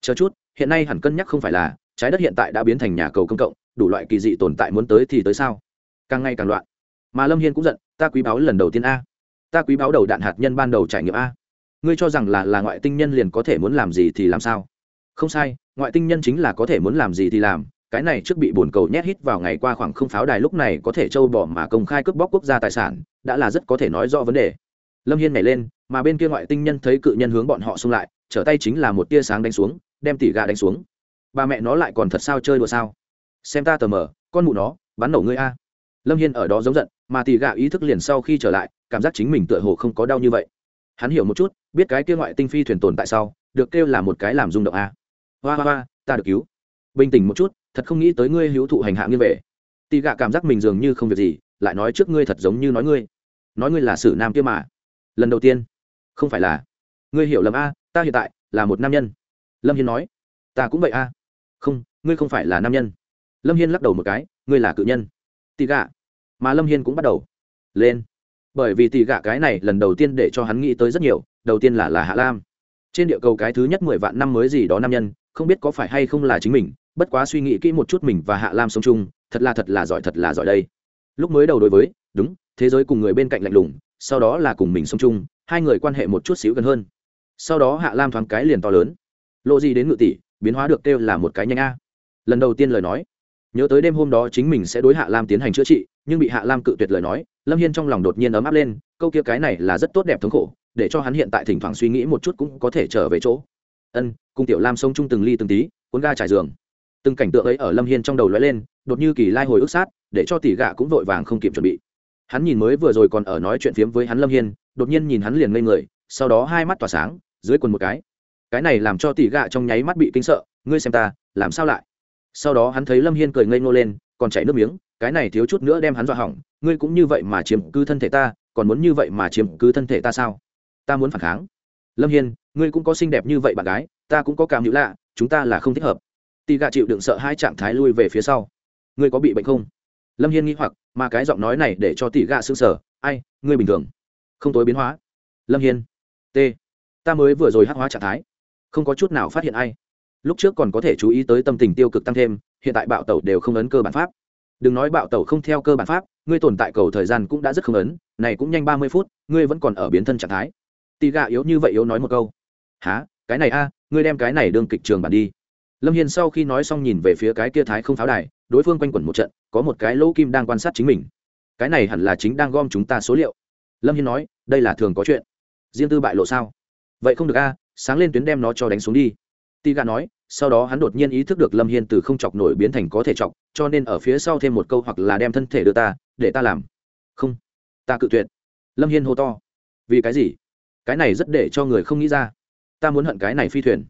Chờ chút, hiện nay hẳn cân nhắc không phải là, trái đất hiện tại đã biến thành nhà cầu công cộng đủ loại kỳ dị tồn tại muốn tới thì tới sao? Càng ngày càng loạn. Mà lâm hiên cũng giận, ta quý báo lần đầu tiên a. Ta quý báo đầu đạn hạt nhân ban đầu trải nghiệm a. Ngươi cho rằng là là ngoại tinh nhân liền có thể muốn làm gì thì làm sao? Không sai, ngoại tinh nhân chính là có thể muốn làm gì thì làm. Cái này trước bị bồn cầu nhét hít vào ngày qua khoảng không pháo đài lúc này có thể trâu bỏ mà công khai cướp bóc quốc gia tài sản, đã là rất có thể nói rõ vấn đề. Lâm hiên nhảy lên, mà bên kia ngoại tinh nhân thấy cự nhân hướng bọn họ xung lại, trở tay chính là một tia sáng đánh xuống, đem tỉ gà đánh xuống. Ba mẹ nó lại còn thật sao chơi đùa sao? Xem ta tờ mờ, con mụ nó, bắn nổ ngươi a. Lâm hiên ở đó giống giận, mà tì gạ ý thức liền sau khi trở lại, cảm giác chính mình tựa hồ không có đau như vậy. Hắn hiểu một chút, biết cái kia ngoại tinh phi thuyền tồn tại sau, được kêu là một cái làm rung động a. Hoa hoa hoa, ta được cứu. Bình tĩnh một chút, thật không nghĩ tới ngươi hữu thụ hành hạ như vậy tì gạ cảm giác mình dường như không việc gì, lại nói trước ngươi thật giống như nói ngươi. Nói ngươi là sử nam kia mà. Lần đầu tiên. Không phải là. Ngươi hiểu lầm a, ta hiện tại là một nam nhân. Lâm hiên nói. Ta cũng vậy a. Không, ngươi không phải là nam nhân lâm hiên lắc đầu một cái, ngươi là cự nhân. Tì gạ. Mà lâm hiên cũng bắt đầu lên. Bởi vì tì gạ cái này lần đầu tiên để cho hắn nghĩ tới rất nhiều, đầu tiên là là hạ lam. Trên địa cầu cái thứ nhất mười vạn năm mới gì đó nam nhân, không biết có phải hay không là chính mình, bất quá suy nghĩ kỹ một chút mình và hạ lam sống chung, thật là thật là giỏi thật là giỏi đây. Lúc mới đầu đối với, đúng, thế giới cùng người bên cạnh lạnh lùng, sau đó là cùng mình sống chung, hai người quan hệ một chút xíu gần hơn. Sau đó hạ lam thoáng cái liền to lớn. Lộ gì đến ngự tỷ, biến hóa được kêu là một cái nhanh a. Lần đầu tiên lời nói nhớ tới đêm hôm đó chính mình sẽ đối hạ lam tiến hành chữa trị, nhưng bị hạ lam cự tuyệt lời nói, lâm hiên trong lòng đột nhiên ấm áp lên, câu kia cái này là rất tốt đẹp thống khổ, để cho hắn hiện tại thỉnh thoảng suy nghĩ một chút cũng có thể trở về chỗ. Ân cung tiểu lam sông chung từng ly từng tí, cuốn ga trải giường. Từng cảnh tượng ấy ở lâm hiên trong đầu lóe lên, đột như kỳ lai hồi ức sát, để cho tỷ gạ cũng vội vàng không kịp chuẩn bị. Hắn nhìn mới vừa rồi còn ở nói chuyện phiếm với hắn lâm hiên, đột nhiên nhìn hắn liền ngây người, sau đó hai mắt tỏa sáng, dưới quần một cái. Cái này làm cho tỷ gạ trong nháy mắt bị kinh sợ, ngươi xem ta, làm sao lại? Sau đó hắn thấy lâm hiên cười ngây ngô lên, còn chảy nước miếng, cái này thiếu chút nữa đem hắn dọa hỏng, ngươi cũng như vậy mà chiếm cứ thân thể ta, còn muốn như vậy mà chiếm cứ thân thể ta sao? Ta muốn phản kháng. Lâm hiên, ngươi cũng có xinh đẹp như vậy bạn gái, ta cũng có cảm hữu lạ, chúng ta là không thích hợp. Tỷ gạ chịu đựng sợ hai trạng thái lui về phía sau. Ngươi có bị bệnh không? Lâm hiên nghĩ hoặc, mà cái giọng nói này để cho tỷ gạ g sở ai, ngươi bình thường. Không tối biến hóa. Lâm hiên, t, ta mới vừa rồi hắc hóa trạng thái. Không có chút nào phát hiện ai lúc trước còn có thể chú ý tới tâm tình tiêu cực tăng thêm, hiện tại bạo tẩu đều không ấn cơ bản pháp. Đừng nói bạo tẩu không theo cơ bản pháp, ngươi tồn tại cầu thời gian cũng đã rất không ấn, này cũng nhanh ba mươi phút, ngươi vẫn còn ở biến thân trạng thái. Tì gạ yếu như vậy yếu nói một câu. Há cái này a, ngươi đem cái này đương kịch trường bản đi. Lâm hiền sau khi nói xong nhìn về phía cái kia thái không pháo đài, đối phương quanh quẩn một trận, có một cái lỗ kim đang quan sát chính mình. Cái này hẳn là chính đang gom chúng ta số liệu. Lâm hiên nói, đây là thường có chuyện. Riêng tư bại lộ sao? Vậy không được a, sáng lên tuyến đem nó cho đánh xuống đi. Tì gà nói sau đó hắn đột nhiên ý thức được lâm hiên từ không chọc nổi biến thành có thể chọc, cho nên ở phía sau thêm một câu hoặc là đem thân thể đưa ta, để ta làm. Không. Ta cự tuyệt. Lâm hiên hô to. Vì cái gì? Cái này rất để cho người không nghĩ ra. Ta muốn hận cái này phi thuyền.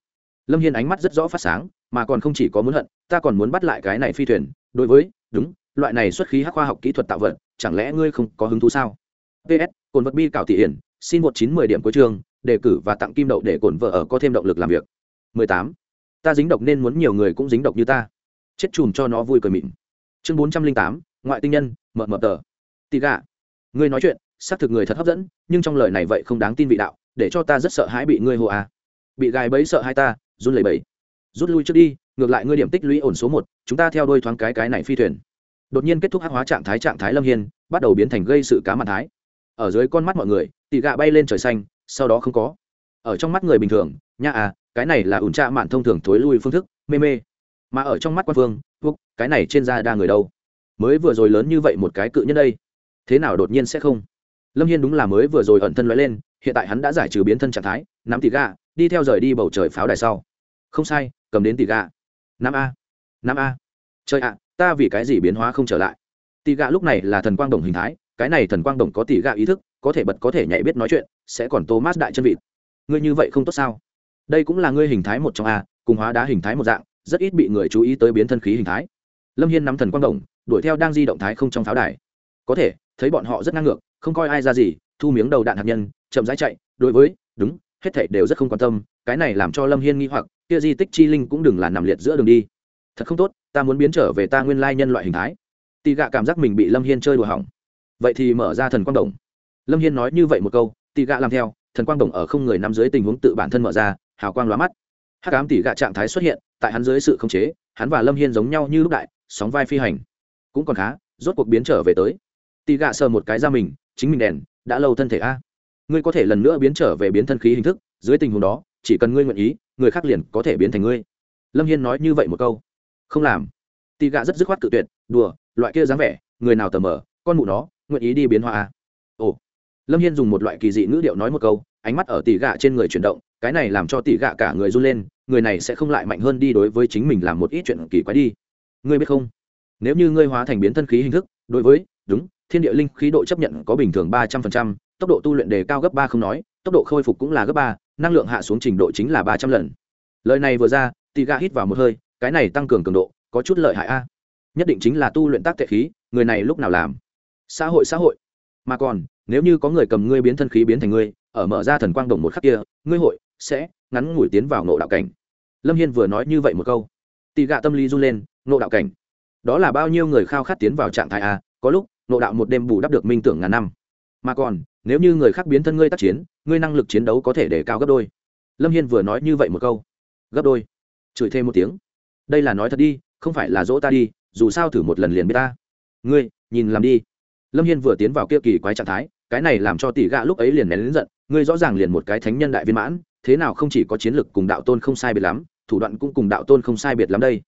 Lâm hiên ánh mắt rất rõ phát sáng, mà còn không chỉ có muốn hận, ta còn muốn bắt lại cái này phi thuyền. Đối với, đúng, loại này xuất khí hắc khoa học kỹ thuật tạo vật, chẳng lẽ ngươi không có hứng thú sao? Ps cồn vật bi cảo thị hiển, xin một chín mười điểm cuối trường đề cử và tặng kim đậu để cồn vợ ở có thêm động lực làm việc. 18 ta dính độc nên muốn nhiều người cũng dính độc như ta. Chết chùm cho nó vui cười mịn. Chương 408, ngoại tinh nhân mờ mờ tờ. Tì gà ngươi nói chuyện xác thực người thật hấp dẫn nhưng trong lời này vậy không đáng tin vị đạo để cho ta rất sợ hãi bị ngươi hồ à. Bị gài bẫy sợ hai ta run lẩy bẩy. Rút lui trước đi ngược lại ngươi điểm tích lũy ổn số một chúng ta theo đuôi thoáng cái cái này phi thuyền. Đột nhiên kết thúc hắc hóa trạng thái trạng thái lâm hiên bắt đầu biến thành gây sự cá mặt thái. Ở dưới con mắt mọi người tị gạ bay lên trời xanh sau đó không có. Ở trong mắt người bình thường nha à cái này là ủn trạ mạn thông thường thối lui phương thức mê mê. Mà ở trong mắt quan phương quốc cái này trên da đa người đâu? Mới vừa rồi lớn như vậy một cái cự nhân đây. Thế nào đột nhiên sẽ không? Lâm hiên đúng là mới vừa rồi ẩn thân loại lên hiện tại hắn đã giải trừ biến thân trạng thái nắm tỉ gà, đi theo rời đi bầu trời pháo đài sau. Không sai cầm đến tỉ gà. năm a. Năm a. Chơi ạ ta vì cái gì biến hóa không trở lại? Tỉ gà lúc này là thần quang đồng hình thái cái này thần quang đồng có tỉ gà ý thức có thể bật có thể nhảy biết nói chuyện sẽ còn thomas đại chân vịt. Ngươi như vậy không tốt sao? Đây cũng là ngươi hình thái một trong a, cùng hóa đá hình thái một dạng, rất ít bị người chú ý tới biến thân khí hình thái. Lâm hiên nắm thần quang đồng, đuổi theo đang di động thái không trong pháo đài. Có thể, thấy bọn họ rất ngang ngược, không coi ai ra gì, thu miếng đầu đạn hạt nhân, chậm rãi chạy, đối với, đúng, hết thảy đều rất không quan tâm, cái này làm cho lâm hiên nghi hoặc, kia di tích chi linh cũng đừng là nằm liệt giữa đường đi. Thật không tốt, ta muốn biến trở về ta nguyên lai nhân loại hình thái. Tì gạ cảm giác mình bị lâm hiên chơi đùa hỏng. Vậy thì mở ra thần quang đồng. Lâm hiên nói như vậy một câu, tì gạ làm theo, thần quang đồng ở không người nắm dưới tình huống tự bản thân mở ra hào quang lóa mắt. Hắc ám tỷ gạ trạng thái xuất hiện, tại hắn dưới sự khống chế, hắn và lâm hiên giống nhau như lúc đại, sóng vai phi hành. Cũng còn khá, rốt cuộc biến trở về tới. Tỷ gạ sờ một cái ra mình, chính mình đèn, đã lâu thân thể a. Ngươi có thể lần nữa biến trở về biến thân khí hình thức, dưới tình huống đó, chỉ cần ngươi nguyện ý, người khác liền có thể biến thành ngươi. Lâm hiên nói như vậy một câu. Không làm. Tỷ gạ rất dứt khoát cự tuyệt, đùa, loại kia dáng vẻ, người nào tờ mờ, con mụ nó, nguyện ý đi biến hóa a. Ồ. Lâm hiên dùng một loại kỳ dị ngữ điệu nói một câu ánh mắt ở tỷ gạ trên người chuyển động, cái này làm cho tỷ gạ cả người run lên, người này sẽ không lại mạnh hơn đi đối với chính mình làm một ít chuyện kỳ quái đi. Ngươi biết không? Nếu như ngươi hóa thành biến thân khí hình thức, đối với, đúng, thiên địa linh khí độ chấp nhận có bình thường ba trăm phần trăm, tốc độ tu luyện đề cao gấp ba không nói, tốc độ khôi phục cũng là gấp ba, năng lượng hạ xuống trình độ chính là ba trăm lần. Lời này vừa ra, tỷ gạ hít vào một hơi, cái này tăng cường cường độ, có chút lợi hại a. Nhất định chính là tu luyện tác tệ khí, người này lúc nào làm? Xã hội xã hội. Mà còn, nếu như có người cầm ngươi biến thân khí biến thành ngươi ở mở ra thần quang đồng một khắc kia, ngươi hội sẽ ngắn ngủi tiến vào nộ đạo cảnh. Lâm hiên vừa nói như vậy một câu tị gạ tâm lý run lên nộ đạo cảnh, đó là bao nhiêu người khao khát tiến vào trạng thái a, có lúc nộ đạo một đêm bù đắp được minh tưởng ngàn năm. Mà còn, nếu như người khác biến thân ngươi tác chiến, ngươi năng lực chiến đấu có thể để cao gấp đôi. Lâm hiên vừa nói như vậy một câu, gấp đôi, chửi thêm một tiếng, đây là nói thật đi, không phải là dỗ ta đi, dù sao thử một lần liền biết ta. Ngươi, nhìn làm đi. Lâm hiên vừa tiến vào kia kỳ quái trạng thái, cái này làm cho tỷ gạ lúc ấy liền nén lính giận ngươi rõ ràng liền một cái thánh nhân đại viên mãn, thế nào không chỉ có chiến lực cùng đạo tôn không sai biệt lắm, thủ đoạn cũng cùng đạo tôn không sai biệt lắm đây.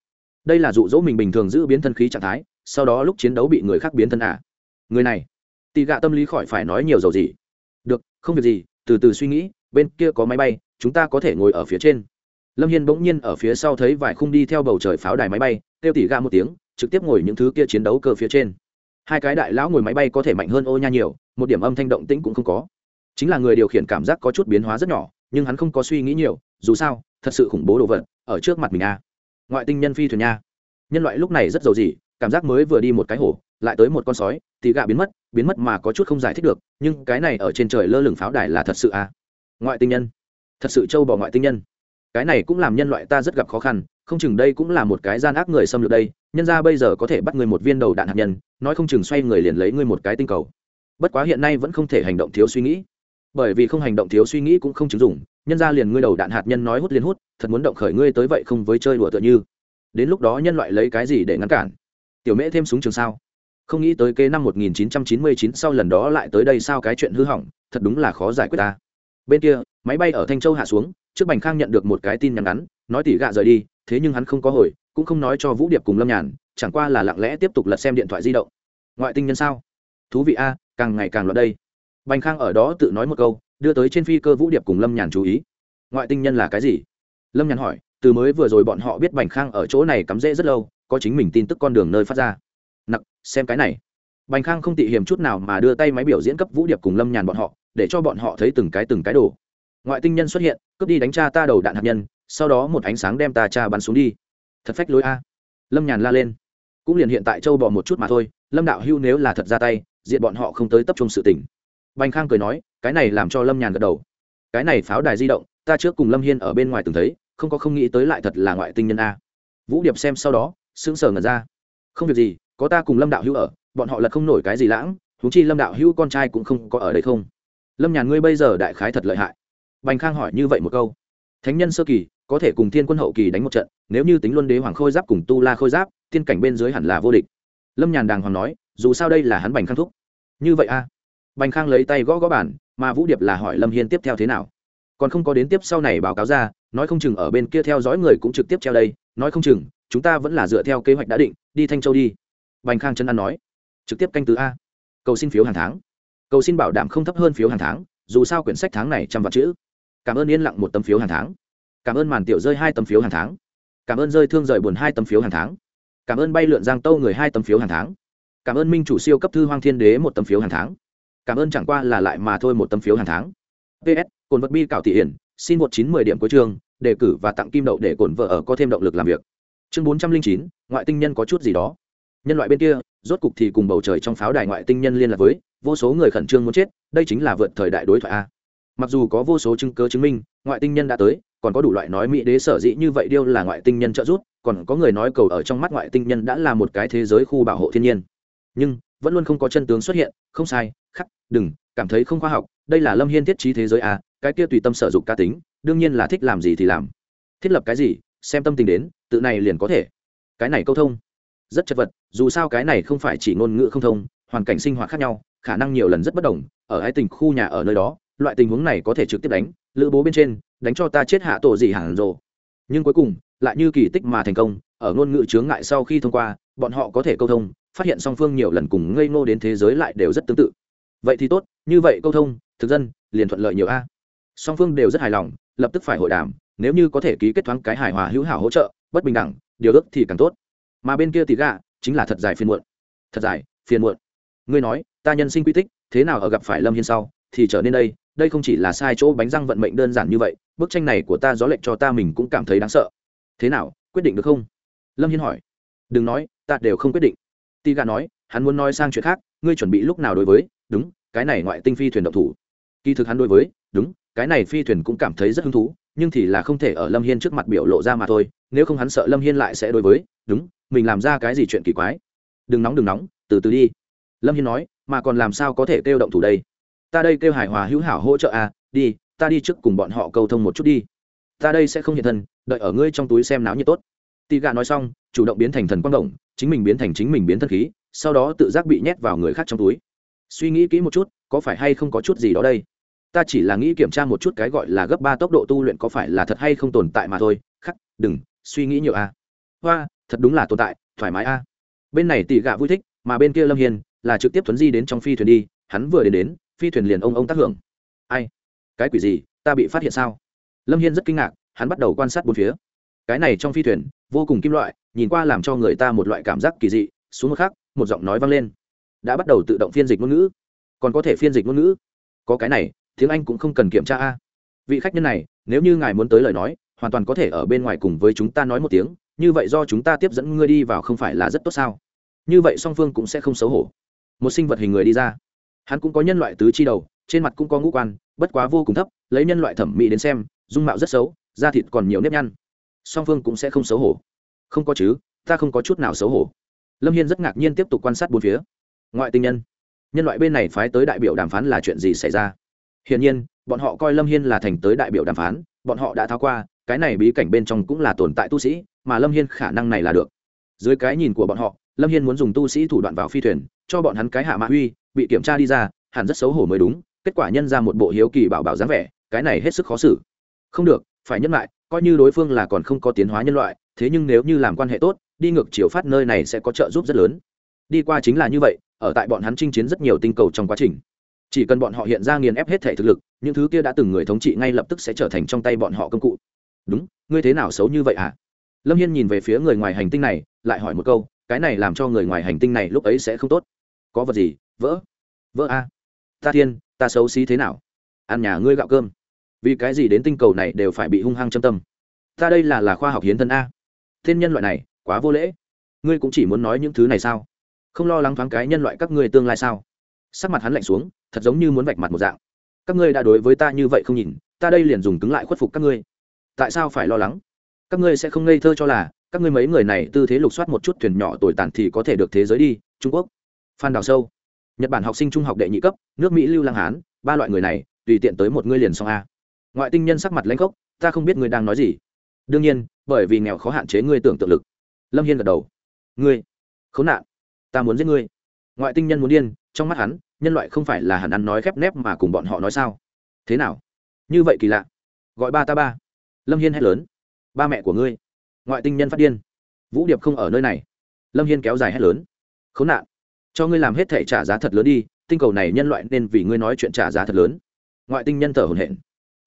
Đây là dụ dỗ mình bình thường giữ biến thân khí trạng thái, sau đó lúc chiến đấu bị người khác biến thân à? Người này tỷ gạ tâm lý khỏi phải nói nhiều dầu gì. Được, không việc gì, từ từ suy nghĩ, bên kia có máy bay, chúng ta có thể ngồi ở phía trên. Lâm hiên bỗng nhiên ở phía sau thấy vài khung đi theo bầu trời pháo đài máy bay, kêu tỉ ga một tiếng, trực tiếp ngồi những thứ kia chiến đấu cơ phía trên. Hai cái đại lão ngồi máy bay có thể mạnh hơn ô nha nhiều, một điểm âm thanh động tĩnh cũng không có chính là người điều khiển cảm giác có chút biến hóa rất nhỏ, nhưng hắn không có suy nghĩ nhiều, dù sao, thật sự khủng bố đồ vật, ở trước mặt mình a ngoại tinh nhân phi thuyền nha. Nhân loại lúc này rất giàu gì, cảm giác mới vừa đi một cái hổ lại tới một con sói, thì gạ biến mất biến mất mà có chút không giải thích được, nhưng cái này ở trên trời lơ lửng pháo đài là thật sự a ngoại tinh nhân. Thật sự trâu bỏ ngoại tinh nhân. Cái này cũng làm nhân loại ta rất gặp khó khăn, không chừng đây cũng là một cái gian ác người xâm lược đây, nhân ra bây giờ có thể bắt người một viên đầu đạn hạt nhân, nói không chừng xoay người liền lấy ngươi một cái tinh cầu. Bất quá hiện nay vẫn không thể hành động thiếu suy nghĩ bởi vì không hành động thiếu suy nghĩ cũng không chứng dụng, nhân ra liền ngươi đầu đạn hạt nhân nói hút liền hút, thật muốn động khởi ngươi tới vậy không với chơi đùa tựa như. Đến lúc đó nhân loại lấy cái gì để ngăn cản? Tiểu mễ thêm súng trường sao? Không nghĩ tới kế năm 1999 sau lần đó lại tới đây sao cái chuyện hư hỏng, thật đúng là khó giải quyết ta. Bên kia, máy bay ở thanh châu hạ xuống, trước bành khang nhận được một cái tin nhắn ngắn, nói tỉ gạ rời đi, thế nhưng hắn không có hồi, cũng không nói cho vũ điệp cùng lâm nhàn, chẳng qua là lặng lẽ tiếp tục lật xem điện thoại di động. Ngoại tinh nhân sao? Thú vị a, càng ngày càng loạn đây bành khang ở đó tự nói một câu, đưa tới trên phi cơ vũ điệp cùng lâm nhàn chú ý. Ngoại tinh nhân là cái gì? Lâm nhàn hỏi, từ mới vừa rồi bọn họ biết bành khang ở chỗ này cắm rễ rất lâu, có chính mình tin tức con đường nơi phát ra. Nặc, xem cái này. Bành khang không tị hiểm chút nào mà đưa tay máy biểu diễn cấp vũ điệp cùng lâm nhàn bọn họ, để cho bọn họ thấy từng cái từng cái đồ. Ngoại tinh nhân xuất hiện, cướp đi đánh cha ta đầu đạn hạt nhân, sau đó một ánh sáng đem ta cha bắn xuống đi. Thật phách lối a. Lâm nhàn la lên. Cũng liền hiện tại châu bò một chút mà thôi, lâm đạo hưu nếu là thật ra tay, diện bọn họ không tới tập trung sự tỉnh bành khang cười nói, cái này làm cho lâm nhàn gật đầu. Cái này pháo đài di động, ta trước cùng lâm hiên ở bên ngoài từng thấy, không có không nghĩ tới lại thật là ngoại tinh nhân a. Vũ điệp xem sau đó, sững sờ ngẩn ra. Không việc gì, có ta cùng lâm đạo hữu ở, bọn họ lật không nổi cái gì lãng thú chi lâm đạo hữu con trai cũng không có ở đây không. Lâm nhàn ngươi bây giờ đại khái thật lợi hại. Bành khang hỏi như vậy một câu. Thánh nhân sơ kỳ, có thể cùng thiên quân hậu kỳ đánh một trận, nếu như tính luân đế hoàng khôi giáp cùng tu la khôi giáp thiên cảnh bên dưới hẳn là vô địch. Lâm nhàn đàng hoàng nói, dù sao đây là hắn bành khang thúc. Như vậy a bành khang lấy tay gõ gõ bản mà vũ điệp là hỏi lâm hiên tiếp theo thế nào. Còn không có đến tiếp sau này báo cáo ra, nói không chừng ở bên kia theo dõi người cũng trực tiếp treo đây, nói không chừng, chúng ta vẫn là dựa theo kế hoạch đã định, đi thanh châu đi. Bành khang chân ăn nói, trực tiếp canh tứ a. Cầu xin phiếu hàng tháng. Cầu xin bảo đảm không thấp hơn phiếu hàng tháng, dù sao quyển sách tháng này trăm vạn chữ. Cảm ơn yên lặng một tấm phiếu hàng tháng. Cảm ơn màn tiểu rơi hai tấm phiếu hàng tháng. Cảm ơn rơi thương rời buồn hai tấm phiếu hàng tháng. Cảm ơn bay lượn giang tâu người hai tấm phiếu hàng tháng. Cảm ơn minh chủ siêu cấp thư hoang thiên đế một tấm phiếu hàng tháng cảm ơn chẳng qua là lại mà thôi một tấm phiếu hàng tháng. Ps cồn vật bi cảo thị hiển, xin một chín mười điểm cuối trường đề cử và tặng kim đậu để cồn vợ ở có thêm động lực làm việc. Chương bốn trăm linh chín, ngoại tinh nhân có chút gì đó. Nhân loại bên kia, rốt cục thì cùng bầu trời trong pháo đài ngoại tinh nhân liên lạc với, vô số người khẩn trương muốn chết, đây chính là vượt thời đại đối thoại a. Mặc dù có vô số chứng cớ chứng minh, ngoại tinh nhân đã tới, còn có đủ loại nói mỹ đế sở dĩ như vậy điêu là ngoại tinh nhân trợ giúp, còn có người nói cầu ở trong mắt ngoại tinh nhân đã là một cái thế giới khu bảo hộ thiên nhiên. Nhưng vẫn luôn không có chân tướng xuất hiện, không sai, khắc, đừng, cảm thấy không khoa học, đây là lâm hiên thiết trí thế giới à cái kia tùy tâm sở dụng cá tính, đương nhiên là thích làm gì thì làm. Thiết lập cái gì, xem tâm tình đến, tự này liền có thể. Cái này câu thông. Rất chật vật, dù sao cái này không phải chỉ ngôn ngữ không thông, hoàn cảnh sinh hoạt khác nhau, khả năng nhiều lần rất bất đồng, ở hai tình khu nhà ở nơi đó, loại tình huống này có thể trực tiếp đánh, lữ bố bên trên, đánh cho ta chết hạ tổ gì hẳn rồ nhưng cuối cùng, lại như kỳ tích mà thành công, ở ngôn ngữ chướng ngại sau khi thông qua, bọn họ có thể câu thông phát hiện song phương nhiều lần cùng ngây ngô đến thế giới lại đều rất tương tự. Vậy thì tốt, như vậy câu thông, thực dân, liền thuận lợi nhiều a. Song phương đều rất hài lòng, lập tức phải hội đàm, nếu như có thể ký kết thoáng cái hài hòa hữu hảo hỗ trợ, bất bình đẳng, điều ước thì càng tốt. Mà bên kia thì gạ, chính là thật dài phiền muộn. Thật dài, phiền muộn. Ngươi nói, ta nhân sinh quy tích, thế nào ở gặp phải lâm hiên sau, thì trở nên đây đây không chỉ là sai chỗ bánh răng vận mệnh đơn giản như vậy, bức tranh này của ta gió lệnh cho ta mình cũng cảm thấy đáng sợ. Thế nào, quyết định được không? Lâm hiên hỏi. Đừng nói, ta đều không quyết định ti gà nói, hắn muốn nói sang chuyện khác, ngươi chuẩn bị lúc nào đối với? Đúng, cái này ngoại tinh phi thuyền động thủ. Kỳ thực hắn đối với, đúng, cái này phi thuyền cũng cảm thấy rất hứng thú, nhưng thì là không thể ở lâm hiên trước mặt biểu lộ ra mà thôi, nếu không hắn sợ lâm hiên lại sẽ đối với, đúng, mình làm ra cái gì chuyện kỳ quái. Đừng nóng đừng nóng, từ từ đi. Lâm hiên nói, mà còn làm sao có thể kêu động thủ đây? Ta đây kêu hài hòa hữu hảo hỗ trợ à đi, ta đi trước cùng bọn họ câu thông một chút đi. Ta đây sẽ không hiện thân, đợi ở ngươi trong túi xem náo nhiệt tốt tì gà nói xong, chủ động biến thành thần quang động, chính mình biến thành chính mình biến thân khí, sau đó tự giác bị nhét vào người khác trong túi. Suy nghĩ kỹ một chút, có phải hay không có chút gì đó đây? Ta chỉ là nghĩ kiểm tra một chút cái gọi là gấp ba tốc độ tu luyện có phải là thật hay không tồn tại mà thôi. Khắc, đừng, suy nghĩ nhiều a. À. hoa, thật đúng là tồn tại, thoải mái a. Bên này tỷ gạ vui thích, mà bên kia lâm hiền là trực tiếp thuấn di đến trong phi thuyền đi, hắn vừa đến đến, phi thuyền liền ông ông tác hưởng. Ai? Cái quỷ gì? Ta bị phát hiện sao? Lâm hiên rất kinh ngạc, hắn bắt đầu quan sát bốn phía. Cái này trong phi thuyền vô cùng kim loại, nhìn qua làm cho người ta một loại cảm giác kỳ dị, xuống một khắc, một giọng nói vang lên. Đã bắt đầu tự động phiên dịch ngôn ngữ. Còn có thể phiên dịch ngôn ngữ? Có cái này, tiếng anh cũng không cần kiểm tra a. Vị khách nhân này, nếu như ngài muốn tới lời nói, hoàn toàn có thể ở bên ngoài cùng với chúng ta nói một tiếng, như vậy do chúng ta tiếp dẫn ngươi đi vào không phải là rất tốt sao? Như vậy song phương cũng sẽ không xấu hổ. Một sinh vật hình người đi ra. Hắn cũng có nhân loại tứ chi đầu, trên mặt cũng có ngũ quan, bất quá vô cùng thấp, lấy nhân loại thẩm mỹ đến xem, dung mạo rất xấu, da thịt còn nhiều nếp nhăn song phương cũng sẽ không xấu hổ. Không có chứ, ta không có chút nào xấu hổ. Lâm hiên rất ngạc nhiên tiếp tục quan sát bốn phía. Ngoại tinh nhân. Nhân loại bên này phái tới đại biểu đàm phán là chuyện gì xảy ra? Hiển nhiên, bọn họ coi lâm hiên là thành tới đại biểu đàm phán, bọn họ đã tháo qua, cái này bí cảnh bên trong cũng là tồn tại tu sĩ, mà lâm hiên khả năng này là được. Dưới cái nhìn của bọn họ, lâm hiên muốn dùng tu sĩ thủ đoạn vào phi thuyền, cho bọn hắn cái hạ mạ huy bị kiểm tra đi ra, hẳn rất xấu hổ mới đúng, kết quả nhân ra một bộ hiếu kỳ bảo bảo dáng vẻ, cái này hết sức khó xử. Không được, phải nhân lại coi như đối phương là còn không có tiến hóa nhân loại, thế nhưng nếu như làm quan hệ tốt, đi ngược chiều phát nơi này sẽ có trợ giúp rất lớn. Đi qua chính là như vậy, ở tại bọn hắn chinh chiến rất nhiều tinh cầu trong quá trình. Chỉ cần bọn họ hiện ra nghiền ép hết thể thực lực, những thứ kia đã từng người thống trị ngay lập tức sẽ trở thành trong tay bọn họ công cụ. Đúng, ngươi thế nào xấu như vậy à? lâm hiên nhìn về phía người ngoài hành tinh này, lại hỏi một câu, cái này làm cho người ngoài hành tinh này lúc ấy sẽ không tốt. Có vật gì? Vỡ. Vỡ a. Ta thiên, ta xấu xí thế nào? Ăn nhà ngươi gạo cơm vì cái gì đến tinh cầu này đều phải bị hung hăng châm tâm? Ta đây là là khoa học hiến thân a. Thiên nhân loại này, quá vô lễ. Ngươi cũng chỉ muốn nói những thứ này sao? Không lo lắng thoáng cái nhân loại các ngươi tương lai sao? Sắc mặt hắn lạnh xuống, thật giống như muốn vạch mặt một dạng. Các ngươi đã đối với ta như vậy không nhìn, ta đây liền dùng cứng lại khuất phục các ngươi. Tại sao phải lo lắng? Các ngươi sẽ không ngây thơ cho là, các ngươi mấy người này tư thế lục soát một chút thuyền nhỏ tồi tàn thì có thể được thế giới đi, trung quốc. Phan đào sâu. Nhật bản học sinh trung học đệ nhị cấp, nước mỹ lưu lang hán, ba loại người này, tùy tiện tới một ngươi liền xong a ngoại tinh nhân sắc mặt lãnh gốc ta không biết ngươi đang nói gì. Đương nhiên, bởi vì nghèo khó hạn chế ngươi tưởng tượng lực. Lâm hiên gật đầu. Ngươi, khốn nạn, ta muốn giết ngươi. Ngoại tinh nhân muốn điên, trong mắt hắn, nhân loại không phải là hẳn ăn nói khép nép mà cùng bọn họ nói sao? Thế nào? Như vậy kỳ lạ. Gọi ba ta ba. Lâm hiên hét lớn. Ba mẹ của ngươi. Ngoại tinh nhân phát điên. Vũ điệp không ở nơi này. Lâm hiên kéo dài hét lớn. Khốn nạn, cho ngươi làm hết thể trả giá thật lớn đi, tinh cầu này nhân loại nên vì ngươi nói chuyện trả giá thật lớn. Ngoại tinh nhân thở hồn hển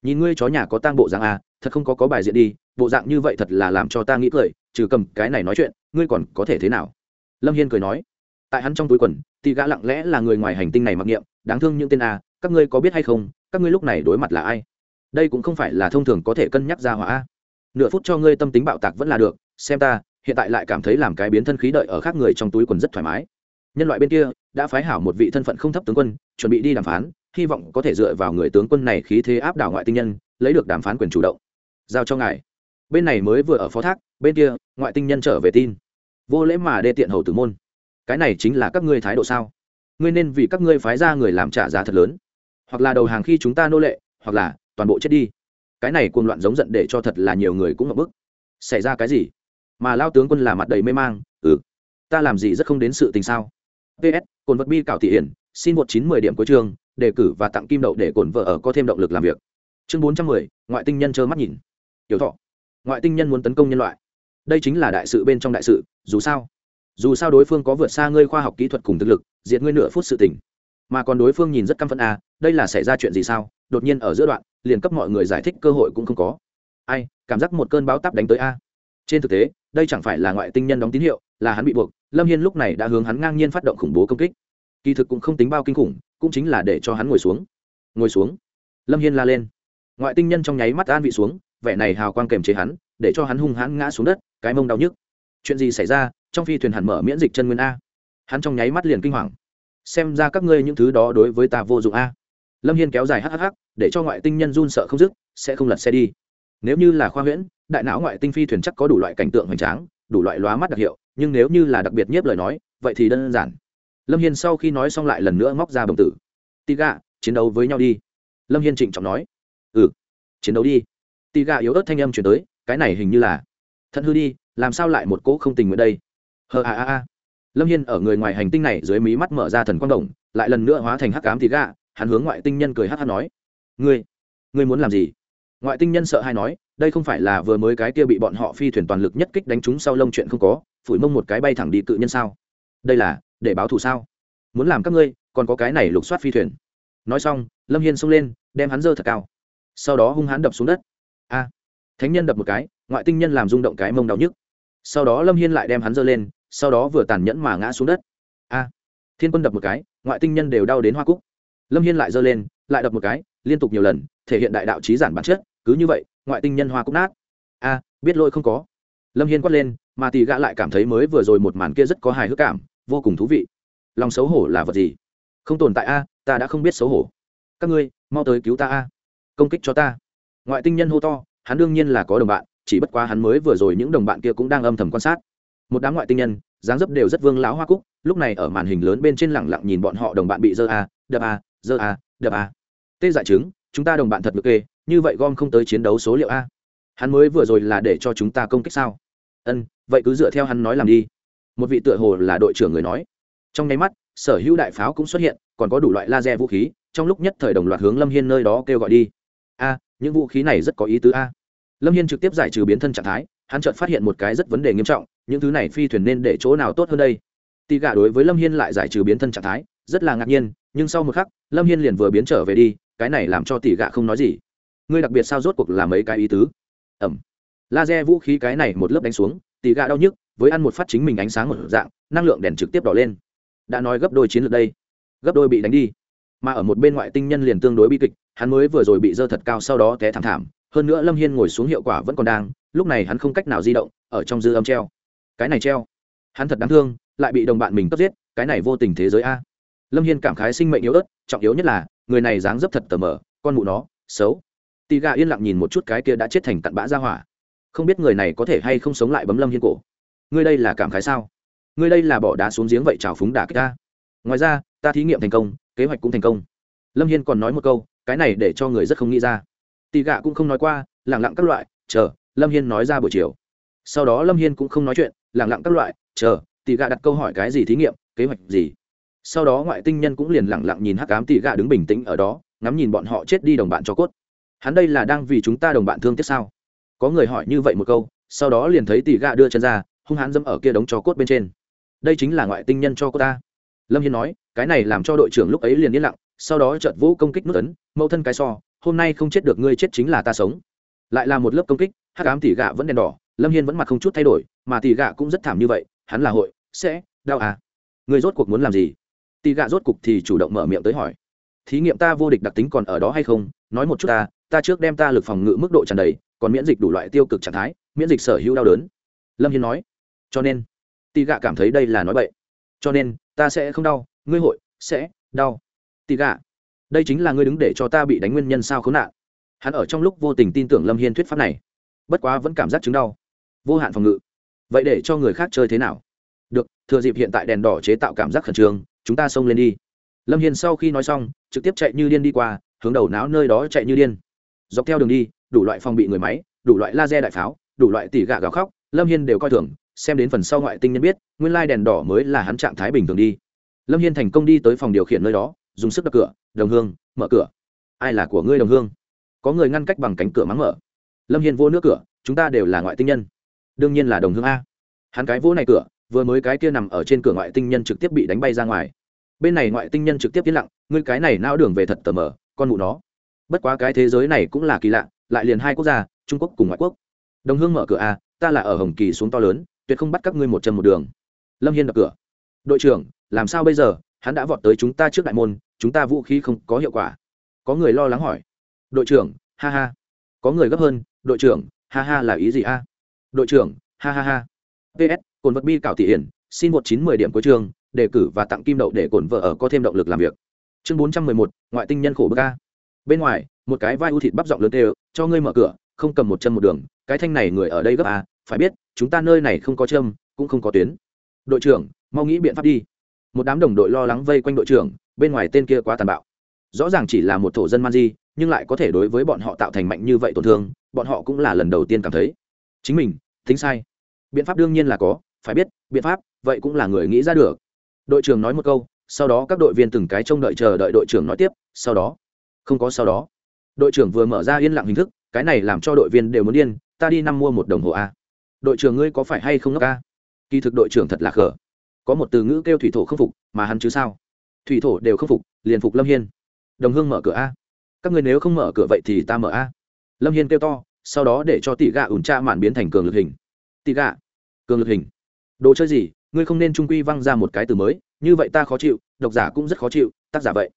nhìn ngươi chó nhà có tang bộ dạng à thật không có có bài diện đi bộ dạng như vậy thật là làm cho ta nghĩ cười trừ cầm cái này nói chuyện ngươi còn có thể thế nào? Lâm hiên cười nói. Tại hắn trong túi quần thì gã lặng lẽ là người ngoài hành tinh này mặc niệm đáng thương những tên à, các ngươi có biết hay không các ngươi lúc này đối mặt là ai? Đây cũng không phải là thông thường có thể cân nhắc ra hỏa nửa phút cho ngươi tâm tính bạo tạc vẫn là được xem ta hiện tại lại cảm thấy làm cái biến thân khí đợi ở khác người trong túi quần rất thoải mái. Nhân loại bên kia đã phái hảo một vị thân phận không thấp tướng quân chuẩn bị đi đàm phán hy vọng có thể dựa vào người tướng quân này khí thế áp đảo ngoại tinh nhân, lấy được đàm phán quyền chủ động. Giao cho ngài. Bên này mới vừa ở phó thác, bên kia, ngoại tinh nhân trở về tin. Vô lễ mà đê tiện hầu tử môn. Cái này chính là các ngươi thái độ sao? Ngươi nên vì các ngươi phái ra người làm trả giá thật lớn. Hoặc là đầu hàng khi chúng ta nô lệ, hoặc là toàn bộ chết đi. Cái này cuồng loạn giống giận để cho thật là nhiều người cũng ngập bức. Xảy ra cái gì? Mà lao tướng quân là mặt đầy mê mang ừ. Ta làm gì rất không đến sự tình sao? Ps cồn vật bi cảo thị hiển, xin một chín mười điểm cuối trường đề cử và tặng kim đậu để cổn vợ ở có thêm động lực làm việc. Chương bốn trăm mười, ngoại tinh nhân trơ mắt nhìn. Tiểu thọ. Ngoại tinh nhân muốn tấn công nhân loại. Đây chính là đại sự bên trong đại sự, dù sao. Dù sao đối phương có vượt xa ngươi khoa học kỹ thuật cùng thực lực, diệt ngươi nửa phút sự tỉnh mà còn đối phương nhìn rất căm phẫn à đây là xảy ra chuyện gì sao? Đột nhiên ở giữa đoạn, liền cấp mọi người giải thích cơ hội cũng không có. Ai, cảm giác một cơn bão táp đánh tới a. Trên thực tế, đây chẳng phải là ngoại tinh nhân đóng tín hiệu, là hắn bị buộc. Lâm hiên lúc này đã hướng hắn ngang nhiên phát động khủng bố công kích kỳ thực cũng không tính bao kinh khủng, cũng chính là để cho hắn ngồi xuống. Ngồi xuống. Lâm hiên la lên. Ngoại tinh nhân trong nháy mắt an vị xuống, vẻ này hào quang kềm chế hắn, để cho hắn hung hãn ngã xuống đất, cái mông đau nhức. Chuyện gì xảy ra? Trong phi thuyền hẳn mở miễn dịch chân nguyên a. Hắn trong nháy mắt liền kinh hoàng. Xem ra các ngươi những thứ đó đối với ta vô dụng a. Lâm hiên kéo dài hhh để cho ngoại tinh nhân run sợ không dứt, sẽ không lật xe đi. Nếu như là khoa huyễn, đại não ngoại tinh phi thuyền chắc có đủ loại cảnh tượng hoành tráng, đủ loại lóa mắt đặc hiệu, nhưng nếu như là đặc biệt nhiếp lời nói, vậy thì đơn giản lâm hiên sau khi nói xong lại lần nữa móc ra bồng tử. Tì gà chiến đấu với nhau đi. Lâm hiên trịnh trọng nói. Ừ chiến đấu đi. Tì gà yếu ớt thanh âm chuyển tới, cái này hình như là thận hư đi, làm sao lại một cỗ không tình nguyện đây? Hờ a a a. Lâm hiên ở người ngoài hành tinh này dưới mí mắt mở ra thần quang đồng lại lần nữa hóa thành hắc cám tì gà hắn hướng ngoại tinh nhân cười hắc hắc nói. Ngươi ngươi muốn làm gì? Ngoại tinh nhân sợ hay nói, đây không phải là vừa mới cái kia bị bọn họ phi thuyền toàn lực nhất kích đánh trúng sau lông chuyện không có, phủi mông một cái bay thẳng đi cự nhân sao? Đây là để báo thù sao? Muốn làm các ngươi, còn có cái này lục soát phi thuyền. Nói xong, lâm hiên xông lên, đem hắn dơ thật cao. Sau đó hung hãn đập xuống đất. A! Thánh nhân đập một cái, ngoại tinh nhân làm rung động cái mông đau nhức. Sau đó lâm hiên lại đem hắn dơ lên, sau đó vừa tàn nhẫn mà ngã xuống đất. A! Thiên quân đập một cái, ngoại tinh nhân đều đau đến hoa cúc. Lâm hiên lại dơ lên, lại đập một cái, liên tục nhiều lần, thể hiện đại đạo trí giản bản chất, cứ như vậy, ngoại tinh nhân hoa cúc nát. A! Biết lỗi không có. Lâm hiên quát lên, mà tì gã lại cảm thấy mới vừa rồi một màn kia rất có hài hước cảm vô cùng thú vị. Lòng xấu hổ là vật gì? Không tồn tại a, ta đã không biết xấu hổ. Các ngươi, mau tới cứu ta a. Công kích cho ta. Ngoại tinh nhân hô to, hắn đương nhiên là có đồng bạn, chỉ bất quá hắn mới vừa rồi những đồng bạn kia cũng đang âm thầm quan sát. Một đám ngoại tinh nhân, dáng dấp đều rất vương lão hoa cúc, lúc này ở màn hình lớn bên trên lẳng lặng nhìn bọn họ đồng bạn bị dơ a, đập a, dơ a, đập a. Tê dại chứng chúng ta đồng bạn thật được kê, như vậy gom không tới chiến đấu số liệu a. Hắn mới vừa rồi là để cho chúng ta công kích sao? Ân, vậy cứ dựa theo hắn nói làm đi một vị tựa hồ là đội trưởng người nói. Trong nháy mắt, sở hữu đại pháo cũng xuất hiện, còn có đủ loại laser vũ khí, trong lúc nhất thời đồng loạt hướng lâm hiên nơi đó kêu gọi đi. A, những vũ khí này rất có ý tứ a. Lâm hiên trực tiếp giải trừ biến thân trạng thái, hắn chợt phát hiện một cái rất vấn đề nghiêm trọng, những thứ này phi thuyền nên để chỗ nào tốt hơn đây? Tì gà đối với lâm hiên lại giải trừ biến thân trạng thái, rất là ngạc nhiên, nhưng sau một khắc, lâm hiên liền vừa biến trở về đi, cái này làm cho tỷ gạ không nói gì. Ngươi đặc biệt sao rốt cuộc là mấy cái ý tứ? Ẩm. Laser vũ khí cái này một lớp đánh xuống tỷ gạ đau nhức với ăn một phát chính mình ánh sáng một dạng, năng lượng đèn trực tiếp đỏ lên. Đã nói gấp đôi chiến lược đây. Gấp đôi bị đánh đi. Mà ở một bên ngoại tinh nhân liền tương đối bi kịch, hắn mới vừa rồi bị dơ thật cao sau đó té thảm thảm, hơn nữa lâm hiên ngồi xuống hiệu quả vẫn còn đang, lúc này hắn không cách nào di động, ở trong dư âm treo. Cái này treo. Hắn thật đáng thương, lại bị đồng bạn mình cấp giết, cái này vô tình thế giới a. Lâm hiên cảm khái sinh mệnh yếu ớt, trọng yếu nhất là, người này dáng dấp thật tờ mờ, con mụ nó, xấu. Tì gà yên lặng nhìn một chút cái kia đã chết thành cặn bã ra hỏa. Không biết người này có thể hay không sống lại bấm lâm hiên cổ ngươi đây là cảm khái sao? Ngươi đây là bỏ đá xuống giếng vậy trào phúng đả kích ta. Ngoài ra, ta thí nghiệm thành công, kế hoạch cũng thành công. Lâm hiên còn nói một câu, cái này để cho người rất không nghĩ ra. Tì gạ cũng không nói qua lẳng lặng các loại, chờ, lâm hiên nói ra buổi chiều. Sau đó lâm hiên cũng không nói chuyện lẳng lặng các loại, chờ, tì gạ đặt câu hỏi cái gì thí nghiệm, kế hoạch gì. Sau đó ngoại tinh nhân cũng liền lẳng lặng nhìn hắc cám tì gạ đứng bình tĩnh ở đó, ngắm nhìn bọn họ chết đi đồng bạn cho cốt. Hắn đây là đang vì chúng ta đồng bạn thương tiếc sao? Có người hỏi như vậy một câu, sau đó liền thấy tì gạ đưa chân ra hung hãn dẫm ở kia đống cho cốt bên trên. Đây chính là ngoại tinh nhân cho cô ta. Lâm hiên nói, cái này làm cho đội trưởng lúc ấy liền yên lặng, sau đó chợt vũ công kích nút ấn, mẫu thân cái so, hôm nay không chết được ngươi chết chính là ta sống. Lại là một lớp công kích, hắc ám tỉ gạ vẫn đèn đỏ, lâm hiên vẫn mặt không chút thay đổi, mà tỉ gạ cũng rất thảm như vậy, hắn là hội, sẽ, đau à. Ngươi rốt cuộc muốn làm gì? Tỉ gạ rốt cục thì chủ động mở miệng tới hỏi. Thí nghiệm ta vô địch đặc tính còn ở đó hay không? Nói một chút ta ta trước đem ta lực phòng ngự mức độ tràn đầy, còn miễn dịch đủ loại tiêu cực trạng thái, miễn dịch sở hữu đau đớn. Lâm hiên nói cho nên tì gạ cảm thấy đây là nói bậy. Cho nên, ta sẽ không đau, ngươi hội sẽ đau. Tì gạ, đây chính là ngươi đứng để cho ta bị đánh nguyên nhân sao khốn nạn. Hắn ở trong lúc vô tình tin tưởng lâm hiên thuyết pháp này. Bất quá vẫn cảm giác chứng đau. Vô hạn phòng ngự. Vậy để cho người khác chơi thế nào? Được, thừa dịp hiện tại đèn đỏ chế tạo cảm giác khẩn trương, chúng ta xông lên đi. Lâm hiên sau khi nói xong, trực tiếp chạy như điên đi qua, hướng đầu não nơi đó chạy như điên. Dọc theo đường đi, đủ loại phòng bị người máy, đủ loại laser đại pháo, đủ loại tỉ gạ gào khóc, lâm hiên đều coi thường xem đến phần sau ngoại tinh nhân biết, nguyên lai đèn đỏ mới là hắn trạng thái bình thường đi. Lâm hiên thành công đi tới phòng điều khiển nơi đó, dùng sức đập cửa, đồng hương, mở cửa. Ai là của ngươi, đồng hương? Có người ngăn cách bằng cánh cửa mắng mở. Lâm hiên vô nước cửa, chúng ta đều là ngoại tinh nhân. Đương nhiên là đồng hương a. Hắn cái vỗ này cửa, vừa mới cái kia nằm ở trên cửa ngoại tinh nhân trực tiếp bị đánh bay ra ngoài. Bên này ngoại tinh nhân trực tiếp yên lặng, ngươi cái này não đường về thật tờ mờ, con mụ nó. Bất quá cái thế giới này cũng là kỳ lạ, lại liền hai quốc gia, trung quốc cùng ngoại quốc. Đồng hương mở cửa a, ta là ở hồng kỳ xuống to lớn tuyệt không bắt các ngươi một chân một đường. Lâm hiên đập cửa. Đội trưởng làm sao bây giờ? Hắn đã vọt tới chúng ta trước đại môn chúng ta vũ khí không có hiệu quả. Có người lo lắng hỏi. Đội trưởng ha ha. Có người gấp hơn đội trưởng ha ha là ý gì a? Đội trưởng ha ha ha. Ps cồn vật bi cảo thị hiển xin một chín mười điểm cuối trường đề cử và tặng kim đậu để cồn vợ ở có thêm động lực làm việc. Chương bốn trăm mười một ngoại tinh nhân khổ bơ ca bên ngoài một cái vai u thịt bắp giọng lớn tê, cho ngươi mở cửa không cầm một chân một đường cái thanh này người ở đây gấp a phải biết chúng ta nơi này không có châm, cũng không có tuyến. Đội trưởng, mau nghĩ biện pháp đi. Một đám đồng đội lo lắng vây quanh đội trưởng, bên ngoài tên kia quá tàn bạo. Rõ ràng chỉ là một thổ dân man di nhưng lại có thể đối với bọn họ tạo thành mạnh như vậy tổn thương, bọn họ cũng là lần đầu tiên cảm thấy. Chính mình, tính sai. Biện pháp đương nhiên là có, phải biết, biện pháp, vậy cũng là người nghĩ ra được. Đội trưởng nói một câu, sau đó các đội viên từng cái trông đợi chờ đợi đội trưởng nói tiếp, sau đó. Không có sau đó. Đội trưởng vừa mở ra yên lặng hình thức, cái này làm cho đội viên đều muốn điên, ta đi năm mua một đồng hồ a đội trưởng ngươi có phải hay không ngốc ca? kỳ thực đội trưởng thật là khờ. có một từ ngữ kêu thủy thổ không phục, mà hắn chứ sao? Thủy thổ đều không phục, liền phục lâm hiên. Đồng hương mở cửa a. Các người nếu không mở cửa vậy thì ta mở a. Lâm hiên kêu to, sau đó để cho tỷ gạ ủn tra mạn biến thành cường lực hình. Tỷ gạ cường lực hình. Đồ chơi gì, ngươi không nên trung quy văng ra một cái từ mới, như vậy ta khó chịu, độc giả cũng rất khó chịu, tác giả vậy.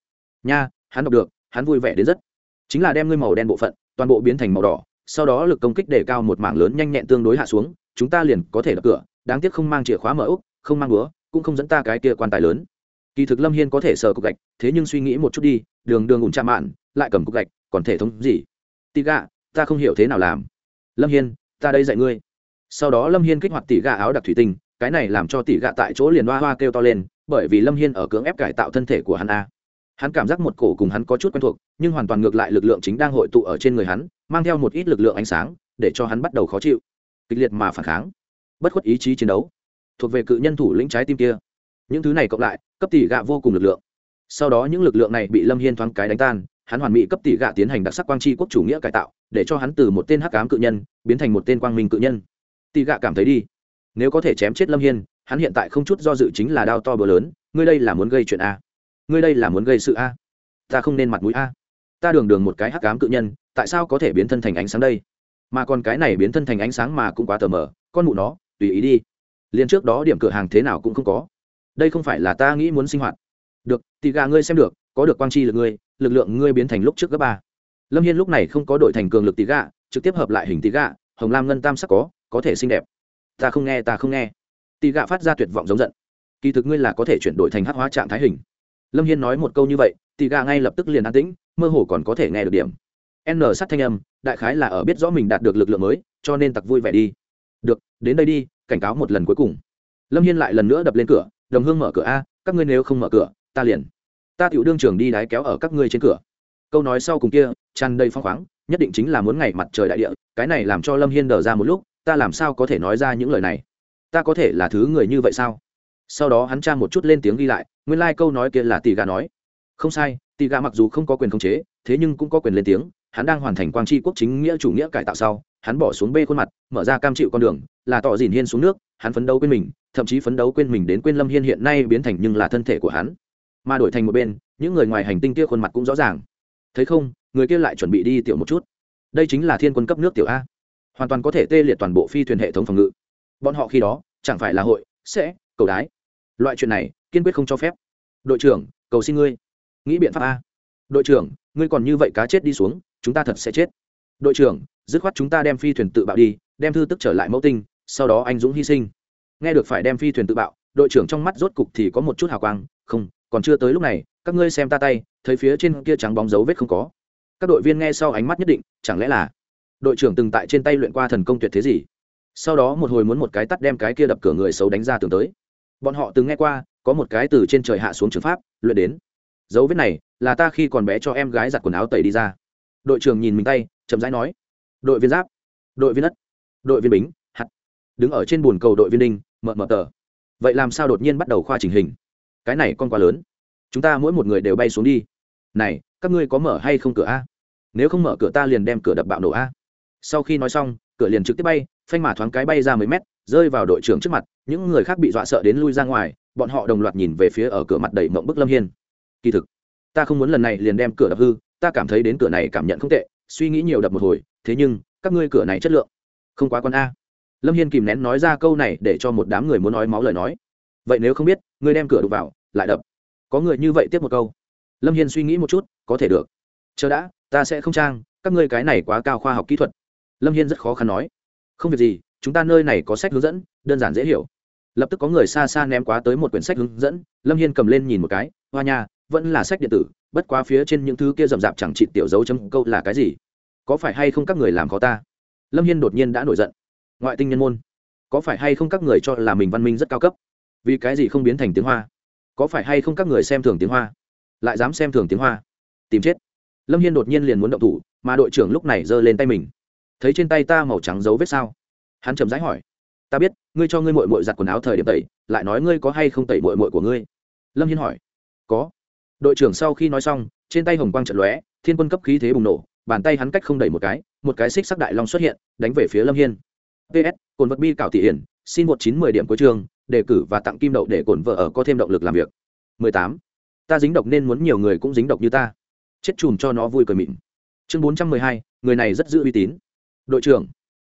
Nha, hắn đọc được, hắn vui vẻ đến rất. Chính là đem ngươi màu đen bộ phận toàn bộ biến thành màu đỏ sau đó lực công kích để cao một mảng lớn nhanh nhẹn tương đối hạ xuống, chúng ta liền có thể đập cửa, đáng tiếc không mang chìa khóa mở úc không mang búa, cũng không dẫn ta cái kia quan tài lớn. Kỳ thực lâm hiên có thể sờ cục gạch, thế nhưng suy nghĩ một chút đi, đường đường ủn cha mạn, lại cầm cục gạch, còn thể thống gì? Tị gạ, ta không hiểu thế nào làm. Lâm hiên, ta đây dạy ngươi. Sau đó lâm hiên kích hoạt tỉ gạ áo đặc thủy tinh, cái này làm cho tỉ gạ tại chỗ liền hoa hoa kêu to lên, bởi vì lâm hiên ở cưỡng ép cải tạo thân thể của hắn a. Hắn cảm giác một cổ cùng hắn có chút quen thuộc, nhưng hoàn toàn ngược lại lực lượng chính đang hội tụ ở trên người hắn mang theo một ít lực lượng ánh sáng, để cho hắn bắt đầu khó chịu. Kịch liệt mà phản kháng. Bất khuất ý chí chiến đấu. Thuộc về cự nhân thủ lĩnh trái tim kia. Những thứ này cộng lại, cấp tỷ gạ vô cùng lực lượng. Sau đó những lực lượng này bị lâm hiên thoáng cái đánh tan, hắn hoàn mỹ cấp tỷ gạ tiến hành đặc sắc quang tri quốc chủ nghĩa cải tạo, để cho hắn từ một tên hắc cám cự nhân, biến thành một tên quang minh cự nhân. Tỷ gạ cảm thấy đi. Nếu có thể chém chết lâm hiên, hắn hiện tại không chút do dự chính là đao to bờ lớn, ngươi đây là muốn gây chuyện a. Ngươi đây là muốn gây sự a. Ta không nên mặt mũi a ta đường đường một cái hắc ám cự nhân, tại sao có thể biến thân thành ánh sáng đây? Mà còn cái này biến thân thành ánh sáng mà cũng quá tờ mờ, con mụ nó, tùy ý đi. Liền trước đó điểm cửa hàng thế nào cũng không có. Đây không phải là ta nghĩ muốn sinh hoạt. Được, thì gà ngươi xem được, có được quang chi lực ngươi, lực lượng ngươi biến thành lúc trước gấp ba. Lâm hiên lúc này không có đội thành cường lực tí gà, trực tiếp hợp lại hình tí gà, hồng lam ngân tam sắc có có thể xinh đẹp. Ta không nghe, ta không nghe. Tí gà phát ra tuyệt vọng giống giận. Kỳ thực ngươi là có thể chuyển đổi thành hắc hóa trạng thái hình. Lâm hiên nói một câu như vậy tí gà ngay lập tức liền an tĩnh mơ hồ còn có thể nghe được điểm. N sát thanh âm, đại khái là ở biết rõ mình đạt được lực lượng mới, cho nên tặc vui vẻ đi. Được, đến đây đi, cảnh cáo một lần cuối cùng. Lâm hiên lại lần nữa đập lên cửa, đồng hương mở cửa a, các ngươi nếu không mở cửa, ta liền. Ta tiểu đương trường đi đái kéo ở các ngươi trên cửa. Câu nói sau cùng kia, tràn đầy phong khoáng, nhất định chính là muốn ngày mặt trời đại địa, cái này làm cho lâm hiên đờ ra một lúc, ta làm sao có thể nói ra những lời này? Ta có thể là thứ người như vậy sao? Sau đó hắn tra một chút lên tiếng ghi lại, nguyên lai、like、câu nói kia là tì gà nói không sai tì gà mặc dù không có quyền khống chế, thế nhưng cũng có quyền lên tiếng. Hắn đang hoàn thành quang tri quốc chính nghĩa chủ nghĩa cải tạo sau, hắn bỏ xuống bê khuôn mặt, mở ra cam chịu con đường, là tỏ dìn hiên xuống nước, hắn phấn đấu quên mình, thậm chí phấn đấu quên mình đến quên lâm hiên hiện nay biến thành nhưng là thân thể của hắn. Mà đổi thành một bên, những người ngoài hành tinh kia khuôn mặt cũng rõ ràng. Thấy không, người kia lại chuẩn bị đi tiểu một chút. Đây chính là thiên quân cấp nước tiểu a. Hoàn toàn có thể tê liệt toàn bộ phi thuyền hệ thống phòng ngự. Bọn họ khi đó, chẳng phải là hội, sẽ, cầu đái. Loại chuyện này, kiên quyết không cho phép. Đội trưởng, cầu xin ngươi nghĩ biện pháp a. Đội trưởng, ngươi còn như vậy cá chết đi xuống, chúng ta thật sẽ chết. Đội trưởng, dứt khoát chúng ta đem phi thuyền tự bạo đi, đem thư tức trở lại mẫu tinh, sau đó anh dũng hy sinh. Nghe được phải đem phi thuyền tự bạo, đội trưởng trong mắt rốt cục thì có một chút hào quang, không, còn chưa tới lúc này, các ngươi xem ta tay, thấy phía trên kia trắng bóng dấu vết không có. Các đội viên nghe sau ánh mắt nhất định, chẳng lẽ là đội trưởng từng tại trên tay luyện qua thần công tuyệt thế gì? Sau đó một hồi muốn một cái tắt đem cái kia đập cửa người xấu đánh ra tường tới. Bọn họ từng nghe qua, có một cái từ trên trời hạ xuống trường pháp, luyện đến dấu vết này là ta khi còn bé cho em gái giặt quần áo tẩy đi ra. Đội trưởng nhìn mình tay, chậm rãi nói, đội viên giáp, đội viên đất đội viên bính hắt đứng ở trên bồn cầu đội viên đinh mờ mờ tờ. Vậy làm sao đột nhiên bắt đầu khoa chỉnh hình? Cái này con quá lớn. Chúng ta mỗi một người đều bay xuống đi. Này, các ngươi có mở hay không cửa a? Nếu không mở cửa ta liền đem cửa đập bạo nổ a. Sau khi nói xong, cửa liền trực tiếp bay, phanh mà thoáng cái bay ra mấy mét, rơi vào đội trưởng trước mặt, những người khác bị dọa sợ đến lui ra ngoài, bọn họ đồng loạt nhìn về phía ở cửa mặt đầy mộng bức lâm hiên kỳ thực, ta không muốn lần này liền đem cửa đập hư, ta cảm thấy đến cửa này cảm nhận không tệ, suy nghĩ nhiều đập một hồi, thế nhưng, các ngươi cửa này chất lượng không quá con a. Lâm hiên kìm nén nói ra câu này để cho một đám người muốn nói máu lời nói. Vậy nếu không biết, ngươi đem cửa đục vào, lại đập. Có người như vậy tiếp một câu. Lâm hiên suy nghĩ một chút, có thể được. Chờ đã, ta sẽ không trang, các ngươi cái này quá cao khoa học kỹ thuật. Lâm hiên rất khó khăn nói. Không việc gì, chúng ta nơi này có sách hướng dẫn, đơn giản dễ hiểu. Lập tức có người xa xa ném quá tới một quyển sách hướng dẫn, lâm hiên cầm lên nhìn một cái, hoa nha vẫn là sách điện tử, bất quá phía trên những thứ kia rậm rạp chẳng trị tiểu dấu chấm câu là cái gì? Có phải hay không các người làm khó ta? Lâm hiên đột nhiên đã nổi giận. Ngoại tinh nhân môn, có phải hay không các người cho là mình văn minh rất cao cấp? Vì cái gì không biến thành tiếng hoa? Có phải hay không các người xem thường tiếng hoa? Lại dám xem thường tiếng hoa? Tìm chết. Lâm hiên đột nhiên liền muốn động thủ, mà đội trưởng lúc này giơ lên tay mình. Thấy trên tay ta màu trắng dấu vết sao? Hắn chầm rãi hỏi. Ta biết, ngươi cho ngươi mội mội giặt quần áo thời điểm tẩy, lại nói ngươi có hay không tẩy mội mội của ngươi? Lâm hiên hỏi. Có đội trưởng sau khi nói xong, trên tay hồng quang trận lóe, thiên quân cấp khí thế bùng nổ, bàn tay hắn cách không đẩy một cái một cái xích sắc đại long xuất hiện, đánh về phía lâm hiên. Ps cồn vật bi cảo thị hiển, xin một chín mười điểm cuối trường đề cử và tặng kim đậu để cồn vợ ở có thêm động lực làm việc. mười tám. Ta dính độc nên muốn nhiều người cũng dính độc như ta. Chết chùm cho nó vui cười mịn. Chương bốn trăm mười hai, người này rất giữ uy tín. Đội trưởng.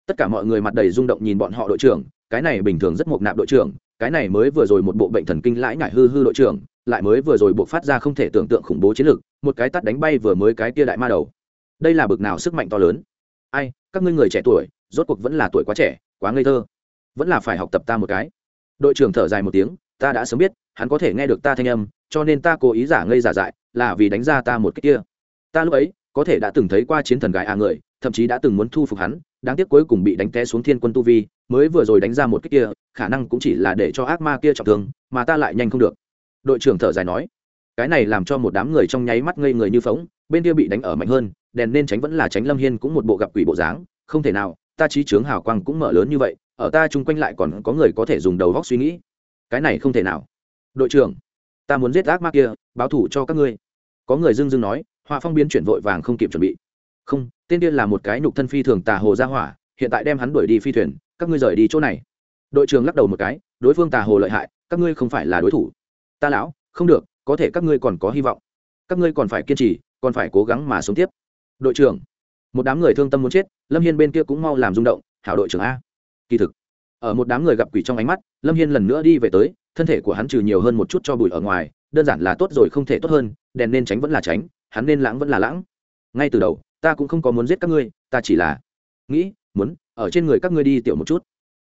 Tất cả mọi người mặt đầy rung động nhìn bọn họ đội trưởng, cái này bình thường rất mộc nạp đội trưởng, cái này mới vừa rồi một bộ bệnh thần kinh lãi ngại hư hư đội trưởng lại mới vừa rồi buộc phát ra không thể tưởng tượng khủng bố chiến lược, một cái tắt đánh bay vừa mới cái kia đại ma đầu. Đây là bực nào sức mạnh to lớn? Ai, các ngươi người trẻ tuổi, rốt cuộc vẫn là tuổi quá trẻ, quá ngây thơ. Vẫn là phải học tập ta một cái. Đội trưởng thở dài một tiếng, ta đã sớm biết, hắn có thể nghe được ta thanh âm, cho nên ta cố ý giả ngây giả dại, là vì đánh ra ta một cái kia. Ta lúc ấy, có thể đã từng thấy qua chiến thần gái à người thậm chí đã từng muốn thu phục hắn, đáng tiếc cuối cùng bị đánh té xuống thiên quân tu vi, mới vừa rồi đánh ra một cái kia, khả năng cũng chỉ là để cho ác ma kia trọng thương, mà ta lại nhanh không được đội trưởng thở dài nói, cái này làm cho một đám người trong nháy mắt ngây người như phóng bên kia bị đánh ở mạnh hơn, đèn nên tránh vẫn là tránh lâm hiên cũng một bộ gặp quỷ bộ dáng, không thể nào, ta trí chướng hào quang cũng mở lớn như vậy, ở ta chung quanh lại còn có người có thể dùng đầu góc suy nghĩ. Cái này không thể nào. Đội trưởng, ta muốn giết ác ma kia, báo thủ cho các ngươi. Có người dưng dưng nói, họa phong biến chuyển vội vàng không kịp chuẩn bị. Không, tên kia là một cái nhục thân phi thường tà hồ ra hỏa, hiện tại đem hắn đuổi đi phi thuyền, các ngươi rời đi chỗ này. Đội trưởng lắc đầu một cái, đối phương tà hồ lợi hại, các ngươi không phải là đối thủ ta lão, không được, có thể các ngươi còn có hy vọng. Các ngươi còn phải kiên trì, còn phải cố gắng mà sống tiếp. Đội trưởng, một đám người thương tâm muốn chết, lâm hiên bên kia cũng mau làm rung động, hảo đội trưởng a. Kỳ thực, ở một đám người gặp quỷ trong ánh mắt, lâm hiên lần nữa đi về tới, thân thể của hắn trừ nhiều hơn một chút cho bụi ở ngoài, đơn giản là tốt rồi không thể tốt hơn, đèn nên tránh vẫn là tránh, hắn nên lãng vẫn là lãng. Ngay từ đầu, ta cũng không có muốn giết các ngươi, ta chỉ là nghĩ, muốn, ở trên người các ngươi đi tiểu một chút.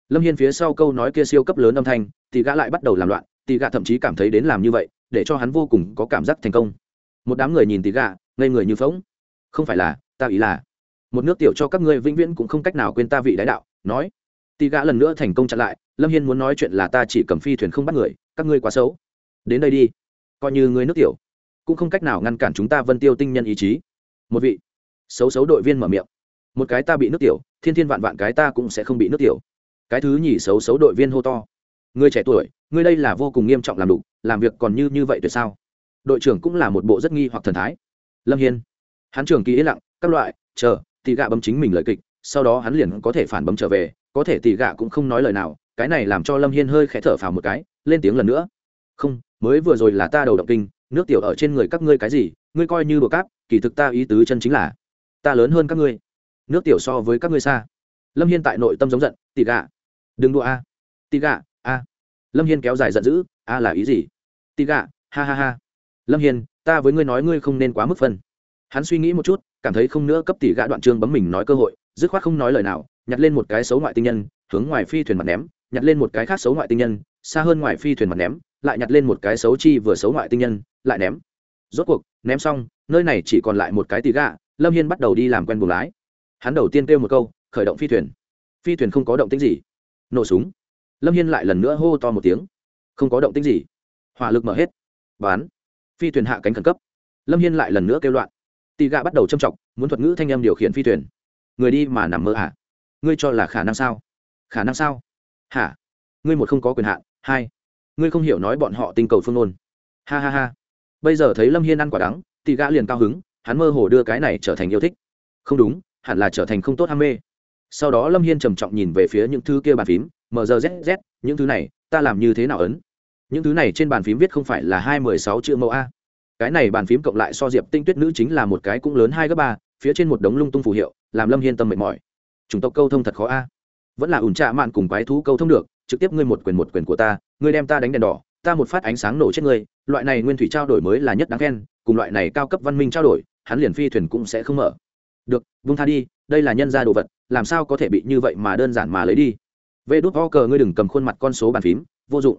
Lâm hiên phía sau câu nói kia siêu cấp lớn âm thanh, thì gã lại bắt đầu làm loạn tì gạ thậm chí cảm thấy đến làm như vậy, để cho hắn vô cùng có cảm giác thành công. Một đám người nhìn tì gạ, ngây người như phóng không phải là, ta ý là, một nước tiểu cho các ngươi vĩnh viễn cũng không cách nào quên ta vị đái đạo, nói. Tì gạ lần nữa thành công chặn lại, lâm hiên muốn nói chuyện là ta chỉ cầm phi thuyền không bắt người, các ngươi quá xấu. Đến đây đi. Coi như người nước tiểu, cũng không cách nào ngăn cản chúng ta vân tiêu tinh nhân ý chí. Một vị, xấu xấu đội viên mở miệng. Một cái ta bị nước tiểu, thiên thiên vạn vạn cái ta cũng sẽ không bị nước tiểu. Cái thứ nhì xấu xấu đội viên hô to người trẻ tuổi, ngươi đây là vô cùng nghiêm trọng làm đủ làm việc còn như như vậy tuyệt sao? Đội trưởng cũng là một bộ rất nghi hoặc thần thái. Lâm hiên. Hắn trưởng kỳ yên lặng, các loại, chờ, thì gạ bấm chính mình lời kịch, sau đó hắn liền có thể phản bấm trở về, có thể tỷ gạ cũng không nói lời nào, cái này làm cho lâm hiên hơi khẽ thở phào một cái, lên tiếng lần nữa. Không, mới vừa rồi là ta đầu động kinh, nước tiểu ở trên người các ngươi cái gì, ngươi coi như bừa cáp, kỳ thực ta ý tứ chân chính là, ta lớn hơn các ngươi. Nước tiểu so với các ngươi xa. Lâm hiên tại nội tâm giống giận tỷ gạ, đừng đùa a. Tỷ gạ lâm hiên kéo dài giận dữ, a là ý gì? Tỷ gạ, ha ha ha. Lâm hiên, ta với ngươi nói ngươi không nên quá mức phân. Hắn suy nghĩ một chút, cảm thấy không nữa cấp tỷ gạ đoạn trương bấm mình nói cơ hội, dứt khoát không nói lời nào, nhặt lên một cái xấu ngoại tinh nhân, hướng ngoài phi thuyền mặt ném, nhặt lên một cái khác xấu ngoại tinh nhân, xa hơn ngoài phi thuyền mặt ném, lại nhặt lên một cái xấu chi vừa xấu ngoại tinh nhân, lại ném. Rốt cuộc, ném xong, nơi này chỉ còn lại một cái tỷ gạ, lâm hiên bắt đầu đi làm quen buồng lái. Hắn đầu tiên kêu một câu, khởi động phi thuyền. Phi thuyền không có động tính gì. Nổ súng lâm hiên lại lần nữa hô to một tiếng. Không có động tính gì. Hỏa lực mở hết. Bán. Phi thuyền hạ cánh khẩn cấp. Lâm hiên lại lần nữa kêu loạn. Tị gạ bắt đầu châm trọng muốn thuật ngữ thanh em điều khiển phi thuyền. Người đi mà nằm mơ à? Ngươi cho là khả năng sao? Khả năng sao? Hả? Ngươi một không có quyền hạn. Hai. Ngươi không hiểu nói bọn họ tinh cầu phương ngôn. Ha ha ha. Bây giờ thấy lâm hiên ăn quả đắng tị gã liền cao hứng, hắn mơ hồ đưa cái này trở thành yêu thích. Không đúng, hẳn là trở thành không tốt ham mê. Sau đó lâm hiên trầm trọng nhìn về phía những thứ kia bàn phím mzzz những thứ này, ta làm như thế nào ấn? Những thứ này trên bàn phím viết không phải là hai mười sáu chữ mẫu a. Cái này bàn phím cộng lại so diệp tinh tuyết nữ chính là một cái cũng lớn hai gấp ba, phía trên một đống lung tung phù hiệu, làm lâm hiên tâm mệt mỏi. Chủng tộc câu thông thật khó a. Vẫn là ủn trạ mạn cùng quái thú câu thông được, trực tiếp ngươi một quyền một quyền của ta, ngươi đem ta đánh đèn đỏ, ta một phát ánh sáng nổ chết ngươi, loại này nguyên thủy trao đổi mới là nhất đáng khen, cùng loại này cao cấp văn minh trao đổi, hắn liền phi thuyền cũng sẽ không mở. Được vung tha đi, đây là nhân gia đồ vật, làm sao có thể bị như vậy mà đơn giản mà lấy đi? Vê đút ho cờ, ngươi đừng cầm khuôn mặt con số bàn phím, vô dụng.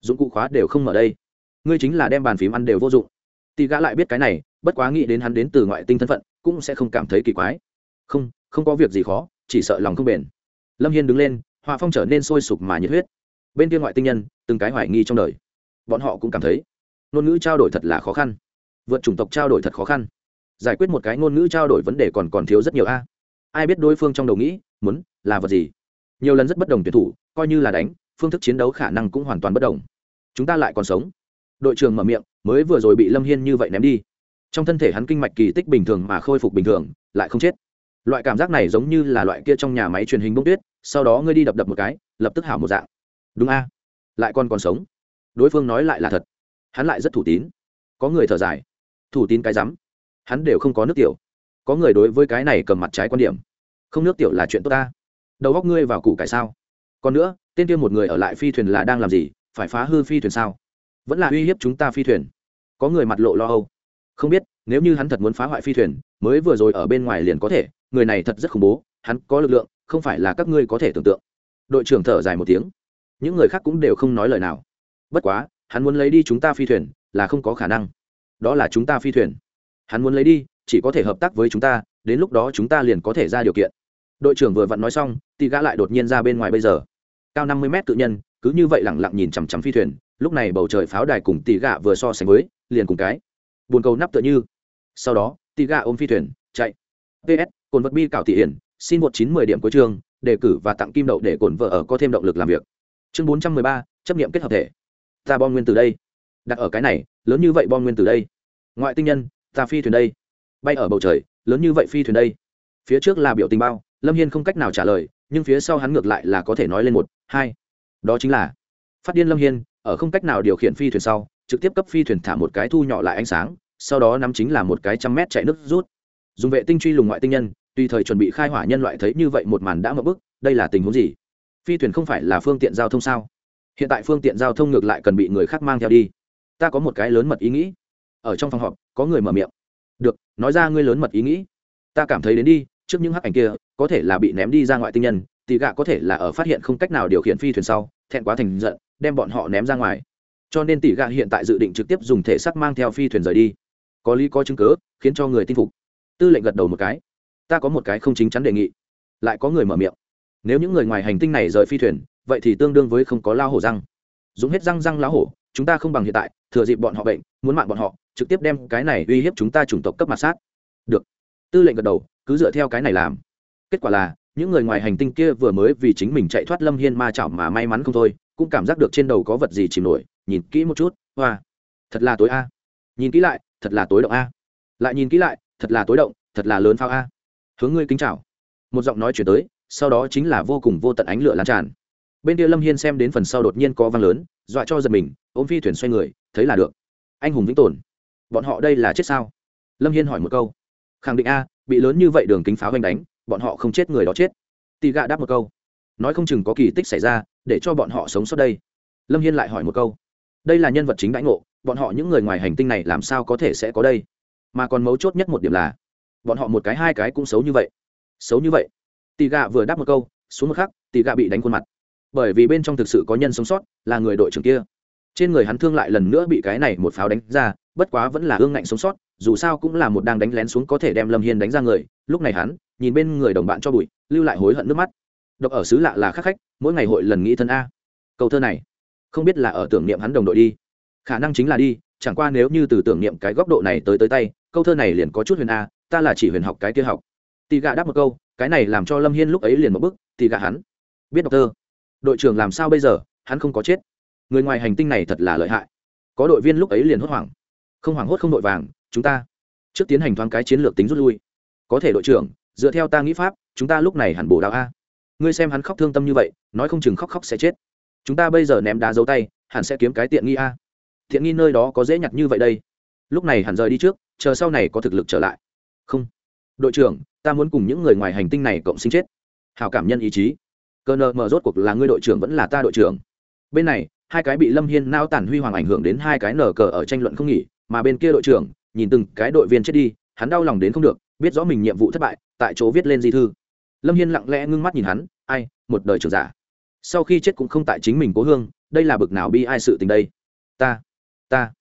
Dụng cụ khóa đều không mở đây. Ngươi chính là đem bàn phím ăn đều vô dụng. Tì gã lại biết cái này, bất quá nghĩ đến hắn đến từ ngoại tinh thân phận, cũng sẽ không cảm thấy kỳ quái. Không không có việc gì khó, chỉ sợ lòng không bền. Lâm hiên đứng lên hòa phong trở nên sôi sục mà nhiệt huyết. Bên kia ngoại tinh nhân, từng cái hoài nghi trong đời. Bọn họ cũng cảm thấy, ngôn ngữ trao đổi thật là khó khăn. Vượt chủng tộc trao đổi thật khó khăn. Giải quyết một cái ngôn ngữ trao đổi vấn đề còn còn thiếu rất nhiều a. Ai biết đối phương trong đầu nghĩ, muốn là vật gì? Nhiều lần rất bất đồng tuyển thủ, coi như là đánh, phương thức chiến đấu khả năng cũng hoàn toàn bất đồng. Chúng ta lại còn sống. Đội trưởng mở miệng, mới vừa rồi bị lâm hiên như vậy ném đi. Trong thân thể hắn kinh mạch kỳ tích bình thường mà khôi phục bình thường, lại không chết. Loại cảm giác này giống như là loại kia trong nhà máy truyền hình bông tuyết, sau đó ngươi đi đập đập một cái, lập tức hảo một dạng. Đúng a. Lại còn còn sống. Đối phương nói lại là thật. Hắn lại rất thủ tín. Có người thở dài. Thủ tín cái rắm. Hắn đều không có nước tiểu. Có người đối với cái này cầm mặt trái quan điểm. Không nước tiểu là chuyện tốt ta đầu góc ngươi vào củ cải sao? Còn nữa, tên kia một người ở lại phi thuyền là đang làm gì? Phải phá hư phi thuyền sao? Vẫn là uy hiếp chúng ta phi thuyền. Có người mặt lộ lo âu. Không biết, nếu như hắn thật muốn phá hoại phi thuyền, mới vừa rồi ở bên ngoài liền có thể. Người này thật rất khủng bố, hắn có lực lượng, không phải là các ngươi có thể tưởng tượng. Đội trưởng thở dài một tiếng. Những người khác cũng đều không nói lời nào. Bất quá, hắn muốn lấy đi chúng ta phi thuyền, là không có khả năng. Đó là chúng ta phi thuyền. Hắn muốn lấy đi, chỉ có thể hợp tác với chúng ta, đến lúc đó chúng ta liền có thể ra điều kiện đội trưởng vừa vặn nói xong, thì gã lại đột nhiên ra bên ngoài bây giờ. Cao năm mươi mét tự nhân, cứ như vậy lẳng lặng nhìn chằm chằm phi thuyền, lúc này bầu trời pháo đài cùng tỷ gạ vừa so sánh với, liền cùng cái. Buồn cầu nắp tựa như. Sau đó, tỷ gạ ôm phi thuyền, chạy. Ps cồn vật bi cảo thị hiển, xin một chín mười điểm cuối chương, đề cử và tặng kim đậu để cồn vợ ở có thêm động lực làm việc. Chương bốn trăm mười ba, chấp nghiệm kết hợp thể. Ta bom nguyên từ đây. Đặt ở cái này, lớn như vậy bom nguyên từ đây. Ngoại tinh nhân, ta phi thuyền đây. Bay ở bầu trời, lớn như vậy phi thuyền đây. Phía trước là biểu tình bao lâm hiên không cách nào trả lời, nhưng phía sau hắn ngược lại là có thể nói lên một, hai. Đó chính là, phát điên lâm hiên, ở không cách nào điều khiển phi thuyền sau, trực tiếp cấp phi thuyền thả một cái thu nhỏ lại ánh sáng, sau đó nắm chính là một cái trăm mét chạy nước rút. Dùng vệ tinh truy lùng ngoại tinh nhân, tùy thời chuẩn bị khai hỏa nhân loại thấy như vậy một màn đã mập bức, đây là tình huống gì? Phi thuyền không phải là phương tiện giao thông sao? Hiện tại phương tiện giao thông ngược lại cần bị người khác mang theo đi. Ta có một cái lớn mật ý nghĩ. Ở trong phòng họp, có người mở miệng. Được, nói ra ngươi lớn mật ý nghĩ. Ta cảm thấy đến đi, trước những hắc ảnh kia có thể là bị ném đi ra ngoại tinh nhân tỷ gạ có thể là ở phát hiện không cách nào điều khiển phi thuyền sau, thẹn quá thành giận, đem bọn họ ném ra ngoài. Cho nên tỷ gạ hiện tại dự định trực tiếp dùng thể xác mang theo phi thuyền rời đi. Có lý có chứng cớ khiến cho người tin phục. Tư lệnh gật đầu một cái. Ta có một cái không chính chắn đề nghị. Lại có người mở miệng. Nếu những người ngoài hành tinh này rời phi thuyền, vậy thì tương đương với không có lao hổ răng. Dùng hết răng răng lá hổ, chúng ta không bằng hiện tại, thừa dịp bọn họ bệnh, muốn mạng bọn họ, trực tiếp đem cái này uy hiếp chúng ta chủng tộc cấp mặt sát. Được. Tư lệnh gật đầu, cứ dựa theo cái này làm kết quả là, những người ngoài hành tinh kia vừa mới vì chính mình chạy thoát lâm hiên ma chảo mà may mắn không thôi, cũng cảm giác được trên đầu có vật gì chìm nổi. Nhìn kỹ một chút, hoa. Thật là tối a. Nhìn kỹ lại, thật là tối động a. Lại nhìn kỹ lại, thật là tối động, thật là lớn phao a. Hướng ngươi kính chào. Một giọng nói chuyển tới, sau đó chính là vô cùng vô tận ánh lửa lan tràn. Bên kia lâm hiên xem đến phần sau đột nhiên có văng lớn, dọa cho giật mình, ôm phi thuyền xoay người, thấy là được. Anh hùng vĩnh tồn. Bọn họ đây là chết sao? Lâm hiên hỏi một câu. Khẳng định a, bị lớn như vậy đường kính pháo oanh đánh bọn họ không chết người đó chết. Tì gạ đáp một câu. Nói không chừng có kỳ tích xảy ra, để cho bọn họ sống sót đây. Lâm hiên lại hỏi một câu. Đây là nhân vật chính đãi ngộ, bọn họ những người ngoài hành tinh này làm sao có thể sẽ có đây? Mà còn mấu chốt nhất một điểm là, bọn họ một cái hai cái cũng xấu như vậy. Xấu như vậy. Tì gạ vừa đáp một câu, xuống một khắc, tì gạ bị đánh khuôn mặt. Bởi vì bên trong thực sự có nhân sống sót, là người đội trưởng kia. Trên người hắn thương lại lần nữa bị cái này một pháo đánh ra, bất quá vẫn là ương ngạnh sống sót, dù sao cũng là một đang đánh lén xuống có thể đem lâm hiên đánh ra người lúc này hắn, nhìn bên người đồng bạn cho bụi, lưu lại hối hận nước mắt. Độc ở xứ lạ là khắc khách, mỗi ngày hội lần nghĩ thân a. Câu thơ này, không biết là ở tưởng niệm hắn đồng đội đi. Khả năng chính là đi, chẳng qua nếu như từ tưởng niệm cái góc độ này tới tới tay, câu thơ này liền có chút huyền a, ta là chỉ huyền học cái kia học. Tì gạ đáp một câu, cái này làm cho lâm hiên lúc ấy liền một bức tì gạ hắn. Biết đọc thơ. Đội trưởng làm sao bây giờ, hắn không có chết. Người ngoài hành tinh này thật là lợi hại. Có đội viên lúc ấy liền hốt hoảng. Không hoảng hốt không đội vàng, chúng ta. Trước tiến hành thoáng cái chiến lược tính rút lui có thể đội trưởng, dựa theo ta nghĩ pháp, chúng ta lúc này hẳn bổ đạo a. Ngươi xem hắn khóc thương tâm như vậy, nói không chừng khóc khóc sẽ chết. Chúng ta bây giờ ném đá dấu tay, hẳn sẽ kiếm cái tiện nghi a. Tiện nghi nơi đó có dễ nhặt như vậy đây. Lúc này hẳn rời đi trước, chờ sau này có thực lực trở lại. Không. Đội trưởng, ta muốn cùng những người ngoài hành tinh này cộng sinh chết. Hào cảm nhân ý chí. Cơ nợ mở rốt cuộc là ngươi đội trưởng vẫn là ta đội trưởng. Bên này, hai cái bị lâm hiên nao tản huy hoàng ảnh hưởng đến hai cái nở cờ ở tranh luận không nghỉ, mà bên kia đội trưởng, nhìn từng cái đội viên chết đi, hắn đau lòng đến không được biết rõ mình nhiệm vụ thất bại, tại chỗ viết lên di thư. Lâm hiên lặng lẽ ngưng mắt nhìn hắn, ai, một đời trưởng giả. Sau khi chết cũng không tại chính mình cố hương, đây là bực nào bi ai sự tình đây? Ta ta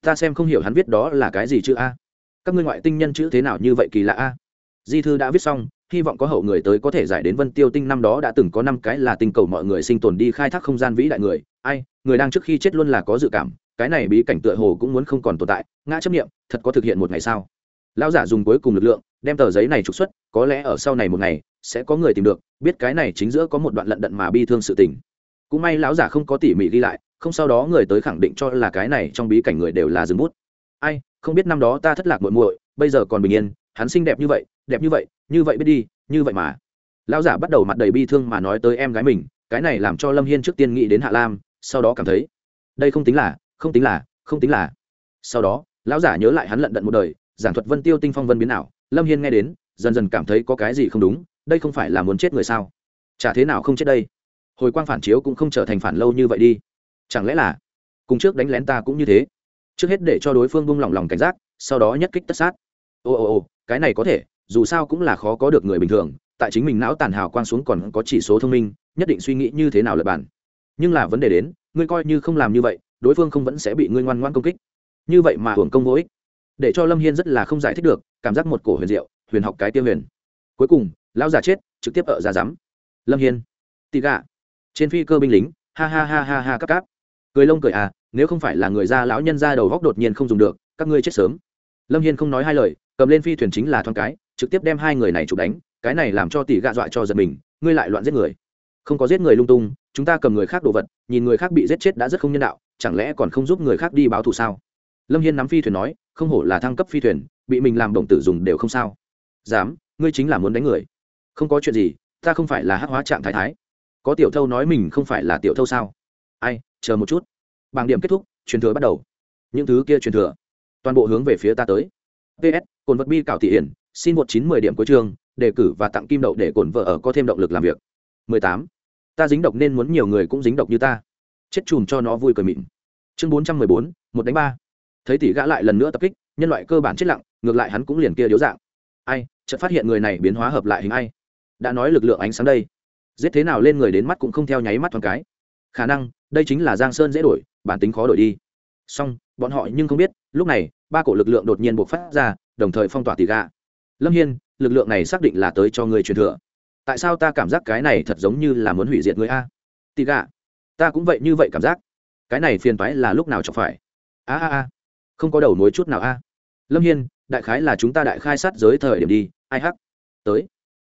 ta xem không hiểu hắn viết đó là cái gì chữ a? Các ngươi ngoại tinh nhân chữ thế nào như vậy kỳ lạ a? Di thư đã viết xong, hy vọng có hậu người tới có thể giải đến vân tiêu tinh năm đó đã từng có năm cái là tinh cầu mọi người sinh tồn đi khai thác không gian vĩ đại người. Ai, người đang trước khi chết luôn là có dự cảm, cái này bí cảnh tựa hồ cũng muốn không còn tồn tại. Ngã chấp nghiệm thật có thực hiện một ngày sao? Lão giả dùng cuối cùng lực lượng, đem tờ giấy này trục xuất, có lẽ ở sau này một ngày, sẽ có người tìm được, biết cái này chính giữa có một đoạn lận đận mà bi thương sự tình. Cũng may lão giả không có tỉ mỉ ghi lại, không sau đó người tới khẳng định cho là cái này trong bí cảnh người đều là rừng bút. Ai, không biết năm đó ta thất lạc muội muội, bây giờ còn bình yên, hắn xinh đẹp như vậy, đẹp như vậy như vậy biết đi, như vậy mà. Lão giả bắt đầu mặt đầy bi thương mà nói tới em gái mình, cái này làm cho lâm hiên trước tiên nghĩ đến hạ lam, sau đó cảm thấy, đây không tính là, không tính là, không tính là. Sau đó, lão giả nhớ lại hắn lận đận một đời giảng thuật vân tiêu tinh phong vân biến nào lâm hiên nghe đến, dần dần cảm thấy có cái gì không đúng, đây không phải là muốn chết người sao? Chả thế nào không chết đây? Hồi quang phản chiếu cũng không trở thành phản lâu như vậy đi. Chẳng lẽ là cùng trước đánh lén ta cũng như thế? Trước hết để cho đối phương buông lỏng lòng cảnh giác, sau đó nhất kích tất sát. Ồ ồ ồ cái này có thể, dù sao cũng là khó có được người bình thường, tại chính mình não tàn hào quang xuống còn có chỉ số thông minh, nhất định suy nghĩ như thế nào lập bản. Nhưng là vấn đề đến, ngươi coi như không làm như vậy, đối phương không vẫn sẽ bị ngươi ngoan ngoan công kích. Như vậy mà hưởng công vô ích để cho lâm hiên rất là không giải thích được, cảm giác một cổ huyền diệu, huyền học cái tiêu huyền. Cuối cùng, lão già chết, trực tiếp ở ra rắm lâm hiên, tị gạ. Trên phi cơ binh lính, ha ha ha ha ha cắp cáp. Cười lông cười à nếu không phải là người da lão nhân ra đầu góc đột nhiên không dùng được, các ngươi chết sớm. Lâm hiên không nói hai lời, cầm lên phi thuyền chính là thoáng cái, trực tiếp đem hai người này chụp đánh, cái này làm cho tỷ gạ dọa cho giật mình, ngươi lại loạn giết người. Không có giết người lung tung, chúng ta cầm người khác đồ vật, nhìn người khác bị giết chết đã rất không nhân đạo, chẳng lẽ còn không giúp người khác đi báo thù sao? Lâm hiên nắm phi thuyền nói không hổ là thăng cấp phi thuyền, bị mình làm động tử dùng đều không sao. Dám, ngươi chính là muốn đánh người. Không có chuyện gì, ta không phải là hắc hóa trạng thái thái. Có tiểu thâu nói mình không phải là tiểu thâu sao? Ai, chờ một chút. Bảng điểm kết thúc, truyền thừa bắt đầu. Những thứ kia truyền thừa. Toàn bộ hướng về phía ta tới. Ps cồn vật bi cảo thị hiển, xin một chín mười điểm cuối chương, đề cử và tặng kim đậu để cồn vợ ở có thêm động lực làm việc. Mười tám. Ta dính độc nên muốn nhiều người cũng dính độc như ta. Chết chùm cho nó vui cười mịn. Chương bốn trăm mười bốn, một đánh ba thấy tỷ gã lại lần nữa tập kích, nhân loại cơ bản chết lặng, ngược lại hắn cũng liền kia điếu dạng. Ai, chợt phát hiện người này biến hóa hợp lại hình ai? Đã nói lực lượng ánh sáng đây. Giết thế nào lên người đến mắt cũng không theo nháy mắt thoáng cái. Khả năng, đây chính là giang sơn dễ đổi, bản tính khó đổi đi. Song bọn họ nhưng không biết, lúc này, ba cổ lực lượng đột nhiên buộc phát ra, đồng thời phong tỏa tỷ gà lâm hiên, lực lượng này xác định là tới cho người truyền thừa. Tại sao ta cảm giác cái này thật giống như là muốn hủy diệt người a? Tỷ gà ta cũng vậy như vậy cảm giác. Cái này phiền toái là lúc nào chọc phải? A a a không có đầu mối chút nào a. Lâm hiên, đại khái là chúng ta đại khai sát giới thời điểm đi, ai hắc? Tới.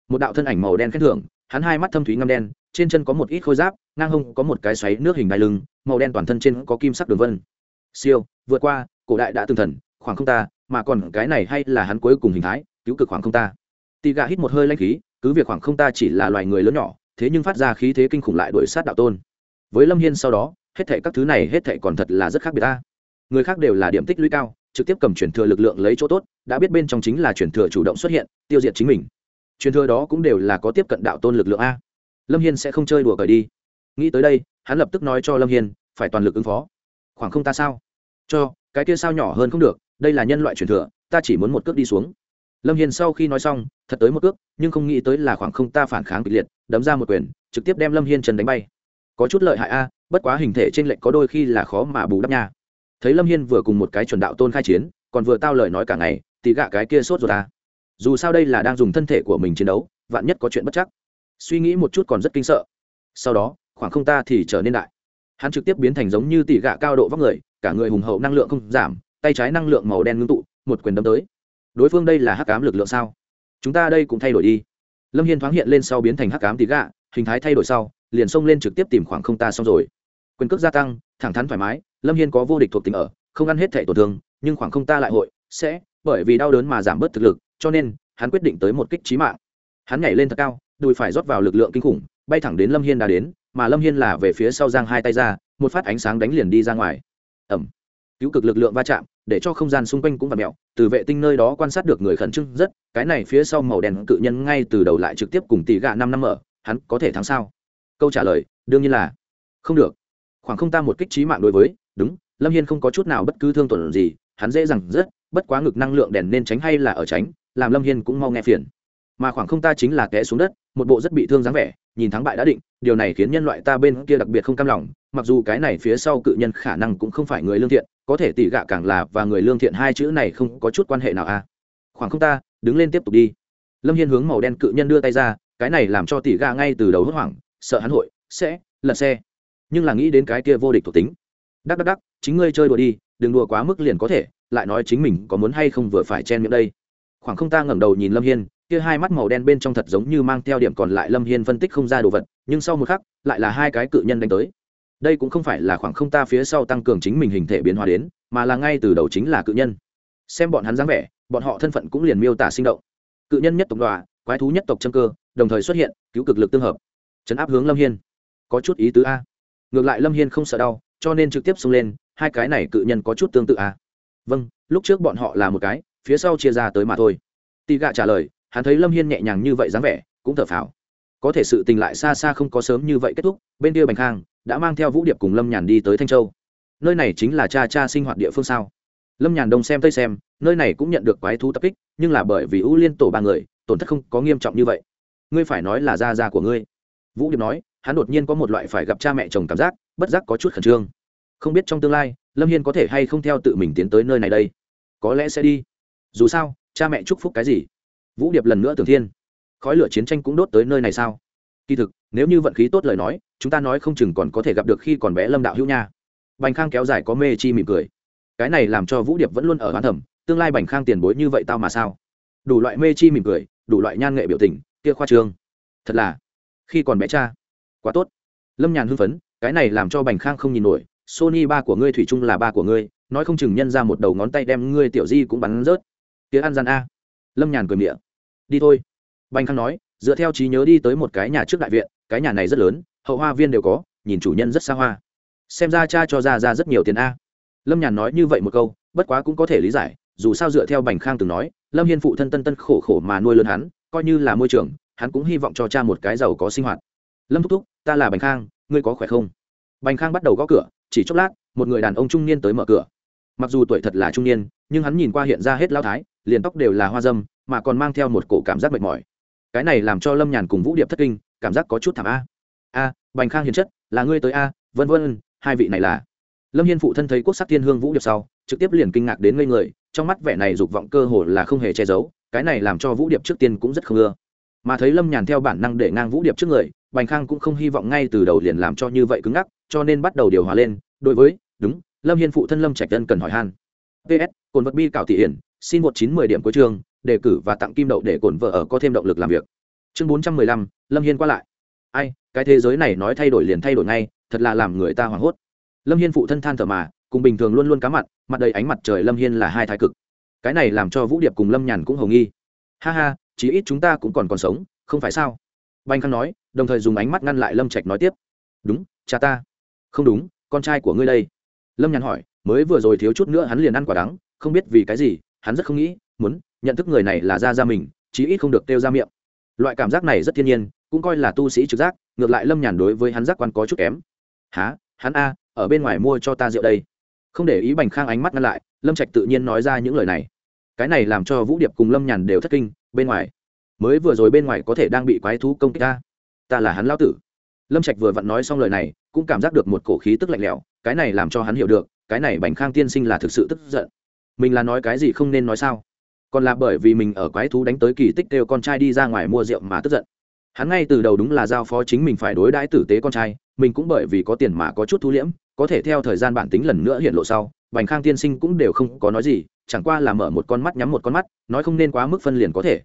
Một đạo thân ảnh màu đen khen thưởng, hắn hai mắt thâm thúy ngăm đen, trên chân có một ít khôi giáp, ngang hông có một cái xoáy nước hình đai lưng, màu đen toàn thân trên có kim sắc đường vân. Siêu, vượt qua, cổ đại đã từng thần, khoảng không ta, mà còn cái này hay là hắn cuối cùng hình thái, cứu cực khoảng không ta. Tì gà hít một hơi lanh khí, cứ việc khoảng không ta chỉ là loài người lớn nhỏ, thế nhưng phát ra khí thế kinh khủng lại đuổi sát đạo tôn. Với lâm hiên sau đó, hết thệ các thứ này hết thệ còn thật là rất khác biệt ta người khác đều là điểm tích lũy cao, trực tiếp cầm chuyển thừa lực lượng lấy chỗ tốt, đã biết bên trong chính là chuyển thừa chủ động xuất hiện, tiêu diệt chính mình. Chuyển thừa đó cũng đều là có tiếp cận đạo tôn lực lượng a. Lâm hiên sẽ không chơi đùa cởi đi. Nghĩ tới đây, hắn lập tức nói cho lâm hiên, phải toàn lực ứng phó. Khoảng không ta sao? Cho, cái kia sao nhỏ hơn không được, đây là nhân loại truyền thừa, ta chỉ muốn một cước đi xuống. Lâm hiên sau khi nói xong, thật tới một cước, nhưng không nghĩ tới là khoảng không ta phản kháng kịch liệt, đấm ra một quyền, trực tiếp đem lâm hiên trần đánh bay. Có chút lợi hại a, bất quá hình thể trên lệnh có đôi khi là khó mà bù đắp nha thấy lâm hiên vừa cùng một cái chuẩn đạo tôn khai chiến còn vừa tao lời nói cả ngày thì gạ cái kia sốt rồi ta. dù sao đây là đang dùng thân thể của mình chiến đấu vạn nhất có chuyện bất chắc suy nghĩ một chút còn rất kinh sợ sau đó khoảng không ta thì trở nên đại hắn trực tiếp biến thành giống như tỷ gạ cao độ vóc người cả người hùng hậu năng lượng không giảm tay trái năng lượng màu đen ngưng tụ một quyền đấm tới đối phương đây là hắc cám lực lượng sao chúng ta đây cũng thay đổi đi lâm hiên thoáng hiện lên sau biến thành hắc cám tỉ gạ hình thái thay đổi sau liền xông lên trực tiếp tìm khoảng không ta xong rồi quyền cước gia tăng, thẳng thắn thoải mái, lâm hiên có vô địch thuộc tính ở, không ăn hết thẻ tổn thương, nhưng khoảng không ta lại hội, sẽ, bởi vì đau đớn mà giảm bớt thực lực, cho nên, hắn quyết định tới một kích trí mạng. Hắn nhảy lên thật cao, đùi phải rót vào lực lượng kinh khủng, bay thẳng đến lâm hiên đã đến, mà lâm hiên là về phía sau giang hai tay ra, một phát ánh sáng đánh liền đi ra ngoài. Ẩm. Cứu cực lực lượng va chạm, để cho không gian xung quanh cũng vặn mẹo từ vệ tinh nơi đó quan sát được người khẩn trương rất, cái này phía sau màu đen cự nhân ngay từ đầu lại trực tiếp cùng tỷ gạ năm năm ở hắn có thể thắng sao? Câu trả lời, đương nhiên là, không được khoảng không ta một kích trí mạng đối với, đúng, lâm hiên không có chút nào bất cứ thương tổn gì, hắn dễ dàng rất, bất quá ngực năng lượng đèn nên tránh hay là ở tránh, làm lâm hiên cũng mau nghe phiền. Mà khoảng không ta chính là té xuống đất, một bộ rất bị thương dáng vẻ, nhìn thắng bại đã định, điều này khiến nhân loại ta bên kia đặc biệt không cam lòng, mặc dù cái này phía sau cự nhân khả năng cũng không phải người lương thiện, có thể tỷ gạ càng là và người lương thiện hai chữ này không có chút quan hệ nào à. Khoảng không ta, đứng lên tiếp tục đi. Lâm hiên hướng màu đen cự nhân đưa tay ra, cái này làm cho tỷ gạ ngay từ đầu hốt hoảng, sợ hắn hội, sẽ, lật xe nhưng là nghĩ đến cái kia vô địch thuộc tính. Đắc đắc đắc, chính ngươi chơi đùa đi, đừng đùa quá mức liền có thể, lại nói chính mình có muốn hay không vừa phải chen miệng đây. Khoảng không ta ngẩng đầu nhìn lâm hiên, kia hai mắt màu đen bên trong thật giống như mang theo điểm còn lại lâm hiên phân tích không ra đồ vật, nhưng sau một khắc, lại là hai cái cự nhân đánh tới. Đây cũng không phải là khoảng không ta phía sau tăng cường chính mình hình thể biến hóa đến, mà là ngay từ đầu chính là cự nhân. Xem bọn hắn dáng vẻ, bọn họ thân phận cũng liền miêu tả sinh động. Cự nhân nhất tộc đòa quái thú nhất tộc châm cơ, đồng thời xuất hiện, cứu cực lực tương hợp. Chấn áp hướng lâm hiên. Có chút ý tứ a ngược lại lâm hiên không sợ đau, cho nên trực tiếp xông lên, hai cái này cự nhân có chút tương tự à? vâng lúc trước bọn họ là một cái, phía sau chia ra tới mà thôi. Tị gạ trả lời, hắn thấy lâm hiên nhẹ nhàng như vậy dáng vẻ, cũng thở phào. Có thể sự tình lại xa xa không có sớm như vậy kết thúc, bên kia bành khang đã mang theo vũ điệp cùng lâm nhàn đi tới thanh châu. Nơi này chính là cha cha sinh hoạt địa phương sao? Lâm nhàn đông xem tây xem, nơi này cũng nhận được quái thú tập kích, nhưng là bởi vì ưu liên tổ ba người, tổn thất không có nghiêm trọng như vậy. Ngươi phải nói là gia gia của ngươi. Vũ điệp nói hắn đột nhiên có một loại phải gặp cha mẹ chồng cảm giác, bất giác có chút khẩn trương. Không biết trong tương lai, lâm hiên có thể hay không theo tự mình tiến tới nơi này đây? Có lẽ sẽ đi. Dù sao, cha mẹ chúc phúc cái gì? Vũ điệp lần nữa tưởng thiên. Khói lửa chiến tranh cũng đốt tới nơi này sao? Kỳ thực, nếu như vận khí tốt lời nói, chúng ta nói không chừng còn có thể gặp được khi còn bé lâm đạo hữu nha. Bành khang kéo dài có mê chi mỉm cười. Cái này làm cho vũ điệp vẫn luôn ở hoán thẩm tương lai bành khang tiền bối như vậy tao mà sao? Đủ loại mê chi mỉm cười, đủ loại nhan nghệ biểu tình, kia khoa trương. Thật là, khi còn bé cha quá tốt. Lâm nhàn hưng phấn, cái này làm cho bành khang không nhìn nổi, sony ba của ngươi thủy chung là ba của ngươi, nói không chừng nhân ra một đầu ngón tay đem ngươi tiểu di cũng bắn rớt. Tiếng ăn gian a. Lâm nhàn cười miệng. Đi thôi. Bành khang nói, dựa theo trí nhớ đi tới một cái nhà trước đại viện, cái nhà này rất lớn, hậu hoa viên đều có, nhìn chủ nhân rất xa hoa. Xem ra cha cho ra ra rất nhiều tiền a. Lâm nhàn nói như vậy một câu, bất quá cũng có thể lý giải, dù sao dựa theo bành khang từng nói, lâm hiên phụ thân tân tân khổ khổ mà nuôi lớn hắn, coi như là môi trường, hắn cũng hy vọng cho cha một cái giàu có sinh hoạt. Lâm thúc thúc ta là bành khang, ngươi có khỏe không? Bành khang bắt đầu gõ cửa, chỉ chốc lát, một người đàn ông trung niên tới mở cửa. Mặc dù tuổi thật là trung niên, nhưng hắn nhìn qua hiện ra hết lao thái, liền tóc đều là hoa dâm, mà còn mang theo một cổ cảm giác mệt mỏi. Cái này làm cho lâm nhàn cùng vũ điệp thất kinh, cảm giác có chút thảm a. A, bành khang hiền chất, là ngươi tới a? Vân vân, hai vị này là. Lâm hiên phụ thân thấy quốc sắc thiên hương vũ điệp sau, trực tiếp liền kinh ngạc đến ngây người, trong mắt vẻ này dục vọng cơ hồ là không hề che giấu, cái này làm cho vũ điệp trước tiên cũng rất không ưa. Mà thấy lâm nhàn theo bản năng để ngang vũ điệp trước người bành khang cũng không hy vọng ngay từ đầu liền làm cho như vậy cứng ngắc, cho nên bắt đầu điều hòa lên, đối với, đúng, lâm hiên phụ thân lâm trạch tân cần hỏi han. Ps Cổn vật bi cảo thị hiển, xin một chín mười điểm cuối trường đề cử và tặng kim đậu để Cổn vợ ở có thêm động lực làm việc. Chương bốn trăm mười lăm, lâm hiên qua lại. Ai, cái thế giới này nói thay đổi liền thay đổi ngay, thật là làm người ta hoảng hốt. Lâm hiên phụ thân than thở mà, cùng bình thường luôn luôn cá mặt mặt đầy ánh mặt trời lâm hiên là hai thái cực. Cái này làm cho vũ điệp cùng lâm nhàn cũng hồng nghi. Ha ha, chí ít chúng ta cũng còn còn sống, không phải sao? Banh khang nói, đồng thời dùng ánh mắt ngăn lại lâm trạch nói tiếp. Đúng, cha ta. Không đúng, con trai của ngươi đây. Lâm nhàn hỏi, mới vừa rồi thiếu chút nữa hắn liền ăn quả đắng, không biết vì cái gì, hắn rất không nghĩ, muốn nhận thức người này là ra ra mình, chí ít không được kêu ra miệng. Loại cảm giác này rất thiên nhiên, cũng coi là tu sĩ trực giác, ngược lại lâm nhàn đối với hắn giác quan có chút kém. Há hắn a, ở bên ngoài mua cho ta rượu đây. Không để ý bành khang ánh mắt ngăn lại, lâm trạch tự nhiên nói ra những lời này. Cái này làm cho vũ điệp cùng lâm nhàn đều thất kinh, bên ngoài mới vừa rồi bên ngoài có thể đang bị quái thú công kích ta. Ta là hắn lao tử. Lâm trạch vừa vặn nói xong lời này, cũng cảm giác được một cổ khí tức lạnh lẽo, cái này làm cho hắn hiểu được, cái này bành khang tiên sinh là thực sự tức giận. Mình là nói cái gì không nên nói sao? Còn là bởi vì mình ở quái thú đánh tới kỳ tích kêu con trai đi ra ngoài mua rượu mà tức giận. Hắn ngay từ đầu đúng là giao phó chính mình phải đối đãi tử tế con trai, mình cũng bởi vì có tiền mà có chút thu liễm, có thể theo thời gian bản tính lần nữa hiện lộ sau, bành khang tiên sinh cũng đều không có nói gì, chẳng qua là mở một con mắt nhắm một con mắt, nói không nên quá mức phân liền có thể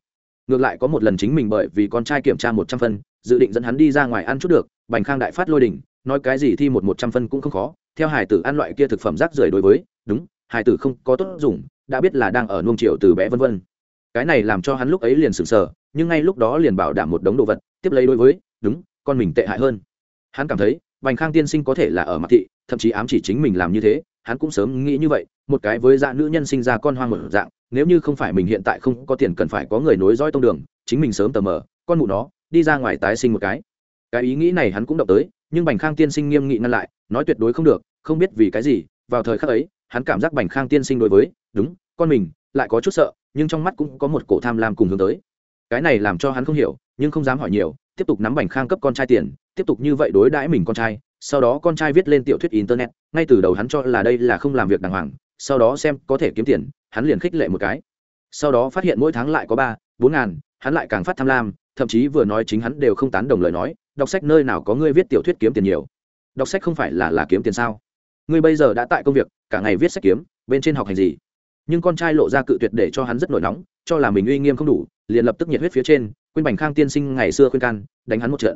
ngược lại có một lần chính mình bởi vì con trai kiểm tra một trăm phân, dự định dẫn hắn đi ra ngoài ăn chút được, bành khang đại phát lôi đỉnh nói cái gì thi một một trăm phân cũng không khó, theo hải tử ăn loại kia thực phẩm rác rưởi đối với, đúng hải tử không có tốt dùng, đã biết là đang ở nuông triệu từ bé vân vân. Cái này làm cho hắn lúc ấy liền sừng sờ, nhưng ngay lúc đó liền bảo đảm một đống đồ vật, tiếp lấy đối với, đúng, con mình tệ hại hơn. Hắn cảm thấy, bành khang tiên sinh có thể là ở mặt thị, thậm chí ám chỉ chính mình làm như thế, hắn cũng sớm nghĩ như vậy, một cái với dạ nữ nhân sinh ra con hoang một dạng nếu như không phải mình hiện tại không có tiền cần phải có người nối dõi tông đường, chính mình sớm tờ mờ, con mụ nó, đi ra ngoài tái sinh một cái. Cái ý nghĩ này hắn cũng động tới, nhưng bành khang tiên sinh nghiêm nghị ngăn lại, nói tuyệt đối không được, không biết vì cái gì, vào thời khắc ấy, hắn cảm giác bành khang tiên sinh đối với, đúng, con mình, lại có chút sợ, nhưng trong mắt cũng có một cổ tham lam cùng hướng tới. Cái này làm cho hắn không hiểu, nhưng không dám hỏi nhiều, tiếp tục nắm bành khang cấp con trai tiền, tiếp tục như vậy đối đãi mình con trai, sau đó con trai viết lên tiểu thuyết internet, ngay từ đầu hắn cho là đây là không làm việc đàng hoàng, sau đó xem có thể kiếm tiền hắn liền khích lệ một cái. Sau đó phát hiện mỗi tháng lại có ba, bốn ngàn, hắn lại càng phát tham lam, thậm chí vừa nói chính hắn đều không tán đồng lời nói, đọc sách nơi nào có ngươi viết tiểu thuyết kiếm tiền nhiều. Đọc sách không phải là là kiếm tiền sao? Ngươi bây giờ đã tại công việc, cả ngày viết sách kiếm, bên trên học hành gì? Nhưng con trai lộ ra cự tuyệt để cho hắn rất nổi nóng, cho là mình uy nghiêm không đủ, liền lập tức nhiệt huyết phía trên, quên bành khang tiên sinh ngày xưa khuyên can, đánh hắn một trận.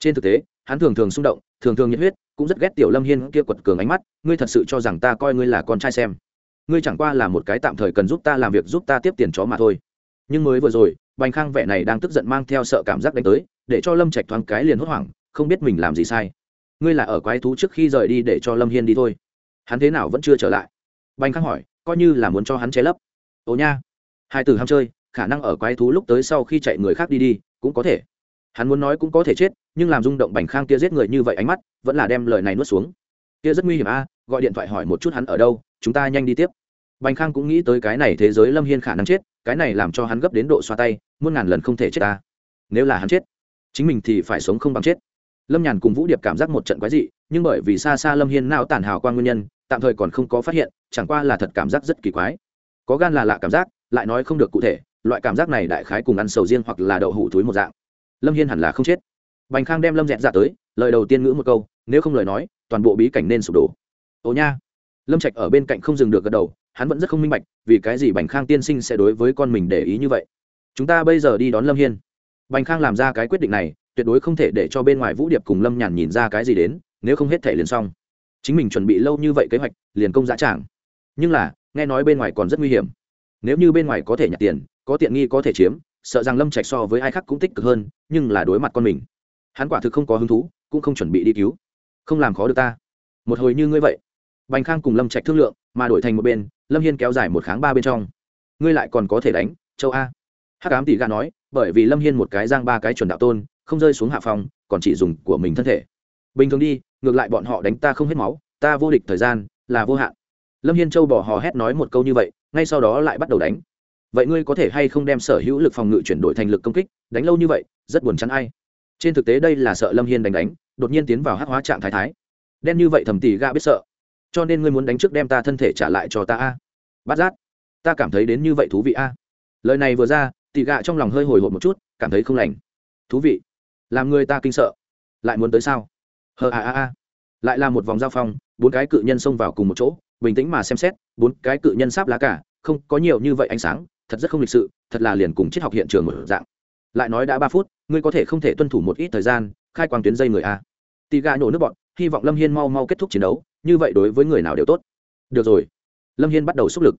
Trên thực tế, hắn thường thường xung động, thường thường nhiệt huyết, cũng rất ghét tiểu lâm hiên kia quật cường ánh mắt, ngươi thật sự cho rằng ta coi ngươi là con trai xem ngươi chẳng qua là một cái tạm thời cần giúp ta làm việc giúp ta tiếp tiền chó mà thôi. Nhưng mới vừa rồi, bành khang vẻ này đang tức giận mang theo sợ cảm giác đánh tới, để cho lâm trạch thoáng cái liền hốt hoảng, không biết mình làm gì sai. Ngươi là ở quái thú trước khi rời đi để cho lâm hiên đi thôi. Hắn thế nào vẫn chưa trở lại? Bành khang hỏi, coi như là muốn cho hắn che lấp. Ồ nha. Hai từ ham chơi, khả năng ở quái thú lúc tới sau khi chạy người khác đi đi, cũng có thể. Hắn muốn nói cũng có thể chết, nhưng làm rung động bành khang kia giết người như vậy ánh mắt, vẫn là đem lời này nuốt xuống. Kia rất nguy hiểm a, gọi điện thoại hỏi một chút hắn ở đâu, chúng ta nhanh đi tiếp bành khang cũng nghĩ tới cái này thế giới lâm hiên khả năng chết, cái này làm cho hắn gấp đến độ xoa tay, muôn ngàn lần không thể chết ta. Nếu là hắn chết, chính mình thì phải sống không bằng chết. Lâm nhàn cùng vũ điệp cảm giác một trận quái dị, nhưng bởi vì xa xa lâm hiên nao tản hào quan nguyên nhân, tạm thời còn không có phát hiện, chẳng qua là thật cảm giác rất kỳ quái. Có gan là lạ cảm giác, lại nói không được cụ thể, loại cảm giác này đại khái cùng ăn sầu riêng hoặc là đậu hủ túi một dạng. Lâm hiên hẳn là không chết. Bành khang đem lâm dẹn ra dạ tới, lời đầu tiên ngữ một câu, nếu không lời nói, toàn bộ bí cảnh nên sụp đổ. Ồ nha. Lâm trạch ở bên cạnh không dừng được gật đầu hắn vẫn rất không minh bạch, vì cái gì bành khang tiên sinh sẽ đối với con mình để ý như vậy? Chúng ta bây giờ đi đón lâm hiên. Bành khang làm ra cái quyết định này, tuyệt đối không thể để cho bên ngoài vũ điệp cùng lâm nhàn nhìn ra cái gì đến, nếu không hết thể liền xong. Chính mình chuẩn bị lâu như vậy kế hoạch, liền công dã tràng. Nhưng là, nghe nói bên ngoài còn rất nguy hiểm. Nếu như bên ngoài có thể nhặt tiền, có tiện nghi có thể chiếm, sợ rằng lâm trạch so với ai khác cũng tích cực hơn, nhưng là đối mặt con mình, hắn quả thực không có hứng thú, cũng không chuẩn bị đi cứu. Không làm khó được ta. Một hồi như ngươi vậy. Bành khang cùng lâm trạch thương lượng, mà đổi thành một bên lâm hiên kéo dài một kháng ba bên trong. Ngươi lại còn có thể đánh, châu a. Hắc ám tỷ gà nói, bởi vì lâm hiên một cái giang ba cái chuẩn đạo tôn, không rơi xuống hạ phòng, còn chỉ dùng của mình thân thể. Bình thường đi, ngược lại bọn họ đánh ta không hết máu, ta vô địch thời gian, là vô hạn. Lâm hiên châu bỏ hò hét nói một câu như vậy, ngay sau đó lại bắt đầu đánh. Vậy ngươi có thể hay không đem sở hữu lực phòng ngự chuyển đổi thành lực công kích, đánh lâu như vậy, rất buồn chắn ai. Trên thực tế đây là sợ lâm hiên đánh đánh, đột nhiên tiến vào hát hóa trạng thái thái. Đen như vậy thầm tỷ gạ biết sợ cho nên ngươi muốn đánh trước đem ta thân thể trả lại cho ta a. Bát giác, ta cảm thấy đến như vậy thú vị a. Lời này vừa ra tỷ gạ trong lòng hơi hồi hộp một chút, cảm thấy không lành. Thú vị. Làm người ta kinh sợ. Lại muốn tới sao? Hờ a a a. Lại là một vòng giao phong, bốn cái cự nhân xông vào cùng một chỗ, bình tĩnh mà xem xét, bốn cái cự nhân sáp lá cả, không có nhiều như vậy ánh sáng, thật rất không lịch sự, thật là liền cùng triết học hiện trường một dạng. Lại nói đã ba phút, ngươi có thể không thể tuân thủ một ít thời gian, khai quang tuyến dây người a. Tị gà nhổ nước bọn, hy vọng lâm hiên mau mau kết thúc chiến đấu như vậy đối với người nào đều tốt. Được rồi. Lâm hiên bắt đầu xúc lực.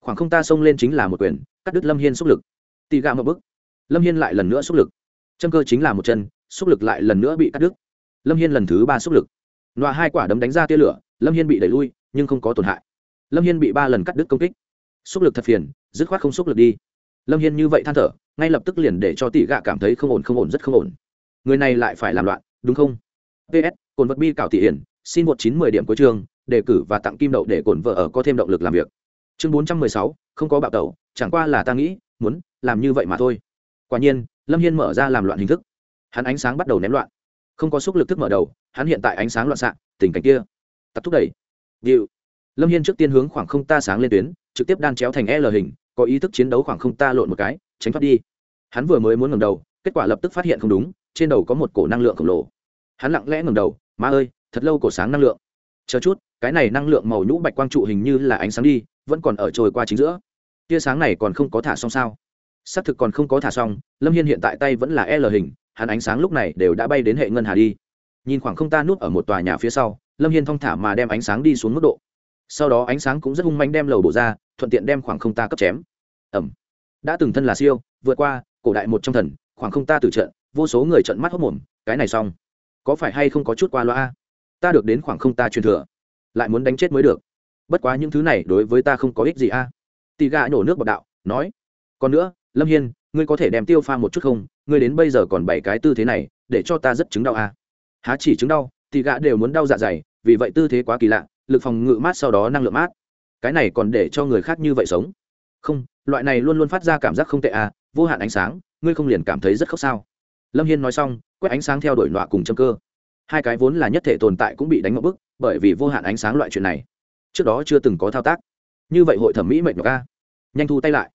Khoảng không ta xông lên chính là một quyền, cắt đứt lâm hiên xúc lực. Tì gà một bức lâm hiên lại lần nữa xúc lực. Châm cơ chính là một chân, xúc lực lại lần nữa bị cắt đứt. Lâm hiên lần thứ ba xúc lực. Nọa hai quả đấm đánh ra tia lửa, lâm hiên bị đẩy lui, nhưng không có tổn hại. Lâm hiên bị ba lần cắt đứt công kích. Xúc lực thật phiền, dứt khoát không xúc lực đi. Lâm hiên như vậy than thở, ngay lập tức liền để cho tỷ gạ cảm thấy không ổn không ổn, rất không ổn. Người này lại phải làm loạn, đúng không? Ps cồn vật bi cảo tỷ hiển xin một chín mười điểm cuối trường đề cử và tặng kim đậu để cổn vợ ở có thêm động lực làm việc. Chương bốn trăm mười sáu, không có bạo tẩu, chẳng qua là ta nghĩ, muốn làm như vậy mà thôi. Quả nhiên, lâm hiên mở ra làm loạn hình thức. Hắn ánh sáng bắt đầu ném loạn. Không có xúc lực thức mở đầu, hắn hiện tại ánh sáng loạn xạ, tình cảnh kia. Tập thúc đẩy. Điệu. Lâm hiên trước tiên hướng khoảng không ta sáng lên tuyến, trực tiếp đan chéo thành l hình, có ý thức chiến đấu khoảng không ta lộn một cái, tránh thoát đi. Hắn vừa mới muốn ngầm đầu, kết quả lập tức phát hiện không đúng, trên đầu có một cổ năng lượng khổng lồ. Hắn lặng lẽ ngầm đầu ma ơi thật lâu cổ sáng năng lượng. Chờ chút, cái này năng lượng màu nhũ bạch quang trụ hình như là ánh sáng đi, vẫn còn ở trôi qua chính giữa. Tia sáng này còn không có thả xong sao? Xác thực còn không có thả xong, lâm hiên hiện tại tay vẫn là l hình, hắn ánh sáng lúc này đều đã bay đến hệ ngân hà đi. Nhìn khoảng không ta núp ở một tòa nhà phía sau, lâm hiên thong thả mà đem ánh sáng đi xuống mức độ. Sau đó ánh sáng cũng rất hung manh đem lầu bổ ra, thuận tiện đem khoảng không ta cấp chém. Ẩm. Đã từng thân là siêu, vượt qua, cổ đại một trong thần, khoảng không ta từ trận, vô số người trận mắt hốc mồm, cái này xong. Có phải hay không có chút qua loa ta được đến khoảng không ta truyền thừa. Lại muốn đánh chết mới được. Bất quá những thứ này đối với ta không có ích gì a. Tì gà nhổ nước bọc đạo, nói, còn nữa, lâm hiên, ngươi có thể đem tiêu pha một chút không? Ngươi đến bây giờ còn bảy cái tư thế này, để cho ta rất chứng đau a. Há chỉ chứng đau tì gà đều muốn đau dạ dày, vì vậy tư thế quá kỳ lạ, lực phòng ngự mát sau đó năng lượng mát. Cái này còn để cho người khác như vậy sống. Không, loại này luôn luôn phát ra cảm giác không tệ à vô hạn ánh sáng, ngươi không liền cảm thấy rất khóc sao? Lâm hiên nói xong, quét ánh sáng theo đuổi nọa cùng châm cơ hai cái vốn là nhất thể tồn tại cũng bị đánh ngậm bức, bởi vì vô hạn ánh sáng loại chuyện này. Trước đó chưa từng có thao tác. Như vậy hội thẩm mỹ mệt nhọc ca nhanh thu tay lại.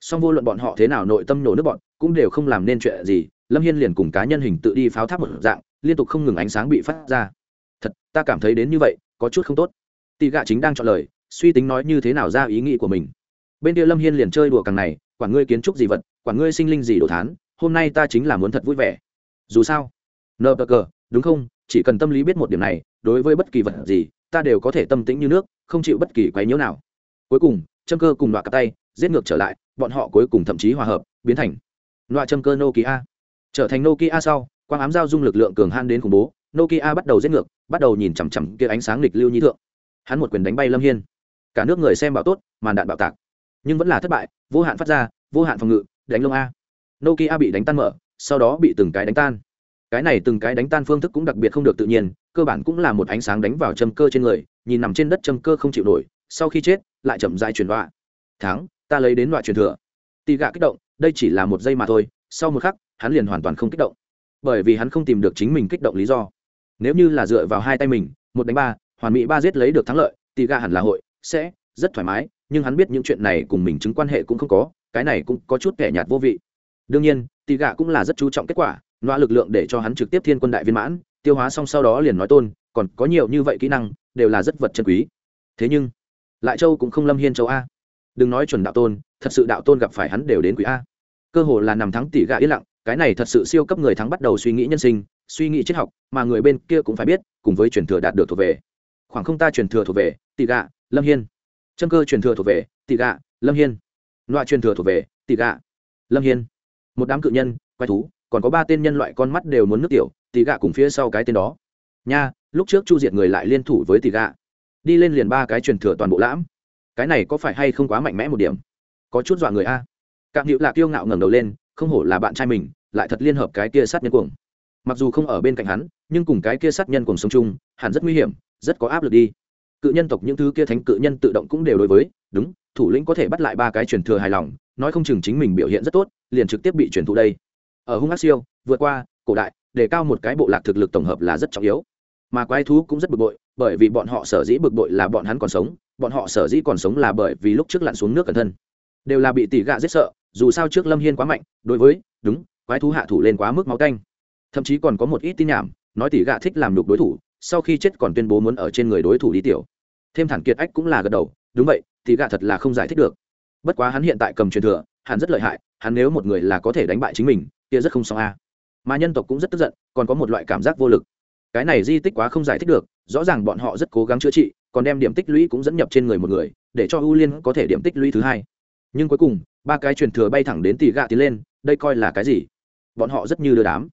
Song vô luận bọn họ thế nào nội tâm nổ nước bọn, cũng đều không làm nên chuyện gì, lâm hiên liền cùng cá nhân hình tự đi pháo tháp một dạng, liên tục không ngừng ánh sáng bị phát ra. Thật, ta cảm thấy đến như vậy, có chút không tốt. Tị gạ chính đang chọn lời, suy tính nói như thế nào ra ý nghĩ của mình. Bên kia lâm hiên liền chơi đùa càng này, quản ngươi kiến trúc gì vật, quản ngươi sinh linh gì đồ thán, hôm nay ta chính là muốn thật vui vẻ. Dù sao nờ bờ cờ đúng không? Chỉ cần tâm lý biết một điểm này, đối với bất kỳ vật gì, ta đều có thể tâm tĩnh như nước, không chịu bất kỳ quấy nhiễu nào. Cuối cùng, châm cơ cùng loại cặp tay, giết ngược trở lại, bọn họ cuối cùng thậm chí hòa hợp, biến thành loại châm cơ nokia. Trở thành nokia sau, quang ám giao dung lực lượng cường han đến khủng bố, nokia bắt đầu giết ngược, bắt đầu nhìn chằm chằm kia ánh sáng lịch lưu nhi thượng. Hắn một quyền đánh bay lâm hiên. Cả nước người xem bảo tốt, màn đạn bạo tạc. Nhưng vẫn là thất bại, vô hạn phát ra, vô hạn phòng ngự, đánh lông a. Nokia bị đánh tan mở, sau đó bị từng cái đánh tan cái này từng cái đánh tan phương thức cũng đặc biệt không được tự nhiên, cơ bản cũng là một ánh sáng đánh vào châm cơ trên người, nhìn nằm trên đất châm cơ không chịu nổi, sau khi chết, lại chậm dại truyền đoạ tháng ta lấy đến đoạ truyền thừa. Tì gạ kích động, đây chỉ là một giây mà thôi, sau một khắc, hắn liền hoàn toàn không kích động. Bởi vì hắn không tìm được chính mình kích động lý do. Nếu như là dựa vào hai tay mình, một đánh ba, hoàn mỹ ba giết lấy được thắng lợi, tì gạ hẳn là hội, sẽ rất thoải mái, nhưng hắn biết những chuyện này cùng mình chứng quan hệ cũng không có, cái này cũng có chút kẻ nhạt vô vị. Đương nhiên, tì gạ cũng là rất chú trọng kết quả loại lực lượng để cho hắn trực tiếp thiên quân đại viên mãn, tiêu hóa xong sau đó liền nói tôn, còn có nhiều như vậy kỹ năng, đều là rất vật chân quý. Thế nhưng, lại châu cũng không lâm hiên châu a. Đừng nói chuẩn đạo tôn, thật sự đạo tôn gặp phải hắn đều đến quý a. Cơ hồ là nằm thắng tỷ gạ yên lặng, cái này thật sự siêu cấp người thắng bắt đầu suy nghĩ nhân sinh, suy nghĩ triết học, mà người bên kia cũng phải biết, cùng với truyền thừa đạt được thuộc về. Khoảng không ta truyền thừa thuộc về, tỷ gạ, lâm hiên. Chân cơ truyền thừa thuộc về, tỷ gạ, lâm hiên. Loại truyền thừa thuộc về, tỷ gạ, lâm hiên. Một đám cự nhân, quái thú còn có ba tên nhân loại con mắt đều muốn nước tiểu tỷ gạ cùng phía sau cái tên đó. Nha, lúc trước chu diệt người lại liên thủ với tỷ gạ. Đi lên liền ba cái truyền thừa toàn bộ lãm. Cái này có phải hay không quá mạnh mẽ một điểm? Có chút dọa người a. Cạm hữu lạc kiêu ngạo ngẩng đầu lên, không hổ là bạn trai mình, lại thật liên hợp cái kia sát nhân cuồng. Mặc dù không ở bên cạnh hắn, nhưng cùng cái kia sát nhân cuồng sống chung, hẳn rất nguy hiểm, rất có áp lực đi. Cự nhân tộc những thứ kia thánh cự nhân tự động cũng đều đối với, đúng, thủ lĩnh có thể bắt lại ba cái truyền thừa hài lòng, nói không chừng chính mình biểu hiện rất tốt, liền trực tiếp bị truyền thụ đây ở hung ác siêu, vượt qua, cổ đại, để cao một cái bộ lạc thực lực tổng hợp là rất trọng yếu. Mà quái thú cũng rất bực bội, bởi vì bọn họ sở dĩ bực bội là bọn hắn còn sống, bọn họ sở dĩ còn sống là bởi vì lúc trước lặn xuống nước cẩn thân. Đều là bị tỷ gạ giết sợ, dù sao trước lâm hiên quá mạnh, đối với, đúng, quái thú hạ thủ lên quá mức máu canh. Thậm chí còn có một ít tin nhảm, nói tỷ gạ thích làm đục đối thủ, sau khi chết còn tuyên bố muốn ở trên người đối thủ đi tiểu. Thêm thản kiệt ách cũng là gật đầu, đúng vậy, tỷ gạ thật là không giải thích được. Bất quá hắn hiện tại cầm truyền thừa hắn rất lợi hại, hắn nếu một người là có thể đánh bại chính mình, kia rất không xong a. Mà nhân tộc cũng rất tức giận, còn có một loại cảm giác vô lực. Cái này di tích quá không giải thích được, rõ ràng bọn họ rất cố gắng chữa trị, còn đem điểm tích lũy cũng dẫn nhập trên người một người, để cho U liên có thể điểm tích lũy thứ hai. Nhưng cuối cùng, ba cái truyền thừa bay thẳng đến tỷ gạ tiến lên, đây coi là cái gì? Bọn họ rất như đưa đám.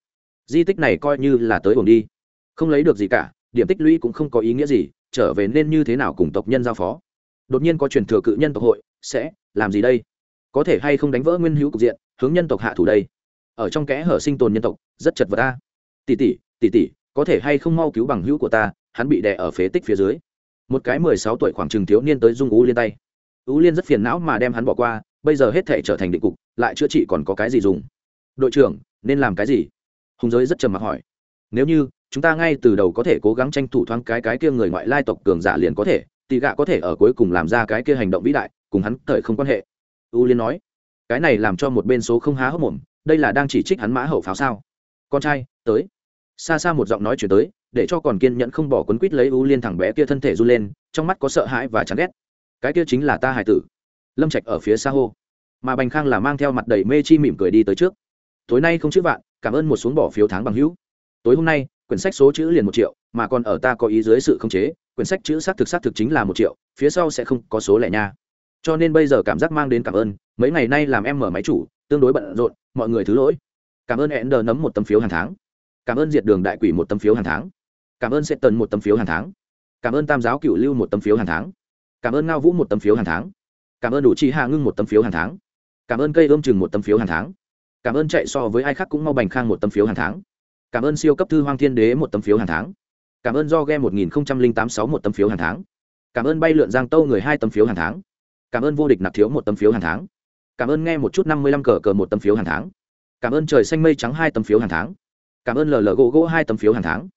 Di tích này coi như là tới ổn đi. Không lấy được gì cả, điểm tích lũy cũng không có ý nghĩa gì, trở về nên như thế nào cùng tộc nhân giao phó? Đột nhiên có truyền thừa cự nhân tộc hội, sẽ làm gì đây? Có thể hay không đánh vỡ nguyên hữu cục diện, hướng nhân tộc hạ thủ đây. Ở trong kẽ hở sinh tồn nhân tộc, rất chật vật ta tỷ tỷ tỷ tỷ, có thể hay không mau cứu bằng hữu của ta, hắn bị đè ở phế tích phía dưới. Một cái mười sáu tuổi khoảng chừng thiếu niên tới dung ú liên tay. Ú liên rất phiền não mà đem hắn bỏ qua, bây giờ hết thể trở thành định cục, lại chữa trị còn có cái gì dùng? Đội trưởng, nên làm cái gì? Hùng giới rất trầm mặc hỏi. Nếu như, chúng ta ngay từ đầu có thể cố gắng tranh thủ thoáng cái cái kia người ngoại lai tộc cường giả liền có thể, tỷ gạ có thể ở cuối cùng làm ra cái kia hành động vĩ đại, cùng hắn thời không quan hệ u liên nói, cái này làm cho một bên số không há hốc mồm, đây là đang chỉ trích hắn mã hậu pháo sao? Con trai, tới. Xa xa một giọng nói chuyển tới, để cho còn kiên nhẫn không bỏ quấn quýt lấy u liên thằng bé kia thân thể run lên, trong mắt có sợ hãi và chán ghét. Cái kia chính là ta hải tử. Lâm trạch ở phía xa hô. Mà bành khang là mang theo mặt đầy mê chi mỉm cười đi tới trước. Tối nay không chữ vạn, cảm ơn một xuống bỏ phiếu tháng bằng hữu. Tối hôm nay, quyển sách số chữ liền một triệu, mà còn ở ta có ý dưới sự khống chế, quyển sách chữ xác thực xác thực chính là một triệu, phía sau sẽ không có số lẻ nha cho nên bây giờ cảm giác mang đến cảm ơn mấy ngày nay làm em mở máy chủ tương đối bận rộn mọi người thứ lỗi cảm ơn hẹn đờ nấm một tấm phiếu hàng tháng cảm ơn diệt đường đại quỷ một tấm phiếu hàng tháng cảm ơn sẽ tần một tấm phiếu hàng tháng cảm ơn tam giáo cựu lưu một tấm phiếu hàng tháng cảm ơn ngao vũ một tấm phiếu hàng tháng cảm ơn đủ chi hạ ngưng một tấm phiếu hàng tháng cảm ơn cây ươm chừng một tấm phiếu hàng tháng cảm ơn chạy so với ai khác cũng mau bành khang một tấm phiếu hàng tháng cảm ơn siêu cấp thư hoang thiên đế một tấm phiếu hàng tháng cảm ơn do ghe một nghìn tám sáu một tấm phiếu hàng tháng cảm ơn bay lượn giang tâu người hai tấm phiếu hàng tháng cảm ơn vô địch nạp thiếu một tấm phiếu hàng tháng. Cảm ơn nghe một chút năm mươi lăm cờ cờ một tấm phiếu hàng tháng. Cảm ơn trời xanh mây trắng hai tấm phiếu hàng tháng. Cảm ơn ll gỗ gỗ hai tấm phiếu hàng tháng.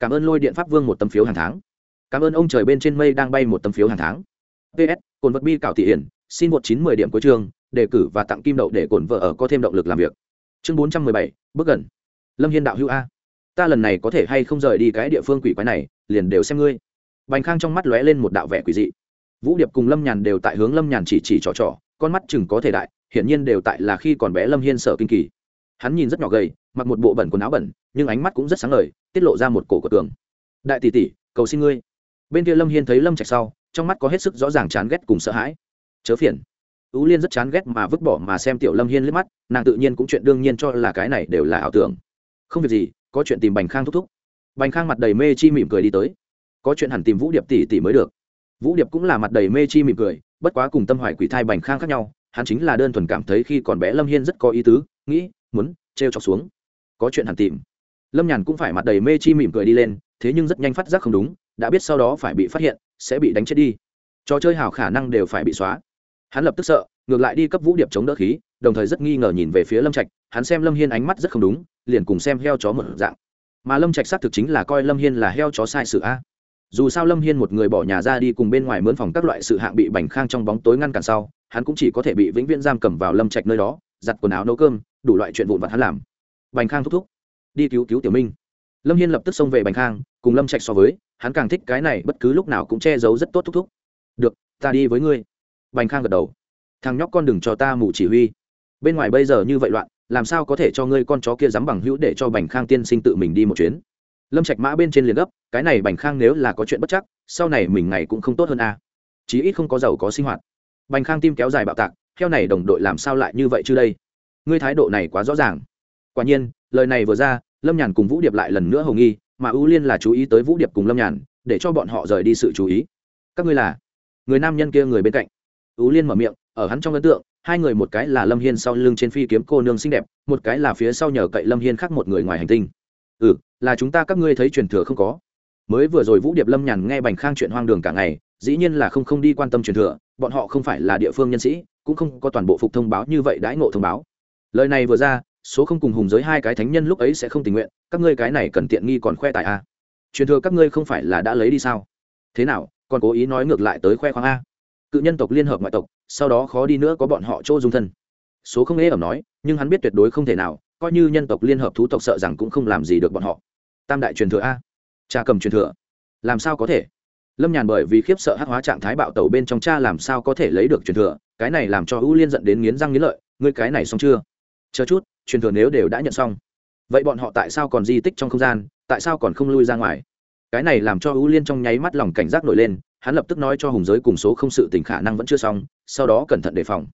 Cảm ơn lôi điện pháp vương một tấm phiếu hàng tháng. Cảm ơn ông trời bên trên mây đang bay một tấm phiếu hàng tháng. Ps cồn vật bi cảo thị hiển, xin một chín mười điểm cuối chương, đề cử và tặng kim đậu để cổn vợ ở có thêm động lực làm việc. Chương bốn trăm mười bảy, bước gần. Lâm hiên đạo hữu a. Ta lần này có thể hay không rời đi cái địa phương quỷ quái này, liền đều xem ngươi. Bành khang trong mắt lóe lên một đạo vẻ quỷ dị vũ điệp cùng lâm nhàn đều tại hướng lâm nhàn chỉ chỉ trò trò, con mắt chừng có thể đại, hiển nhiên đều tại là khi còn bé lâm hiên sợ kinh kỳ. Hắn nhìn rất nhỏ gầy, mặc một bộ bẩn quần áo bẩn, nhưng ánh mắt cũng rất sáng ngời, tiết lộ ra một cổ của tường đại tỷ tỷ, cầu xin ngươi. Bên kia lâm hiên thấy lâm trạch sau, trong mắt có hết sức rõ ràng chán ghét cùng sợ hãi. Chớ phiền. Tú liên rất chán ghét mà vứt bỏ mà xem tiểu lâm hiên liếc mắt, nàng tự nhiên cũng chuyện đương nhiên cho là cái này đều là ảo tưởng. Không việc gì, có chuyện tìm bành khang thúc thúc. Bành khang mặt đầy mê chi mỉm cười đi tới. Có chuyện hẳn tìm vũ điệp tỷ tỷ mới được vũ điệp cũng là mặt đầy mê chi mỉm cười, bất quá cùng tâm hoài quỷ thai bành khang khác nhau, hắn chính là đơn thuần cảm thấy khi còn bé lâm hiên rất có ý tứ, nghĩ, muốn, trêu chọc xuống. Có chuyện hẳn tìm. Lâm nhàn cũng phải mặt đầy mê chi mỉm cười đi lên, thế nhưng rất nhanh phát giác không đúng, đã biết sau đó phải bị phát hiện, sẽ bị đánh chết đi. Trò chơi hào khả năng đều phải bị xóa. Hắn lập tức sợ, ngược lại đi cấp vũ điệp chống đỡ khí, đồng thời rất nghi ngờ nhìn về phía lâm trạch, hắn xem lâm hiên ánh mắt rất không đúng, liền cùng xem heo chó một dạng. Mà lâm trạch xác thực chính là coi lâm hiên là heo chó sai sự a dù sao lâm hiên một người bỏ nhà ra đi cùng bên ngoài mướn phòng các loại sự hạng bị bành khang trong bóng tối ngăn cản sau, hắn cũng chỉ có thể bị vĩnh viễn giam cầm vào lâm trạch nơi đó, giặt quần áo nấu cơm, đủ loại chuyện vụn vặt hắn làm. Bành khang thúc thúc, đi cứu cứu tiểu minh. Lâm hiên lập tức xông về bành khang, cùng lâm trạch so với, hắn càng thích cái này, bất cứ lúc nào cũng che giấu rất tốt thúc thúc. Được, ta đi với ngươi. Bành khang gật đầu. Thằng nhóc con đừng cho ta mù chỉ huy. Bên ngoài bây giờ như vậy loạn, làm sao có thể cho ngươi con chó kia dám bằng hữu để cho bành khang tiên sinh tự mình đi một chuyến? Lâm trạch mã bên trên liền gấp, cái này bành khang nếu là có chuyện bất chắc, sau này mình ngày cũng không tốt hơn a. À. chí ít không có giàu có sinh hoạt. Bành khang tim kéo dài bạo tạc theo này đồng đội làm sao lại như vậy chứ đây? Ngươi thái độ này quá rõ ràng. Quả nhiên, lời này vừa ra, lâm nhàn cùng vũ điệp lại lần nữa hầu nghi, mà ưu liên là chú ý tới vũ điệp cùng lâm nhàn, để cho bọn họ rời đi sự chú ý. Các ngươi là? Người nam nhân kia người bên cạnh. Ưu liên mở miệng, ở hắn trong ấn tượng, hai người một cái là lâm hiên sau lưng trên phi kiếm cô nương xinh đẹp, một cái là phía sau nhờ cậy lâm hiên khác một người ngoài hành tinh. Ừ là chúng ta các ngươi thấy truyền thừa không có. Mới vừa rồi vũ điệp lâm nhàn nghe bành khang chuyện hoang đường cả ngày, dĩ nhiên là không không đi quan tâm truyền thừa, bọn họ không phải là địa phương nhân sĩ, cũng không có toàn bộ phục thông báo như vậy đãi ngộ thông báo. Lời này vừa ra, số không cùng hùng giới hai cái thánh nhân lúc ấy sẽ không tình nguyện, các ngươi cái này cần tiện nghi còn khoe tài a. Truyền thừa các ngươi không phải là đã lấy đi sao? Thế nào, còn cố ý nói ngược lại tới khoe khoang a? Cự nhân tộc liên hợp ngoại tộc, sau đó khó đi nữa có bọn họ chỗ dung thân. Số không ế ẩm nói, nhưng hắn biết tuyệt đối không thể nào, coi như nhân tộc liên hợp thú tộc sợ rằng cũng không làm gì được bọn họ tam đại truyền thừa a, cha cầm truyền thừa, làm sao có thể? Lâm nhàn bởi vì khiếp sợ hát hóa trạng thái bạo tẩu bên trong cha làm sao có thể lấy được truyền thừa, cái này làm cho ưu liên dẫn đến nghiến răng nghiến lợi, ngươi cái này xong chưa? Chờ chút, truyền thừa nếu đều đã nhận xong, vậy bọn họ tại sao còn di tích trong không gian, tại sao còn không lui ra ngoài? Cái này làm cho ưu liên trong nháy mắt lòng cảnh giác nổi lên, hắn lập tức nói cho hùng giới cùng số không sự tình khả năng vẫn chưa xong, sau đó cẩn thận đề phòng.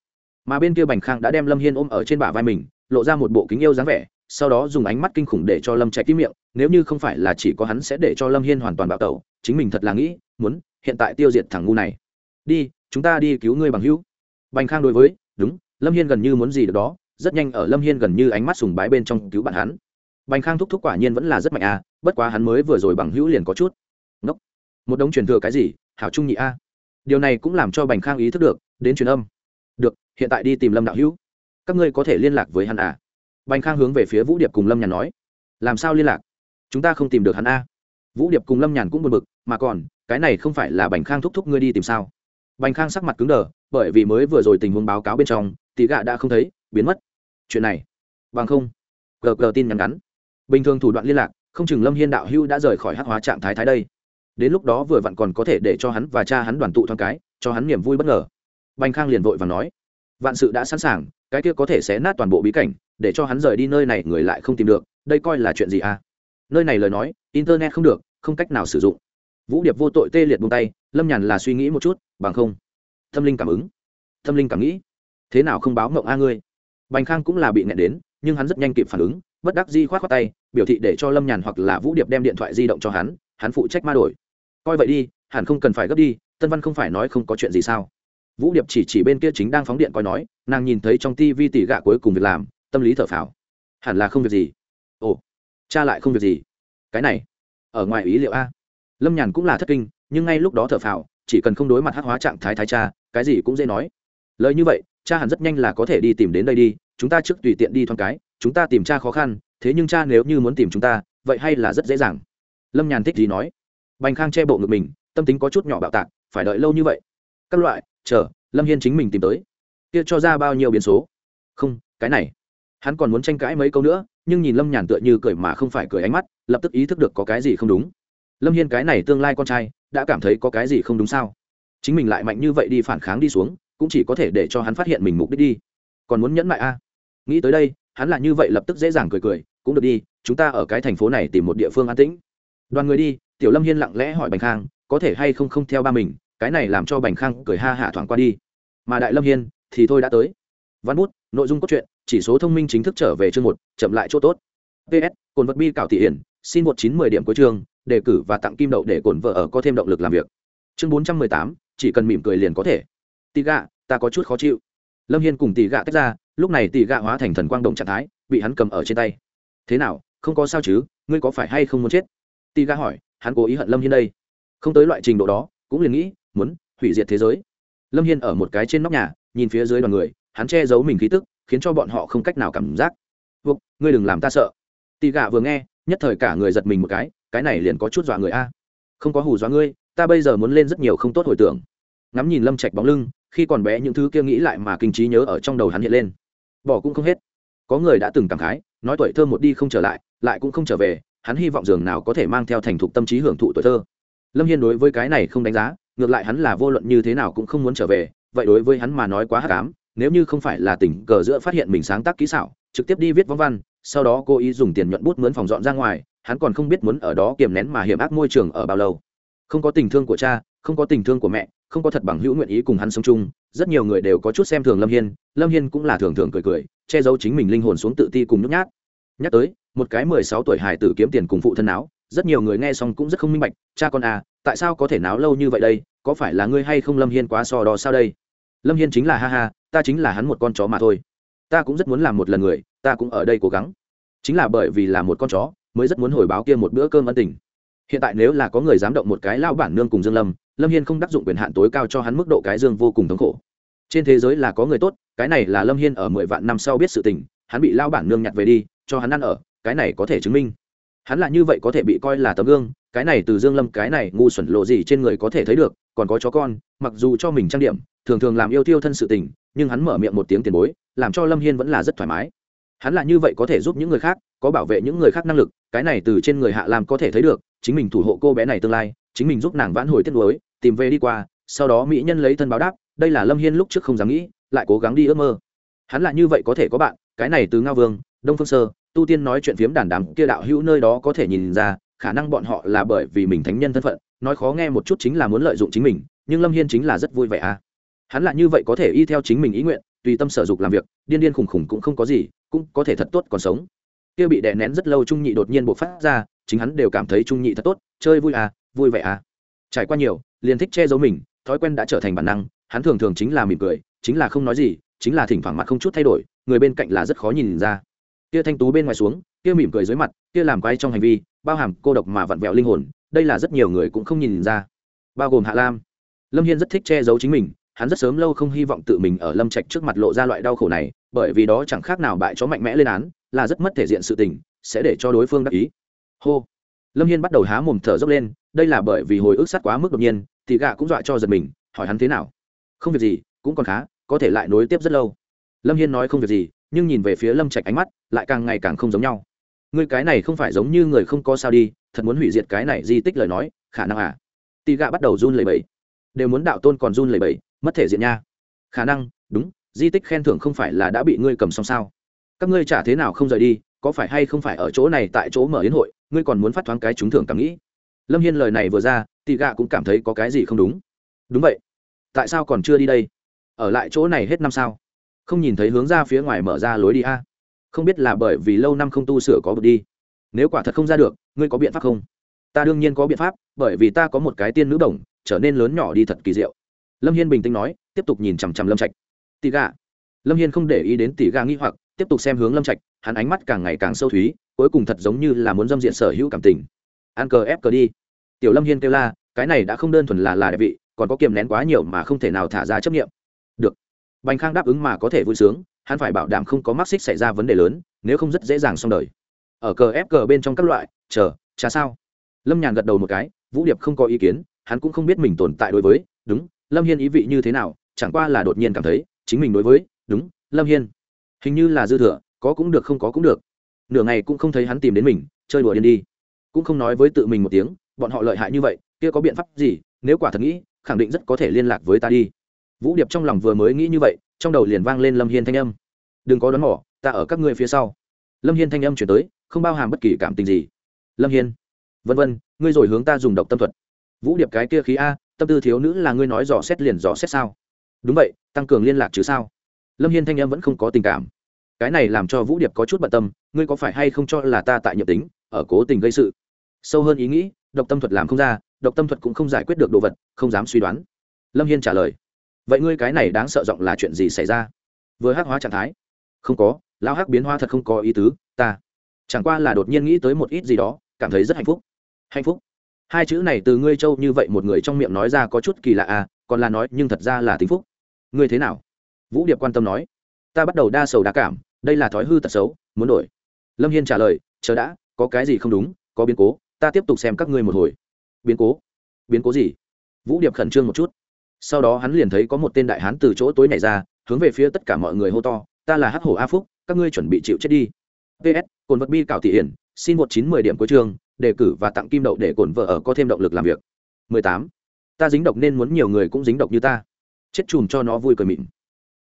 Mà bên kia bành khang đã đem lâm hiên ôm ở trên bả vai mình, lộ ra một bộ kính yêu dáng vẻ sau đó dùng ánh mắt kinh khủng để cho lâm chạy tí miệng, nếu như không phải là chỉ có hắn sẽ để cho lâm hiên hoàn toàn bạo tẩu, chính mình thật là nghĩ, muốn, hiện tại tiêu diệt thằng ngu này. Đi, chúng ta đi cứu ngươi bằng hữu. Bành khang đối với, đúng, lâm hiên gần như muốn gì được đó, rất nhanh ở lâm hiên gần như ánh mắt sùng bái bên trong cứu bạn hắn. Bành khang thúc thúc quả nhiên vẫn là rất mạnh à bất quá hắn mới vừa rồi bằng hữu liền có chút. Ngốc. Một đống truyền thừa cái gì, hảo trung nhị a. Điều này cũng làm cho bành khang ý thức được, đến truyền âm. Được, hiện tại đi tìm lâm đạo hữu. Các ngươi có thể liên lạc với hắn à? Bành khang hướng về phía vũ điệp cùng lâm nhàn nói, làm sao liên lạc? Chúng ta không tìm được hắn a. Vũ điệp cùng lâm nhàn cũng buồn bực, mà còn, cái này không phải là bành khang thúc thúc ngươi đi tìm sao? Bành khang sắc mặt cứng đờ, bởi vì mới vừa rồi tình huống báo cáo bên trong tỷ gạ đã không thấy, biến mất. Chuyện này, bằng không gờ gờ tin nhắn ngắn. Bình thường thủ đoạn liên lạc, không chừng lâm hiên đạo hưu đã rời khỏi hắc hóa trạng thái thái đây. Đến lúc đó vừa vặn còn có thể để cho hắn và cha hắn đoàn tụ thoáng cái, cho hắn niềm vui bất ngờ. Bành khang liền vội và nói, vạn sự đã sẵn sàng, cái kia có thể sẽ nát toàn bộ bí cảnh để cho hắn rời đi nơi này người lại không tìm được, đây coi là chuyện gì à? Nơi này lời nói, internet không được, không cách nào sử dụng. Vũ điệp vô tội tê liệt buông tay, lâm nhàn là suy nghĩ một chút, bằng không. Tâm linh cảm ứng. Tâm linh cảm nghĩ, thế nào không báo mộng a ngươi? Bành khang cũng là bị nghẹn đến, nhưng hắn rất nhanh kịp phản ứng, bất đắc di khoát khoác tay, biểu thị để cho lâm nhàn hoặc là vũ điệp đem điện thoại di động cho hắn hắn phụ trách ma đổi. Coi vậy đi, hẳn không cần phải gấp đi, tân văn không phải nói không có chuyện gì sao? Vũ điệp chỉ chỉ bên kia chính đang phóng điện coi nói, nàng nhìn thấy trong tivi tỉ gạ cuối cùng việc làm tâm lý thở phào. Hẳn là không việc gì. Ồ, cha lại không việc gì. Cái này, ở ngoài ý liệu a. Lâm nhàn cũng là thất kinh, nhưng ngay lúc đó thở phào, chỉ cần không đối mặt hắc hóa trạng thái thái cha, cái gì cũng dễ nói. Lời như vậy, cha hẳn rất nhanh là có thể đi tìm đến đây đi, chúng ta trước tùy tiện đi thoáng cái, chúng ta tìm cha khó khăn, thế nhưng cha nếu như muốn tìm chúng ta, vậy hay là rất dễ dàng. Lâm nhàn thích gì nói. Bành khang che bộ ngực mình, tâm tính có chút nhỏ bạo tạc, phải đợi lâu như vậy. Các loại, chờ, lâm hiên chính mình tìm tới. Kia cho ra bao nhiêu biến số? Không, cái này hắn còn muốn tranh cãi mấy câu nữa, nhưng nhìn lâm nhàn tựa như cười mà không phải cười ánh mắt, lập tức ý thức được có cái gì không đúng. Lâm hiên cái này tương lai con trai, đã cảm thấy có cái gì không đúng sao? Chính mình lại mạnh như vậy đi phản kháng đi xuống, cũng chỉ có thể để cho hắn phát hiện mình mục đích đi. Còn muốn nhẫn mại a? À? nghĩ tới đây, hắn là như vậy lập tức dễ dàng cười cười, cũng được đi, chúng ta ở cái thành phố này tìm một địa phương an tĩnh. Đoàn người đi, tiểu lâm hiên lặng lẽ hỏi bành khang, có thể hay không không theo ba mình, cái này làm cho bành khang cười ha hạ thoảng qua đi. Mà đại lâm hiên thì thôi đã tới. Văn bút, nội dung cốt truyện chỉ số thông minh chính thức trở về chương một, chậm lại chỗ tốt. Ps cồn vật bi cảo thị hiển, xin một chín mười điểm cuối chương, đề cử và tặng kim đậu để cồn vợ ở có thêm động lực làm việc. Chương bốn trăm mười tám, chỉ cần mỉm cười liền có thể. Tì gạ, ta có chút khó chịu. Lâm hiên cùng tì gạ tách ra, lúc này tì gạ hóa thành thần quang động trạng thái, bị hắn cầm ở trên tay. Thế nào, không có sao chứ, ngươi có phải hay không muốn chết? Tì gạ hỏi, hắn cố ý hận lâm hiên đây. Không tới loại trình độ đó, cũng liền nghĩ, muốn hủy diệt thế giới. Lâm hiên ở một cái trên nóc nhà, nhìn phía dưới đoàn người, hắn che giấu mình khí tức khiến cho bọn họ không cách nào cảm giác. Vục, ngươi đừng làm ta sợ. Tì gà vừa nghe nhất thời cả người giật mình một cái cái này liền có chút dọa người a. Không có hù dọa ngươi ta bây giờ muốn lên rất nhiều không tốt hồi tưởng. Ngắm nhìn lâm trạch bóng lưng khi còn bé những thứ kia nghĩ lại mà kinh trí nhớ ở trong đầu hắn hiện lên. Bỏ cũng không hết. Có người đã từng cảm khái nói tuổi thơ một đi không trở lại lại cũng không trở về hắn hy vọng dường nào có thể mang theo thành thục tâm trí hưởng thụ tuổi thơ. Lâm hiên đối với cái này không đánh giá ngược lại hắn là vô luận như thế nào cũng không muốn trở về vậy đối với hắn mà nói quá hắc ám nếu như không phải là tình cờ giữa phát hiện mình sáng tác kỹ xảo, trực tiếp đi viết vong văn, sau đó cố ý dùng tiền nhuận bút mướn phòng dọn ra ngoài, hắn còn không biết muốn ở đó kiềm nén mà hiểm ác môi trường ở bao lâu. Không có tình thương của cha, không có tình thương của mẹ, không có thật bằng hữu nguyện ý cùng hắn sống chung, rất nhiều người đều có chút xem thường lâm hiên lâm hiên cũng là thường thường cười cười, che giấu chính mình linh hồn xuống tự ti cùng nhút nhát. Nhắc tới, một cái mười sáu tuổi hải tử kiếm tiền cùng phụ thân áo rất nhiều người nghe xong cũng rất không minh bạch, cha con à tại sao có thể náo lâu như vậy đây, có phải là ngươi hay không lâm hiên quá so đo sao đây? Lâm hiên chính là ha ha ta chính là hắn một con chó mà thôi. Ta cũng rất muốn làm một lần người, ta cũng ở đây cố gắng. Chính là bởi vì là một con chó, mới rất muốn hồi báo kia một bữa cơm ân tình. Hiện tại nếu là có người dám động một cái lao bản nương cùng dương lâm lâm hiên không đắc dụng quyền hạn tối cao cho hắn mức độ cái dương vô cùng thống khổ. Trên thế giới là có người tốt, cái này là lâm hiên ở mười vạn năm sau biết sự tình, hắn bị lao bản nương nhặt về đi, cho hắn ăn ở, cái này có thể chứng minh. Hắn là như vậy có thể bị coi là tấm gương, cái này từ dương lâm, cái này ngu xuẩn lộ gì trên người có thể thấy được, còn có chó con, mặc dù cho mình trang điểm, thường thường làm yêu tiêu thân sự tình nhưng hắn mở miệng một tiếng tiền bối, làm cho lâm hiên vẫn là rất thoải mái. Hắn là như vậy có thể giúp những người khác, có bảo vệ những người khác năng lực, cái này từ trên người hạ làm có thể thấy được, chính mình thủ hộ cô bé này tương lai, chính mình giúp nàng vãn hồi tiết lối tìm về đi qua, sau đó mỹ nhân lấy thân báo đáp, đây là lâm hiên lúc trước không dám nghĩ, lại cố gắng đi ước mơ. Hắn là như vậy có thể có bạn, cái này từ ngao vương, đông phương sơ, tu tiên nói chuyện phiếm đàn đàm kia đạo hữu nơi đó có thể nhìn ra, khả năng bọn họ là bởi vì mình thánh nhân thân phận, nói khó nghe một chút chính là muốn lợi dụng chính mình, nhưng lâm hiên chính là rất vui vẻ à hắn là như vậy có thể y theo chính mình ý nguyện, tùy tâm sở dục làm việc, điên điên khùng khùng cũng không có gì, cũng có thể thật tốt còn sống. Kia bị đè nén rất lâu trung nhị đột nhiên bộc phát ra, chính hắn đều cảm thấy trung nhị thật tốt, chơi vui à vui vẻ à. Trải qua nhiều, liền thích che giấu mình, thói quen đã trở thành bản năng, hắn thường thường chính là mỉm cười, chính là không nói gì, chính là thỉnh thoảng mặt không chút thay đổi, người bên cạnh là rất khó nhìn ra. Kia thanh tú bên ngoài xuống, kia mỉm cười dưới mặt, kia làm quay trong hành vi, bao hàm cô độc mà vặn vẹo linh hồn, đây là rất nhiều người cũng không nhìn ra. Bao gồm hạ lam. Lâm hiên rất thích che giấu chính mình hắn rất sớm lâu không hy vọng tự mình ở lâm trạch trước mặt lộ ra loại đau khổ này, bởi vì đó chẳng khác nào bại chó mạnh mẽ lên án, là rất mất thể diện sự tình, sẽ để cho đối phương đắc ý. Hô. Lâm hiên bắt đầu há mồm thở dốc lên, đây là bởi vì hồi ức sát quá mức đột nhiên, thì gạ cũng dọa cho giật mình, hỏi hắn thế nào? Không việc gì, cũng còn khá, có thể lại nối tiếp rất lâu. Lâm hiên nói không việc gì, nhưng nhìn về phía lâm trạch ánh mắt, lại càng ngày càng không giống nhau. Người cái này không phải giống như người không có sao đi, thật muốn hủy diệt cái này di tích lời nói, khả năng à? Tì gạ bắt đầu run lẩy bẩy. Đều muốn đạo tôn còn run lẩy bẩy mất thể diện nha. Khả năng, đúng, di tích khen thưởng không phải là đã bị ngươi cầm xong sao? Các ngươi trả thế nào không rời đi, có phải hay không phải ở chỗ này tại chỗ mở yến hội, ngươi còn muốn phát thoáng cái trúng thưởng cảm nghĩ? Lâm hiên lời này vừa ra tị gạ cũng cảm thấy có cái gì không đúng. Đúng vậy. Tại sao còn chưa đi đây? Ở lại chỗ này hết năm sao? Không nhìn thấy hướng ra phía ngoài mở ra lối đi a? Không biết là bởi vì lâu năm không tu sửa có bực đi. Nếu quả thật không ra được, ngươi có biện pháp không? Ta đương nhiên có biện pháp, bởi vì ta có một cái tiên nữ đồng, trở nên lớn nhỏ đi thật kỳ diệu lâm hiên bình tĩnh nói, tiếp tục nhìn chằm chằm lâm trạch. Tỷ gà. Lâm hiên không để ý đến tỷ gà nghi hoặc, tiếp tục xem hướng lâm trạch, hắn ánh mắt càng ngày càng sâu thúy, cuối cùng thật giống như là muốn dâm diện sở hữu cảm tình. Ăn cờ ép cờ đi. Tiểu lâm hiên kêu la, cái này đã không đơn thuần là là đại vị, còn có kiềm nén quá nhiều mà không thể nào thả ra chấp nghiệm được. Bành khang đáp ứng mà có thể vui sướng, hắn phải bảo đảm không có mắc xích xảy ra vấn đề lớn, nếu không rất dễ dàng xong đời. Ở cờ ép cờ bên trong các loại, chờ chả sao? Lâm nhàn gật đầu một cái, vũ điệp không có ý kiến, hắn cũng không biết mình tồn tại đối với, đúng lâm hiên ý vị như thế nào, chẳng qua là đột nhiên cảm thấy, chính mình đối với, đúng, lâm hiên. Hình như là dư thừa, có cũng được không có cũng được. Nửa ngày cũng không thấy hắn tìm đến mình, chơi đùa điên đi. Cũng không nói với tự mình một tiếng, bọn họ lợi hại như vậy, kia có biện pháp gì, nếu quả thật nghĩ, khẳng định rất có thể liên lạc với ta đi. Vũ điệp trong lòng vừa mới nghĩ như vậy, trong đầu liền vang lên lâm hiên thanh âm. Đừng có đón mỏ ta ở các ngươi phía sau. Lâm hiên thanh âm chuyển tới, không bao hàm bất kỳ cảm tình gì. Lâm hiên, vân vân, ngươi rồi hướng ta dùng độc tâm thuật. Vũ điệp cái kia khí a tâm tư thiếu nữ là ngươi nói dò xét liền dò xét sao? Đúng vậy, tăng cường liên lạc chứ sao? Lâm hiên thanh em vẫn không có tình cảm. Cái này làm cho vũ điệp có chút bận tâm, ngươi có phải hay không cho là ta tại nhiệm tính, ở cố tình gây sự? Sâu hơn ý nghĩ, độc tâm thuật làm không ra, độc tâm thuật cũng không giải quyết được đồ vật, không dám suy đoán. Lâm hiên trả lời. Vậy ngươi cái này đáng sợ giọng là chuyện gì xảy ra? Vừa hắc hóa trạng thái. Không có, lão hắc biến hóa thật không có ý tứ, ta. Chẳng qua là đột nhiên nghĩ tới một ít gì đó, cảm thấy rất hạnh phúc. Hạnh phúc? Hai chữ này từ ngươi châu như vậy một người trong miệng nói ra có chút kỳ lạ à còn là nói, nhưng thật ra là tính phúc. Ngươi thế nào? Vũ điệp quan tâm nói. Ta bắt đầu đa sầu đa cảm, đây là thói hư tật xấu, muốn đổi. Lâm hiên trả lời, chờ đã, có cái gì không đúng, có biến cố, ta tiếp tục xem các ngươi một hồi. Biến cố? Biến cố gì? Vũ điệp khẩn trương một chút. Sau đó hắn liền thấy có một tên đại hán từ chỗ tối này ra, hướng về phía tất cả mọi người hô to, ta là hắc hổ a phúc, các ngươi chuẩn bị chịu chết đi. Ps cồn vật bi cảo thị hiển, xin một chín mười điểm cuối trường đề cử và tặng kim đậu để cổn vợ ở có thêm động lực làm việc. 18. ta dính độc nên muốn nhiều người cũng dính độc như ta. Chết chùm cho nó vui cười mịn.